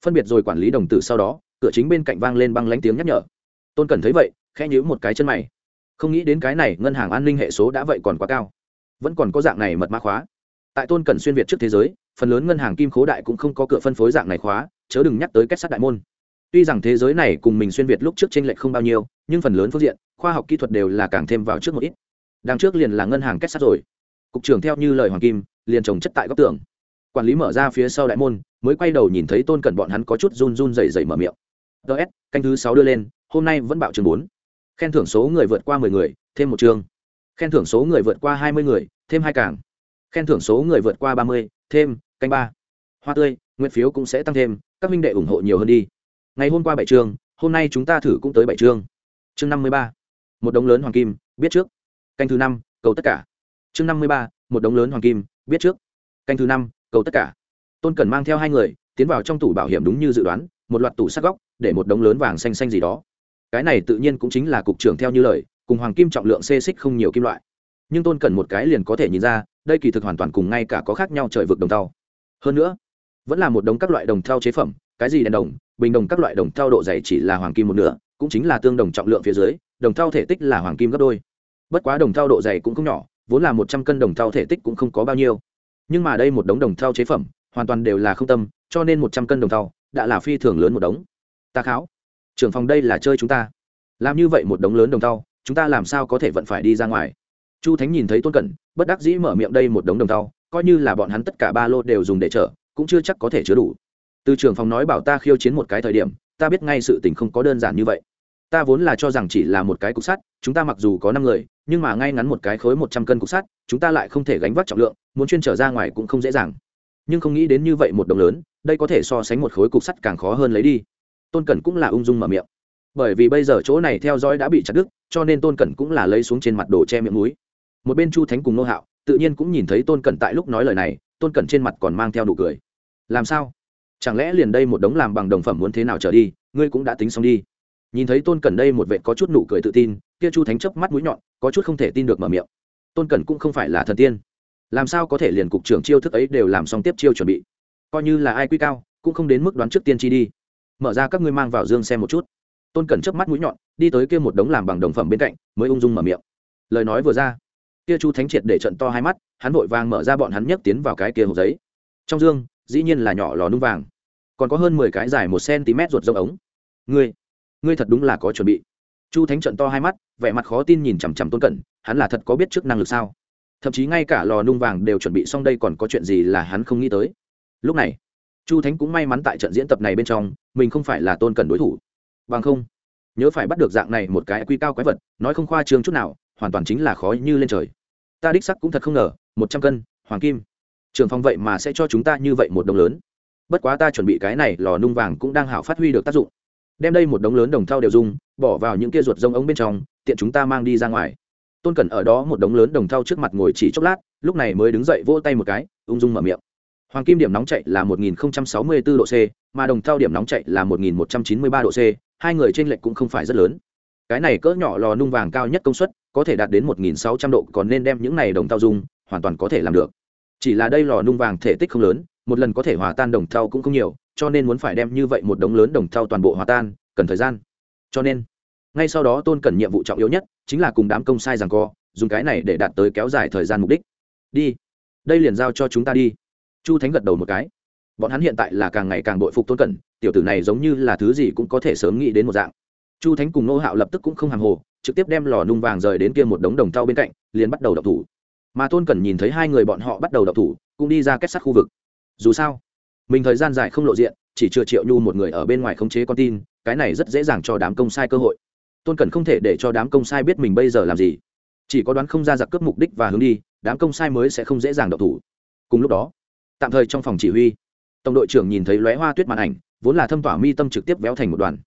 Phân biệt rồi quản lý đồng tử sau đó cửa chính bên cạnh vang lên băng lánh tiếng nhắc nhở. Tôn cần thấy vậy, khẽ nhíu một cái chân mày. Không nghĩ đến cái này, ngân hàng an ninh hệ số đã vậy còn quá cao. Vẫn còn có dạng này mật mã khóa. Tại tôn cần xuyên việt trước thế giới, phần lớn ngân hàng kim khố đại cũng không có cửa phân phối dạng này khóa, chớ đừng nhắc tới kết sắt đại môn. Tuy rằng thế giới này cùng mình xuyên việt lúc trước tranh lệch không bao nhiêu, nhưng phần lớn phương diện, khoa học kỹ thuật đều là càng thêm vào trước một ít. Đằng trước liền là ngân hàng kết sắt rồi. Cục trưởng theo như lời hoàng kim, liền trồng chất tại góc tường. Quản lý mở ra phía sau đại môn, mới quay đầu nhìn thấy tôn cần bọn hắn có chút run run dày dày mở miệng ts canh thứ sáu đưa lên, hôm nay vẫn bạo trường bốn. Khen thưởng số người vượt qua mười người, thêm một chương khen thưởng số người vượt qua hai mươi người, thêm hai cảng. Khen thưởng số người vượt qua ba mươi, thêm, canh ba. Hoa tươi, nguyện phiếu cũng sẽ tăng thêm, các minh đệ ủng hộ nhiều hơn đi. Ngày hôm qua bảy chương hôm nay chúng ta thử cũng tới bảy chương chương năm mươi ba, một đống lớn hoàng kim, biết trước. Canh thứ năm, cầu tất cả. Chương năm mươi ba, một đống lớn hoàng kim, biết trước. Canh thứ năm, cầu tất cả. Tôn cần mang theo hai người, tiến vào trong tủ bảo hiểm đúng như dự đoán một loạt tủ sắt góc, để một đống lớn vàng xanh xanh gì đó. Cái này tự nhiên cũng chính là cục trưởng theo như lời, cùng hoàng kim trọng lượng xê xích không nhiều kim loại. Nhưng tôn cần một cái liền có thể nhìn ra, đây kỳ thực hoàn toàn cùng ngay cả có khác nhau trời vực đồng thau. Hơn nữa, vẫn là một đống các loại đồng thau chế phẩm, cái gì đèn đồng, bình đồng các loại đồng thau độ dày chỉ là hoàng kim một nửa, cũng chính là tương đồng trọng lượng phía dưới, đồng thau thể tích là hoàng kim gấp đôi. Bất quá đồng thau độ dày cũng không nhỏ, vốn là một trăm cân đồng thau thể tích cũng không có bao nhiêu. Nhưng mà đây một đống đồng thau chế phẩm, hoàn toàn đều là không tâm, cho nên một trăm cân đồng thau đã là phi thường lớn một đống. Ta kháo, trưởng phòng đây là chơi chúng ta. Làm như vậy một đống lớn đồng thau, chúng ta làm sao có thể vẫn phải đi ra ngoài? Chu thánh nhìn thấy tôn cẩn, bất đắc dĩ mở miệng đây một đống đồng thau, coi như là bọn hắn tất cả ba lô đều dùng để chở, cũng chưa chắc có thể chứa đủ. Từ trưởng phòng nói bảo ta khiêu chiến một cái thời điểm, ta biết ngay sự tình không có đơn giản như vậy. Ta vốn là cho rằng chỉ là một cái cục sắt, chúng ta mặc dù có năm người, nhưng mà ngay ngắn một cái khối một trăm cân cục sắt, chúng ta lại không thể gánh vác trọng lượng, muốn chuyên trở ra ngoài cũng không dễ dàng nhưng không nghĩ đến như vậy một đồng lớn, đây có thể so sánh một khối cục sắt càng khó hơn lấy đi. Tôn cẩn cũng là ung dung mở miệng. Bởi vì bây giờ chỗ này theo dõi đã bị chặt đứt, cho nên tôn cẩn cũng là lấy xuống trên mặt đồ che miệng núi. Một bên chu thánh cùng nô hạo, tự nhiên cũng nhìn thấy tôn cẩn tại lúc nói lời này, tôn cẩn trên mặt còn mang theo nụ cười. Làm sao? Chẳng lẽ liền đây một đống làm bằng đồng phẩm muốn thế nào trở đi, ngươi cũng đã tính xong đi. Nhìn thấy tôn cẩn đây một vệ có chút nụ cười tự tin, kia chu thánh chớp mắt mũi nhọn, có chút không thể tin được mở miệng. Tôn cẩn cũng không phải là thần tiên làm sao có thể liền cục trưởng chiêu thức ấy đều làm xong tiếp chiêu chuẩn bị? Coi như là ai quy cao, cũng không đến mức đoán trước tiên chi đi. Mở ra các ngươi mang vào dương xem một chút. Tôn cẩn chớp mắt mũi nhọn, đi tới kia một đống làm bằng đồng phẩm bên cạnh, mới ung dung mở miệng. Lời nói vừa ra, kia chu thánh triệt để trận to hai mắt, hắn vội vàng mở ra bọn hắn nhấc tiến vào cái kia hộp giấy. Trong dương, dĩ nhiên là nhỏ lò nung vàng, còn có hơn mười cái dài một cm ruột rông ống. Ngươi ngươi thật đúng là có chuẩn bị. Chu thánh trận to hai mắt, vẻ mặt khó tin nhìn chằm chằm tôn cẩn, hắn là thật có biết trước năng lực sao? Thậm chí ngay cả lò nung vàng đều chuẩn bị xong đây còn có chuyện gì là hắn không nghĩ tới. Lúc này, chu thánh cũng may mắn tại trận diễn tập này bên trong, mình không phải là tôn cẩn đối thủ. Bằng không, nhớ phải bắt được dạng này một cái quy cao quái vật, nói không khoa trương chút nào, hoàn toàn chính là khó như lên trời. Ta đích sắc cũng thật không ngờ, một trăm cân, hoàng kim. Trường phong vậy mà sẽ cho chúng ta như vậy một đồng lớn. Bất quá ta chuẩn bị cái này lò nung vàng cũng đang hảo phát huy được tác dụng. Đem đây một đống lớn đồng thau đều dùng, bỏ vào những kia ruột rông ống bên trong, tiện chúng ta mang đi ra ngoài tôn cẩn ở đó một đống lớn đồng thau trước mặt ngồi chỉ chốc lát, lúc này mới đứng dậy vỗ tay một cái, ung dung mở miệng. Hoàng kim điểm nóng chạy là 1064 độ c, mà đồng thau điểm nóng chạy là 1193 độ c, hai người trên lệch cũng không phải rất lớn. Cái này cỡ nhỏ lò nung vàng cao nhất công suất, có thể đạt đến 1600 độ, còn nên đem những này đồng thau dùng, hoàn toàn có thể làm được. Chỉ là đây lò nung vàng thể tích không lớn, một lần có thể hòa tan đồng thau cũng không nhiều, cho nên muốn phải đem như vậy một đống lớn đồng thau toàn bộ hòa tan, cần thời gian. Cho nên, ngay sau đó tôn cần nhiệm vụ trọng yếu nhất chính là cùng đám công sai rằng co, dùng cái này để đạt tới kéo dài thời gian mục đích. Đi, đây liền giao cho chúng ta đi. Chu thánh gật đầu một cái. Bọn hắn hiện tại là càng ngày càng bội phục tôn cẩn, tiểu tử này giống như là thứ gì cũng có thể sớm nghĩ đến một dạng. Chu thánh cùng nô hạo lập tức cũng không hàng hồ, trực tiếp đem lò nung vàng rời đến kia một đống đồng thau bên cạnh, liền bắt đầu đập thủ. Mà tôn cẩn nhìn thấy hai người bọn họ bắt đầu đập thủ, cũng đi ra kết sắt khu vực. Dù sao, mình thời gian dài không lộ diện, chỉ chưa triệu nhu một người ở bên ngoài khống chế con tin, cái này rất dễ dàng cho đám công sai cơ hội tôn cẩn không thể để cho đám công sai biết mình bây giờ làm gì. Chỉ có đoán không ra giặc cướp mục đích và hướng đi, đám công sai mới sẽ không dễ dàng đậu thủ. Cùng lúc đó, tạm thời trong phòng chỉ huy, tổng đội trưởng nhìn thấy lóe hoa tuyết màn ảnh, vốn là thâm tỏa mi tâm trực tiếp véo thành một đoàn.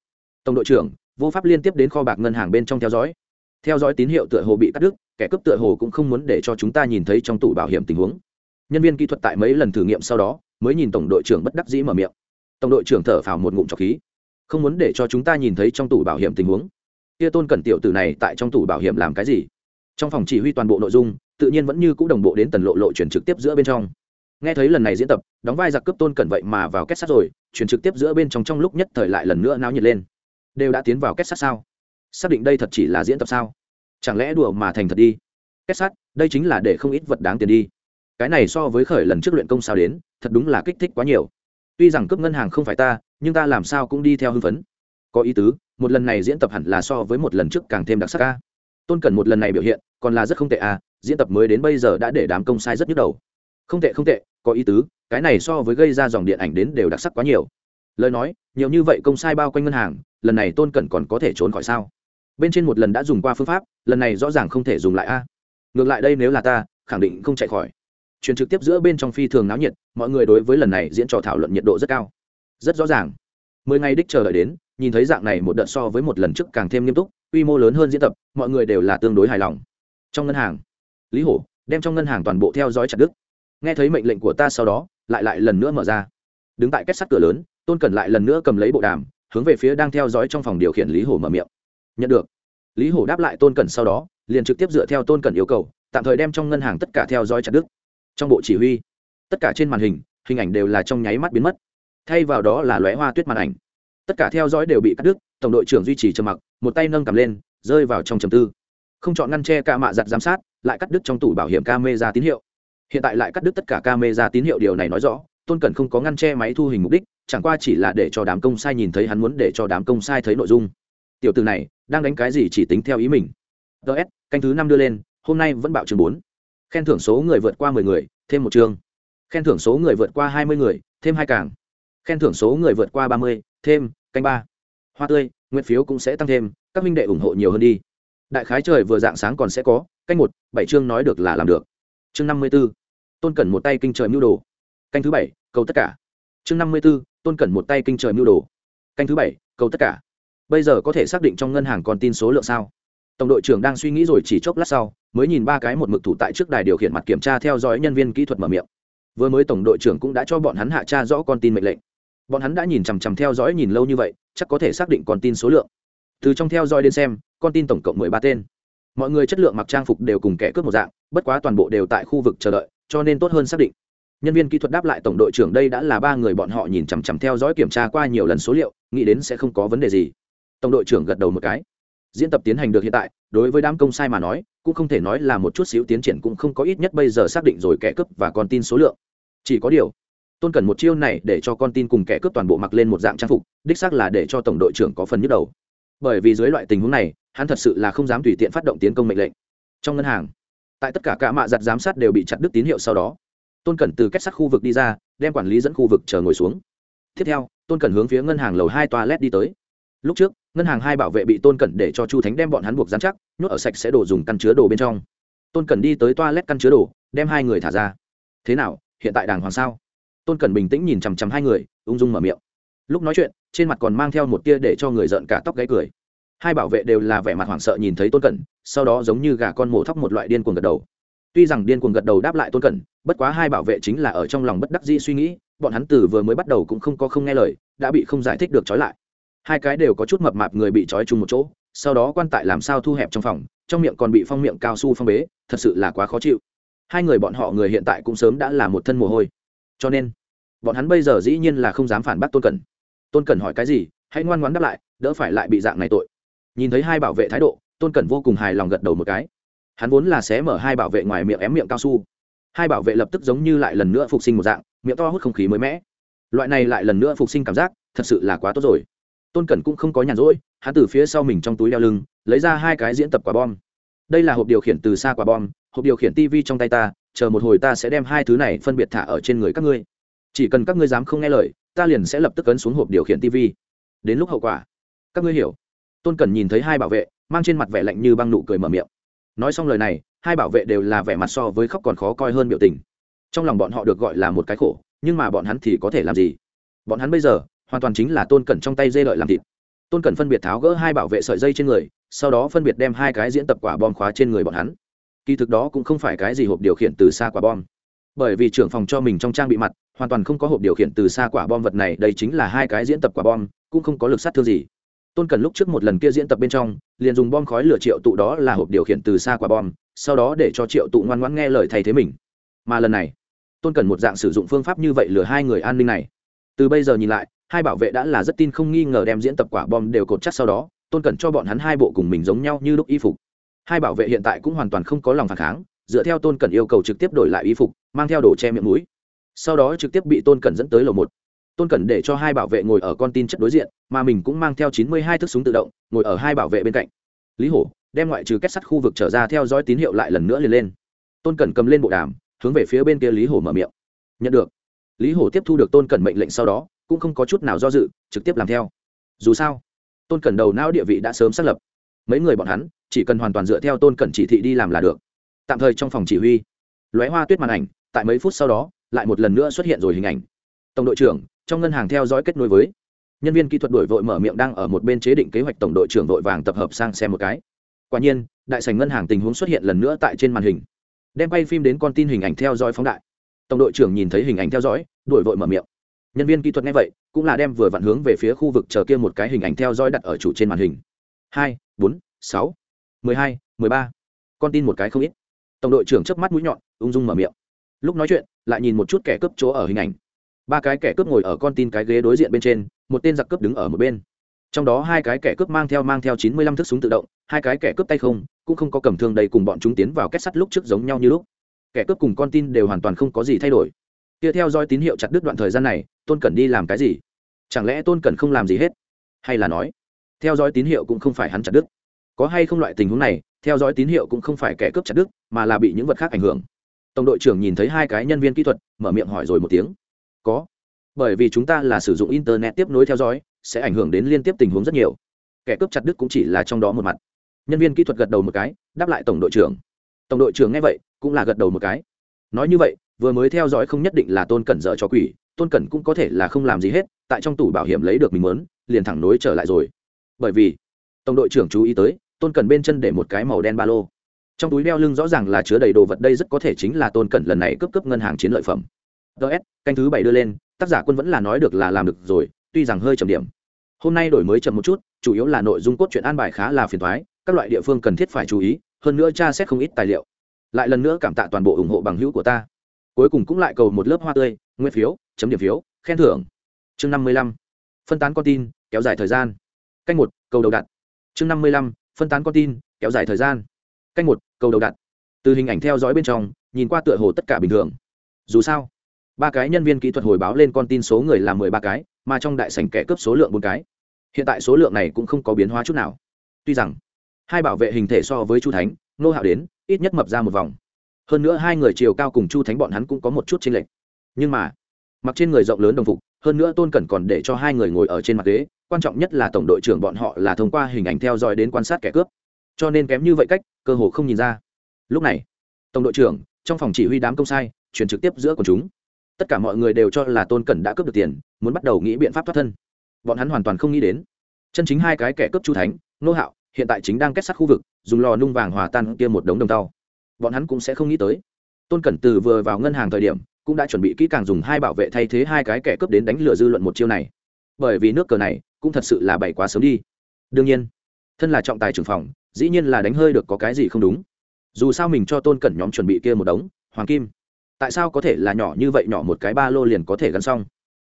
Tổng đội trưởng, vô pháp liên tiếp đến kho bạc ngân hàng bên trong theo dõi. Theo dõi tín hiệu tựa hồ bị cắt đứt, kẻ cướp tựa hồ cũng không muốn để cho chúng ta nhìn thấy trong tủ bảo hiểm tình huống. Nhân viên kỹ thuật tại mấy lần thử nghiệm sau đó, mới nhìn tổng đội trưởng bất đắc dĩ mở miệng. Tổng đội trưởng thở phào một ngụm trọc khí. Không muốn để cho chúng ta nhìn thấy trong tủ bảo hiểm tình huống kia tôn cẩn tiểu tử này tại trong tủ bảo hiểm làm cái gì? Trong phòng chỉ huy toàn bộ nội dung, tự nhiên vẫn như c ũ đồng bộ đến tần lộ lộ chuyển trực tiếp giữa bên trong. Nghe thấy lần này diễn tập, đóng vai giặc cướp tôn cẩn vậy mà vào kết sắt rồi, chuyển trực tiếp giữa bên trong trong lúc nhất thời lại lần nữa náo nhiệt lên. Đều đã tiến vào kết sắt sao? Xác định đây thật chỉ là diễn tập sao? Chẳng lẽ đùa mà thành thật đi? Kết sắt đây chính là để không ít vật đáng tiền đi. Cái này so với khởi lần trước luyện công sao đến, thật đúng là kích thích quá nhiều. Tuy rằng cướp ngân hàng không phải ta, nhưng ta làm sao cũng đi theo hưng phấn. Có ý tứ một lần này diễn tập hẳn là so với một lần trước càng thêm đặc sắc ca. Tôn cần một lần này biểu hiện còn là rất không tệ à diễn tập mới đến bây giờ đã để đám công sai rất nhức đầu. Không tệ không tệ, có ý tứ, cái này so với gây ra dòng điện ảnh đến đều đặc sắc quá nhiều. Lời nói, nhiều như vậy công sai bao quanh ngân hàng, lần này tôn cẩn còn có thể trốn khỏi sao? Bên trên một lần đã dùng qua phương pháp, lần này rõ ràng không thể dùng lại a. Ngược lại đây nếu là ta, khẳng định không chạy khỏi. Truyền trực tiếp giữa bên trong phi thường náo nhiệt, mọi người đối với lần này diễn trò thảo luận nhiệt độ rất cao. Rất rõ ràng. Mười ngày đích chờ đợi đến nhìn thấy dạng này một đợt so với một lần trước càng thêm nghiêm túc, quy mô lớn hơn diễn tập, mọi người đều là tương đối hài lòng. Trong ngân hàng, lý hổ đem trong ngân hàng toàn bộ theo dõi chặt đức nghe thấy mệnh lệnh của ta sau đó, lại lại lần nữa mở ra. Đứng tại kết sắt cửa lớn, tôn cẩn lại lần nữa cầm lấy bộ đàm, hướng về phía đang theo dõi trong phòng điều khiển lý hổ mở miệng. Nhận được. Lý hổ đáp lại tôn cẩn sau đó, liền trực tiếp dựa theo tôn cẩn yêu cầu, tạm thời đem trong ngân hàng tất cả theo dõi chặt đức trong bộ chỉ huy, tất cả trên màn hình hình ảnh đều là trong nháy mắt biến mất. Thay vào đó là lóe hoa tuyết màn ảnh tất cả theo dõi đều bị cắt đứt, tổng đội trưởng duy trì trầm mặc, một tay nâng cầm lên, rơi vào trong trầm tư. Không chọn ngăn che ca mạ giặt giám sát, lại cắt đứt trong tủ bảo hiểm camera tín hiệu. Hiện tại lại cắt đứt tất cả camera tín hiệu, điều này nói rõ, tôn cần không có ngăn che máy thu hình mục đích, chẳng qua chỉ là để cho đám công sai nhìn thấy hắn muốn để cho đám công sai thấy nội dung. Tiểu từ này, đang đánh cái gì chỉ tính theo ý mình. Ts canh thứ năm đưa lên, hôm nay vẫn bạo chương bốn. Khen thưởng số người vượt qua mười người, thêm một chương. Khen thưởng số người vượt qua hai mươi người, thêm hai cảng khen thưởng số người vượt qua ba mươi, thêm canh ba. Hoa tươi nguyện phiếu cũng sẽ tăng thêm, các minh đệ ủng hộ nhiều hơn đi. Đại khái trời vừa dạng sáng còn sẽ có, canh một, bảy chương nói được là làm được. Chương năm mươi b ố tôn cẩn một tay kinh trời mưu đồ. Canh thứ bảy, cầu tất cả. Chương năm mươi b ố tôn cẩn một tay kinh trời mưu đồ. Canh thứ bảy, cầu tất cả. Bây giờ có thể xác định trong ngân hàng còn tin số lượng sao? Tổng đội trưởng đang suy nghĩ rồi chỉ chốc lát sau, mới nhìn ba cái một mực thủ tại trước đài điều khiển mặt kiểm tra theo dõi nhân viên kỹ thuật mở miệng. Vừa mới tổng đội trưởng cũng đã cho bọn hắn hạ tra rõ con tin mệnh lệnh bọn hắn đã nhìn chằm chằm theo dõi nhìn lâu như vậy, chắc có thể xác định con tin số lượng. Từ trong theo dõi đến xem, con tin tổng cộng mười ba tên. Mọi người chất lượng mặc trang phục đều cùng kẻ cướp một dạng, bất quá toàn bộ đều tại khu vực chờ đợi, cho nên tốt hơn xác định. Nhân viên kỹ thuật đáp lại tổng đội trưởng đây đã là ba người bọn họ nhìn chằm chằm theo dõi kiểm tra qua nhiều lần số liệu, nghĩ đến sẽ không có vấn đề gì. Tổng đội trưởng gật đầu một cái. Diễn tập tiến hành được hiện tại, đối với đám công sai mà nói, cũng không thể nói là một chút xíu tiến triển cũng không có ít nhất bây giờ xác định rồi kẻ cướp và con tin số lượng. Chỉ có điều tôn cần một chiêu này để cho con tin cùng kẻ cướp toàn bộ mặc lên một dạng trang phục, đích xác là để cho tổng đội trưởng có phần nhức đầu. Bởi vì dưới loại tình huống này, hắn thật sự là không dám tùy tiện phát động tiến công mệnh lệnh. Trong ngân hàng, tại tất cả cả mạ giặt giám sát đều bị chặt đứt tín hiệu sau đó, tôn cần từ kết sắt khu vực đi ra, đem quản lý dẫn khu vực chờ ngồi xuống. Tiếp theo, tôn cần hướng phía ngân hàng lầu hai toa led đi tới. Lúc trước, ngân hàng hai bảo vệ bị tôn cẩn để cho chu thánh đem bọn hắn buộc dán chắc, nhốt ở sạch sẽ đổ dùng căn chứa đồ bên trong. Tôn cẩn đi tới toa lét căn chứa đồ, đem hai người thả ra. Thế nào, hiện tại đàng hoàng sao? Tôn cẩn bình tĩnh nhìn chằm chằm hai người, ung dung mở miệng. Lúc nói chuyện, trên mặt còn mang theo một tia để cho người giận cả tóc gáy cười. Hai bảo vệ đều là vẻ mặt hoảng sợ nhìn thấy tôn cẩn, sau đó giống như gà con mổ thóc một loại điên cuồng gật đầu. Tuy rằng điên cuồng gật đầu đáp lại tôn cẩn, bất quá hai bảo vệ chính là ở trong lòng bất đắc dĩ suy nghĩ, bọn hắn từ vừa mới bắt đầu cũng không có không nghe lời, đã bị không giải thích được trói lại. Hai cái đều có chút mập mạp người bị trói chung một chỗ, sau đó quan tại làm sao thu hẹp trong phòng, trong miệng còn bị phong miệng cao su phong bế, thật sự là quá khó chịu. Hai người bọn họ người hiện tại cũng sớm đã là một thân mồ hôi cho nên, bọn hắn bây giờ dĩ nhiên là không dám phản bác tôn cẩn. Tôn cẩn hỏi cái gì, hãy ngoan ngoãn đáp lại, đỡ phải lại bị dạng này tội. Nhìn thấy hai bảo vệ thái độ, tôn cẩn vô cùng hài lòng gật đầu một cái. Hắn vốn là xé mở hai bảo vệ ngoài miệng ém miệng cao su. Hai bảo vệ lập tức giống như lại lần nữa phục sinh một dạng, miệng to hút không khí mới mẻ. Loại này lại lần nữa phục sinh cảm giác, thật sự là quá tốt rồi. Tôn cẩn cũng không có nhàn rỗi, hắn từ phía sau mình trong túi đeo lưng, lấy ra hai cái diễn tập quả bom. Đây là hộp điều khiển từ xa quả bom, hộp điều khiển tv trong tay ta chờ một hồi ta sẽ đem hai thứ này phân biệt thả ở trên người các ngươi. Chỉ cần các ngươi dám không nghe lời, ta liền sẽ lập tức ấn xuống hộp điều khiển tv đến lúc hậu quả, các ngươi hiểu. Tôn cẩn nhìn thấy hai bảo vệ, mang trên mặt vẻ lạnh như băng nụ cười mở miệng. Nói xong lời này, hai bảo vệ đều là vẻ mặt so với khóc còn khó coi hơn biểu tình. Trong lòng bọn họ được gọi là một cái khổ, nhưng mà bọn hắn thì có thể làm gì? Bọn hắn bây giờ, hoàn toàn chính là tôn cẩn trong tay dê lợi làm thịt. Tôn cẩn phân biệt tháo gỡ hai bảo vệ sợi dây trên người, sau đó phân biệt đem hai cái diễn tập quả bom khóa trên người bọn hắn kỳ thực đó cũng không phải cái gì hộp điều khiển từ xa quả bom. Bởi vì trưởng phòng cho mình trong trang bị mặt, hoàn toàn không có hộp điều khiển từ xa quả bom vật này, đây chính là hai cái diễn tập quả bom, cũng không có lực sát thương gì. Tôn cần lúc trước một lần kia diễn tập bên trong, liền dùng bom khói lửa triệu tụ đó là hộp điều khiển từ xa quả bom, sau đó để cho triệu tụ ngoan ngoãn nghe lời thay thế mình. Mà lần này, tôn cần một dạng sử dụng phương pháp như vậy lừa hai người an ninh này. Từ bây giờ nhìn lại, hai bảo vệ đã là rất tin không nghi ngờ đem diễn tập quả bom đều cột chắc sau đó, tôn cần cho bọn hắn hai bộ cùng mình giống nhau như lúc y phục hai bảo vệ hiện tại cũng hoàn toàn không có lòng phản kháng, dựa theo tôn cẩn yêu cầu trực tiếp đổi lại y phục, mang theo đồ che miệng mũi. Sau đó trực tiếp bị tôn cẩn dẫn tới lầu một. Tôn cẩn để cho hai bảo vệ ngồi ở con tin chất đối diện, mà mình cũng mang theo chín mươi hai thước súng tự động, ngồi ở hai bảo vệ bên cạnh. Lý hổ, đem ngoại trừ kết sắt khu vực trở ra theo dõi tín hiệu lại lần nữa liền lên. Tôn cẩn cầm lên bộ đàm, hướng về phía bên kia lý hổ mở miệng. Nhận được. Lý hổ tiếp thu được tôn cẩn mệnh lệnh sau đó, cũng không có chút nào do dự, trực tiếp làm theo. Dù sao, tôn cẩn đầu não địa vị đã sớm xác lập. Mấy người bọn hắn chỉ cần hoàn toàn dựa theo tôn cẩn chỉ thị đi làm là được. Tạm thời trong phòng chỉ huy, lóe hoa tuyết màn ảnh, tại mấy phút sau đó, lại một lần nữa xuất hiện rồi hình ảnh. Tổng đội trưởng, trong ngân hàng theo dõi kết nối với. Nhân viên kỹ thuật đổi vội mở miệng đang ở một bên chế định kế hoạch tổng đội trưởng vội vàng tập hợp sang xem một cái. Quả nhiên, đại sành ngân hàng tình huống xuất hiện lần nữa tại trên màn hình. Đem quay phim đến con tin hình ảnh theo dõi phóng đại. Tổng đội trưởng nhìn thấy hình ảnh theo dõi, đổi vội mở miệng. Nhân viên kỹ thuật nghe vậy, cũng là đem vừa vặn hướng về phía khu vực chờ kia một cái hình ảnh theo dõi đặt ở chủ trên màn hình. Hai, bốn, sáu mười hai, mười ba. Con tin một cái không ít. Tổng đội trưởng chớp mắt mũi nhọn, ung dung mở miệng. Lúc nói chuyện, lại nhìn một chút kẻ cướp chỗ ở hình ảnh. Ba cái kẻ cướp ngồi ở con tin cái ghế đối diện bên trên, một tên giặc cướp đứng ở một bên. Trong đó hai cái kẻ cướp mang theo mang theo chín mươi lăm thước súng tự động, hai cái kẻ cướp tay không, cũng không có cầm thương đầy cùng bọn chúng tiến vào kết sắt lúc trước giống nhau như lúc. Kẻ cướp cùng con tin đều hoàn toàn không có gì thay đổi. Kia theo dõi tín hiệu chặt đứt đoạn thời gian này, tôn cẩn đi làm cái gì? Chẳng lẽ tôn cẩn không làm gì hết? Hay là nói, theo dõi tín hiệu cũng không phải hắn chặt đứt? Có hay không loại tình huống này, theo dõi tín hiệu cũng không phải kẻ cướp chặt đứt, mà là bị những vật khác ảnh hưởng. Tổng đội trưởng nhìn thấy hai cái nhân viên kỹ thuật, mở miệng hỏi rồi một tiếng. Có. Bởi vì chúng ta là sử dụng internet tiếp nối theo dõi, sẽ ảnh hưởng đến liên tiếp tình huống rất nhiều. Kẻ cướp chặt đứt cũng chỉ là trong đó một mặt. Nhân viên kỹ thuật gật đầu một cái, đáp lại tổng đội trưởng. Tổng đội trưởng nghe vậy, cũng là gật đầu một cái. Nói như vậy, vừa mới theo dõi không nhất định là tôn cẩn dở cho quỷ, tôn cẩn cũng có thể là không làm gì hết, tại trong tủ bảo hiểm lấy được mình muốn, liền thẳng nối trở lại rồi. Bởi vì, tổng đội trưởng chú ý tới tôn cẩn bên chân để một cái màu đen ba lô. Trong túi đeo lưng rõ ràng là chứa đầy đồ vật đây rất có thể chính là tôn cẩn lần này cấp cấp ngân hàng chiến lợi phẩm. Ts canh thứ bảy đưa lên, tác giả quân vẫn là nói được là làm được rồi, tuy rằng hơi chậm điểm. Hôm nay đổi mới chậm một chút, chủ yếu là nội dung cốt truyện an bài khá là phiền thoái các loại địa phương cần thiết phải chú ý, hơn nữa cha xét không ít tài liệu. Lại lần nữa cảm tạ toàn bộ ủng hộ bằng hữu của ta. Cuối cùng cũng lại cầu một lớp hoa tươi nguyên phiếu, chấm điểm phiếu, khen thưởng. Chương năm mươi lăm. Phân tán con tin, kéo dài thời gian. Canh một, cầu đầu đặt. Chương năm mươi lăm phân tán con tin, kéo dài thời gian. Canh một, cầu đầu đặt. Từ hình ảnh theo dõi bên trong, nhìn qua tựa hồ tất cả bình thường. Dù sao, ba cái nhân viên kỹ thuật hồi báo lên con tin số người là mười ba cái, mà trong đại sảnh kẻ cướp số lượng bốn cái. Hiện tại số lượng này cũng không có biến hóa chút nào. Tuy rằng, hai bảo vệ hình thể so với chu thánh nô hạo đến, ít nhất mập ra một vòng. Hơn nữa hai người chiều cao cùng chu thánh bọn hắn cũng có một chút chênh lệch. Nhưng mà, mặc trên người rộng lớn đồng phục, hơn nữa tôn cẩn còn để cho hai người ngồi ở trên mặt ghế quan trọng nhất là tổng đội trưởng bọn họ là thông qua hình ảnh theo dõi đến quan sát kẻ cướp. Cho nên kém như vậy cách, cơ hồ không nhìn ra. Lúc này, tổng đội trưởng, trong phòng chỉ huy đám công sai, chuyển trực tiếp giữa quần chúng. Tất cả mọi người đều cho là tôn cẩn đã cướp được tiền, muốn bắt đầu nghĩ biện pháp thoát thân. Bọn hắn hoàn toàn không nghĩ đến. Chân chính hai cái kẻ cướp chu thánh, nô hạo, hiện tại chính đang kết sắt khu vực, dùng lò nung vàng hòa tan kia một đống đồng tàu. Bọn hắn cũng sẽ không nghĩ tới. Tôn cẩn từ vừa vào ngân hàng thời điểm, cũng đã chuẩn bị kỹ càng dùng hai bảo vệ thay thế hai cái kẻ cướp đến đánh lừa dư luận một chiêu này. Bởi vì nước cờ này cũng thật sự là bày quá sớm đi. Đương nhiên, thân là trọng tài trưởng phòng, dĩ nhiên là đánh hơi được có cái gì không đúng. Dù sao mình cho tôn cẩn nhóm chuẩn bị kia một đống, hoàng kim, tại sao có thể là nhỏ như vậy nhỏ một cái ba lô liền có thể gắn xong?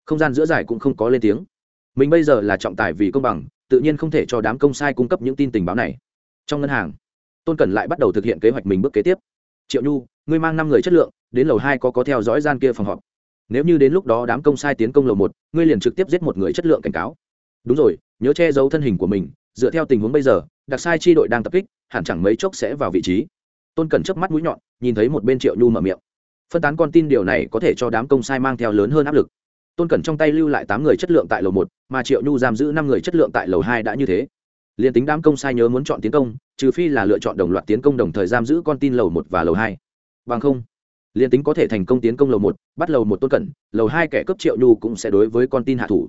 Không gian giữa giải cũng không có lên tiếng. Mình bây giờ là trọng tài vì công bằng, tự nhiên không thể cho đám công sai cung cấp những tin tình báo này. Trong ngân hàng, tôn cẩn lại bắt đầu thực hiện kế hoạch mình bước kế tiếp. Triệu nhu, ngươi mang năm người chất lượng, đến lầu hai có có theo dõi gian kia phòng họp. Nếu như đến lúc đó đám công sai tiến công lầu một, ngươi liền trực tiếp giết một người chất lượng cảnh cáo đúng rồi, nhớ che giấu thân hình của mình, dựa theo tình huống bây giờ, đặc sai chi đội đang tập kích, hẳn chẳng mấy chốc sẽ vào vị trí. Tôn cẩn chớp mắt mũi nhọn, nhìn thấy một bên triệu nhu mở miệng. Phân tán con tin điều này có thể cho đám công sai mang theo lớn hơn áp lực. Tôn cẩn trong tay lưu lại tám người chất lượng tại lầu một, mà triệu nhu giam giữ năm người chất lượng tại lầu hai đã như thế. Liền tính đám công sai nhớ muốn chọn tiến công, trừ phi là lựa chọn đồng loạt tiến công đồng thời giam giữ con tin lầu một và lầu hai. Bằng không liền tính có thể thành công tiến công lầu một, bắt lầu một tôn cẩn, lầu hai kẻ cấp triệu nhu cũng sẽ đối với con tin hạ thủ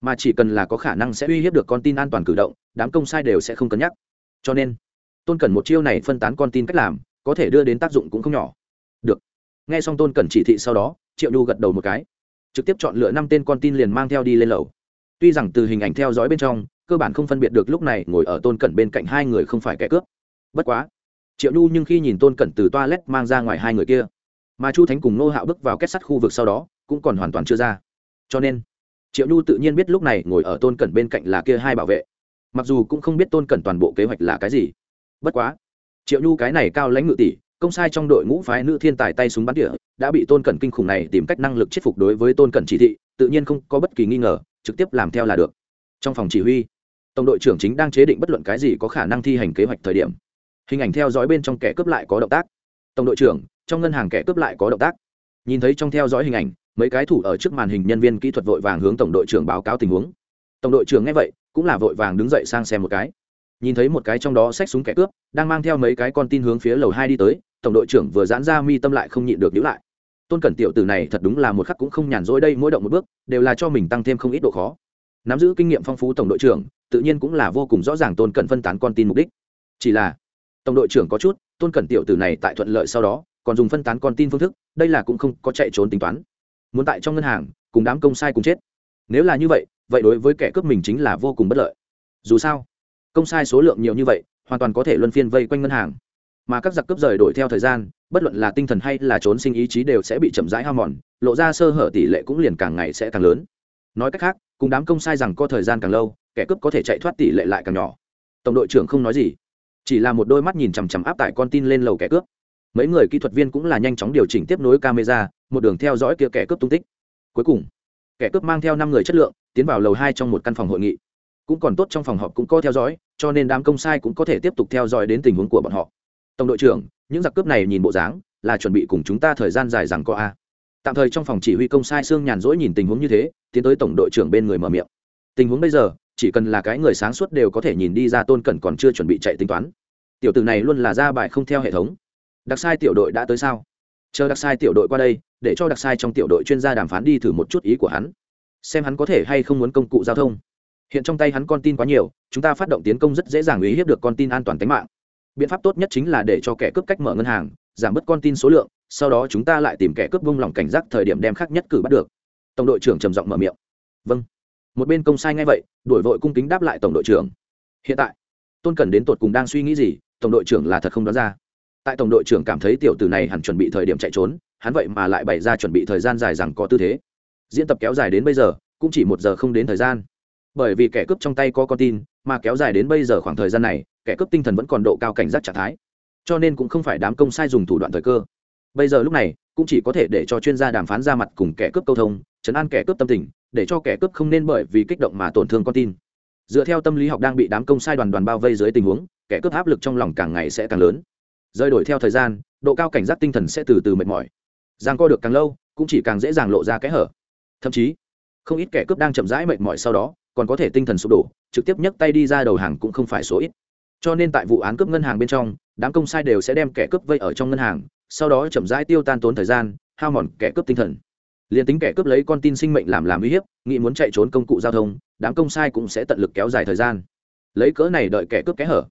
mà chỉ cần là có khả năng sẽ uy hiếp được con tin an toàn cử động, đám công sai đều sẽ không cân nhắc. Cho nên, tôn cẩn một chiêu này phân tán con tin cách làm, có thể đưa đến tác dụng cũng không nhỏ. Được. Nghe xong tôn cẩn chỉ thị sau đó, triệu nhu gật đầu một cái. Trực tiếp chọn lựa năm tên con tin liền mang theo đi lên lầu. Tuy rằng từ hình ảnh theo dõi bên trong, cơ bản không phân biệt được lúc này ngồi ở tôn cẩn bên cạnh hai người không phải kẻ cướp. Bất quá, triệu nhu nhưng khi nhìn tôn cẩn từ toilet mang ra ngoài hai người kia, mà chu thánh cùng nô hạo bước vào kết sắt khu vực sau đó, cũng còn hoàn toàn chưa ra. Cho nên triệu nhu tự nhiên biết lúc này ngồi ở tôn cẩn bên cạnh là kia hai bảo vệ. Mặc dù cũng không biết tôn cẩn toàn bộ kế hoạch là cái gì. Bất quá, triệu nhu cái này cao lãnh ngự tỷ, công sai trong đội ngũ phái nữ thiên tài tay súng bắn tỉa, đã bị tôn cẩn kinh khủng này tìm cách năng lực chết phục đối với tôn cẩn chỉ thị, tự nhiên không có bất kỳ nghi ngờ, trực tiếp làm theo là được. Trong phòng chỉ huy, tổng đội trưởng chính đang chế định bất luận cái gì có khả năng thi hành kế hoạch thời điểm. Hình ảnh theo dõi bên trong kẻ cướp lại có động tác. Tổng đội trưởng, trong ngân hàng kẻ cướp lại có động tác. Nhìn thấy trong theo dõi hình ảnh mấy cái thủ ở trước màn hình nhân viên kỹ thuật vội vàng hướng tổng đội trưởng báo cáo tình huống. Tổng đội trưởng nghe vậy, cũng là vội vàng đứng dậy sang xem một cái. Nhìn thấy một cái trong đó xách súng kẻ cướp, đang mang theo mấy cái con tin hướng phía lầu hai đi tới, tổng đội trưởng vừa giãn ra mi tâm lại không nhịn được nhữ lại. Tôn cẩn tiểu tử này thật đúng là một khắc cũng không nhàn rỗi đây, mỗi động một bước, đều là cho mình tăng thêm không ít độ khó. Nắm giữ kinh nghiệm phong phú tổng đội trưởng, tự nhiên cũng là vô cùng rõ ràng tôn cẩn phân tán con tin mục đích. Chỉ là, tổng đội trưởng có chút, tôn cẩn tiểu tử này tại thuận lợi sau đó, còn dùng phân tán con tin phương thức, đây là cũng không có chạy trốn tính toán muốn tại trong ngân hàng, cùng đám công sai cùng chết. Nếu là như vậy vậy đối với kẻ cướp mình chính là vô cùng bất lợi. Dù sao, công sai số lượng nhiều như vậy, hoàn toàn có thể luân phiên vây quanh ngân hàng. Mà các giặc cướp rời đổi theo thời gian, bất luận là tinh thần hay là trốn sinh ý chí đều sẽ bị chậm rãi hao mòn, lộ ra sơ hở tỷ lệ cũng liền càng ngày sẽ càng lớn. Nói cách khác, cùng đám công sai rằng có thời gian càng lâu, kẻ cướp có thể chạy thoát tỷ lệ lại càng nhỏ. Tổng đội trưởng không nói gì, chỉ là một đôi mắt nhìn chằm chằm áp tải con tin lên lầu kẻ cướp. Mấy người kỹ thuật viên cũng là nhanh chóng điều chỉnh tiếp nối camera một đường theo dõi kia kẻ cướp tung tích. Cuối cùng, kẻ cướp mang theo năm người chất lượng, tiến vào lầu hai trong một căn phòng hội nghị. Cũng còn tốt trong phòng họp cũng có theo dõi, cho nên đám công sai cũng có thể tiếp tục theo dõi đến tình huống của bọn họ. Tổng đội trưởng, những giặc cướp này nhìn bộ dáng là chuẩn bị cùng chúng ta thời gian dài rằng có a. Tạm thời trong phòng chỉ huy công sai xương nhàn rỗi nhìn tình huống như thế, tiến tới tổng đội trưởng bên người mở miệng. Tình huống bây giờ, chỉ cần là cái người sáng suốt đều có thể nhìn đi ra tôn cẩn còn chưa chuẩn bị chạy tính toán. Tiểu tử này luôn là ra bài không theo hệ thống. Đặc sai tiểu đội đã tới sao? Chờ đặc sai tiểu đội qua đây để cho đặc sai trong tiểu đội chuyên gia đàm phán đi thử một chút ý của hắn, xem hắn có thể hay không muốn công cụ giao thông. Hiện trong tay hắn con tin quá nhiều, chúng ta phát động tiến công rất dễ dàng uy hiếp được con tin an toàn tính mạng. Biện pháp tốt nhất chính là để cho kẻ cướp cách mở ngân hàng, giảm bớt con tin số lượng, sau đó chúng ta lại tìm kẻ cướp vung lòng cảnh giác thời điểm đem khác nhất cử bắt được. Tổng đội trưởng trầm giọng mở miệng. Vâng. Một bên công sai ngay vậy đổi vội cung kính đáp lại tổng đội trưởng. Hiện tại, tôn cần đến tột cùng đang suy nghĩ gì, tổng đội trưởng là thật không đoán ra. Tại tổng đội trưởng cảm thấy tiểu tử này hẳn chuẩn bị thời điểm chạy trốn hắn vậy mà lại bày ra chuẩn bị thời gian dài rằng có tư thế. Diễn tập kéo dài đến bây giờ, cũng chỉ một giờ không đến thời gian. Bởi vì kẻ cướp trong tay có con tin, mà kéo dài đến bây giờ khoảng thời gian này, kẻ cướp tinh thần vẫn còn độ cao cảnh giác trạng thái. Cho nên cũng không phải đám công sai dùng thủ đoạn thời cơ. Bây giờ lúc này, cũng chỉ có thể để cho chuyên gia đàm phán ra mặt cùng kẻ cướp câu thông, chấn an kẻ cướp tâm tình, để cho kẻ cướp không nên bởi vì kích động mà tổn thương con tin. Dựa theo tâm lý học đang bị đám công sai đoàn đoàn bao vây dưới tình huống, kẻ cướp áp lực trong lòng càng ngày sẽ càng lớn. Rơi đổi theo thời gian, độ cao cảnh giác tinh thần sẽ từ từ mệt mỏi giang co được càng lâu, cũng chỉ càng dễ dàng lộ ra kẽ hở. Thậm chí, không ít kẻ cướp đang chậm rãi mệt mỏi sau đó, còn có thể tinh thần sụp đổ, trực tiếp nhấc tay đi ra đầu hàng cũng không phải số ít. Cho nên tại vụ án cướp ngân hàng bên trong, đám công sai đều sẽ đem kẻ cướp vây ở trong ngân hàng, sau đó chậm rãi tiêu tan tốn thời gian, hao mòn kẻ cướp tinh thần. Liền tính kẻ cướp lấy con tin sinh mệnh làm làm uy hiếp, nghĩ muốn chạy trốn công cụ giao thông, đám công sai cũng sẽ tận lực kéo dài thời gian. Lấy cỡ này đợi kẻ cướp kẽ hở.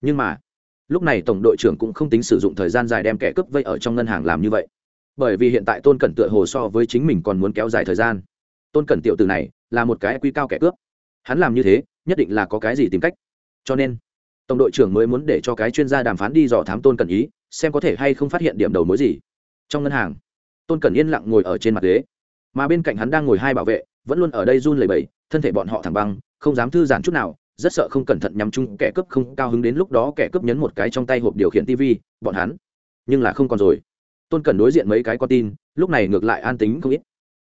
Nhưng mà, lúc này tổng đội trưởng cũng không tính sử dụng thời gian dài đem kẻ cướp vây ở trong ngân hàng làm như vậy bởi vì hiện tại tôn cẩn tựa hồ so với chính mình còn muốn kéo dài thời gian. Tôn cẩn tiểu từ này là một cái quy cao kẻ cướp. Hắn làm như thế, nhất định là có cái gì tìm cách. Cho nên, tổng đội trưởng mới muốn để cho cái chuyên gia đàm phán đi dò thám tôn cẩn ý, xem có thể hay không phát hiện điểm đầu mối gì. Trong ngân hàng, tôn cẩn yên lặng ngồi ở trên mặt ghế. Mà bên cạnh hắn đang ngồi hai bảo vệ, vẫn luôn ở đây run lẩy bẩy, thân thể bọn họ thẳng băng, không dám thư giãn chút nào, rất sợ không cẩn thận nhắm chung kẻ cướp không cao hứng đến lúc đó kẻ cướp nhấn một cái trong tay hộp điều khiển tv bọn hắn, nhưng là không còn rồi tôn cẩn đối diện mấy cái con tin, lúc này ngược lại an tính không ít.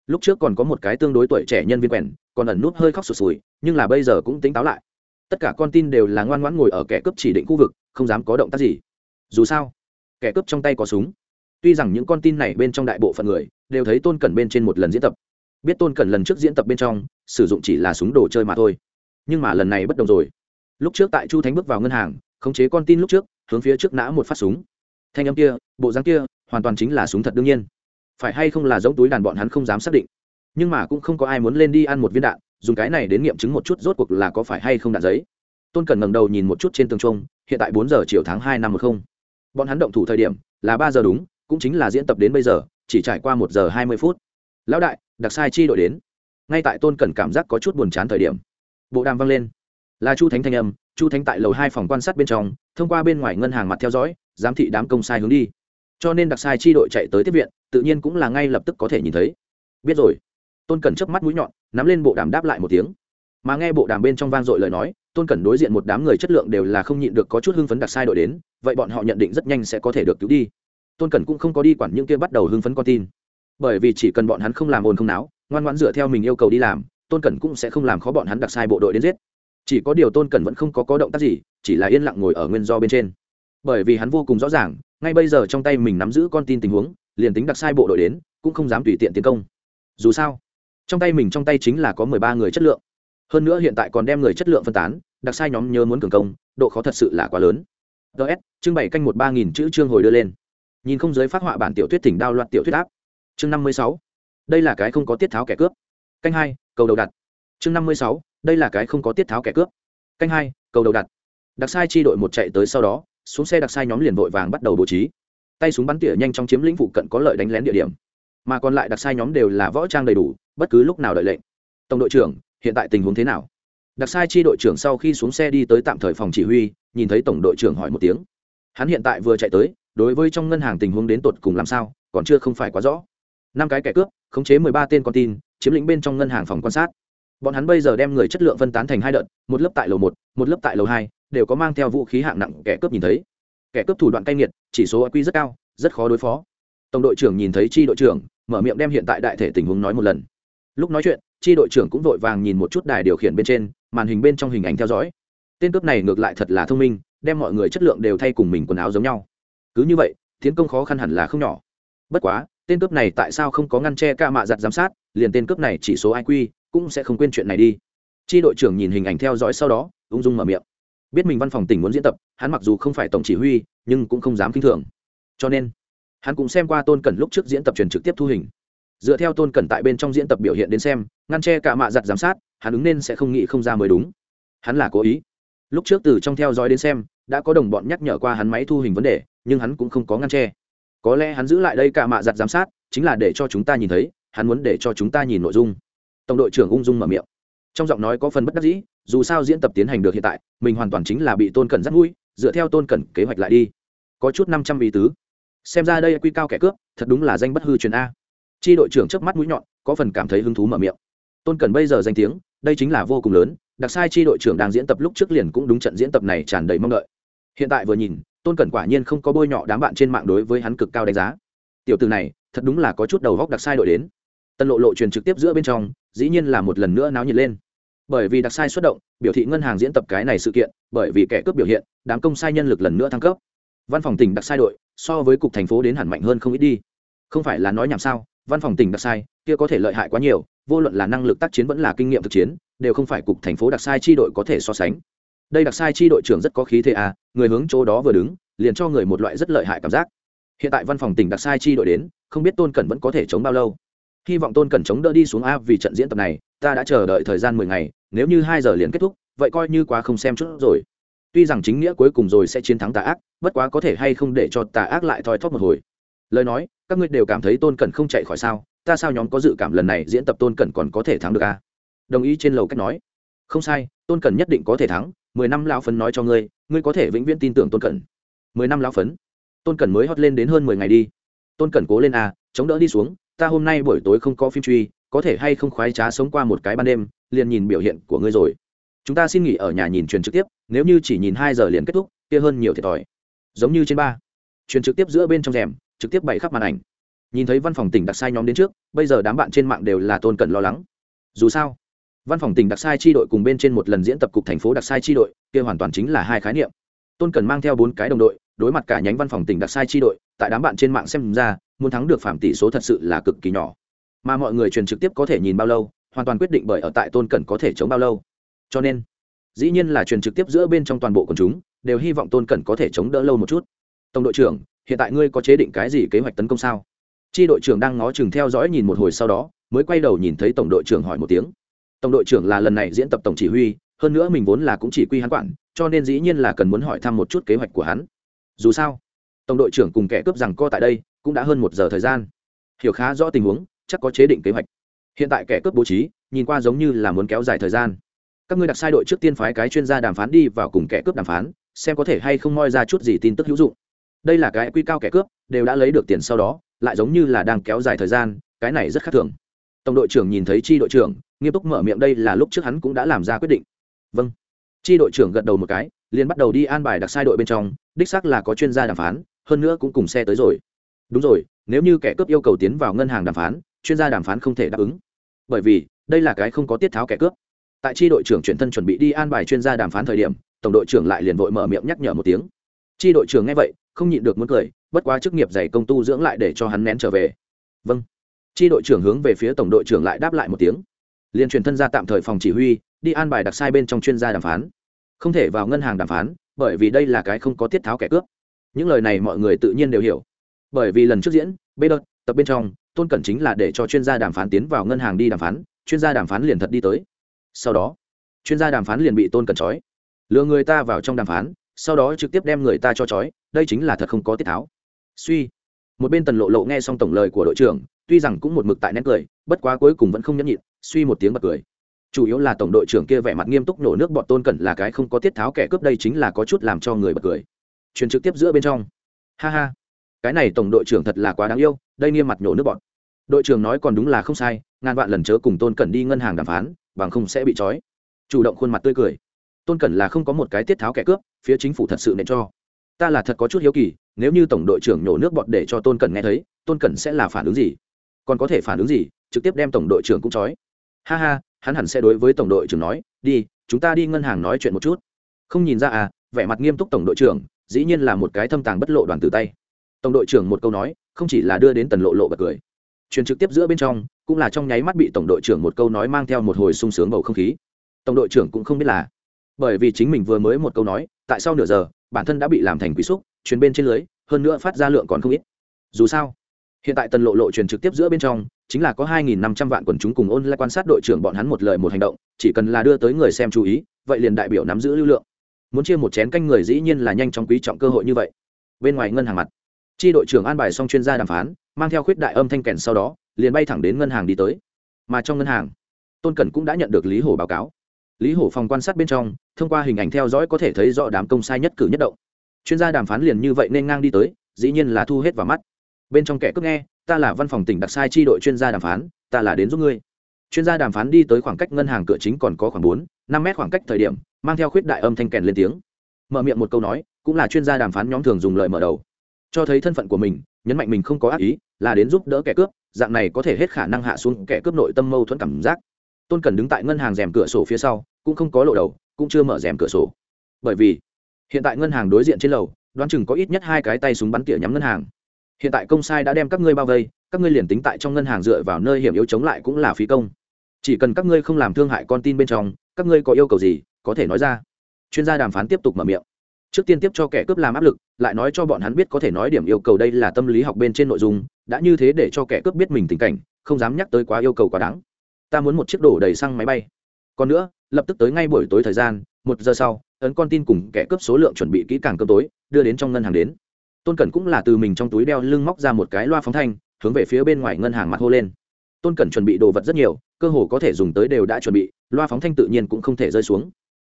Lúc trước còn có một cái tương đối tuổi trẻ nhân viên quèn, còn ẩn nút hơi khóc sụt sùi, nhưng là bây giờ cũng tính táo lại. Tất cả con tin đều là ngoan ngoãn ngồi ở kẻ cướp chỉ định khu vực, không dám có động tác gì. Dù sao, kẻ cướp trong tay có súng. Tuy rằng những con tin này bên trong đại bộ phận người đều thấy tôn cẩn bên trên một lần diễn tập. Biết tôn cẩn lần trước diễn tập bên trong, sử dụng chỉ là súng đồ chơi mà thôi. Nhưng mà lần này bất đồng rồi. Lúc trước tại chu thánh bước vào ngân hàng, khống chế con tin lúc trước, hướng phía trước nã một phát súng. Thanh âm kia, bộ dáng kia hoàn toàn chính là súng thật đương nhiên. Phải hay không là giống túi đàn bọn hắn không dám xác định. Nhưng mà cũng không có ai muốn lên đi ăn một viên đạn, dùng cái này đến nghiệm chứng một chút rốt cuộc là có phải hay không đạn giấy. Tôn cần ngẩng đầu nhìn một chút trên tường trung hiện tại bốn giờ chiều tháng hai năm một không. Bọn hắn động thủ thời điểm, là ba giờ đúng, cũng chính là diễn tập đến bây giờ, chỉ trải qua một giờ hai mươi phút. Lão đại, đặc sai chi đội đến. Ngay tại tôn cần cảm giác có chút buồn chán thời điểm, bộ đàm vang lên. Là chu thánh thanh âm, chu thánh tại lầu hai phòng quan sát bên trong, thông qua bên ngoài ngân hàng mặt theo dõi, giám thị đám công sai hướng đi cho nên đặc sai chi đội chạy tới tiếp viện, tự nhiên cũng là ngay lập tức có thể nhìn thấy. Biết rồi. Tôn cẩn chớp mắt mũi nhọn, nắm lên bộ đàm đáp lại một tiếng. Mà nghe bộ đàm bên trong vang dội lời nói, tôn cẩn đối diện một đám người chất lượng đều là không nhịn được có chút hưng phấn đặc sai đội đến, vậy bọn họ nhận định rất nhanh sẽ có thể được cứu đi. Tôn cẩn cũng không có đi quản những kia bắt đầu hưng phấn con tin. Bởi vì chỉ cần bọn hắn không làm ồn không náo, ngoan ngoãn dựa theo mình yêu cầu đi làm, tôn cẩn cũng sẽ không làm khó bọn hắn đặc sai bộ đội đến giết. Chỉ có điều tôn cẩn vẫn không có có động tác gì, chỉ là yên lặng ngồi ở nguyên do bên trên. Bởi vì hắn vô cùng rõ ràng ngay bây giờ trong tay mình nắm giữ con tin tình huống, liền tính đặc sai bộ đội đến, cũng không dám tùy tiện tiến công. Dù sao, trong tay mình trong tay chính là có mười ba người chất lượng. Hơn nữa hiện tại còn đem người chất lượng phân tán, đặc sai nhóm nhớ muốn cường công, độ khó thật sự là quá lớn. Ts trưng bày canh một ba nghìn chữ chương hồi đưa lên. Nhìn không giới phát họa bản tiểu thuyết thỉnh đao loạt tiểu thuyết áp. Chương năm mươi sáu, đây là cái không có tiết tháo kẻ cướp. Canh hai, cầu đầu đặt. Chương năm mươi sáu, đây là cái không có tiết tháo kẻ cướp. Canh hai, cầu đầu đặt. Đặc sai chi đội một chạy tới sau đó xuống xe đặc sai nhóm liền vội vàng bắt đầu bố trí. Tay súng bắn tỉa nhanh trong chiếm lĩnh phụ cận có lợi đánh lén địa điểm. Mà còn lại đặc sai nhóm đều là võ trang đầy đủ, bất cứ lúc nào đợi lệnh. Tổng đội trưởng, hiện tại tình huống thế nào? Đặc sai chi đội trưởng sau khi xuống xe đi tới tạm thời phòng chỉ huy, nhìn thấy tổng đội trưởng hỏi một tiếng. Hắn hiện tại vừa chạy tới, đối với trong ngân hàng tình huống đến tột cùng làm sao, còn chưa không phải quá rõ. Năm cái kẻ cướp, khống chế mười ba tên con tin, chiếm lĩnh bên trong ngân hàng phòng quan sát. Bọn hắn bây giờ đem người chất lượng phân tán thành hai đợt, một lớp tại lầu một một lớp tại lầu hai đều có mang theo vũ khí hạng nặng kẻ cướp nhìn thấy. Kẻ cướp thủ đoạn cay nghiệt, chỉ số q rất cao, rất khó đối phó. Tổng đội trưởng nhìn thấy chi đội trưởng, mở miệng đem hiện tại đại thể tình huống nói một lần. Lúc nói chuyện, chi đội trưởng cũng vội vàng nhìn một chút đài điều khiển bên trên, màn hình bên trong hình ảnh theo dõi. Tên cướp này ngược lại thật là thông minh, đem mọi người chất lượng đều thay cùng mình quần áo giống nhau. Cứ như vậy tiến công khó khăn hẳn là không nhỏ. Bất quá, tên cướp này tại sao không có ngăn che ca mạ giặt giám sát, liền tên cướp này chỉ số iq cũng sẽ không quên chuyện này đi. Chi đội trưởng nhìn hình ảnh theo dõi sau đó, ung dung mở miệng biết mình văn phòng tỉnh muốn diễn tập, hắn mặc dù không phải tổng chỉ huy, nhưng cũng không dám k i n h thường. Cho nên, hắn cũng xem qua tôn cẩn lúc trước diễn tập truyền trực tiếp thu hình. Dựa theo tôn cẩn tại bên trong diễn tập biểu hiện đến xem, ngăn che cả mạ giặt giám sát, hắn ứng nên sẽ không nghĩ không ra mới đúng. Hắn là cố ý. Lúc trước từ trong theo dõi đến xem, đã có đồng bọn nhắc nhở qua hắn máy thu hình vấn đề, nhưng hắn cũng không có ngăn che. Có lẽ hắn giữ lại đây cả mạ giặt giám sát, chính là để cho chúng ta nhìn thấy, hắn muốn để cho chúng ta nhìn nội dung. Tổng đội trưởng ung dung mở miệng trong giọng nói có phần bất đắc dĩ, dù sao diễn tập tiến hành được hiện tại, mình hoàn toàn chính là bị tôn cẩn dắt mũi dựa theo tôn cẩn kế hoạch lại đi. Có chút năm trăm ý tứ. Xem ra đây quy cao kẻ cướp, thật đúng là danh bất hư truyền a. Chi đội trưởng trước mắt mũi nhọn, có phần cảm thấy hứng thú mở miệng. Tôn cẩn bây giờ danh tiếng, đây chính là vô cùng lớn, đặc sai chi đội trưởng đang diễn tập lúc trước liền cũng đúng trận diễn tập này tràn đầy mong đợi. Hiện tại vừa nhìn, tôn cẩn quả nhiên không có bôi nhọ đám bạn trên mạng đối với hắn cực cao đánh giá. Tiểu từ này, thật đúng là có chút đầu góc đặc sai đội đến. Tân lộ lộ truyền trực tiếp giữa bên trong dĩ nhiên là một lần nữa náo nhiệt lên. Bởi vì đặc sai xuất động, biểu thị ngân hàng diễn tập cái này sự kiện, bởi vì kẻ cướp biểu hiện, đám công sai nhân lực lần nữa thăng cấp. Văn phòng tỉnh đặc sai đội, so với cục thành phố đến hẳn mạnh hơn không ít đi. Không phải là nói nhảm sao, văn phòng tỉnh đặc sai, kia có thể lợi hại quá nhiều, vô luận là năng lực tác chiến vẫn là kinh nghiệm thực chiến, đều không phải cục thành phố đặc sai chi đội có thể so sánh. Đây đặc sai chi đội trưởng rất có khí thế à người hướng chỗ đó vừa đứng, liền cho người một loại rất lợi hại cảm giác. Hiện tại văn phòng tỉnh đặc sai chi đội đến, không biết tôn cẩn vẫn có thể chống bao lâu hy vọng tôn cần chống đỡ đi xuống a vì trận diễn tập này, ta đã chờ đợi thời gian mười ngày, nếu như hai giờ liền kết thúc, vậy coi như quá không xem chút rồi. Tuy rằng chính nghĩa cuối cùng rồi sẽ chiến thắng tà ác, bất quá có thể hay không để cho tà ác lại thoi thóp một hồi. Lời nói, các ngươi đều cảm thấy tôn cẩn không chạy khỏi sao? Ta sao nhóm có dự cảm lần này diễn tập tôn cẩn còn có thể thắng được a? Đồng ý trên lầu cách nói. Không sai, tôn cẩn nhất định có thể thắng, mười năm lao phấn nói cho ngươi ngươi có thể vĩnh viễn tin tưởng tôn cẩn. Mười năm lao phấn. Tôn cẩn mới hót lên đến hơn mười ngày đi. Tôn cẩn cố lên a, chống đỡ đi xuống ta hôm nay buổi tối không có phim truy, có thể hay không khoái trá sống qua một cái ban đêm, liền nhìn biểu hiện của ngươi rồi. Chúng ta xin nghỉ ở nhà nhìn truyền trực tiếp, nếu như chỉ nhìn hai giờ liền kết thúc, kia hơn nhiều thiệt thòi. Giống như trên ba. Truyền trực tiếp giữa bên trong rèm, trực tiếp bày khắp màn ảnh. Nhìn thấy văn phòng tỉnh đặc sai nhóm đến trước, bây giờ đám bạn trên mạng đều là tôn cần lo lắng. Dù sao, văn phòng tỉnh đặc sai tri đội cùng bên trên một lần diễn tập cục thành phố đặc sai tri đội, kia hoàn toàn chính là hai khái niệm. Tôn cần mang theo bốn cái đồng đội, đối mặt cả nhánh văn phòng tỉnh đặc sai tri đội tại đám bạn trên mạng xem ra, muốn thắng được phạm tỷ số thật sự là cực kỳ nhỏ. Mà mọi người truyền trực tiếp có thể nhìn bao lâu, hoàn toàn quyết định bởi ở tại tôn cẩn có thể chống bao lâu. Cho nên, dĩ nhiên là truyền trực tiếp giữa bên trong toàn bộ quần chúng, đều hy vọng tôn cẩn có thể chống đỡ lâu một chút. Tổng đội trưởng, hiện tại ngươi có chế định cái gì kế hoạch tấn công sao? Chi đội trưởng đang ngó chừng theo dõi nhìn một hồi sau đó, mới quay đầu nhìn thấy tổng đội trưởng hỏi một tiếng. Tổng đội trưởng là lần này diễn tập tổng chỉ huy, hơn nữa mình vốn là cũng chỉ quy hắn quản, cho nên dĩ nhiên là cần muốn hỏi thăm một chút kế hoạch của hắn. Dù sao tổng đội trưởng cùng kẻ cướp rằng co tại đây cũng đã hơn một giờ thời gian. Hiểu khá rõ tình huống, chắc có chế định kế hoạch. Hiện tại kẻ cướp bố trí, nhìn qua giống như là muốn kéo dài thời gian. Các ngươi đặc sai đội trước tiên phái cái chuyên gia đàm phán đi vào cùng kẻ cướp đàm phán, xem có thể hay không moi ra chút gì tin tức hữu dụng. Đây là cái quy cao kẻ cướp, đều đã lấy được tiền sau đó, lại giống như là đang kéo dài thời gian, cái này rất khác thường. Tổng đội trưởng nhìn thấy chi đội trưởng, nghiêm túc mở miệng đây là lúc trước hắn cũng đã làm ra quyết định. Vâng. Chi đội trưởng gật đầu một cái, liền bắt đầu đi an bài đặc sai đội bên trong, đích xác là có chuyên gia đàm phán hơn nữa cũng cùng xe tới rồi. Đúng rồi, nếu như kẻ cướp yêu cầu tiến vào ngân hàng đàm phán, chuyên gia đàm phán không thể đáp ứng. Bởi vì, đây là cái không có tiết tháo kẻ cướp. Tại tri đội trưởng chuyển thân chuẩn bị đi an bài chuyên gia đàm phán thời điểm, tổng đội trưởng lại liền vội mở miệng nhắc nhở một tiếng. Tri đội trưởng nghe vậy, không nhịn được muốn cười, bất quá chức nghiệp dày công tu dưỡng lại để cho hắn nén trở về. Vâng. Tri đội trưởng hướng về phía tổng đội trưởng lại đáp lại một tiếng. Liền chuyển thân ra tạm thời phòng chỉ huy, đi an bài đặc sai bên trong chuyên gia đàm phán. Không thể vào ngân hàng đàm phán, bởi vì đây là cái không có tiết tháo kẻ cướp những lời này mọi người tự nhiên đều hiểu. Bởi vì lần trước diễn, bê đợt, tập bên trong, tôn cẩn chính là để cho chuyên gia đàm phán tiến vào ngân hàng đi đàm phán, chuyên gia đàm phán liền thật đi tới. Sau đó, chuyên gia đàm phán liền bị tôn cẩn trói. Lừa người ta vào trong đàm phán, sau đó trực tiếp đem người ta cho trói, đây chính là thật không có tiết tháo. Suy, một bên tần lộ lộ nghe xong tổng lời của đội trưởng, tuy rằng cũng một mực tại nét cười, bất quá cuối cùng vẫn không nhẫn nhịn, suy một tiếng bật cười. Chủ yếu là tổng đội trưởng kia vẻ mặt nghiêm túc nổ nước bọn tôn cẩn là cái không có tiết tháo kẻ cướp đây chính là có chút làm cho người bật cười truyền trực tiếp giữa bên trong. Ha ha. Cái này tổng đội trưởng thật là quá đáng yêu, đây nghiêm mặt nhổ nước bọn đội trưởng nói còn đúng là không sai, ngàn vạn lần chớ cùng tôn cẩn đi ngân hàng đàm phán, bằng không sẽ bị trói. Chủ động khuôn mặt tươi cười. Tôn cẩn là không có một cái tiết tháo kẻ cướp, phía chính phủ thật sự nên cho. Ta là thật có chút hiếu kỳ, nếu như tổng đội trưởng nhổ nước bọt để cho tôn cẩn nghe thấy, tôn cẩn sẽ là phản ứng gì? Còn có thể phản ứng gì, trực tiếp đem tổng đội trưởng cũng trói. Ha ha, hắn hẳn sẽ đối với tổng đội trưởng nói, đi, chúng ta đi ngân hàng nói chuyện một chút. Không nhìn ra à vẻ mặt nghiêm túc tổng đội trưởng dĩ nhiên là một cái thâm tàng bất lộ đoàn từ tay. Tổng đội trưởng một câu nói, không chỉ là đưa đến tần lộ lộ bật cười. Truyền trực tiếp giữa bên trong, cũng là trong nháy mắt bị tổng đội trưởng một câu nói mang theo một hồi sung sướng bầu không khí. Tổng đội trưởng cũng không biết là, bởi vì chính mình vừa mới một câu nói, tại sau nửa giờ, bản thân đã bị làm thành quý xúc, truyền bên trên lưới, hơn nữa phát ra lượng còn không ít. Dù sao, hiện tại tần lộ lộ truyền trực tiếp giữa bên trong, chính là có 2.500 vạn quần chúng cùng ôn lại quan sát đội trưởng bọn hắn một lời một hành động, chỉ cần là đưa tới người xem chú ý, vậy liền đại biểu nắm giữ lưu lượng muốn chia một chén canh người dĩ nhiên là nhanh chóng quý trọng cơ hội như vậy. Bên ngoài ngân hàng mặt, chi đội trưởng an bài xong chuyên gia đàm phán, mang theo khuyết đại âm thanh kèn sau đó, liền bay thẳng đến ngân hàng đi tới. Mà trong ngân hàng, tôn cẩn cũng đã nhận được lý hổ báo cáo. Lý hổ phòng quan sát bên trong, thông qua hình ảnh theo dõi có thể thấy rõ đám công sai nhất cử nhất động. Chuyên gia đàm phán liền như vậy nên ngang đi tới, dĩ nhiên là thu hết vào mắt. Bên trong kẻ cướp nghe, ta là văn phòng tỉnh đặc sai tri đội chuyên gia đàm phán, ta là đến giúp ngươi. Chuyên gia đàm phán đi tới khoảng cách ngân hàng cửa chính còn có khoảng bốn, năm mét khoảng cách thời điểm mang theo khuyết đại âm thanh kèn lên tiếng. Mở miệng một câu nói, cũng là chuyên gia đàm phán nhóm thường dùng lời mở đầu. Cho thấy thân phận của mình, nhấn mạnh mình không có ác ý, là đến giúp đỡ kẻ cướp, dạng này có thể hết khả năng hạ xuống kẻ cướp nội tâm mâu thuẫn cảm giác. Tôn cần đứng tại ngân hàng rèm cửa sổ phía sau, cũng không có lộ đầu, cũng chưa mở rèm cửa sổ. Bởi vì, hiện tại ngân hàng đối diện trên lầu, đoán chừng có ít nhất hai cái tay súng bắn tỉa nhắm ngân hàng. Hiện tại công sai đã đem các ngươi bao vây, các ngươi liền tính tại trong ngân hàng dựa vào nơi hiểm yếu chống lại cũng là phí công. Chỉ cần các ngươi không làm thương hại con tin bên trong các ngươi có yêu cầu gì, có thể nói ra. Chuyên gia đàm phán tiếp tục mở miệng. Trước tiên tiếp cho kẻ cướp làm áp lực, lại nói cho bọn hắn biết có thể nói điểm yêu cầu đây là tâm lý học bên trên nội dung, đã như thế để cho kẻ cướp biết mình tình cảnh, không dám nhắc tới quá yêu cầu quá đáng. Ta muốn một chiếc đổ đầy xăng máy bay. Còn nữa, lập tức tới ngay buổi tối thời gian, một giờ sau, ấn con tin cùng kẻ cướp số lượng chuẩn bị kỹ càng cơm tối, đưa đến trong ngân hàng đến. Tôn cẩn cũng là từ mình trong túi đeo lưng móc ra một cái loa phóng thanh, hướng về phía bên ngoài ngân hàng mặt hô lên tôn cẩn chuẩn bị đồ vật rất nhiều, cơ hồ có thể dùng tới đều đã chuẩn bị, loa phóng thanh tự nhiên cũng không thể rơi xuống.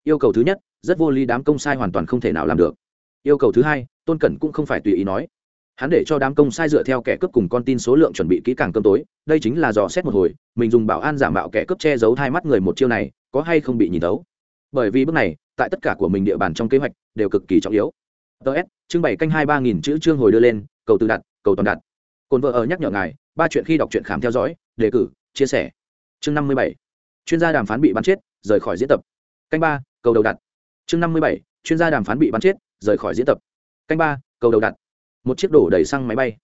Yêu cầu thứ nhất, rất vô lý đám công sai hoàn toàn không thể nào làm được. Yêu cầu thứ hai, tôn cẩn cũng không phải tùy ý nói. Hắn để cho đám công sai dựa theo kẻ cướp cùng con tin số lượng chuẩn bị kỹ càng cơm tối, đây chính là dò xét một hồi, mình dùng bảo an giả mạo kẻ cướp che giấu hai mắt người một chiêu này, có hay không bị nhìn tấu bởi vì bước này, tại tất cả của mình địa bàn trong kế hoạch, đều cực kỳ trọng yếu. Ts trưng bày canh hai ba nghìn chữ chương hồi đưa lên, cầu từ đặt, cầu toàn đặt. Cồn vợ ở nhắc nhở ngài, ba chuyện khi đọc truyện khám theo dõi đề cử, chia sẻ. Chương năm mươi bảy. Chuyên gia đàm phán bị bắn chết, rời khỏi diễn tập. Canh ba, cầu đầu đặt. Chương năm mươi bảy. Chuyên gia đàm phán bị bắn chết, rời khỏi diễn tập. Canh ba, cầu đầu đặt. Một chiếc đổ đầy xăng máy bay.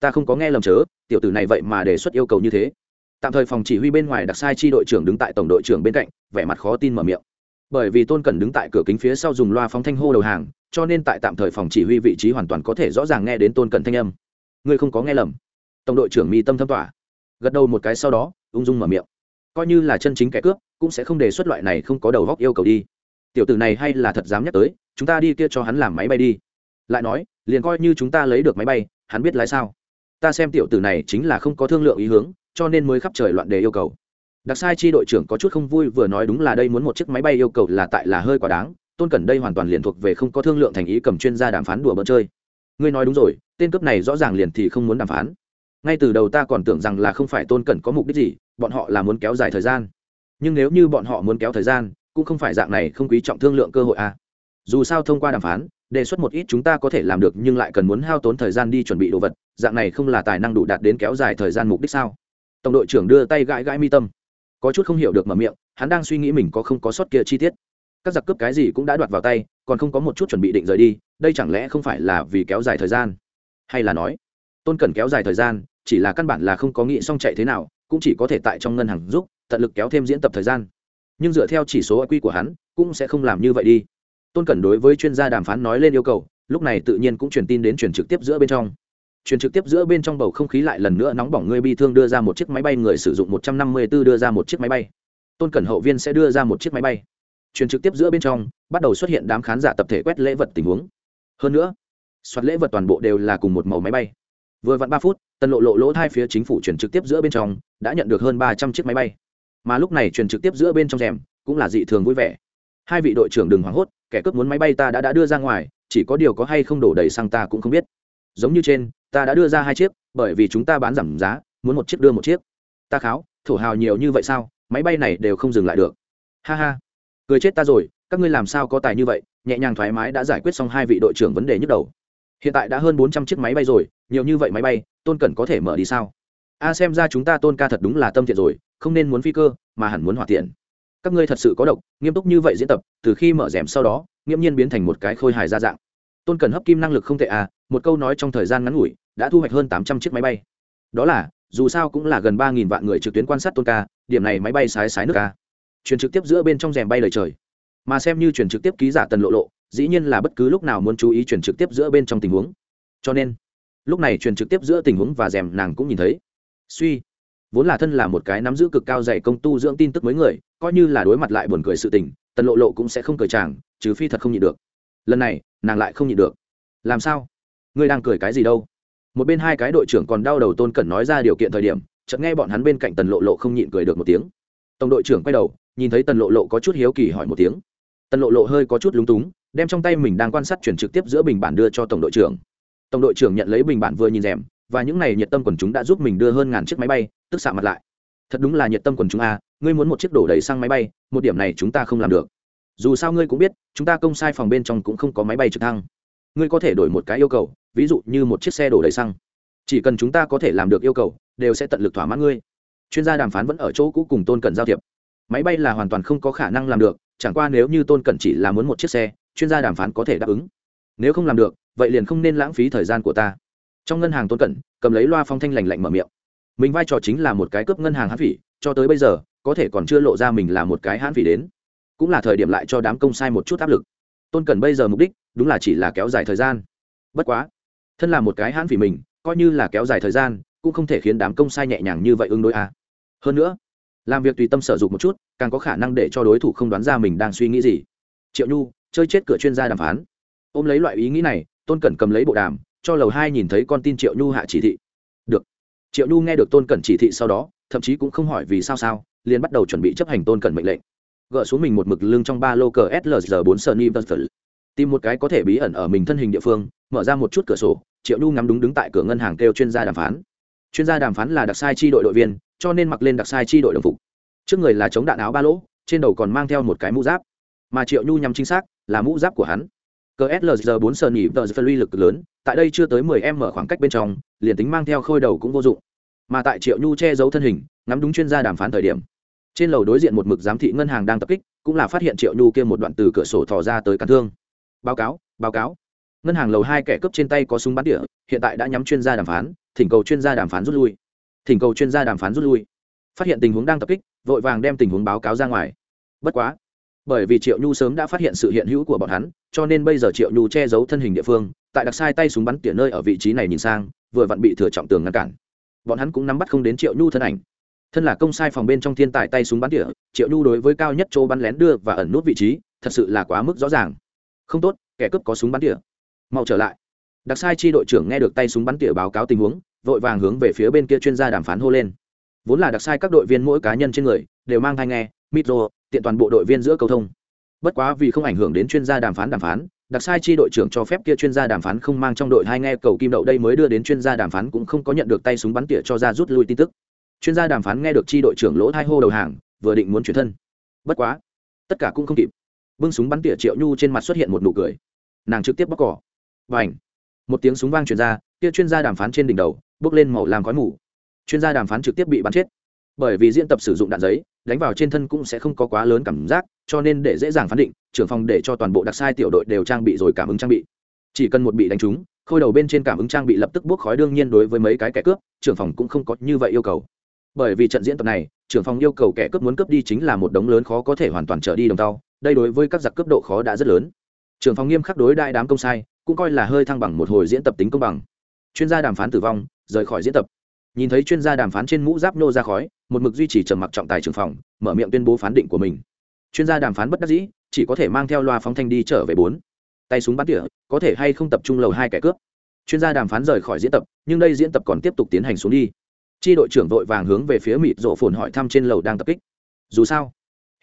Ta không có nghe lầm chớ, tiểu tử này vậy mà đề xuất yêu cầu như thế. Tạm thời phòng chỉ huy bên ngoài đặc sai chi đội trưởng đứng tại tổng đội trưởng bên cạnh, vẻ mặt khó tin mở miệng. Bởi vì tôn cần đứng tại cửa kính phía sau dùng loa phóng thanh hô đầu hàng, cho nên tại tạm thời phòng chỉ huy vị trí hoàn toàn có thể rõ ràng nghe đến tôn cần thanh âm. Ngươi không có nghe lầm. Tổng đội trưởng mi tâm thâm tỏa gật đầu một cái sau đó, ung dung mở miệng. Coi như là chân chính kẻ cướp, cũng sẽ không đề xuất loại này không có đầu góc yêu cầu đi. Tiểu tử này hay là thật dám nhắc tới, chúng ta đi kia cho hắn làm máy bay đi. Lại nói, liền coi như chúng ta lấy được máy bay, hắn biết lái sao? Ta xem tiểu tử này chính là không có thương lượng ý hướng, cho nên mới khắp trời loạn đề yêu cầu. Đặc sai chi đội trưởng có chút không vui vừa nói đúng là đây muốn một chiếc máy bay yêu cầu là tại là hơi quá đáng, tôn cẩn đây hoàn toàn liền thuộc về không có thương lượng thành ý cầm chuyên gia đàm phán đùa bỡn chơi. Ngươi nói đúng rồi, tên cướp này rõ ràng liền thì không muốn đàm phán ngay từ đầu ta còn tưởng rằng là không phải tôn cẩn có mục đích gì, bọn họ là muốn kéo dài thời gian. Nhưng nếu như bọn họ muốn kéo thời gian, cũng không phải dạng này không quý trọng thương lượng cơ hội à. dù sao thông qua đàm phán, đề xuất một ít chúng ta có thể làm được nhưng lại cần muốn hao tốn thời gian đi chuẩn bị đồ vật, dạng này không là tài năng đủ đạt đến kéo dài thời gian mục đích sao? Tổng đội trưởng đưa tay gãi gãi mi tâm. Có chút không hiểu được mở miệng, hắn đang suy nghĩ mình có không có sót kia chi tiết. Các giặc cướp cái gì cũng đã đoạt vào tay, còn không có một chút chuẩn bị định rời đi, đây chẳng lẽ không phải là vì kéo dài thời gian? Hay là nói tôn cần kéo dài thời gian, chỉ là căn bản là không có nghĩ xong chạy thế nào, cũng chỉ có thể tại trong ngân hàng giúp, tận lực kéo thêm diễn tập thời gian. Nhưng dựa theo chỉ số IQ của hắn, cũng sẽ không làm như vậy đi. Tôn cẩn đối với chuyên gia đàm phán nói lên yêu cầu, lúc này tự nhiên cũng truyền tin đến truyền trực tiếp giữa bên trong. Truyền trực tiếp giữa bên trong bầu không khí lại lần nữa nóng bỏng, người bi thương đưa ra một chiếc máy bay, người sử dụng một trăm năm mươi 154 đưa ra một chiếc máy bay. Tôn cẩn hậu viên sẽ đưa ra một chiếc máy bay. Truyền trực tiếp giữa bên trong, bắt đầu xuất hiện đám khán giả tập thể quét lễ vật tình huống. Hơn nữa, soạt lễ vật toàn bộ đều là cùng một màu máy bay vừa vặn ba phút, tần lộ lộ lỗ hai phía chính phủ truyền trực tiếp giữa bên trong, đã nhận được hơn ba trăm chiếc máy bay. Mà lúc này truyền trực tiếp giữa bên trong rèm, cũng là dị thường vui vẻ. Hai vị đội trưởng đừng hoảng hốt, kẻ cướp muốn máy bay ta đã đã đưa ra ngoài, chỉ có điều có hay không đổ đầy sang ta cũng không biết. Giống như trên, ta đã đưa ra hai chiếc, bởi vì chúng ta bán giảm giá, muốn một chiếc đưa một chiếc. Ta kháo, thổ hào nhiều như vậy sao, máy bay này đều không dừng lại được. Ha ha. Cười chết ta rồi, các ngươi làm sao có tài như vậy, nhẹ nhàng thoải mái đã giải quyết xong hai vị đội trưởng vấn đề nhức đầu. Hiện tại đã hơn bốn trăm chiếc máy bay rồi nhiều như vậy máy bay, tôn cẩn có thể mở đi sao? A, xem ra chúng ta tôn ca thật đúng là tâm thiện rồi, không nên muốn phi cơ, mà hẳn muốn hỏa tiện. Các ngươi thật sự có độc, nghiêm túc như vậy diễn tập, từ khi mở rèm sau đó, nghiễm nhiên biến thành một cái khôi hài ra dạng. Tôn cần hấp kim năng lực không tệ à một câu nói trong thời gian ngắn ngủi, đã thu hoạch hơn tám trăm chiếc máy bay. Đó là, dù sao cũng là gần ba nghìn vạn người trực tuyến quan sát tôn ca, điểm này máy bay sái sái nước ca truyền trực tiếp giữa bên trong rèm bay lời trời. Mà xem như truyền trực tiếp ký giả tần lộ lộ, dĩ nhiên là bất cứ lúc nào muốn chú ý truyền trực tiếp giữa bên trong tình huống. Cho nên lúc này truyền trực tiếp giữa tình huống và rèm nàng cũng nhìn thấy. Suy, vốn là thân là một cái nắm giữ cực cao dạy công tu dưỡng tin tức mới người, coi như là đối mặt lại buồn cười sự tình, tần lộ lộ cũng sẽ không cười chàng, trừ phi thật không nhịn được. Lần này, nàng lại không nhịn được. Làm sao? Ngươi đang cười cái gì đâu? Một bên hai cái đội trưởng còn đau đầu tôn cẩn nói ra điều kiện thời điểm, chợt nghe bọn hắn bên cạnh tần lộ lộ không nhịn cười được một tiếng. Tổng đội trưởng quay đầu, nhìn thấy tần lộ lộ có chút hiếu kỳ hỏi một tiếng. Tần lộ lộ hơi có chút lúng túng, đem trong tay mình đang quan sát chuyển trực tiếp giữa bình bản đưa cho tổng đội trưởng tổng đội trưởng nhận lấy bình bản vừa nhìn rèm, và những này nhiệt tâm quần chúng đã giúp mình đưa hơn ngàn chiếc máy bay, tức xạ mặt lại. Thật đúng là nhiệt tâm quần chúng a, ngươi muốn một chiếc đổ đầy sang máy bay, một điểm này chúng ta không làm được. Dù sao ngươi cũng biết, chúng ta công sai phòng bên trong cũng không có máy bay trực thăng. Ngươi có thể đổi một cái yêu cầu, ví dụ như một chiếc xe đổ đầy xăng. Chỉ cần chúng ta có thể làm được yêu cầu, đều sẽ tận lực thỏa mãn ngươi. Chuyên gia đàm phán vẫn ở chỗ cũ cùng tôn cẩn giao thiệp. Máy bay là hoàn toàn không có khả năng làm được, chẳng qua nếu như tôn cẩn chỉ là muốn một chiếc xe, chuyên gia đàm phán có thể đáp ứng nếu không làm được, vậy liền không nên lãng phí thời gian của ta. Trong ngân hàng tôn cẩn, cầm lấy loa phong thanh lành lạnh mở miệng. Mình vai trò chính là một cái cướp ngân hàng hãn phỉ, cho tới bây giờ, có thể còn chưa lộ ra mình là một cái hãn phỉ đến. Cũng là thời điểm lại cho đám công sai một chút áp lực. Tôn cẩn bây giờ mục đích, đúng là chỉ là kéo dài thời gian. Bất quá, thân là một cái hãn phỉ mình, coi như là kéo dài thời gian, cũng không thể khiến đám công sai nhẹ nhàng như vậy ứng đối à. hơn nữa, làm việc tùy tâm sở dụng một chút, càng có khả năng để cho đối thủ không đoán ra mình đang suy nghĩ gì. Triệu nhu, chơi chết cửa chuyên gia đàm phán ôm lấy loại ý nghĩ này, tôn cẩn cầm lấy bộ đàm, cho lầu hai nhìn thấy con tin triệu nhu hạ chỉ thị. Được. Triệu nhu nghe được tôn cẩn chỉ thị sau đó, thậm chí cũng không hỏi vì sao sao, liền bắt đầu chuẩn bị chấp hành tôn cẩn mệnh lệnh. Gỡ xuống mình một mực lưng trong ba lô cờ slg bốn sơn vân tìm một cái có thể bí ẩn ở mình thân hình địa phương, mở ra một chút cửa sổ, triệu nhu ngắm đúng đứng tại cửa ngân hàng kêu chuyên gia đàm phán. Chuyên gia đàm phán là đặc sai chi đội đội viên, cho nên mặc lên đặc sai chi đội đồng phục. Trước người là chống đạn áo ba lỗ, trên đầu còn mang theo một cái mũ giáp. Mà triệu nhu nhắm chính xác, là mũ giáp của hắn cờ bốn sờ nhị tờ phân uy lực lớn, tại đây chưa tới mười m khoảng cách bên trong, liền tính mang theo khôi đầu cũng vô dụng. Mà tại triệu nhu che giấu thân hình, ngắm đúng chuyên gia đàm phán thời điểm, trên lầu đối diện một mực giám thị ngân hàng đang tập kích, cũng là phát hiện triệu nhu kia một đoạn từ cửa sổ thò ra tới cắn thương. Báo cáo báo cáo. Ngân hàng lầu hai kẻ cướp trên tay có súng bắn địa hiện tại đã nhắm chuyên gia đàm phán, thỉnh cầu chuyên gia đàm phán rút lui. Thỉnh cầu chuyên gia đàm phán rút lui. Phát hiện tình huống đang tập kích, vội vàng đem tình huống báo cáo ra ngoài. Bất quá bởi vì triệu nhu sớm đã phát hiện sự hiện hữu của bọn hắn, cho nên bây giờ triệu nhu che giấu thân hình địa phương, tại đặc sai tay súng bắn tỉa nơi ở vị trí này nhìn sang, vừa vặn bị thừa trọng tường ngăn cản. Bọn hắn cũng nắm bắt không đến triệu nhu thân ảnh. Thân là công sai phòng bên trong thiên tài tay súng bắn tỉa, triệu nhu đối với cao nhất chỗ bắn lén đưa và ẩn nút vị trí, thật sự là quá mức rõ ràng. Không tốt, kẻ cướp có súng bắn tỉa. Mau trở lại. Đặc sai chi đội trưởng nghe được tay súng bắn tỉa báo cáo tình huống, vội vàng hướng về phía bên kia chuyên gia đàm phán hô lên. Vốn là đặc sai các đội viên mỗi cá nhân trên người, đều mang thai nghe micro tiện toàn bộ đội viên giữa cầu thông. Bất quá vì không ảnh hưởng đến chuyên gia đàm phán đàm phán, đặc sai chi đội trưởng cho phép kia chuyên gia đàm phán không mang trong đội hai nghe cầu kim đậu đây mới đưa đến chuyên gia đàm phán cũng không có nhận được tay súng bắn tỉa cho ra rút lui tin tức. Chuyên gia đàm phán nghe được chi đội trưởng lỗ thai hô đầu hàng, vừa định muốn chuyển thân. Bất quá, tất cả cũng không kịp. Bưng súng bắn tỉa triệu nhu trên mặt xuất hiện một nụ cười. Nàng trực tiếp bóc cỏ. Và ảnh một tiếng súng vang truyền ra, kia chuyên gia đàm phán trên đỉnh đầu bước lên màu làm khói mù. Chuyên gia đàm phán trực tiếp bị bắn chết. Bởi vì diễn tập sử dụng đạn giấy đánh vào trên thân cũng sẽ không có quá lớn cảm giác, cho nên để dễ dàng phán định, trưởng phòng để cho toàn bộ đặc sai tiểu đội đều trang bị rồi cảm ứng trang bị. Chỉ cần một bị đánh trúng, khôi đầu bên trên cảm ứng trang bị lập tức bốc khói đương nhiên đối với mấy cái kẻ cướp, trưởng phòng cũng không có như vậy yêu cầu. Bởi vì trận diễn tập này, trưởng phòng yêu cầu kẻ cướp muốn cướp đi chính là một đống lớn khó có thể hoàn toàn trở đi đồng tàu đây đối với các giặc cướp độ khó đã rất lớn. Trưởng phòng nghiêm khắc đối đại đám công sai, cũng coi là hơi thăng bằng một hồi diễn tập tính công bằng. Chuyên gia đàm phán tử vong, rời khỏi diễn tập nhìn thấy chuyên gia đàm phán trên mũ giáp nô ra khói, một mực duy trì trầm mặc trọng tài trưởng phòng, mở miệng tuyên bố phán định của mình. Chuyên gia đàm phán bất đắc dĩ, chỉ có thể mang theo loa phóng thanh đi trở về bốn. Tay súng bắn tỉa, có thể hay không tập trung lầu hai kẻ cướp? Chuyên gia đàm phán rời khỏi diễn tập, nhưng đây diễn tập còn tiếp tục tiến hành xuống đi. Chi đội trưởng vội vàng hướng về phía mịt rộ phồn hỏi thăm trên lầu đang tập kích. Dù sao,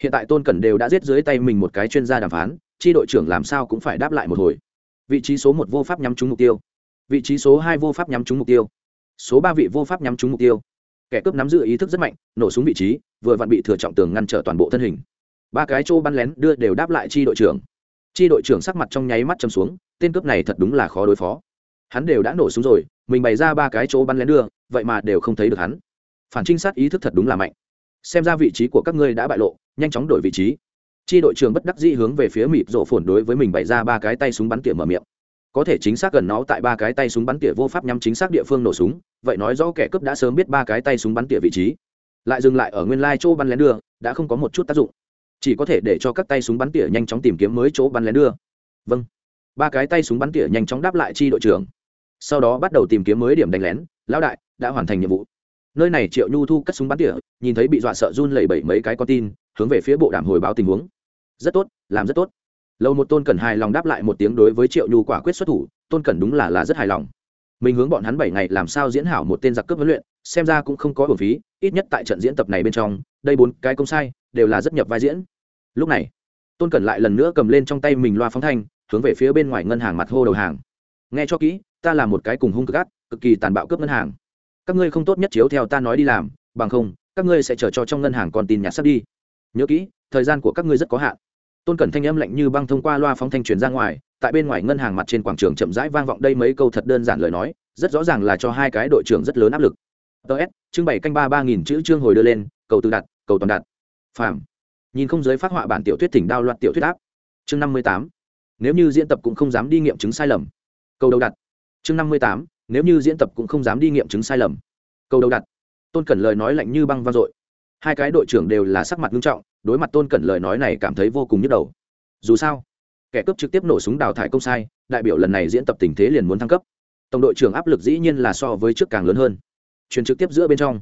hiện tại tôn cẩn đều đã giết dưới tay mình một cái chuyên gia đàm phán, chi đội trưởng làm sao cũng phải đáp lại một hồi. Vị trí số một vô pháp nhắm trúng mục tiêu. Vị trí số hai vô pháp nhắm trúng mục tiêu số ba vị vô pháp nhắm trúng mục tiêu. Kẻ cướp nắm giữ ý thức rất mạnh, nổ súng vị trí, vừa vặn bị thừa trọng tường ngăn trở toàn bộ thân hình. Ba cái chỗ bắn lén đưa đều đáp lại chi đội trưởng. Chi đội trưởng sắc mặt trong nháy mắt châm xuống, tên cướp này thật đúng là khó đối phó. Hắn đều đã nổ súng rồi, mình bày ra ba cái chỗ bắn lén đưa, vậy mà đều không thấy được hắn. Phản trinh sát ý thức thật đúng là mạnh. Xem ra vị trí của các ngươi đã bại lộ, nhanh chóng đổi vị trí. Chi đội trưởng bất đắc dĩ hướng về phía mịp rộ phồn đối với mình bày ra ba cái tay súng bắn tỉa mở miệng có thể chính xác gần nó tại ba cái tay súng bắn tỉa vô pháp nhắm chính xác địa phương nổ súng, vậy nói rõ kẻ cướp đã sớm biết ba cái tay súng bắn tỉa vị trí. Lại dừng lại ở nguyên lai chỗ bắn lén đưa, đã không có một chút tác dụng. Chỉ có thể để cho các tay súng bắn tỉa nhanh chóng tìm kiếm mới chỗ bắn lén đưa. Vâng. Ba cái tay súng bắn tỉa nhanh chóng đáp lại chi đội trưởng. Sau đó bắt đầu tìm kiếm mới điểm đánh lén, lão đại, đã hoàn thành nhiệm vụ. Nơi này triệu nhu thu cất súng bắn tỉa, nhìn thấy bị dọa sợ run lẩy bẩy mấy cái con tin, hướng về phía bộ đàm hồi báo tình huống. Rất tốt, làm rất tốt lâu một tôn cẩn hài lòng đáp lại một tiếng đối với triệu nhu quả quyết xuất thủ, tôn cẩn đúng là là rất hài lòng. Mình hướng bọn hắn bảy ngày làm sao diễn hảo một tên giặc cướp huấn luyện, xem ra cũng không có bổn phí, ít nhất tại trận diễn tập này bên trong, đây bốn cái công sai đều là rất nhập vai diễn. Lúc này, tôn cẩn lại lần nữa cầm lên trong tay mình loa phóng thanh, hướng về phía bên ngoài ngân hàng mặt hô đầu hàng. Nghe cho kỹ, ta là một cái cùng hung cực ác, cực kỳ tàn bạo cướp ngân hàng. Các ngươi không tốt nhất chiếu theo ta nói đi làm, bằng không, các ngươi sẽ chờ cho trong ngân hàng còn tin nhặt sắp đi. Nhớ kỹ, thời gian của các ngươi rất có hạn tôn cẩn thanh âm lạnh như băng thông qua loa phóng thanh truyền ra ngoài, tại bên ngoài ngân hàng mặt trên quảng trường chậm rãi vang vọng đây mấy câu thật đơn giản lời nói, rất rõ ràng là cho hai cái đội trưởng rất lớn áp lực. Ts trưng bày canh ba ba nghìn chữ chương hồi đưa lên, cầu tự đặt, cầu toàn đặt. Phàm. Nhìn không giới phát họa bản tiểu thuyết thỉnh đao loạt tiểu thuyết áp. Chương năm mươi tám. Nếu như diễn tập cũng không dám đi nghiệm chứng sai lầm. Câu đầu đặt. Chương năm mươi tám. Nếu như diễn tập cũng không dám đi nghiệm chứng sai lầm. Câu đầu đặt. Tôn cẩn lời nói lạnh như băng vang dội hai cái đội trưởng đều là sắc mặt nghiêm trọng, đối mặt tôn cẩn lời nói này cảm thấy vô cùng nhức đầu. Dù sao, kẻ cướp trực tiếp nổ súng đào thải công sai, đại biểu lần này diễn tập tình thế liền muốn thăng cấp. Tổng đội trưởng áp lực dĩ nhiên là so với trước càng lớn hơn. Chuyển trực tiếp giữa bên trong.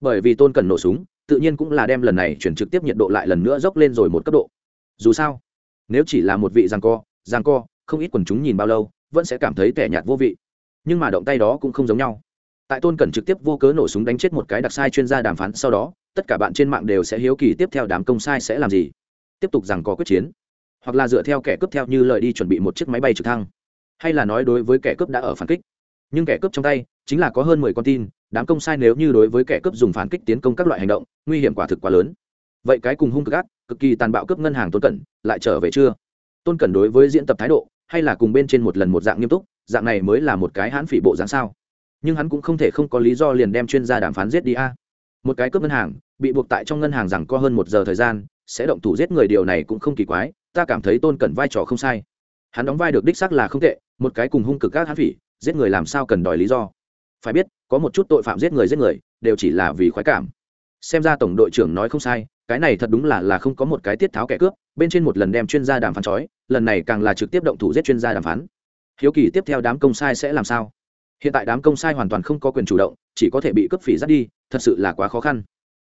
Bởi vì tôn cần nổ súng, tự nhiên cũng là đem lần này chuyển trực tiếp nhiệt độ lại lần nữa dốc lên rồi một cấp độ. Dù sao, nếu chỉ là một vị giang co giang co, không ít quần chúng nhìn bao lâu, vẫn sẽ cảm thấy tẻ nhạt vô vị. Nhưng mà động tay đó cũng không giống nhau. Tại tôn cần trực tiếp vô cớ nổ súng đánh chết một cái đặc sai chuyên gia đàm phán sau đó tất cả bạn trên mạng đều sẽ hiếu kỳ tiếp theo đám công sai sẽ làm gì. Tiếp tục rằng có quyết chiến. Hoặc là dựa theo kẻ cướp theo như lời đi chuẩn bị một chiếc máy bay trực thăng. Hay là nói đối với kẻ cướp đã ở phản kích. Nhưng kẻ cướp trong tay, chính là có hơn mười con tin, đám công sai nếu như đối với kẻ cướp dùng phản kích tiến công các loại hành động, nguy hiểm quả thực quá lớn. Vậy cái cùng hung cực ác, cực kỳ tàn bạo cướp ngân hàng tôn cẩn, lại trở về chưa? Tôn cẩn đối với diễn tập thái độ, hay là cùng bên trên một lần một dạng nghiêm túc, dạng này mới là một cái hãn phỉ bộ dáng sao? Nhưng hắn cũng không thể không có lý do liền đem chuyên gia đàm phán giết đi a. Một cái cướp ngân hàng bị buộc tại trong ngân hàng rằng có hơn một giờ thời gian, sẽ động thủ giết người, điều này cũng không kỳ quái, ta cảm thấy tôn cẩn vai trò không sai. Hắn đóng vai được đích xác là không tệ, một cái cùng hung cực các hãn phỉ, giết người làm sao cần đòi lý do. Phải biết, có một chút tội phạm giết người giết người, đều chỉ là vì khoái cảm. Xem ra tổng đội trưởng nói không sai, cái này thật đúng là là không có một cái tiết tháo kẻ cướp, bên trên một lần đem chuyên gia đàm phán chói lần này càng là trực tiếp động thủ giết chuyên gia đàm phán. Hiếu kỳ tiếp theo đám công sai sẽ làm sao? Hiện tại đám công sai hoàn toàn không có quyền chủ động, chỉ có thể bị cướp phỉ dắt đi, thật sự là quá khó khăn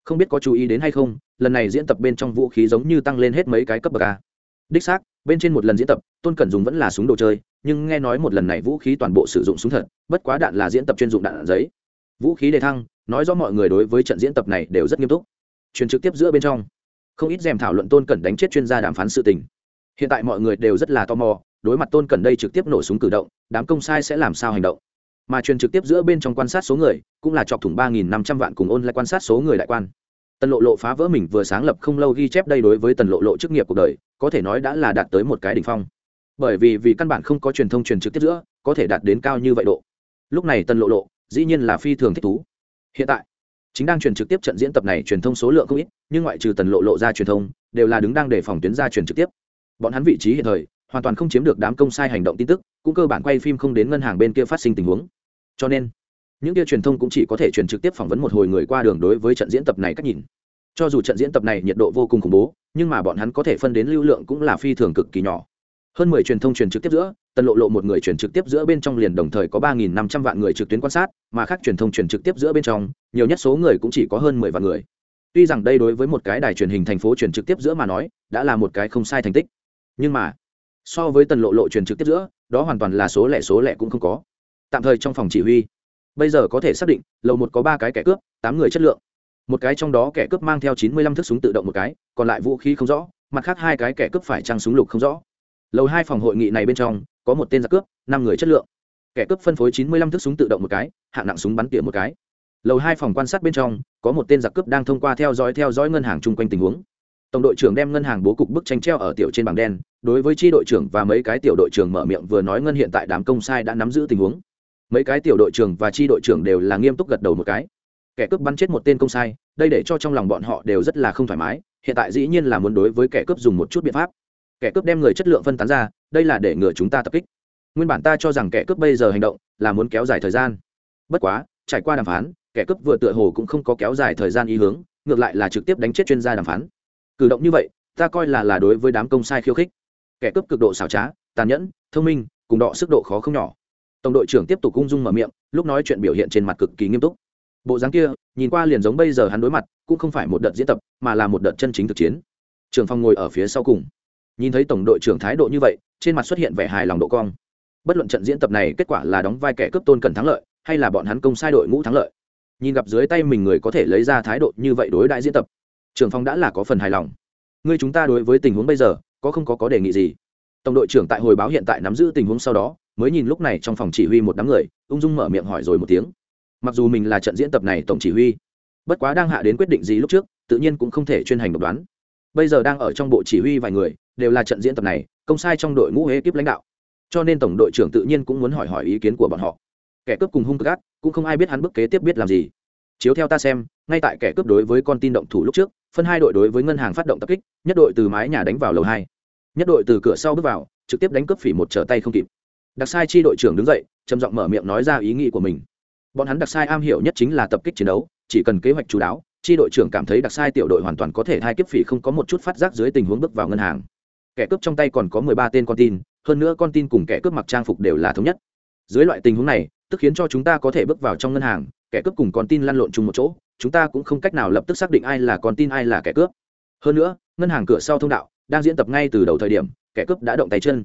không biết có chú ý đến hay không, lần này diễn tập bên trong vũ khí giống như tăng lên hết mấy cái cấp bậc a. Đích xác, bên trên một lần diễn tập, tôn cẩn dùng vẫn là súng đồ chơi, nhưng nghe nói một lần này vũ khí toàn bộ sử dụng súng thật, bất quá đạn là diễn tập chuyên dụng đạn giấy. Vũ khí đề thăng, nói rõ mọi người đối với trận diễn tập này đều rất nghiêm túc. Truyền trực tiếp giữa bên trong, không ít dèm thảo luận tôn cẩn đánh chết chuyên gia đàm phán sự tình. Hiện tại mọi người đều rất là tò mò, đối mặt tôn cẩn đây trực tiếp nổ súng cử động, đám công sai sẽ làm sao hành động? Mà truyền trực tiếp giữa bên trong quan sát số người, cũng là chọc thủng ba nghìn năm trăm vạn cùng ôn lại quan sát số người đại quan. Tần lộ lộ phá vỡ mình vừa sáng lập không lâu ghi chép đây đối với tần lộ lộ chức nghiệp cuộc đời, có thể nói đã là đạt tới một cái đỉnh phong. Bởi vì vì căn bản không có truyền thông truyền trực tiếp giữa, có thể đạt đến cao như vậy độ. Lúc này tần lộ lộ, dĩ nhiên là phi thường thích thú. Hiện tại, chính đang truyền trực tiếp trận diễn tập này truyền thông số lượng không ít, nhưng ngoại trừ tần lộ lộ ra truyền thông, đều là đứng đang để phòng tuyến ra truyền trực tiếp. Bọn hắn vị trí hiện thời hoàn toàn không chiếm được đám công sai hành động tin tức, cũng cơ bản quay phim không đến ngân hàng bên kia phát sinh tình huống. Cho nên, những kia truyền thông cũng chỉ có thể truyền trực tiếp phỏng vấn một hồi người qua đường đối với trận diễn tập này cách nhìn. Cho dù trận diễn tập này nhiệt độ vô cùng khủng bố, nhưng mà bọn hắn có thể phân đến lưu lượng cũng là phi thường cực kỳ nhỏ. Hơn mười truyền thông truyền trực tiếp giữa, tần lộ lộ một người truyền trực tiếp giữa bên trong liền đồng thời có ba nghìn năm trăm vạn người trực tuyến quan sát, mà khác truyền thông truyền trực tiếp giữa bên trong, nhiều nhất số người cũng chỉ có hơn mười vạn người. Tuy rằng đây đối với một cái đài truyền hình thành phố truyền trực tiếp giữa mà nói, đã là một cái không sai thành tích. Nhưng mà so với tần lộ lộ truyền trực tiếp giữa, đó hoàn toàn là số lẻ số lẻ cũng không có. Tạm thời trong phòng chỉ huy. Bây giờ có thể xác định, lầu một có ba cái kẻ cướp, tám người chất lượng. Một cái trong đó kẻ cướp mang theo chín mươi lăm thước súng tự động một cái, còn lại vũ khí không rõ, mặt khác hai cái kẻ cướp phải trăng súng lục không rõ. Lầu hai phòng hội nghị này bên trong, có một tên giặc cướp, năm người chất lượng. Kẻ cướp phân phối chín mươi lăm thước súng tự động một cái, hạng nặng súng bắn tỉa một cái. Lầu hai phòng quan sát bên trong, có một tên giặc cướp đang thông qua theo dõi theo dõi ngân hàng chung quanh tình huống tổng đội trưởng đem ngân hàng bố cục bức tranh treo ở tiểu trên bảng đen, đối với tri đội trưởng và mấy cái tiểu đội trưởng mở miệng vừa nói ngân hiện tại đám công sai đã nắm giữ tình huống. Mấy cái tiểu đội trưởng và tri đội trưởng đều là nghiêm túc gật đầu một cái. Kẻ cướp bắn chết một tên công sai, đây để cho trong lòng bọn họ đều rất là không thoải mái, hiện tại dĩ nhiên là muốn đối với kẻ cướp dùng một chút biện pháp. Kẻ cướp đem người chất lượng phân tán ra, đây là để ngừa chúng ta tập kích. Nguyên bản ta cho rằng kẻ cướp bây giờ hành động là muốn kéo dài thời gian. Bất quá, trải qua đàm phán, kẻ cướp vừa tựa hồ cũng không có kéo dài thời gian ý hướng, ngược lại là trực tiếp đánh chết chuyên gia đàm phán cử động như vậy, ta coi là là đối với đám công sai khiêu khích. Kẻ cướp cực độ xảo trá, tàn nhẫn, thông minh, cùng đọ sức độ khó không nhỏ. Tổng đội trưởng tiếp tục ung dung mở miệng, lúc nói chuyện biểu hiện trên mặt cực kỳ nghiêm túc. Bộ dáng kia, nhìn qua liền giống bây giờ hắn đối mặt, cũng không phải một đợt diễn tập, mà là một đợt chân chính thực chiến. Trường phong ngồi ở phía sau cùng. Nhìn thấy tổng đội trưởng thái độ như vậy, trên mặt xuất hiện vẻ hài lòng độ cong. Bất luận trận diễn tập này kết quả là đóng vai kẻ cướp tôn cần thắng lợi, hay là bọn hắn công sai đội ngũ thắng lợi. Nhìn gặp dưới tay mình người có thể lấy ra thái độ như vậy đối đại diễn tập Trưởng phòng đã là có phần hài lòng. Ngươi chúng ta đối với tình huống bây giờ, có không có có đề nghị gì? Tổng đội trưởng tại hồi báo hiện tại nắm giữ tình huống sau đó, mới nhìn lúc này trong phòng chỉ huy một đám người, ung dung mở miệng hỏi rồi một tiếng. Mặc dù mình là trận diễn tập này tổng chỉ huy, bất quá đang hạ đến quyết định gì lúc trước, tự nhiên cũng không thể chuyên hành độc đoán. Bây giờ đang ở trong bộ chỉ huy vài người, đều là trận diễn tập này, công sai trong đội ngũ hế kíp lãnh đạo. Cho nên tổng đội trưởng tự nhiên cũng muốn hỏi hỏi ý kiến của bọn họ. Kẻ cướp cùng hung cướp gác cũng không ai biết hắn bước kế tiếp biết làm gì. Chiếu theo ta xem, ngay tại kẻ cướp đối với con tin động thủ lúc trước phân hai đội đối với ngân hàng phát động tập kích, nhất đội từ mái nhà đánh vào lầu hai. Nhất đội từ cửa sau bước vào, trực tiếp đánh cướp phỉ một trở tay không kịp. Đặc sai chi đội trưởng đứng dậy, trầm giọng mở miệng nói ra ý nghĩ của mình. Bọn hắn đặc sai am hiểu nhất chính là tập kích chiến đấu, chỉ cần kế hoạch chú đáo tri đội trưởng cảm thấy đặc sai tiểu đội hoàn toàn có thể hai kiếp phỉ không có một chút phát giác dưới tình huống bước vào ngân hàng. Kẻ cướp trong tay còn có mười ba tên con tin, hơn nữa con tin cùng kẻ cướp mặc trang phục đều là thống nhất. Dưới loại tình huống này, tức khiến cho chúng ta có thể bước vào trong ngân hàng, kẻ cướp cùng con tin lăn lộn chung một chỗ chúng ta cũng không cách nào lập tức xác định ai là con tin, ai là kẻ cướp. Hơn nữa, ngân hàng cửa sau thông đạo đang diễn tập ngay từ đầu thời điểm, kẻ cướp đã động tay chân.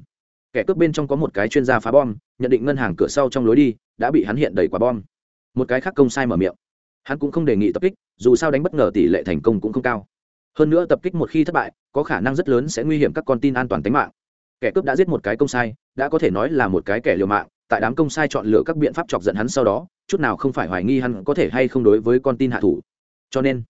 Kẻ cướp bên trong có một cái chuyên gia phá bom, nhận định ngân hàng cửa sau trong lối đi đã bị hắn hiện đầy quả bom. Một cái khác công sai mở miệng. Hắn cũng không đề nghị tập kích, dù sao đánh bất ngờ tỷ lệ thành công cũng không cao. Hơn nữa tập kích một khi thất bại, có khả năng rất lớn sẽ nguy hiểm các con tin an toàn tính mạng. Kẻ cướp đã giết một cái công sai, đã có thể nói là một cái kẻ liều mạng tại đám công sai chọn lựa các biện pháp chọc giận hắn sau đó, chút nào không phải hoài nghi hắn có thể hay không đối với con tin hạ thủ. Cho nên,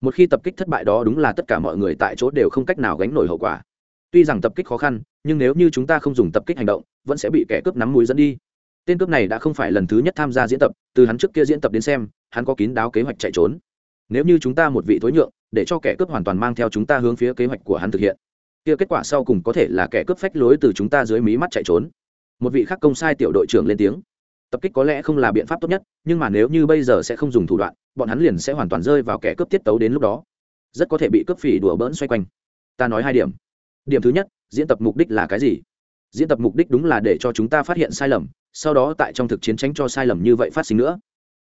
một khi tập kích thất bại đó đúng là tất cả mọi người tại chỗ đều không cách nào gánh nổi hậu quả. Tuy rằng tập kích khó khăn, nhưng nếu như chúng ta không dùng tập kích hành động, vẫn sẽ bị kẻ cướp nắm mũi dẫn đi. Tên cướp này đã không phải lần thứ nhất tham gia diễn tập, từ hắn trước kia diễn tập đến xem, hắn có kín đáo kế hoạch chạy trốn. Nếu như chúng ta một vị thối nhượng, để cho kẻ cướp hoàn toàn mang theo chúng ta hướng phía kế hoạch của hắn thực hiện, kia kết quả sau cùng có thể là kẻ cướp phách lối từ chúng ta dưới mí mắt chạy trốn một vị khác công sai tiểu đội trưởng lên tiếng. Tập kích có lẽ không là biện pháp tốt nhất, nhưng mà nếu như bây giờ sẽ không dùng thủ đoạn, bọn hắn liền sẽ hoàn toàn rơi vào kẻ cướp tiết tấu đến lúc đó. Rất có thể bị cướp phỉ đùa bỡn xoay quanh. Ta nói hai điểm. Điểm thứ nhất, diễn tập mục đích là cái gì? Diễn tập mục đích đúng là để cho chúng ta phát hiện sai lầm, sau đó tại trong thực chiến tránh cho sai lầm như vậy phát sinh nữa.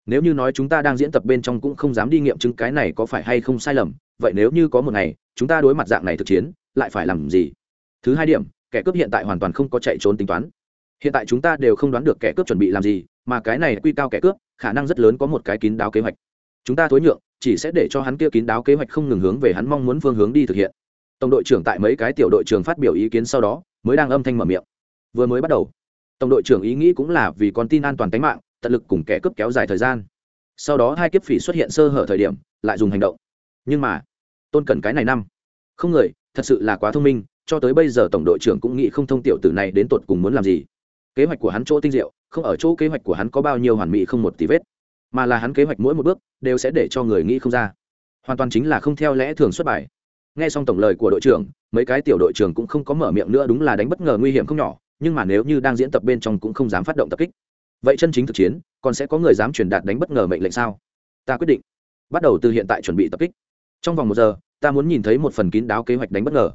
Nếu như nói chúng ta đang diễn tập bên trong cũng không dám đi nghiệm chứng cái này có phải hay không sai lầm, vậy nếu như có một ngày, chúng ta đối mặt dạng này thực chiến, lại phải làm gì? Thứ hai điểm, kẻ cướp hiện tại hoàn toàn không có chạy trốn tính toán hiện tại chúng ta đều không đoán được kẻ cướp chuẩn bị làm gì, mà cái này quy cao kẻ cướp, khả năng rất lớn có một cái kín đáo kế hoạch. Chúng ta thối nhượng, chỉ sẽ để cho hắn kia kín đáo kế hoạch không ngừng hướng về hắn mong muốn phương hướng đi thực hiện. Tổng đội trưởng tại mấy cái tiểu đội trưởng phát biểu ý kiến sau đó, mới đang âm thanh mở miệng. Vừa mới bắt đầu, tổng đội trưởng ý nghĩ cũng là vì con tin an toàn tính mạng, tận lực cùng kẻ cướp kéo dài thời gian. Sau đó hai kiếp phỉ xuất hiện sơ hở thời điểm, lại dùng hành động. Nhưng mà, tôn cần cái này năm. Không người thật sự là quá thông minh, cho tới bây giờ tổng đội trưởng cũng nghĩ không thông tiểu tử này đến tột cùng muốn làm gì kế hoạch của hắn chỗ tinh diệu, không ở chỗ kế hoạch của hắn có bao nhiêu hoàn mỹ không một tí vết, mà là hắn kế hoạch mỗi một bước đều sẽ để cho người nghĩ không ra. Hoàn toàn chính là không theo lẽ thường xuất bài. Nghe xong tổng lời của đội trưởng, mấy cái tiểu đội trưởng cũng không có mở miệng nữa đúng là đánh bất ngờ nguy hiểm không nhỏ, nhưng mà nếu như đang diễn tập bên trong cũng không dám phát động tập kích. Vậy chân chính thực chiến, còn sẽ có người dám truyền đạt đánh bất ngờ mệnh lệnh sao? Ta quyết định. Bắt đầu từ hiện tại chuẩn bị tập kích. Trong vòng một giờ, ta muốn nhìn thấy một phần kín đáo kế hoạch đánh bất ngờ.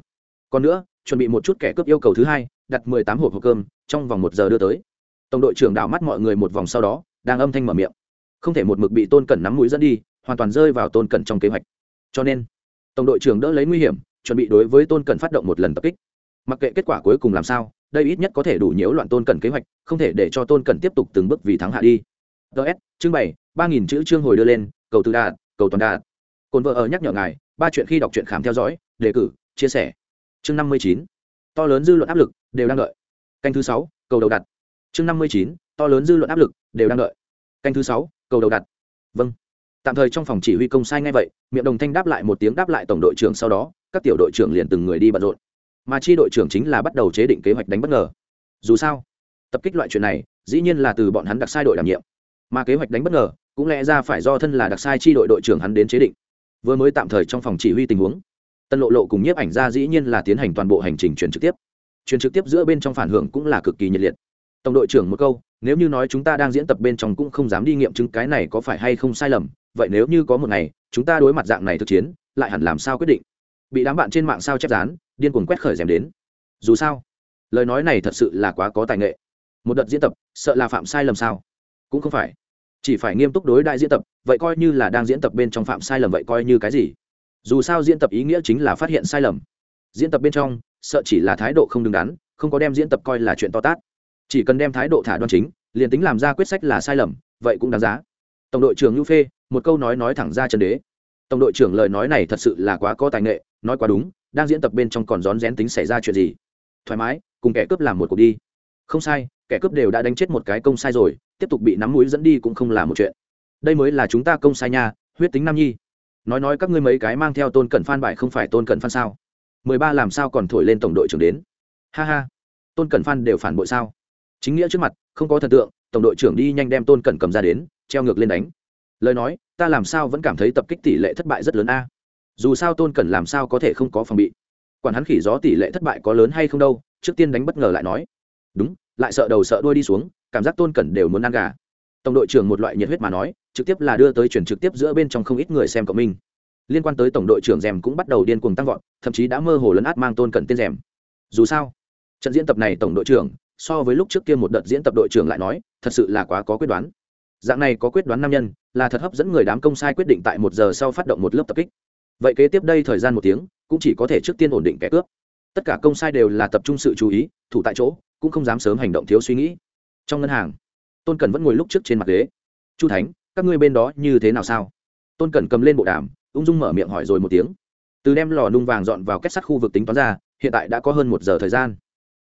Còn nữa, chuẩn bị một chút kẻ cướp yêu cầu thứ hai đặt mười tám hộp hộp cơm, trong vòng một giờ đưa tới. Tổng đội trưởng đảo mắt mọi người một vòng sau đó, đang âm thanh mở miệng. Không thể một mực bị tôn cẩn nắm mũi dẫn đi, hoàn toàn rơi vào tôn cẩn trong kế hoạch. Cho nên, tổng đội trưởng đỡ lấy nguy hiểm, chuẩn bị đối với tôn cẩn phát động một lần tập kích. Mặc kệ kết quả cuối cùng làm sao, đây ít nhất có thể đủ nhiễu loạn tôn cẩn kế hoạch, không thể để cho tôn cẩn tiếp tục từng bước vì thắng hạ đi. Ts chương bảy, ba nghìn chữ chương hồi đưa lên, cầu từ đạt, cầu toàn đạt. Cồn vợ ở nhắc nhở ngài, ba chuyện khi đọc truyện khám theo dõi, đề cử, chia sẻ. Chương năm mươi chín to lớn dư luận áp lực đều đang đợi. Canh thứ sáu, cầu đầu đặt. Chương năm mươi chín, to lớn dư luận áp lực đều đang đợi. Canh thứ sáu, cầu đầu đặt. Vâng. Tạm thời trong phòng chỉ huy công sai ngay vậy, miệng đồng thanh đáp lại một tiếng đáp lại tổng đội trưởng sau đó, các tiểu đội trưởng liền từng người đi bận rộn. Mà chi đội trưởng chính là bắt đầu chế định kế hoạch đánh bất ngờ. Dù sao, tập kích loại chuyện này, dĩ nhiên là từ bọn hắn đặc sai đội đảm nhiệm. Mà kế hoạch đánh bất ngờ, cũng lẽ ra phải do thân là đặc sai chi đội đội trưởng hắn đến chế định. Vừa mới tạm thời trong phòng chỉ huy tình huống tân lộ lộ cùng nhiếp ảnh ra dĩ nhiên là tiến hành toàn bộ hành trình truyền trực tiếp. Truyền trực tiếp giữa bên trong phản hưởng cũng là cực kỳ nhiệt liệt. Tổng đội trưởng một câu, nếu như nói chúng ta đang diễn tập bên trong cũng không dám đi nghiệm chứng cái này có phải hay không sai lầm, vậy nếu như có một ngày, chúng ta đối mặt dạng này thực chiến, lại hẳn làm sao quyết định? Bị đám bạn trên mạng sao chép dán điên cuồng quét khởi rèm đến. Dù sao, lời nói này thật sự là quá có tài nghệ. Một đợt diễn tập, sợ là phạm sai lầm sao? Cũng không phải. Chỉ phải nghiêm túc đối đại diễn tập, vậy coi như là đang diễn tập bên trong phạm sai lầm vậy coi như cái gì? Dù sao diễn tập ý nghĩa chính là phát hiện sai lầm. Diễn tập bên trong, sợ chỉ là thái độ không đứng đắn, không có đem diễn tập coi là chuyện to tát. Chỉ cần đem thái độ thả đoan chính, liền tính làm ra quyết sách là sai lầm, vậy cũng đáng giá. Tổng đội trưởng nhu phê, một câu nói nói thẳng ra chân đế. Tổng đội trưởng lời nói này thật sự là quá có tài nghệ, nói quá đúng, đang diễn tập bên trong còn rón rén tính xảy ra chuyện gì. Thoải mái, cùng kẻ cướp làm một cuộc đi. Không sai, kẻ cướp đều đã đánh chết một cái công sai rồi, tiếp tục bị nắm mũi dẫn đi cũng không là một chuyện. Đây mới là chúng ta công sai nha, huyết tính nam nhi nói nói các ngươi mấy cái mang theo tôn cẩn phan bại không phải tôn cẩn phan sao? mười ba làm sao còn thổi lên tổng đội trưởng đến? Ha ha, tôn cẩn phan đều phản bội sao? Chính nghĩa trước mặt, không có thần tượng, tổng đội trưởng đi nhanh đem tôn cẩn cầm ra đến, treo ngược lên đánh. Lời nói, ta làm sao vẫn cảm thấy tập kích tỷ lệ thất bại rất lớn a? Dù sao tôn cẩn làm sao có thể không có phòng bị? Quản hắn khỉ gió tỷ lệ thất bại có lớn hay không đâu, trước tiên đánh bất ngờ lại nói. Đúng, lại sợ đầu sợ đuôi đi xuống, cảm giác tôn cẩn đều muốn ăn gà. Tổng đội trưởng một loại nhiệt huyết mà nói trực tiếp là đưa tới chuyển trực tiếp giữa bên trong không ít người xem cộng minh. Liên quan tới tổng đội trưởng rèm cũng bắt đầu điên cuồng tăng vọt, thậm chí đã mơ hồ lấn át mang tôn cận tên rèm. Dù sao, trận diễn tập này tổng đội trưởng, so với lúc trước kia một đợt diễn tập đội trưởng lại nói, thật sự là quá có quyết đoán. Dạng này có quyết đoán nam nhân, là thật hấp dẫn người đám công sai quyết định tại một giờ sau phát động một lớp tập kích. Vậy kế tiếp đây thời gian một tiếng, cũng chỉ có thể trước tiên ổn định kẻ cướp. Tất cả công sai đều là tập trung sự chú ý, thủ tại chỗ, cũng không dám sớm hành động thiếu suy nghĩ. Trong ngân hàng, tôn cần vẫn ngồi lúc trước trên mặt ghế. Chu thánh các ngươi bên đó như thế nào sao? Tôn cẩn cầm lên bộ đàm, ung dung mở miệng hỏi rồi một tiếng. Từ đem lò nung vàng dọn vào kết sắt khu vực tính toán ra, hiện tại đã có hơn một giờ thời gian.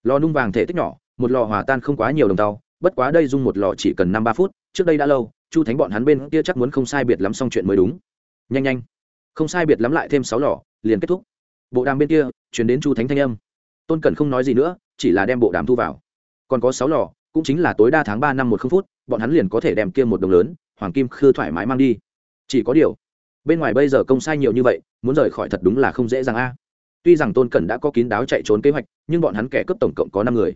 Lò nung vàng thể tích nhỏ, một lò hòa tan không quá nhiều đồng tàu, bất quá đây dung một lò chỉ cần năm ba phút, trước đây đã lâu, chu thánh bọn hắn bên kia chắc muốn không sai biệt lắm xong chuyện mới đúng. Nhanh nhanh. Không sai biệt lắm lại thêm sáu lò, liền kết thúc. Bộ đàm bên kia, chuyển đến chu thánh thanh âm. Tôn cẩn không nói gì nữa, chỉ là đem bộ đàm thu vào. Còn có sáu lò, cũng chính là tối đa tháng ba năm một không phút, bọn hắn liền có thể đem kia một đồng lớn hoàng kim khư thoải mái mang đi. Chỉ có điều, bên ngoài bây giờ công sai nhiều như vậy, muốn rời khỏi thật đúng là không dễ dàng a. Tuy rằng tôn cẩn đã có kín đáo chạy trốn kế hoạch, nhưng bọn hắn kẻ cướp tổng cộng có năm người.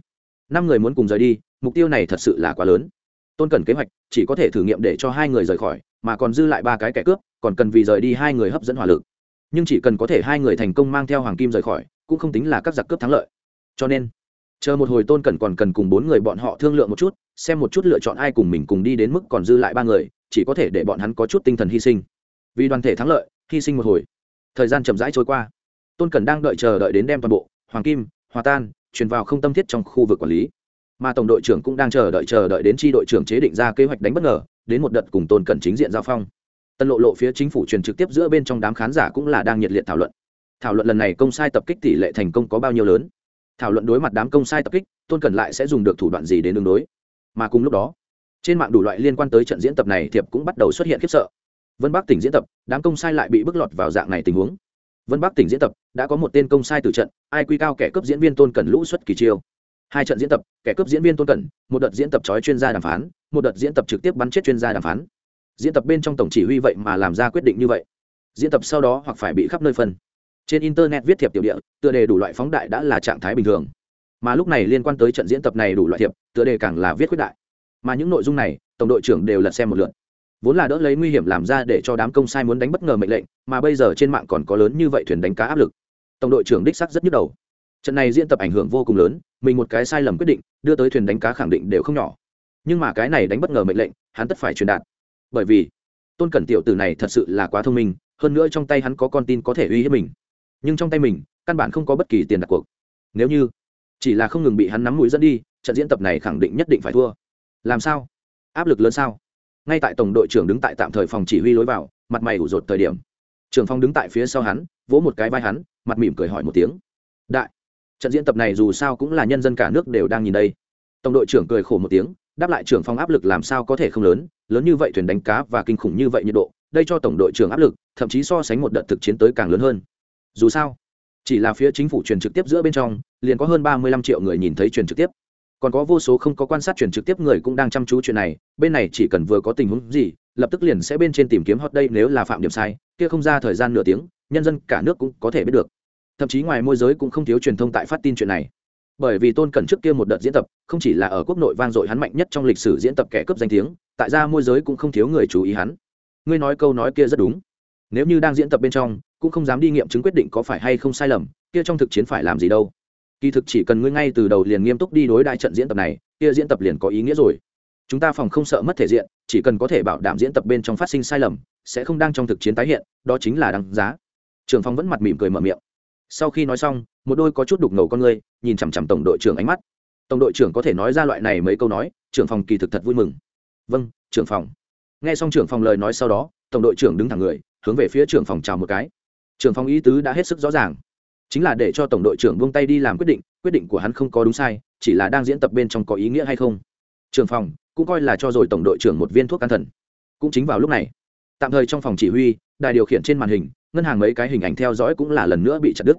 Năm người muốn cùng rời đi, mục tiêu này thật sự là quá lớn. Tôn cẩn kế hoạch, chỉ có thể thử nghiệm để cho hai người rời khỏi, mà còn dư lại ba cái kẻ cướp, còn cần vì rời đi hai người hấp dẫn hỏa lực. Nhưng chỉ cần có thể hai người thành công mang theo hoàng kim rời khỏi, cũng không tính là các giặc cướp thắng lợi. Cho nên, chờ một hồi tôn cẩn còn cần cùng bốn người bọn họ thương lượng một chút xem một chút lựa chọn ai cùng mình cùng đi đến mức còn dư lại ba người, chỉ có thể để bọn hắn có chút tinh thần hy sinh. Vì đoàn thể thắng lợi, hy sinh một hồi. Thời gian chậm rãi trôi qua. Tôn cẩn đang đợi chờ đợi đến đem toàn bộ, hoàng kim, hòa tan, truyền vào không tâm thiết trong khu vực quản lý. Mà tổng đội trưởng cũng đang chờ đợi chờ đợi đến tri đội trưởng chế định ra kế hoạch đánh bất ngờ, đến một đợt cùng tôn cẩn chính diện giao phong. Tân lộ lộ phía chính phủ truyền trực tiếp giữa bên trong đám khán giả cũng là đang nhiệt liệt thảo luận. Thảo luận lần này công sai tập kích tỷ lệ thành công có bao nhiêu lớn. Thảo luận đối mặt đám công sai tập kích, tôn cẩn lại sẽ dùng được thủ đoạn gì đến đường đối mà cùng lúc đó, trên mạng đủ loại liên quan tới trận diễn tập này thiệp cũng bắt đầu xuất hiện khiếp sợ. Vân bắc tỉnh diễn tập, đám công sai lại bị bức lọt vào dạng này tình huống. Vân bắc tỉnh diễn tập, đã có một tên công sai từ trận, ai quy cao kẻ cấp diễn viên tôn cẩn lũ xuất kỳ chiêu. Hai trận diễn tập, kẻ cướp diễn viên tôn cẩn, một đợt diễn tập trói chuyên gia đàm phán, một đợt diễn tập trực tiếp bắn chết chuyên gia đàm phán. Diễn tập bên trong tổng chỉ huy vậy mà làm ra quyết định như vậy. Diễn tập sau đó hoặc phải bị khắp nơi phân. Trên internet viết thiệp tiểu địa, tựa đề đủ loại phóng đại đã là trạng thái bình thường mà lúc này liên quan tới trận diễn tập này đủ loại thiệp, tựa đề càng là viết quyết đại. Mà những nội dung này, tổng đội trưởng đều lật xem một lượt. Vốn là đỡ lấy nguy hiểm làm ra để cho đám công sai muốn đánh bất ngờ mệnh lệnh, mà bây giờ trên mạng còn có lớn như vậy thuyền đánh cá áp lực. Tổng đội trưởng đích sắc rất nhức đầu. Trận này diễn tập ảnh hưởng vô cùng lớn, mình một cái sai lầm quyết định, đưa tới thuyền đánh cá khẳng định đều không nhỏ. Nhưng mà cái này đánh bất ngờ mệnh lệnh, hắn tất phải truyền đạt. Bởi vì, tôn cẩn tiểu tử này thật sự là quá thông minh, hơn nữa trong tay hắn có con tin có thể uy hiếp mình. Nhưng trong tay mình, căn bản không có bất kỳ tiền đặt cuộc. Nếu như chỉ là không ngừng bị hắn nắm mũi dẫn đi, trận diễn tập này khẳng định nhất định phải thua. Làm sao? Áp lực lớn sao? Ngay tại tổng đội trưởng đứng tại tạm thời phòng chỉ huy lối vào, mặt mày ủ rột thời điểm. Trưởng phong đứng tại phía sau hắn, vỗ một cái vai hắn, mặt mỉm cười hỏi một tiếng. Đại, trận diễn tập này dù sao cũng là nhân dân cả nước đều đang nhìn đây. Tổng đội trưởng cười khổ một tiếng, đáp lại trưởng phong áp lực làm sao có thể không lớn lớn như vậy thuyền đánh cá và kinh khủng như vậy nhiệt độ, đây cho tổng đội trưởng áp lực, thậm chí so sánh một đợt thực chiến tới càng lớn hơn. Dù sao, chỉ là phía chính phủ truyền trực tiếp giữa bên trong liền có hơn ba mươi lăm triệu người nhìn thấy truyền trực tiếp. Còn có vô số không có quan sát truyền trực tiếp người cũng đang chăm chú chuyện này, bên này chỉ cần vừa có tình huống gì, lập tức liền sẽ bên trên tìm kiếm hot đây nếu là phạm điểm sai, kia không ra thời gian nửa tiếng, nhân dân cả nước cũng có thể biết được. Thậm chí ngoài môi giới cũng không thiếu truyền thông tại phát tin chuyện này. Bởi vì tôn cẩn trước kia một đợt diễn tập, không chỉ là ở quốc nội vang dội hắn mạnh nhất trong lịch sử diễn tập kẻ cướp danh tiếng, tại ra môi giới cũng không thiếu người chú ý hắn. Ngươi nói câu nói kia rất đúng. Nếu như đang diễn tập bên trong, cũng không dám đi nghiệm chứng quyết định có phải hay không sai lầm, kia trong thực chiến phải làm gì đâu kỳ thực chỉ cần ngươi ngay từ đầu liền nghiêm túc đi đối đại trận diễn tập này, kia diễn tập liền có ý nghĩa rồi. Chúng ta phòng không sợ mất thể diện, chỉ cần có thể bảo đảm diễn tập bên trong phát sinh sai lầm, sẽ không đang trong thực chiến tái hiện, đó chính là đáng giá. Trường phong vẫn mặt mỉm cười mở miệng. Sau khi nói xong, một đôi có chút đục ngầu con ngươi, nhìn chằm chằm tổng đội trưởng ánh mắt. Tổng đội trưởng có thể nói ra loại này mấy câu nói trưởng phòng kỳ thực thật vui mừng. Vâng trưởng phòng nghe xong trưởng phòng lời nói sau đó, tổng đội trưởng đứng thẳng người, hướng về phía trưởng phòng chào một cái. Trưởng phòng ý tứ đã hết sức rõ ràng chính là để cho tổng đội trưởng buông tay đi làm quyết định quyết định của hắn không có đúng sai, chỉ là đang diễn tập bên trong có ý nghĩa hay không. Trưởng phòng cũng coi là cho rồi tổng đội trưởng một viên thuốc an thần. Cũng chính vào lúc này, tạm thời trong phòng chỉ huy, đài điều khiển trên màn hình, ngân hàng mấy cái hình ảnh theo dõi cũng là lần nữa bị chặt đứt.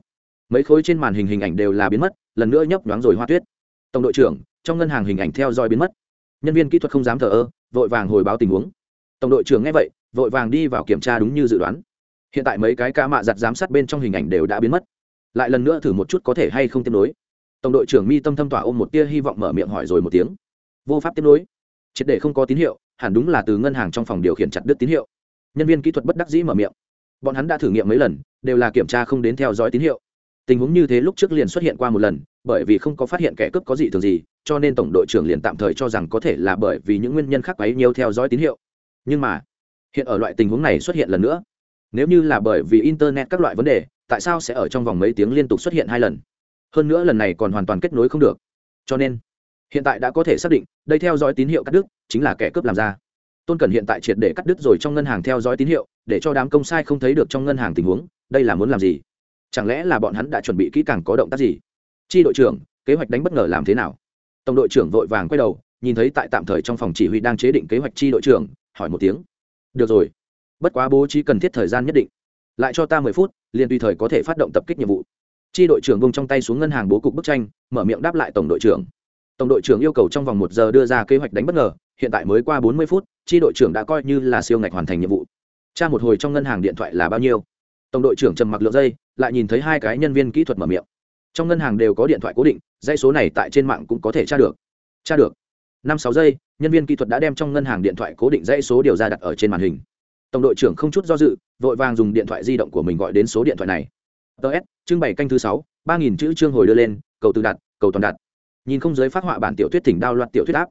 Mấy khối trên màn hình hình ảnh đều là biến mất, lần nữa nhấp nhoáng rồi hoa tuyết. Tổng đội trưởng, trong ngân hàng hình ảnh theo dõi biến mất. Nhân viên kỹ thuật không dám thờ ơ, vội vàng hồi báo tình huống. Tổng đội trưởng nghe vậy, vội vàng đi vào kiểm tra đúng như dự đoán. Hiện tại mấy cái ca mạ giặt giám sát bên trong hình ảnh đều đã biến mất lại lần nữa thử một chút có thể hay không tiếp nối. Tổng đội trưởng mi tâm thâm tỏa ôm một tia hy vọng mở miệng hỏi rồi một tiếng. Vô pháp tiếp nối. Triệt để không có tín hiệu, hẳn đúng là từ ngân hàng trong phòng điều khiển chặt đứt tín hiệu. Nhân viên kỹ thuật bất đắc dĩ mở miệng. Bọn hắn đã thử nghiệm mấy lần, đều là kiểm tra không đến theo dõi tín hiệu. Tình huống như thế lúc trước liền xuất hiện qua một lần, bởi vì không có phát hiện kẻ cướp có gì thường gì, cho nên tổng đội trưởng liền tạm thời cho rằng có thể là bởi vì những nguyên nhân khác ấy nhiều theo dõi tín hiệu. Nhưng mà, hiện ở loại tình huống này xuất hiện lần nữa. Nếu như là bởi vì internet các loại vấn đề tại sao sẽ ở trong vòng mấy tiếng liên tục xuất hiện hai lần? Hơn nữa lần này còn hoàn toàn kết nối không được. Cho nên, hiện tại đã có thể xác định, đây theo dõi tín hiệu cắt đứt, chính là kẻ cướp làm ra. Tôn cần hiện tại triệt để cắt đứt rồi trong ngân hàng theo dõi tín hiệu, để cho đám công sai không thấy được trong ngân hàng tình huống, đây là muốn làm gì? Chẳng lẽ là bọn hắn đã chuẩn bị kỹ càng có động tác gì? Chi đội trưởng, kế hoạch đánh bất ngờ làm thế nào? Tổng đội trưởng vội vàng quay đầu, nhìn thấy tại tạm thời trong phòng chỉ huy đang chế định kế hoạch chi đội trưởng, hỏi một tiếng. Được rồi. Bất quá bố trí cần thiết thời gian nhất định. Lại cho ta mười phút liền tùy thời có thể phát động tập kích nhiệm vụ. Chi đội trưởng bông trong tay xuống ngân hàng bố cục bức tranh, mở miệng đáp lại tổng đội trưởng. Tổng đội trưởng yêu cầu trong vòng một giờ đưa ra kế hoạch đánh bất ngờ, hiện tại mới qua bốn mươi phút, chi đội trưởng đã coi như là siêu ngạch hoàn thành nhiệm vụ. Tra một hồi trong ngân hàng điện thoại là bao nhiêu? Tổng đội trưởng trầm mặc lượng dây lại nhìn thấy hai cái nhân viên kỹ thuật mở miệng. Trong ngân hàng đều có điện thoại cố định, dãy số này tại trên mạng cũng có thể tra được. Tra được. Năm sáu giây, nhân viên kỹ thuật đã đem trong ngân hàng điện thoại cố định dãy số điều ra đặt ở trên màn hình. Tổng đội trưởng không chút do dự vội vàng dùng điện thoại di động của mình gọi đến số điện thoại này. Ts trưng bày canh thứ sáu, ba nghìn chữ chương hồi đưa lên, cầu từ đặt cầu toàn đặt nhìn không giới phát họa bản tiểu thuyết thỉnh đao loạt tiểu thuyết áp